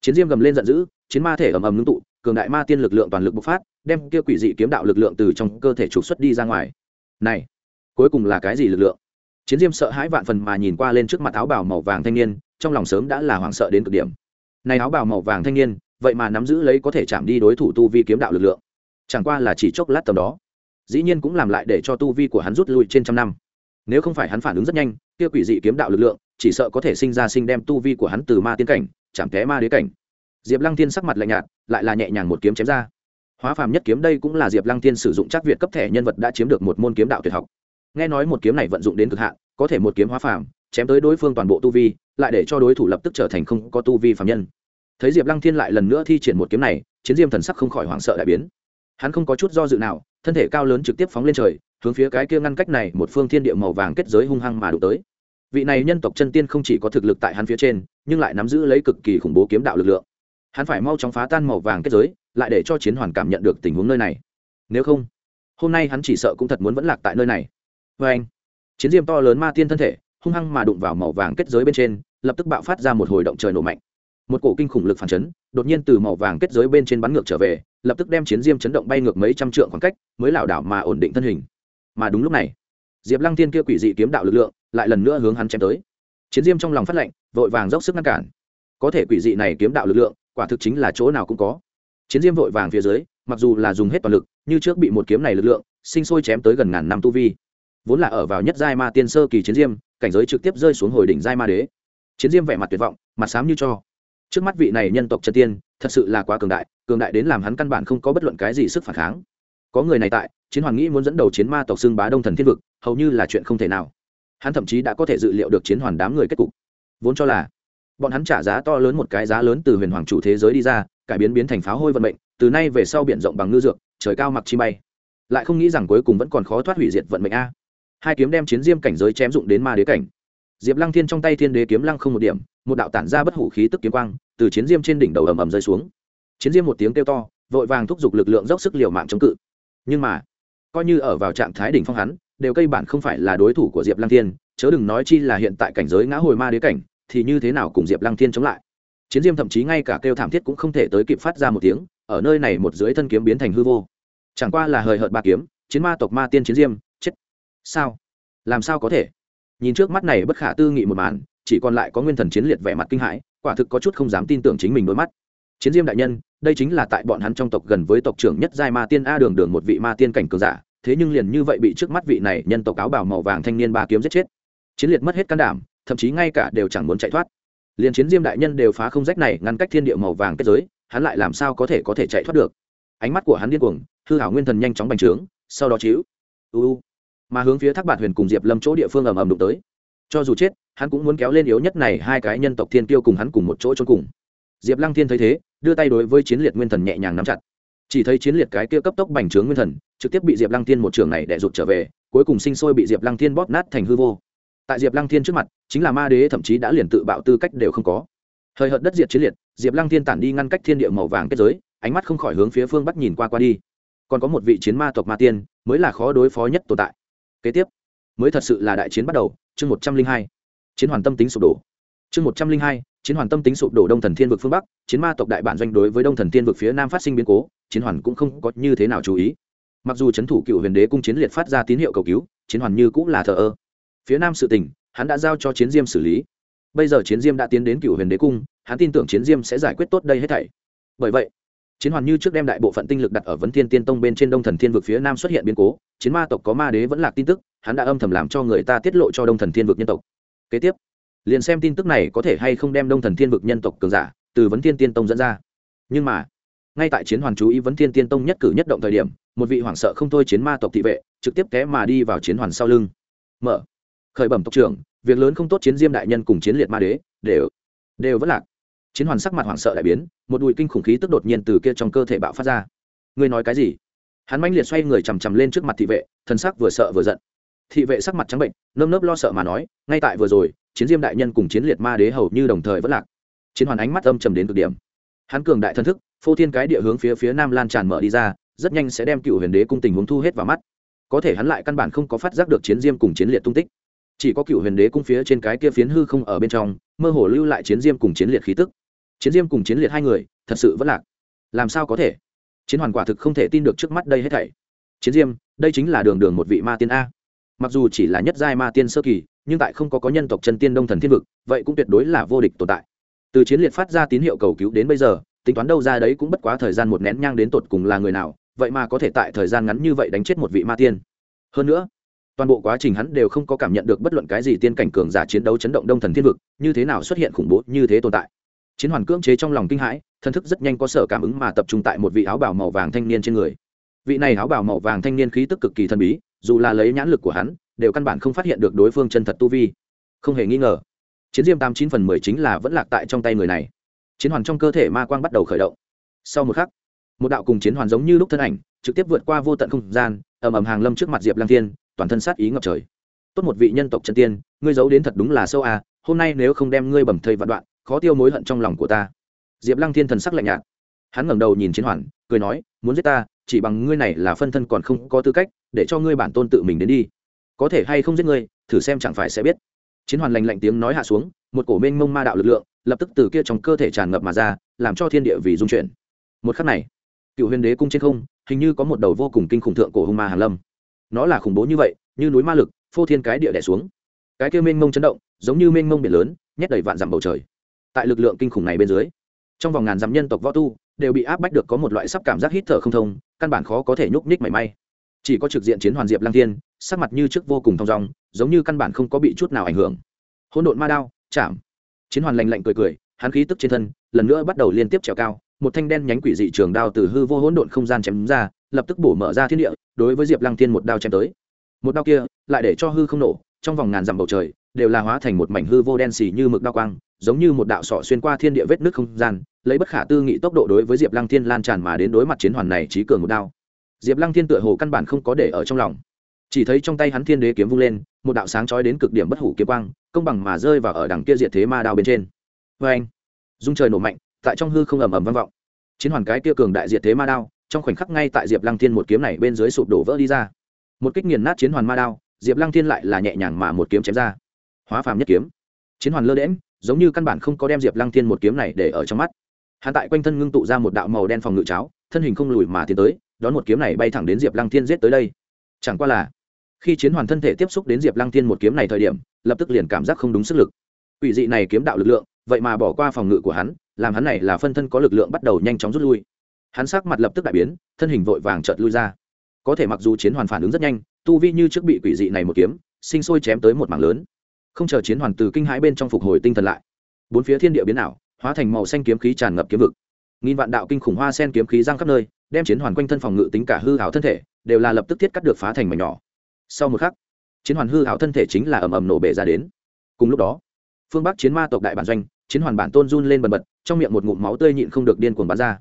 Chiến diêm gầm lên giận dữ, chiến ma thể ầm ầm ngưng tụ, cường đại ma tiên lực lượng toàn lực bộc phát, đem kia quỷ dị kiếm đạo lực lượng từ trong cơ thể trục xuất đi ra ngoài. Này, cuối cùng là cái gì lực lượng? Chiến diêm sợ hãi vạn phần mà nhìn qua lên trước mặt áo bào màu vàng thanh niên, trong lòng sớm đã là hoảng sợ đến cực điểm. Này áo bào màu vàng thanh niên, vậy mà nắm giữ lấy có thể chạm đi đối thủ tu vi kiếm đạo lực lượng. Chẳng qua là chỉ chốc lát tầm đó dĩ nhiên cũng làm lại để cho tu vi của hắn rút lui trên trăm năm. Nếu không phải hắn phản ứng rất nhanh, kia quỷ dị kiếm đạo lực lượng, chỉ sợ có thể sinh ra sinh đem tu vi của hắn từ ma tiên cảnh, chạm té ma đế cảnh. Diệp lăng thiên sắc mặt lạnh nhạt, lại là nhẹ nhàng một kiếm chém ra. Hóa phàm nhất kiếm đây cũng là diệp lăng thiên sử dụng chắc việt cấp thẻ nhân vật đã chiếm được một môn kiếm đạo tuyệt học. Nghe nói một kiếm này vận dụng đến cực hạn, có thể một kiếm hóa phàm, chém tới đối phương toàn bộ tu vi, lại để cho đối thủ lập tức trở thành không có tu vi phạm nhân. Thấy diệp lăng thiên lại lần nữa thi triển một kiếm này, chiến diêm thần sắc không khỏi hoảng sợ đại biến. Hắn không có chút do dự nào thân thể cao lớn trực tiếp phóng lên trời, hướng phía cái kia ngăn cách này, một phương thiên địa màu vàng kết giới hung hăng mà đụng tới. Vị này nhân tộc chân tiên không chỉ có thực lực tại hắn phía trên, nhưng lại nắm giữ lấy cực kỳ khủng bố kiếm đạo lực lượng. Hắn phải mau chóng phá tan màu vàng kết giới, lại để cho chiến hoàn cảm nhận được tình huống nơi này. Nếu không, hôm nay hắn chỉ sợ cũng thật muốn vẫn lạc tại nơi này. Vê anh, chiến diêm to lớn ma tiên thân thể, hung hăng mà đụng vào màu vàng kết giới bên trên, lập tức bạo phát ra một hồi động trời nổ mạnh một cổ kinh khủng lực phản chấn, đột nhiên từ màu vàng kết giới bên trên bắn ngược trở về, lập tức đem chiến diêm chấn động bay ngược mấy trăm trượng khoảng cách, mới lảo đảo mà ổn định thân hình. Mà đúng lúc này, diệp lăng thiên kia quỷ dị kiếm đạo lực lượng lại lần nữa hướng hắn chém tới. Chiến diêm trong lòng phát lệnh, vội vàng dốc sức ngăn cản. Có thể quỷ dị này kiếm đạo lực lượng, quả thực chính là chỗ nào cũng có. Chiến diêm vội vàng phía dưới, mặc dù là dùng hết toàn lực, như trước bị một kiếm này lực lượng, sinh sôi chém tới gần ngàn năm tu vi. Vốn là ở vào nhất giai ma tiên sơ kỳ chiến diêm, cảnh giới trực tiếp rơi xuống hồi đỉnh giai ma đế. Chiến diêm vẻ mặt tuyệt vọng, mặt xám như cho trước mắt vị này nhân tộc chân tiên, thật sự là quá cường đại cường đại đến làm hắn căn bản không có bất luận cái gì sức phản kháng. Có người này tại, chiến Hoàng nghĩ muốn dẫn đầu chiến ma tộc xưng bá đông thần thiên vực, hầu như là chuyện không thể nào. Hắn thậm chí đã có thể dự liệu được chiến hoàn đám người kết cục. Vốn cho là, bọn hắn trả giá to lớn một cái giá lớn từ huyền hoàng chủ thế giới đi ra, cải biến biến thành pháo hôi vận mệnh, từ nay về sau biển rộng bằng ngư dược, trời cao mặc chi bay. Lại không nghĩ rằng cuối cùng vẫn còn khó thoát hủy diệt vận mệnh a. Hai kiếm đem chiến diêm cảnh giới chém dụng đến ma đế cảnh. Diệp lăng thiên trong tay thiên đế kiếm lăng không một điểm một đạo tản ra bất hủ khí tức kiếm quang, từ chiến diêm trên đỉnh đầu ầm ầm rơi xuống. Chiến diêm một tiếng kêu to, vội vàng thúc giục lực lượng dốc sức liều mạng chống cự. Nhưng mà, coi như ở vào trạng thái đỉnh phong hắn, đều cây bản không phải là đối thủ của diệp lăng thiên, chớ đừng nói chi là hiện tại cảnh giới ngã hồi ma đế cảnh, thì như thế nào cùng diệp lăng thiên chống lại. Chiến diêm thậm chí ngay cả kêu thảm thiết cũng không thể tới kịp phát ra một tiếng, ở nơi này một dưới thân kiếm biến thành hư vô. Chẳng qua là hời hợt ba kiếm, chiến ma tộc ma tiên chiến diêm, chết. Sao? Làm sao có thể? Nhìn trước mắt này bất khả tư nghị một màn chỉ còn lại có nguyên thần chiến liệt vẻ mặt kinh hãi, quả thực có chút không dám tin tưởng chính mình đôi mắt. Chiến diêm đại nhân, đây chính là tại bọn hắn trong tộc gần với tộc trưởng nhất giai ma tiên a đường đường một vị ma tiên cảnh cường giả, thế nhưng liền như vậy bị trước mắt vị này nhân tộc áo bào màu vàng thanh niên ba kiếm giết chết. Chiến liệt mất hết can đảm, thậm chí ngay cả đều chẳng muốn chạy thoát. Liền chiến diêm đại nhân đều phá không rách này, ngăn cách thiên địa màu vàng kết giới, hắn lại làm sao có thể có thể chạy thoát được? Ánh mắt của hắn điên cuồng, hư hảo nguyên thần nhanh chóng bành trướng, sau đó chiếu u. Mà hướng phía thác bạt huyền cùng diệp lâm chỗ địa phương ầm ầm đụng tới cho dù chết, hắn cũng muốn kéo lên yếu nhất này hai cái nhân tộc thiên tiêu cùng hắn cùng một chỗ trốn cùng. Diệp lăng thiên thấy thế, đưa tay đối với chiến liệt nguyên thần nhẹ nhàng nắm chặt. Chỉ thấy chiến liệt cái kia cấp tốc bành trướng nguyên thần, trực tiếp bị diệp lăng thiên một trường này đẻ rụt trở về, cuối cùng sinh sôi bị diệp lăng thiên bóp nát thành hư vô. Tại diệp lăng thiên trước mặt, chính là ma đế thậm chí đã liền tự bạo tư cách đều không có. Thời hợt đất diệt chiến liệt, diệp lăng thiên tản đi ngăn cách thiên địa màu vàng kết giới, ánh mắt không khỏi hướng phía phương bắc nhìn qua qua đi. Còn có một vị chiến ma tộc ma tiên, mới là khó đối phó nhất tồn tại. Kế tiếp mới thật sự là đại chiến bắt đầu, chương một trăm linh hai, chiến hoàn tâm tính sụp đổ. Chương một trăm linh hai, chiến hoàn tâm tính sụp đổ đông thần thiên vực phương bắc, chiến ma tộc đại bản doanh đối với đông thần thiên vực phía nam phát sinh biến cố, chiến hoàn cũng không có như thế nào chú ý. Mặc dù c h ấ n thủ cựu huyền đế cung chiến liệt phát ra tín hiệu cầu cứu, chiến hoàn như cũng là thờ ơ. Phía nam sự tình, hắn đã giao cho chiến diêm xử lý. Bây giờ chiến diêm đã tiến đến cựu huyền đế cung, hắn tin tưởng chiến diêm sẽ giải quyết tốt đây hết thảy. Bởi vậy, chiến hoàn như trước đem đại bộ phận tinh lực đặt ở vấn thiên tiên tông bên trên đông thần thiên vực phía nam xuất hiện biến cố, chiến ma tộc có ma đế vẫn là tin tức hắn đã âm thầm làm cho người ta tiết lộ cho đông thần thiên vực nhân tộc. Kế tiếp, liền xem tin tức này có thể hay không đem đông thần thiên vực nhân tộc cường giả từ vấn thiên tiên tông dẫn ra. Nhưng mà, ngay tại chiến hoàn chú ý vấn thiên tiên tông nhất cử nhất động thời điểm, một vị hoảng sợ không thôi chiến ma tộc thị vệ trực tiếp té mà đi vào chiến hoàn sau lưng. Mở. Khởi bẩm tộc trưởng, việc lớn không tốt chiến diêm đại nhân cùng chiến liệt ma đế, đều đều vẫn lạc. Chiến hoàn sắc mặt hoảng sợ đại biến, một đùi kinh khủng khí tức đột nhiên từ kia trong cơ thể bạo phát ra. Ngươi nói cái gì? Hắn mãnh liệt xoay người chằm chằm lên trước mặt thị vệ thân sắc vừa sợ vừa giận thị vệ sắc mặt trắng bệnh, nơm nớp lo sợ mà nói, ngay tại vừa rồi, chiến diêm đại nhân cùng chiến liệt ma đế hầu như đồng thời vẫn lạc. Chiến hoàn ánh mắt âm trầm đến cực điểm. Hắn cường đại thân thức, phô thiên cái địa hướng phía phía nam lan tràn mở đi ra, rất nhanh sẽ đem cựu huyền đế cung tình huống thu hết vào mắt. Có thể hắn lại căn bản không có phát giác được chiến diêm cùng chiến liệt tung tích. Chỉ có cựu huyền đế cung phía trên cái kia phiến hư không ở bên trong, mơ hồ lưu lại chiến diêm cùng chiến liệt khí tức. Chiến diêm cùng chiến liệt hai người, thật sự vẫn lạc. Làm sao có thể? Chiến hoàn quả thực không thể tin được trước mắt đây hết thảy. Chiến diêm, đây chính là đường đường một vị ma tiên a mặc dù chỉ là nhất giai ma tiên sơ kỳ, nhưng tại không có có nhân tộc chân tiên đông thần thiên vực, vậy cũng tuyệt đối là vô địch tồn tại. Từ chiến liệt phát ra tín hiệu cầu cứu đến bây giờ, tính toán đâu ra đấy cũng bất quá thời gian một nén nhang đến tột cùng là người nào, vậy mà có thể tại thời gian ngắn như vậy đánh chết một vị ma tiên. Hơn nữa, toàn bộ quá trình hắn đều không có cảm nhận được bất luận cái gì tiên cảnh cường giả chiến đấu chấn động đông thần thiên vực, như thế nào xuất hiện khủng bố như thế tồn tại. Chiến hoàn cưỡng chế trong lòng kinh hãi, thân thức rất nhanh có sở cảm ứng mà tập trung tại một vị áo bào màu vàng thanh niên trên người. Vị này áo bào màu vàng thanh niên khí tức cực kỳ thần bí dù là lấy nhãn lực của hắn, đều căn bản không phát hiện được đối phương chân thật tu vi. Không hề nghi ngờ, chiến diêm tám chín phần mười chính là vẫn lạc tại trong tay người này. Chiến hoàn trong cơ thể ma quang bắt đầu khởi động. Sau một khắc, một đạo cùng chiến hoàn giống như lúc thân ảnh, trực tiếp vượt qua vô tận không gian, ầm ầm hàng lâm trước mặt diệp lang thiên, toàn thân sát ý ngập trời. Tốt một vị nhân tộc chân tiên, ngươi giấu đến thật đúng là sâu à hôm nay nếu không đem ngươi bầm thây vạn đoạn, khó tiêu mối hận trong lòng của ta. Diệp lăng thiên thần sắc lạnh nhạt. Hắn ngẩng đầu nhìn chiến hoàn, cười nói, muốn giết ta chỉ bằng ngươi này là phân thân còn không có tư cách, để cho ngươi bản tôn tự mình đến đi. Có thể hay không giết ngươi, thử xem chẳng phải sẽ biết. Chiến hoàn lành lạnh tiếng nói hạ xuống, một cổ mênh mông ma đạo lực lượng, lập tức từ kia trong cơ thể tràn ngập mà ra, làm cho thiên địa vì dung chuyển. Một khắc này, cựu huyền đế cung trên không, hình như có một đầu vô cùng kinh khủng thượng cổ hung ma hàn lâm. Nó là khủng bố như vậy, như núi ma lực, phô thiên cái địa đẻ xuống. Cái kia mênh mông chấn động, giống như mênh mông biển lớn, nhét đầy vạn dặm bầu trời. Tại lực lượng kinh khủng này bên dưới, trong vòng ngàn dặm nhân tộc võ tu đều bị áp bách được có một loại sắp cảm giác hít thở không thông, căn bản khó có thể nhúc nhích mảy may. Chỉ có trực diện chiến hoàn diệp lang thiên, sắc mặt như trước vô cùng thong dong, giống như căn bản không có bị chút nào ảnh hưởng. Hỗn độn ma đao, chạm. Chiến hoàn lạnh lạnh cười cười, hắn khí tức trên thân lần nữa bắt đầu liên tiếp trèo cao, một thanh đen nhánh quỷ dị trường đao từ hư vô hỗn độn không gian chém ra, lập tức bổ mở ra thiên địa, đối với diệp lăng thiên một đao chém tới. Một đao kia lại để cho hư không nổ, trong vòng ngàn dặm bầu trời, đều là hóa thành một mảnh hư vô đen xì như mực đao quang giống như một đạo sọ xuyên qua thiên địa vết nước không gian, lấy bất khả tư nghị tốc độ đối với diệp lăng thiên lan tràn mà đến đối mặt chiến hoàn này trí cường một đao. Diệp lăng thiên tựa hồ căn bản không có để ở trong lòng. Chỉ thấy trong tay hắn thiên đế kiếm vung lên, một đạo sáng trói đến cực điểm bất hủ kiếm quang, công bằng mà rơi vào ở đằng kia diệt thế ma đao bên trên. Vê anh dung trời nổ mạnh, tại trong hư không ầm ầm vang vọng. Chiến hoàn cái kia cường đại diệt thế ma đao, trong khoảnh khắc ngay tại diệp lăng thiên một kiếm này bên dưới sụp đổ vỡ đi ra. Một kích nghiền nát chiến hoàn ma đao, diệp lăng thiên lại là nhẹ nhàng mà một kiếm chém ra. Hóa phàm nhất kiếm. Chiến hoàn lơ đễm giống như căn bản không có đem diệp lăng thiên một kiếm này để ở trong mắt. Hắn tại quanh thân ngưng tụ ra một đạo màu đen phòng ngự cháo, thân hình không lùi mà tiến tới, đón một kiếm này bay thẳng đến diệp lăng thiên giết tới đây. Chẳng qua là, khi chiến hoàn thân thể tiếp xúc đến diệp lăng thiên một kiếm này thời điểm, lập tức liền cảm giác không đúng sức lực. Ủy dị này kiếm đạo lực lượng, vậy mà bỏ qua phòng ngự của hắn, làm hắn này là phân thân có lực lượng bắt đầu nhanh chóng rút lui. Hắn sắc mặt lập tức đại biến, thân hình vội vàng chợt lui ra. Có thể mặc dù chiến hoàn phản ứng rất nhanh, tu vi như trước bị quỷ dị này một kiếm, sinh sôi chém tới một mảng lớn không chờ chiến hoàn từ kinh hãi bên trong phục hồi tinh thần lại. Bốn phía thiên địa biến ảo, hóa thành màu xanh kiếm khí tràn ngập kiếm vực. Nghìn vạn đạo kinh khủng hoa sen kiếm khí giang khắp nơi, đem chiến hoàn quanh thân phòng ngự tính cả hư hảo thân thể, đều là lập tức thiết cắt được phá thành mảnh nhỏ. Sau một khắc, chiến hoàn hư hảo thân thể chính là ầm ầm nổ bể ra đến. Cùng lúc đó, phương bắc chiến ma tộc đại bản doanh, chiến hoàn bản tôn run lên bần bật, trong miệng một ngụm máu tươi nhịn không được điên cuồng bắn ra.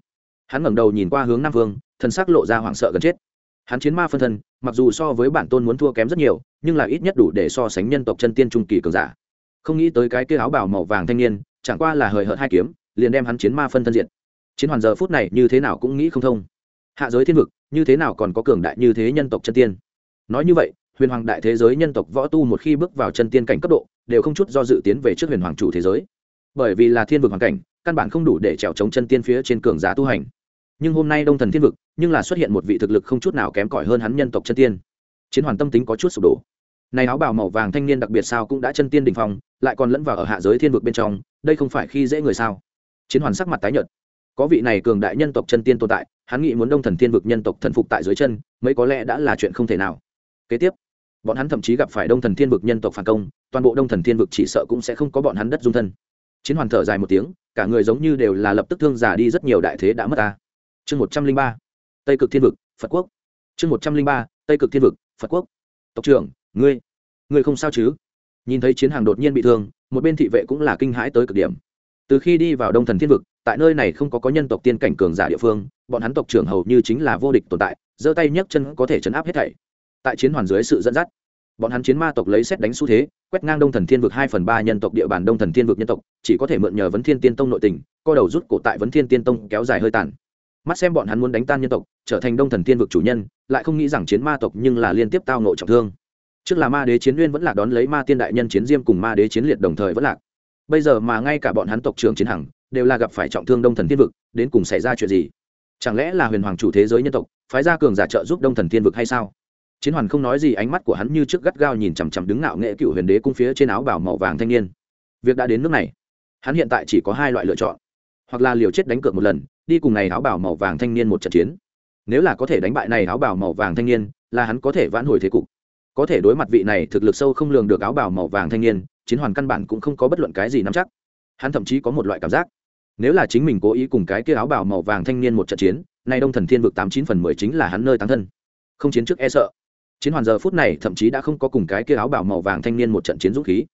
Hắn ngẩng đầu nhìn qua hướng nam vương, thần sắc lộ ra hoảng sợ gần chết hắn chiến ma phân thân, mặc dù so với bản tôn muốn thua kém rất nhiều, nhưng là ít nhất đủ để so sánh nhân tộc chân tiên trung kỳ cường giả. Không nghĩ tới cái kia áo bảo màu vàng thanh niên, chẳng qua là hời hợt hai kiếm, liền đem hắn chiến ma phân thân diện chiến hoàn giờ phút này như thế nào cũng nghĩ không thông. Hạ giới thiên vực, như thế nào còn có cường đại như thế nhân tộc chân tiên? Nói như vậy, huyền hoàng đại thế giới nhân tộc võ tu một khi bước vào chân tiên cảnh cấp độ, đều không chút do dự tiến về trước huyền hoàng chủ thế giới. Bởi vì là thiên vực hoàn cảnh, căn bản không đủ để trèo chống chân tiên phía trên cường giả tu hành nhưng hôm nay đông thần thiên vực, nhưng là xuất hiện một vị thực lực không chút nào kém cỏi hơn hắn nhân tộc chân tiên. Chiến hoàn tâm tính có chút sụp đổ. Này áo bào màu vàng thanh niên đặc biệt sao cũng đã chân tiên đình phong, lại còn lẫn vào ở hạ giới thiên vực bên trong, đây không phải khi dễ người sao? Chiến hoàn sắc mặt tái nhợt. Có vị này cường đại nhân tộc chân tiên tồn tại, hắn nghĩ muốn đông thần thiên vực nhân tộc thần phục tại dưới chân, mấy có lẽ đã là chuyện không thể nào. Kế tiếp, bọn hắn thậm chí gặp phải đông thần thiên vực nhân tộc phản công, toàn bộ đông thần thiên vực chỉ sợ cũng sẽ không có bọn hắn đất dung thân. Chiến hoàn thở dài một tiếng, cả người giống như đều là lập tức thương giả đi, rất nhiều đại thế đã mất ta chương một trăm linh ba, tây cực thiên vực, phật quốc. Chương một trăm linh ba, tây cực thiên vực, phật quốc. Tộc trưởng, ngươi ngươi không sao chứ? Nhìn thấy chiến hàng đột nhiên bị thương, một bên thị vệ cũng là kinh hãi tới cực điểm. Từ khi đi vào đông thần thiên vực, tại nơi này không có có nhân tộc tiên cảnh cường giả địa phương, bọn hắn tộc trưởng hầu như chính là vô địch tồn tại, giơ tay nhấc chân có thể chấn áp hết thảy. Tại chiến hoàn dưới sự dẫn dắt, bọn hắn chiến ma tộc lấy xét đánh xu thế, quét ngang đông thần thiên vực hai phần ba nhân tộc địa bàn đông thần thiên vực nhân tộc, chỉ có thể mượn nhờ vấn thiên tiên tông nội tình, co đầu rút cổ tại vấn thiên tiên tông kéo dài hơi tàn mắt xem bọn hắn muốn đánh tan nhân tộc, trở thành đông thần tiên vực chủ nhân, lại không nghĩ rằng chiến ma tộc nhưng là liên tiếp tao nộ trọng thương. Trước là ma đế chiến uyên vẫn lạc đón lấy ma tiên đại nhân chiến diêm cùng ma đế chiến liệt đồng thời vẫn lạc. Bây giờ mà ngay cả bọn hắn tộc trưởng chiến hằng, đều là gặp phải trọng thương đông thần tiên vực, đến cùng xảy ra chuyện gì? Chẳng lẽ là huyền hoàng chủ thế giới nhân tộc, phái gia cường giả trợ giúp đông thần tiên vực hay sao? Chiến hoàn không nói gì, ánh mắt của hắn như trước gắt gao nhìn chằm chằm đứng ngạo nghệ cựu huyền đế cung phía trên áo bảo màu vàng thanh niên. Việc đã đến nước này. Hắn hiện tại chỉ có hai loại lựa chọn. Hoặc là liều chết đánh cược một lần đi cùng này áo bảo màu vàng thanh niên một trận chiến. Nếu là có thể đánh bại này áo bào màu vàng thanh niên, là hắn có thể vãn hồi thế cục. Có thể đối mặt vị này thực lực sâu không lường được áo bào màu vàng thanh niên, chiến hoàn căn bản cũng không có bất luận cái gì nắm chắc. Hắn thậm chí có một loại cảm giác. Nếu là chính mình cố ý cùng cái kia áo bào màu vàng thanh niên một trận chiến, nay đông thần thiên vực tám chín phần mười chính là hắn nơi tán thân. Không chiến trước e sợ. Chiến hoàn giờ phút này thậm chí đã không có cùng cái kia áo bào màu vàng thanh niên một trận chiến dũng khí.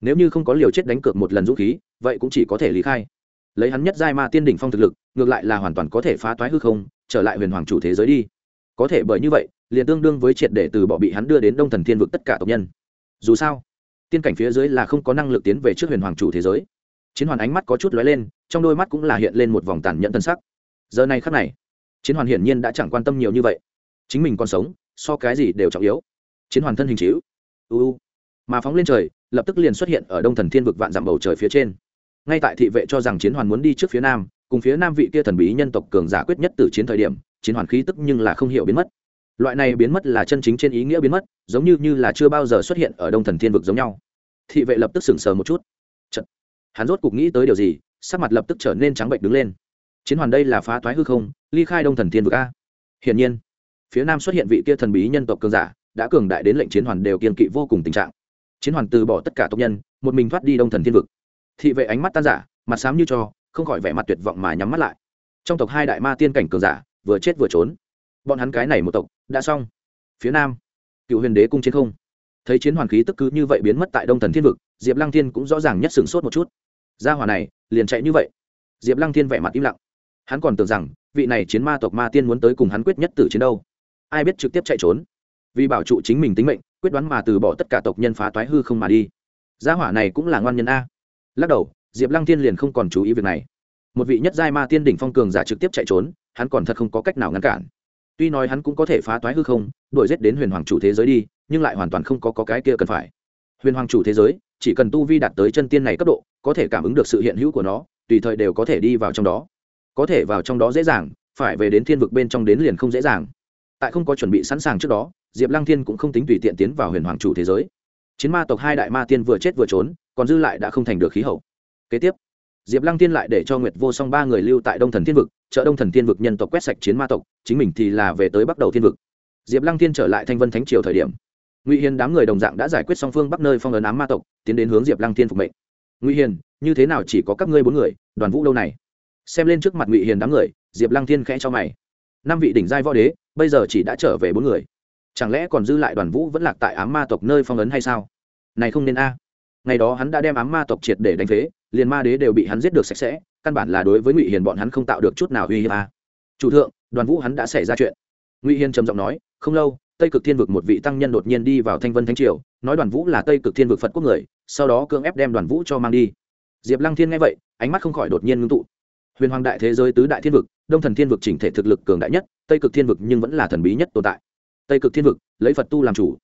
Nếu như không có liều chết đánh cược một lần dũng khí, vậy cũng chỉ có thể lý khai lấy hắn nhất giai ma tiên đỉnh phong thực lực, ngược lại là hoàn toàn có thể phá toái hư không, trở lại huyền hoàng chủ thế giới đi. Có thể bởi như vậy, liền tương đương với triệt để từ bỏ bị hắn đưa đến đông thần thiên vực tất cả tộc nhân. Dù sao, tiên cảnh phía dưới là không có năng lực tiến về trước huyền hoàng chủ thế giới. Chiến hoàn ánh mắt có chút lóe lên, trong đôi mắt cũng là hiện lên một vòng tàn nhẫn tân sắc. Giờ này khắc này, chiến hoàn hiển nhiên đã chẳng quan tâm nhiều như vậy. Chính mình còn sống, so cái gì đều trọng yếu. Chiến hoàn thân hình chịu. U. Mà phóng lên trời, lập tức liền xuất hiện ở đông thần thiên vực vạn dặm bầu trời phía trên ngay tại thị vệ cho rằng chiến hoàn muốn đi trước phía nam, cùng phía nam vị kia thần bí nhân tộc cường giả quyết nhất từ chiến thời điểm, chiến hoàn khí tức nhưng là không hiểu biến mất. Loại này biến mất là chân chính trên ý nghĩa biến mất, giống như như là chưa bao giờ xuất hiện ở đông thần thiên vực giống nhau. Thị vệ lập tức sững sờ một chút. Chật. hắn rốt cục nghĩ tới điều gì, sắc mặt lập tức trở nên trắng bệnh đứng lên. Chiến hoàn đây là phá thoái hư không, ly khai đông thần thiên vực a? Hiển nhiên, phía nam xuất hiện vị kia thần bí nhân tộc cường giả, đã cường đại đến lệnh chiến hoàn đều kiên kỵ vô cùng tình trạng. Chiến hoàn từ bỏ tất cả tộc nhân, một mình thoát đi đông thần thiên vực thị vệ ánh mắt tan giả, mặt xám như cho, không khỏi vẻ mặt tuyệt vọng mà nhắm mắt lại. Trong tộc hai đại ma tiên cảnh cường giả, vừa chết vừa trốn. Bọn hắn cái này một tộc, đã xong. Phía nam, cựu huyền đế cung trên không. Thấy chiến hoàn khí tức cứ như vậy biến mất tại đông thần thiên vực, diệp lăng thiên cũng rõ ràng nhất sửng sốt một chút. Gia hỏa này, liền chạy như vậy. Diệp lăng thiên vẻ mặt im lặng. Hắn còn tưởng rằng, vị này chiến ma tộc ma tiên muốn tới cùng hắn quyết nhất tử chiến đâu. Ai biết trực tiếp chạy trốn. Vì bảo trụ chính mình tính mệnh, quyết đoán mà từ bỏ tất cả tộc nhân phá toái hư không mà đi. Gia hỏa này cũng là ngoan nhân a lắc đầu diệp lăng Thiên liền không còn chú ý việc này. Một vị nhất giai ma tiên đỉnh phong cường giả trực tiếp chạy trốn hắn còn thật không có cách nào ngăn cản. Tuy nói hắn cũng có thể phá toái hư không đuổi giết đến huyền hoàng chủ thế giới đi nhưng lại hoàn toàn không có, có cái kia cần phải. Huyền hoàng chủ thế giới chỉ cần tu vi đạt tới chân tiên này cấp độ có thể cảm ứng được sự hiện hữu của nó tùy thời đều có thể đi vào trong đó. Có thể vào trong đó dễ dàng phải về đến thiên vực bên trong đến liền không dễ dàng. Tại không có chuẩn bị sẵn sàng trước đó diệp lăng thiên cũng không tính tùy tiện tiến vào huyền hoàng chủ thế giới. Chiến ma tộc hai đại ma tiên vừa chết vừa trốn còn dư lại đã không thành được khí hậu. Kế tiếp, diệp lăng tiên lại để cho nguyệt vô song ba người lưu tại đông thần thiên vực, chợ đông thần thiên vực nhân tộc quét sạch chiến ma tộc, chính mình thì là về tới bắt đầu thiên vực. Diệp lăng tiên trở lại thanh vân thánh triều thời điểm, ngụy hiền đám người đồng dạng đã giải quyết song phương bắc nơi phong ấn ám ma tộc, tiến đến hướng diệp lăng tiên phục mệnh. Ngụy hiền, như thế nào chỉ có các ngươi bốn người, đoàn vũ lâu này? Xem lên trước mặt ngụy hiền đám người, diệp lăng tiên khẽ cho mày. Năm vị đỉnh giai võ đế, bây giờ chỉ đã trở về bốn người. Chẳng lẽ còn dư lại đoàn vũ vẫn lạc tại ám ma tộc nơi phong ấn hay sao? Này không nên a ngày đó hắn đã đem ám ma tộc triệt để đánh phế, liền ma đế đều bị hắn giết được sạch sẽ, căn bản là đối với ngụy hiền bọn hắn không tạo được chút nào uy hiếp a chủ thượng, đoàn vũ hắn đã xảy ra chuyện. Ngụy hiền trầm giọng nói, không lâu, tây cực thiên vực một vị tăng nhân đột nhiên đi vào thanh vân thánh triều, nói đoàn vũ là tây cực thiên vực phật quốc người, sau đó cưỡng ép đem đoàn vũ cho mang đi. Diệp lăng thiên nghe vậy, ánh mắt không khỏi đột nhiên ngưng tụ. Huyền hoàng đại thế giới tứ đại thiên vực, đông thần thiên vực chỉnh thể thực lực cường đại nhất, tây cực thiên vực nhưng vẫn là thần bí nhất tồn tại. Tây cực thiên vực, lấy phật tu làm chủ.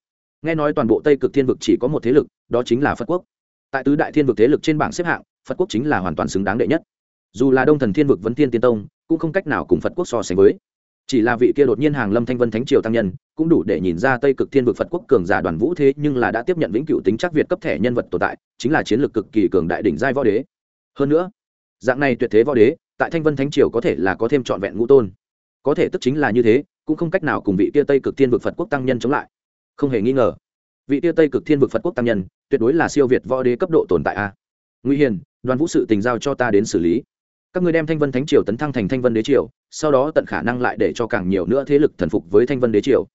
Nghe nói toàn bộ tây cực thiên vực chỉ có một thế lực, đó chính là phật quốc tại tứ đại thiên vực thế lực trên bảng xếp hạng, phật quốc chính là hoàn toàn xứng đáng đệ nhất. Dù là đông thần thiên vực vấn thiên tiên tông, cũng không cách nào cùng phật quốc so sánh với. Chỉ là vị kia đột nhiên hàng lâm thanh vân thánh triều tăng nhân, cũng đủ để nhìn ra tây cực thiên vực phật quốc cường giả đoàn vũ thế nhưng là đã tiếp nhận vĩnh cửu tính chắc việt cấp thẻ nhân vật tồn tại, chính là chiến lược cực kỳ cường đại đỉnh giai võ đế. Hơn nữa, dạng này tuyệt thế võ đế, tại thanh vân thánh triều có thể là có thêm trọn vẹn ngũ tôn. Có thể tức chính là như thế, cũng không cách nào cùng vị kia tây cực thiên vực phật quốc tăng nhân chống lại. Không hề nghi ngờ vị tia tây cực thiên vực phật quốc tăng nhân, tuyệt đối là siêu việt võ đế cấp độ tồn tại a. Nguy hiền, đoàn vũ sự tình giao cho ta đến xử lý. Các người đem thanh vân thánh triều tấn thăng thành thanh vân đế triều, sau đó tận khả năng lại để cho càng nhiều nữa thế lực thần phục với thanh vân đế triều.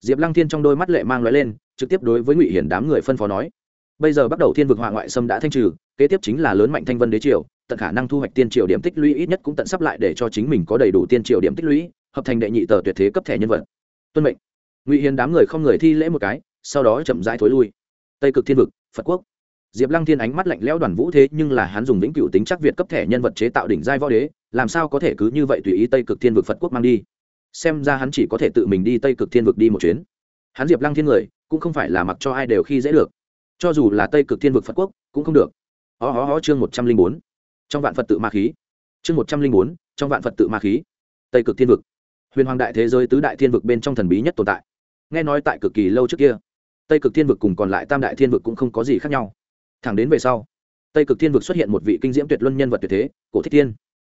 Diệp lăng thiên trong đôi mắt lệ mang loại lên, trực tiếp đối với ngụy hiển đám người phân phó nói, bây giờ bắt đầu thiên vực họa ngoại xâm đã thanh trừ, kế tiếp chính là lớn mạnh thanh vân đế triều, tận khả năng thu hoạch tiên triều điểm tích lũy ít nhất cũng tận sắp lại để cho chính mình có đầy đủ tiên triều điểm tích lũy, hợp thành đệ nhị tờ tuyệt thế cấp thẻ nhân vật. Tuân mệnh. Ngụy hiền đám người không người thi lễ một cái sau đó chậm rãi thối lui. Tây cực thiên vực, phật quốc. Diệp lăng thiên ánh mắt lạnh lẽo đoàn vũ thế nhưng là hắn dùng vĩnh cửu tính chắc việt cấp thẻ nhân vật chế tạo đỉnh giai võ đế, làm sao có thể cứ như vậy tùy ý tây cực thiên vực phật quốc mang đi? Xem ra hắn chỉ có thể tự mình đi tây cực thiên vực đi một chuyến. Hắn diệp lăng thiên người, cũng không phải là mặc cho ai đều khi dễ được. Cho dù là tây cực thiên vực phật quốc, cũng không được. Ho ho ho chương một trăm linh bốn. Trong vạn phật tự ma khí. Chương một trăm linh bốn, trong vạn phật tự ma khí. Tây cực thiên vực. Huyền hoàng đại thế giới tứ đại thiên vực bên trong thần bí nhất tồn tại. Nghe nói tại cực kỳ lâu trước kia tây cực thiên vực cùng còn lại tam đại thiên vực cũng không có gì khác nhau. Thẳng đến về sau, tây cực thiên vực xuất hiện một vị kinh diễm tuyệt luân nhân vật tuyệt thế, cổ thích thiên.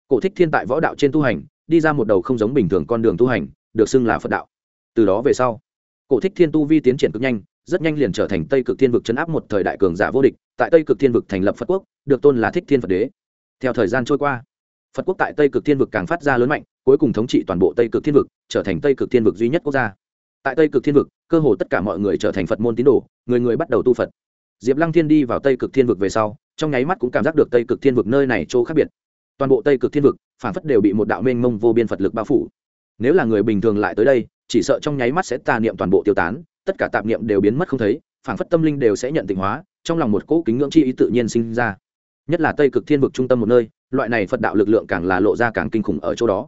Cổ thích thiên tại võ đạo trên tu hành, đi ra một đầu không giống bình thường con đường tu hành, được xưng là phật đạo. Từ đó về sau, cổ thích thiên tu vi tiến triển cực nhanh, rất nhanh liền trở thành tây cực thiên vực chấn áp một thời đại cường giả vô địch, tại tây cực thiên vực thành lập phật quốc, được tôn là thích thiên phật đế. Theo thời gian trôi qua, phật quốc tại tây cực thiên vực càng phát ra lớn mạnh, cuối cùng thống trị toàn bộ tây cực thiên vực, trở thành tây cực thiên vực duy nhất quốc gia. Tại tây cực thiên vực cơ hồ tất cả mọi người trở thành phật môn tín đồ, người người bắt đầu tu phật. Diệp lăng thiên đi vào tây cực thiên vực về sau, trong nháy mắt cũng cảm giác được tây cực thiên vực nơi này chỗ khác biệt. Toàn bộ tây cực thiên vực, phản phất đều bị một đạo mênh mông vô biên phật lực bao phủ. Nếu là người bình thường lại tới đây, chỉ sợ trong nháy mắt sẽ tà niệm toàn bộ tiêu tán, tất cả tạp niệm đều biến mất không thấy, phản phất tâm linh đều sẽ nhận tịnh hóa, trong lòng một cỗ kính ngưỡng chi ý tự nhiên sinh ra. Nhất là tây cực thiên vực trung tâm một nơi, loại này phật đạo lực lượng càng là lộ ra càng kinh khủng ở chỗ đó.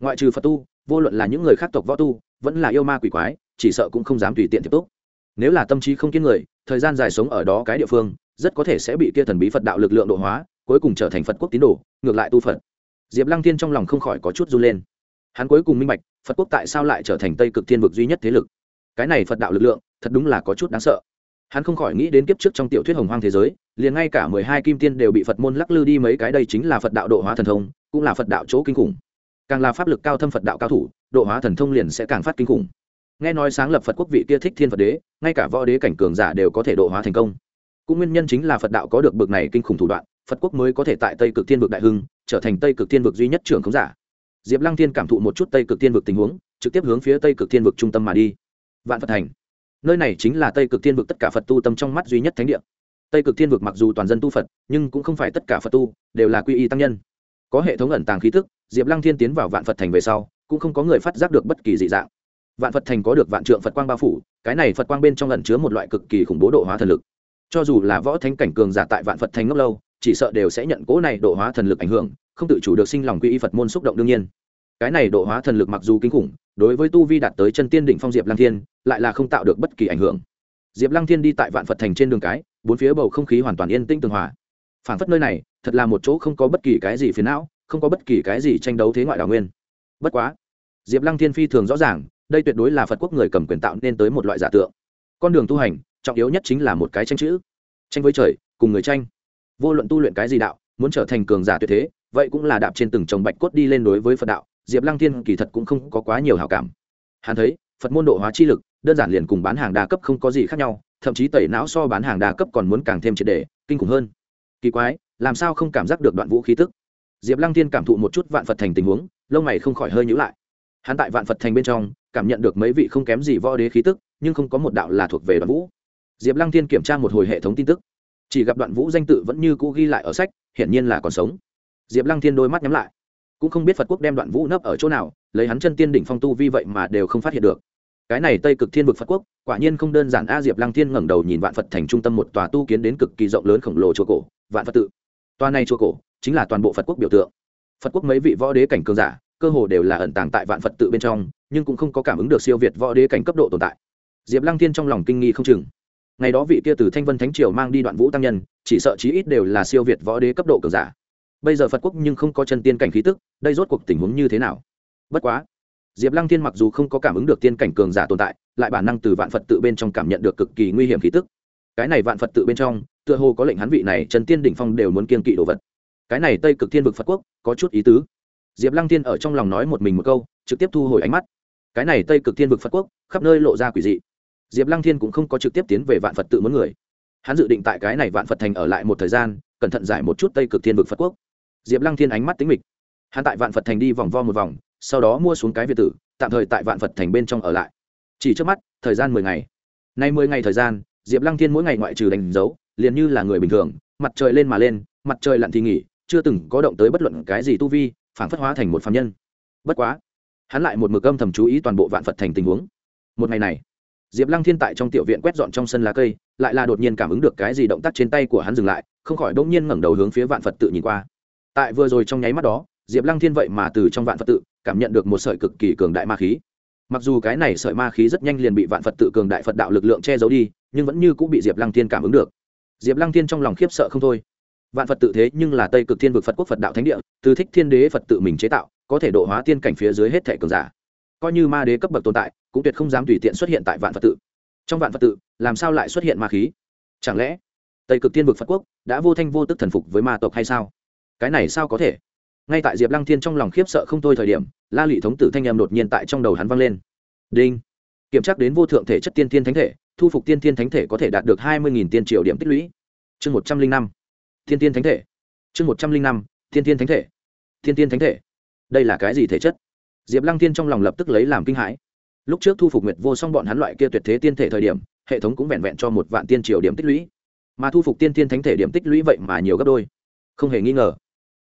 Ngoại trừ phật tu, vô luận là những người khác tộc võ tu, vẫn là yêu ma quỷ quái chỉ sợ cũng không dám tùy tiện tiếp tục. Nếu là tâm trí không kiên người, thời gian dài sống ở đó cái địa phương, rất có thể sẽ bị kia thần bí phật đạo lực lượng độ hóa, cuối cùng trở thành phật quốc tín đồ, ngược lại tu phật. Diệp lăng thiên trong lòng không khỏi có chút run lên. Hắn cuối cùng minh bạch, phật quốc tại sao lại trở thành tây cực thiên vực duy nhất thế lực? Cái này phật đạo lực lượng, thật đúng là có chút đáng sợ. Hắn không khỏi nghĩ đến kiếp trước trong tiểu thuyết hồng hoang thế giới, liền ngay cả mười hai kim tiên đều bị phật môn lắc lư đi mấy cái đây chính là phật đạo độ hóa thần thông, cũng là phật đạo chỗ kinh khủng. Càng là pháp lực cao thâm phật đạo cao thủ, độ hóa thần thông liền sẽ càng phát kinh khủng nghe nói sáng lập phật quốc vị kia thích thiên phật đế, ngay cả võ đế cảnh cường giả đều có thể độ hóa thành công. Cũng nguyên nhân chính là phật đạo có được bực này kinh khủng thủ đoạn, phật quốc mới có thể tại tây cực thiên vực đại hưng, trở thành tây cực thiên vực duy nhất trưởng khống giả. Diệp lăng thiên cảm thụ một chút tây cực thiên vực tình huống, trực tiếp hướng phía tây cực thiên vực trung tâm mà đi. Vạn phật thành. Nơi này chính là tây cực thiên vực tất cả phật tu tâm trong mắt duy nhất thánh địa. Tây cực thiên vực mặc dù toàn dân tu phật, nhưng cũng không phải tất cả phật tu đều là quy y tăng nhân. Có hệ thống ẩn tàng khí thức, diệp lăng thiên tiến vào vạn phật thành về sau, cũng không có người phát giác được bất kỳ dị dạng vạn phật thành có được vạn trượng phật quang bao phủ cái này phật quang bên trong ẩn chứa một loại cực kỳ khủng bố độ hóa thần lực cho dù là võ thánh cảnh cường giả tại vạn phật thành ngốc lâu chỉ sợ đều sẽ nhận cố này độ hóa thần lực ảnh hưởng không tự chủ được sinh lòng quy y phật môn xúc động đương nhiên cái này độ hóa thần lực mặc dù kinh khủng đối với tu vi đạt tới chân tiên đỉnh phong diệp lăng thiên lại là không tạo được bất kỳ ảnh hưởng diệp lăng thiên đi tại vạn phật thành trên đường cái bốn phía bầu không khí hoàn toàn yên tĩnh tường hòa phản phất nơi này thật là một chỗ không có bất kỳ cái gì phiền não không có bất kỳ cái gì tranh đấu thế ngoại đào nguyên bất quá diệp lăng thiên phi thường rõ ràng đây tuyệt đối là phật quốc người cầm quyền tạo nên tới một loại giả tượng. Con đường tu hành, trọng yếu nhất chính là một cái tranh chữ. Tranh với trời, cùng người tranh. Vô luận tu luyện cái gì đạo, muốn trở thành cường giả tuyệt thế, vậy cũng là đạp trên từng chồng bạch cốt đi lên đối với phật đạo. Diệp lăng thiên kỳ thật cũng không có quá nhiều hảo cảm. Hắn thấy, phật môn độ hóa chi lực, đơn giản liền cùng bán hàng đa cấp không có gì khác nhau, thậm chí tẩy não so bán hàng đa cấp còn muốn càng thêm triệt đề kinh khủng hơn. Kỳ quái, làm sao không cảm giác được đoạn vũ khí tức? Diệp lăng thiên cảm thụ một chút vạn phật thành tình huống, lông mày không khỏi hơi nhữ lại. Hắn tại vạn phật thành bên trong cảm nhận được mấy vị không kém gì võ đế khí tức, nhưng không có một đạo là thuộc về đoạn vũ. Diệp lăng thiên kiểm tra một hồi hệ thống tin tức. Chỉ gặp đoạn vũ danh tự vẫn như cũ ghi lại ở sách, hiển nhiên là còn sống. Diệp lăng thiên đôi mắt nhắm lại. Cũng không biết phật quốc đem đoạn vũ nấp ở chỗ nào, lấy hắn chân tiên đỉnh phong tu vi vậy mà đều không phát hiện được. Cái này tây cực thiên vực phật quốc, quả nhiên không đơn giản a, diệp lăng thiên ngẩng đầu nhìn vạn phật thành trung tâm một tòa tu kiến đến cực kỳ rộng lớn khổng lồ chùa cổ, vạn phật tự. Tòa này chùa cổ chính là toàn bộ phật quốc biểu tượng. Phật quốc mấy vị võ đế cảnh cường giả, cơ hồ đều là ẩn tàng tại vạn phật tự bên trong nhưng cũng không có cảm ứng được siêu việt võ đế cảnh cấp độ tồn tại. Diệp lăng thiên trong lòng kinh nghi không chừng. Ngày đó vị kia từ thanh vân thánh triều mang đi đoạn vũ tăng nhân, chỉ sợ chí ít đều là siêu việt võ đế cấp độ cường giả. Bây giờ phật quốc nhưng không có chân tiên cảnh khí tức, đây rốt cuộc tình huống như thế nào? Bất quá, diệp lăng thiên mặc dù không có cảm ứng được tiên cảnh cường giả tồn tại, lại bản năng từ vạn phật tự bên trong cảm nhận được cực kỳ nguy hiểm khí tức. Cái này vạn phật tự bên trong, tựa hồ có lệnh hắn vị này trần tiên đỉnh phong đều muốn kiên kỵ đồ vật. Cái này tây cực thiên vực phật quốc, có chút ý tứ. Diệp lăng thiên ở trong lòng nói một mình một câu, trực tiếp thu hồi ánh mắt cái này tây cực thiên vực phật quốc khắp nơi lộ ra quỷ dị diệp lăng thiên cũng không có trực tiếp tiến về vạn phật tự muốn người hắn dự định tại cái này vạn phật thành ở lại một thời gian cẩn thận giải một chút tây cực thiên vực phật quốc diệp lăng thiên ánh mắt tính mịch hắn tại vạn phật thành đi vòng vo một vòng sau đó mua xuống cái việt tử tạm thời tại vạn phật thành bên trong ở lại chỉ trước mắt thời gian mười ngày nay mười ngày thời gian diệp lăng thiên mỗi ngày ngoại trừ đánh dấu liền như là người bình thường mặt trời lên mà lên mặt trời lặn thì nghỉ chưa từng có động tới bất luận cái gì tu vi phản phất hóa thành một phạm nhân bất quá hắn lại một mực âm thầm chú ý toàn bộ vạn phật thành tình huống một ngày này diệp lăng thiên tại trong tiểu viện quét dọn trong sân lá cây lại là đột nhiên cảm ứng được cái gì động tác trên tay của hắn dừng lại không khỏi bỗng nhiên ngẩng đầu hướng phía vạn phật tự nhìn qua tại vừa rồi trong nháy mắt đó diệp lăng thiên vậy mà từ trong vạn phật tự cảm nhận được một sợi cực kỳ cường đại ma khí mặc dù cái này sợi ma khí rất nhanh liền bị vạn phật tự cường đại phật đạo lực lượng che giấu đi nhưng vẫn như cũng bị diệp lăng thiên cảm ứng được diệp lăng thiên trong lòng khiếp sợ không thôi vạn phật tự thế nhưng là tây cực thiên vực phật quốc phật đạo thánh địa, từ thích thiên đế phật tự mình chế tạo, có thể độ hóa tiên cảnh phía dưới hết thẻ cường giả. Coi như ma đế cấp bậc tồn tại, cũng tuyệt không dám tùy tiện xuất hiện tại vạn phật tự. Trong vạn phật tự, làm sao lại xuất hiện ma khí? Chẳng lẽ tây cực thiên vực phật quốc đã vô thanh vô tức thần phục với ma tộc hay sao? Cái này sao có thể? Ngay tại diệp lăng thiên trong lòng khiếp sợ không thôi thời điểm, la lị thống tử thanh em đột nhiên tại trong đầu hắn vang lên. Đinh. Kiểm tra đến vô thượng thể chất tiên thiên thánh thể, thu phục tiên thiên thánh thể có thể đạt được hai mươi tiên triệu điểm tích lũy. Chương một trăm linh năm thiên tiên thánh thể. Chương một trăm linh năm, thiên tiên thánh thể. Thiên tiên thánh thể. Đây là cái gì thể chất? Diệp lăng tiên trong lòng lập tức lấy làm kinh hãi. Lúc trước thu phục nguyệt vô song bọn hắn loại kia tuyệt thế tiên thể thời điểm, hệ thống cũng vẹn vẹn cho một vạn tiên triều điểm tích lũy. Mà thu phục tiên tiên thánh thể điểm tích lũy vậy mà nhiều gấp đôi. Không hề nghi ngờ,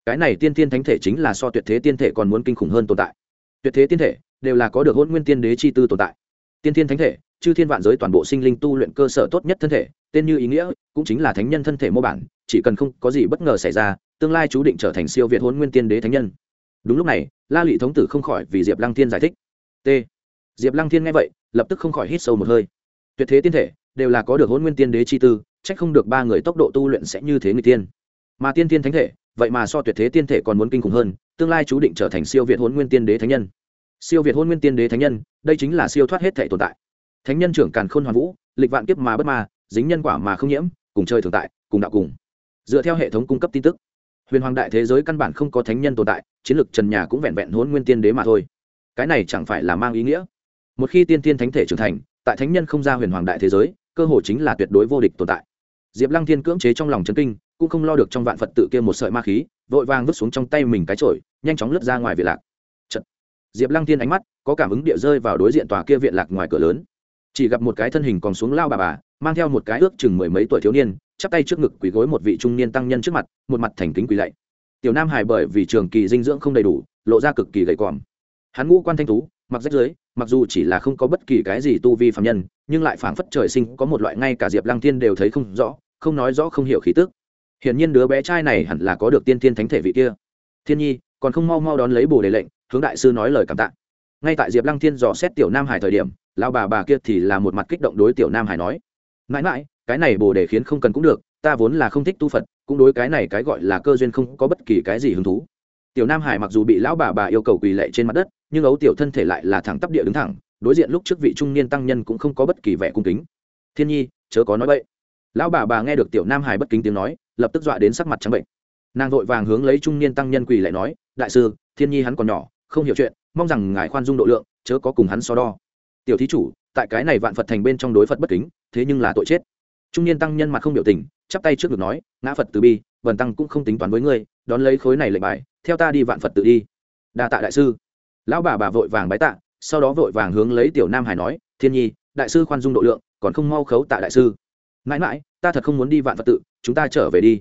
cái này tiên tiên thánh thể chính là so tuyệt thế tiên thể còn muốn kinh khủng hơn tồn tại. Tuyệt thế tiên thể đều là có được hôn nguyên tiên đế chi tư tồn tại. Tiên tiên thánh thể, chư thiên vạn giới toàn bộ sinh linh tu luyện cơ sở tốt nhất thân thể, tên như ý nghĩa, cũng chính là thánh nhân thân thể mô bản chỉ cần không có gì bất ngờ xảy ra, tương lai chú định trở thành siêu việt hôn nguyên tiên đế thánh nhân. Đúng lúc này, la lụy thống tử không khỏi vì diệp lăng thiên giải thích. T. Diệp lăng thiên nghe vậy, lập tức không khỏi hít sâu một hơi. Tuyệt thế tiên thể, đều là có được hôn nguyên tiên đế chi tư c h ắ c không được ba người tốc độ tu luyện sẽ như thế người tiên. Mà tiên tiên thánh thể, vậy mà so tuyệt thế tiên thể còn muốn kinh khủng hơn, tương lai chú định trở thành siêu việt hôn nguyên tiên đế thánh nhân. Siêu việt hôn nguyên tiên đế thánh nhân, đây chính là siêu thoát hết thể tồn tại. Thánh nhân trưởng càn khôn hoàn vũ, lịch vạn kiếp mà bất ma, dính nhân quả mà không nhiễm, cùng chơi thường tại, cùng đạo cùng dựa theo hệ thống cung cấp tin tức. Huyền hoàng đại thế giới căn bản không có thánh nhân tồn tại, chiến lược trần nhà cũng vẹn vẹn hôn nguyên tiên đế mà thôi. Cái này chẳng phải là mang ý nghĩa? Một khi tiên tiên thánh thể trưởng thành, tại thánh nhân không ra huyền hoàng đại thế giới, cơ hội chính là tuyệt đối vô địch tồn tại. Diệp lăng thiên cưỡng chế trong lòng c kinh, cũng không lo được trong vạn phật tự kia một sợi ma khí, vội vàng vứt xuống trong tay mình cái trội nhanh chóng lướt ra ngoài viện lạc. Chật. diệp lăng thiên ánh mắt có cảm ứng địa rơi vào đối diện tòa kia viện lạc ngoài cửa lớn. Chỉ gặp một cái thân hình còn xuống lao bà bà mang theo một cái ước chừng mười mấy tuổi thiếu niên, chắp tay trước ngực quỳ gối một vị trung niên tăng nhân trước mặt, một mặt thành kính quỳ lạy. Tiểu nam hải bởi vì trường kỳ dinh dưỡng không đầy đủ, lộ ra cực kỳ gầy còm hắn ngũ quan thanh tú mặc rách dưới mặc dù chỉ là không có bất kỳ cái gì tu vi phạm nhân, nhưng lại phảng phất trời sinh có một loại ngay cả diệp lăng thiên đều thấy không rõ, không nói rõ không hiểu khí tức. Hiển nhiên đứa bé trai này hẳn là có được tiên thiên thánh thể vị kia. Thiên nhi, còn không mau mau đón lấy bồ đề lệnh, hướng đại sư nói lời cảm tạ. Ngay tại diệp lăng thiên dò xét tiểu nam hải thời điểm lao bà bà kia thì là một mặt kích động đối tiểu nam hải nói mãi mãi, cái này bồ đề khiến không cần cũng được, ta vốn là không thích tu phật, cũng đối cái này cái gọi là cơ duyên không có bất kỳ cái gì hứng thú. Tiểu nam hải mặc dù bị lão bà bà yêu cầu quỳ lệ trên mặt đất, nhưng ấu tiểu thân thể lại là thẳng tắp địa đứng thẳng, đối diện lúc trước vị trung niên tăng nhân cũng không có bất kỳ vẻ cung kính. Thiên nhi, chớ có nói vậy lão bà bà nghe được tiểu nam hải bất kính tiếng nói, lập tức dọa đến sắc mặt trắng bệnh. Nàng vội vàng hướng lấy trung niên tăng nhân quỳ lại nói, đại sư, thiên nhi hắn còn nhỏ, không hiểu chuyện, mong rằng ngài khoan dung độ lượng, chớ có cùng hắn so đo. Tiểu thí chủ tại cái này vạn phật thành bên trong đối phật bất kính, thế nhưng là tội chết. Trung niên tăng nhân mặt không biểu tình, chắp tay trước ngực nói, ngã phật từ bi vần tăng cũng không tính toán với ngươi, đón lấy khối này lệnh bài, theo ta đi vạn phật tự đi. Đa tạ đại sư. Lão bà bà vội vàng bái tạ, sau đó vội vàng hướng lấy tiểu nam hải nói, thiên nhi, đại sư khoan dung độ lượng, còn không mau khấu tạ đại sư. Mãi mãi, ta thật không muốn đi vạn phật tự, chúng ta trở về đi.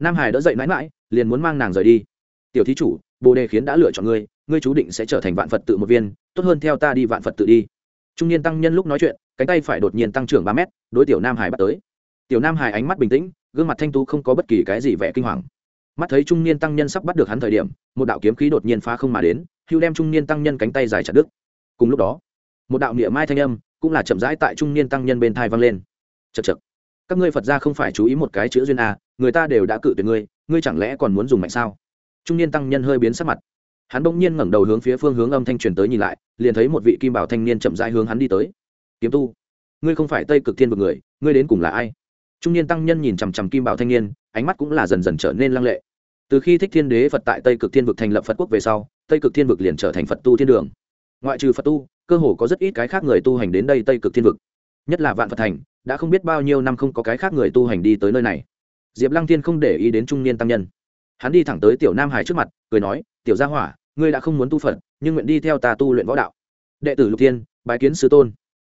Nam hải đỡ dậy mãi mãi, liền muốn mang nàng rời đi. Tiểu thí chủ, bồ đề khiến đã lựa chọn ngươi ngươi chú định sẽ trở thành vạn phật tự một viên, tốt hơn theo ta đi vạn phật tự đi trung niên tăng nhân lúc nói chuyện, cánh tay phải đột nhiên tăng trưởng ba mét, đối tiểu nam hải bắt tới. Tiểu nam hải ánh mắt bình tĩnh, gương mặt thanh tú không có bất kỳ cái gì vẻ kinh hoàng. Mắt thấy trung niên tăng nhân sắp bắt được hắn thời điểm, một đạo kiếm khí đột nhiên phá không mà đến, hưu đem trung niên tăng nhân cánh tay dài chặt đứt. Cùng lúc đó, một đạo niệm mai thanh âm cũng là chậm rãi tại trung niên tăng nhân bên thai vang lên. Chật chật các ngươi phật ra không phải chú ý một cái chữ duyên a người ta đều đã cự tuyệt ngươi ngươi chẳng lẽ còn muốn dùng mạnh sao? Trung niên tăng nhân hơi biến sắc mặt hắn bỗng nhiên ngẩng đầu hướng phía phương hướng âm thanh truyền tới nhìn lại, liền thấy một vị kim bảo thanh niên chậm rãi hướng hắn đi tới. Kiếm tu, ngươi không phải tây cực thiên vực người, ngươi đến cùng là ai? Trung niên tăng nhân nhìn chằm chằm kim bảo thanh niên, ánh mắt cũng là dần dần trở nên lăng lệ. Từ khi thích thiên đế phật tại tây cực thiên vực thành lập phật quốc về sau, tây cực thiên vực liền trở thành phật tu thiên đường. Ngoại trừ phật tu, cơ hồ có rất ít cái khác người tu hành đến đây tây cực thiên vực. Nhất là vạn phật thành, đã không biết bao nhiêu năm không có cái khác người tu hành đi tới nơi này. Diệp lăng thiên không để ý đến trung niên tăng nhân hắn đi thẳng tới tiểu nam hải trước mặt, cười nói, tiểu gia hỏa, ngươi đã không muốn tu phật, nhưng nguyện đi theo ta tu luyện võ đạo. Đệ tử lục thiên, bái kiến sư tôn.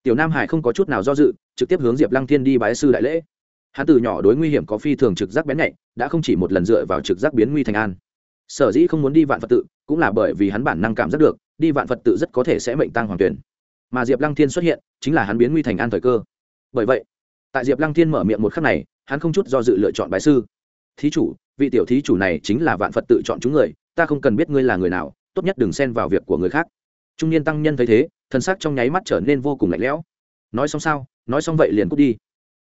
Tiểu nam hải không có chút nào do dự, trực tiếp hướng diệp lăng thiên đi bái sư đại lễ. Hắn từ nhỏ đối nguy hiểm có phi thường trực giác bén nhạy, đã không chỉ một lần dựa vào trực giác biến nguy thành an. Sở dĩ không muốn đi vạn phật tự, cũng là bởi vì hắn bản năng cảm giác được, đi vạn phật tự rất có thể sẽ mệnh tăng hoàng tuyển. Mà diệp lăng thiên xuất hiện, chính là hắn biến nguy thành an thời cơ. Bởi vậy, tại diệp lăng thiên mở miệng một khắc này, hắn không chút do dự lựa chọn bái sư thí chủ, vị tiểu thí chủ này chính là vạn phật tự chọn chúng người, ta không cần biết ngươi là người nào, tốt nhất đừng xen vào việc của người khác. Trung niên tăng nhân thấy thế thân xác trong nháy mắt trở nên vô cùng lạnh lẽo. Nói xong sao, nói xong vậy liền cút đi.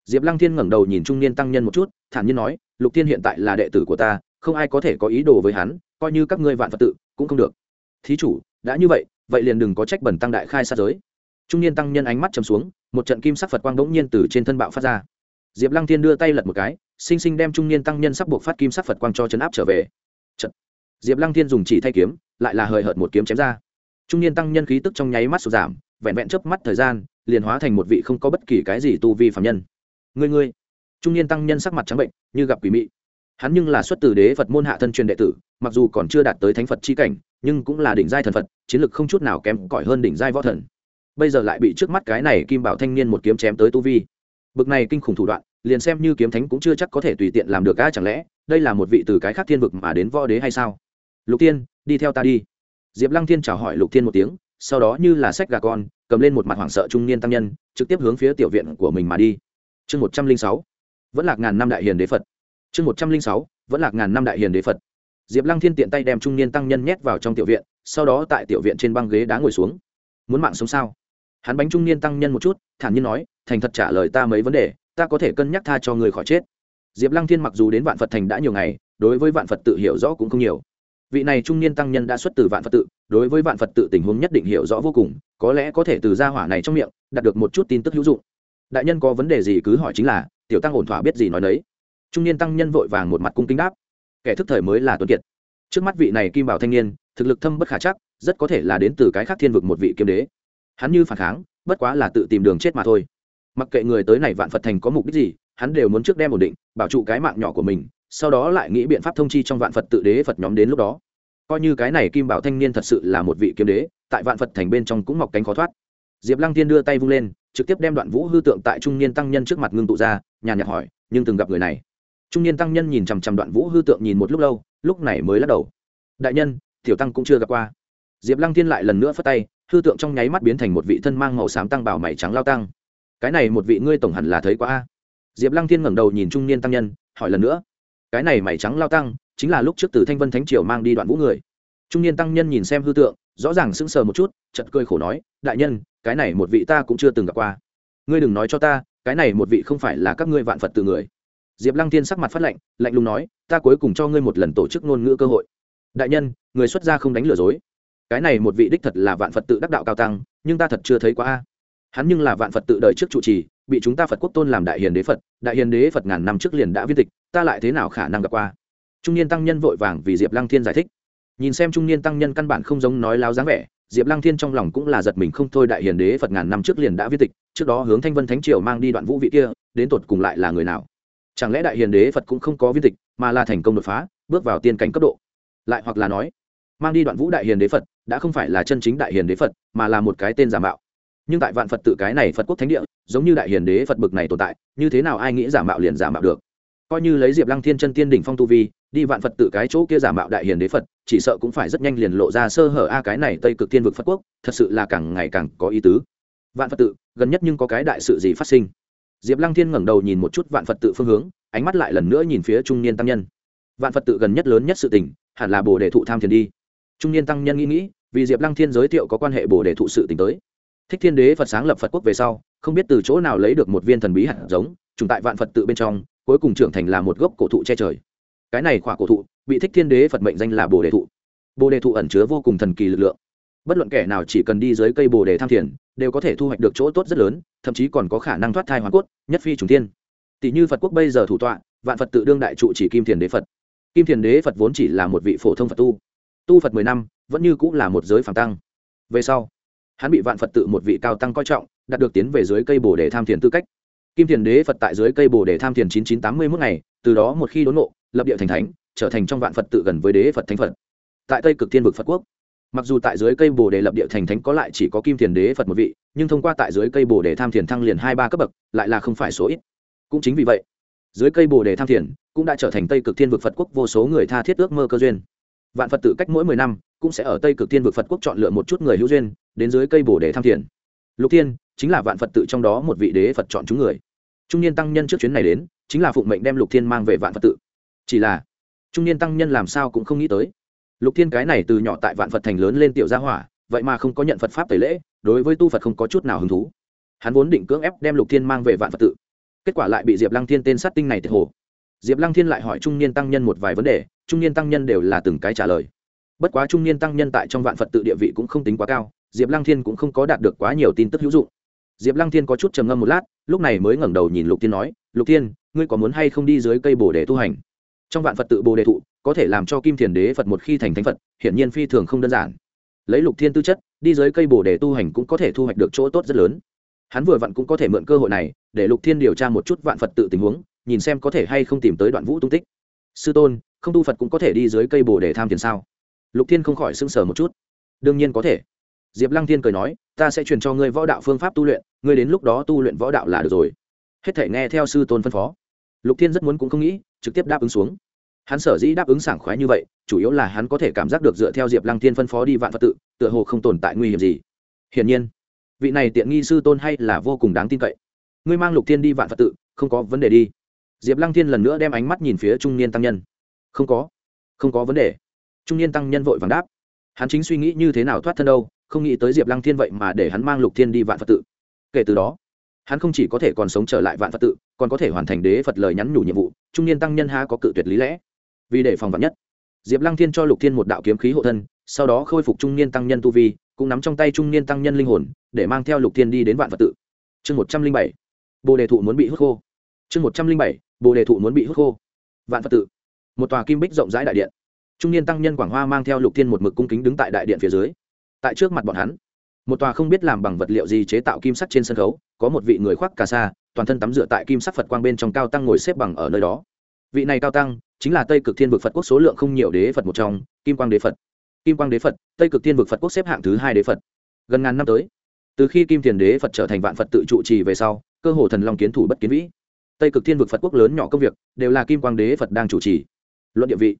Diệp lăng thiên ngẩng đầu nhìn trung niên tăng nhân một chút, thản nhiên nói, lục thiên hiện tại là đệ tử của ta, không ai có thể có ý đồ với hắn, coi như các ngươi vạn phật tự, cũng không được. Thí chủ, đã như vậy vậy liền đừng có trách bẩn tăng đại khai sát giới. Trung niên tăng nhân ánh mắt chầm xuống, một trận kim sắc phật quang bỗng nhiên từ trên thân bạo phát ra diệp lăng thiên đưa tay lật một cái, sinh sinh đem trung niên tăng nhân sắp buộc phát kim sắc phật quang cho chấn áp trở về. Trận. diệp lăng thiên dùng chỉ thay kiếm, lại là hời hợt một kiếm chém ra. Trung niên tăng nhân khí tức trong nháy mắt sụt giảm, vẹn vẹn chớp mắt thời gian, liền hóa thành một vị không có bất kỳ cái gì tu vi phạm nhân. Ngươi ngươi. Trung niên tăng nhân sắc mặt trắng bệnh, như gặp quỷ mị. Hắn nhưng là xuất từ đế phật môn hạ thân truyền đệ tử, mặc dù còn chưa đạt tới thánh phật chi cảnh, nhưng cũng là đỉnh giai thần phật, chiến lực không chút nào kém cỏi hơn đỉnh giai võ thần. Bây giờ lại bị trước mắt cái này kim bảo thanh niên một kiếm chém tới tu vi bực này kinh khủng thủ đoạn, liền xem như kiếm thánh cũng chưa chắc có thể tùy tiện làm được a, chẳng lẽ đây là một vị từ cái khác thiên vực mà đến võ đế hay sao? Lục tiên đi theo ta đi. Diệp lăng thiên chào hỏi lục thiên một tiếng, sau đó như là sách gà con, cầm lên một mặt hoảng sợ trung niên tăng nhân, trực tiếp hướng phía tiểu viện của mình mà đi. Chương một trăm linh sáu, vẫn lạc ngàn năm đại hiền đế phật. Chương một trăm linh sáu, vẫn lạc ngàn năm đại hiền đế phật. Diệp lăng thiên tiện tay đem trung niên tăng nhân nhét vào trong tiểu viện, sau đó tại tiểu viện trên băng ghế đá ngồi xuống. Muốn mạng sống sao? Hắn bánh trung niên tăng nhân một chút, thản nhiên nói, thành thật trả lời ta mấy vấn đề, ta có thể cân nhắc tha cho người khỏi chết. Diệp lăng thiên mặc dù đến vạn phật thành đã nhiều ngày, đối với vạn phật tự hiểu rõ cũng không nhiều. Vị này trung niên tăng nhân đã xuất từ vạn phật tự, đối với vạn phật tự tình huống nhất định hiểu rõ vô cùng, có lẽ có thể từ gia hỏa này trong miệng, đạt được một chút tin tức hữu dụng. Đại nhân có vấn đề gì cứ hỏi chính là, tiểu tăng ổn thỏa biết gì nói đấy trung niên tăng nhân vội vàng một mặt cung kính đáp. Kẻ thức thời mới là tuấn kiệt. Trước mắt vị này kim bảo thanh niên, thực lực thâm bất khả chắc, rất có thể là đến từ cái khác thiên vực một vị kiếm đế hắn như phản kháng, bất quá là tự tìm đường chết mà thôi. Mặc kệ người tới này vạn phật thành có mục đích gì, hắn đều muốn trước đem ổn định, bảo trụ cái mạng nhỏ của mình, sau đó lại nghĩ biện pháp thông chi trong vạn phật tự đế phật nhóm đến lúc đó. Coi như cái này kim bảo thanh niên thật sự là một vị kiếm đế, tại vạn phật thành bên trong cũng mọc cánh khó thoát. Diệp lăng tiên đưa tay vung lên, trực tiếp đem đoạn vũ hư tượng tại trung niên tăng nhân trước mặt ngưng tụ ra, nhàn nhạt hỏi, nhưng từng gặp người này? Trung niên tăng nhân nhìn chằm chằm đoạn vũ hư tượng nhìn một lúc lâu, lúc này mới lắc đầu. Đại nhân, tiểu tăng cũng chưa gặp qua. Diệp lăng tiên lại lần nữa phất tay hư tượng trong nháy mắt biến thành một vị thân mang màu xám tăng bảo mày trắng lao tăng. Cái này một vị ngươi tổng hẳn là thấy quá a. Diệp lăng thiên ngẩng đầu nhìn trung niên tăng nhân, hỏi lần nữa. Cái này mày trắng lao tăng, chính là lúc trước từ thanh vân thánh triều mang đi đoạn vũ người. Trung niên tăng nhân nhìn xem hư tượng, rõ ràng sững sờ một chút chật cười khổ nói, đại nhân, cái này một vị ta cũng chưa từng gặp qua. Ngươi đừng nói cho ta, cái này một vị không phải là các ngươi vạn phật từ người. Diệp lăng thiên sắc mặt phát lạnh lạnh lùng nói, ta cuối cùng cho ngươi một lần tổ chức ngôn ngữ cơ hội. Đại nhân, người xuất gia không đánh lừa dối cái này một vị đích thật là vạn phật tự đắc đạo cao tăng, nhưng ta thật chưa thấy quá a. Hắn nhưng là vạn phật tự đời trước trụ trì, bị chúng ta phật quốc tôn làm đại hiền đế phật, đại hiền đế phật ngàn năm trước liền đã viết tịch, ta lại thế nào khả năng gặp qua? Trung niên tăng nhân vội vàng vì diệp lăng thiên giải thích. Nhìn xem trung niên tăng nhân căn bản không giống nói láo dáng vẻ, diệp lăng thiên trong lòng cũng là giật mình không thôi đại hiền đế phật ngàn năm trước liền đã viết tịch, trước đó hướng thanh vân thánh triều mang đi đoạn vũ vị kia, đến tột cùng lại là người nào? Chẳng lẽ đại hiền đế phật cũng không có viết tịch, mà là thành công đột phá, bước vào tiên cảnh cấp độ? Lại hoặc là nói, mang đi đoạn vũ đại hiền đế phật đã không phải là chân chính đại hiền đế phật, mà là một cái tên giả mạo. Nhưng tại vạn phật tự cái này phật quốc thánh địa, giống như đại hiền đế phật bực này tồn tại, như thế nào ai nghĩ giả mạo liền giả mạo được? Coi như lấy diệp lăng thiên chân tiên đỉnh phong tu vi, đi vạn phật tự cái chỗ kia giả mạo đại hiền đế phật, chỉ sợ cũng phải rất nhanh liền lộ ra sơ hở a cái này tây cực tiên vực phật quốc, thật sự là càng ngày càng có ý tứ. Vạn phật tự, gần nhất nhưng có cái đại sự gì phát sinh? Diệp lăng thiên ngẩng đầu nhìn một chút vạn phật tự phương hướng, ánh mắt lại lần nữa nhìn phía trung niên tăng nhân. Vạn phật tự gần nhất lớn nhất sự tình, hẳn là bồ đề thụ tham thiền đi. Trung niên tăng nhân nghĩ nghĩ vì diệp lăng thiên giới thiệu có quan hệ bồ đề thụ sự tình tới. Thích thiên đế phật sáng lập phật quốc về sau, không biết từ chỗ nào lấy được một viên thần bí hạt giống, trùng tại vạn phật tự bên trong, cuối cùng trưởng thành là một gốc cổ thụ che trời. Cái này khỏa cổ thụ, bị thích thiên đế phật mệnh danh là bồ đề thụ. Bồ đề thụ ẩn chứa vô cùng thần kỳ lực lượng. Bất luận kẻ nào chỉ cần đi dưới cây bồ đề tham thiền, đều có thể thu hoạch được chỗ tốt rất lớn, thậm chí còn có khả năng thoát thai hoàn cốt, nhất phi trùng tiên tỷ như phật quốc bây giờ thủ tọa, vạn phật tự đương đại trụ chỉ kim thiền đế phật. Kim thiền đế phật vốn chỉ là một vị phổ thông phật tu. Tu phật mười năm vẫn như cũng là một giới phàm tăng. Về sau, hắn bị vạn phật tự một vị cao tăng coi trọng, đạt được tiến về dưới cây bồ đề tham thiền tư cách. Kim thiền đế phật tại dưới cây bồ đề tham thiền chín chín tám mươi mốt ngày, từ đó một khi đốn nộ lập địa thành thánh, trở thành trong vạn phật tự gần với đế phật thánh phật. Tại tây cực thiên vực phật quốc, mặc dù tại dưới cây bồ đề lập địa thành thánh có lại chỉ có kim thiền đế phật một vị, nhưng thông qua tại dưới cây bồ đề tham thiền thăng liền hai ba cấp bậc, lại là không phải số ít. Cũng chính vì vậy, dưới cây bồ đề tham thiền cũng đã trở thành tây cực thiên vực phật quốc vô số người tha thiết ước mơ cơ duyên vạn phật tự cách mỗi mười năm cũng sẽ ở tây cực thiên vực phật quốc chọn lựa một chút người hữu duyên đến dưới cây bồ đề tham thiền. Lục thiên, chính là vạn phật tự trong đó một vị đế phật chọn chúng người. Trung niên tăng nhân trước chuyến này đến, chính là phụng mệnh đem lục thiên mang về vạn phật tự. Chỉ là, trung niên tăng nhân làm sao cũng không nghĩ tới. Lục thiên cái này từ nhỏ tại vạn phật thành lớn lên tiểu gia hỏa, vậy mà không có nhận phật pháp tẩy lễ, đối với tu phật không có chút nào hứng thú. Hắn vốn định cưỡng ép đem lục thiên mang về vạn phật tự. Kết quả lại bị diệp lăng thiên tên sát tinh này thiệt hồ diệp lăng thiên lại hỏi trung niên tăng nhân một vài vấn đề, trung niên tăng nhân đều là từng cái trả lời. Bất quá trung niên tăng nhân tại trong vạn phật tự địa vị cũng không tính quá cao, diệp lăng thiên cũng không có đạt được quá nhiều tin tức hữu dụng. Diệp lăng thiên có chút trầm ngâm một lát, lúc này mới ngẩng đầu nhìn lục thiên nói, lục thiên, ngươi có muốn hay không đi dưới cây bồ đề tu hành? Trong vạn phật tự bồ đề thụ, có thể làm cho kim thiền đế phật một khi thành thánh phật, hiển nhiên phi thường không đơn giản. Lấy lục thiên tư chất, đi dưới cây bồ đề tu hành cũng có thể thu hoạch được chỗ tốt rất lớn. Hắn vừa vặn cũng có thể mượn cơ hội này, để lục thiên điều tra một chút vạn phật tự tình huống nhìn xem có thể hay không tìm tới đoạn vũ tung tích. Sư tôn, không tu phật cũng có thể đi dưới cây bồ để tham tiền sao? Lục thiên không khỏi sững sờ một chút. Đương nhiên có thể. Diệp lăng thiên cười nói, ta sẽ truyền cho ngươi võ đạo phương pháp tu luyện, ngươi đến lúc đó tu luyện võ đạo là được rồi. Hết thể nghe theo sư tôn phân phó. Lục thiên rất muốn cũng không nghĩ, trực tiếp đáp ứng xuống. Hắn sở dĩ đáp ứng sảng khoái như vậy, chủ yếu là hắn có thể cảm giác được dựa theo diệp lăng thiên phân phó đi vạn phật tự, tựa hồ không tồn tại nguy hiểm gì. Hiển nhiên, vị này tiện nghi sư tôn hay là vô cùng đáng tin cậy. Ngươi mang lục thiên đi vạn phật tự, không có vấn đề đi diệp lăng thiên lần nữa đem ánh mắt nhìn phía trung niên tăng nhân. Không có. Không có vấn đề. Trung niên tăng nhân vội vàng đáp. Hắn chính suy nghĩ như thế nào thoát thân đâu, không nghĩ tới diệp lăng thiên vậy mà để hắn mang lục thiên đi vạn phật tự. Kể từ đó, hắn không chỉ có thể còn sống trở lại vạn phật tự, còn có thể hoàn thành đế phật lời nhắn nhủ nhiệm vụ, trung niên tăng nhân ha có cự tuyệt lý lẽ. Vì để phòng vắn nhất, diệp lăng thiên cho lục thiên một đạo kiếm khí hộ thân, sau đó khôi phục trung niên tăng nhân tu vi, cũng nắm trong tay trung niên tăng nhân linh hồn, để mang theo lục thiên đi đến vạn phật tự. Chương một trăm linh bảy, bồ đề thụ muốn bị hút khô chương một trăm linh bảy, bồ đề thụ muốn bị hút khô. Vạn phật tự. Một tòa kim bích rộng rãi đại điện. Trung niên tăng nhân quảng hoa mang theo lục thiên một mực cung kính đứng tại đại điện phía dưới. Tại trước mặt bọn hắn, một tòa không biết làm bằng vật liệu gì chế tạo kim sắt trên sân khấu, có một vị người khoác cà sa, toàn thân tắm rửa tại kim sắc phật quang bên trong cao tăng ngồi xếp bằng ở nơi đó. Vị này cao tăng chính là tây cực thiên vực phật quốc số lượng không nhiều đế phật một trong, kim quang đế phật. Kim quang đế phật, tây cực thiên vực phật quốc xếp hạng thứ hai đế phật. Gần ngàn năm tới, từ khi kim thiền đế phật trở thành vạn phật tự trụ trì về sau, cơ hồ thần long kiến thủ bất kiến vĩ tây cực thiên vực phật quốc lớn nhỏ công việc, đều là kim quang đế phật đang chủ trì. Luận địa vị,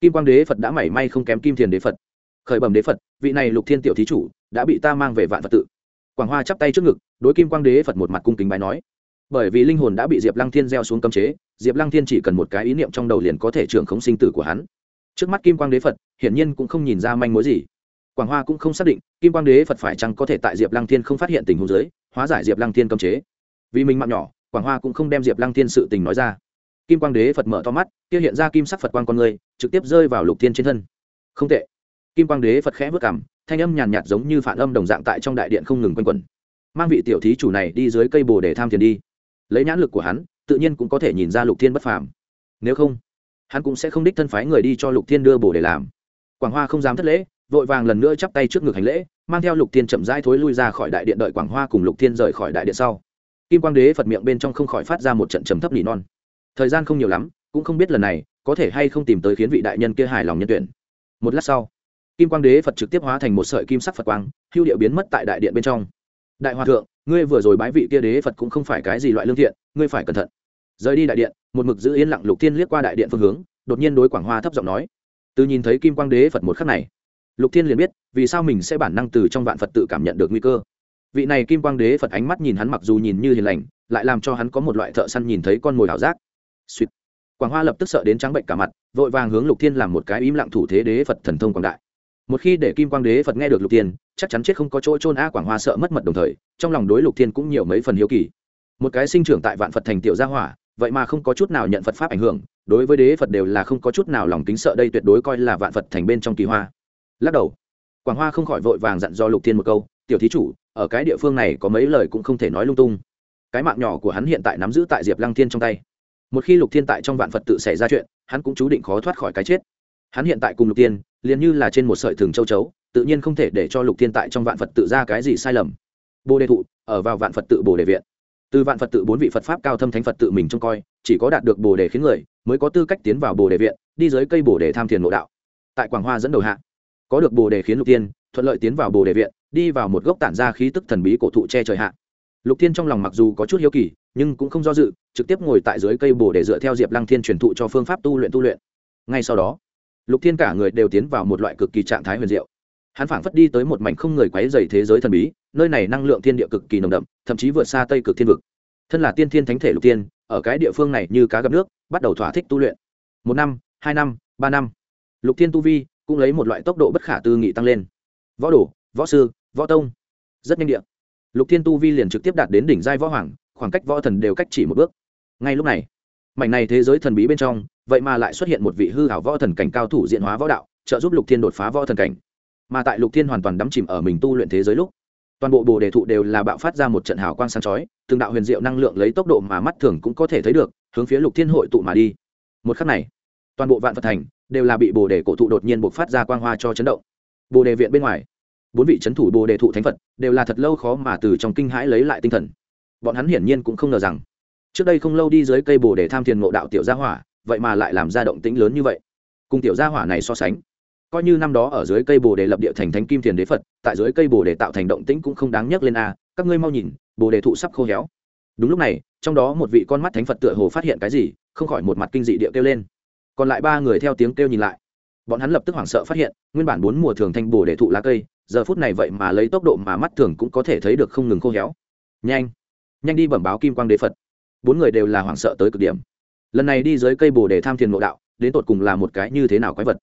kim quang đế phật đã mảy may không kém kim thiền đế phật. Khởi bẩm đế phật, vị này lục thiên tiểu thí chủ, đã bị ta mang về vạn phật tự. Quảng hoa chắp tay trước ngực, đối kim quang đế phật một mặt cung kính bái nói. Bởi vì linh hồn đã bị diệp lăng thiên gieo xuống cấm chế, diệp lăng thiên chỉ cần một cái ý niệm trong đầu liền có thể trưởng khống sinh tử của hắn. Trước mắt kim quang đế phật, hiển nhiên cũng không nhìn ra manh mối gì. Quảng hoa cũng không xác định, kim quang đế phật phải chăng có thể tại diệp lăng thiên không phát hiện tình huống giới hóa giải diệp lăng thiên cấm chế. Vì mình mạng nhỏ quảng hoa cũng không đem diệp lăng thiên sự tình nói ra. Kim quang đế phật mở to mắt, kia hiện ra kim sắc phật quang con người, trực tiếp rơi vào lục thiên trên thân. Không tệ. Kim quang đế phật khẽ vất cảm thanh âm nhàn nhạt giống như phản âm đồng dạng tại trong đại điện không ngừng quanh quẩn. Mang vị tiểu thí chủ này đi dưới cây bồ để tham thiền đi. Lấy nhãn lực của hắn, tự nhiên cũng có thể nhìn ra lục thiên bất phàm. Nếu không, hắn cũng sẽ không đích thân phái người đi cho lục thiên đưa bồ để làm. Quảng hoa không dám thất lễ, vội vàng lần nữa chắp tay trước ngực hành lễ, mang theo lục thiên chậm rãi thối lui ra khỏi đại điện đợi quảng hoa cùng lục thiên rời khỏi đại điện sau kim quang đế phật miệng bên trong không khỏi phát ra một trận trầm thấp nỉ non. Thời gian không nhiều lắm, cũng không biết lần này có thể hay không tìm tới khiến vị đại nhân kia hài lòng nhân tuyển. Một lát sau, kim quang đế phật trực tiếp hóa thành một sợi kim sắc phật quang, hưu điệu biến mất tại đại điện bên trong. Đại hòa thượng, ngươi vừa rồi bái vị kia đế phật cũng không phải cái gì loại lương thiện, ngươi phải cẩn thận. Rời đi đại điện, một mực giữ yên lặng lục thiên liếc qua đại điện phương hướng, đột nhiên đối quảng hoa thấp giọng nói. Từ nhìn thấy kim quang đế phật một khắc này, lục thiên liền biết vì sao mình sẽ bản năng từ trong vạn phật tự cảm nhận được nguy cơ vị này kim quang đế phật ánh mắt nhìn hắn mặc dù nhìn như hiền lành, lại làm cho hắn có một loại thợ săn nhìn thấy con mồi ảo giác. Suýt quảng hoa lập tức sợ đến trắng bệnh cả mặt, vội vàng hướng lục thiên làm một cái im lặng thủ thế đế phật thần thông quảng đại. Một khi để kim quang đế phật nghe được lục thiên, chắc chắn chết không có chỗ trôn a quảng hoa sợ mất mật đồng thời, trong lòng đối lục thiên cũng nhiều mấy phần hiếu kỳ. Một cái sinh trưởng tại vạn phật thành tiểu gia hỏa, vậy mà không có chút nào nhận phật pháp ảnh hưởng, đối với đế phật đều là không có chút nào lòng kính sợ đây tuyệt đối coi là vạn phật thành bên trong kỳ hoa. Lắc đầu. Quảng hoa không khỏi vội vàng dặn do lục thiên một câu, tiểu thí chủ ở cái địa phương này có mấy lời cũng không thể nói lung tung. Cái mạng nhỏ của hắn hiện tại nắm giữ tại diệp lăng thiên trong tay. Một khi lục thiên tại trong vạn phật tự xảy ra chuyện, hắn cũng chú định khó thoát khỏi cái chết. Hắn hiện tại cùng lục thiên, liền như là trên một sợi thừng châu chấu, tự nhiên không thể để cho lục thiên tại trong vạn phật tự ra cái gì sai lầm. Bồ đề thụ, ở vào vạn phật tự bồ đề viện. Từ vạn phật tự bốn vị phật pháp cao thâm thánh phật tự mình trông coi, chỉ có đạt được bồ đề khiến người, mới có tư cách tiến vào bồ đề viện, đi dưới cây bồ đề tham thiền mộ đạo. Tại quảng hoa dẫn đầu hạ, có được bồ đề khiến lục tiên thuận lợi tiến vào bồ đề viện đi vào một gốc tản ra khí tức thần bí cổ thụ che trời hạ. Lục thiên trong lòng mặc dù có chút hiếu kỳ, nhưng cũng không do dự, trực tiếp ngồi tại dưới cây bồ để dựa theo diệp lăng thiên truyền thụ cho phương pháp tu luyện tu luyện. Ngay sau đó, lục thiên cả người đều tiến vào một loại cực kỳ trạng thái huyền diệu. Hắn phảng phất đi tới một mảnh không người quáy dày thế giới thần bí, nơi này năng lượng thiên địa cực kỳ nồng đậm, thậm chí vượt xa tây cực thiên vực. Thân là tiên thiên thánh thể lục tiên ở cái địa phương này như cá gặp nước, bắt đầu thỏa thích tu luyện. Một năm, hai năm, ba năm. Lục thiên tu vi cũng lấy một loại tốc độ bất khả tư nghị tăng lên. Võ đồ, võ sư võ tông. Rất nhanh địa, lục thiên tu vi liền trực tiếp đạt đến đỉnh giai võ hoàng, khoảng cách võ thần đều cách chỉ một bước. Ngay lúc này, mảnh này thế giới thần bí bên trong, vậy mà lại xuất hiện một vị hư hảo võ thần cảnh cao thủ diện hóa võ đạo, trợ giúp lục thiên đột phá võ thần cảnh. Mà tại lục thiên hoàn toàn đắm chìm ở mình tu luyện thế giới lúc, toàn bộ bồ đề thụ đều là bạo phát ra một trận hào quang sáng chói, từng đạo huyền diệu năng lượng lấy tốc độ mà mắt thường cũng có thể thấy được, hướng phía lục thiên hội tụ mà đi. Một khắc này, toàn bộ vạn phật thành đều là bị bồ đề cổ thụ đột nhiên buộc phát ra quang hoa cho chấn động. Bồ đề viện bên ngoài bốn vị c h ấ n thủ bồ đề thụ thánh phật, đều là thật lâu khó mà từ trong kinh hãi lấy lại tinh thần. Bọn hắn hiển nhiên cũng không ngờ rằng, trước đây không lâu đi dưới cây bồ đề tham thiền ngộ đạo tiểu gia hỏa, vậy mà lại làm ra động tĩnh lớn như vậy. Cùng tiểu gia hỏa này so sánh, coi như năm đó ở dưới cây bồ đề lập địa thành thánh kim thiền đế phật, tại dưới cây bồ đề tạo thành động tĩnh cũng không đáng nhắc lên a, các ngươi mau nhìn, bồ đề thụ sắp khô héo. Đúng lúc này, trong đó một vị con mắt thánh phật tựa hồ phát hiện cái gì, không khỏi một mặt kinh dị địa kêu lên. Còn lại ba người theo tiếng kêu nhìn lại. Bọn hắn lập tức hoảng sợ phát hiện, nguyên bản bốn mùa thường thanh bồ đề thụ lá cây giờ phút này vậy mà lấy tốc độ mà mắt thường cũng có thể thấy được không ngừng khô héo. Nhanh nhanh đi bẩm báo kim quang đế phật. Bốn người đều là hoảng sợ tới cực điểm. Lần này đi dưới cây bồ để tham thiền ngộ đạo, đến tột cùng là một cái như thế nào quái vật?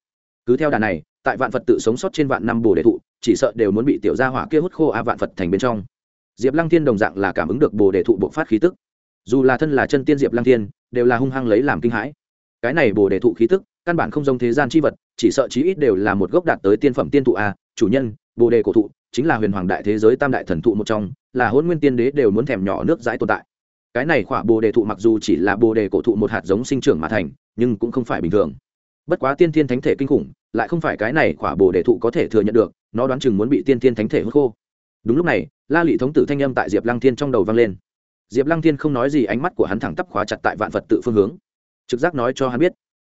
Cứ theo đà này, tại vạn phật tự sống sót trên vạn năm bồ đề thụ, chỉ sợ đều muốn bị tiểu gia hỏa kia hút khô a vạn phật thành bên trong. Diệp lăng thiên đồng dạng là cảm ứng được bồ đề thụ bộc phát khí tức. Dù là thân là chân tiên diệp lăng thiên, đều là hung hăng lấy làm kinh hãi. Cái này bồ đề thụ khí tức, căn bản không giống thế gian c h i vật, chỉ sợ chí ít đều là một gốc đạt tới tiên phẩm tiên thụ a chủ nhân, bồ đề cổ thụ, chính là huyền hoàng đại thế giới tam đại thần thụ một trong, là hôn nguyên tiên đế đều muốn thèm nhỏ nước dãi tồn tại. Cái này khỏa bồ đề thụ mặc dù chỉ là bồ đề cổ thụ một hạt giống sinh trưởng mà thành, nhưng cũng không phải bình thường. Bất quá tiên thiên thánh thể kinh khủng, lại không phải cái này khỏa bồ đề thụ có thể thừa nhận được, nó đoán chừng muốn bị tiên thiên thánh thể hút khô. Đúng lúc này, la lị thống tử thanh âm tại diệp lăng thiên trong đầu vang lên. Diệp lăng thiên không nói gì, ánh mắt của hắn thẳng tắp khóa chặt tại vạn phật tự phương hướng. Trực giác nói cho hắn biết.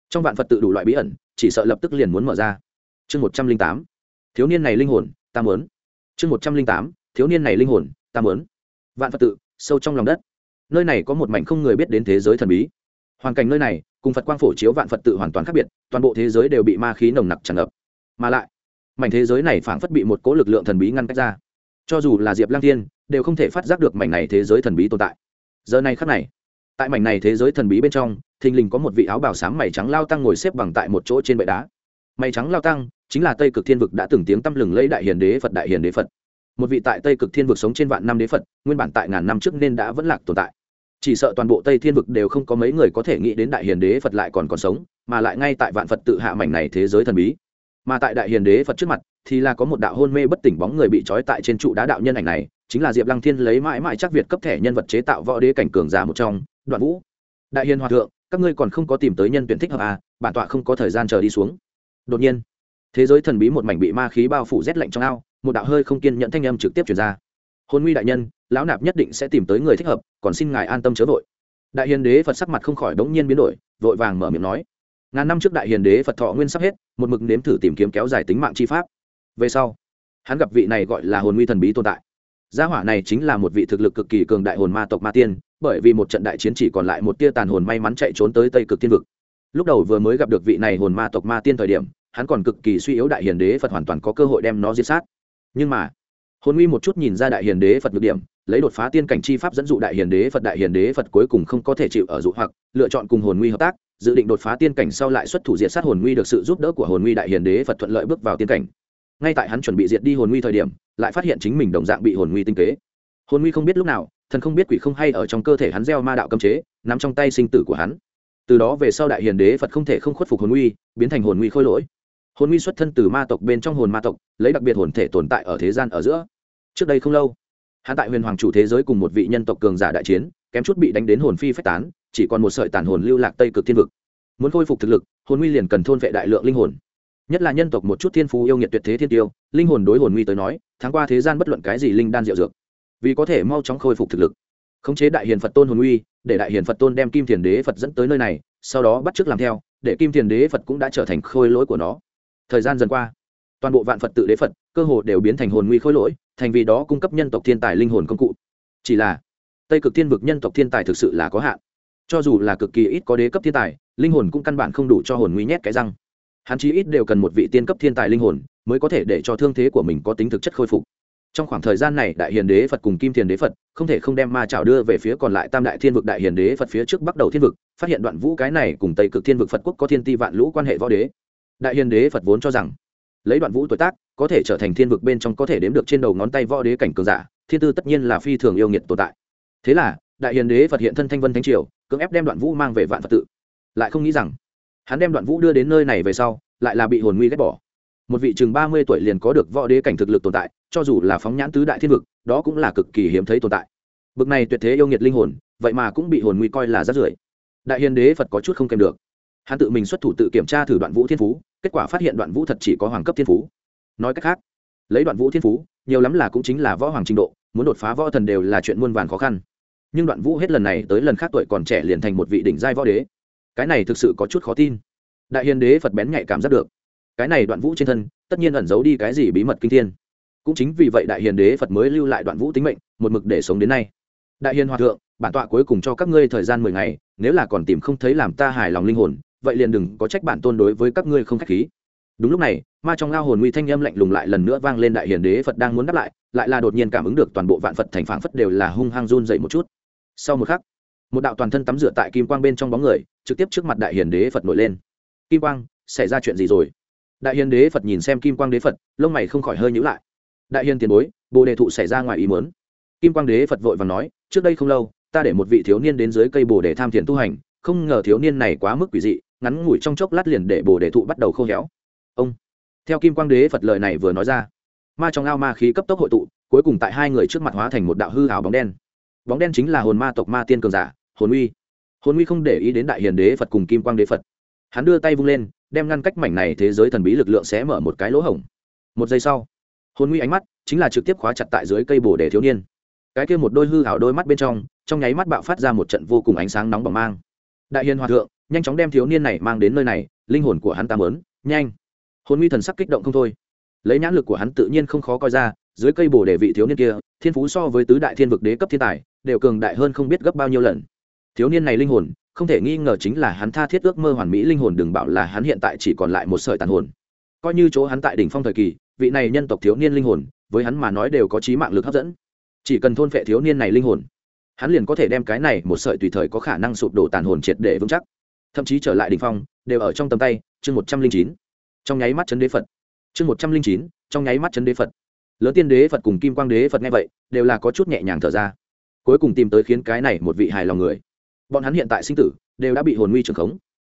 Trong vạn phật tự đủ loại bí ẩn, chỉ sợ lập tức liền muốn mở ra. Chương một trăm linh tám thiếu niên này linh hồn, ta mớn chương một trăm linh tám, thiếu niên này linh hồn, ta mớn vạn phật tự, sâu trong lòng đất. Nơi này có một mảnh không người biết đến thế giới thần bí. Hoàn cảnh nơi này, cùng phật quang phổ chiếu vạn phật tự hoàn toàn khác biệt, toàn bộ thế giới đều bị ma khí nồng nặc tràn ngập. Mà lại, mảnh thế giới này phảng phất bị một cố lực lượng thần bí ngăn cách ra. Cho dù là diệp lang thiên, đều không thể phát giác được mảnh này thế giới thần bí tồn tại. Giờ này khắc này, tại mảnh này thế giới thần bí bên trong, thình lình có một vị áo bào xám mày trắng lao tăng ngồi xếp bằng tại một chỗ trên bệ đá. Mày trắng lao tăng chính là tây cực thiên vực đã từng tiếng tăm lừng lấy đại hiền đế phật, đại hiền đế phật. Một vị tại tây cực thiên vực sống trên vạn năm đế phật, nguyên bản tại ngàn năm trước nên đã vẫn lạc tồn tại. Chỉ sợ toàn bộ tây thiên vực đều không có mấy người có thể nghĩ đến đại hiền đế phật lại còn còn sống, mà lại ngay tại vạn phật tự hạ mảnh này thế giới thần bí. Mà tại đại hiền đế phật trước mặt, thì là có một đạo hôn mê bất tỉnh bóng người bị trói tại trên trụ đá đạo nhân ảnh này, chính là diệp lăng thiên lấy mãi mãi chắc việt cấp thẻ nhân vật chế tạo võ đế cảnh cường già một trong, đoạn vũ. Đại hiền hòa thượng, các ngươi còn không có tìm tới nhân tuyển thích hợp à bản tọa không có thời gian chờ đi xuống. Đột nhiên thế giới thần bí một mảnh bị ma khí bao phủ rét lạnh trong ao, một đạo hơi không kiên nhận thanh âm trực tiếp chuyển ra. Hôn nguy đại nhân, lão nạp nhất định sẽ tìm tới người thích hợp, còn xin ngài an tâm chớ vội. Đại hiền đế phật sắc mặt không khỏi đ ố n g nhiên biến đổi, vội vàng mở miệng nói. Ngàn năm trước đại hiền đế phật thọ nguyên sắp hết, một mực nếm thử tìm kiếm kéo dài tính mạng chi pháp. Về sau, hắn gặp vị này gọi là hồn nguy thần bí tồn tại. Gia hỏa này chính là một vị thực lực cực kỳ cường đại hồn ma tộc ma tiên, bởi vì một trận đại chiến chỉ còn lại một tia tàn hồn may mắn chạy trốn tới tây cực thiên vực. Lúc đầu vừa mới gặp được vị này hồn ma tộc ma tiên thời điểm hắn còn cực kỳ suy yếu đại hiền đế phật hoàn toàn có cơ hội đem nó diệt sát. Nhưng mà, hồn nguy một chút nhìn ra đại hiền đế phật nhược điểm, lấy đột phá tiên cảnh chi pháp dẫn dụ đại hiền đế phật, đại hiền đế phật cuối cùng không có thể chịu ở dụ hoặc, lựa chọn cùng hồn nguy hợp tác, dự định đột phá tiên cảnh sau lại xuất thủ diệt sát hồn nguy được sự giúp đỡ của hồn nguy đại hiền đế phật thuận lợi bước vào tiên cảnh. Ngay tại hắn chuẩn bị diệt đi hồn nguy thời điểm, lại phát hiện chính mình đồng dạng bị hồn nguy tinh kế. Hồn nguy không biết lúc nào, thần không biết quỷ không hay ở trong cơ thể hắn gieo ma đạo cấm chế nằm trong tay sinh tử của hắn. Từ đó về sau đại hiền đế phật không thể không khuất phục hồn nguy, biến thành hồn nguy khôi lỗi hồn nguy xuất thân từ ma tộc bên trong hồn ma tộc, lấy đặc biệt hồn thể tồn tại ở thế gian ở giữa. Trước đây không lâu, hắn tại huyền hoàng chủ thế giới cùng một vị nhân tộc cường giả đại chiến, kém chút bị đánh đến hồn phi phách tán, chỉ còn một sợi tàn hồn lưu lạc tây cực thiên vực. Muốn khôi phục thực lực, hồn nguy liền cần thôn vệ đại lượng linh hồn. Nhất là nhân tộc một chút thiên phú yêu nghiệt tuyệt thế thiên tiêu, linh hồn đối hồn nguy tới nói, tháng qua thế gian bất luận cái gì linh đan diệu dược, vì có thể mau chóng khôi phục thực lực. Khống chế đại hiền phật tôn hồn nguy, để đại hiền phật tôn đem kim thiền đế phật dẫn tới nơi này, sau đó bắt chước làm theo, để kim thiền đế phật cũng đã trở thành khôi lỗi của nó thời gian dần qua, toàn bộ vạn phật tự đế phật cơ hồ đều biến thành hồn nguy khôi lỗi, thành vì đó cung cấp nhân tộc thiên tài linh hồn công cụ. Chỉ là, tây cực thiên vực nhân tộc thiên tài thực sự là có hạn. Cho dù là cực kỳ ít có đế cấp thiên tài, linh hồn cũng căn bản không đủ cho hồn nguy nhét cái răng. Hắn chí ít đều cần một vị tiên cấp thiên tài linh hồn mới có thể để cho thương thế của mình có tính thực chất khôi phục. Trong khoảng thời gian này, đại hiền đế phật cùng kim thiền đế phật không thể không đem ma trào đưa về phía còn lại tam đại thiên vực đại hiền đế phật phía trước bắt đầu thiên vực, phát hiện đoạn vũ cái này cùng tây cực thiên vực phật quốc có thiên ti vạn lũ quan hệ võ đế đại hiền đế phật vốn cho rằng, lấy đoạn vũ tuổi tác, có thể trở thành thiên vực bên trong có thể đếm được trên đầu ngón tay võ đế cảnh cường giả, thiên tư tất nhiên là phi thường yêu nghiệt tồn tại. Thế là, đại hiền đế phật hiện thân thanh vân thánh triều, cưỡng ép đem đoạn vũ mang về vạn phật tự. Lại không nghĩ rằng, hắn đem đoạn vũ đưa đến nơi này về sau, lại là bị hồn nguy ghét bỏ. Một vị chừng ba mươi tuổi liền có được võ đế cảnh thực lực tồn tại, cho dù là phóng nhãn tứ đại thiên vực, đó cũng là cực kỳ hiếm thấy tồn tại. Bực này tuyệt thế yêu nghiệt linh hồn, vậy mà cũng bị hồn nguy coi là rát rưởi. Đại hiền đế phật có chút không kèm được hắn tự mình xuất thủ tự kiểm tra thử đoạn vũ thiên phú, kết quả phát hiện đoạn vũ thật chỉ có hoàng cấp thiên phú. Nói cách khác, lấy đoạn vũ thiên phú, nhiều lắm là cũng chính là võ hoàng trình độ, muốn đột phá võ thần đều là chuyện muôn vàn khó khăn. Nhưng đoạn vũ hết lần này tới lần khác tuổi còn trẻ liền thành một vị đỉnh giai võ đế. Cái này thực sự có chút khó tin. Đại hiền đế phật bén nhạy cảm giác được. Cái này đoạn vũ trên thân, tất nhiên ẩn giấu đi cái gì bí mật kinh thiên. Cũng chính vì vậy đại hiền đế phật mới lưu lại đoạn vũ tính mệnh, một mực để sống đến nay. Đại hiền hòa thượng, bản tọa cuối cùng cho các ngươi thời gian mười ngày, nếu là còn tìm không thấy làm ta hài lòng linh hồn vậy liền đừng có trách bản tôn đối với các ngươi không khách khí. Đúng lúc này, ma trong ao hồn nguy thanh âm lạnh lùng lại lần nữa vang lên đại hiền đế phật đang muốn đáp lại lại là đột nhiên cảm ứng được toàn bộ vạn phật thành phảng phất đều là hung hăng run dậy một chút. Sau một khắc, một đạo toàn thân tắm rửa tại kim quang bên trong bóng người, trực tiếp trước mặt đại hiền đế phật nổi lên. Kim quang, xảy ra chuyện gì rồi? Đại hiền đế phật nhìn xem kim quang đế phật, lông mày không khỏi hơi nhữ lại. Đại hiền tiền bối, bồ đề thụ xảy ra ngoài ý muốn. Kim quang đế phật vội và nói, trước đây không lâu, ta để một vị thiếu niên đến dưới cây bồ đề tham thiền tu hành, không ngờ thiếu niên này quá mức quỷ dị ngắn ngủi trong chốc lát liền để bồ đề thụ bắt đầu khô héo. Ông, theo kim quang đế phật lời này vừa nói ra, ma trong ao ma khí cấp tốc hội tụ, cuối cùng tại hai người trước mặt hóa thành một đạo hư hào bóng đen. Bóng đen chính là hồn ma tộc ma tiên cường giả, hồn uy. Hồn uy không để ý đến đại hiền đế phật cùng kim quang đế phật. Hắn đưa tay vung lên, đem ngăn cách mảnh này thế giới thần bí lực lượng sẽ mở một cái lỗ hổng. Một giây sau, hồn uy ánh mắt chính là trực tiếp khóa chặt tại dưới cây bồ đề thiếu niên. Cái kia một đôi hư hảo đôi mắt bên trong trong nháy mắt bạo phát ra một trận vô cùng ánh sáng nóng bỏng mang. Đại hiền hòa thượng nhanh chóng đem thiếu niên này mang đến nơi này, linh hồn của hắn ta mớn, nhanh. Hồn uy thần sắc kích động không thôi. Lấy nhãn lực của hắn tự nhiên không khó coi ra, dưới cây bồ đề vị thiếu niên kia, thiên phú so với tứ đại thiên vực đế cấp thiên tài, đều cường đại hơn không biết gấp bao nhiêu lần. Thiếu niên này linh hồn, không thể nghi ngờ chính là hắn tha thiết ước mơ hoàn mỹ linh hồn đừng bảo là hắn hiện tại chỉ còn lại một sợi tàn hồn. Coi như chỗ hắn tại đỉnh phong thời kỳ, vị này nhân tộc thiếu niên linh hồn, với hắn mà nói đều có trí mạng lực hấp dẫn. Chỉ cần thôn phệ thiếu niên này linh hồn, hắn liền có thể đem cái này một sợi tùy thời có khả năng sụp đổ tàn hồn triệt để vững chắc thậm chí trở lại đỉnh phong, đều ở trong tầm tay, chương một trăm linh chín. Trong nháy mắt chấn đế phật. Chương một trăm linh chín, trong nháy mắt chấn đế phật. Lớn tiên đế phật cùng kim quang đế phật nghe vậy, đều là có chút nhẹ nhàng thở ra. Cuối cùng tìm tới khiến cái này một vị hài lòng người. Bọn hắn hiện tại sinh tử, đều đã bị hồn nguy trường khống.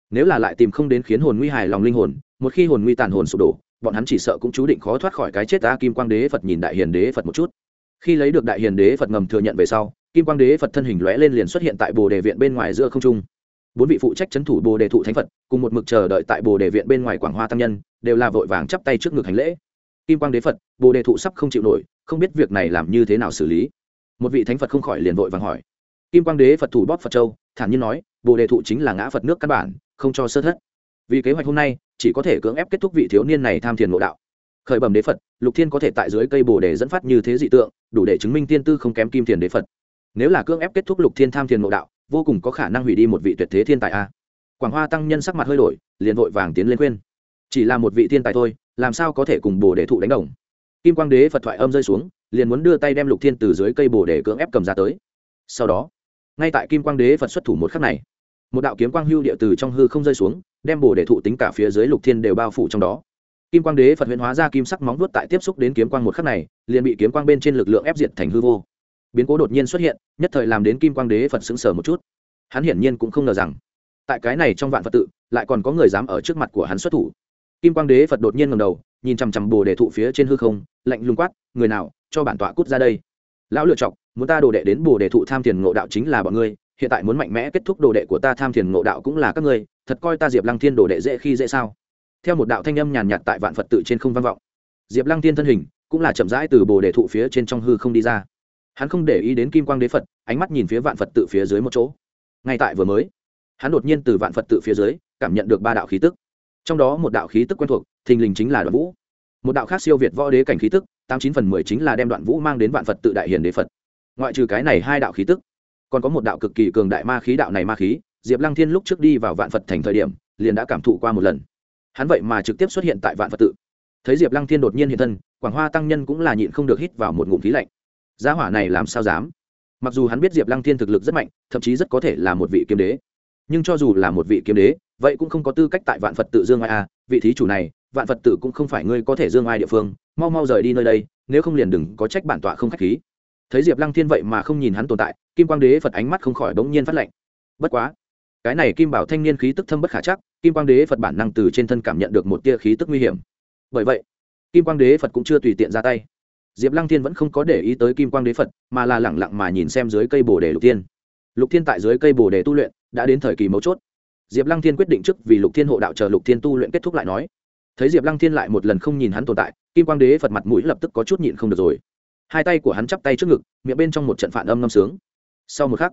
Nếu là lại tìm không đến khiến hồn nguy hài lòng linh hồn, một khi hồn nguy tàn hồn sụp đổ, bọn hắn chỉ sợ cũng chú định khó thoát khỏi cái chết ta kim quang đế phật nhìn đại hiền đế phật một chút. Khi lấy được đại hiền đế phật ngầm thừa nhận về sau, kim quang đế phật thân hình lóe lên liền xuất hiện tại bồ đề viện bên ngoài giữa không trung bốn vị phụ trách chấn thủ bồ đề thụ thánh phật, cùng một mực chờ đợi tại bồ đề viện bên ngoài quảng hoa tăng nhân, đều là vội vàng chắp tay trước ngực hành lễ. Kim quang đế phật, bồ đề thụ sắp không chịu nổi, không biết việc này làm như thế nào xử lý. Một vị thánh phật không khỏi liền vội vàng hỏi. Kim quang đế phật thủ bóp phật châu, thản nhiên nói, bồ đề thụ chính là ngã phật nước căn bản, không cho sơ thất. Vì kế hoạch hôm nay, chỉ có thể cưỡng ép kết thúc vị thiếu niên này tham thiền ngộ đạo. Khởi bẩm đế phật, lục thiên có thể tại dưới cây bồ đề dẫn phát như thế dị tượng, đủ để chứng minh tiên tư không kém kim thiền đế phật. Nếu là cưỡng ép kết thúc lục thiên tham thiền ngộ đạo vô cùng có khả năng hủy đi một vị tuyệt thế thiên tài a. Quảng hoa tăng nhân sắc mặt hơi đổi, liền vội vàng tiến lên khuyên. Chỉ là một vị thiên tài thôi, làm sao có thể cùng bồ đề thụ đánh đồng? Kim quang đế phật thoại âm rơi xuống, liền muốn đưa tay đem lục thiên từ dưới cây bồ đề cưỡng ép cầm ra tới. Sau đó, ngay tại kim quang đế phật xuất thủ một khắc này, một đạo kiếm quang hưu địa từ trong hư không rơi xuống, đem bồ đề thụ tính cả phía dưới lục thiên đều bao phủ trong đó. Kim quang đế phật huyễn hóa ra kim sắc móng vuốt tại tiếp xúc đến kiếm quang một khắc này, liền bị kiếm quang bên trên lực lượng ép diệt thành hư vô biến cố đột nhiên xuất hiện, nhất thời làm đến kim quang đế phật sững sờ một chút. Hắn hiển nhiên cũng không ngờ rằng, tại cái này trong vạn phật tự, lại còn có người dám ở trước mặt của hắn xuất thủ. Kim quang đế phật đột nhiên ngầm đầu, nhìn chằm chằm bồ đề thụ phía trên hư không, lạnh lùng quát, người nào, cho bản tọa cút ra đây. Lão lựa chọc, muốn ta đồ đệ đến bồ đề thụ tham thiền ngộ đạo chính là bọn ngươi, hiện tại muốn mạnh mẽ kết thúc đồ đệ của ta tham thiền ngộ đạo cũng là các ngươi, thật coi ta diệp lăng thiên đồ đệ dễ khi dễ sao? Theo một đạo thanh âm nhàn nhạt tại vạn phật tự trên không vang vọng, diệp lăng thiên thân hình cũng là chậm rãi từ bồ đề thụ phía trên trong hư không đi ra hắn không để ý đến kim quang đế phật, ánh mắt nhìn phía vạn phật tự phía dưới một chỗ. Ngay tại vừa mới, hắn đột nhiên từ vạn phật tự phía dưới cảm nhận được ba đạo khí tức. Trong đó một đạo khí tức quen thuộc, thình lình chính là đoạn vũ. Một đạo khác siêu việt võ đế cảnh khí tức, tám chín phần mười chính là đem đoạn vũ mang đến vạn phật tự đại hiền đế phật. Ngoại trừ cái này hai đạo khí tức, còn có một đạo cực kỳ cường đại ma khí, đạo này ma khí, diệp lăng thiên lúc trước đi vào vạn phật thành thời điểm, liền đã cảm thụ qua một lần. Hắn vậy mà trực tiếp xuất hiện tại vạn phật tự. Thấy diệp lăng thiên đột nhiên hiện thân, quảng hoa tăng nhân cũng là nhịn không được hít vào một ngụm khí lạnh giá hỏa này làm sao dám? Mặc dù hắn biết diệp lăng thiên thực lực rất mạnh, thậm chí rất có thể là một vị kiếm đế. Nhưng cho dù là một vị kiếm đế, vậy cũng không có tư cách tại vạn phật tự dương ai a vị thí chủ này, vạn phật tự cũng không phải ngươi có thể dương ai địa phương, mau mau rời đi nơi đây, nếu không liền đừng có trách bản tọa không k h á c h khí. Thấy diệp lăng thiên vậy mà không nhìn hắn tồn tại, kim quang đế phật ánh mắt không khỏi bỗng nhiên phát lệnh bất quá, cái này kim bảo thanh niên khí tức thâm bất khả chắc, kim quang đế phật bản năng từ trên thân cảm nhận được một tia khí tức nguy hiểm. Bởi vậy, kim quang đế phật cũng chưa tùy tiện ra tay diệp lăng thiên vẫn không có để ý tới kim quang đế phật, mà là lẳng lặng mà nhìn xem dưới cây bồ đề lục thiên. Lục thiên tại dưới cây bồ đề tu luyện, đã đến thời kỳ mấu chốt. Diệp lăng thiên quyết định trước vì lục thiên hộ đạo chờ lục thiên tu luyện kết thúc lại nói. Thấy diệp lăng thiên lại một lần không nhìn hắn tồn tại, kim quang đế phật mặt mũi lập tức có chút nhịn không được rồi. Hai tay của hắn chắp tay trước ngực, miệng bên trong một trận phản âm ngâm sướng. Sau một khắc,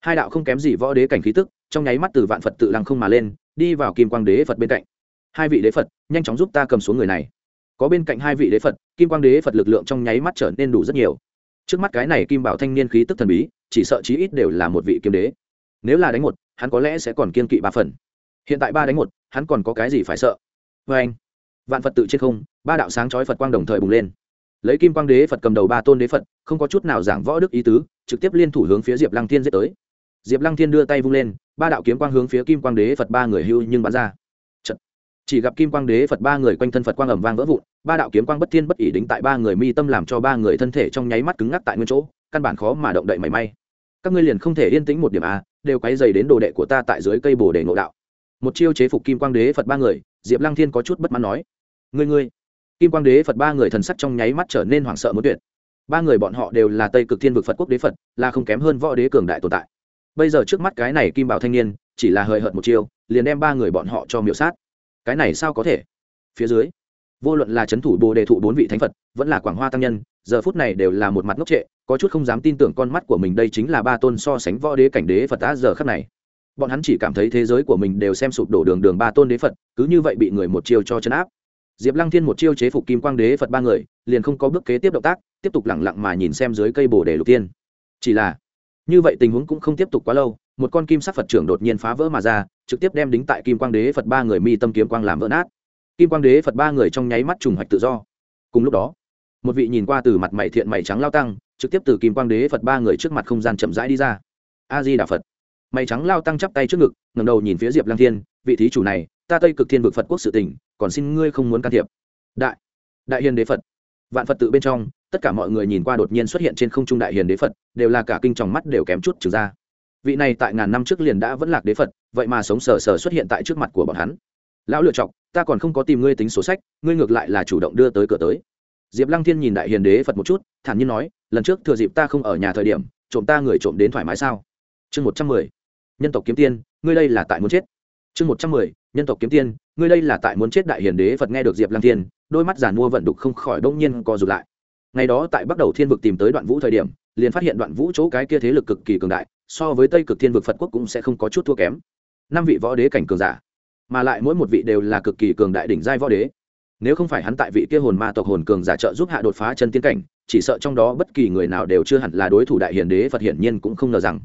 hai đạo không kém gì võ đế cảnh khí tức, trong nháy mắt từ vạn phật tự lăng không mà lên, đi vào kim quang đế phật bên cạnh. Hai vị đế phật, nhanh chóng giúp ta cầm xuống người này có bên cạnh hai vị đế phật, kim quang đế phật lực lượng trong nháy mắt trở nên đủ rất nhiều. Trước mắt cái này kim bảo thanh niên khí tức thần bí, chỉ sợ chí ít đều là một vị kiếm đế. Nếu là đánh một, hắn có lẽ sẽ còn kiên kỵ ba phần. Hiện tại ba đánh một, hắn còn có cái gì phải sợ? Vê anh, vạn phật tự trên không, ba đạo sáng chói phật quang đồng thời bùng lên. Lấy kim quang đế phật cầm đầu ba tôn đế phật, không có chút nào giảng võ đức ý tứ, trực tiếp liên thủ hướng phía diệp lăng thiên giết tới. Diệp lăng thiên đưa tay vung lên, ba đạo kiếm quang hướng phía kim quang đế phật ba người hưu nhưng bắn ra chỉ gặp kim quang đế phật ba người quanh thân phật quang ẩm vang vỡ vụn, ba đạo kiếm quang bất thiên bất ỉ đính tại ba người mi tâm làm cho ba người thân thể trong nháy mắt cứng ngắc tại nguyên chỗ, căn bản khó mà động đậy mảy may. Các ngươi liền không thể yên tĩnh một điểm a đều quấy dày đến đồ đệ của ta tại dưới cây bồ đề ngộ đạo. Một chiêu chế phục kim quang đế phật ba người, diệp lăng thiên có chút bất mãn nói, ngươi ngươi. Kim quang đế phật ba người thần sắc trong nháy mắt trở nên hoảng sợ muốn tuyệt. Ba người bọn họ đều là tây cực thiên vực phật quốc đế phật, là không kém hơn võ đế cường đại tồn tại. Bây giờ trước mắt cái này kim bảo thanh niên, chỉ là hời hợt một chiêu, liền đem ba người bọn họ cho miểu sát cái này sao có thể? Phía dưới, vô luận là c h ấ n thủ bồ đề thụ bốn vị thánh phật, vẫn là quảng hoa tăng nhân, giờ phút này đều là một mặt ngốc trệ, có chút không dám tin tưởng con mắt của mình đây chính là ba tôn so sánh võ đế cảnh đế phật đã giờ khắc này. Bọn hắn chỉ cảm thấy thế giới của mình đều xem sụp đổ đường đường ba tôn đế phật, cứ như vậy bị người một chiêu cho chấn áp. Diệp lăng thiên một chiêu chế phục kim quang đế phật ba người, liền không có bước kế tiếp động tác, tiếp tục lẳng lặng mà nhìn xem dưới cây bồ đề lục tiên. Chỉ là, như vậy tình huống cũng không tiếp tục quá lâu, một con kim sắc phật trưởng đột nhiên phá vỡ mà ra trực tiếp đem đính tại kim quang đế phật ba người mi tâm kiếm quang làm vỡ nát. Kim quang đế phật ba người trong nháy mắt trùng hoạch tự do. Cùng lúc đó, một vị nhìn qua từ mặt mày thiện mày trắng lao tăng, trực tiếp từ kim quang đế phật ba người trước mặt không gian chậm rãi đi ra. A di đà phật. Mày trắng lao tăng chắp tay trước ngực ngầm đầu nhìn phía diệp lang thiên, vị thí chủ này, ta tây cực thiên vực phật quốc sự tỉnh còn xin ngươi không muốn can thiệp. Đại đại hiền đế phật. Vạn phật tự bên trong, tất cả mọi người nhìn qua đột nhiên xuất hiện trên không trung đại hiền đế phật, đều là cả kinh tròng mắt đều kém chút trừ ra. Vị này tại ngàn năm trước liền đã vẫn lạc đế phật vậy mà sống sờ sờ xuất hiện tại trước mặt của bọn hắn. Lão lựa chọc, ta còn không có tìm ngươi tính số sách, ngươi ngược lại là chủ động đưa tới cửa tới. Diệp lăng thiên nhìn đại hiền đế phật một chút, thản nhiên nói, lần trước thừa dịp ta không ở nhà thời điểm, trộm ta người trộm đến thoải mái sao? Chương một trăm mười, nhân tộc kiếm tiên, ngươi đây là tại muốn chết. Chương một trăm mười, nhân tộc kiếm tiên, ngươi đây là tại muốn chết đại hiền đế phật nghe được diệp lăng thiên, đôi mắt giàn mua vận đục không khỏi đông nhiên co rụt lại. Ngày đó tại bắt đầu thiên vực tìm tới đoạn vũ thời điểm, liền phát hiện đoạn vũ chỗ cái kia thế lực cực kỳ cường đại, so với tây cực thiên vực phật quốc cũng sẽ không có chút thua kém năm vị võ đế cảnh cường giả, mà lại mỗi một vị đều là cực kỳ cường đại đỉnh giai võ đế. Nếu không phải hắn tại vị kia hồn ma tộc hồn cường giả trợ giúp hạ đột phá chân tiên cảnh, chỉ sợ trong đó bất kỳ người nào đều chưa hẳn là đối thủ đại hiền đế phật hiển nhiên cũng không ngờ rằng.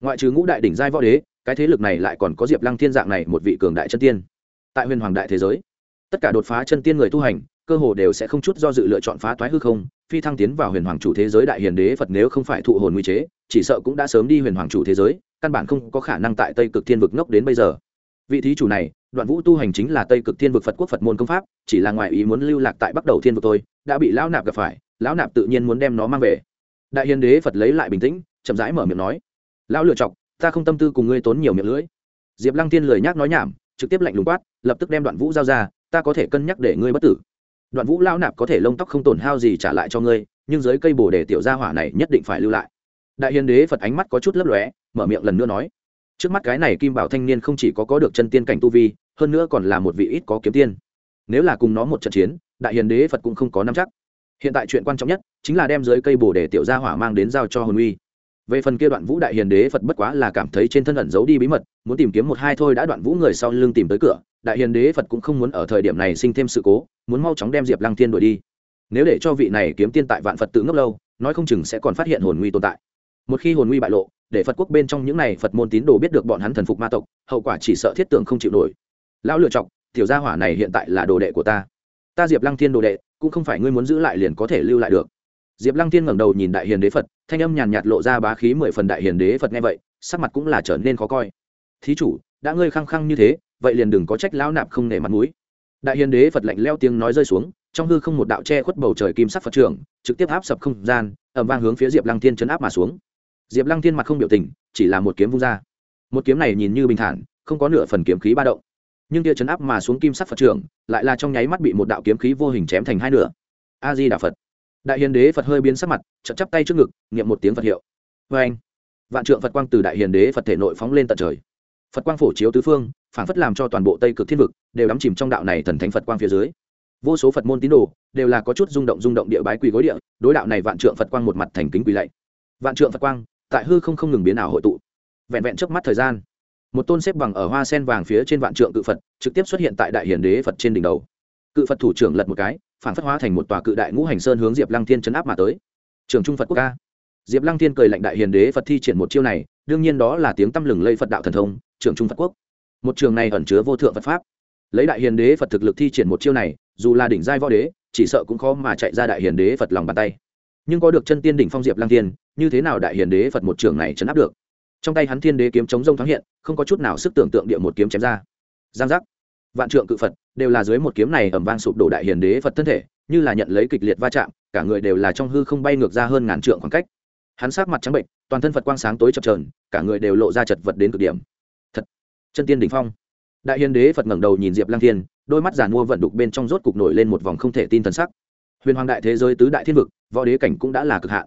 Ngoại trừ ngũ đại đỉnh giai võ đế, cái thế lực này lại còn có diệp lăng thiên dạng này một vị cường đại chân tiên. Tại huyền hoàng đại thế giới, tất cả đột phá chân tiên người tu hành, cơ hồ đều sẽ không chút do dự lựa chọn phá toái hư không, phi thăng tiến vào huyền hoàng chủ thế giới đại hiền đế phật nếu không phải thụ hồn nguy chế, chỉ sợ cũng đã sớm đi huyền hoàng chủ thế giới căn bản không có khả năng tại tây cực thiên vực ngốc đến bây giờ. Vị thí chủ này, đoạn vũ tu hành chính là tây cực thiên vực phật quốc phật môn công pháp, chỉ là ngoài ý muốn lưu lạc tại bắt đầu thiên vực tôi đã bị lão nạp gặp phải, lão nạp tự nhiên muốn đem nó mang về. Đại hiền đế phật lấy lại bình tĩnh, chậm rãi mở miệng nói, lão lựa chọc, ta không tâm tư cùng ngươi tốn nhiều miệng lưỡi. Diệp lăng thiên lời nhác nói nhảm, trực tiếp lạnh lùng quát, lập tức đem đoạn vũ giao ra, ta có thể cân nhắc để ngươi bất tử. Đoạn vũ lão nạp có thể lông tóc không tổn hao gì trả lại cho ngươi, nhưng dưới cây bồ đề tiểu gia hỏa này nhất định phải lưu lại đại hiền đế phật ánh mắt có chút lấp lóe, mở miệng lần nữa nói. Trước mắt cái này kim bảo thanh niên không chỉ có có được chân tiên cảnh tu vi, hơn nữa còn là một vị ít có kiếm tiên. Nếu là cùng nó một trận chiến, đại hiền đế phật cũng không có nắm chắc. Hiện tại chuyện quan trọng nhất chính là đem dưới cây bồ để tiểu gia hỏa mang đến giao cho hồn uy. Về phần kia đoạn vũ đại hiền đế phật bất quá là cảm thấy trên thân ẩn giấu đi bí mật, muốn tìm kiếm một hai thôi đã đoạn vũ người sau lưng tìm tới cửa, đại hiền đế phật cũng không muốn ở thời điểm này sinh thêm sự cố, muốn mau chóng đem diệp lăng thiên đuổi đi. Nếu để cho vị này kiếm tiên tại vạn phật tự ngốc lâu, nói không chừng sẽ còn phát hiện hồn nguy tồn tại một khi hồn nguy bại lộ, để phật quốc bên trong những này phật môn tín đồ biết được bọn hắn thần phục ma tộc, hậu quả chỉ sợ thiết tưởng không chịu nổi. Lão lựa chọc, tiểu gia hỏa này hiện tại là đồ đệ của ta. Ta diệp lăng thiên đồ đệ, cũng không phải ngươi muốn giữ lại liền có thể lưu lại được. Diệp lăng thiên ngẩng đầu nhìn đại hiền đế phật, thanh âm nhàn nhạt lộ ra bá khí mười phần đại hiền đế phật nghe vậy, sắc mặt cũng là trở nên khó coi. Thí chủ, đã ngươi khăng khăng như thế, vậy liền đừng có trách lão nạp không nể mặt mũi. Đại hiền đế phật lạnh leo tiếng nói rơi xuống, trong hư không một đạo che khuất bầu trời kim sắc phật trưởng trực tiếp áp sập không gian ẩm vang hướng phía diệp lăng thiên chấn áp mà xuống diệp lăng thiên mặt không biểu tình, chỉ là một kiếm vung ra. Một kiếm này nhìn như bình thản, không có nửa phần kiếm khí ba động. Nhưng tia chấn áp mà xuống kim sắc phật trưởng, lại là trong nháy mắt bị một đạo kiếm khí vô hình chém thành hai nửa. A di đà phật. Đại hiền đế phật hơi biến sắc mặt chậm chắp tay trước ngực, niệm một tiếng phật hiệu. Vê anh vạn trượng phật quang từ đại hiền đế phật thể nội phóng lên tận trời. Phật quang phổ chiếu tứ phương, phản phất làm cho toàn bộ tây cực thiên vực đều đắm chìm trong đạo này thần thánh phật quang phía dưới. Vô số phật môn tín đồ đều là có chút rung động rung động địa bái quỳ gối địa, đối đạo này vạn trượng phật quang một mặt thành kính quỳ lạy. Vạn trượng phật quang tại hư không không ngừng biến ảo hội tụ. Vẹn vẹn trước mắt thời gian, một tôn xếp bằng ở hoa sen vàng phía trên vạn trượng cự phật trực tiếp xuất hiện tại đại hiền đế phật trên đỉnh đầu. Cự phật thủ trưởng lật một cái, phản phất hóa thành một tòa cự đại ngũ hành sơn hướng diệp lăng thiên chấn áp mà tới. Trường trung phật quốc ca. Diệp lăng thiên cười lạnh đại hiền đế phật thi triển một chiêu này, đương nhiên đó là tiếng tăm lừng lây phật đạo thần thông, trường trung phật quốc. Một trường này ẩn chứa vô thượng phật pháp. Lấy đại hiền đế phật thực lực thi triển một chiêu này, dù là đỉnh giai võ đế, chỉ sợ cũng khó mà chạy ra đại hiền đế phật lòng bàn tay. Nhưng có được chân tiên đỉnh phong diệp lăng thiên như thế nào đại hiền đế phật một trường này chấn áp được? Trong tay hắn thiên đế kiếm chống rông thoáng hiện, không có chút nào sức tưởng tượng địa một kiếm chém ra. Giang giác. Vạn trượng cự phật, đều là dưới một kiếm này ẩm vang sụp đổ đại hiền đế phật thân thể, như là nhận lấy kịch liệt va chạm, cả người đều là trong hư không bay ngược ra hơn ngàn trượng khoảng cách. Hắn sát mặt trắng bệnh, toàn thân phật quang sáng tối chập trờn cả người đều lộ ra chật vật đến cực điểm. Thật. Chân tiên đỉnh phong. Đại hiền đế phật ngẩng đầu nhìn diệp lang thiên, đôi mắt giàn mua vận đục bên trong rốt cục nổi lên một vòng không thể tin thần sắc. Huyền hoàng đại thế giới tứ đại thiên vực, võ đế cảnh cũng đã là cực hạn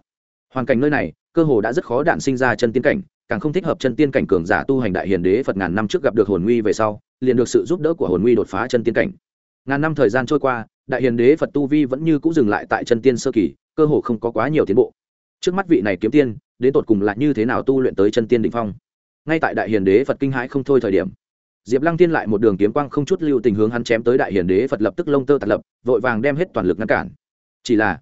hoàn cảnh nơi này, cơ hồ đã rất khó đạn sinh ra chân tiên cảnh, càng không thích hợp chân tiên cảnh cường giả tu hành đại hiền đế phật ngàn năm trước gặp được hồn nguy về sau, liền được sự giúp đỡ của hồn nguy đột phá chân tiên cảnh. Ngàn năm thời gian trôi qua, đại hiền đế phật tu vi vẫn như cũng dừng lại tại chân tiên sơ kỳ, cơ hồ không có quá nhiều tiến bộ. Trước mắt vị này kiếm tiên, đến tột cùng là như thế nào tu luyện tới chân tiên định phong? Ngay tại đại hiền đế phật kinh hãi không thôi thời điểm, diệp lăng tiên lại một đường kiếm quang không chút lưu tình hướng hắn chém tới đại hiền đế phật lập tức lông tơ tạt lập, vội vàng đem hết toàn lực ngăn cản. Chỉ là,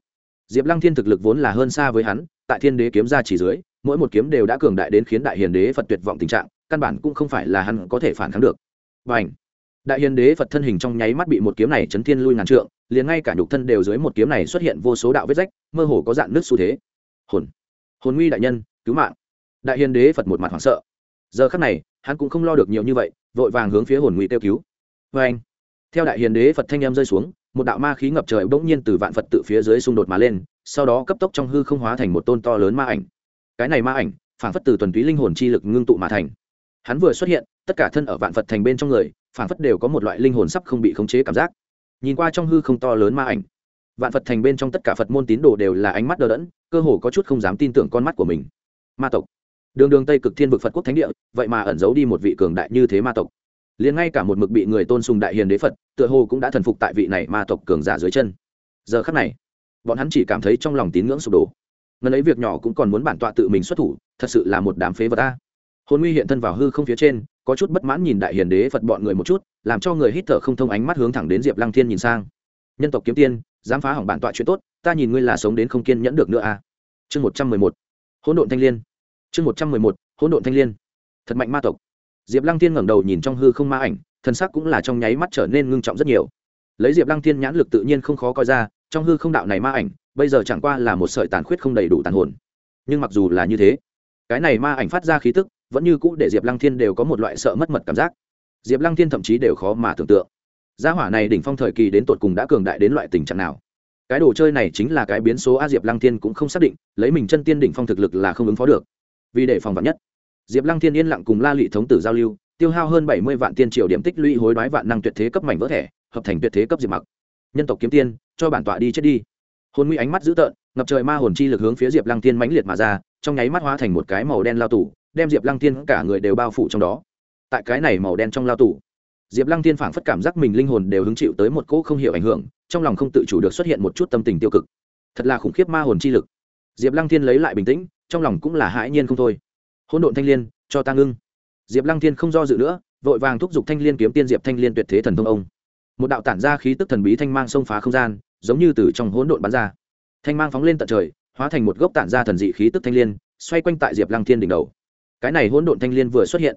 diệp lăng thiên thực lực vốn là hơn xa với hắn tại thiên đế kiếm ra chỉ dưới, mỗi một kiếm đều đã cường đại đến khiến đại hiền đế phật tuyệt vọng tình trạng, căn bản cũng không phải là hắn có thể phản kháng được. Và ảnh đại hiền đế phật thân hình trong nháy mắt bị một kiếm này chấn thiên lui ngàn trượng, liền ngay cả nhục thân đều dưới một kiếm này xuất hiện vô số đạo vết rách, mơ hồ có dạng nước xu thế. Hồn! Hồn nguy đại nhân, cứu mạng! Đại hiền đế phật một mặt hoảng sợ. Giờ khắc này, hắn cũng không lo được nhiều như vậy, vội vàng hướng phía hồn nguy kêu cứu. Vê anh theo đại hiền đế phật thanh em rơi xuống, một đạo ma khí ngập trời bỗng nhiên từ vạn phật tự phía dưới xung đột mà lên sau đó cấp tốc trong hư không hóa thành một tôn to lớn ma ảnh. Cái này ma ảnh phản phất từ tuần túy linh hồn chi lực ngưng tụ mà thành. Hắn vừa xuất hiện, tất cả thân ở vạn phật thành bên trong người phản phất đều có một loại linh hồn sắp không bị khống chế cảm giác. Nhìn qua trong hư không to lớn ma ảnh, vạn phật thành bên trong tất cả phật môn tín đồ đều là ánh mắt đờ đẫn, cơ hồ có chút không dám tin tưởng con mắt của mình. Ma tộc. Đường đường tây cực thiên vực phật quốc thánh địa, vậy mà ẩn giấu đi một vị cường đại như thế ma tộc. Liền ngay cả một mực bị người tôn sùng đại hiền đế phật, tựa hồ cũng đã thần phục tại vị này ma tộc cường giả dưới chân. Giờ khắc này bọn hắn chỉ cảm thấy trong lòng tín ngưỡng sụp đổ. Ngần ấy việc nhỏ cũng còn muốn bản tọa tự mình xuất thủ, thật sự là một đám phế vật ta hồn nguy hiện thân vào hư không phía trên, có chút bất mãn nhìn đại hiền đế phật bọn người một chút, làm cho người hít thở không thông ánh mắt hướng thẳng đến diệp lăng thiên nhìn sang. Nhân tộc kiếm tiên, dám phá hỏng bản tọa chuyện tốt, ta nhìn ngươi là sống đến không kiên nhẫn được nữa à chương một trăm mười một. Hỗn độn thanh l i ê n chương một trăm mười một. Hỗn độn thanh l i ê n thật mạnh ma tộc. Diệp lăng thiên ngẩng đầu nhìn trong hư không ma ảnh thân sắc cũng là trong nháy mắt trở nên ngưng trọng rất nhiều. Lấy diệp lăng thiên nhãn lực tự nhiên không khó coi ra trong hư không đạo này ma ảnh, bây giờ chẳng qua là một sợi tàn khuyết không đầy đủ tàn hồn. Nhưng mặc dù là như thế, cái này ma ảnh phát ra khí tức, vẫn như cũ để diệp lăng thiên đều có một loại sợ mất mật cảm giác. Diệp lăng thiên thậm chí đều khó mà tưởng tượng. Gia hỏa này đỉnh phong thời kỳ đến tột cùng đã cường đại đến loại tình trạng nào? Cái đồ chơi này chính là cái biến số a diệp lăng thiên cũng không xác định, lấy mình chân tiên đỉnh phong thực lực là không ứng phó được. Vì để phòng vạn nhất, diệp lăng thiên yên lặng cùng la lị thống tử giao lưu, tiêu hao hơn bảy mươi vạn tiên triều điểm tích lũy hối đoái vạn năng tuyệt thế cấp mảnh vỡ thẻ, hợp thành tuyệt thế cấp diệp mặc. Nhân tộc kiếm tiên cho bản tọa đi chết đi. Hồn nguy ánh mắt dữ tợn, ngập trời ma hồn chi lực hướng phía diệp lăng thiên mãnh liệt mà ra, trong nháy mắt hóa thành một cái màu đen lao tủ đem diệp lăng tiên cả người đều bao phủ trong đó. Tại cái này màu đen trong lao tủ diệp lăng tiên phảng phất cảm giác mình linh hồn đều hứng chịu tới một cỗ không hiểu ảnh hưởng, trong lòng không tự chủ được xuất hiện một chút tâm tình tiêu cực. Thật là khủng khiếp ma hồn chi lực. Diệp lăng tiên lấy lại bình tĩnh, trong lòng cũng là hãi nhiên không thôi. Hỗn độn thanh l i ê n cho ta ngưng. Diệp lăng tiên không do dự nữa, vội vàng thúc giục thanh l i ê n kiếm tiên diệp thanh l i ê n tuyệt thế thần thông ông một đạo tản ra khí tức thần bí thanh mang xông phá không gian, giống như từ trong hỗn độn bắn ra. Thanh mang phóng lên tận trời, hóa thành một gốc tản ra thần dị khí tức thanh l i ê n xoay quanh tại diệp lăng thiên đỉnh đầu. Cái này hỗn độn thanh liên vừa xuất hiện,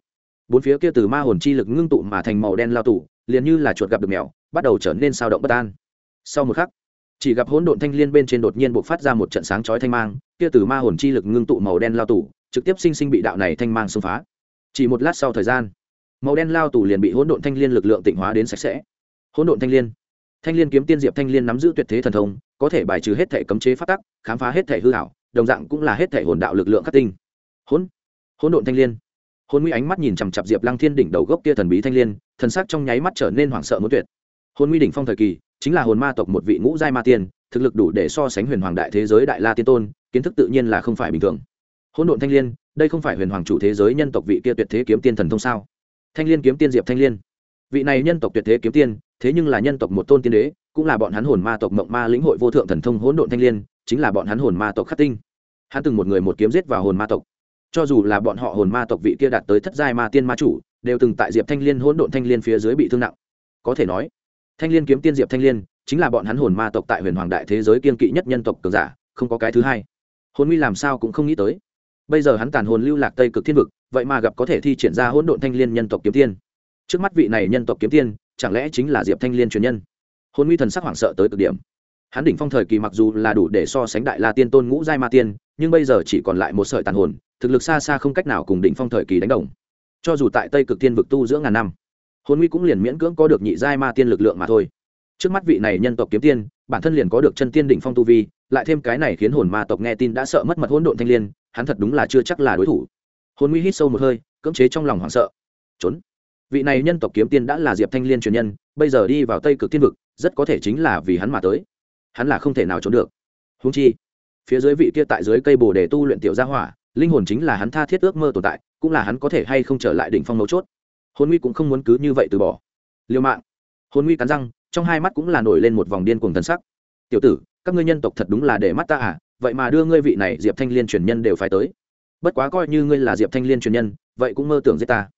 bốn phía kia từ ma hồn chi lực ngưng tụ mà thành màu đen lao tủ liền như là chuột gặp được mèo, bắt đầu trở nên sao động bất an. Sau một khắc, chỉ gặp hỗn độn thanh liên bên trên đột nhiên buộc phát ra một trận sáng chói thanh mang, kia từ ma hồn chi lực ngưng tụ màu đen lao tủ trực tiếp sinh sinh bị đạo này thanh mang xông phá. Chỉ một lát sau thời gian, màu đen lao tủ liền bị hỗn độn thanh liên lực lượng tịnh hóa đến sạch sẽ hỗn độn thanh liên. Thanh liên kiếm tiên diệp thanh liên nắm giữ tuyệt thế thần thông, có thể bài trừ hết thể cấm chế phát tắc, khám phá hết thể hư hảo đồng dạng cũng là hết thể hồn đạo lực lượng khắc tinh. Hỗn hỗn độn thanh liên. Hôn nguy ánh mắt nhìn chằm chặp diệp lăng thiên đỉnh đầu gốc kia thần bí thanh liên, thần sắc trong nháy mắt trở nên hoảng sợ muốn tuyệt. Hôn nguy đỉnh phong thời kỳ, chính là hồn ma tộc một vị ngũ giai ma tiên, thực lực đủ để so sánh huyền hoàng đại thế giới đại la tiên tôn, kiến thức tự nhiên là không phải bình thường. Hỗn độn thanh liên, đây không phải huyền hoàng chủ thế giới nhân tộc vị kia tuyệt thế kiếm tiên thần thông sao? Thanh liên kiếm tiên diệp thanh liên. Vị này nhân tộc tuyệt thế kiếm tiên thế nhưng là nhân tộc một tôn tiên đế, cũng là bọn hắn hồn ma tộc mộng ma lĩnh hội vô thượng thần thông hỗn độn thanh liên, chính là bọn hắn hồn ma tộc khắc tinh. Hắn từng một người một kiếm giết vào hồn ma tộc. Cho dù là bọn họ hồn ma tộc vị kia đạt tới thất giai ma tiên ma chủ, đều từng tại diệp thanh liên hỗn độn thanh liên phía dưới bị thương nặng. Có thể nói, thanh liên kiếm tiên diệp thanh liên, chính là bọn hắn hồn ma tộc tại huyền hoàng đại thế giới kiên kỵ nhất nhân tộc cường giả, không có cái thứ hai. Hồn nguy làm sao cũng không nghĩ tới. Bây giờ hắn tàn hồn lưu lạc tây cực thiên vực, vậy mà gặp có thể thi triển ra hỗn độn thanh liên nhân tộc kiếm tiên. Trước mắt vị này nhân tộc kiếm tiên chẳng lẽ chính là diệp thanh liên truyền nhân? Hồn nguy thần sắc hoảng sợ tới cực điểm. Hắn đỉnh phong thời kỳ mặc dù là đủ để so sánh đại la tiên tôn ngũ giai ma tiên, nhưng bây giờ chỉ còn lại một sợi tàn hồn, thực lực xa xa không cách nào cùng đỉnh phong thời kỳ đánh đồng. Cho dù tại tây cực tiên vực tu giữa ngàn năm, hồn nguy cũng liền miễn cưỡng có được nhị giai ma tiên lực lượng mà thôi. Trước mắt vị này nhân tộc kiếm tiên, bản thân liền có được chân tiên đỉnh phong tu vi, lại thêm cái này khiến hồn ma tộc nghe tin đã sợ mất mật hỗn độn thanh liên, hắn thật đúng là chưa chắc là đối thủ. Hồn nguy hít sâu một hơi, cưỡng chế trong lòng hoảng sợ. Trốn vị này nhân tộc kiếm tiên đã là diệp thanh liên truyền nhân, bây giờ đi vào tây cực thiên vực, rất có thể chính là vì hắn mà tới. Hắn là không thể nào trốn được. Húng chi, phía dưới vị kia tại dưới cây bồ đề tu luyện tiểu gia hỏa, linh hồn chính là hắn tha thiết ước mơ tồn tại, cũng là hắn có thể hay không trở lại đỉnh phong mấu chốt. Hồn nguy cũng không muốn cứ như vậy từ bỏ. Liêu mạng. Hồn nguy cắn răng, trong hai mắt cũng là nổi lên một vòng điên cuồng thần sắc. Tiểu tử, các ngươi nhân tộc thật đúng là để mắt ta à vậy mà đưa ngươi vị này diệp thanh liên truyền nhân đều phải tới. Bất quá coi như ngươi là diệp thanh liên truyền nhân, vậy cũng mơ tưởng giết ta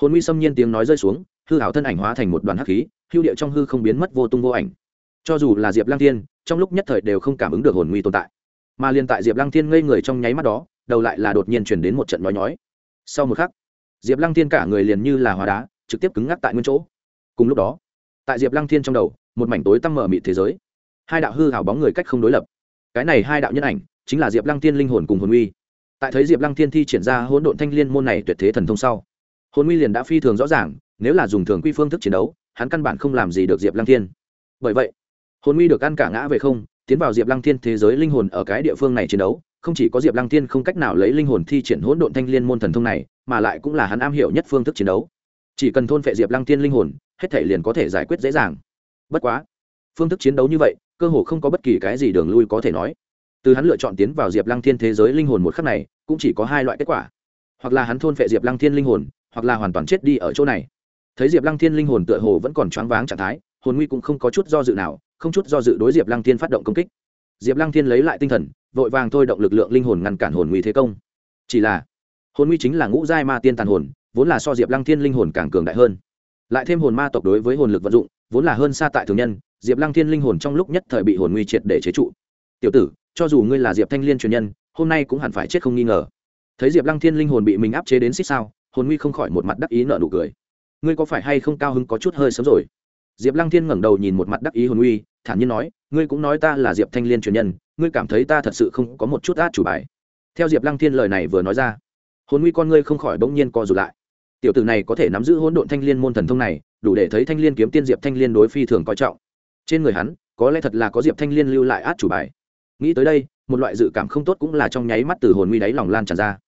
hồn nguy xâm nhiên tiếng nói rơi xuống, hư hảo thân ảnh hóa thành một đoàn hắc khí, hưu điệu trong hư không biến mất vô tung vô ảnh. Cho dù là diệp lang thiên, trong lúc nhất thời đều không cảm ứng được hồn nguy tồn tại. Mà liền tại diệp lang thiên ngây người trong nháy mắt đó, đầu lại là đột nhiên chuyển đến một trận nói nhói. Sau một khắc, diệp lăng thiên cả người liền như là hóa đá, trực tiếp cứng ngắc tại nguyên chỗ. Cùng lúc đó, tại diệp lăng thiên trong đầu, một mảnh tối tăm mở mịt thế giới. Hai đạo hư hảo bóng người cách không đối lập. Cái này hai đạo nhân ảnh, chính là diệp lăng thiên linh hồn cùng hồn uy tại thấy diệp lăng thiên thi triển ra hỗn độn thanh liên môn này tuyệt thế thần thông sau hồn nguy liền đã phi thường rõ ràng, nếu là dùng thường quy phương thức chiến đấu, hắn căn bản không làm gì được diệp lăng thiên. Bởi vậy, hồn nguy được ăn cả ngã về không, tiến vào diệp lăng thiên thế giới linh hồn ở cái địa phương này chiến đấu, không chỉ có diệp lăng thiên không cách nào lấy linh hồn thi triển hỗn độn thanh liên môn thần thông này, mà lại cũng là hắn am hiểu nhất phương thức chiến đấu. Chỉ cần thôn phệ diệp lăng thiên linh hồn, hết thể liền có thể giải quyết dễ dàng. Bất quá, phương thức chiến đấu như vậy, cơ hồ không có bất kỳ cái gì đường lui có thể nói. Từ hắn lựa chọn tiến vào diệp lăng thiên thế giới linh hồn một khắc này, cũng chỉ có hai loại kết quả. Hoặc là hắn thôn phệ diệp lăng thiên linh hồn hoặc là hoàn toàn chết đi ở chỗ này. Thấy diệp lăng thiên linh hồn tựa hồ vẫn còn choáng váng trạng thái, hồn nguy cũng không có chút do dự nào, không chút do dự đối diệp lăng thiên phát động công kích. Diệp lăng thiên lấy lại tinh thần, vội vàng thôi động lực lượng linh hồn ngăn cản hồn nguy thế công. Chỉ là, hồn nguy chính là ngũ giai ma tiên tàn hồn, vốn là so diệp lăng thiên linh hồn càng cường đại hơn. Lại thêm hồn ma tộc đối với hồn lực vận dụng, vốn là hơn xa tại thường nhân, diệp lăng thiên linh hồn trong lúc nhất thời bị hồn nguy triệt để chế trụ. Tiểu tử, cho dù ngươi là diệp thanh liên truyền nhân, hôm nay cũng hẳn phải chết không nghi ngờ. Thấy diệp lăng thiên linh hồn bị mình áp chế đến xích sao hồn nguy không khỏi một mặt đắc ý nợ nụ cười. Ngươi có phải hay không cao hứng có chút hơi sớm rồi? Diệp lăng thiên ngẩng đầu nhìn một mặt đắc ý hồn nguy, thản nhiên nói, ngươi cũng nói ta là diệp thanh liên truyền nhân, ngươi cảm thấy ta thật sự không có một chút át chủ bài. Theo diệp lăng thiên lời này vừa nói ra, hồn nguy con ngươi không khỏi bỗng nhiên co rụt lại. Tiểu tử này có thể nắm giữ hỗn độn thanh liên môn thần thông này, đủ để thấy thanh liên kiếm tiên diệp thanh liên đối phi thường coi trọng. Trên người hắn, có lẽ thật là có diệp thanh liên lưu lại át chủ bài. Nghĩ tới đây, một loại dự cảm không tốt cũng là trong nháy mắt từ hồn nguy đáy lòng lan tràn ra.